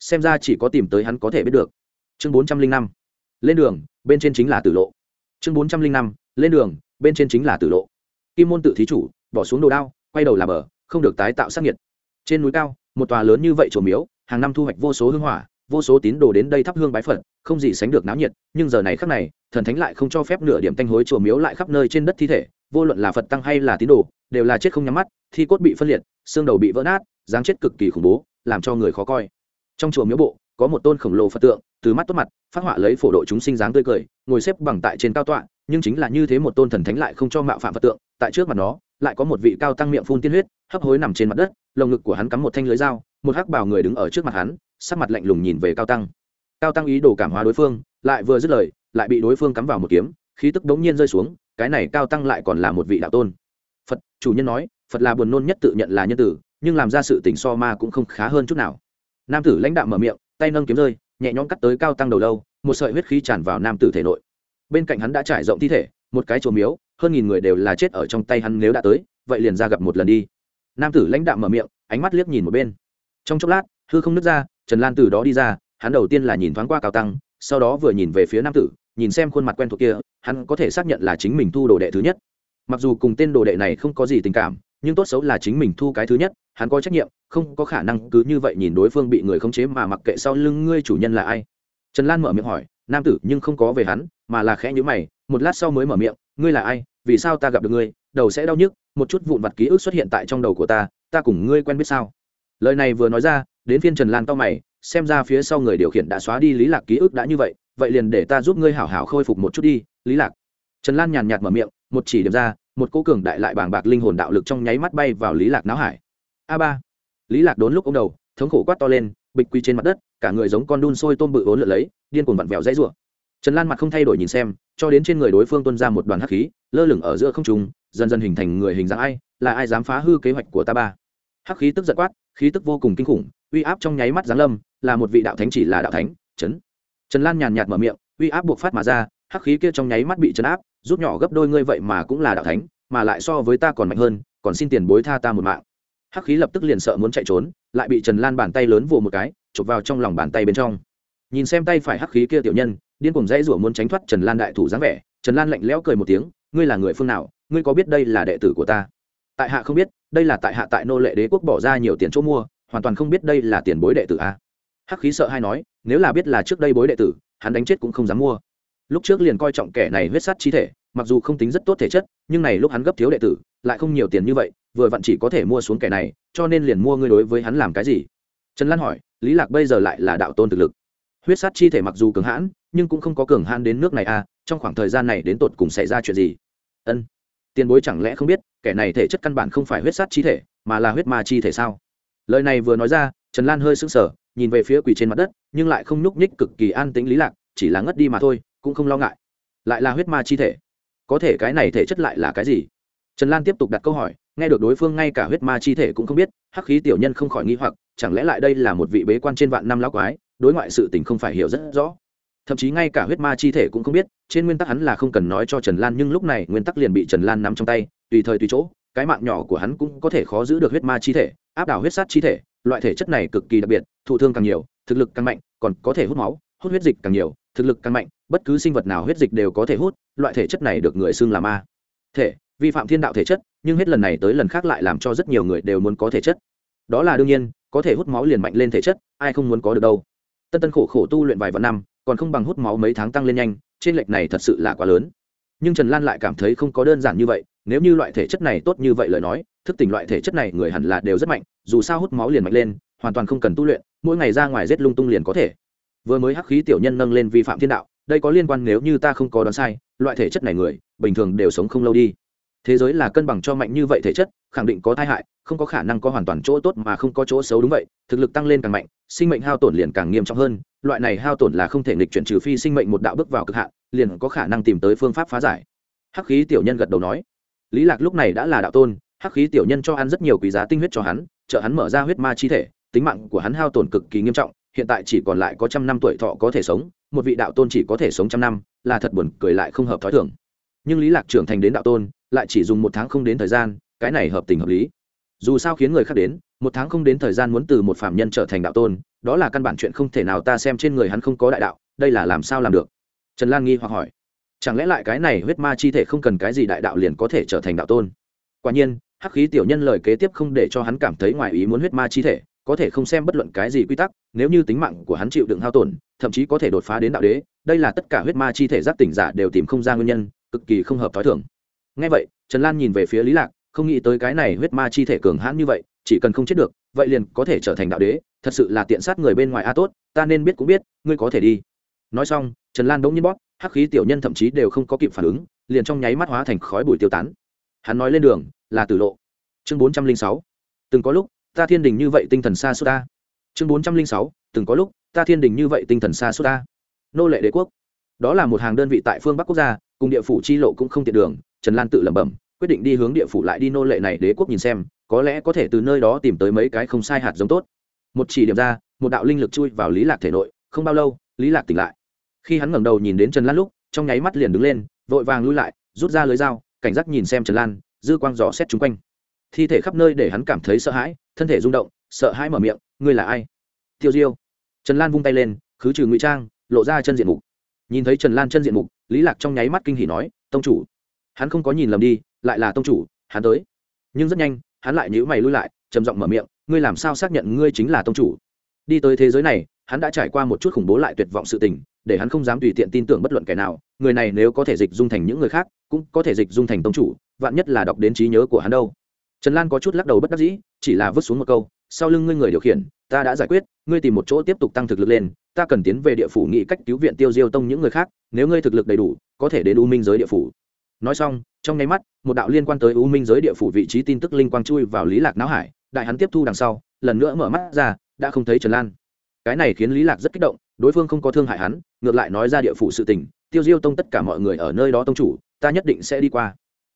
Xem ra chỉ có tìm tới hắn có thể biết được. Chương bốn trăm linh năm. Lên đường, bên trên chính là tử lộ. Chương bốn trăm linh năm lên đường, bên trên chính là tử lộ. Kim môn tự thí chủ, bỏ xuống đồ đao, quay đầu là bờ, không được tái tạo sắc nhiệt trên núi cao, một tòa lớn như vậy trổ miếu, hàng năm thu hoạch vô số hương hỏa, vô số tín đồ đến đây thắp hương bái phật, không gì sánh được náo nhiệt, nhưng giờ này khắc này, thần thánh lại không cho phép nửa điểm tanh hối chùa miếu lại khắp nơi trên đất thi thể, vô luận là phật tăng hay là tín đồ, đều là chết không nhắm mắt, thi cốt bị phân liệt, xương đầu bị vỡ nát, dáng chết cực kỳ khủng bố, làm cho người khó coi. Trong chùa miếu bộ, có một tôn khổng lồ phật tượng, từ mắt tốt mặt, phát họa lấy phổ độ chúng sinh dáng tươi cười, ngồi xếp bằng tại trên cao tọa nhưng chính là như thế một tôn thần thánh lại không cho mạo phạm phật tượng, tại trước mặt nó, lại có một vị cao tăng miệng phun tiên huyết, hấp hối nằm trên mặt đất, lồng ngực của hắn cắm một thanh lưới dao, một hắc bảo người đứng ở trước mặt hắn, sắc mặt lạnh lùng nhìn về cao tăng. Cao tăng ý đồ cảm hóa đối phương, lại vừa dứt lời, lại bị đối phương cắm vào một kiếm, khí tức đống nhiên rơi xuống, cái này cao tăng lại còn là một vị đạo tôn. Phật, chủ nhân nói, phật là buồn nôn nhất tự nhận là nhân tử, nhưng làm ra sự tình so ma cũng không khá hơn chút nào. Nam tử lãnh đạo mở miệng, tay nâng kiếm rơi, nhẹ nhõm cắt tới cao tăng đầu lâu, một sợi huyết khí tràn vào nam tử thể nội bên cạnh hắn đã trải rộng thi thể, một cái chùa miếu, hơn nghìn người đều là chết ở trong tay hắn nếu đã tới, vậy liền ra gặp một lần đi. Nam tử lãnh đạo mở miệng, ánh mắt liếc nhìn một bên. Trong chốc lát, hư không nứt ra, trần lan từ đó đi ra, hắn đầu tiên là nhìn thoáng qua cao tăng, sau đó vừa nhìn về phía nam tử, nhìn xem khuôn mặt quen thuộc kia, hắn có thể xác nhận là chính mình thu đồ đệ thứ nhất. Mặc dù cùng tên đồ đệ này không có gì tình cảm, nhưng tốt xấu là chính mình thu cái thứ nhất, hắn có trách nhiệm, không có khả năng cứ như vậy nhìn đối phương bị người khống chế mà mặc kệ sau lưng ngươi chủ nhân là ai. Trần lan mở miệng hỏi, nam tử nhưng không có về hắn mà là khẽ nhữ mày, một lát sau mới mở miệng, ngươi là ai? Vì sao ta gặp được ngươi? Đầu sẽ đau nhức, một chút vụn vặt ký ức xuất hiện tại trong đầu của ta ta cùng ngươi quen biết sao? Lời này vừa nói ra, đến phiên trần lan to mày, xem ra phía sau người điều khiển đã xóa đi lý lạc ký ức đã như vậy vậy liền để ta giúp ngươi hảo hảo khôi phục một chút đi, lý lạc. Trần lan nhàn nhạt mở miệng, một chỉ điểm ra, một cô cường đại lại bàng bạc linh hồn đạo lực trong nháy mắt bay vào lý lạc não hải. A ba. Lý lạc đốn lúc ông đầu, thống khổ quát to lên, bịch quy trên mặt đất, cả người giống con đun sôi tôm bự ốn lượn lấy, điên cuồng vặn vẹo dãy rủa trần lan mặt không thay đổi nhìn xem, cho đến trên người đối phương tuôn ra một đoàn hắc khí, lơ lửng ở giữa không trung, dần dần hình thành người hình dạng ai, là ai dám phá hư kế hoạch của ta ba. Hắc khí tức giật quát, khí tức vô cùng kinh khủng, uy áp trong nháy mắt giáng lâm, là một vị đạo thánh chỉ là đạo thánh, chấn. Trần lan nhàn nhạt mở miệng, uy áp buộc phát mà ra, hắc khí kia trong nháy mắt bị chấn áp, rút nhỏ gấp đôi ngươi vậy mà cũng là đạo thánh, mà lại so với ta còn mạnh hơn, còn xin tiền bối tha ta một mạng. Hắc khí lập tức liền sợ muốn chạy trốn, lại bị trần lan bàn tay lớn vồ một cái, chụp vào trong lòng bàn tay bên trong nhìn xem tay phải hắc khí kia tiểu nhân, điên cùng dãy rủa muốn tránh thoát trần lan đại thủ dáng vẻ, trần lan lạnh lẽo cười một tiếng, ngươi là người phương nào? Ngươi có biết đây là đệ tử của ta? Tại hạ không biết, đây là tại hạ tại nô lệ đế quốc bỏ ra nhiều tiền chỗ mua, hoàn toàn không biết đây là tiền bối đệ tử a. Hắc khí sợ hay nói, nếu là biết là trước đây bối đệ tử, hắn đánh chết cũng không dám mua. Lúc trước liền coi trọng kẻ này huyết sát chi thể, mặc dù không tính rất tốt thể chất, nhưng này lúc hắn gấp thiếu đệ tử, lại không nhiều tiền như vậy, vừa vặn chỉ có thể mua xuống kẻ này, cho nên liền mua ngươi đối với hắn làm cái gì? Trần lan hỏi, lý lạc bây giờ lại là đạo tôn thực lực? Huyết sát chi thể mặc dù cường hãn, nhưng cũng không có cường hãn đến nước này à trong khoảng thời gian này đến tột cùng xảy ra chuyện gì? Ân, tiền bối chẳng lẽ không biết, kẻ này thể chất căn bản không phải huyết sát chi thể, mà là huyết ma chi thể sao? Lời này vừa nói ra, trần lan hơi sững sờ, nhìn về phía quỳ trên mặt đất, nhưng lại không nhúc nhích cực kỳ an tĩnh lý lạc, chỉ là ngất đi mà thôi, cũng không lo ngại. Lại là huyết ma chi thể. Có thể cái này thể chất lại là cái gì? Trần lan tiếp tục đặt câu hỏi, nghe được đối phương ngay cả huyết ma chi thể cũng không biết, hắc khí tiểu nhân không khỏi nghi hoặc, chẳng lẽ lại đây là một vị bế quan trên vạn năm lão quái? Đối ngoại sự tình không phải hiểu rất rõ. Thậm chí ngay cả huyết ma chi thể cũng không biết, trên nguyên tắc hắn là không cần nói cho trần lan nhưng lúc này nguyên tắc liền bị trần lan nắm trong tay, tùy thời tùy chỗ, cái mạng nhỏ của hắn cũng có thể khó giữ được huyết ma chi thể, áp đảo huyết sát chi thể, loại thể chất này cực kỳ đặc biệt, thụ thương càng nhiều, thực lực càng mạnh, còn có thể hút máu, hút huyết dịch càng nhiều, thực lực càng mạnh, bất cứ sinh vật nào huyết dịch đều có thể hút, loại thể chất này được người xưng là ma. Thể, vi phạm thiên đạo thể chất, nhưng hết lần này tới lần khác lại làm cho rất nhiều người đều muốn có thể chất. Đó là đương nhiên, có thể hút máu liền mạnh lên thể chất, ai không muốn có được đâu tân tân khổ khổ tu luyện vài vạn năm, còn không bằng hút máu mấy tháng tăng lên nhanh, trên lệch này thật sự là quá lớn. Nhưng trần lan lại cảm thấy không có đơn giản như vậy, nếu như loại thể chất này tốt như vậy lời nói, thức tỉnh loại thể chất này người hẳn là đều rất mạnh, dù sao hút máu liền mạnh lên, hoàn toàn không cần tu luyện, mỗi ngày ra ngoài rét lung tung liền có thể. Vừa mới hắc khí tiểu nhân nâng lên vi phạm thiên đạo, đây có liên quan nếu như ta không có đoán sai, loại thể chất này người, bình thường đều sống không lâu đi thế giới là cân bằng cho mạnh như vậy thể chất, khẳng định có tai hại, không có khả năng có hoàn toàn chỗ tốt mà không có chỗ xấu đúng vậy, thực lực tăng lên càng mạnh, sinh mệnh hao tổn liền càng nghiêm trọng hơn, loại này hao tổn là không thể nghịch chuyển trừ phi sinh mệnh một đạo bước vào cực hạn, liền có khả năng tìm tới phương pháp phá giải. Hắc khí tiểu nhân gật đầu nói. Lý lạc lúc này đã là đạo tôn, hắc khí tiểu nhân cho ăn rất nhiều quý giá tinh huyết cho hắn, trợ hắn mở ra huyết ma chi thể, tính mạng của hắn hao tổn cực kỳ nghiêm trọng, hiện tại chỉ còn lại có trăm năm tuổi thọ có thể sống, một vị đạo tôn chỉ có thể sống trăm năm, là thật buồn cười lại không hợp thói thường. Nhưng lý lạc trưởng thành đến đạo tôn lại chỉ dùng một tháng không đến thời gian, cái này hợp tình hợp lý. Dù sao khiến người khác đến, một tháng không đến thời gian muốn từ một phạm nhân trở thành đạo tôn, đó là căn bản chuyện không thể nào ta xem trên người hắn không có đại đạo, đây là làm sao làm được? Trần lan nghi hoặc hỏi. Chẳng lẽ lại cái này huyết ma chi thể không cần cái gì đại đạo liền có thể trở thành đạo tôn? Quả nhiên, hắc khí tiểu nhân lời kế tiếp không để cho hắn cảm thấy ngoài ý muốn huyết ma chi thể, có thể không xem bất luận cái gì quy tắc, nếu như tính mạng của hắn chịu đựng hao tổn, thậm chí có thể đột phá đến đạo đế, đây là tất cả huyết ma chi thể giác tỉnh giả đều tìm không ra nguyên nhân, cực kỳ không hợp t h ó i thưởng ngay vậy, trần lan nhìn về phía lý lạc, không nghĩ tới cái này huyết ma chi thể cường hãn như vậy, chỉ cần không chết được, vậy liền có thể trở thành đạo đế, thật sự là tiện sát người bên ngoài a tốt, ta nên biết cũng biết, ngươi có thể đi. Nói xong, trần lan đống nhiên bóp, hắc khí tiểu nhân thậm chí đều không có kịp phản ứng, liền trong nháy mắt hóa thành khói bụi tiêu tán. Hắn nói lên đường, là tử lộ. Chương bốn trăm linh sáu. Từng có lúc, ta thiên đình như vậy tinh thần xa suốt ta. Chương bốn trăm linh sáu. Từng có lúc, ta thiên đình như vậy tinh thần xa suốt ta. Nô lệ đế quốc. Đó là một hàng đơn vị tại phương bắc quốc gia, cùng địa phủ chi lộ cũng không tiện đường trần lan tự lẩm bẩm, quyết định đi hướng địa phủ lại đi nô lệ này đế quốc nhìn xem, có lẽ có thể từ nơi đó tìm tới mấy cái không sai hạt giống tốt. Một chỉ điểm ra, một đạo linh lực chui vào lý lạc thể nội, không bao lâu, lý lạc tỉnh lại. Khi hắn ngẩng đầu nhìn đến trần lan lúc, trong nháy mắt liền đứng lên, vội vàng lui lại, rút ra lưới dao, cảnh giác nhìn xem trần lan, dư quang dò xét chung quanh. Thi thể khắp nơi để hắn cảm thấy sợ hãi, thân thể rung động, sợ hãi mở miệng, ngươi là ai? Tiêu diêu. Trần lan vung tay lên, khứ trừ ngụy trang, lộ ra chân diện mục. Nhìn thấy trần lan chân diện mục, lý lạc trong nháy mắt kinh hỉ nói, tông chủ hắn không có nhìn lầm đi, lại là tông chủ, hắn tới. Nhưng rất nhanh, hắn lại nhíu mày lui lại, trầm giọng mở miệng, ngươi làm sao xác nhận ngươi chính là tông chủ? Đi tới thế giới này, hắn đã trải qua một chút khủng bố lại tuyệt vọng sự tình, để hắn không dám tùy tiện tin tưởng bất luận kẻ nào, người này nếu có thể dịch dung thành những người khác, cũng có thể dịch dung thành tông chủ, vạn nhất là đọc đến trí nhớ của hắn đâu. Trần lan có chút lắc đầu bất đắc dĩ, chỉ là vứt xuống một câu, sau lưng ngươi người điều khiển, ta đã giải quyết, ngươi tìm một chỗ tiếp tục tăng thực lực lên, ta cần tiến về địa phủ nghị cách cứu viện tiêu diêu tông những người khác, nếu ngươi thực lực đầy đủ, có thể đến u minh giới địa phủ nói xong, trong nháy mắt, một đạo liên quan tới u minh giới địa phủ vị trí tin tức linh quang chui vào lý lạc não hải, đại hắn tiếp thu đằng sau, lần nữa mở mắt ra, đã không thấy trần lan. Cái này khiến lý lạc rất kích động, đối phương không có thương hại hắn, ngược lại nói ra địa phủ sự tình, tiêu diêu tông tất cả mọi người ở nơi đó tông chủ, ta nhất định sẽ đi qua.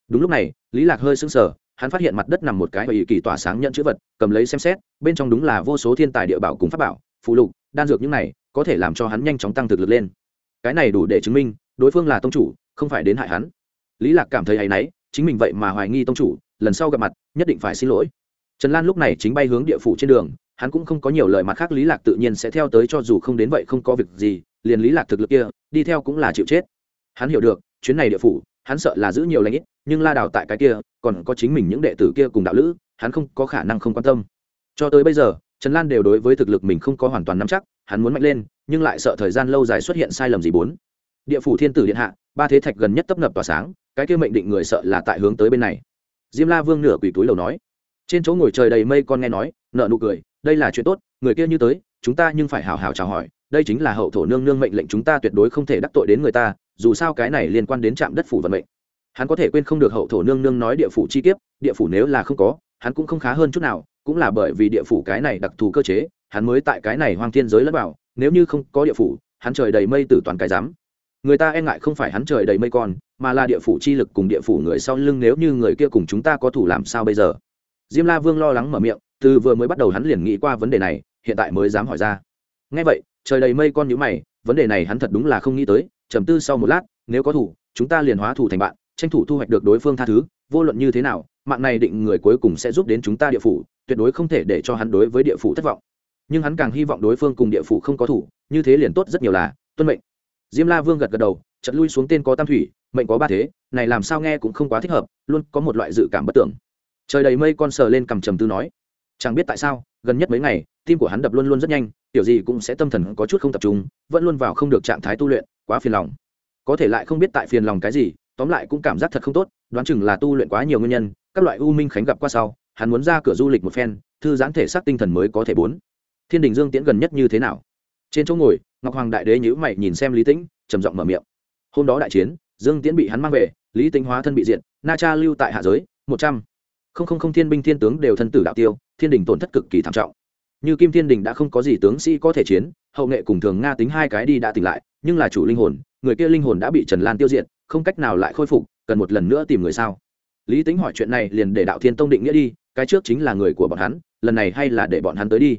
Đúng lúc này, lý lạc hơi sững sờ, hắn phát hiện mặt đất nằm một cái ủy kỳ tỏa sáng nhận chữ vật, cầm lấy xem xét, bên trong đúng là vô số thiên tài địa bảo cùng pháp bảo phụ lục, đan dược những này, có thể làm cho hắn nhanh chóng tăng thực lực lên. Cái này đủ để chứng minh, đối phương là tông chủ, không phải đến hại hắn lý lạc cảm thấy hay náy, chính mình vậy mà hoài nghi tông chủ, lần sau gặp mặt, nhất định phải xin lỗi. Trần lan lúc này chính bay hướng địa phủ trên đường, hắn cũng không có nhiều lời mặt khác, lý lạc tự nhiên sẽ theo tới cho dù không đến vậy không có việc gì, liền lý lạc thực lực kia, đi theo cũng là chịu chết. Hắn hiểu được, chuyến này địa phủ, hắn sợ là giữ nhiều lãnh ít, nhưng la đào tại cái kia, còn có chính mình những đệ tử kia cùng đạo lữ, hắn không có khả năng không quan tâm. Cho tới bây giờ, trần lan đều đối với thực lực mình không có hoàn toàn nắm chắc, hắn muốn mạnh lên, nhưng lại sợ thời gian lâu dài xuất hiện sai lầm gì bốn. Địa phủ thiên tử điện hạ, ba thế thạch gần nhất tấp nập tỏa sáng cái kia mệnh định người sợ là tại hướng tới bên này. Diêm la vương nửa quỳ túi lầu nói. Trên chỗ ngồi trời đầy mây con nghe nói, nợ nụ cười, đây là chuyện tốt, người kia như tới, chúng ta nhưng phải hào hào chào hỏi, đây chính là hậu thổ nương nương mệnh lệnh chúng ta tuyệt đối không thể đắc tội đến người ta, dù sao cái này liên quan đến trạm đất phủ vận mệnh. Hắn có thể quên không được hậu thổ nương nương nói địa phủ chi kiếp, địa phủ nếu là không có, hắn cũng không khá hơn chút nào, cũng là bởi vì địa phủ cái này đặc thù cơ chế, hắn mới tại cái này hoang thiên giới lẫn vào, nếu như không có địa phủ, hắn trời đầy mây tử toàn cái dám người ta e ngại không phải hắn trời đầy mây con mà là địa phủ chi lực cùng địa phủ người sau lưng nếu như người kia cùng chúng ta có thủ làm sao bây giờ? Diêm la vương lo lắng mở miệng, từ vừa mới bắt đầu hắn liền nghĩ qua vấn đề này, hiện tại mới dám hỏi ra. Ngay vậy, trời đầy mây con nhữ mày, vấn đề này hắn thật đúng là không nghĩ tới, trầm tư sau một lát, nếu có thủ, chúng ta liền hóa thủ thành bạn, tranh thủ thu hoạch được đối phương tha thứ, vô luận như thế nào, mạng này định người cuối cùng sẽ giúp đến chúng ta địa phủ, tuyệt đối không thể để cho hắn đối với địa phủ thất vọng. Nhưng hắn càng hy vọng đối phương cùng địa phủ không có thủ, như thế liền tốt rất nhiều là, tuân mệnh. Diêm la vương gật gật đầu trận lui xuống tên có tam thủy mệnh có ba thế, này làm sao nghe cũng không quá thích hợp, luôn có một loại dự cảm bất tưởng. Trời đầy mây con sờ lên cầm trầm tư nói, chẳng biết tại sao, gần nhất mấy ngày, tim của hắn đập luôn luôn rất nhanh, tiểu gì cũng sẽ tâm thần có chút không tập trung, vẫn luôn vào không được trạng thái tu luyện, quá phiền lòng. Có thể lại không biết tại phiền lòng cái gì, tóm lại cũng cảm giác thật không tốt, đoán chừng là tu luyện quá nhiều nguyên nhân, các loại u minh khánh gặp qua sau, hắn muốn ra cửa du lịch một phen, thư giãn thể xác tinh thần mới có thể bốn. Thiên đình dương tiễn gần nhất như thế nào? Trên chỗ ngồi, ngọc hoàng đại đế nhữ mày nhìn xem lý tĩnh, trầm giọng mở miệng. Hôm đó đại chiến dương tiễn bị hắn mang về, lý Tinh hóa thân bị diện na cha lưu tại hạ giới, một trăm. Không không không thiên binh thiên tướng đều thân tử đạo tiêu, thiên đình tổn thất cực kỳ thảm trọng. Như kim thiên đình đã không có gì tướng sĩ có thể chiến, hậu nghệ cùng thường nga tính hai cái đi đã tỉnh lại, nhưng là chủ linh hồn, người kia linh hồn đã bị trần lan tiêu diệt, không cách nào lại khôi phục, cần một lần nữa tìm người sao? Lý tính hỏi chuyện này liền để đạo thiên tông định nghĩa đi, cái trước chính là người của bọn hắn, lần này hay là để bọn hắn tới đi?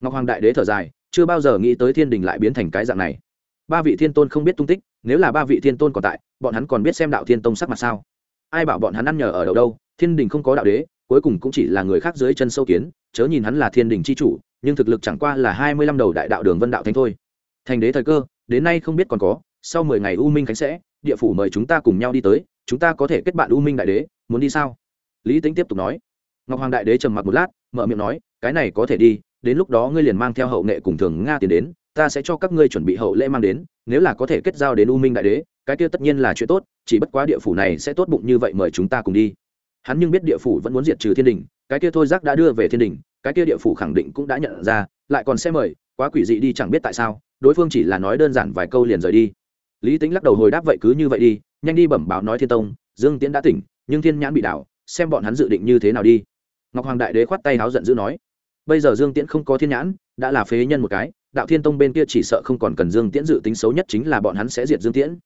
Ngọc hoàng đại đế thở dài, chưa bao giờ nghĩ tới thiên đình lại biến thành cái dạng này. Ba vị thiên tôn không biết tung tích nếu là ba vị thiên tôn còn tại, bọn hắn còn biết xem đạo thiên tông sắc mặt sao? Ai bảo bọn hắn ăn nhờ ở đâu đâu? Thiên đình không có đạo đế, cuối cùng cũng chỉ là người khác dưới chân sâu kiến, chớ nhìn hắn là thiên đình c h i chủ, nhưng thực lực chẳng qua là hai mươi lăm đầu đại đạo đường vân đạo thánh thôi. Thành đế thời cơ, đến nay không biết còn có, sau mười ngày u minh khánh sẽ, địa phủ mời chúng ta cùng nhau đi tới, chúng ta có thể kết bạn u minh đại đế, muốn đi sao? Lý tính tiếp tục nói. Ngọc hoàng đại đế trầm mặc một lát, mở miệng nói, cái này có thể đi, đến lúc đó ngươi liền mang theo hậu nghệ cùng thường nga tiến đến ta sẽ cho các ngươi chuẩn bị hậu lễ mang đến, nếu là có thể kết giao đến u minh đại đế, cái kia tất nhiên là chuyện tốt, chỉ bất quá địa phủ này sẽ tốt bụng như vậy mời chúng ta cùng đi. Hắn nhưng biết địa phủ vẫn muốn diệt trừ thiên đình, cái kia thôi giác đã đưa về thiên đình, cái kia địa phủ khẳng định cũng đã nhận ra, lại còn sẽ mời, quá quỷ dị đi chẳng biết tại sao, đối phương chỉ là nói đơn giản vài câu liền rời đi. Lý tính lắc đầu hồi đáp, vậy cứ như vậy đi, nhanh đi bẩm báo nói thiên tông, dương tiễn đã tỉnh, nhưng thiên nhãn bị đảo, xem bọn hắn dự định như thế nào đi. Ngọc hoàng đại đế khoát tay háo giận dữ nói, bây giờ dương tiễn không có thiên nhãn, đã là phế nhân một cái đạo thiên tông bên kia chỉ sợ không còn cần dương tiễn dự tính xấu nhất chính là bọn hắn sẽ diệt dương tiễn.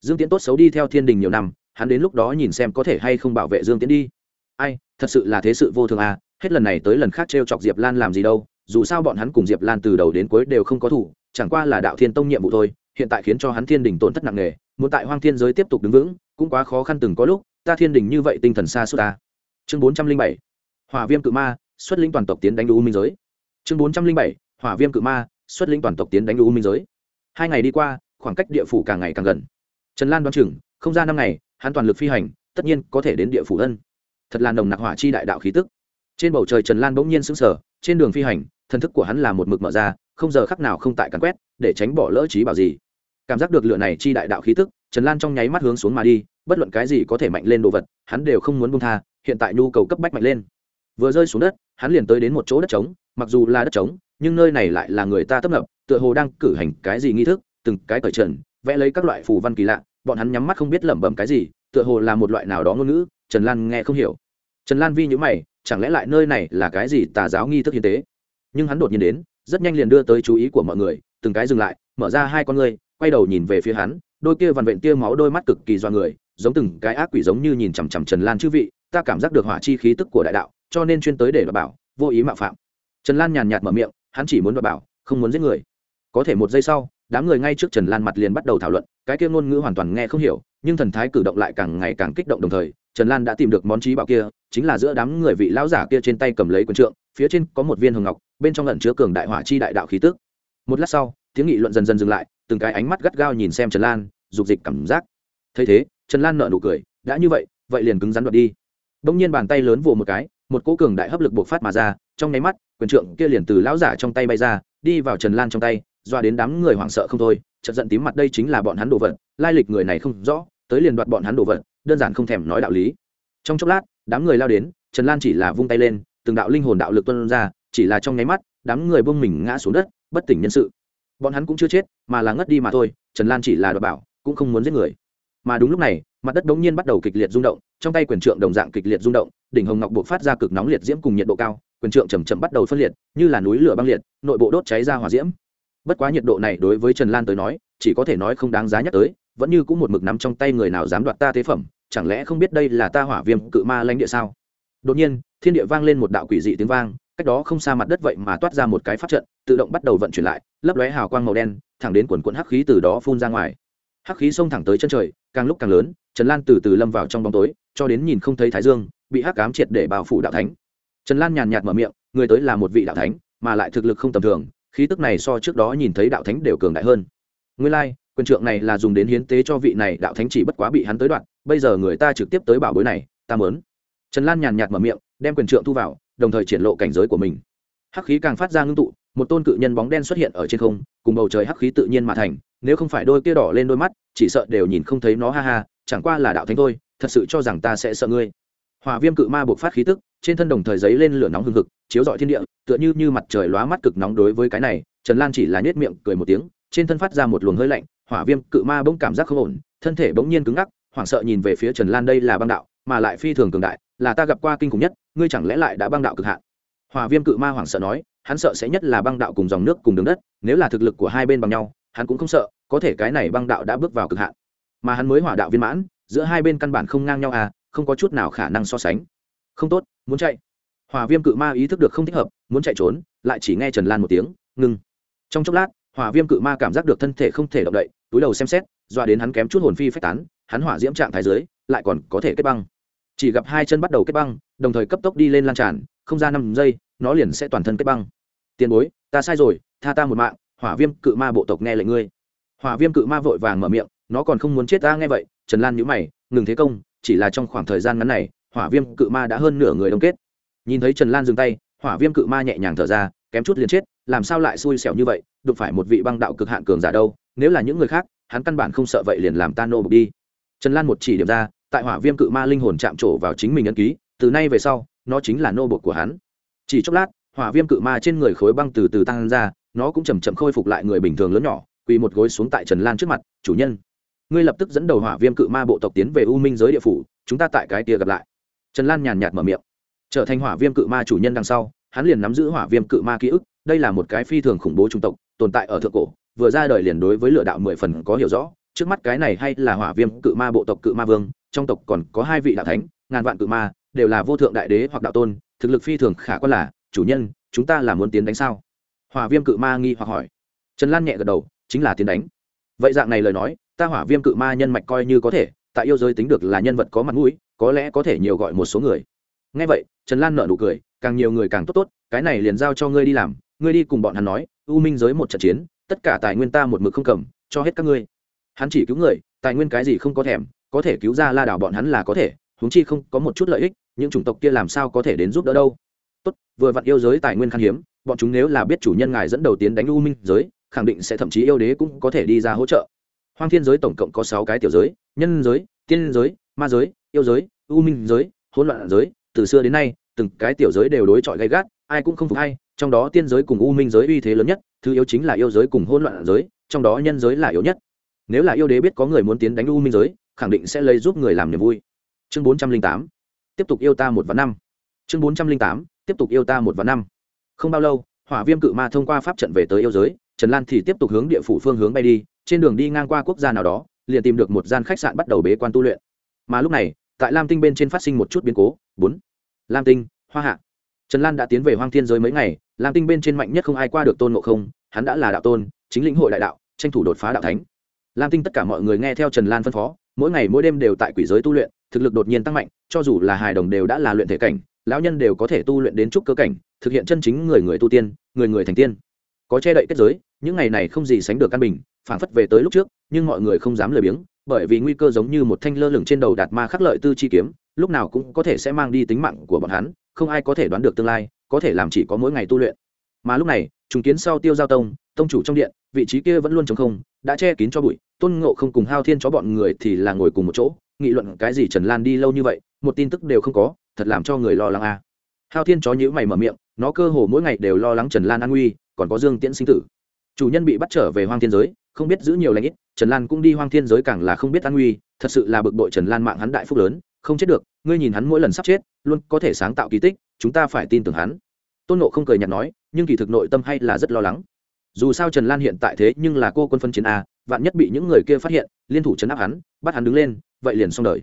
Dương tiễn tốt xấu đi theo thiên đình nhiều năm, hắn đến lúc đó nhìn xem có thể hay không bảo vệ dương tiễn đi. Ai, thật sự là thế sự vô thường à hết lần này tới lần khác t r e o chọc diệp lan làm gì đâu, dù sao bọn hắn cùng diệp lan từ đầu đến cuối đều không có thủ, chẳng qua là đạo thiên tông nhiệm vụ thôi, hiện tại khiến cho hắn thiên đình tổn thất nặng nề, muốn tại hoang thiên giới tiếp tục đứng vững, cũng quá khó khăn từng có lúc, ta thiên đình như vậy tinh thần xa suốt ta. Chương bốn trăm linh bảy, hỏa viêm cự ma, xuất linh toàn tộc tiến đánh u minh giới. Chương bốn trăm linh bảy, hỏa viêm cự ma xuất lĩnh toàn tộc tiến đánh u minh giới. Hai ngày đi qua, khoảng cách địa phủ càng ngày càng gần. Trần lan đoán chừng, không ra năm ngày, hắn toàn lực phi hành, tất nhiên có thể đến địa phủ ân. Thật là nồng nặc hỏa chi đại đạo khí tức. Trên bầu trời trần lan bỗng nhiên sững sờ, trên đường phi hành, thần thức của hắn là một mực mở ra, không giờ khắc nào không tại cắn quét, để tránh bỏ lỡ trí bảo gì. Cảm giác được lựa này chi đại đạo khí tức, trần lan trong nháy mắt hướng xuống mà đi, bất luận cái gì có thể mạnh lên đồ vật, hắn đều không muốn bông tha, hiện tại nhu cầu cấp bách mạnh lên. Vừa rơi xuống đất, hắn liền tới đến một chỗ đất trống, mặc dù là đất trống nhưng nơi này lại là người ta tấp nập, tựa hồ đang cử hành cái gì nghi thức, từng cái cởi trần, vẽ lấy các loại phù văn kỳ lạ, bọn hắn nhắm mắt không biết lẩm bẩm cái gì, tựa hồ là một loại nào đó ngôn ngữ, trần lan nghe không hiểu. Trần lan vi nhữ mày, chẳng lẽ lại nơi này là cái gì tà giáo nghi thức hiến tế? Nhưng hắn đột nhiên đến, rất nhanh liền đưa tới chú ý của mọi người, từng cái dừng lại, mở ra hai con ngươi, quay đầu nhìn về phía hắn, đôi kia vằn vện tia máu đôi mắt cực kỳ do người, giống từng cái ác quỷ giống như nhìn chằm chằm trần lan chư vị, ta cảm giác được hỏa chi khí tức của đại đạo, cho nên chuyên tới để đoạt bảo, vô ý mạo phạm. Trần lan nhàn nhạt mở miệng hắn chỉ muốn đoạt bảo, không muốn giết người. Có thể một giây sau, đám người ngay trước trần lan mặt liền bắt đầu thảo luận, cái kia ngôn ngữ hoàn toàn nghe không hiểu, nhưng thần thái cử động lại càng ngày càng kích động đồng thời, trần lan đã tìm được món trí bảo kia, chính là giữa đám người vị lão giả kia trên tay cầm lấy quần trượng, phía trên có một viên hồng ngọc, bên trong lẩn chứa cường đại hỏa chi đại đạo khí tức. Một lát sau, tiếng nghị luận dần dần dừng lại, từng cái ánh mắt gắt gao nhìn xem trần lan, dục dịch cảm giác. Thấy thế, trần lan nợ nụ cười, đã như vậy vậy liền cứng rắn đoạt đi. Đông nhiên bàn tay lớn vồ một cái một cỗ cường đại hấp lực buộc phát mà ra, trong nháy mắt, quyền trượng kia liền từ lão giả trong tay bay ra, đi vào trần lan trong tay doa đến đám người hoảng sợ không thôi, chợt giận tím mặt đây chính là bọn hắn đồ vật, lai lịch người này không rõ, tới liền đoạt bọn hắn đồ vật, đơn giản không thèm nói đạo lý. Trong chốc lát, đám người lao đến, trần lan chỉ là vung tay lên, từng đạo linh hồn đạo lực tuân ra, chỉ là trong nháy mắt, đám người bông mình ngã xuống đất, bất tỉnh nhân sự. Bọn hắn cũng chưa chết, mà là ngất đi mà thôi, trần lan chỉ là đoạt bảo, cũng không muốn giết người. Mà đúng lúc này mặt đất đống nhiên bắt đầu kịch liệt rung động, trong tay quyền trượng đồng dạng kịch liệt rung động, đỉnh hồng ngọc buộc phát ra cực nóng liệt diễm cùng nhiệt độ cao, quyền trượng chầm chậm bắt đầu phân liệt, như là núi lửa băng liệt, nội bộ đốt cháy ra hỏa diễm. Bất quá nhiệt độ này đối với trần lan tới nói, chỉ có thể nói không đáng giá nhắc tới, vẫn như cũng một mực nắm trong tay người nào dám đoạt ta tế phẩm, chẳng lẽ không biết đây là ta hỏa viêm cự ma lãnh địa sao? Đột nhiên, thiên địa vang lên một đạo quỷ dị tiếng vang, cách đó không xa mặt đất vậy mà toát ra một cái pháp trận, tự động bắt đầu vận chuyển lại, lấp lóe hào quang màu đen, thẳng đến quần quận hắc khí từ đó phun ra ngoài. Hắc khí xông thẳng tới chân trời, càng lúc càng lớn trần lan từ từ lâm vào trong bóng tối cho đến nhìn không thấy thái dương bị hắc cám triệt để bao phủ đạo thánh. Trần lan nhàn nhạt mở miệng người tới là một vị đạo thánh mà lại thực lực không tầm thường khí tức này so trước đó nhìn thấy đạo thánh đều cường đại hơn. Nguyên lai、like, quyền trượng này là dùng đến hiến tế cho vị này đạo thánh chỉ bất quá bị hắn tới đoạn bây giờ người ta trực tiếp tới bảo bối này ta mớn trần lan nhàn nhạt mở miệng đem quyền trượng thu vào đồng thời triển lộ cảnh giới của mình. Hắc khí càng phát ra ngưng tụ một tôn cự nhân bóng đen xuất hiện ở trên không cùng bầu trời hắc khí tự nhiên mà thành nếu không phải đôi kia đỏ lên đôi mắt chỉ sợ đều nhìn không thấy nó ha ha chẳng qua là đạo thánh thôi, thật sự cho rằng ta sẽ sợ ngươi. Hòa viêm cự ma buộc phát khí tức, trên thân đồng thời giấy lên lửa nóng hừng hực, chiếu rọi thiên địa, tựa như như mặt trời lóa mắt cực nóng đối với cái này, trần lan chỉ là nhét miệng cười một tiếng, trên thân phát ra một luồng hơi lạnh, hỏa viêm cự ma bỗng cảm giác không ổn, thân thể bỗng nhiên cứng ngắc, hoảng sợ nhìn về phía trần lan đây là băng đạo, mà lại phi thường cường đại, là ta gặp qua kinh khủng nhất, ngươi chẳng lẽ lại đã băng đạo cực hạn? Hòa viêm cự ma hoảng sợ nói, hắn sợ sẽ nhất là băng đạo cùng dòng nước cùng đường đất, nếu là thực lực của hai bên bằng nhau, hắn cũng không sợ, có thể cái này băng đạo đã bước vào cực hạn mà hắn mới hỏa đạo viên mãn, giữa hai bên căn bản không ngang nhau à không có chút nào khả năng so sánh. Không tốt, muốn chạy. Hỏa viêm cự ma ý thức được không thích hợp, muốn chạy trốn, lại chỉ nghe trần lan một tiếng ngưng trong chốc lát, hỏa viêm cự ma cảm giác được thân thể không thể động đậy, túi đầu xem xét, dọa đến hắn kém chút hồn phi phách tán, hắn hỏa diễm trạng thái dưới, lại còn có thể kết băng. Chỉ gặp hai chân bắt đầu kết băng, đồng thời cấp tốc đi lên lan tràn, không ra năm giây, nó liền sẽ toàn thân kết băng. Tiền bối, ta sai rồi, tha ta một mạng, hỏa viêm cự ma bộ tộc nghe lệnh ngươi. Hỏa viêm cự ma vội vàng mở miệng nó còn không muốn chết ta nghe vậy, trần lan nhữ mày, ngừng thế công, chỉ là trong khoảng thời gian ngắn này, hỏa viêm cự ma đã hơn nửa người đông kết. Nhìn thấy trần lan dừng tay, hỏa viêm cự ma nhẹ nhàng thở ra, kém chút liền chết, làm sao lại xui xẻo như vậy, đụng phải một vị băng đạo cực hạn cường giả đâu, nếu là những người khác, hắn căn bản không sợ vậy liền làm ta nô bục đi. Trần lan một chỉ điểm ra, tại hỏa viêm cự ma linh hồn chạm trổ vào chính mình ấn ký, từ nay về sau, nó chính là nô bục của hắn. Chỉ chốc lát, hỏa viêm cự ma trên người khối băng từ từ tăng ra, nó cũng chầm chậm khôi phục lại người bình thường lớn nhỏ, quỳ một gối xuống tại trần lan trước mặt, chủ nhân ngươi lập tức dẫn đầu hỏa viêm cự ma bộ tộc tiến về u minh giới địa phủ, chúng ta tại cái kia gặp lại. Trần lan nhàn nhạt mở miệng. Trở thành hỏa viêm cự ma chủ nhân đằng sau, hắn liền nắm giữ hỏa viêm cự ma ký ức, đây là một cái phi thường khủng bố trung tộc, tồn tại ở thượng cổ, vừa ra đời liền đối với lựa đạo mười phần có hiểu rõ, trước mắt cái này hay là hỏa viêm cự ma bộ tộc cự ma vương, trong tộc còn có hai vị đạo thánh, ngàn vạn cự ma, đều là vô thượng đại đế hoặc đạo tôn, thực lực phi thường khả quan là, chủ nhân, chúng ta là muốn tiến đánh sao? Hỏa viêm cự ma nghi hoặc hỏi. Trần lan nhẹ gật đầu, chính là tiến đánh. Vậy dạng này lời nói ta hỏa viêm cự ma nhân mạch coi như có thể, tại yêu giới tính được là nhân vật có mặt mũi, có lẽ có thể nhiều gọi một số người. Ngay vậy, trần lan nợ nụ cười, càng nhiều người càng tốt tốt, cái này liền giao cho ngươi đi làm, ngươi đi cùng bọn hắn nói, u minh giới một trận chiến, tất cả tài nguyên ta một mực không cầm, cho hết các ngươi. Hắn chỉ cứu người, tài nguyên cái gì không có thèm, có thể cứu ra la đảo bọn hắn là có thể, huống chi không có một chút lợi ích, những chủng tộc kia làm sao có thể đến giúp đỡ đâu. Tốt, vừa vặn yêu giới tài nguyên khan hiếm, bọn chúng nếu là biết chủ nhân ngài dẫn đầu tiến đánh u minh giới, khẳng định sẽ thậm chí yêu đế cũng có thể đi ra hỗ trợ hoang thiên giới tổng cộng có sáu cái tiểu giới, nhân giới, tiên giới, ma giới, yêu giới, u minh giới, hỗn loạn giới. Từ xưa đến nay, từng cái tiểu giới đều đối chọi gay gắt, ai cũng không phục hay trong đó tiên giới cùng u minh giới uy thế lớn nhất, thứ yếu chính là yêu giới cùng hỗn loạn giới, trong đó nhân giới là yếu nhất. Nếu là yêu đế biết có người muốn tiến đánh u minh giới, khẳng định sẽ lấy giúp người làm niềm vui. Chương bốn trăm linh tám, tiếp tục yêu ta một và năm. Chương bốn trăm linh tám, tiếp tục yêu ta một và năm. Không bao lâu, hỏa viêm cự ma thông qua pháp trận về tới yêu giới, trần lan thì tiếp tục hướng địa phủ phương hướng bay đi trên đường đi ngang qua quốc gia nào đó, liền tìm được một gian khách sạn bắt đầu bế quan tu luyện. Mà lúc này, tại lam tinh bên trên phát sinh một chút biến cố. Bốn. Lam tinh, hoa hạ. Trần lan đã tiến về hoang thiên giới mấy ngày, lam tinh bên trên mạnh nhất không ai qua được tôn ngộ không, hắn đã là đạo tôn, chính lĩnh hội đại đạo, tranh thủ đột phá đạo thánh. Lam tinh tất cả mọi người nghe theo trần lan phân phó, mỗi ngày mỗi đêm đều tại quỷ giới tu luyện, thực lực đột nhiên tăng mạnh, cho dù là hài đồng đều đã là luyện thể cảnh, lão nhân đều có thể tu luyện đến trúc cơ cảnh, thực hiện chân chính người người tu tiên, người người thành tiên. Có che đậy kết giới, những ngày này không gì sánh được căn bình phảng phất về tới lúc trước, nhưng mọi người không dám lười biếng, bởi vì nguy cơ giống như một thanh lơ lửng trên đầu đạt ma khắc lợi tư chi kiếm, lúc nào cũng có thể sẽ mang đi tính mạng của bọn hắn, không ai có thể đoán được tương lai, có thể làm chỉ có mỗi ngày tu luyện mà lúc này, trùng kiến sau tiêu giao tông tông chủ trong điện, vị trí kia vẫn luôn chống không, đã che kín cho bụi, tôn ngộ không cùng hao thiên chó bọn người thì là ngồi cùng một chỗ, nghị luận cái gì trần lan đi lâu như vậy, một tin tức đều không có, thật làm cho người lo lắng à. hao thiên chó nhữ mày mở miệng, nó cơ hồ mỗi ngày đều lo lắng trần lan an nguy, còn có dương tiễn sinh tử chủ nhân bị bắt trở về hoang thiên giới không biết giữ nhiều lãnh ít, trần lan cũng đi hoang thiên giới càng là không biết an nguy, thật sự là bực bội trần lan mạng hắn đại phúc lớn, không chết được, ngươi nhìn hắn mỗi lần sắp chết, luôn có thể sáng tạo kỳ tích, chúng ta phải tin tưởng hắn. Tôn nộ không cười nhạt nói, nhưng kỳ thực nội tâm hay là rất lo lắng. Dù sao trần lan hiện tại thế nhưng là cô quân phân chiến a, vạn nhất bị những người kia phát hiện, liên thủ chấn áp hắn, bắt hắn đứng lên, vậy liền xong đời.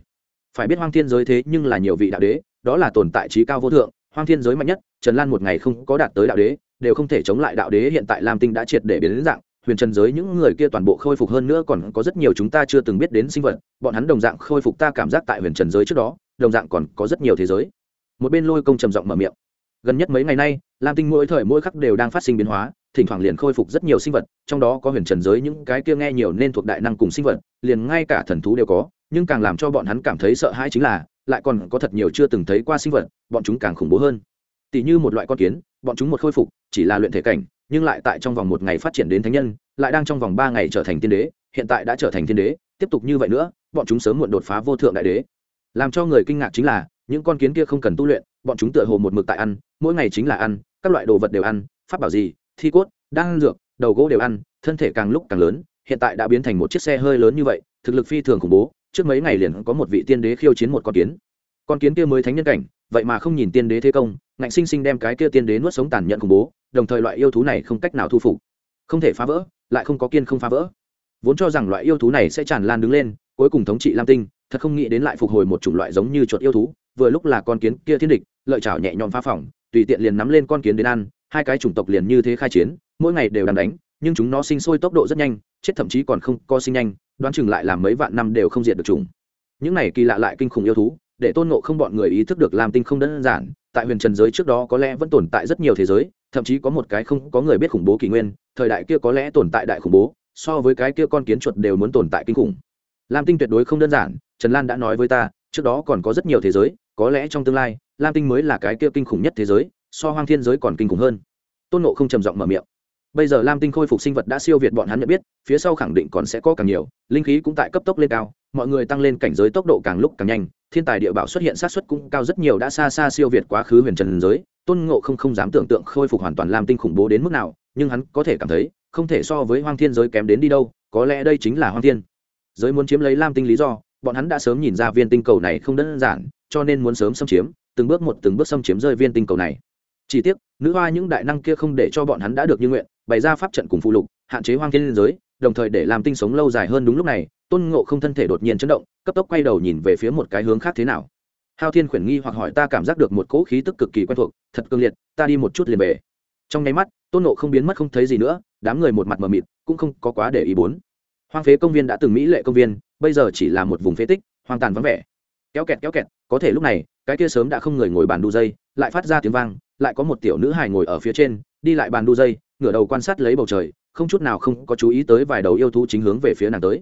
Phải biết hoang thiên giới thế nhưng là nhiều vị đạo đế, đó là tồn tại trí cao vô thượng, hoang thiên giới mạnh nhất, trần lan một ngày không có đạt tới đạo đế, đều không thể chống lại đạo đế hiện tại lam tinh đã triệt để biến đến dạng huyền trần giới những người kia toàn bộ khôi phục hơn nữa còn có rất nhiều chúng ta chưa từng biết đến sinh vật, bọn hắn đồng dạng khôi phục ta cảm giác tại huyền trần giới trước đó, đồng dạng còn có rất nhiều thế giới. Một bên lôi công trầm giọng mở miệng. Gần nhất mấy ngày nay, lam tinh mỗi thời mỗi khắc đều đang phát sinh biến hóa, thỉnh thoảng liền khôi phục rất nhiều sinh vật, trong đó có huyền trần giới những cái kia nghe nhiều nên thuộc đại năng cùng sinh vật, liền ngay cả thần thú đều có, nhưng càng làm cho bọn hắn cảm thấy sợ hãi chính là, lại còn có thật nhiều chưa từng thấy qua sinh vật, bọn chúng càng khủng bố hơn tỷ như một loại con kiến, bọn chúng một khôi phục, chỉ là luyện thể cảnh, nhưng lại tại trong vòng một ngày phát triển đến thánh nhân, lại đang trong vòng ba ngày trở thành tiên đế, hiện tại đã trở thành tiên đế, tiếp tục như vậy nữa, bọn chúng sớm muộn đột phá vô thượng đại đế. Làm cho người kinh ngạc chính là, những con kiến kia không cần tu luyện, bọn chúng tựa hồ một mực tại ăn, mỗi ngày chính là ăn, các loại đồ vật đều ăn, pháp bảo gì, thi cốt, đan dược, đầu gỗ đều ăn, thân thể càng lúc càng lớn, hiện tại đã biến thành một chiếc xe hơi lớn như vậy, thực lực phi thường khủng bố, trước mấy ngày liền có một vị tiên đế khiêu chiến một con kiến con kiến kia mới thánh nhân cảnh, vậy mà không nhìn tiên đế thế công, ngạnh sinh sinh đem cái kia tiên đế nuốt sống tàn nhẫn khủng bố, đồng thời loại yêu thú này không cách nào thu phục. Không thể phá vỡ, lại không có kiên không phá vỡ. Vốn cho rằng loại yêu thú này sẽ tràn lan đứng lên, cuối cùng thống trị lam tinh, thật không nghĩ đến lại phục hồi một chủng loại giống như chuột yêu thú, vừa lúc là con kiến kia thiên địch, lợi chảo nhẹ nhõm phá phỏng, tùy tiện liền nắm lên con kiến đến ăn, hai cái chủng tộc liền như thế khai chiến, mỗi ngày đều đàn đánh, nhưng chúng nó sinh sôi tốc độ rất nhanh, chết thậm chí còn không co sinh nhanh, đoán chừng lại làm mấy vạn năm đều không diệt được chúng những này kỳ lạ lại kinh khủng yêu thú để tôn nộ không bọn người ý thức được làm tinh không đơn giản, tại huyền trần giới trước đó có lẽ vẫn tồn tại rất nhiều thế giới, thậm chí có một cái không có người biết khủng bố kỷ nguyên, thời đại kia có lẽ tồn tại đại khủng bố, so với cái kia con kiến chuột đều muốn tồn tại kinh khủng. Lam tinh tuyệt đối không đơn giản, trần lan đã nói với ta, trước đó còn có rất nhiều thế giới, có lẽ trong tương lai, lam tinh mới là cái kia kinh khủng nhất thế giới, so hoang thiên giới còn kinh khủng hơn. Tôn nộ không trầm giọng mở miệng. Bây giờ lam tinh khôi phục sinh vật đã siêu việt bọn hắn nhận biết, phía sau khẳng định còn sẽ có càng nhiều, linh khí cũng tại cấp tốc lên cao, mọi người tăng lên cảnh giới tốc độ càng lúc càng nhanh thiên tài địa bảo xuất hiện sát xuất cũng cao rất nhiều, đã xa xa siêu việt quá khứ huyền trần giới. Tôn ngộ không không dám tưởng tượng khôi phục hoàn toàn lam tinh khủng bố đến mức nào, nhưng hắn có thể cảm thấy, không thể so với hoang thiên giới kém đến đi đâu, có lẽ đây chính là hoang thiên giới muốn chiếm lấy lam tinh lý do, bọn hắn đã sớm nhìn ra viên tinh cầu này không đơn giản, cho nên muốn sớm xâm chiếm, từng bước một từng bước xâm chiếm rơi viên tinh cầu này. Chỉ tiếc, nữ hoa những đại năng kia không để cho bọn hắn đã được như nguyện, bày ra pháp trận cùng phụ lục, hạn chế hoang thiên giới, đồng thời để làm tinh sống lâu dài hơn đúng lúc này, tôn ngộ không thân thể đột nhiên chấn động cấp tốc quay đầu nhìn về phía một cái hướng khác thế nào. Hao thiên khuyển nghi hoặc hỏi ta cảm giác được một cỗ khí tức cực kỳ quen thuộc, thật cương liệt, ta đi một chút liền về. Trong nháy mắt, tôn ngộ không biến mất không thấy gì nữa, đám người một mặt mờ mịt, cũng không có quá để ý bốn. Hoang phế công viên đã từng mỹ lệ công viên, bây giờ chỉ là một vùng phế tích, hoang tàn vắng vẻ. Kéo kẹt kéo kẹt, có thể lúc này, cái kia sớm đã không người ngồi bàn đu dây, lại phát ra tiếng vang, lại có một tiểu nữ hài ngồi ở phía trên, đi lại bàn đu dây, ngửa đầu quan sát lấy bầu trời, không chút nào không có chú ý tới vài đầu yêu thú chính hướng về phía nàng tới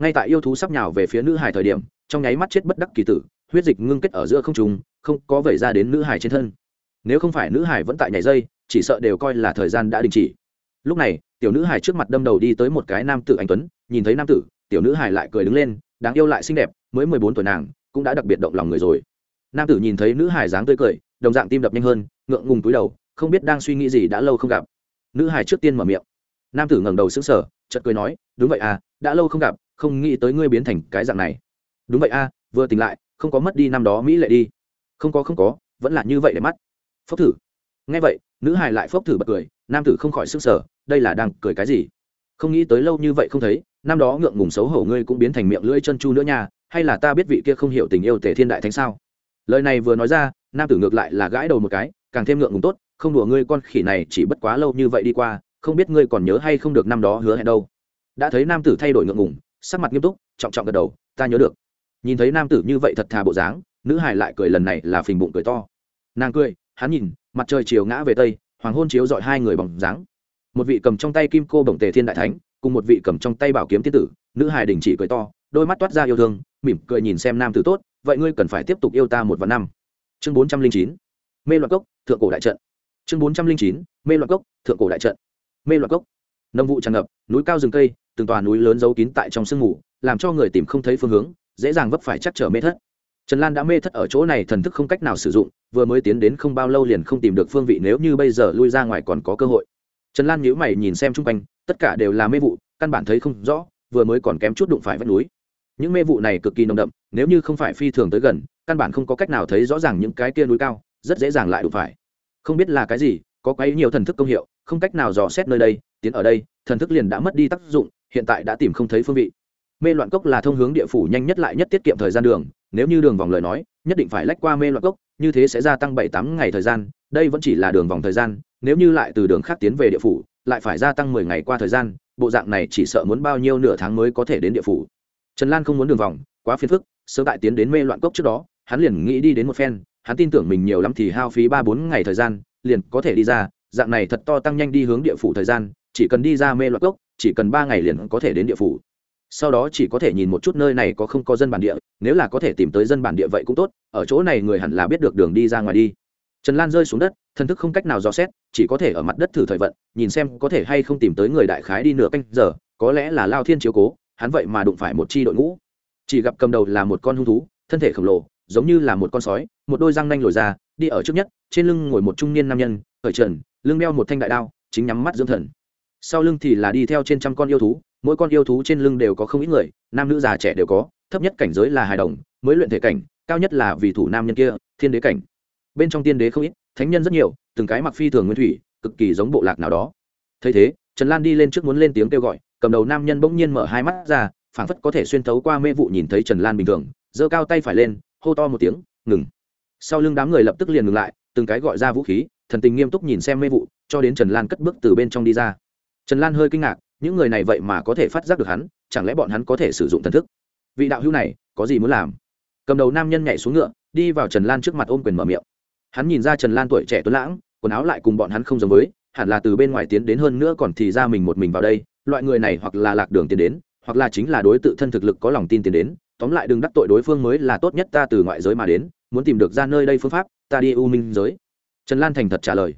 ngay tại yêu thú sắp nhào về phía nữ hải thời điểm, trong nháy mắt chết bất đắc kỳ tử, huyết dịch ngưng kết ở giữa không trùng không có vẩy ra đến nữ hải trên thân. Nếu không phải nữ hải vẫn tại nhảy dây, chỉ sợ đều coi là thời gian đã đình chỉ. Lúc này, tiểu nữ hải trước mặt đâm đầu đi tới một cái nam tử anh tuấn, nhìn thấy nam tử, tiểu nữ hải lại cười đứng lên, đáng yêu lại xinh đẹp, mới mười bốn tuổi nàng, cũng đã đặc biệt động lòng người rồi. Nam tử nhìn thấy nữ hải dáng tươi cười, đồng dạng tim đập nhanh hơn, ngượng ngùng túi đầu, không biết đang suy nghĩ gì đã lâu không gặp. Nữ hải trước tiên mở miệng. Nam tử ngẩng đầu sững sờ, chợt cười nói, đúng vậy à đã lâu không gặp không nghĩ tới ngươi biến thành cái dạng này. Đúng vậy à vừa tỉnh lại, không có mất đi năm đó mỹ lệ đi. Không có không có, vẫn là như vậy để mắt. Phốc thử. Nghe vậy, nữ hài lại phốc thử bật cười, nam tử không khỏi sững sờ, đây là đang cười cái gì? Không nghĩ tới lâu như vậy không thấy, năm đó ngượng ngùng xấu hổ ngươi cũng biến thành miệng lưỡi chân chu nữa nha, hay là ta biết vị kia không hiểu tình yêu tề thiên đại thánh sao? Lời này vừa nói ra, nam tử ngược lại là gãi đầu một cái, càng thêm ngượng ngùng tốt, không đùa ngươi con khỉ này chỉ bất quá lâu như vậy đi qua, không biết ngươi còn nhớ hay không được năm đó hứa hẹn đâu. Đã thấy nam tử thay đổi ngượng ngùng sắc mặt nghiêm túc, trọng trọng gật đầu, ta nhớ được. Nhìn thấy nam tử như vậy thật thà bộ dáng, nữ hải lại cười lần này là phình bụng cười to. Nàng cười, hắn nhìn, mặt trời chiều ngã về tây, hoàng hôn chiếu dọi hai người bằng dáng. Một vị cầm trong tay kim cô bồng tề thiên đại thánh, cùng một vị cầm trong tay bảo kiếm tiên tử, nữ hải đình chỉ cười to, đôi mắt toát ra yêu thương, mỉm cười nhìn xem nam tử tốt, vậy ngươi cần phải tiếp tục yêu ta một vạn năm. Chương bốn trăm linh chín, mê loạn cốc, thượng cổ đại trận. Chương bốn trăm linh chín, mê loạn cốc, thượng cổ đại trận. Mê loạn cốc. Nông vụ tràn ngập, núi cao rừng cây từng tòa núi lớn giấu kín tại trong sương mù, làm cho người tìm không thấy phương hướng, dễ dàng vấp phải chắc trở mê thất. Trần lan đã mê thất ở chỗ này thần thức không cách nào sử dụng, vừa mới tiến đến không bao lâu liền không tìm được phương vị nếu như bây giờ lui ra ngoài còn có cơ hội. Trần lan nhíu mày nhìn xem chung quanh, tất cả đều là mê vụ, căn bản thấy không rõ, vừa mới còn kém chút đụng phải vách núi. Những mê vụ này cực kỳ nồng đậm, nếu như không phải phi thường tới gần, căn bản không có cách nào thấy rõ ràng những cái kia núi cao, rất dễ dàng lại đụng phải. Không biết là cái gì, có quấy nhiều thần thức công hiệu, không cách nào dò xét nơi đây, tiến ở đây, thần thức liền đã mất đi tác dụng hiện tại đã tìm không thấy phương vị. Mê loạn cốc là thông hướng địa phủ nhanh nhất lại nhất tiết kiệm thời gian đường, nếu như đường vòng lời nói, nhất định phải lách qua mê loạn cốc, như thế sẽ gia tăng bảy tám ngày thời gian, đây vẫn chỉ là đường vòng thời gian, nếu như lại từ đường khác tiến về địa phủ, lại phải gia tăng mười ngày qua thời gian, bộ dạng này chỉ sợ muốn bao nhiêu nửa tháng mới có thể đến địa phủ. Trần lan không muốn đường vòng, quá phiền phức, sớm tại tiến đến mê loạn cốc trước đó, hắn liền nghĩ đi đến một phen, hắn tin tưởng mình nhiều lắm thì hao phí ba bốn ngày thời gian, liền có thể đi ra, dạng này thật to tăng nhanh đi hướng địa phủ thời gian, chỉ cần đi ra mê loạn cốc chỉ cần ba ngày liền có thể đến địa phủ. Sau đó chỉ có thể nhìn một chút nơi này có không có dân bản địa, nếu là có thể tìm tới dân bản địa vậy cũng tốt, ở chỗ này người hẳn là biết được đường đi ra ngoài đi. Trần lan rơi xuống đất thân thức không cách nào dò xét, chỉ có thể ở mặt đất thử thời vận, nhìn xem có thể hay không tìm tới người đại khái đi nửa canh giờ, có lẽ là lao thiên chiếu cố, hắn vậy mà đụng phải một chi đội ngũ. Chỉ gặp cầm đầu là một con hung thú, thân thể khổng lồ, giống như là một con sói, một đôi răng nanh lồi ra, đi ở trước nhất, trên lưng ngồi một trung niên nam nhân, khởi trần, lưng đeo một thanh đại đao, chính nhắm mắt dưỡng thần sau lưng thì là đi theo trên trăm con yêu thú, mỗi con yêu thú trên lưng đều có không ít người, nam nữ già trẻ đều có, thấp nhất cảnh giới là hài đồng, mới luyện thể cảnh, cao nhất là vì thủ nam nhân kia, thiên đế cảnh. Bên trong tiên đế không ít, thánh nhân rất nhiều, từng cái mặc phi thường nguyên thủy, cực kỳ giống bộ lạc nào đó. Thấy thế, trần lan đi lên trước muốn lên tiếng kêu gọi, cầm đầu nam nhân bỗng nhiên mở hai mắt ra, phảng phất có thể xuyên thấu qua mê vụ nhìn thấy trần lan bình thường, giơ cao tay phải lên, hô to một tiếng, ngừng! Sau lưng đám người lập tức liền ngừng lại, từng cái gọi ra vũ khí, thần tình nghiêm túc nhìn xem mê vụ, cho đến trần lan cất bước từ bên trong đi ra trần lan hơi kinh ngạc, những người này vậy mà có thể phát giác được hắn, chẳng lẽ bọn hắn có thể sử dụng thần thức? Vị đạo hữu này, có gì muốn làm? Cầm đầu nam nhân nhảy xuống ngựa, đi vào trần lan trước mặt ôm quyền mở miệng. Hắn nhìn ra trần lan tuổi trẻ tuấn lãng, quần áo lại cùng bọn hắn không giống với, hẳn là từ bên ngoài tiến đến hơn nữa còn thì ra mình một mình vào đây, loại người này hoặc là lạc đường tiến đến, hoặc là chính là đối tự thân thực lực có lòng tin tiến đến, tóm lại đừng đắc tội đối phương mới là tốt nhất ta từ ngoại giới mà đến, muốn tìm được ra nơi đây phương pháp, ta đi u minh giới. Trần lan thành thật trả lời.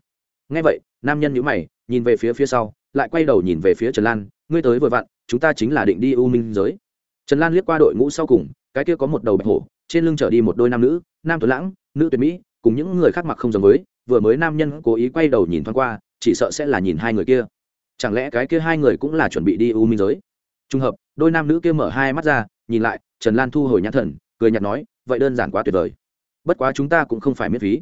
Ngay vậy, nam nhân nhữ mày, nhìn về phía phía sau lại quay đầu nhìn về phía trần lan, ngươi tới vội vặn, chúng ta chính là định đi u minh giới. Trần lan liếc qua đội ngũ sau cùng, cái kia có một đầu bạch hổ, trên lưng chở đi một đôi nam nữ, nam tuấn lãng, nữ tuyệt mỹ, cùng những người khác mặc không giống với, vừa mới nam nhân cố ý quay đầu nhìn thoáng qua, chỉ sợ sẽ là nhìn hai người kia. Chẳng lẽ cái kia hai người cũng là chuẩn bị đi u minh giới? Trùng hợp, đôi nam nữ kia mở hai mắt ra, nhìn lại, trần lan thu hồi nhãn thần, cười nhạt nói, vậy đơn giản quá tuyệt vời. Bất quá chúng ta cũng không phải miễn phí.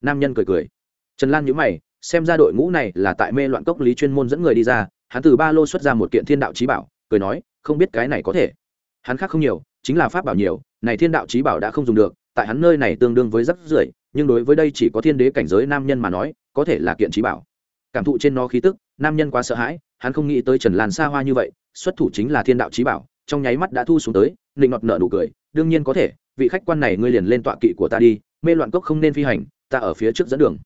Nam nhân cười cười. Trần lan nhữ mày xem ra đội ngũ này là tại mê loạn cốc lý chuyên môn dẫn người đi ra, hắn từ ba lô xuất ra một kiện thiên đạo trí bảo, cười nói, không biết cái này có thể. Hắn khác không nhiều, chính là pháp bảo nhiều, này thiên đạo trí bảo đã không dùng được, tại hắn nơi này tương đương với rất rưởi, nhưng đối với đây chỉ có thiên đế cảnh giới nam nhân mà nói, có thể là kiện trí bảo. Cảm thụ trên nó khí tức, nam nhân quá sợ hãi, hắn không nghĩ tới trần lan xa hoa như vậy, xuất thủ chính là thiên đạo trí bảo, trong nháy mắt đã thu xuống tới, nịnh nọt nợ nụ cười, đương nhiên có thể, vị khách quan này ngươi liền lên tọa kỵ của ta đi, mê loạn cốc không nên phi hành, ta ở phía trước dẫn đường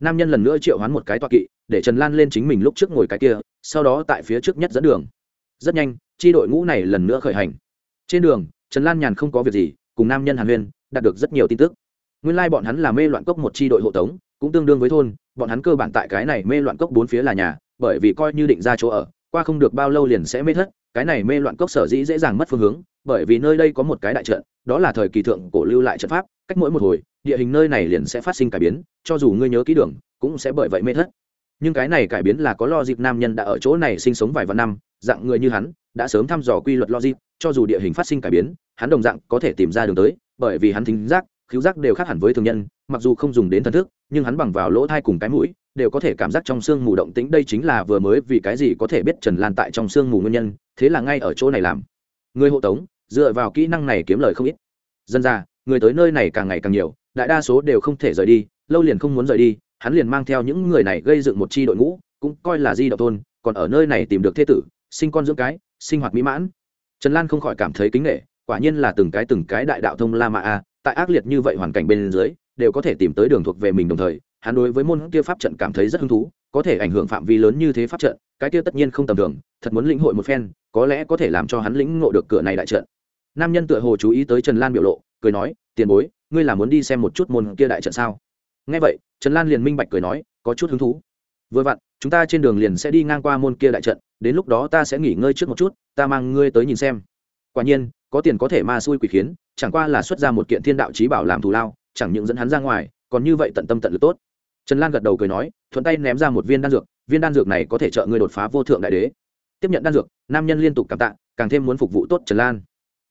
nam nhân lần nữa triệu hoán một cái toa kỵ, để trần lan lên chính mình lúc trước ngồi cái kia, sau đó tại phía trước nhất dẫn đường. Rất nhanh, chi đội ngũ này lần nữa khởi hành. Trên đường, trần lan nhàn không có việc gì, cùng nam nhân hàn huyên đạt được rất nhiều tin tức. Nguyên lai、like、bọn hắn là mê loạn cốc một chi đội hộ tống, cũng tương đương với thôn, bọn hắn cơ bản tại cái này mê loạn cốc bốn phía là nhà, bởi vì coi như định ra chỗ ở, qua không được bao lâu liền sẽ mê thất, cái này mê loạn cốc sở dĩ dễ dàng mất phương hướng, bởi vì nơi đây có một cái đại trận, đó là thời kỳ thượng cổ lưu lại trận pháp, cách mỗi một hồi địa hình nơi này liền sẽ phát sinh cải biến, cho dù ngươi nhớ kỹ đường, cũng sẽ bởi vậy mê thất. Nhưng cái này cải biến là có lo dịp nam nhân đã ở chỗ này sinh sống vài vạn năm, dạng người như hắn, đã sớm thăm dò quy luật logic, cho dù địa hình phát sinh cải biến, hắn đồng dạng có thể tìm ra đường tới, bởi vì hắn thính giác, khiếu giác đều khác hẳn với thường nhân, mặc dù không dùng đến thần thức, nhưng hắn bằng vào lỗ thai cùng cái mũi, đều có thể cảm giác trong sương mù động tĩnh. Đây chính là vừa mới vì cái gì có thể biết trần lan tại trong sương mù nguyên nhân, thế là ngay ở chỗ này làm. Người hộ tống, dựa vào kỹ năng này kiếm lời không ít. Dân ra người tới nơi này càng ngày càng nhiều đại đa số đều không thể rời đi, lâu liền không muốn rời đi, hắn liền mang theo những người này gây dựng một chi đội ngũ, cũng coi là di động thôn. còn ở nơi này tìm được thế tử, sinh con dưỡng cái, sinh hoạt mỹ mãn trần lan không khỏi cảm thấy kính nghệ quả nhiên là từng cái từng cái đại đạo thông la mã a, tại ác liệt như vậy hoàn cảnh bên dưới, đều có thể tìm tới đường thuộc về mình đồng thời, hắn đối với môn kia pháp trận cảm thấy rất hứng thú, có thể ảnh hưởng phạm vi lớn như thế pháp trận, cái kia tất nhiên không tầm thường, thật muốn lĩnh hội một phen, có lẽ có thể làm cho hắn lĩnh ngộ được cửa này đại trận nam nhân tựa hồ chú ý tới trần lan biểu lộ, cười nói, tiền bối ngươi là muốn đi xem một chút môn kia đại trận sao? Nghe vậy, trần lan liền minh bạch cười nói, có chút hứng thú. Vừa vặn, chúng ta trên đường liền sẽ đi ngang qua môn kia đại trận, đến lúc đó ta sẽ nghỉ ngơi trước một chút, ta mang ngươi tới nhìn xem. Quả nhiên, có tiền có thể ma xui quỷ khiến, chẳng qua là xuất ra một kiện thiên đạo trí bảo làm thù lao, chẳng những dẫn hắn ra ngoài, còn như vậy tận tâm tận lực tốt. Trần lan gật đầu cười nói, thuận tay ném ra một viên đan dược, viên đan dược này có thể trợ ngươi đột phá vô thượng đại đế. Tiếp nhận đan dược, nam nhân liên tục cảm tạ, càng thêm muốn phục vụ tốt trần lan.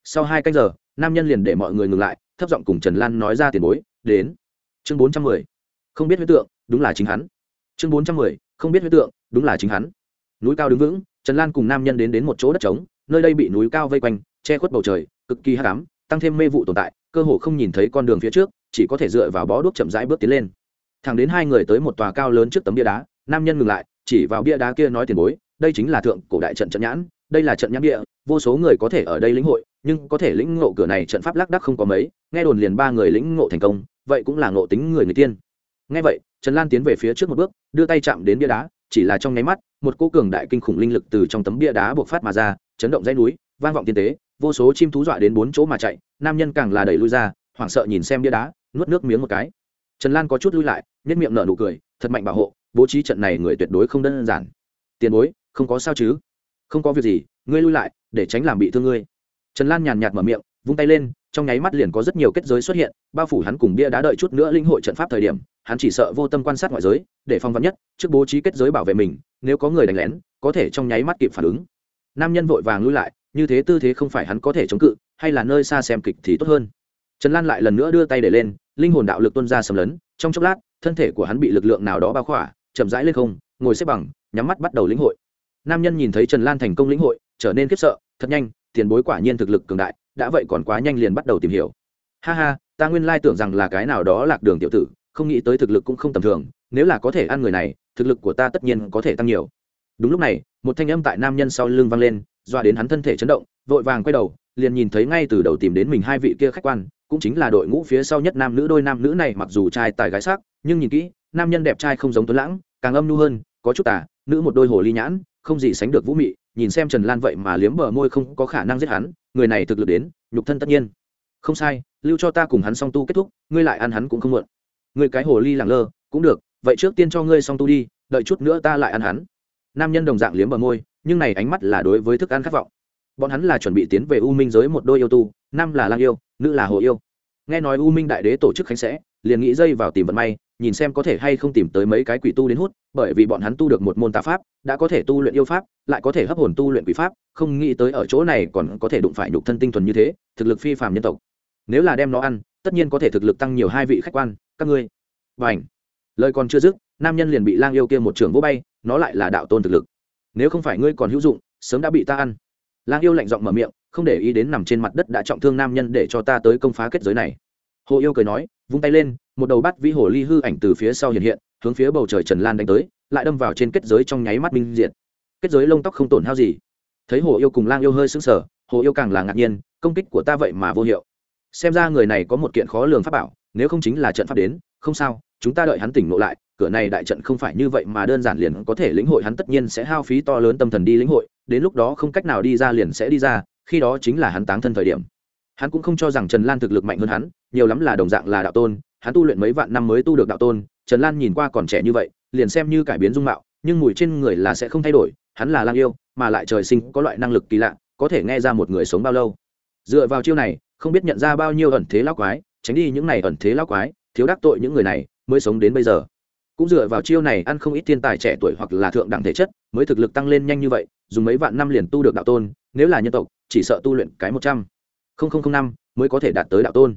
Sau hai canh giờ, nam nhân liền để mọi người ngừng lại thấp giọng cùng trần lan nói ra tiền bối, đến. Chương bốn trăm mười. Không biết huyết tượng, đúng là chính hắn. Chương bốn trăm mười, không biết huyết tượng, đúng là chính hắn. Núi cao đứng vững, trần lan cùng nam nhân đến đến một chỗ đất trống, nơi đây bị núi cao vây quanh, che khuất bầu trời, cực kỳ hát cám tăng thêm mê vụ tồn tại, cơ hồ không nhìn thấy con đường phía trước, chỉ có thể dựa vào bó đuốc chậm rãi bước tiến lên. Thẳng đến hai người tới một tòa cao lớn trước tấm bia đá, nam nhân ngừng lại, chỉ vào bia đá kia nói tiền bối, đây chính là thượng cổ đại trận trận nhãn đây là trận nhãn địa, vô số người có thể ở đây lĩnh hội, nhưng có thể lĩnh ngộ cửa này trận pháp lác đắc không có mấy, nghe đồn liền ba người lĩnh ngộ thành công, vậy cũng là ngộ tính người người tiên. Nghe vậy, trần lan tiến về phía trước một bước, đưa tay chạm đến bia đá, chỉ là trong nháy mắt, một cô cường đại kinh khủng linh lực từ trong tấm bia đá buộc phát mà ra, chấn động dãy núi, vang vọng tiên tế, vô số chim thú dọa đến bốn chỗ mà chạy, nam nhân càng là đẩy lui ra, hoảng sợ nhìn xem bia đá, nuốt nước miếng một cái. Trần lan có chút lui lại nhất miệng nở nụ cười, thật mạnh bảo hộ, bố trí trận này người tuyệt đối không đơn giản. Tiền bối, không có sao chứ? Không có việc gì, ngươi lui lại, để tránh làm bị thương ngươi. Trần lan nhàn nhạt mở miệng, vung tay lên, trong nháy mắt liền có rất nhiều kết giới xuất hiện, bao phủ hắn cùng bia đá đợi chút nữa linh hội trận pháp thời điểm, hắn chỉ sợ vô tâm quan sát ngoại giới, để phong vắn nhất, trước bố trí kết giới bảo vệ mình, nếu có người đánh lén, có thể trong nháy mắt kịp phản ứng. Nam nhân vội vàng lui lại, như thế tư thế không phải hắn có thể chống cự, hay là nơi xa xem kịch thì tốt hơn. Trần lan lại lần nữa đưa tay để lên, linh hồn đạo lực tuân ra sầm lấn, trong chốc lát, thân thể của hắn bị lực lượng nào đó bao khỏa, chậm rãi lên không, ngồi xếp bằng, nhắm mắt bắt đầu lĩnh hội nam nhân nhìn thấy trần lan thành công lĩnh hội, trở nên khiếp sợ, thật nhanh, tiền bối quả nhiên thực lực cường đại, đã vậy còn quá nhanh liền bắt đầu tìm hiểu. Ha ha, ta nguyên lai tưởng rằng là cái nào đó lạc đường tiểu tử, không nghĩ tới thực lực cũng không tầm thường, nếu là có thể ăn người này, thực lực của ta tất nhiên có thể tăng nhiều. Đúng lúc này, một thanh âm tại nam nhân sau lưng vang lên, dọa đến hắn thân thể chấn động, vội vàng quay đầu, liền nhìn thấy ngay từ đầu tìm đến mình hai vị kia khách quan, cũng chính là đội ngũ phía sau nhất nam nữ, đôi nam nữ này mặc dù trai tài gái sắc, nhưng nhìn kỹ, nam nhân đẹp trai không giống tuấn lãng, càng âm nhu hơn, có chút tà, nữ một đôi hồ ly nhãn không gì sánh được vũ mị, nhìn xem trần lan vậy mà liếm bờ môi không có khả năng giết hắn, người này thực lực đến, nhục thân tất nhiên. Không sai, lưu cho ta cùng hắn song tu kết thúc, ngươi lại ăn hắn cũng không muộn. Ngươi cái hồ ly lẳng lơ, cũng được, vậy trước tiên cho ngươi song tu đi, đợi chút nữa ta lại ăn hắn. Nam nhân đồng dạng liếm bờ môi, nhưng này ánh mắt là đối với thức ăn khát vọng. Bọn hắn là chuẩn bị tiến về u minh giới một đôi yêu tu, nam là lang yêu, nữ là hồ yêu. Nghe nói u minh đại đế tổ chức khánh sẽ liền nghĩ dây vào tìm vận may, nhìn xem có thể hay không tìm tới mấy cái quỷ tu đến hút, bởi vì bọn hắn tu được một môn tà pháp, đã có thể tu luyện yêu pháp, lại có thể hấp hồn tu luyện quỷ pháp, không nghĩ tới ở chỗ này còn có thể đụng phải nhục thân tinh thuần như thế, thực lực phi phàm nhân tộc. Nếu là đem nó ăn, tất nhiên có thể thực lực tăng nhiều hai vị khách quan, các ngươi. Và ảnh lời còn chưa dứt, nam nhân liền bị lang yêu kia một trường vỗ bay, nó lại là đạo tôn thực lực. Nếu không phải ngươi còn hữu dụng, sớm đã bị ta ăn. Lang yêu lạnh giọng mở miệng, không để ý đến nằm trên mặt đất đã trọng thương nam nhân để cho ta tới công phá kết giới này hồ yêu cười nói, vung tay lên, một đầu bắt vĩ hồ ly hư ảnh từ phía sau hiện hiện, hướng phía bầu trời trần lan đánh tới, lại đâm vào trên kết giới trong nháy mắt minh diện kết giới lông tóc không tổn hao gì. Thấy hồ yêu cùng lang yêu hơi sững sờ, hồ yêu càng là ngạc nhiên, công kích của ta vậy mà vô hiệu. Xem ra người này có một kiện khó lường pháp bảo, nếu không chính là trận pháp đến, không sao, chúng ta đợi hắn tỉnh ngộ lại, cửa này đại trận không phải như vậy mà đơn giản liền có thể lĩnh hội, hắn tất nhiên sẽ hao phí to lớn tâm thần đi lĩnh hội, đến lúc đó không cách nào đi ra liền sẽ đi ra, khi đó chính là hắn táng thân thời điểm. Hắn cũng không cho rằng trần lan thực lực mạnh hơn hắn nhiều lắm là đồng dạng là đạo tôn, hắn tu luyện mấy vạn năm mới tu được đạo tôn, trần lan nhìn qua còn trẻ như vậy, liền xem như cải biến dung mạo, nhưng mùi trên người là sẽ không thay đổi, hắn là lang yêu, mà lại trời sinh có loại năng lực kỳ lạ, có thể nghe ra một người sống bao lâu. Dựa vào chiêu này, không biết nhận ra bao nhiêu ẩn thế lão quái, tránh đi những này ẩn thế lão quái, thiếu đắc tội những người này, mới sống đến bây giờ. Cũng dựa vào chiêu này ăn không ít thiên tài trẻ tuổi hoặc là thượng đẳng thể chất, mới thực lực tăng lên nhanh như vậy, dùng mấy vạn năm liền tu được đạo tôn, nếu là nhân tộc, chỉ sợ tu luyện cái một trăm. Linh năm, mới có thể đạt tới đạo tôn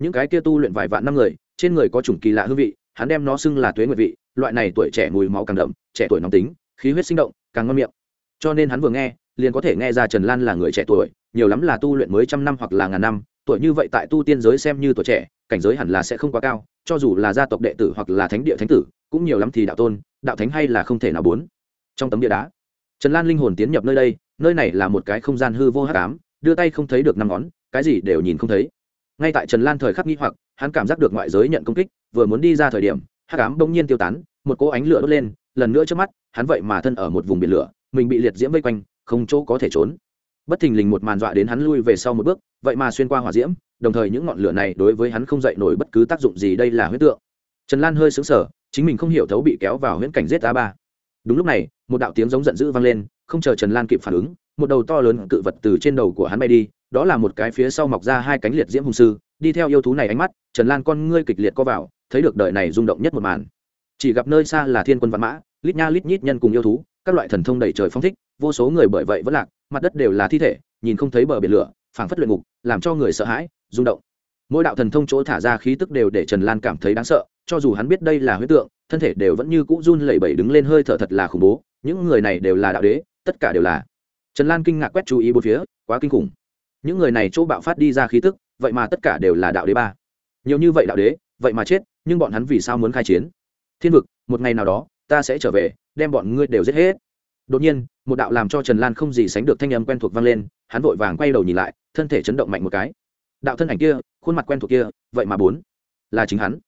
những cái kia tu luyện vài vạn năm người, trên người có chủng kỳ lạ hương vị, hắn đem nó xưng là tuế nguyệt vị, loại này tuổi trẻ mùi máu càng đậm, trẻ tuổi nóng tính, khí huyết sinh động, càng ngon miệng. Cho nên hắn vừa nghe, liền có thể nghe ra trần lan là người trẻ tuổi, nhiều lắm là tu luyện mới trăm năm hoặc là ngàn năm, tuổi như vậy tại tu tiên giới xem như tuổi trẻ, cảnh giới hẳn là sẽ không quá cao, cho dù là gia tộc đệ tử hoặc là thánh địa thánh tử, cũng nhiều lắm thì đạo tôn, đạo thánh hay là không thể nào bốn. Trong tấm địa đá, trần lan linh hồn tiến nhập nơi đây, nơi này là một cái không gian hư vô hắc ám, đưa tay không thấy được năm ngón, cái gì đều nhìn không thấy ngay tại trần lan thời khắc nghi hoặc, hắn cảm giác được ngoại giới nhận công kích, vừa muốn đi ra thời điểm, hắc ám bỗng nhiên tiêu tán, một cỗ ánh lửa đốt lên, lần nữa trước mắt, hắn vậy mà thân ở một vùng biển lửa, mình bị liệt diễm vây quanh, không chỗ có thể trốn. Bất thình lình một màn dọa đến hắn lui về sau một bước, vậy mà xuyên qua hỏa diễm, đồng thời những ngọn lửa này đối với hắn không dậy nổi bất cứ tác dụng gì đây là huyết tượng. Trần lan hơi xứng sở chính mình không hiểu thấu bị kéo vào huyễn cảnh giết a ba. Đúng lúc này, một đạo tiếng giống giận dữ vang lên, không chờ trần lan kịp phản ứng, một đầu to lớn cự vật từ trên đầu của hắn bay đi đó là một cái phía sau mọc ra hai cánh liệt diễm hùng sư, đi theo yêu thú này ánh mắt, trần lan con ngươi kịch liệt co vào, thấy được đời này rung động nhất một màn. Chỉ gặp nơi xa là thiên quân văn mã, lít nha lít nhít nhân cùng yêu thú, các loại thần thông đầy trời phong thích, vô số người bởi vậy vẫn lạc, mặt đất đều là thi thể, nhìn không thấy bờ biển lửa, phảng phất luyện ngục, làm cho người sợ hãi, rung động. Mỗi đạo thần thông chỗ thả ra khí tức đều để trần lan cảm thấy đáng sợ, cho dù hắn biết đây là huyết tượng, thân thể đều vẫn như cũ run lẩy bẩy đứng lên hơi thở thật là khủng bố, những người này đều là đạo đế, tất cả đều là. Trần lan kinh ngạc quét chú ý bốn phía, quá kinh khủng những người này chỗ bạo phát đi ra khí tức, vậy mà tất cả đều là đạo đế ba. Nhiều như vậy đạo đế, vậy mà chết, nhưng bọn hắn vì sao muốn khai chiến? Thiên vực, một ngày nào đó, ta sẽ trở về, đem bọn ngươi đều giết hết. Đột nhiên, một đạo làm cho trần lan không gì sánh được thanh âm quen thuộc vang lên, hắn vội vàng quay đầu nhìn lại, thân thể chấn động mạnh một cái. Đạo thân ảnh kia, khuôn mặt quen thuộc kia, vậy mà bốn. Là chính hắn.